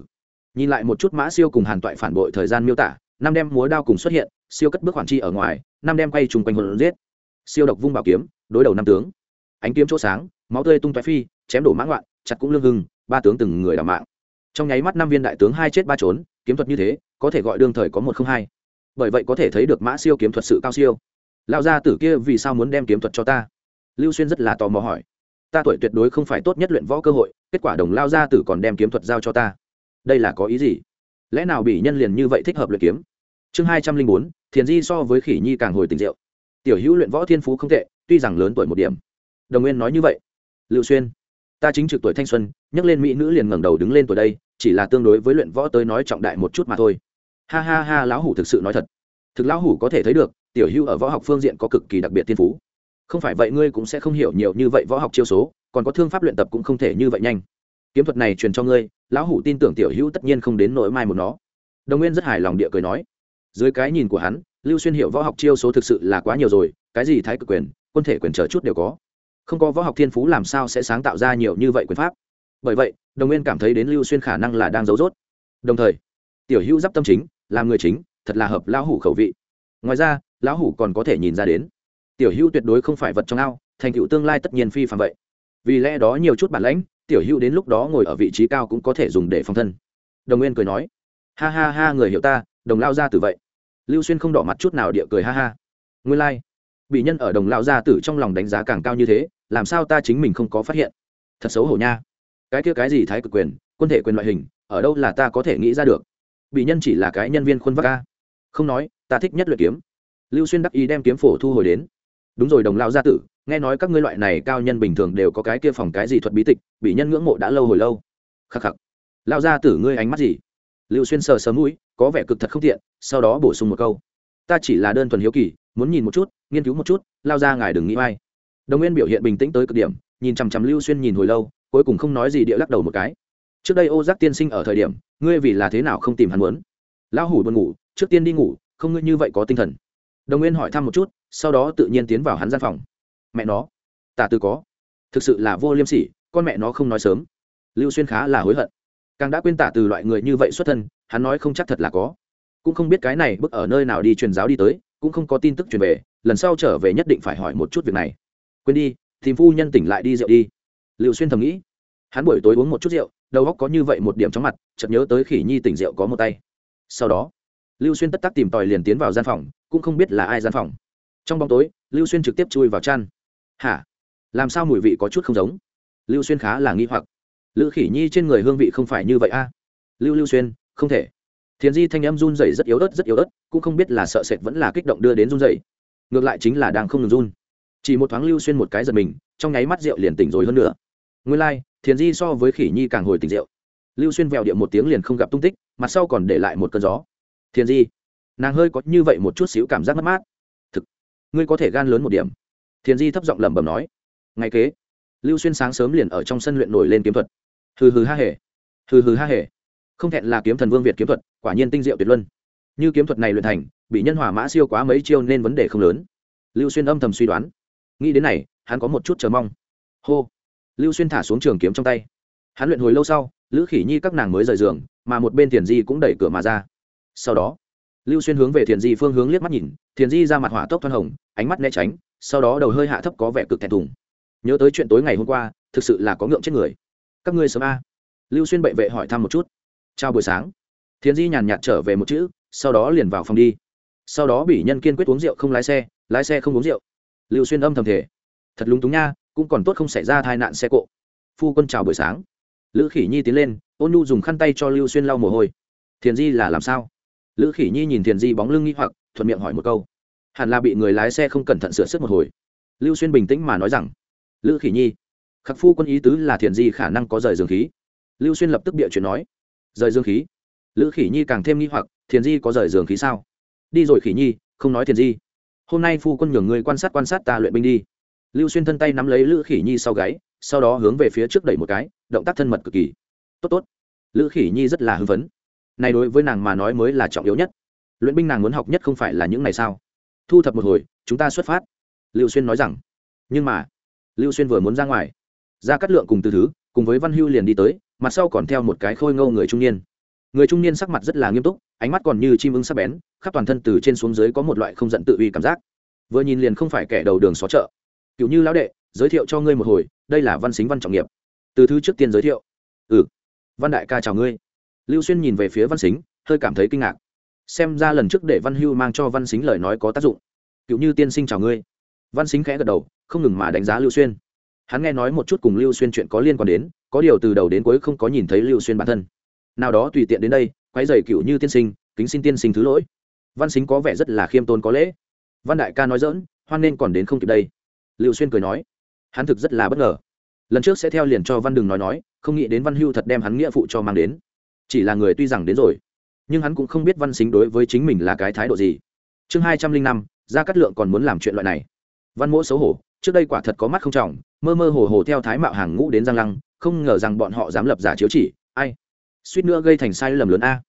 Nhìn lại một chút mã siêu cùng hàn toại phản bội thời gian miêu tả, năm đem múa đao cùng xuất hiện, siêu cất bước khoản chi ở ngoài năm đem quay trùng quanh hồn giết. Siêu độc vung bảo kiếm, đối đầu năm tướng. Ánh kiếm chỗ sáng, máu tươi tung toái phi, chém đổ mã ngoạn, chặt cũng lương hưng, ba tướng từng người đảm mạng. Trong nháy mắt năm viên đại tướng hai chết ba trốn, kiếm thuật như thế, có thể gọi đương thời có một không hai. Bởi vậy có thể thấy được mã siêu kiếm thuật sự cao siêu. Lão gia tử kia vì sao muốn đem kiếm thuật cho ta? Lưu xuyên rất là tò mò hỏi. Ta tuổi tuyệt đối không phải tốt nhất luyện võ cơ hội, kết quả đồng lao gia tử còn đem kiếm thuật giao cho ta. Đây là có ý gì? Lẽ nào bị nhân liền như vậy thích hợp luyện kiếm? Chương hai trăm linh bốn thiền di so với khỉ nhi càng hồi tình rượu. Tiểu hữu luyện võ thiên phú không tệ, tuy rằng lớn tuổi một điểm. Đồng nguyên nói như vậy. Lưu xuyên, ta chính trực tuổi thanh xuân, nhắc lên mỹ nữ liền ngẩng đầu đứng lên tuổi đây, chỉ là tương đối với luyện võ tới nói trọng đại một chút mà thôi. Ha ha ha, lão hủ thực sự nói thật. Thực lão hủ có thể thấy được, tiểu hữu ở võ học phương diện có cực kỳ đặc biệt thiên phú. Không phải vậy ngươi cũng sẽ không hiểu nhiều như vậy võ học chiêu số, còn có thương pháp luyện tập cũng không thể như vậy nhanh. Kiếm thuật này truyền cho ngươi, lão hủ tin tưởng tiểu hữu tất nhiên không đến nỗi mai một nó. Đồng nguyên rất hài lòng địa cười nói dưới cái nhìn của hắn, lưu xuyên hiểu võ học chiêu số thực sự là quá nhiều rồi, cái gì thái cực quyền, quân thể quyền trở chút đều có. Không có võ học thiên phú làm sao sẽ sáng tạo ra nhiều như vậy quyền pháp? Bởi vậy, đồng nguyên cảm thấy đến lưu xuyên khả năng là đang giấu rốt. Đồng thời, tiểu hữu d tâm chính, làm người chính, thật là hợp lão hủ khẩu vị. Ngoài ra, lão hủ còn có thể nhìn ra đến, tiểu hữu tuyệt đối không phải vật trong ao, thành tựu tương lai tất nhiên phi phạm vậy. Vì lẽ đó nhiều chút bản lãnh, tiểu hữu đến lúc đó ngồi ở vị trí cao cũng có thể dùng để phòng thân. Đồng nguyên cười nói, ha ha ha, người hiểu ta đồng lao gia tử vậy. Lưu xuyên không đỏ mặt chút nào địa cười ha ha. Nguyên lai、like. bị nhân ở đồng lao gia tử trong lòng đánh giá càng cao như thế, làm sao ta chính mình không có phát hiện? Thật xấu hổ nha. Cái kia cái gì thái cực quyền, quân thể quyền loại hình, ở đâu là ta có thể nghĩ ra được? Bị nhân chỉ là cái nhân viên khuôn vác ca không nói, ta thích nhất luyện kiếm. Lưu xuyên đắc ý đem kiếm phổ thu hồi đến. Đúng rồi đồng lao gia tử, nghe nói các ngươi loại này cao nhân bình thường đều có cái kia phòng cái gì thuật bí tịch, bị nhân ngưỡng mộ đã lâu hồi lâu. Khắc khắc. Lao gia tử ngươi ánh mắt gì? Lưu xuyên sờ sớm mũi có vẻ cực thật không tiện, sau đó bổ sung một câu. Ta chỉ là đơn thuần hiếu kỳ, muốn nhìn một chút, nghiên cứu một chút, lao ra ngài đừng nghĩ mai. Đồng nguyên biểu hiện bình tĩnh tới cực điểm, nhìn chằm chằm lưu xuyên nhìn hồi lâu, cuối cùng không nói gì địa lắc đầu một cái. Trước đây ô giác tiên sinh ở thời điểm, ngươi vì là thế nào không tìm hắn muốn? Lão hủ buồn ngủ, trước tiên đi ngủ, không ngươi như vậy có tinh thần. Đồng nguyên hỏi thăm một chút, sau đó tự nhiên tiến vào hắn gian phòng. Mẹ nó, tả từ có. Thực sự là vô liêm sỉ, con mẹ nó không nói sớm. Lưu xuyên khá là hối hận. Càng đã quên tả từ loại người như vậy xuất thân hắn nói không chắc thật là có. Cũng không biết cái này bức ở nơi nào đi truyền giáo đi tới, cũng không có tin tức truyền về, lần sau trở về nhất định phải hỏi một chút việc này. Quên đi, tìm phu nhân tỉnh lại đi rượu đi. Liệu xuyên thầm nghĩ. Hắn buổi tối uống một chút rượu, đầu óc có như vậy một điểm chóng mặt, chợt nhớ tới khỉ nhi tỉnh rượu có một tay. Sau đó, lưu xuyên tất tắc tìm tòi liền tiến vào gian phòng, cũng không biết là ai gian phòng. Trong bóng tối, lưu xuyên trực tiếp chui vào chăn. Hả? Làm sao mùi vị có chút không giống? Lưu xuyên khá là nghi hoặc. Lữ khỉ nhi trên người hương vị không phải như vậy a. Lưu lưu xuyên không thể. Thiền di thanh em run rẩy rất yếu ớt rất yếu ớt cũng không biết là sợ sệt vẫn là kích động đưa đến run rẩy. Ngược lại chính là đang không ngừng run. Chỉ một thoáng lưu xuyên một cái giật mình trong nháy mắt rượu liền tỉnh rồi hơn nữa nguyên lai、like, thiền di so với khỉ nhi càng hồi tỉnh rượu. Lưu xuyên vẹo điệu một tiếng liền không gặp tung tích mặt sau còn để lại một cơn gió. Thiền di nàng hơi có như vậy một chút xíu cảm giác mất mát. Thực ngươi có thể gan lớn một điểm. Thiền di thấp giọng lẩm bẩm nói. Ngay kế lưu xuyên sáng sớm liền ở trong sân luyện nổi lên kiếm thuật. Hừ hừ ha hề. Hừ hừ ha hề không thẹn là kiếm thần vương việt kiếm thuật, quả nhiên tinh diệu tuyệt luân. Như kiếm thuật này luyện thành, bị nhân hòa mã siêu quá mấy chiêu nên vấn đề không lớn. Lưu xuyên âm thầm suy đoán. Nghĩ đến này, hắn có một chút chờ mong. Hô. Lưu xuyên thả xuống trường kiếm trong tay. Hắn luyện hồi lâu sau, lữ khỉ nhi các nàng mới rời giường, mà một bên thiền di cũng đẩy cửa mà ra. Sau đó, lưu xuyên hướng về thiền di phương hướng liếc mắt nhìn, thiền di ra mặt hỏa tốc thoan hồng, ánh mắt né tránh, sau đó đầu hơi hạ thấp có vẻ cực thẹn thùng. Nhớ tới chuyện tối ngày hôm qua, thực sự là có ngượng chết người. Các ngươi sớm a. Lưu xuyên bệ vệ hỏi thăm một chút chào buổi sáng. Thiên di nhàn nhạt trở về một chữ, sau đó liền vào phòng đi. Sau đó bị nhân kiên quyết uống rượu không lái xe lái xe không uống rượu. Lưu xuyên âm thầm thể thật lúng túng nha, cũng còn tốt không xảy ra tai nạn xe cộ. Phu quân chào buổi sáng. Lữ khỉ nhi tiến lên, ôn nhu dùng khăn tay cho lưu xuyên lau mồ hôi. Thiền di là làm sao? Lữ khỉ nhi nhìn thiền di bóng lưng nghĩ hoặc, thuận miệng hỏi một câu. Hẳn là bị người lái xe không cẩn thận sửa sức một hồi. Lưu xuyên bình tĩnh mà nói rằng, lữ khỉ nhi, khắc phu quân ý tứ là thiền di khả năng có rời dường khí. Lưu xuyên lập tức bịa chuyện nói rời dương khí. Lữ khỉ nhi càng thêm nghi hoặc, thiền di có rời giường khí sao? Đi rồi khỉ nhi, không nói thiền di. Hôm nay phu quân nhường người quan sát quan sát ta luyện binh đi. Lưu xuyên thân tay nắm lấy lữ khỉ nhi sau gáy, sau đó hướng về phía trước đẩy một cái, động tác thân mật cực kỳ. Tốt tốt. Lữ khỉ nhi rất là hưng phấn. Này đối với nàng mà nói mới là trọng yếu nhất. Luyện binh nàng muốn học nhất không phải là những ngày sao thu thập một hồi, chúng ta xuất phát. Lưu xuyên nói rằng. Nhưng mà, lưu xuyên vừa muốn ra ngoài. Ra cắt lượng cùng từ thứ, cùng với văn hưu liền đi tới mặt sau còn theo một cái khôi ngâu người trung niên. Người trung niên sắc mặt rất là nghiêm túc, ánh mắt còn như chim ưng sắc bén, khắp toàn thân từ trên xuống dưới có một loại không giận tự uy cảm giác. Vừa nhìn liền không phải kẻ đầu đường xó chợ. Cựu như lão đệ, giới thiệu cho ngươi một hồi, đây là văn xính văn trọng nghiệp. Từ thứ trước tiên giới thiệu. Ừ. Văn đại ca chào ngươi. Lưu xuyên nhìn về phía văn xính, hơi cảm thấy kinh ngạc. Xem ra lần trước để văn hưu mang cho văn xính lời nói có tác dụng. Cựu như tiên sinh chào ngươi. Văn xính khẽ gật đầu, không ngừng mà đánh giá lưu xuyên. Hắn nghe nói một chút cùng lưu xuyên chuyện có liên quan đến có điều từ đầu đến cuối không có nhìn thấy lưu xuyên bản thân. Nào đó tùy tiện đến đây, quái dày cựu như tiên sinh, kính xin tiên sinh thứ lỗi. Văn xính có vẻ rất là khiêm tôn có lễ. Văn đại ca nói dỡn hoan nên còn đến không kịp đây. Lưu xuyên cười nói, hắn thực rất là bất ngờ. Lần trước sẽ theo liền cho văn đừng nói nói, không nghĩ đến văn hưu thật đem hắn nghĩa phụ cho mang đến. Chỉ là người tuy rằng đến rồi, nhưng hắn cũng không biết văn xính đối với chính mình là cái thái độ gì. Chương hai trăm linh năm, gia cát lượng còn muốn làm chuyện loại này. Văn mỗ xấu hổ, trước đây quả thật có mắt không trọng, mơ mơ hồ hồ theo thái mạo hàng ngũ đến giang lăng không ngờ rằng bọn họ dám lập giả chiếu chỉ. Ai? Suýt nữa gây thành sai lầm lớn a.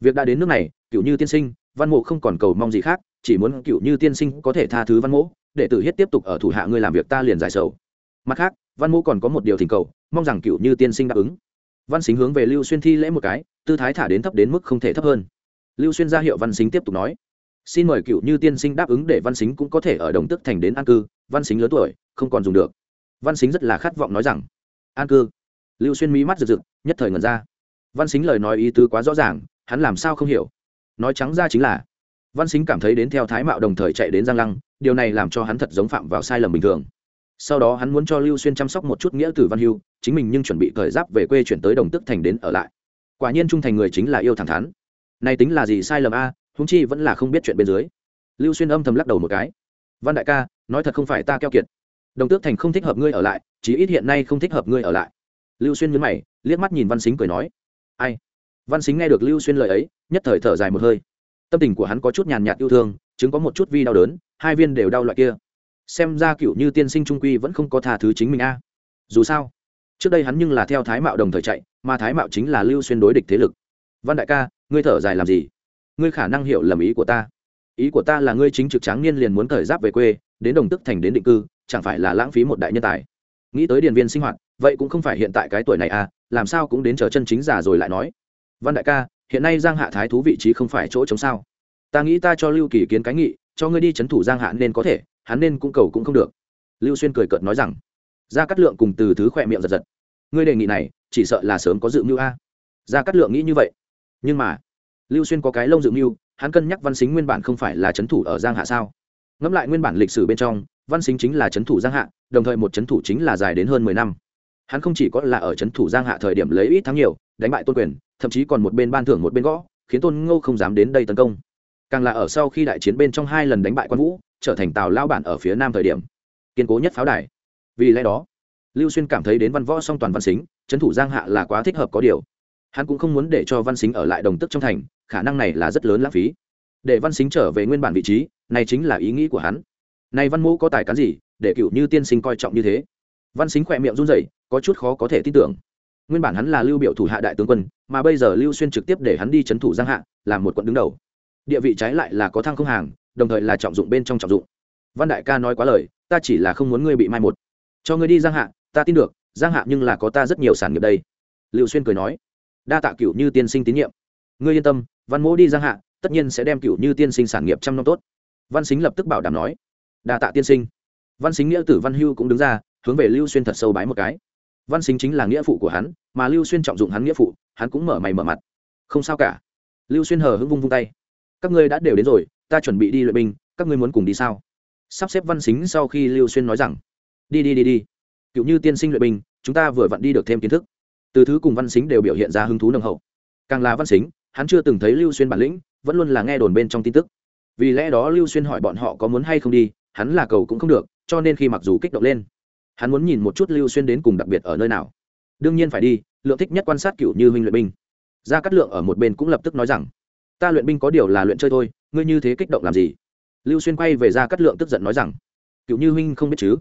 Việc đã đến nước này, cựu như tiên sinh, văn mộ không còn cầu mong gì khác, chỉ muốn cựu như tiên sinh có thể tha thứ văn mộ, để tử hiết tiếp tục ở thủ hạ ngươi làm việc ta liền giải sầu. Mặt khác, văn mộ còn có một điều thỉnh cầu, mong rằng cựu như tiên sinh đáp ứng. Văn xính hướng về lưu xuyên thi lễ một cái, tư thái thả đến thấp đến mức không thể thấp hơn. Lưu xuyên ra hiệu văn xính tiếp tục nói. Xin mời cựu như tiên sinh đáp ứng để văn xính cũng có thể ở đồng tức thành đến an cư. Văn xính lớn tuổi, không còn dùng được. Văn xính rất là khát vọng nói rằng. An cư lưu xuyên mí mắt rực rực, nhất thời ngần ra. Văn xính lời nói ý tứ quá rõ ràng, hắn làm sao không hiểu? Nói trắng ra chính là, văn xính cảm thấy đến theo thái mạo đồng thời chạy đến giang lăng, điều này làm cho hắn thật giống phạm vào sai lầm bình thường. Sau đó hắn muốn cho lưu xuyên chăm sóc một chút nghĩa tử văn hưu, chính mình nhưng chuẩn bị thời giáp về quê chuyển tới đồng tức thành đến ở lại. Quả nhiên trung thành người chính là yêu thẳng thắn. Này tính là gì sai lầm a húng chi vẫn là không biết chuyện bên dưới. Lưu xuyên âm thầm lắc đầu một cái. Văn đại ca, nói thật không phải ta keo kiệt. Đồng tước thành không thích hợp ngươi ở lại, chí ít hiện nay không thích hợp ngươi ở lại lưu xuyên nhấn mày, liếc mắt nhìn văn xính cười nói, ai? Văn xính nghe được lưu xuyên lời ấy, nhất thời thở dài một hơi. Tâm tình của hắn có chút nhàn nhạt yêu thương, chứng có một chút vi đau đớn, hai viên đều đau loại kia. Xem ra cựu như tiên sinh trung quy vẫn không có tha thứ chính mình a. Dù sao, trước đây hắn nhưng là theo thái mạo đồng thời chạy, mà thái mạo chính là lưu xuyên đối địch thế lực. Văn đại ca, ngươi thở dài làm gì? Ngươi khả năng hiểu lầm ý của ta. Ý của ta là ngươi chính trực tráng niên liền muốn thời giáp về quê, đến đồng tức thành đến định cư, chẳng phải là lãng phí một đại nhân tài. Nghĩ tới điền viên sinh hoạt vậy cũng không phải hiện tại cái tuổi này à làm sao cũng đến chờ chân chính già rồi lại nói. Văn đại ca, hiện nay giang hạ thái thú vị trí không phải chỗ chống sao? Ta nghĩ ta cho lưu kỳ kiến cái nghị, cho ngươi đi c h ấ n thủ giang hạ nên có thể, hắn nên cũng cầu cũng không được. Lưu xuyên cười cợt nói rằng, gia cát lượng cùng từ thứ khỏe miệng giật giật. Ngươi đề nghị này, chỉ sợ là sớm có dự mưu a. Gia cát lượng nghĩ như vậy. Nhưng mà, lưu xuyên có cái lông dự mưu, hắn cân nhắc văn xính nguyên bản không phải là c h ấ n thủ ở giang hạ sao? Ngẫm lại nguyên bản lịch sử bên trong, văn xính chính là c h ấ n thủ giang hạ, đồng thời một c h ấ n thủ chính là dài đến hơn mười năm hắn không chỉ có là ở Trấn thủ giang hạ thời điểm lấy ít thắng nhiều, đánh bại tôn quyền, thậm chí còn một bên ban thưởng một bên gõ, khiến tôn ngô không dám đến đây tấn công. Càng là ở sau khi đại chiến bên trong hai lần đánh bại quan vũ, trở thành tào lao bản ở phía nam thời điểm. Kiên cố nhất pháo đài. Vì lẽ đó, lưu xuyên cảm thấy đến văn võ song toàn văn xính, trấn thủ giang hạ là quá thích hợp có điều. Hắn cũng không muốn để cho văn xính ở lại đồng tức trong thành, khả năng này là rất lớn lãng phí. Để văn xính trở về nguyên bản vị trí, này chính là ý nghĩ của hắn. Này văn mũ có tài cán gì, để cựu như tiên sinh coi trọng như thế? Văn xính khỏe miệng run rẩy, có chút khó có thể tin tưởng. Nguyên bản hắn là lưu biểu thủ hạ đại tướng quân, mà bây giờ lưu xuyên trực tiếp để hắn đi chấn thủ giang hạ làm một quận đứng đầu. Địa vị trái lại là có thăng không hàng, đồng thời là trọng dụng bên trong trọng dụng. Văn đại ca nói quá lời, ta chỉ là không muốn ngươi bị mai một. Cho ngươi đi giang hạ, ta tin được, giang hạ nhưng là có ta rất nhiều sản nghiệp đây. Lưu xuyên cười nói, đa tạ cửu như tiên sinh tín nhiệm. Ngươi yên tâm, văn mỗ đi giang hạ, tất nhiên sẽ đem cửu như tiên sinh sản nghiệp trăm năm tốt. Văn xính lập tức bảo đảm nói, đa tạ tiên sinh. Văn xính nghĩa tử văn hưu cũng đứng ra hướng về lưu xuyên thật sâu bái một cái. Văn xính chính là nghĩa phụ của hắn, mà lưu xuyên trọng dụng hắn nghĩa phụ, hắn cũng mở mày mở mặt. Không sao cả. Lưu xuyên hờ hững vung vung tay. Các ngươi đã đều đến rồi, ta chuẩn bị đi luyện binh, các ngươi muốn cùng đi sao? Sắp xếp văn xính sau khi lưu xuyên nói rằng, đi đi đi đi. Cựu như tiên sinh luyện binh, chúng ta vừa vặn đi được thêm kiến thức. Từ thứ cùng văn xính đều biểu hiện ra hứng thú nồng hậu. Càng là văn xính, hắn chưa từng thấy lưu xuyên bản lĩnh, vẫn luôn là nghe đồn bên trong tin tức. Vì lẽ đó lưu xuyên hỏi bọn họ có muốn hay không đi, hắn là cầu cũng không được, cho nên khi mặc dù kích động lên hắn muốn nhìn một chút lưu xuyên đến cùng đặc biệt ở nơi nào. Đương nhiên phải đi, lượng thích nhất quan sát cựu như huynh luyện binh. Gia cát lượng ở một bên cũng lập tức nói rằng, ta luyện binh có điều là luyện chơi thôi, ngươi như thế kích động làm gì? Lưu xuyên quay về gia cát lượng tức giận nói rằng, cựu như huynh không biết chứ?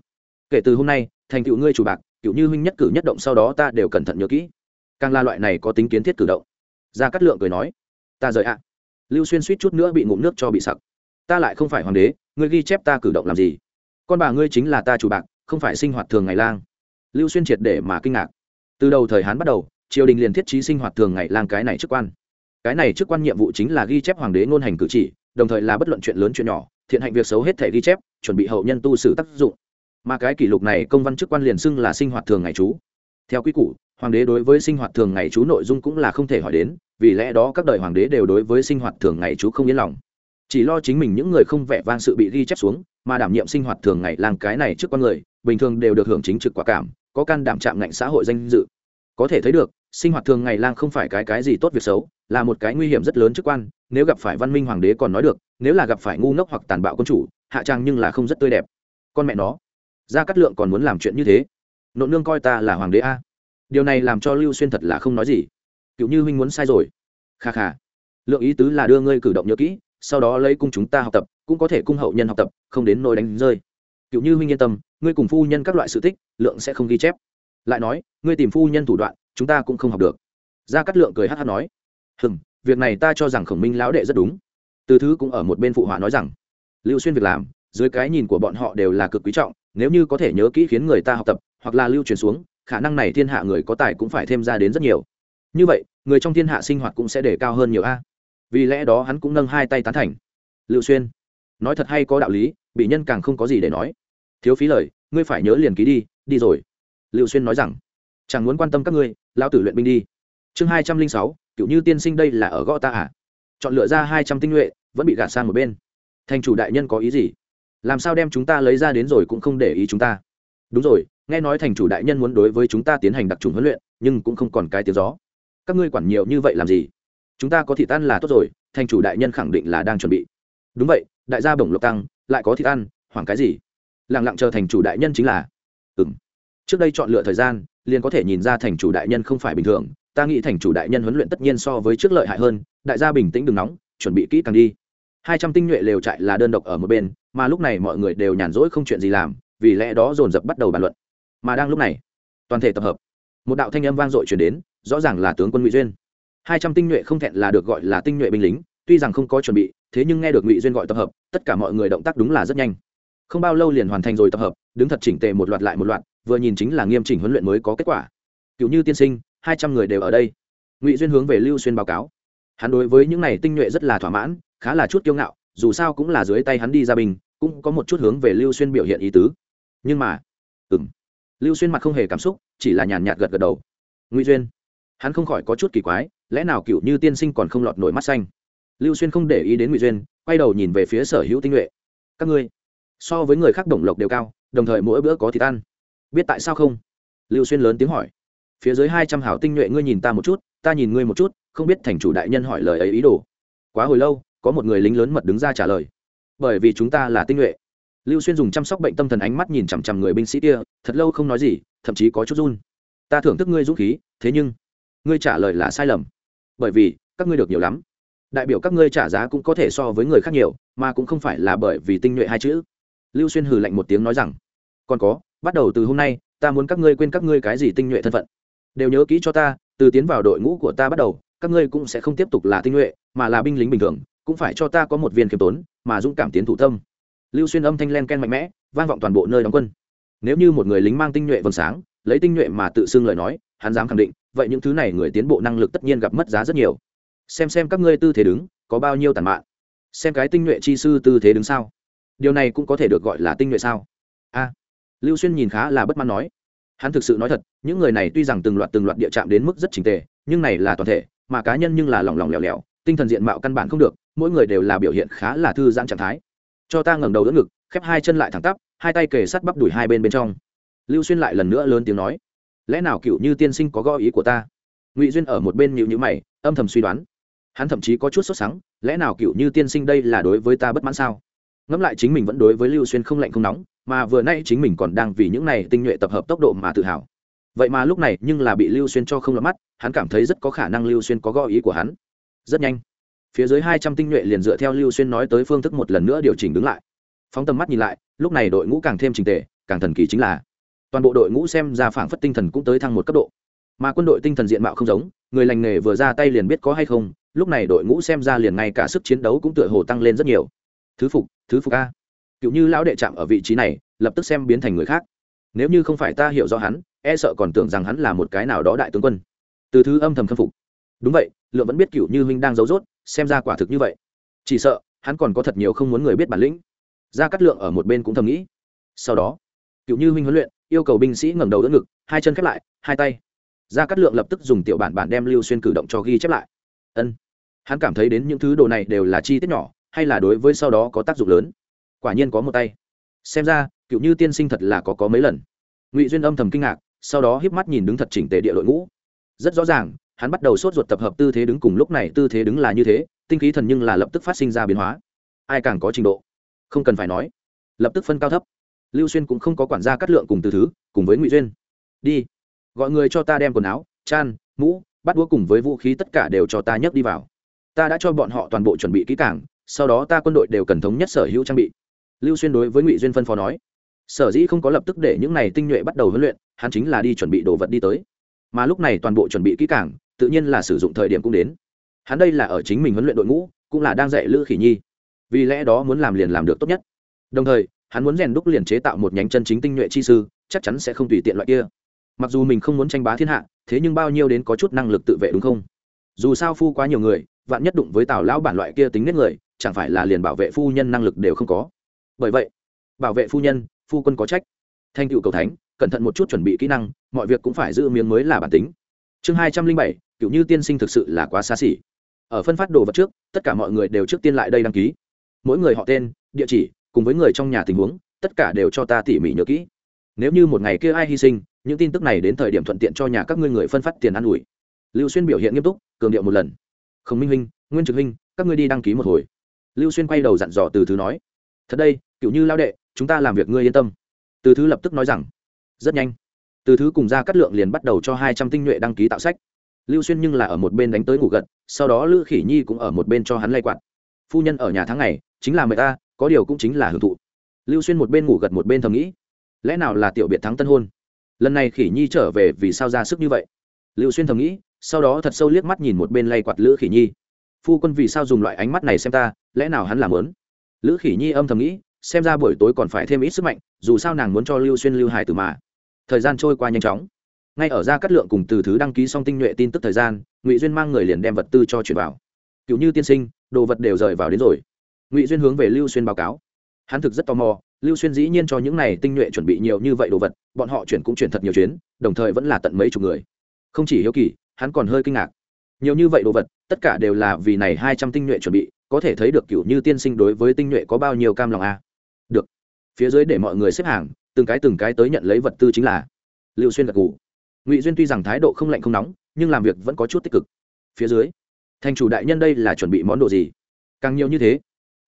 Kể từ hôm nay, thành cựu ngươi chủ bạc, cựu như huynh nhất cử nhất động sau đó ta đều cẩn thận nhớ kỹ. Càng là loại này có tính kiến thiết cử động. Gia cát lượng cười nói, ta rời ạ. Lưu xuyên suýt chút nữa bị ngụm nước cho bị sặc. Ta lại không phải hoàng đế, ngươi ghi chép ta cử động làm gì? Con bà ngươi chính là ta chủ bạc không phải sinh hoạt thường ngày lang. Lưu xuyên triệt để mà kinh ngạc. Từ đầu thời hán bắt đầu, triều đình liền thiết trí sinh hoạt thường ngày lang cái này chức quan. Cái này chức quan nhiệm vụ chính là ghi chép hoàng đế ngôn hành cử chỉ, đồng thời là bất luận chuyện lớn chuyện nhỏ, thiện hạnh việc xấu hết thể ghi chép, chuẩn bị hậu nhân tu sử tác dụng. Mà cái kỷ lục này công văn chức quan liền xưng là sinh hoạt thường ngày chú. Theo quy củ, hoàng đế đối với sinh hoạt thường ngày chú nội dung cũng là không thể hỏi đến, vì lẽ đó các đời hoàng đế đều đối với sinh hoạt thường ngày chú không yên lòng. Chỉ lo chính mình những người không vẻ vang sự bị ghi chép xuống, mà đảm nhiệm sinh hoạt thường ngày lang cái này trước con người bình thường đều được hưởng chính trực quả cảm, có can đảm chạm ngạnh xã hội danh dự. Có thể thấy được, sinh hoạt thường ngày lang không phải cái cái gì tốt việc xấu, là một cái nguy hiểm rất lớn chức quan, nếu gặp phải văn minh hoàng đế còn nói được, nếu là gặp phải ngu ngốc hoặc tàn bạo quân chủ, hạ trang nhưng là không rất tươi đẹp. Con mẹ nó ra cắt lượng còn muốn làm chuyện như thế. Nộn nương coi ta là hoàng đế a. Điều này làm cho lưu xuyên thật là không nói gì. Cựu như huynh muốn sai rồi. Kha kha. Lượng ý tứ là đưa ngươi cử động nhớ kỹ, sau đó lấy cung chúng ta học tập, cũng có thể cung hậu nhân học tập, không đến nỗi đánh rơi. Cựu như huynh yên tâm ngươi cùng phu nhân các loại sự tích, lượng sẽ không ghi chép. Lại nói, ngươi tìm phu nhân thủ đoạn, chúng ta cũng không học được. Gia cát lượng cười hát hát nói hừng việc này ta cho rằng khổng minh lão đệ rất đúng. Từ thứ cũng ở một bên phụ họa nói rằng, lưu xuyên việc làm, dưới cái nhìn của bọn họ đều là cực quý trọng, nếu như có thể nhớ kỹ khiến người ta học tập, hoặc là lưu truyền xuống, khả năng này thiên hạ người có tài cũng phải thêm ra đến rất nhiều. Như vậy, người trong thiên hạ sinh hoạt cũng sẽ để cao hơn nhiều a. Vì lẽ đó hắn cũng nâng hai tay tán thành. Lưu xuyên, nói thật hay có đạo lý, bị nhân càng không có gì để nói thiếu phí lời, ngươi phải nhớ liền ký đi đi rồi. Liệu xuyên nói rằng, chẳng muốn quan tâm các ngươi lao tử luyện binh đi. Chương hai trăm linh sáu cựu như tiên sinh đây là ở gõ ta à? Chọn lựa ra hai trăm tinh nhuệ, vẫn bị gạt sang một bên. Thành chủ đại nhân có ý gì? Làm sao đem chúng ta lấy ra đến rồi cũng không để ý chúng ta? Đúng rồi, nghe nói thành chủ đại nhân muốn đối với chúng ta tiến hành đặc trùng huấn luyện, nhưng cũng không còn cái tiếng gió. Các ngươi quản nhiều như vậy làm gì? Chúng ta có thị tan là tốt rồi, thành chủ đại nhân khẳng định là đang chuẩn bị. Đúng vậy, đại gia bổng lộc tăng, lại có thịt ăn, hoảng cái gì? Lẳng lặng chờ thành chủ đại nhân chính là. Ừ m trước đây chọn lựa thời gian, liền có thể nhìn ra thành chủ đại nhân không phải bình thường. Ta nghĩ thành chủ đại nhân huấn luyện tất nhiên so với trước lợi hại hơn. Đại gia bình tĩnh đừng nóng, chuẩn bị kỹ càng đi. Hai trăm tinh nhuệ lều trại là đơn độc ở một bên, mà lúc này mọi người đều nhàn rỗi không chuyện gì làm, vì lẽ đó dồn dập bắt đầu bàn luận. Mà đang lúc này, toàn thể tập hợp, một đạo thanh âm vang dội chuyển đến, rõ ràng là tướng quân ngụy duyên. Hai trăm tinh nhuệ không thẹn là được gọi là tinh nhuệ binh lính, tuy rằng không có chuẩn bị, thế nhưng nghe được ngụy duyên gọi tập hợp, tất cả mọi người động tác đúng là rất nhanh không bao lâu liền hoàn thành rồi tập hợp, đứng thật chỉnh tề một loạt lại một loạt, vừa nhìn chính là nghiêm chỉnh huấn luyện mới có kết quả. Cựu như tiên sinh, hai trăm người đều ở đây. Ngụy duyên hướng về lưu xuyên báo cáo. Hắn đối với những này tinh nhuệ rất là thỏa mãn, khá là chút kiêu ngạo, dù sao cũng là dưới tay hắn đi ra bình, cũng có một chút hướng về lưu xuyên biểu hiện ý tứ. Nhưng mà ừng lưu xuyên mặt không hề cảm xúc, chỉ là nhàn nhạt gật gật đầu. Ngụy duyên, hắn không khỏi có chút kỳ quái, lẽ nào cựu như tiên sinh còn không lọt nổi mắt xanh? Lưu xuyên không để ý đến ngụy duyên, quay đầu nhìn về phía sở hữu tinh nhuệ. Các ngươi so với người khác đồng lộc đều cao, đồng thời mỗi bữa có thịt ăn. Biết tại sao không? Lưu xuyên lớn tiếng hỏi. Phía dưới hai trăm hảo tinh nhuệ ngươi nhìn ta một chút, ta nhìn ngươi một chút, không biết thành chủ đại nhân hỏi lời ấy ý đồ. Quá hồi lâu, có một người lính lớn mật đứng ra trả lời. Bởi vì chúng ta là tinh nhuệ. Lưu xuyên dùng chăm sóc bệnh tâm thần ánh mắt nhìn chằm chằm người binh sĩ kia, thật lâu không nói gì, thậm chí có chút run. Ta thưởng thức ngươi dũng khí, thế nhưng, ngươi trả lời là sai lầm. Bởi vì, các ngươi được nhiều lắm. Đại biểu các ngươi trả giá cũng có thể so với người khác nhiều, mà cũng không phải là bởi vì tinh nhuệ hai chữ lưu xuyên hừ lạnh một tiếng nói rằng, còn có, bắt đầu từ hôm nay, ta muốn các ngươi quên các ngươi cái gì tinh nhuệ thân phận. Đều nhớ kỹ cho ta, từ tiến vào đội ngũ của ta bắt đầu, các ngươi cũng sẽ không tiếp tục là tinh nhuệ, mà là binh lính bình thường, cũng phải cho ta có một viên khiêm tốn, mà dũng cảm tiến thủ tâm. Lưu xuyên âm thanh len ken mạnh mẽ, vang vọng toàn bộ nơi đóng quân. Nếu như một người lính mang tinh nhuệ vầng sáng, lấy tinh nhuệ mà tự xưng lời nói, hắn dám khẳng định, vậy những thứ này người tiến bộ năng lực tất nhiên gặp mất giá rất nhiều. Xem xem các ngươi tư thế đứng, có bao nhiêu tàn mạn. Xem cái tinh nhuệ chi sư tư thế đứng sao điều này cũng có thể được gọi là tinh nhuệ sao? A, lưu xuyên nhìn khá là bất mãn nói, hắn thực sự nói thật, những người này tuy rằng từng loạt từng loạt địa chạm đến mức rất trình tề, nhưng này là toàn thể, mà cá nhân nhưng là lỏng lỏng lẻo lẻo, tinh thần diện mạo căn bản không được, mỗi người đều là biểu hiện khá là thư giãn trạng thái. Cho ta ngẩng đầu đỡ ngực, khép hai chân lại thẳng tắp, hai tay kề sát bắp đùi hai bên bên trong. Lưu xuyên lại lần nữa lớn tiếng nói, lẽ nào cựu như tiên sinh có gõ ý của ta? Ngụy duyên ở một bên nhịu nhữ mày, âm thầm suy đoán. Hắn thậm chí có chút sốt sắng, lẽ nào cựu như tiên sinh đây là đối với ta bất mãn sao? Ngẫm lại chính mình vẫn đối với lưu xuyên không lạnh không nóng, mà vừa nay chính mình còn đang vì những này tinh nhuệ tập hợp tốc độ mà tự hào. Vậy mà lúc này nhưng là bị lưu xuyên cho không lọt mắt, hắn cảm thấy rất có khả năng lưu xuyên có gõ ý của hắn. Rất nhanh, phía dưới hai trăm tinh nhuệ liền dựa theo lưu xuyên nói tới phương thức một lần nữa điều chỉnh đứng lại. Phóng tầm mắt nhìn lại, lúc này đội ngũ càng thêm trình tề, càng thần kỳ chính là toàn bộ đội ngũ xem ra phảng phất tinh thần cũng tới thăng một cấp độ. Mà quân đội tinh thần diện mạo không giống, người lành nghề vừa ra tay liền biết có hay không, lúc này đội ngũ xem ra liền ngay cả sức chiến đấu cũng tựa hồ tăng lên rất nhiều thứ phục thứ phục a. Cựu như lão đệ chạm ở vị trí này, lập tức xem biến thành người khác. Nếu như không phải ta hiểu rõ hắn e sợ còn tưởng rằng hắn là một cái nào đó đại tướng quân. Từ thứ âm thầm khâm phục. Đúng vậy, lượng vẫn biết cựu như huynh đang giấu rốt, xem ra quả thực như vậy. Chỉ sợ, hắn còn có thật nhiều không muốn người biết bản lĩnh. Ra cắt lượng ở một bên cũng thầm nghĩ. Sau đó, cựu như huynh huấn luyện, yêu cầu binh sĩ ngẩng đầu đỡ ngực, hai chân khép lại, hai tay. Ra cắt lượng lập tức dùng tiểu bản bản đem lưu xuyên cử động cho ghi chép lại. Ân, hắn cảm thấy đến những thứ đồ này đều là chi tiết nhỏ hay là đối với sau đó có tác dụng lớn? Quả nhiên có một tay. Xem ra, cựu như tiên sinh thật là có có mấy lần. Ngụy duyên âm thầm kinh ngạc, sau đó híp mắt nhìn đứng thật chỉnh tề địa đội ngũ. Rất rõ ràng, hắn bắt đầu sốt ruột tập hợp tư thế đứng cùng lúc này tư thế đứng là như thế, tinh khí thần nhưng là lập tức phát sinh ra biến hóa. Ai càng có trình độ? Không cần phải nói. Lập tức phân cao thấp. Lưu xuyên cũng không có quản gia cắt lượng cùng từ thứ, cùng với ngụy duyên. Đi, gọi người cho ta đem quần áo chan mũ bắt đũa cùng với vũ khí tất cả đều cho ta nhấc đi vào. Ta đã cho bọn họ toàn bộ chuẩn bị kỹ càng sau đó ta quân đội đều cần thống nhất sở hữu trang bị. Lưu xuyên đối với ngụy duyên phân phó nói, sở dĩ không có lập tức để những này tinh nhuệ bắt đầu huấn luyện, hắn chính là đi chuẩn bị đồ vật đi tới. Mà lúc này toàn bộ chuẩn bị kỹ càng, tự nhiên là sử dụng thời điểm cũng đến. Hắn đây là ở chính mình huấn luyện đội ngũ, cũng là đang dạy lữ khỉ nhi. Vì lẽ đó muốn làm liền làm được tốt nhất. Đồng thời, hắn muốn rèn đúc liền chế tạo một nhánh chân chính tinh nhuệ chi sư, chắc chắn sẽ không tùy tiện loại kia. Mặc dù mình không muốn tranh bá thiên hạ, thế nhưng bao nhiêu đến có chút năng lực tự vệ đúng không? Dù sao phu quá nhiều người, vạn nhất đụng với tào lão bản loại kia tính nết người chẳng phải là liền bảo vệ phu nhân năng lực đều không có. Bởi vậy, bảo vệ phu nhân, phu quân có trách. Thanh cựu cầu thánh, cẩn thận một chút chuẩn bị kỹ năng, mọi việc cũng phải giữ miếng mới là bản tính. Chương hai trăm linh bảy, cựu như tiên sinh thực sự là quá xa xỉ. Ở phân phát đồ vật trước, tất cả mọi người đều trước tiên lại đây đăng ký. Mỗi người họ tên, địa chỉ, cùng với người trong nhà tình huống, tất cả đều cho ta tỉ mỉ nhớ kỹ. Nếu như một ngày kia ai hy sinh, những tin tức này đến thời điểm thuận tiện cho nhà các ngươi người phân phát tiền ăn ủi. Lưu xuyên biểu hiện nghiêm túc, cường điệu một lần. Khổng minh huynh, nguyên trực huynh, các ngươi đi đăng ký một hồi lưu xuyên quay đầu dặn dò từ thứ nói, thật đây, cựu như lao đệ, chúng ta làm việc ngươi yên tâm. Từ thứ lập tức nói rằng, rất nhanh. Từ thứ cùng ra cắt lượng liền bắt đầu cho hai trăm tinh nhuệ đăng ký tạo sách. Lưu xuyên nhưng là ở một bên đánh tới ngủ gật, sau đó lữ khỉ nhi cũng ở một bên cho hắn lay quạt. Phu nhân ở nhà tháng ngày, chính là mẹ ta, có điều cũng chính là hưởng thụ. Lưu xuyên một bên ngủ gật một bên thầm nghĩ, lẽ nào là tiểu biệt thắng tân hôn? Lần này khỉ nhi trở về vì sao ra sức như vậy? Lưu xuyên thầm nghĩ, sau đó thật sâu liếc mắt nhìn một bên lay quạt lữ khỉ nhi phu quân vì sao dùng loại ánh mắt này xem ta, lẽ nào hắn làm lớn lữ khỉ nhi âm thầm nghĩ, xem ra buổi tối còn phải thêm ít sức mạnh, dù sao nàng muốn cho lưu xuyên lưu hải tử mà. Thời gian trôi qua nhanh chóng. Ngay ở ra cắt lượng cùng từ thứ đăng ký xong tinh nhuệ tin tức thời gian, ngụy duyên mang người liền đem vật tư cho chuyển vào. Cựu như tiên sinh, đồ vật đều rời vào đến rồi. Ngụy duyên hướng về lưu xuyên báo cáo. Hắn thực rất tò mò, lưu xuyên dĩ nhiên cho những này tinh nhuệ chuẩn bị nhiều như vậy đồ vật, bọn họ chuyển cũng chuyển thật nhiều chuyến, đồng thời vẫn là tận mấy chục người. Không chỉ hiếu kỳ, hắn còn hơi kinh ngạc nhiều như vậy đồ vật, tất cả đều là vì này hai trăm tinh nhuệ chuẩn bị, có thể thấy được cựu như tiên sinh đối với tinh nhuệ có bao nhiêu cam lòng a à? được. Phía dưới để mọi người xếp hàng, từng cái từng cái tới nhận lấy vật tư chính là lưu xuyên gật gù. Ngụy duyên tuy rằng thái độ không lạnh không nóng, nhưng làm việc vẫn có chút tích cực. Phía dưới thành chủ đại nhân đây là chuẩn bị món đồ gì? Càng nhiều như thế,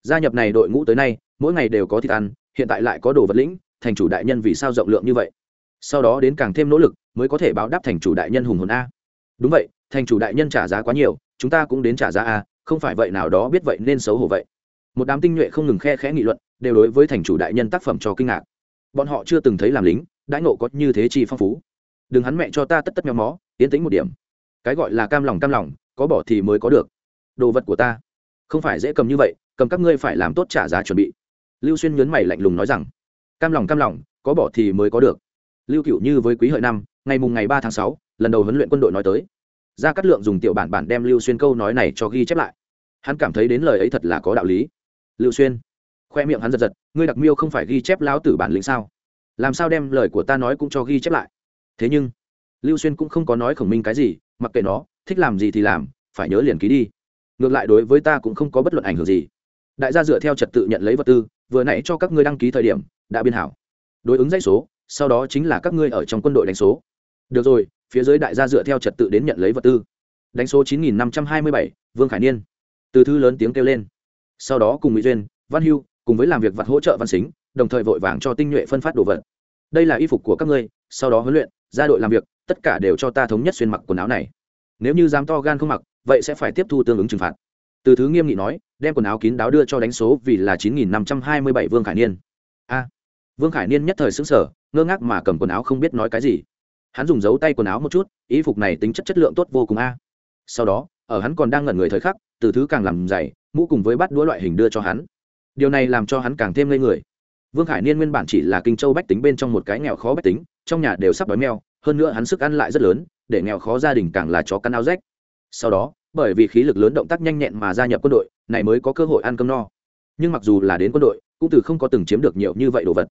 gia nhập này đội ngũ tới nay, mỗi ngày đều có thịt ăn, hiện tại lại có đồ vật lĩnh, thành chủ đại nhân vì sao rộng lượng như vậy? Sau đó đến càng thêm nỗ lực, mới có thể báo đáp thành chủ đại nhân hùng hồn a. Đúng vậy thành chủ đại nhân trả giá quá nhiều, chúng ta cũng đến trả giá a không phải vậy nào đó biết vậy nên xấu hổ vậy. Một đám tinh nhuệ không ngừng khe khẽ nghị luận, đều đối với thành chủ đại nhân tác phẩm cho kinh ngạc. Bọn họ chưa từng thấy làm lính, đãi ngộ có như thế chi phong phú. Đừng hắn mẹ cho ta tất tất méo mó tiến tính một điểm. Cái gọi là cam lòng cam lòng, có bỏ thì mới có được. Đồ vật của ta, không phải dễ cầm như vậy, cầm các ngươi phải làm tốt trả giá chuẩn bị. Lưu xuyên nhấn mày lạnh lùng nói rằng, cam lòng cam lòng, có bỏ thì mới có được. Lưu cựu như với quý hợi năm, ngày mùng ngày ba tháng sáu, lần đầu huấn luyện quân đội nói tới gia cát lượng dùng tiểu bản bản đem lưu xuyên câu nói này cho ghi chép lại. Hắn cảm thấy đến lời ấy thật là có đạo lý. Lưu xuyên, khoe miệng hắn giật giật, ngươi đặc miêu không phải ghi chép lão tử bản lĩnh sao? Làm sao đem lời của ta nói cũng cho ghi chép lại? Thế nhưng, lưu xuyên cũng không có nói khổng minh cái gì, mặc kệ nó, thích làm gì thì làm, phải nhớ liền ký đi. Ngược lại đối với ta cũng không có bất luận ảnh hưởng gì. Đại gia dựa theo trật tự nhận lấy vật tư, vừa nãy cho các ngươi đăng ký thời điểm, đã biên hảo. Đối ứng dãy số, sau đó chính là các ngươi ở trong quân đội đánh số được rồi, phía dưới đại gia dựa theo trật tự đến nhận lấy vật tư. Đánh số chín nghìn năm trăm hai mươi bảy, vương khải niên. Từ thư lớn tiếng kêu lên. Sau đó cùng mỹ duyên, văn hưu cùng với làm việc vặt hỗ trợ văn xính, đồng thời vội vàng cho tinh nhuệ phân phát đồ vật. Đây là y phục của các ngươi, sau đó huấn luyện, ra đội làm việc, tất cả đều cho ta thống nhất xuyên mặc quần áo này. Nếu như dám to gan không mặc, vậy sẽ phải tiếp thu tương ứng trừng phạt. Từ thứ nghiêm nghị nói, đem quần áo kín đáo đưa cho đánh số vì là chín nghìn năm trăm hai mươi bảy vương khải niên. A. Vương khải niên nhất thời xứng sở ngơ ngác mà cầm quần áo không biết nói cái gì hắn dùng dấu tay quần áo một chút ý phục này tính chất chất lượng tốt vô cùng a. Sau đó, ở hắn còn đang ngẩn người thời khắc, từ thứ càng làm dày, mũ cùng với bắt đũa loại hình đưa cho hắn. Điều này làm cho hắn càng thêm ngây người. Vương khải niên nguyên bản chỉ là kinh châu bách tính bên trong một cái nghèo khó bách tính, trong nhà đều sắp đói meo hơn nữa hắn sức ăn lại rất lớn, để nghèo khó gia đình càng là chó căn áo rách. Sau đó, bởi vì khí lực lớn động tác nhanh nhẹn mà gia nhập quân đội, này mới có cơ hội ăn cơm no. Nhưng mặc dù là đến quân đội, cũng từ không có từng chiếm được nhiều như vậy đồ vật.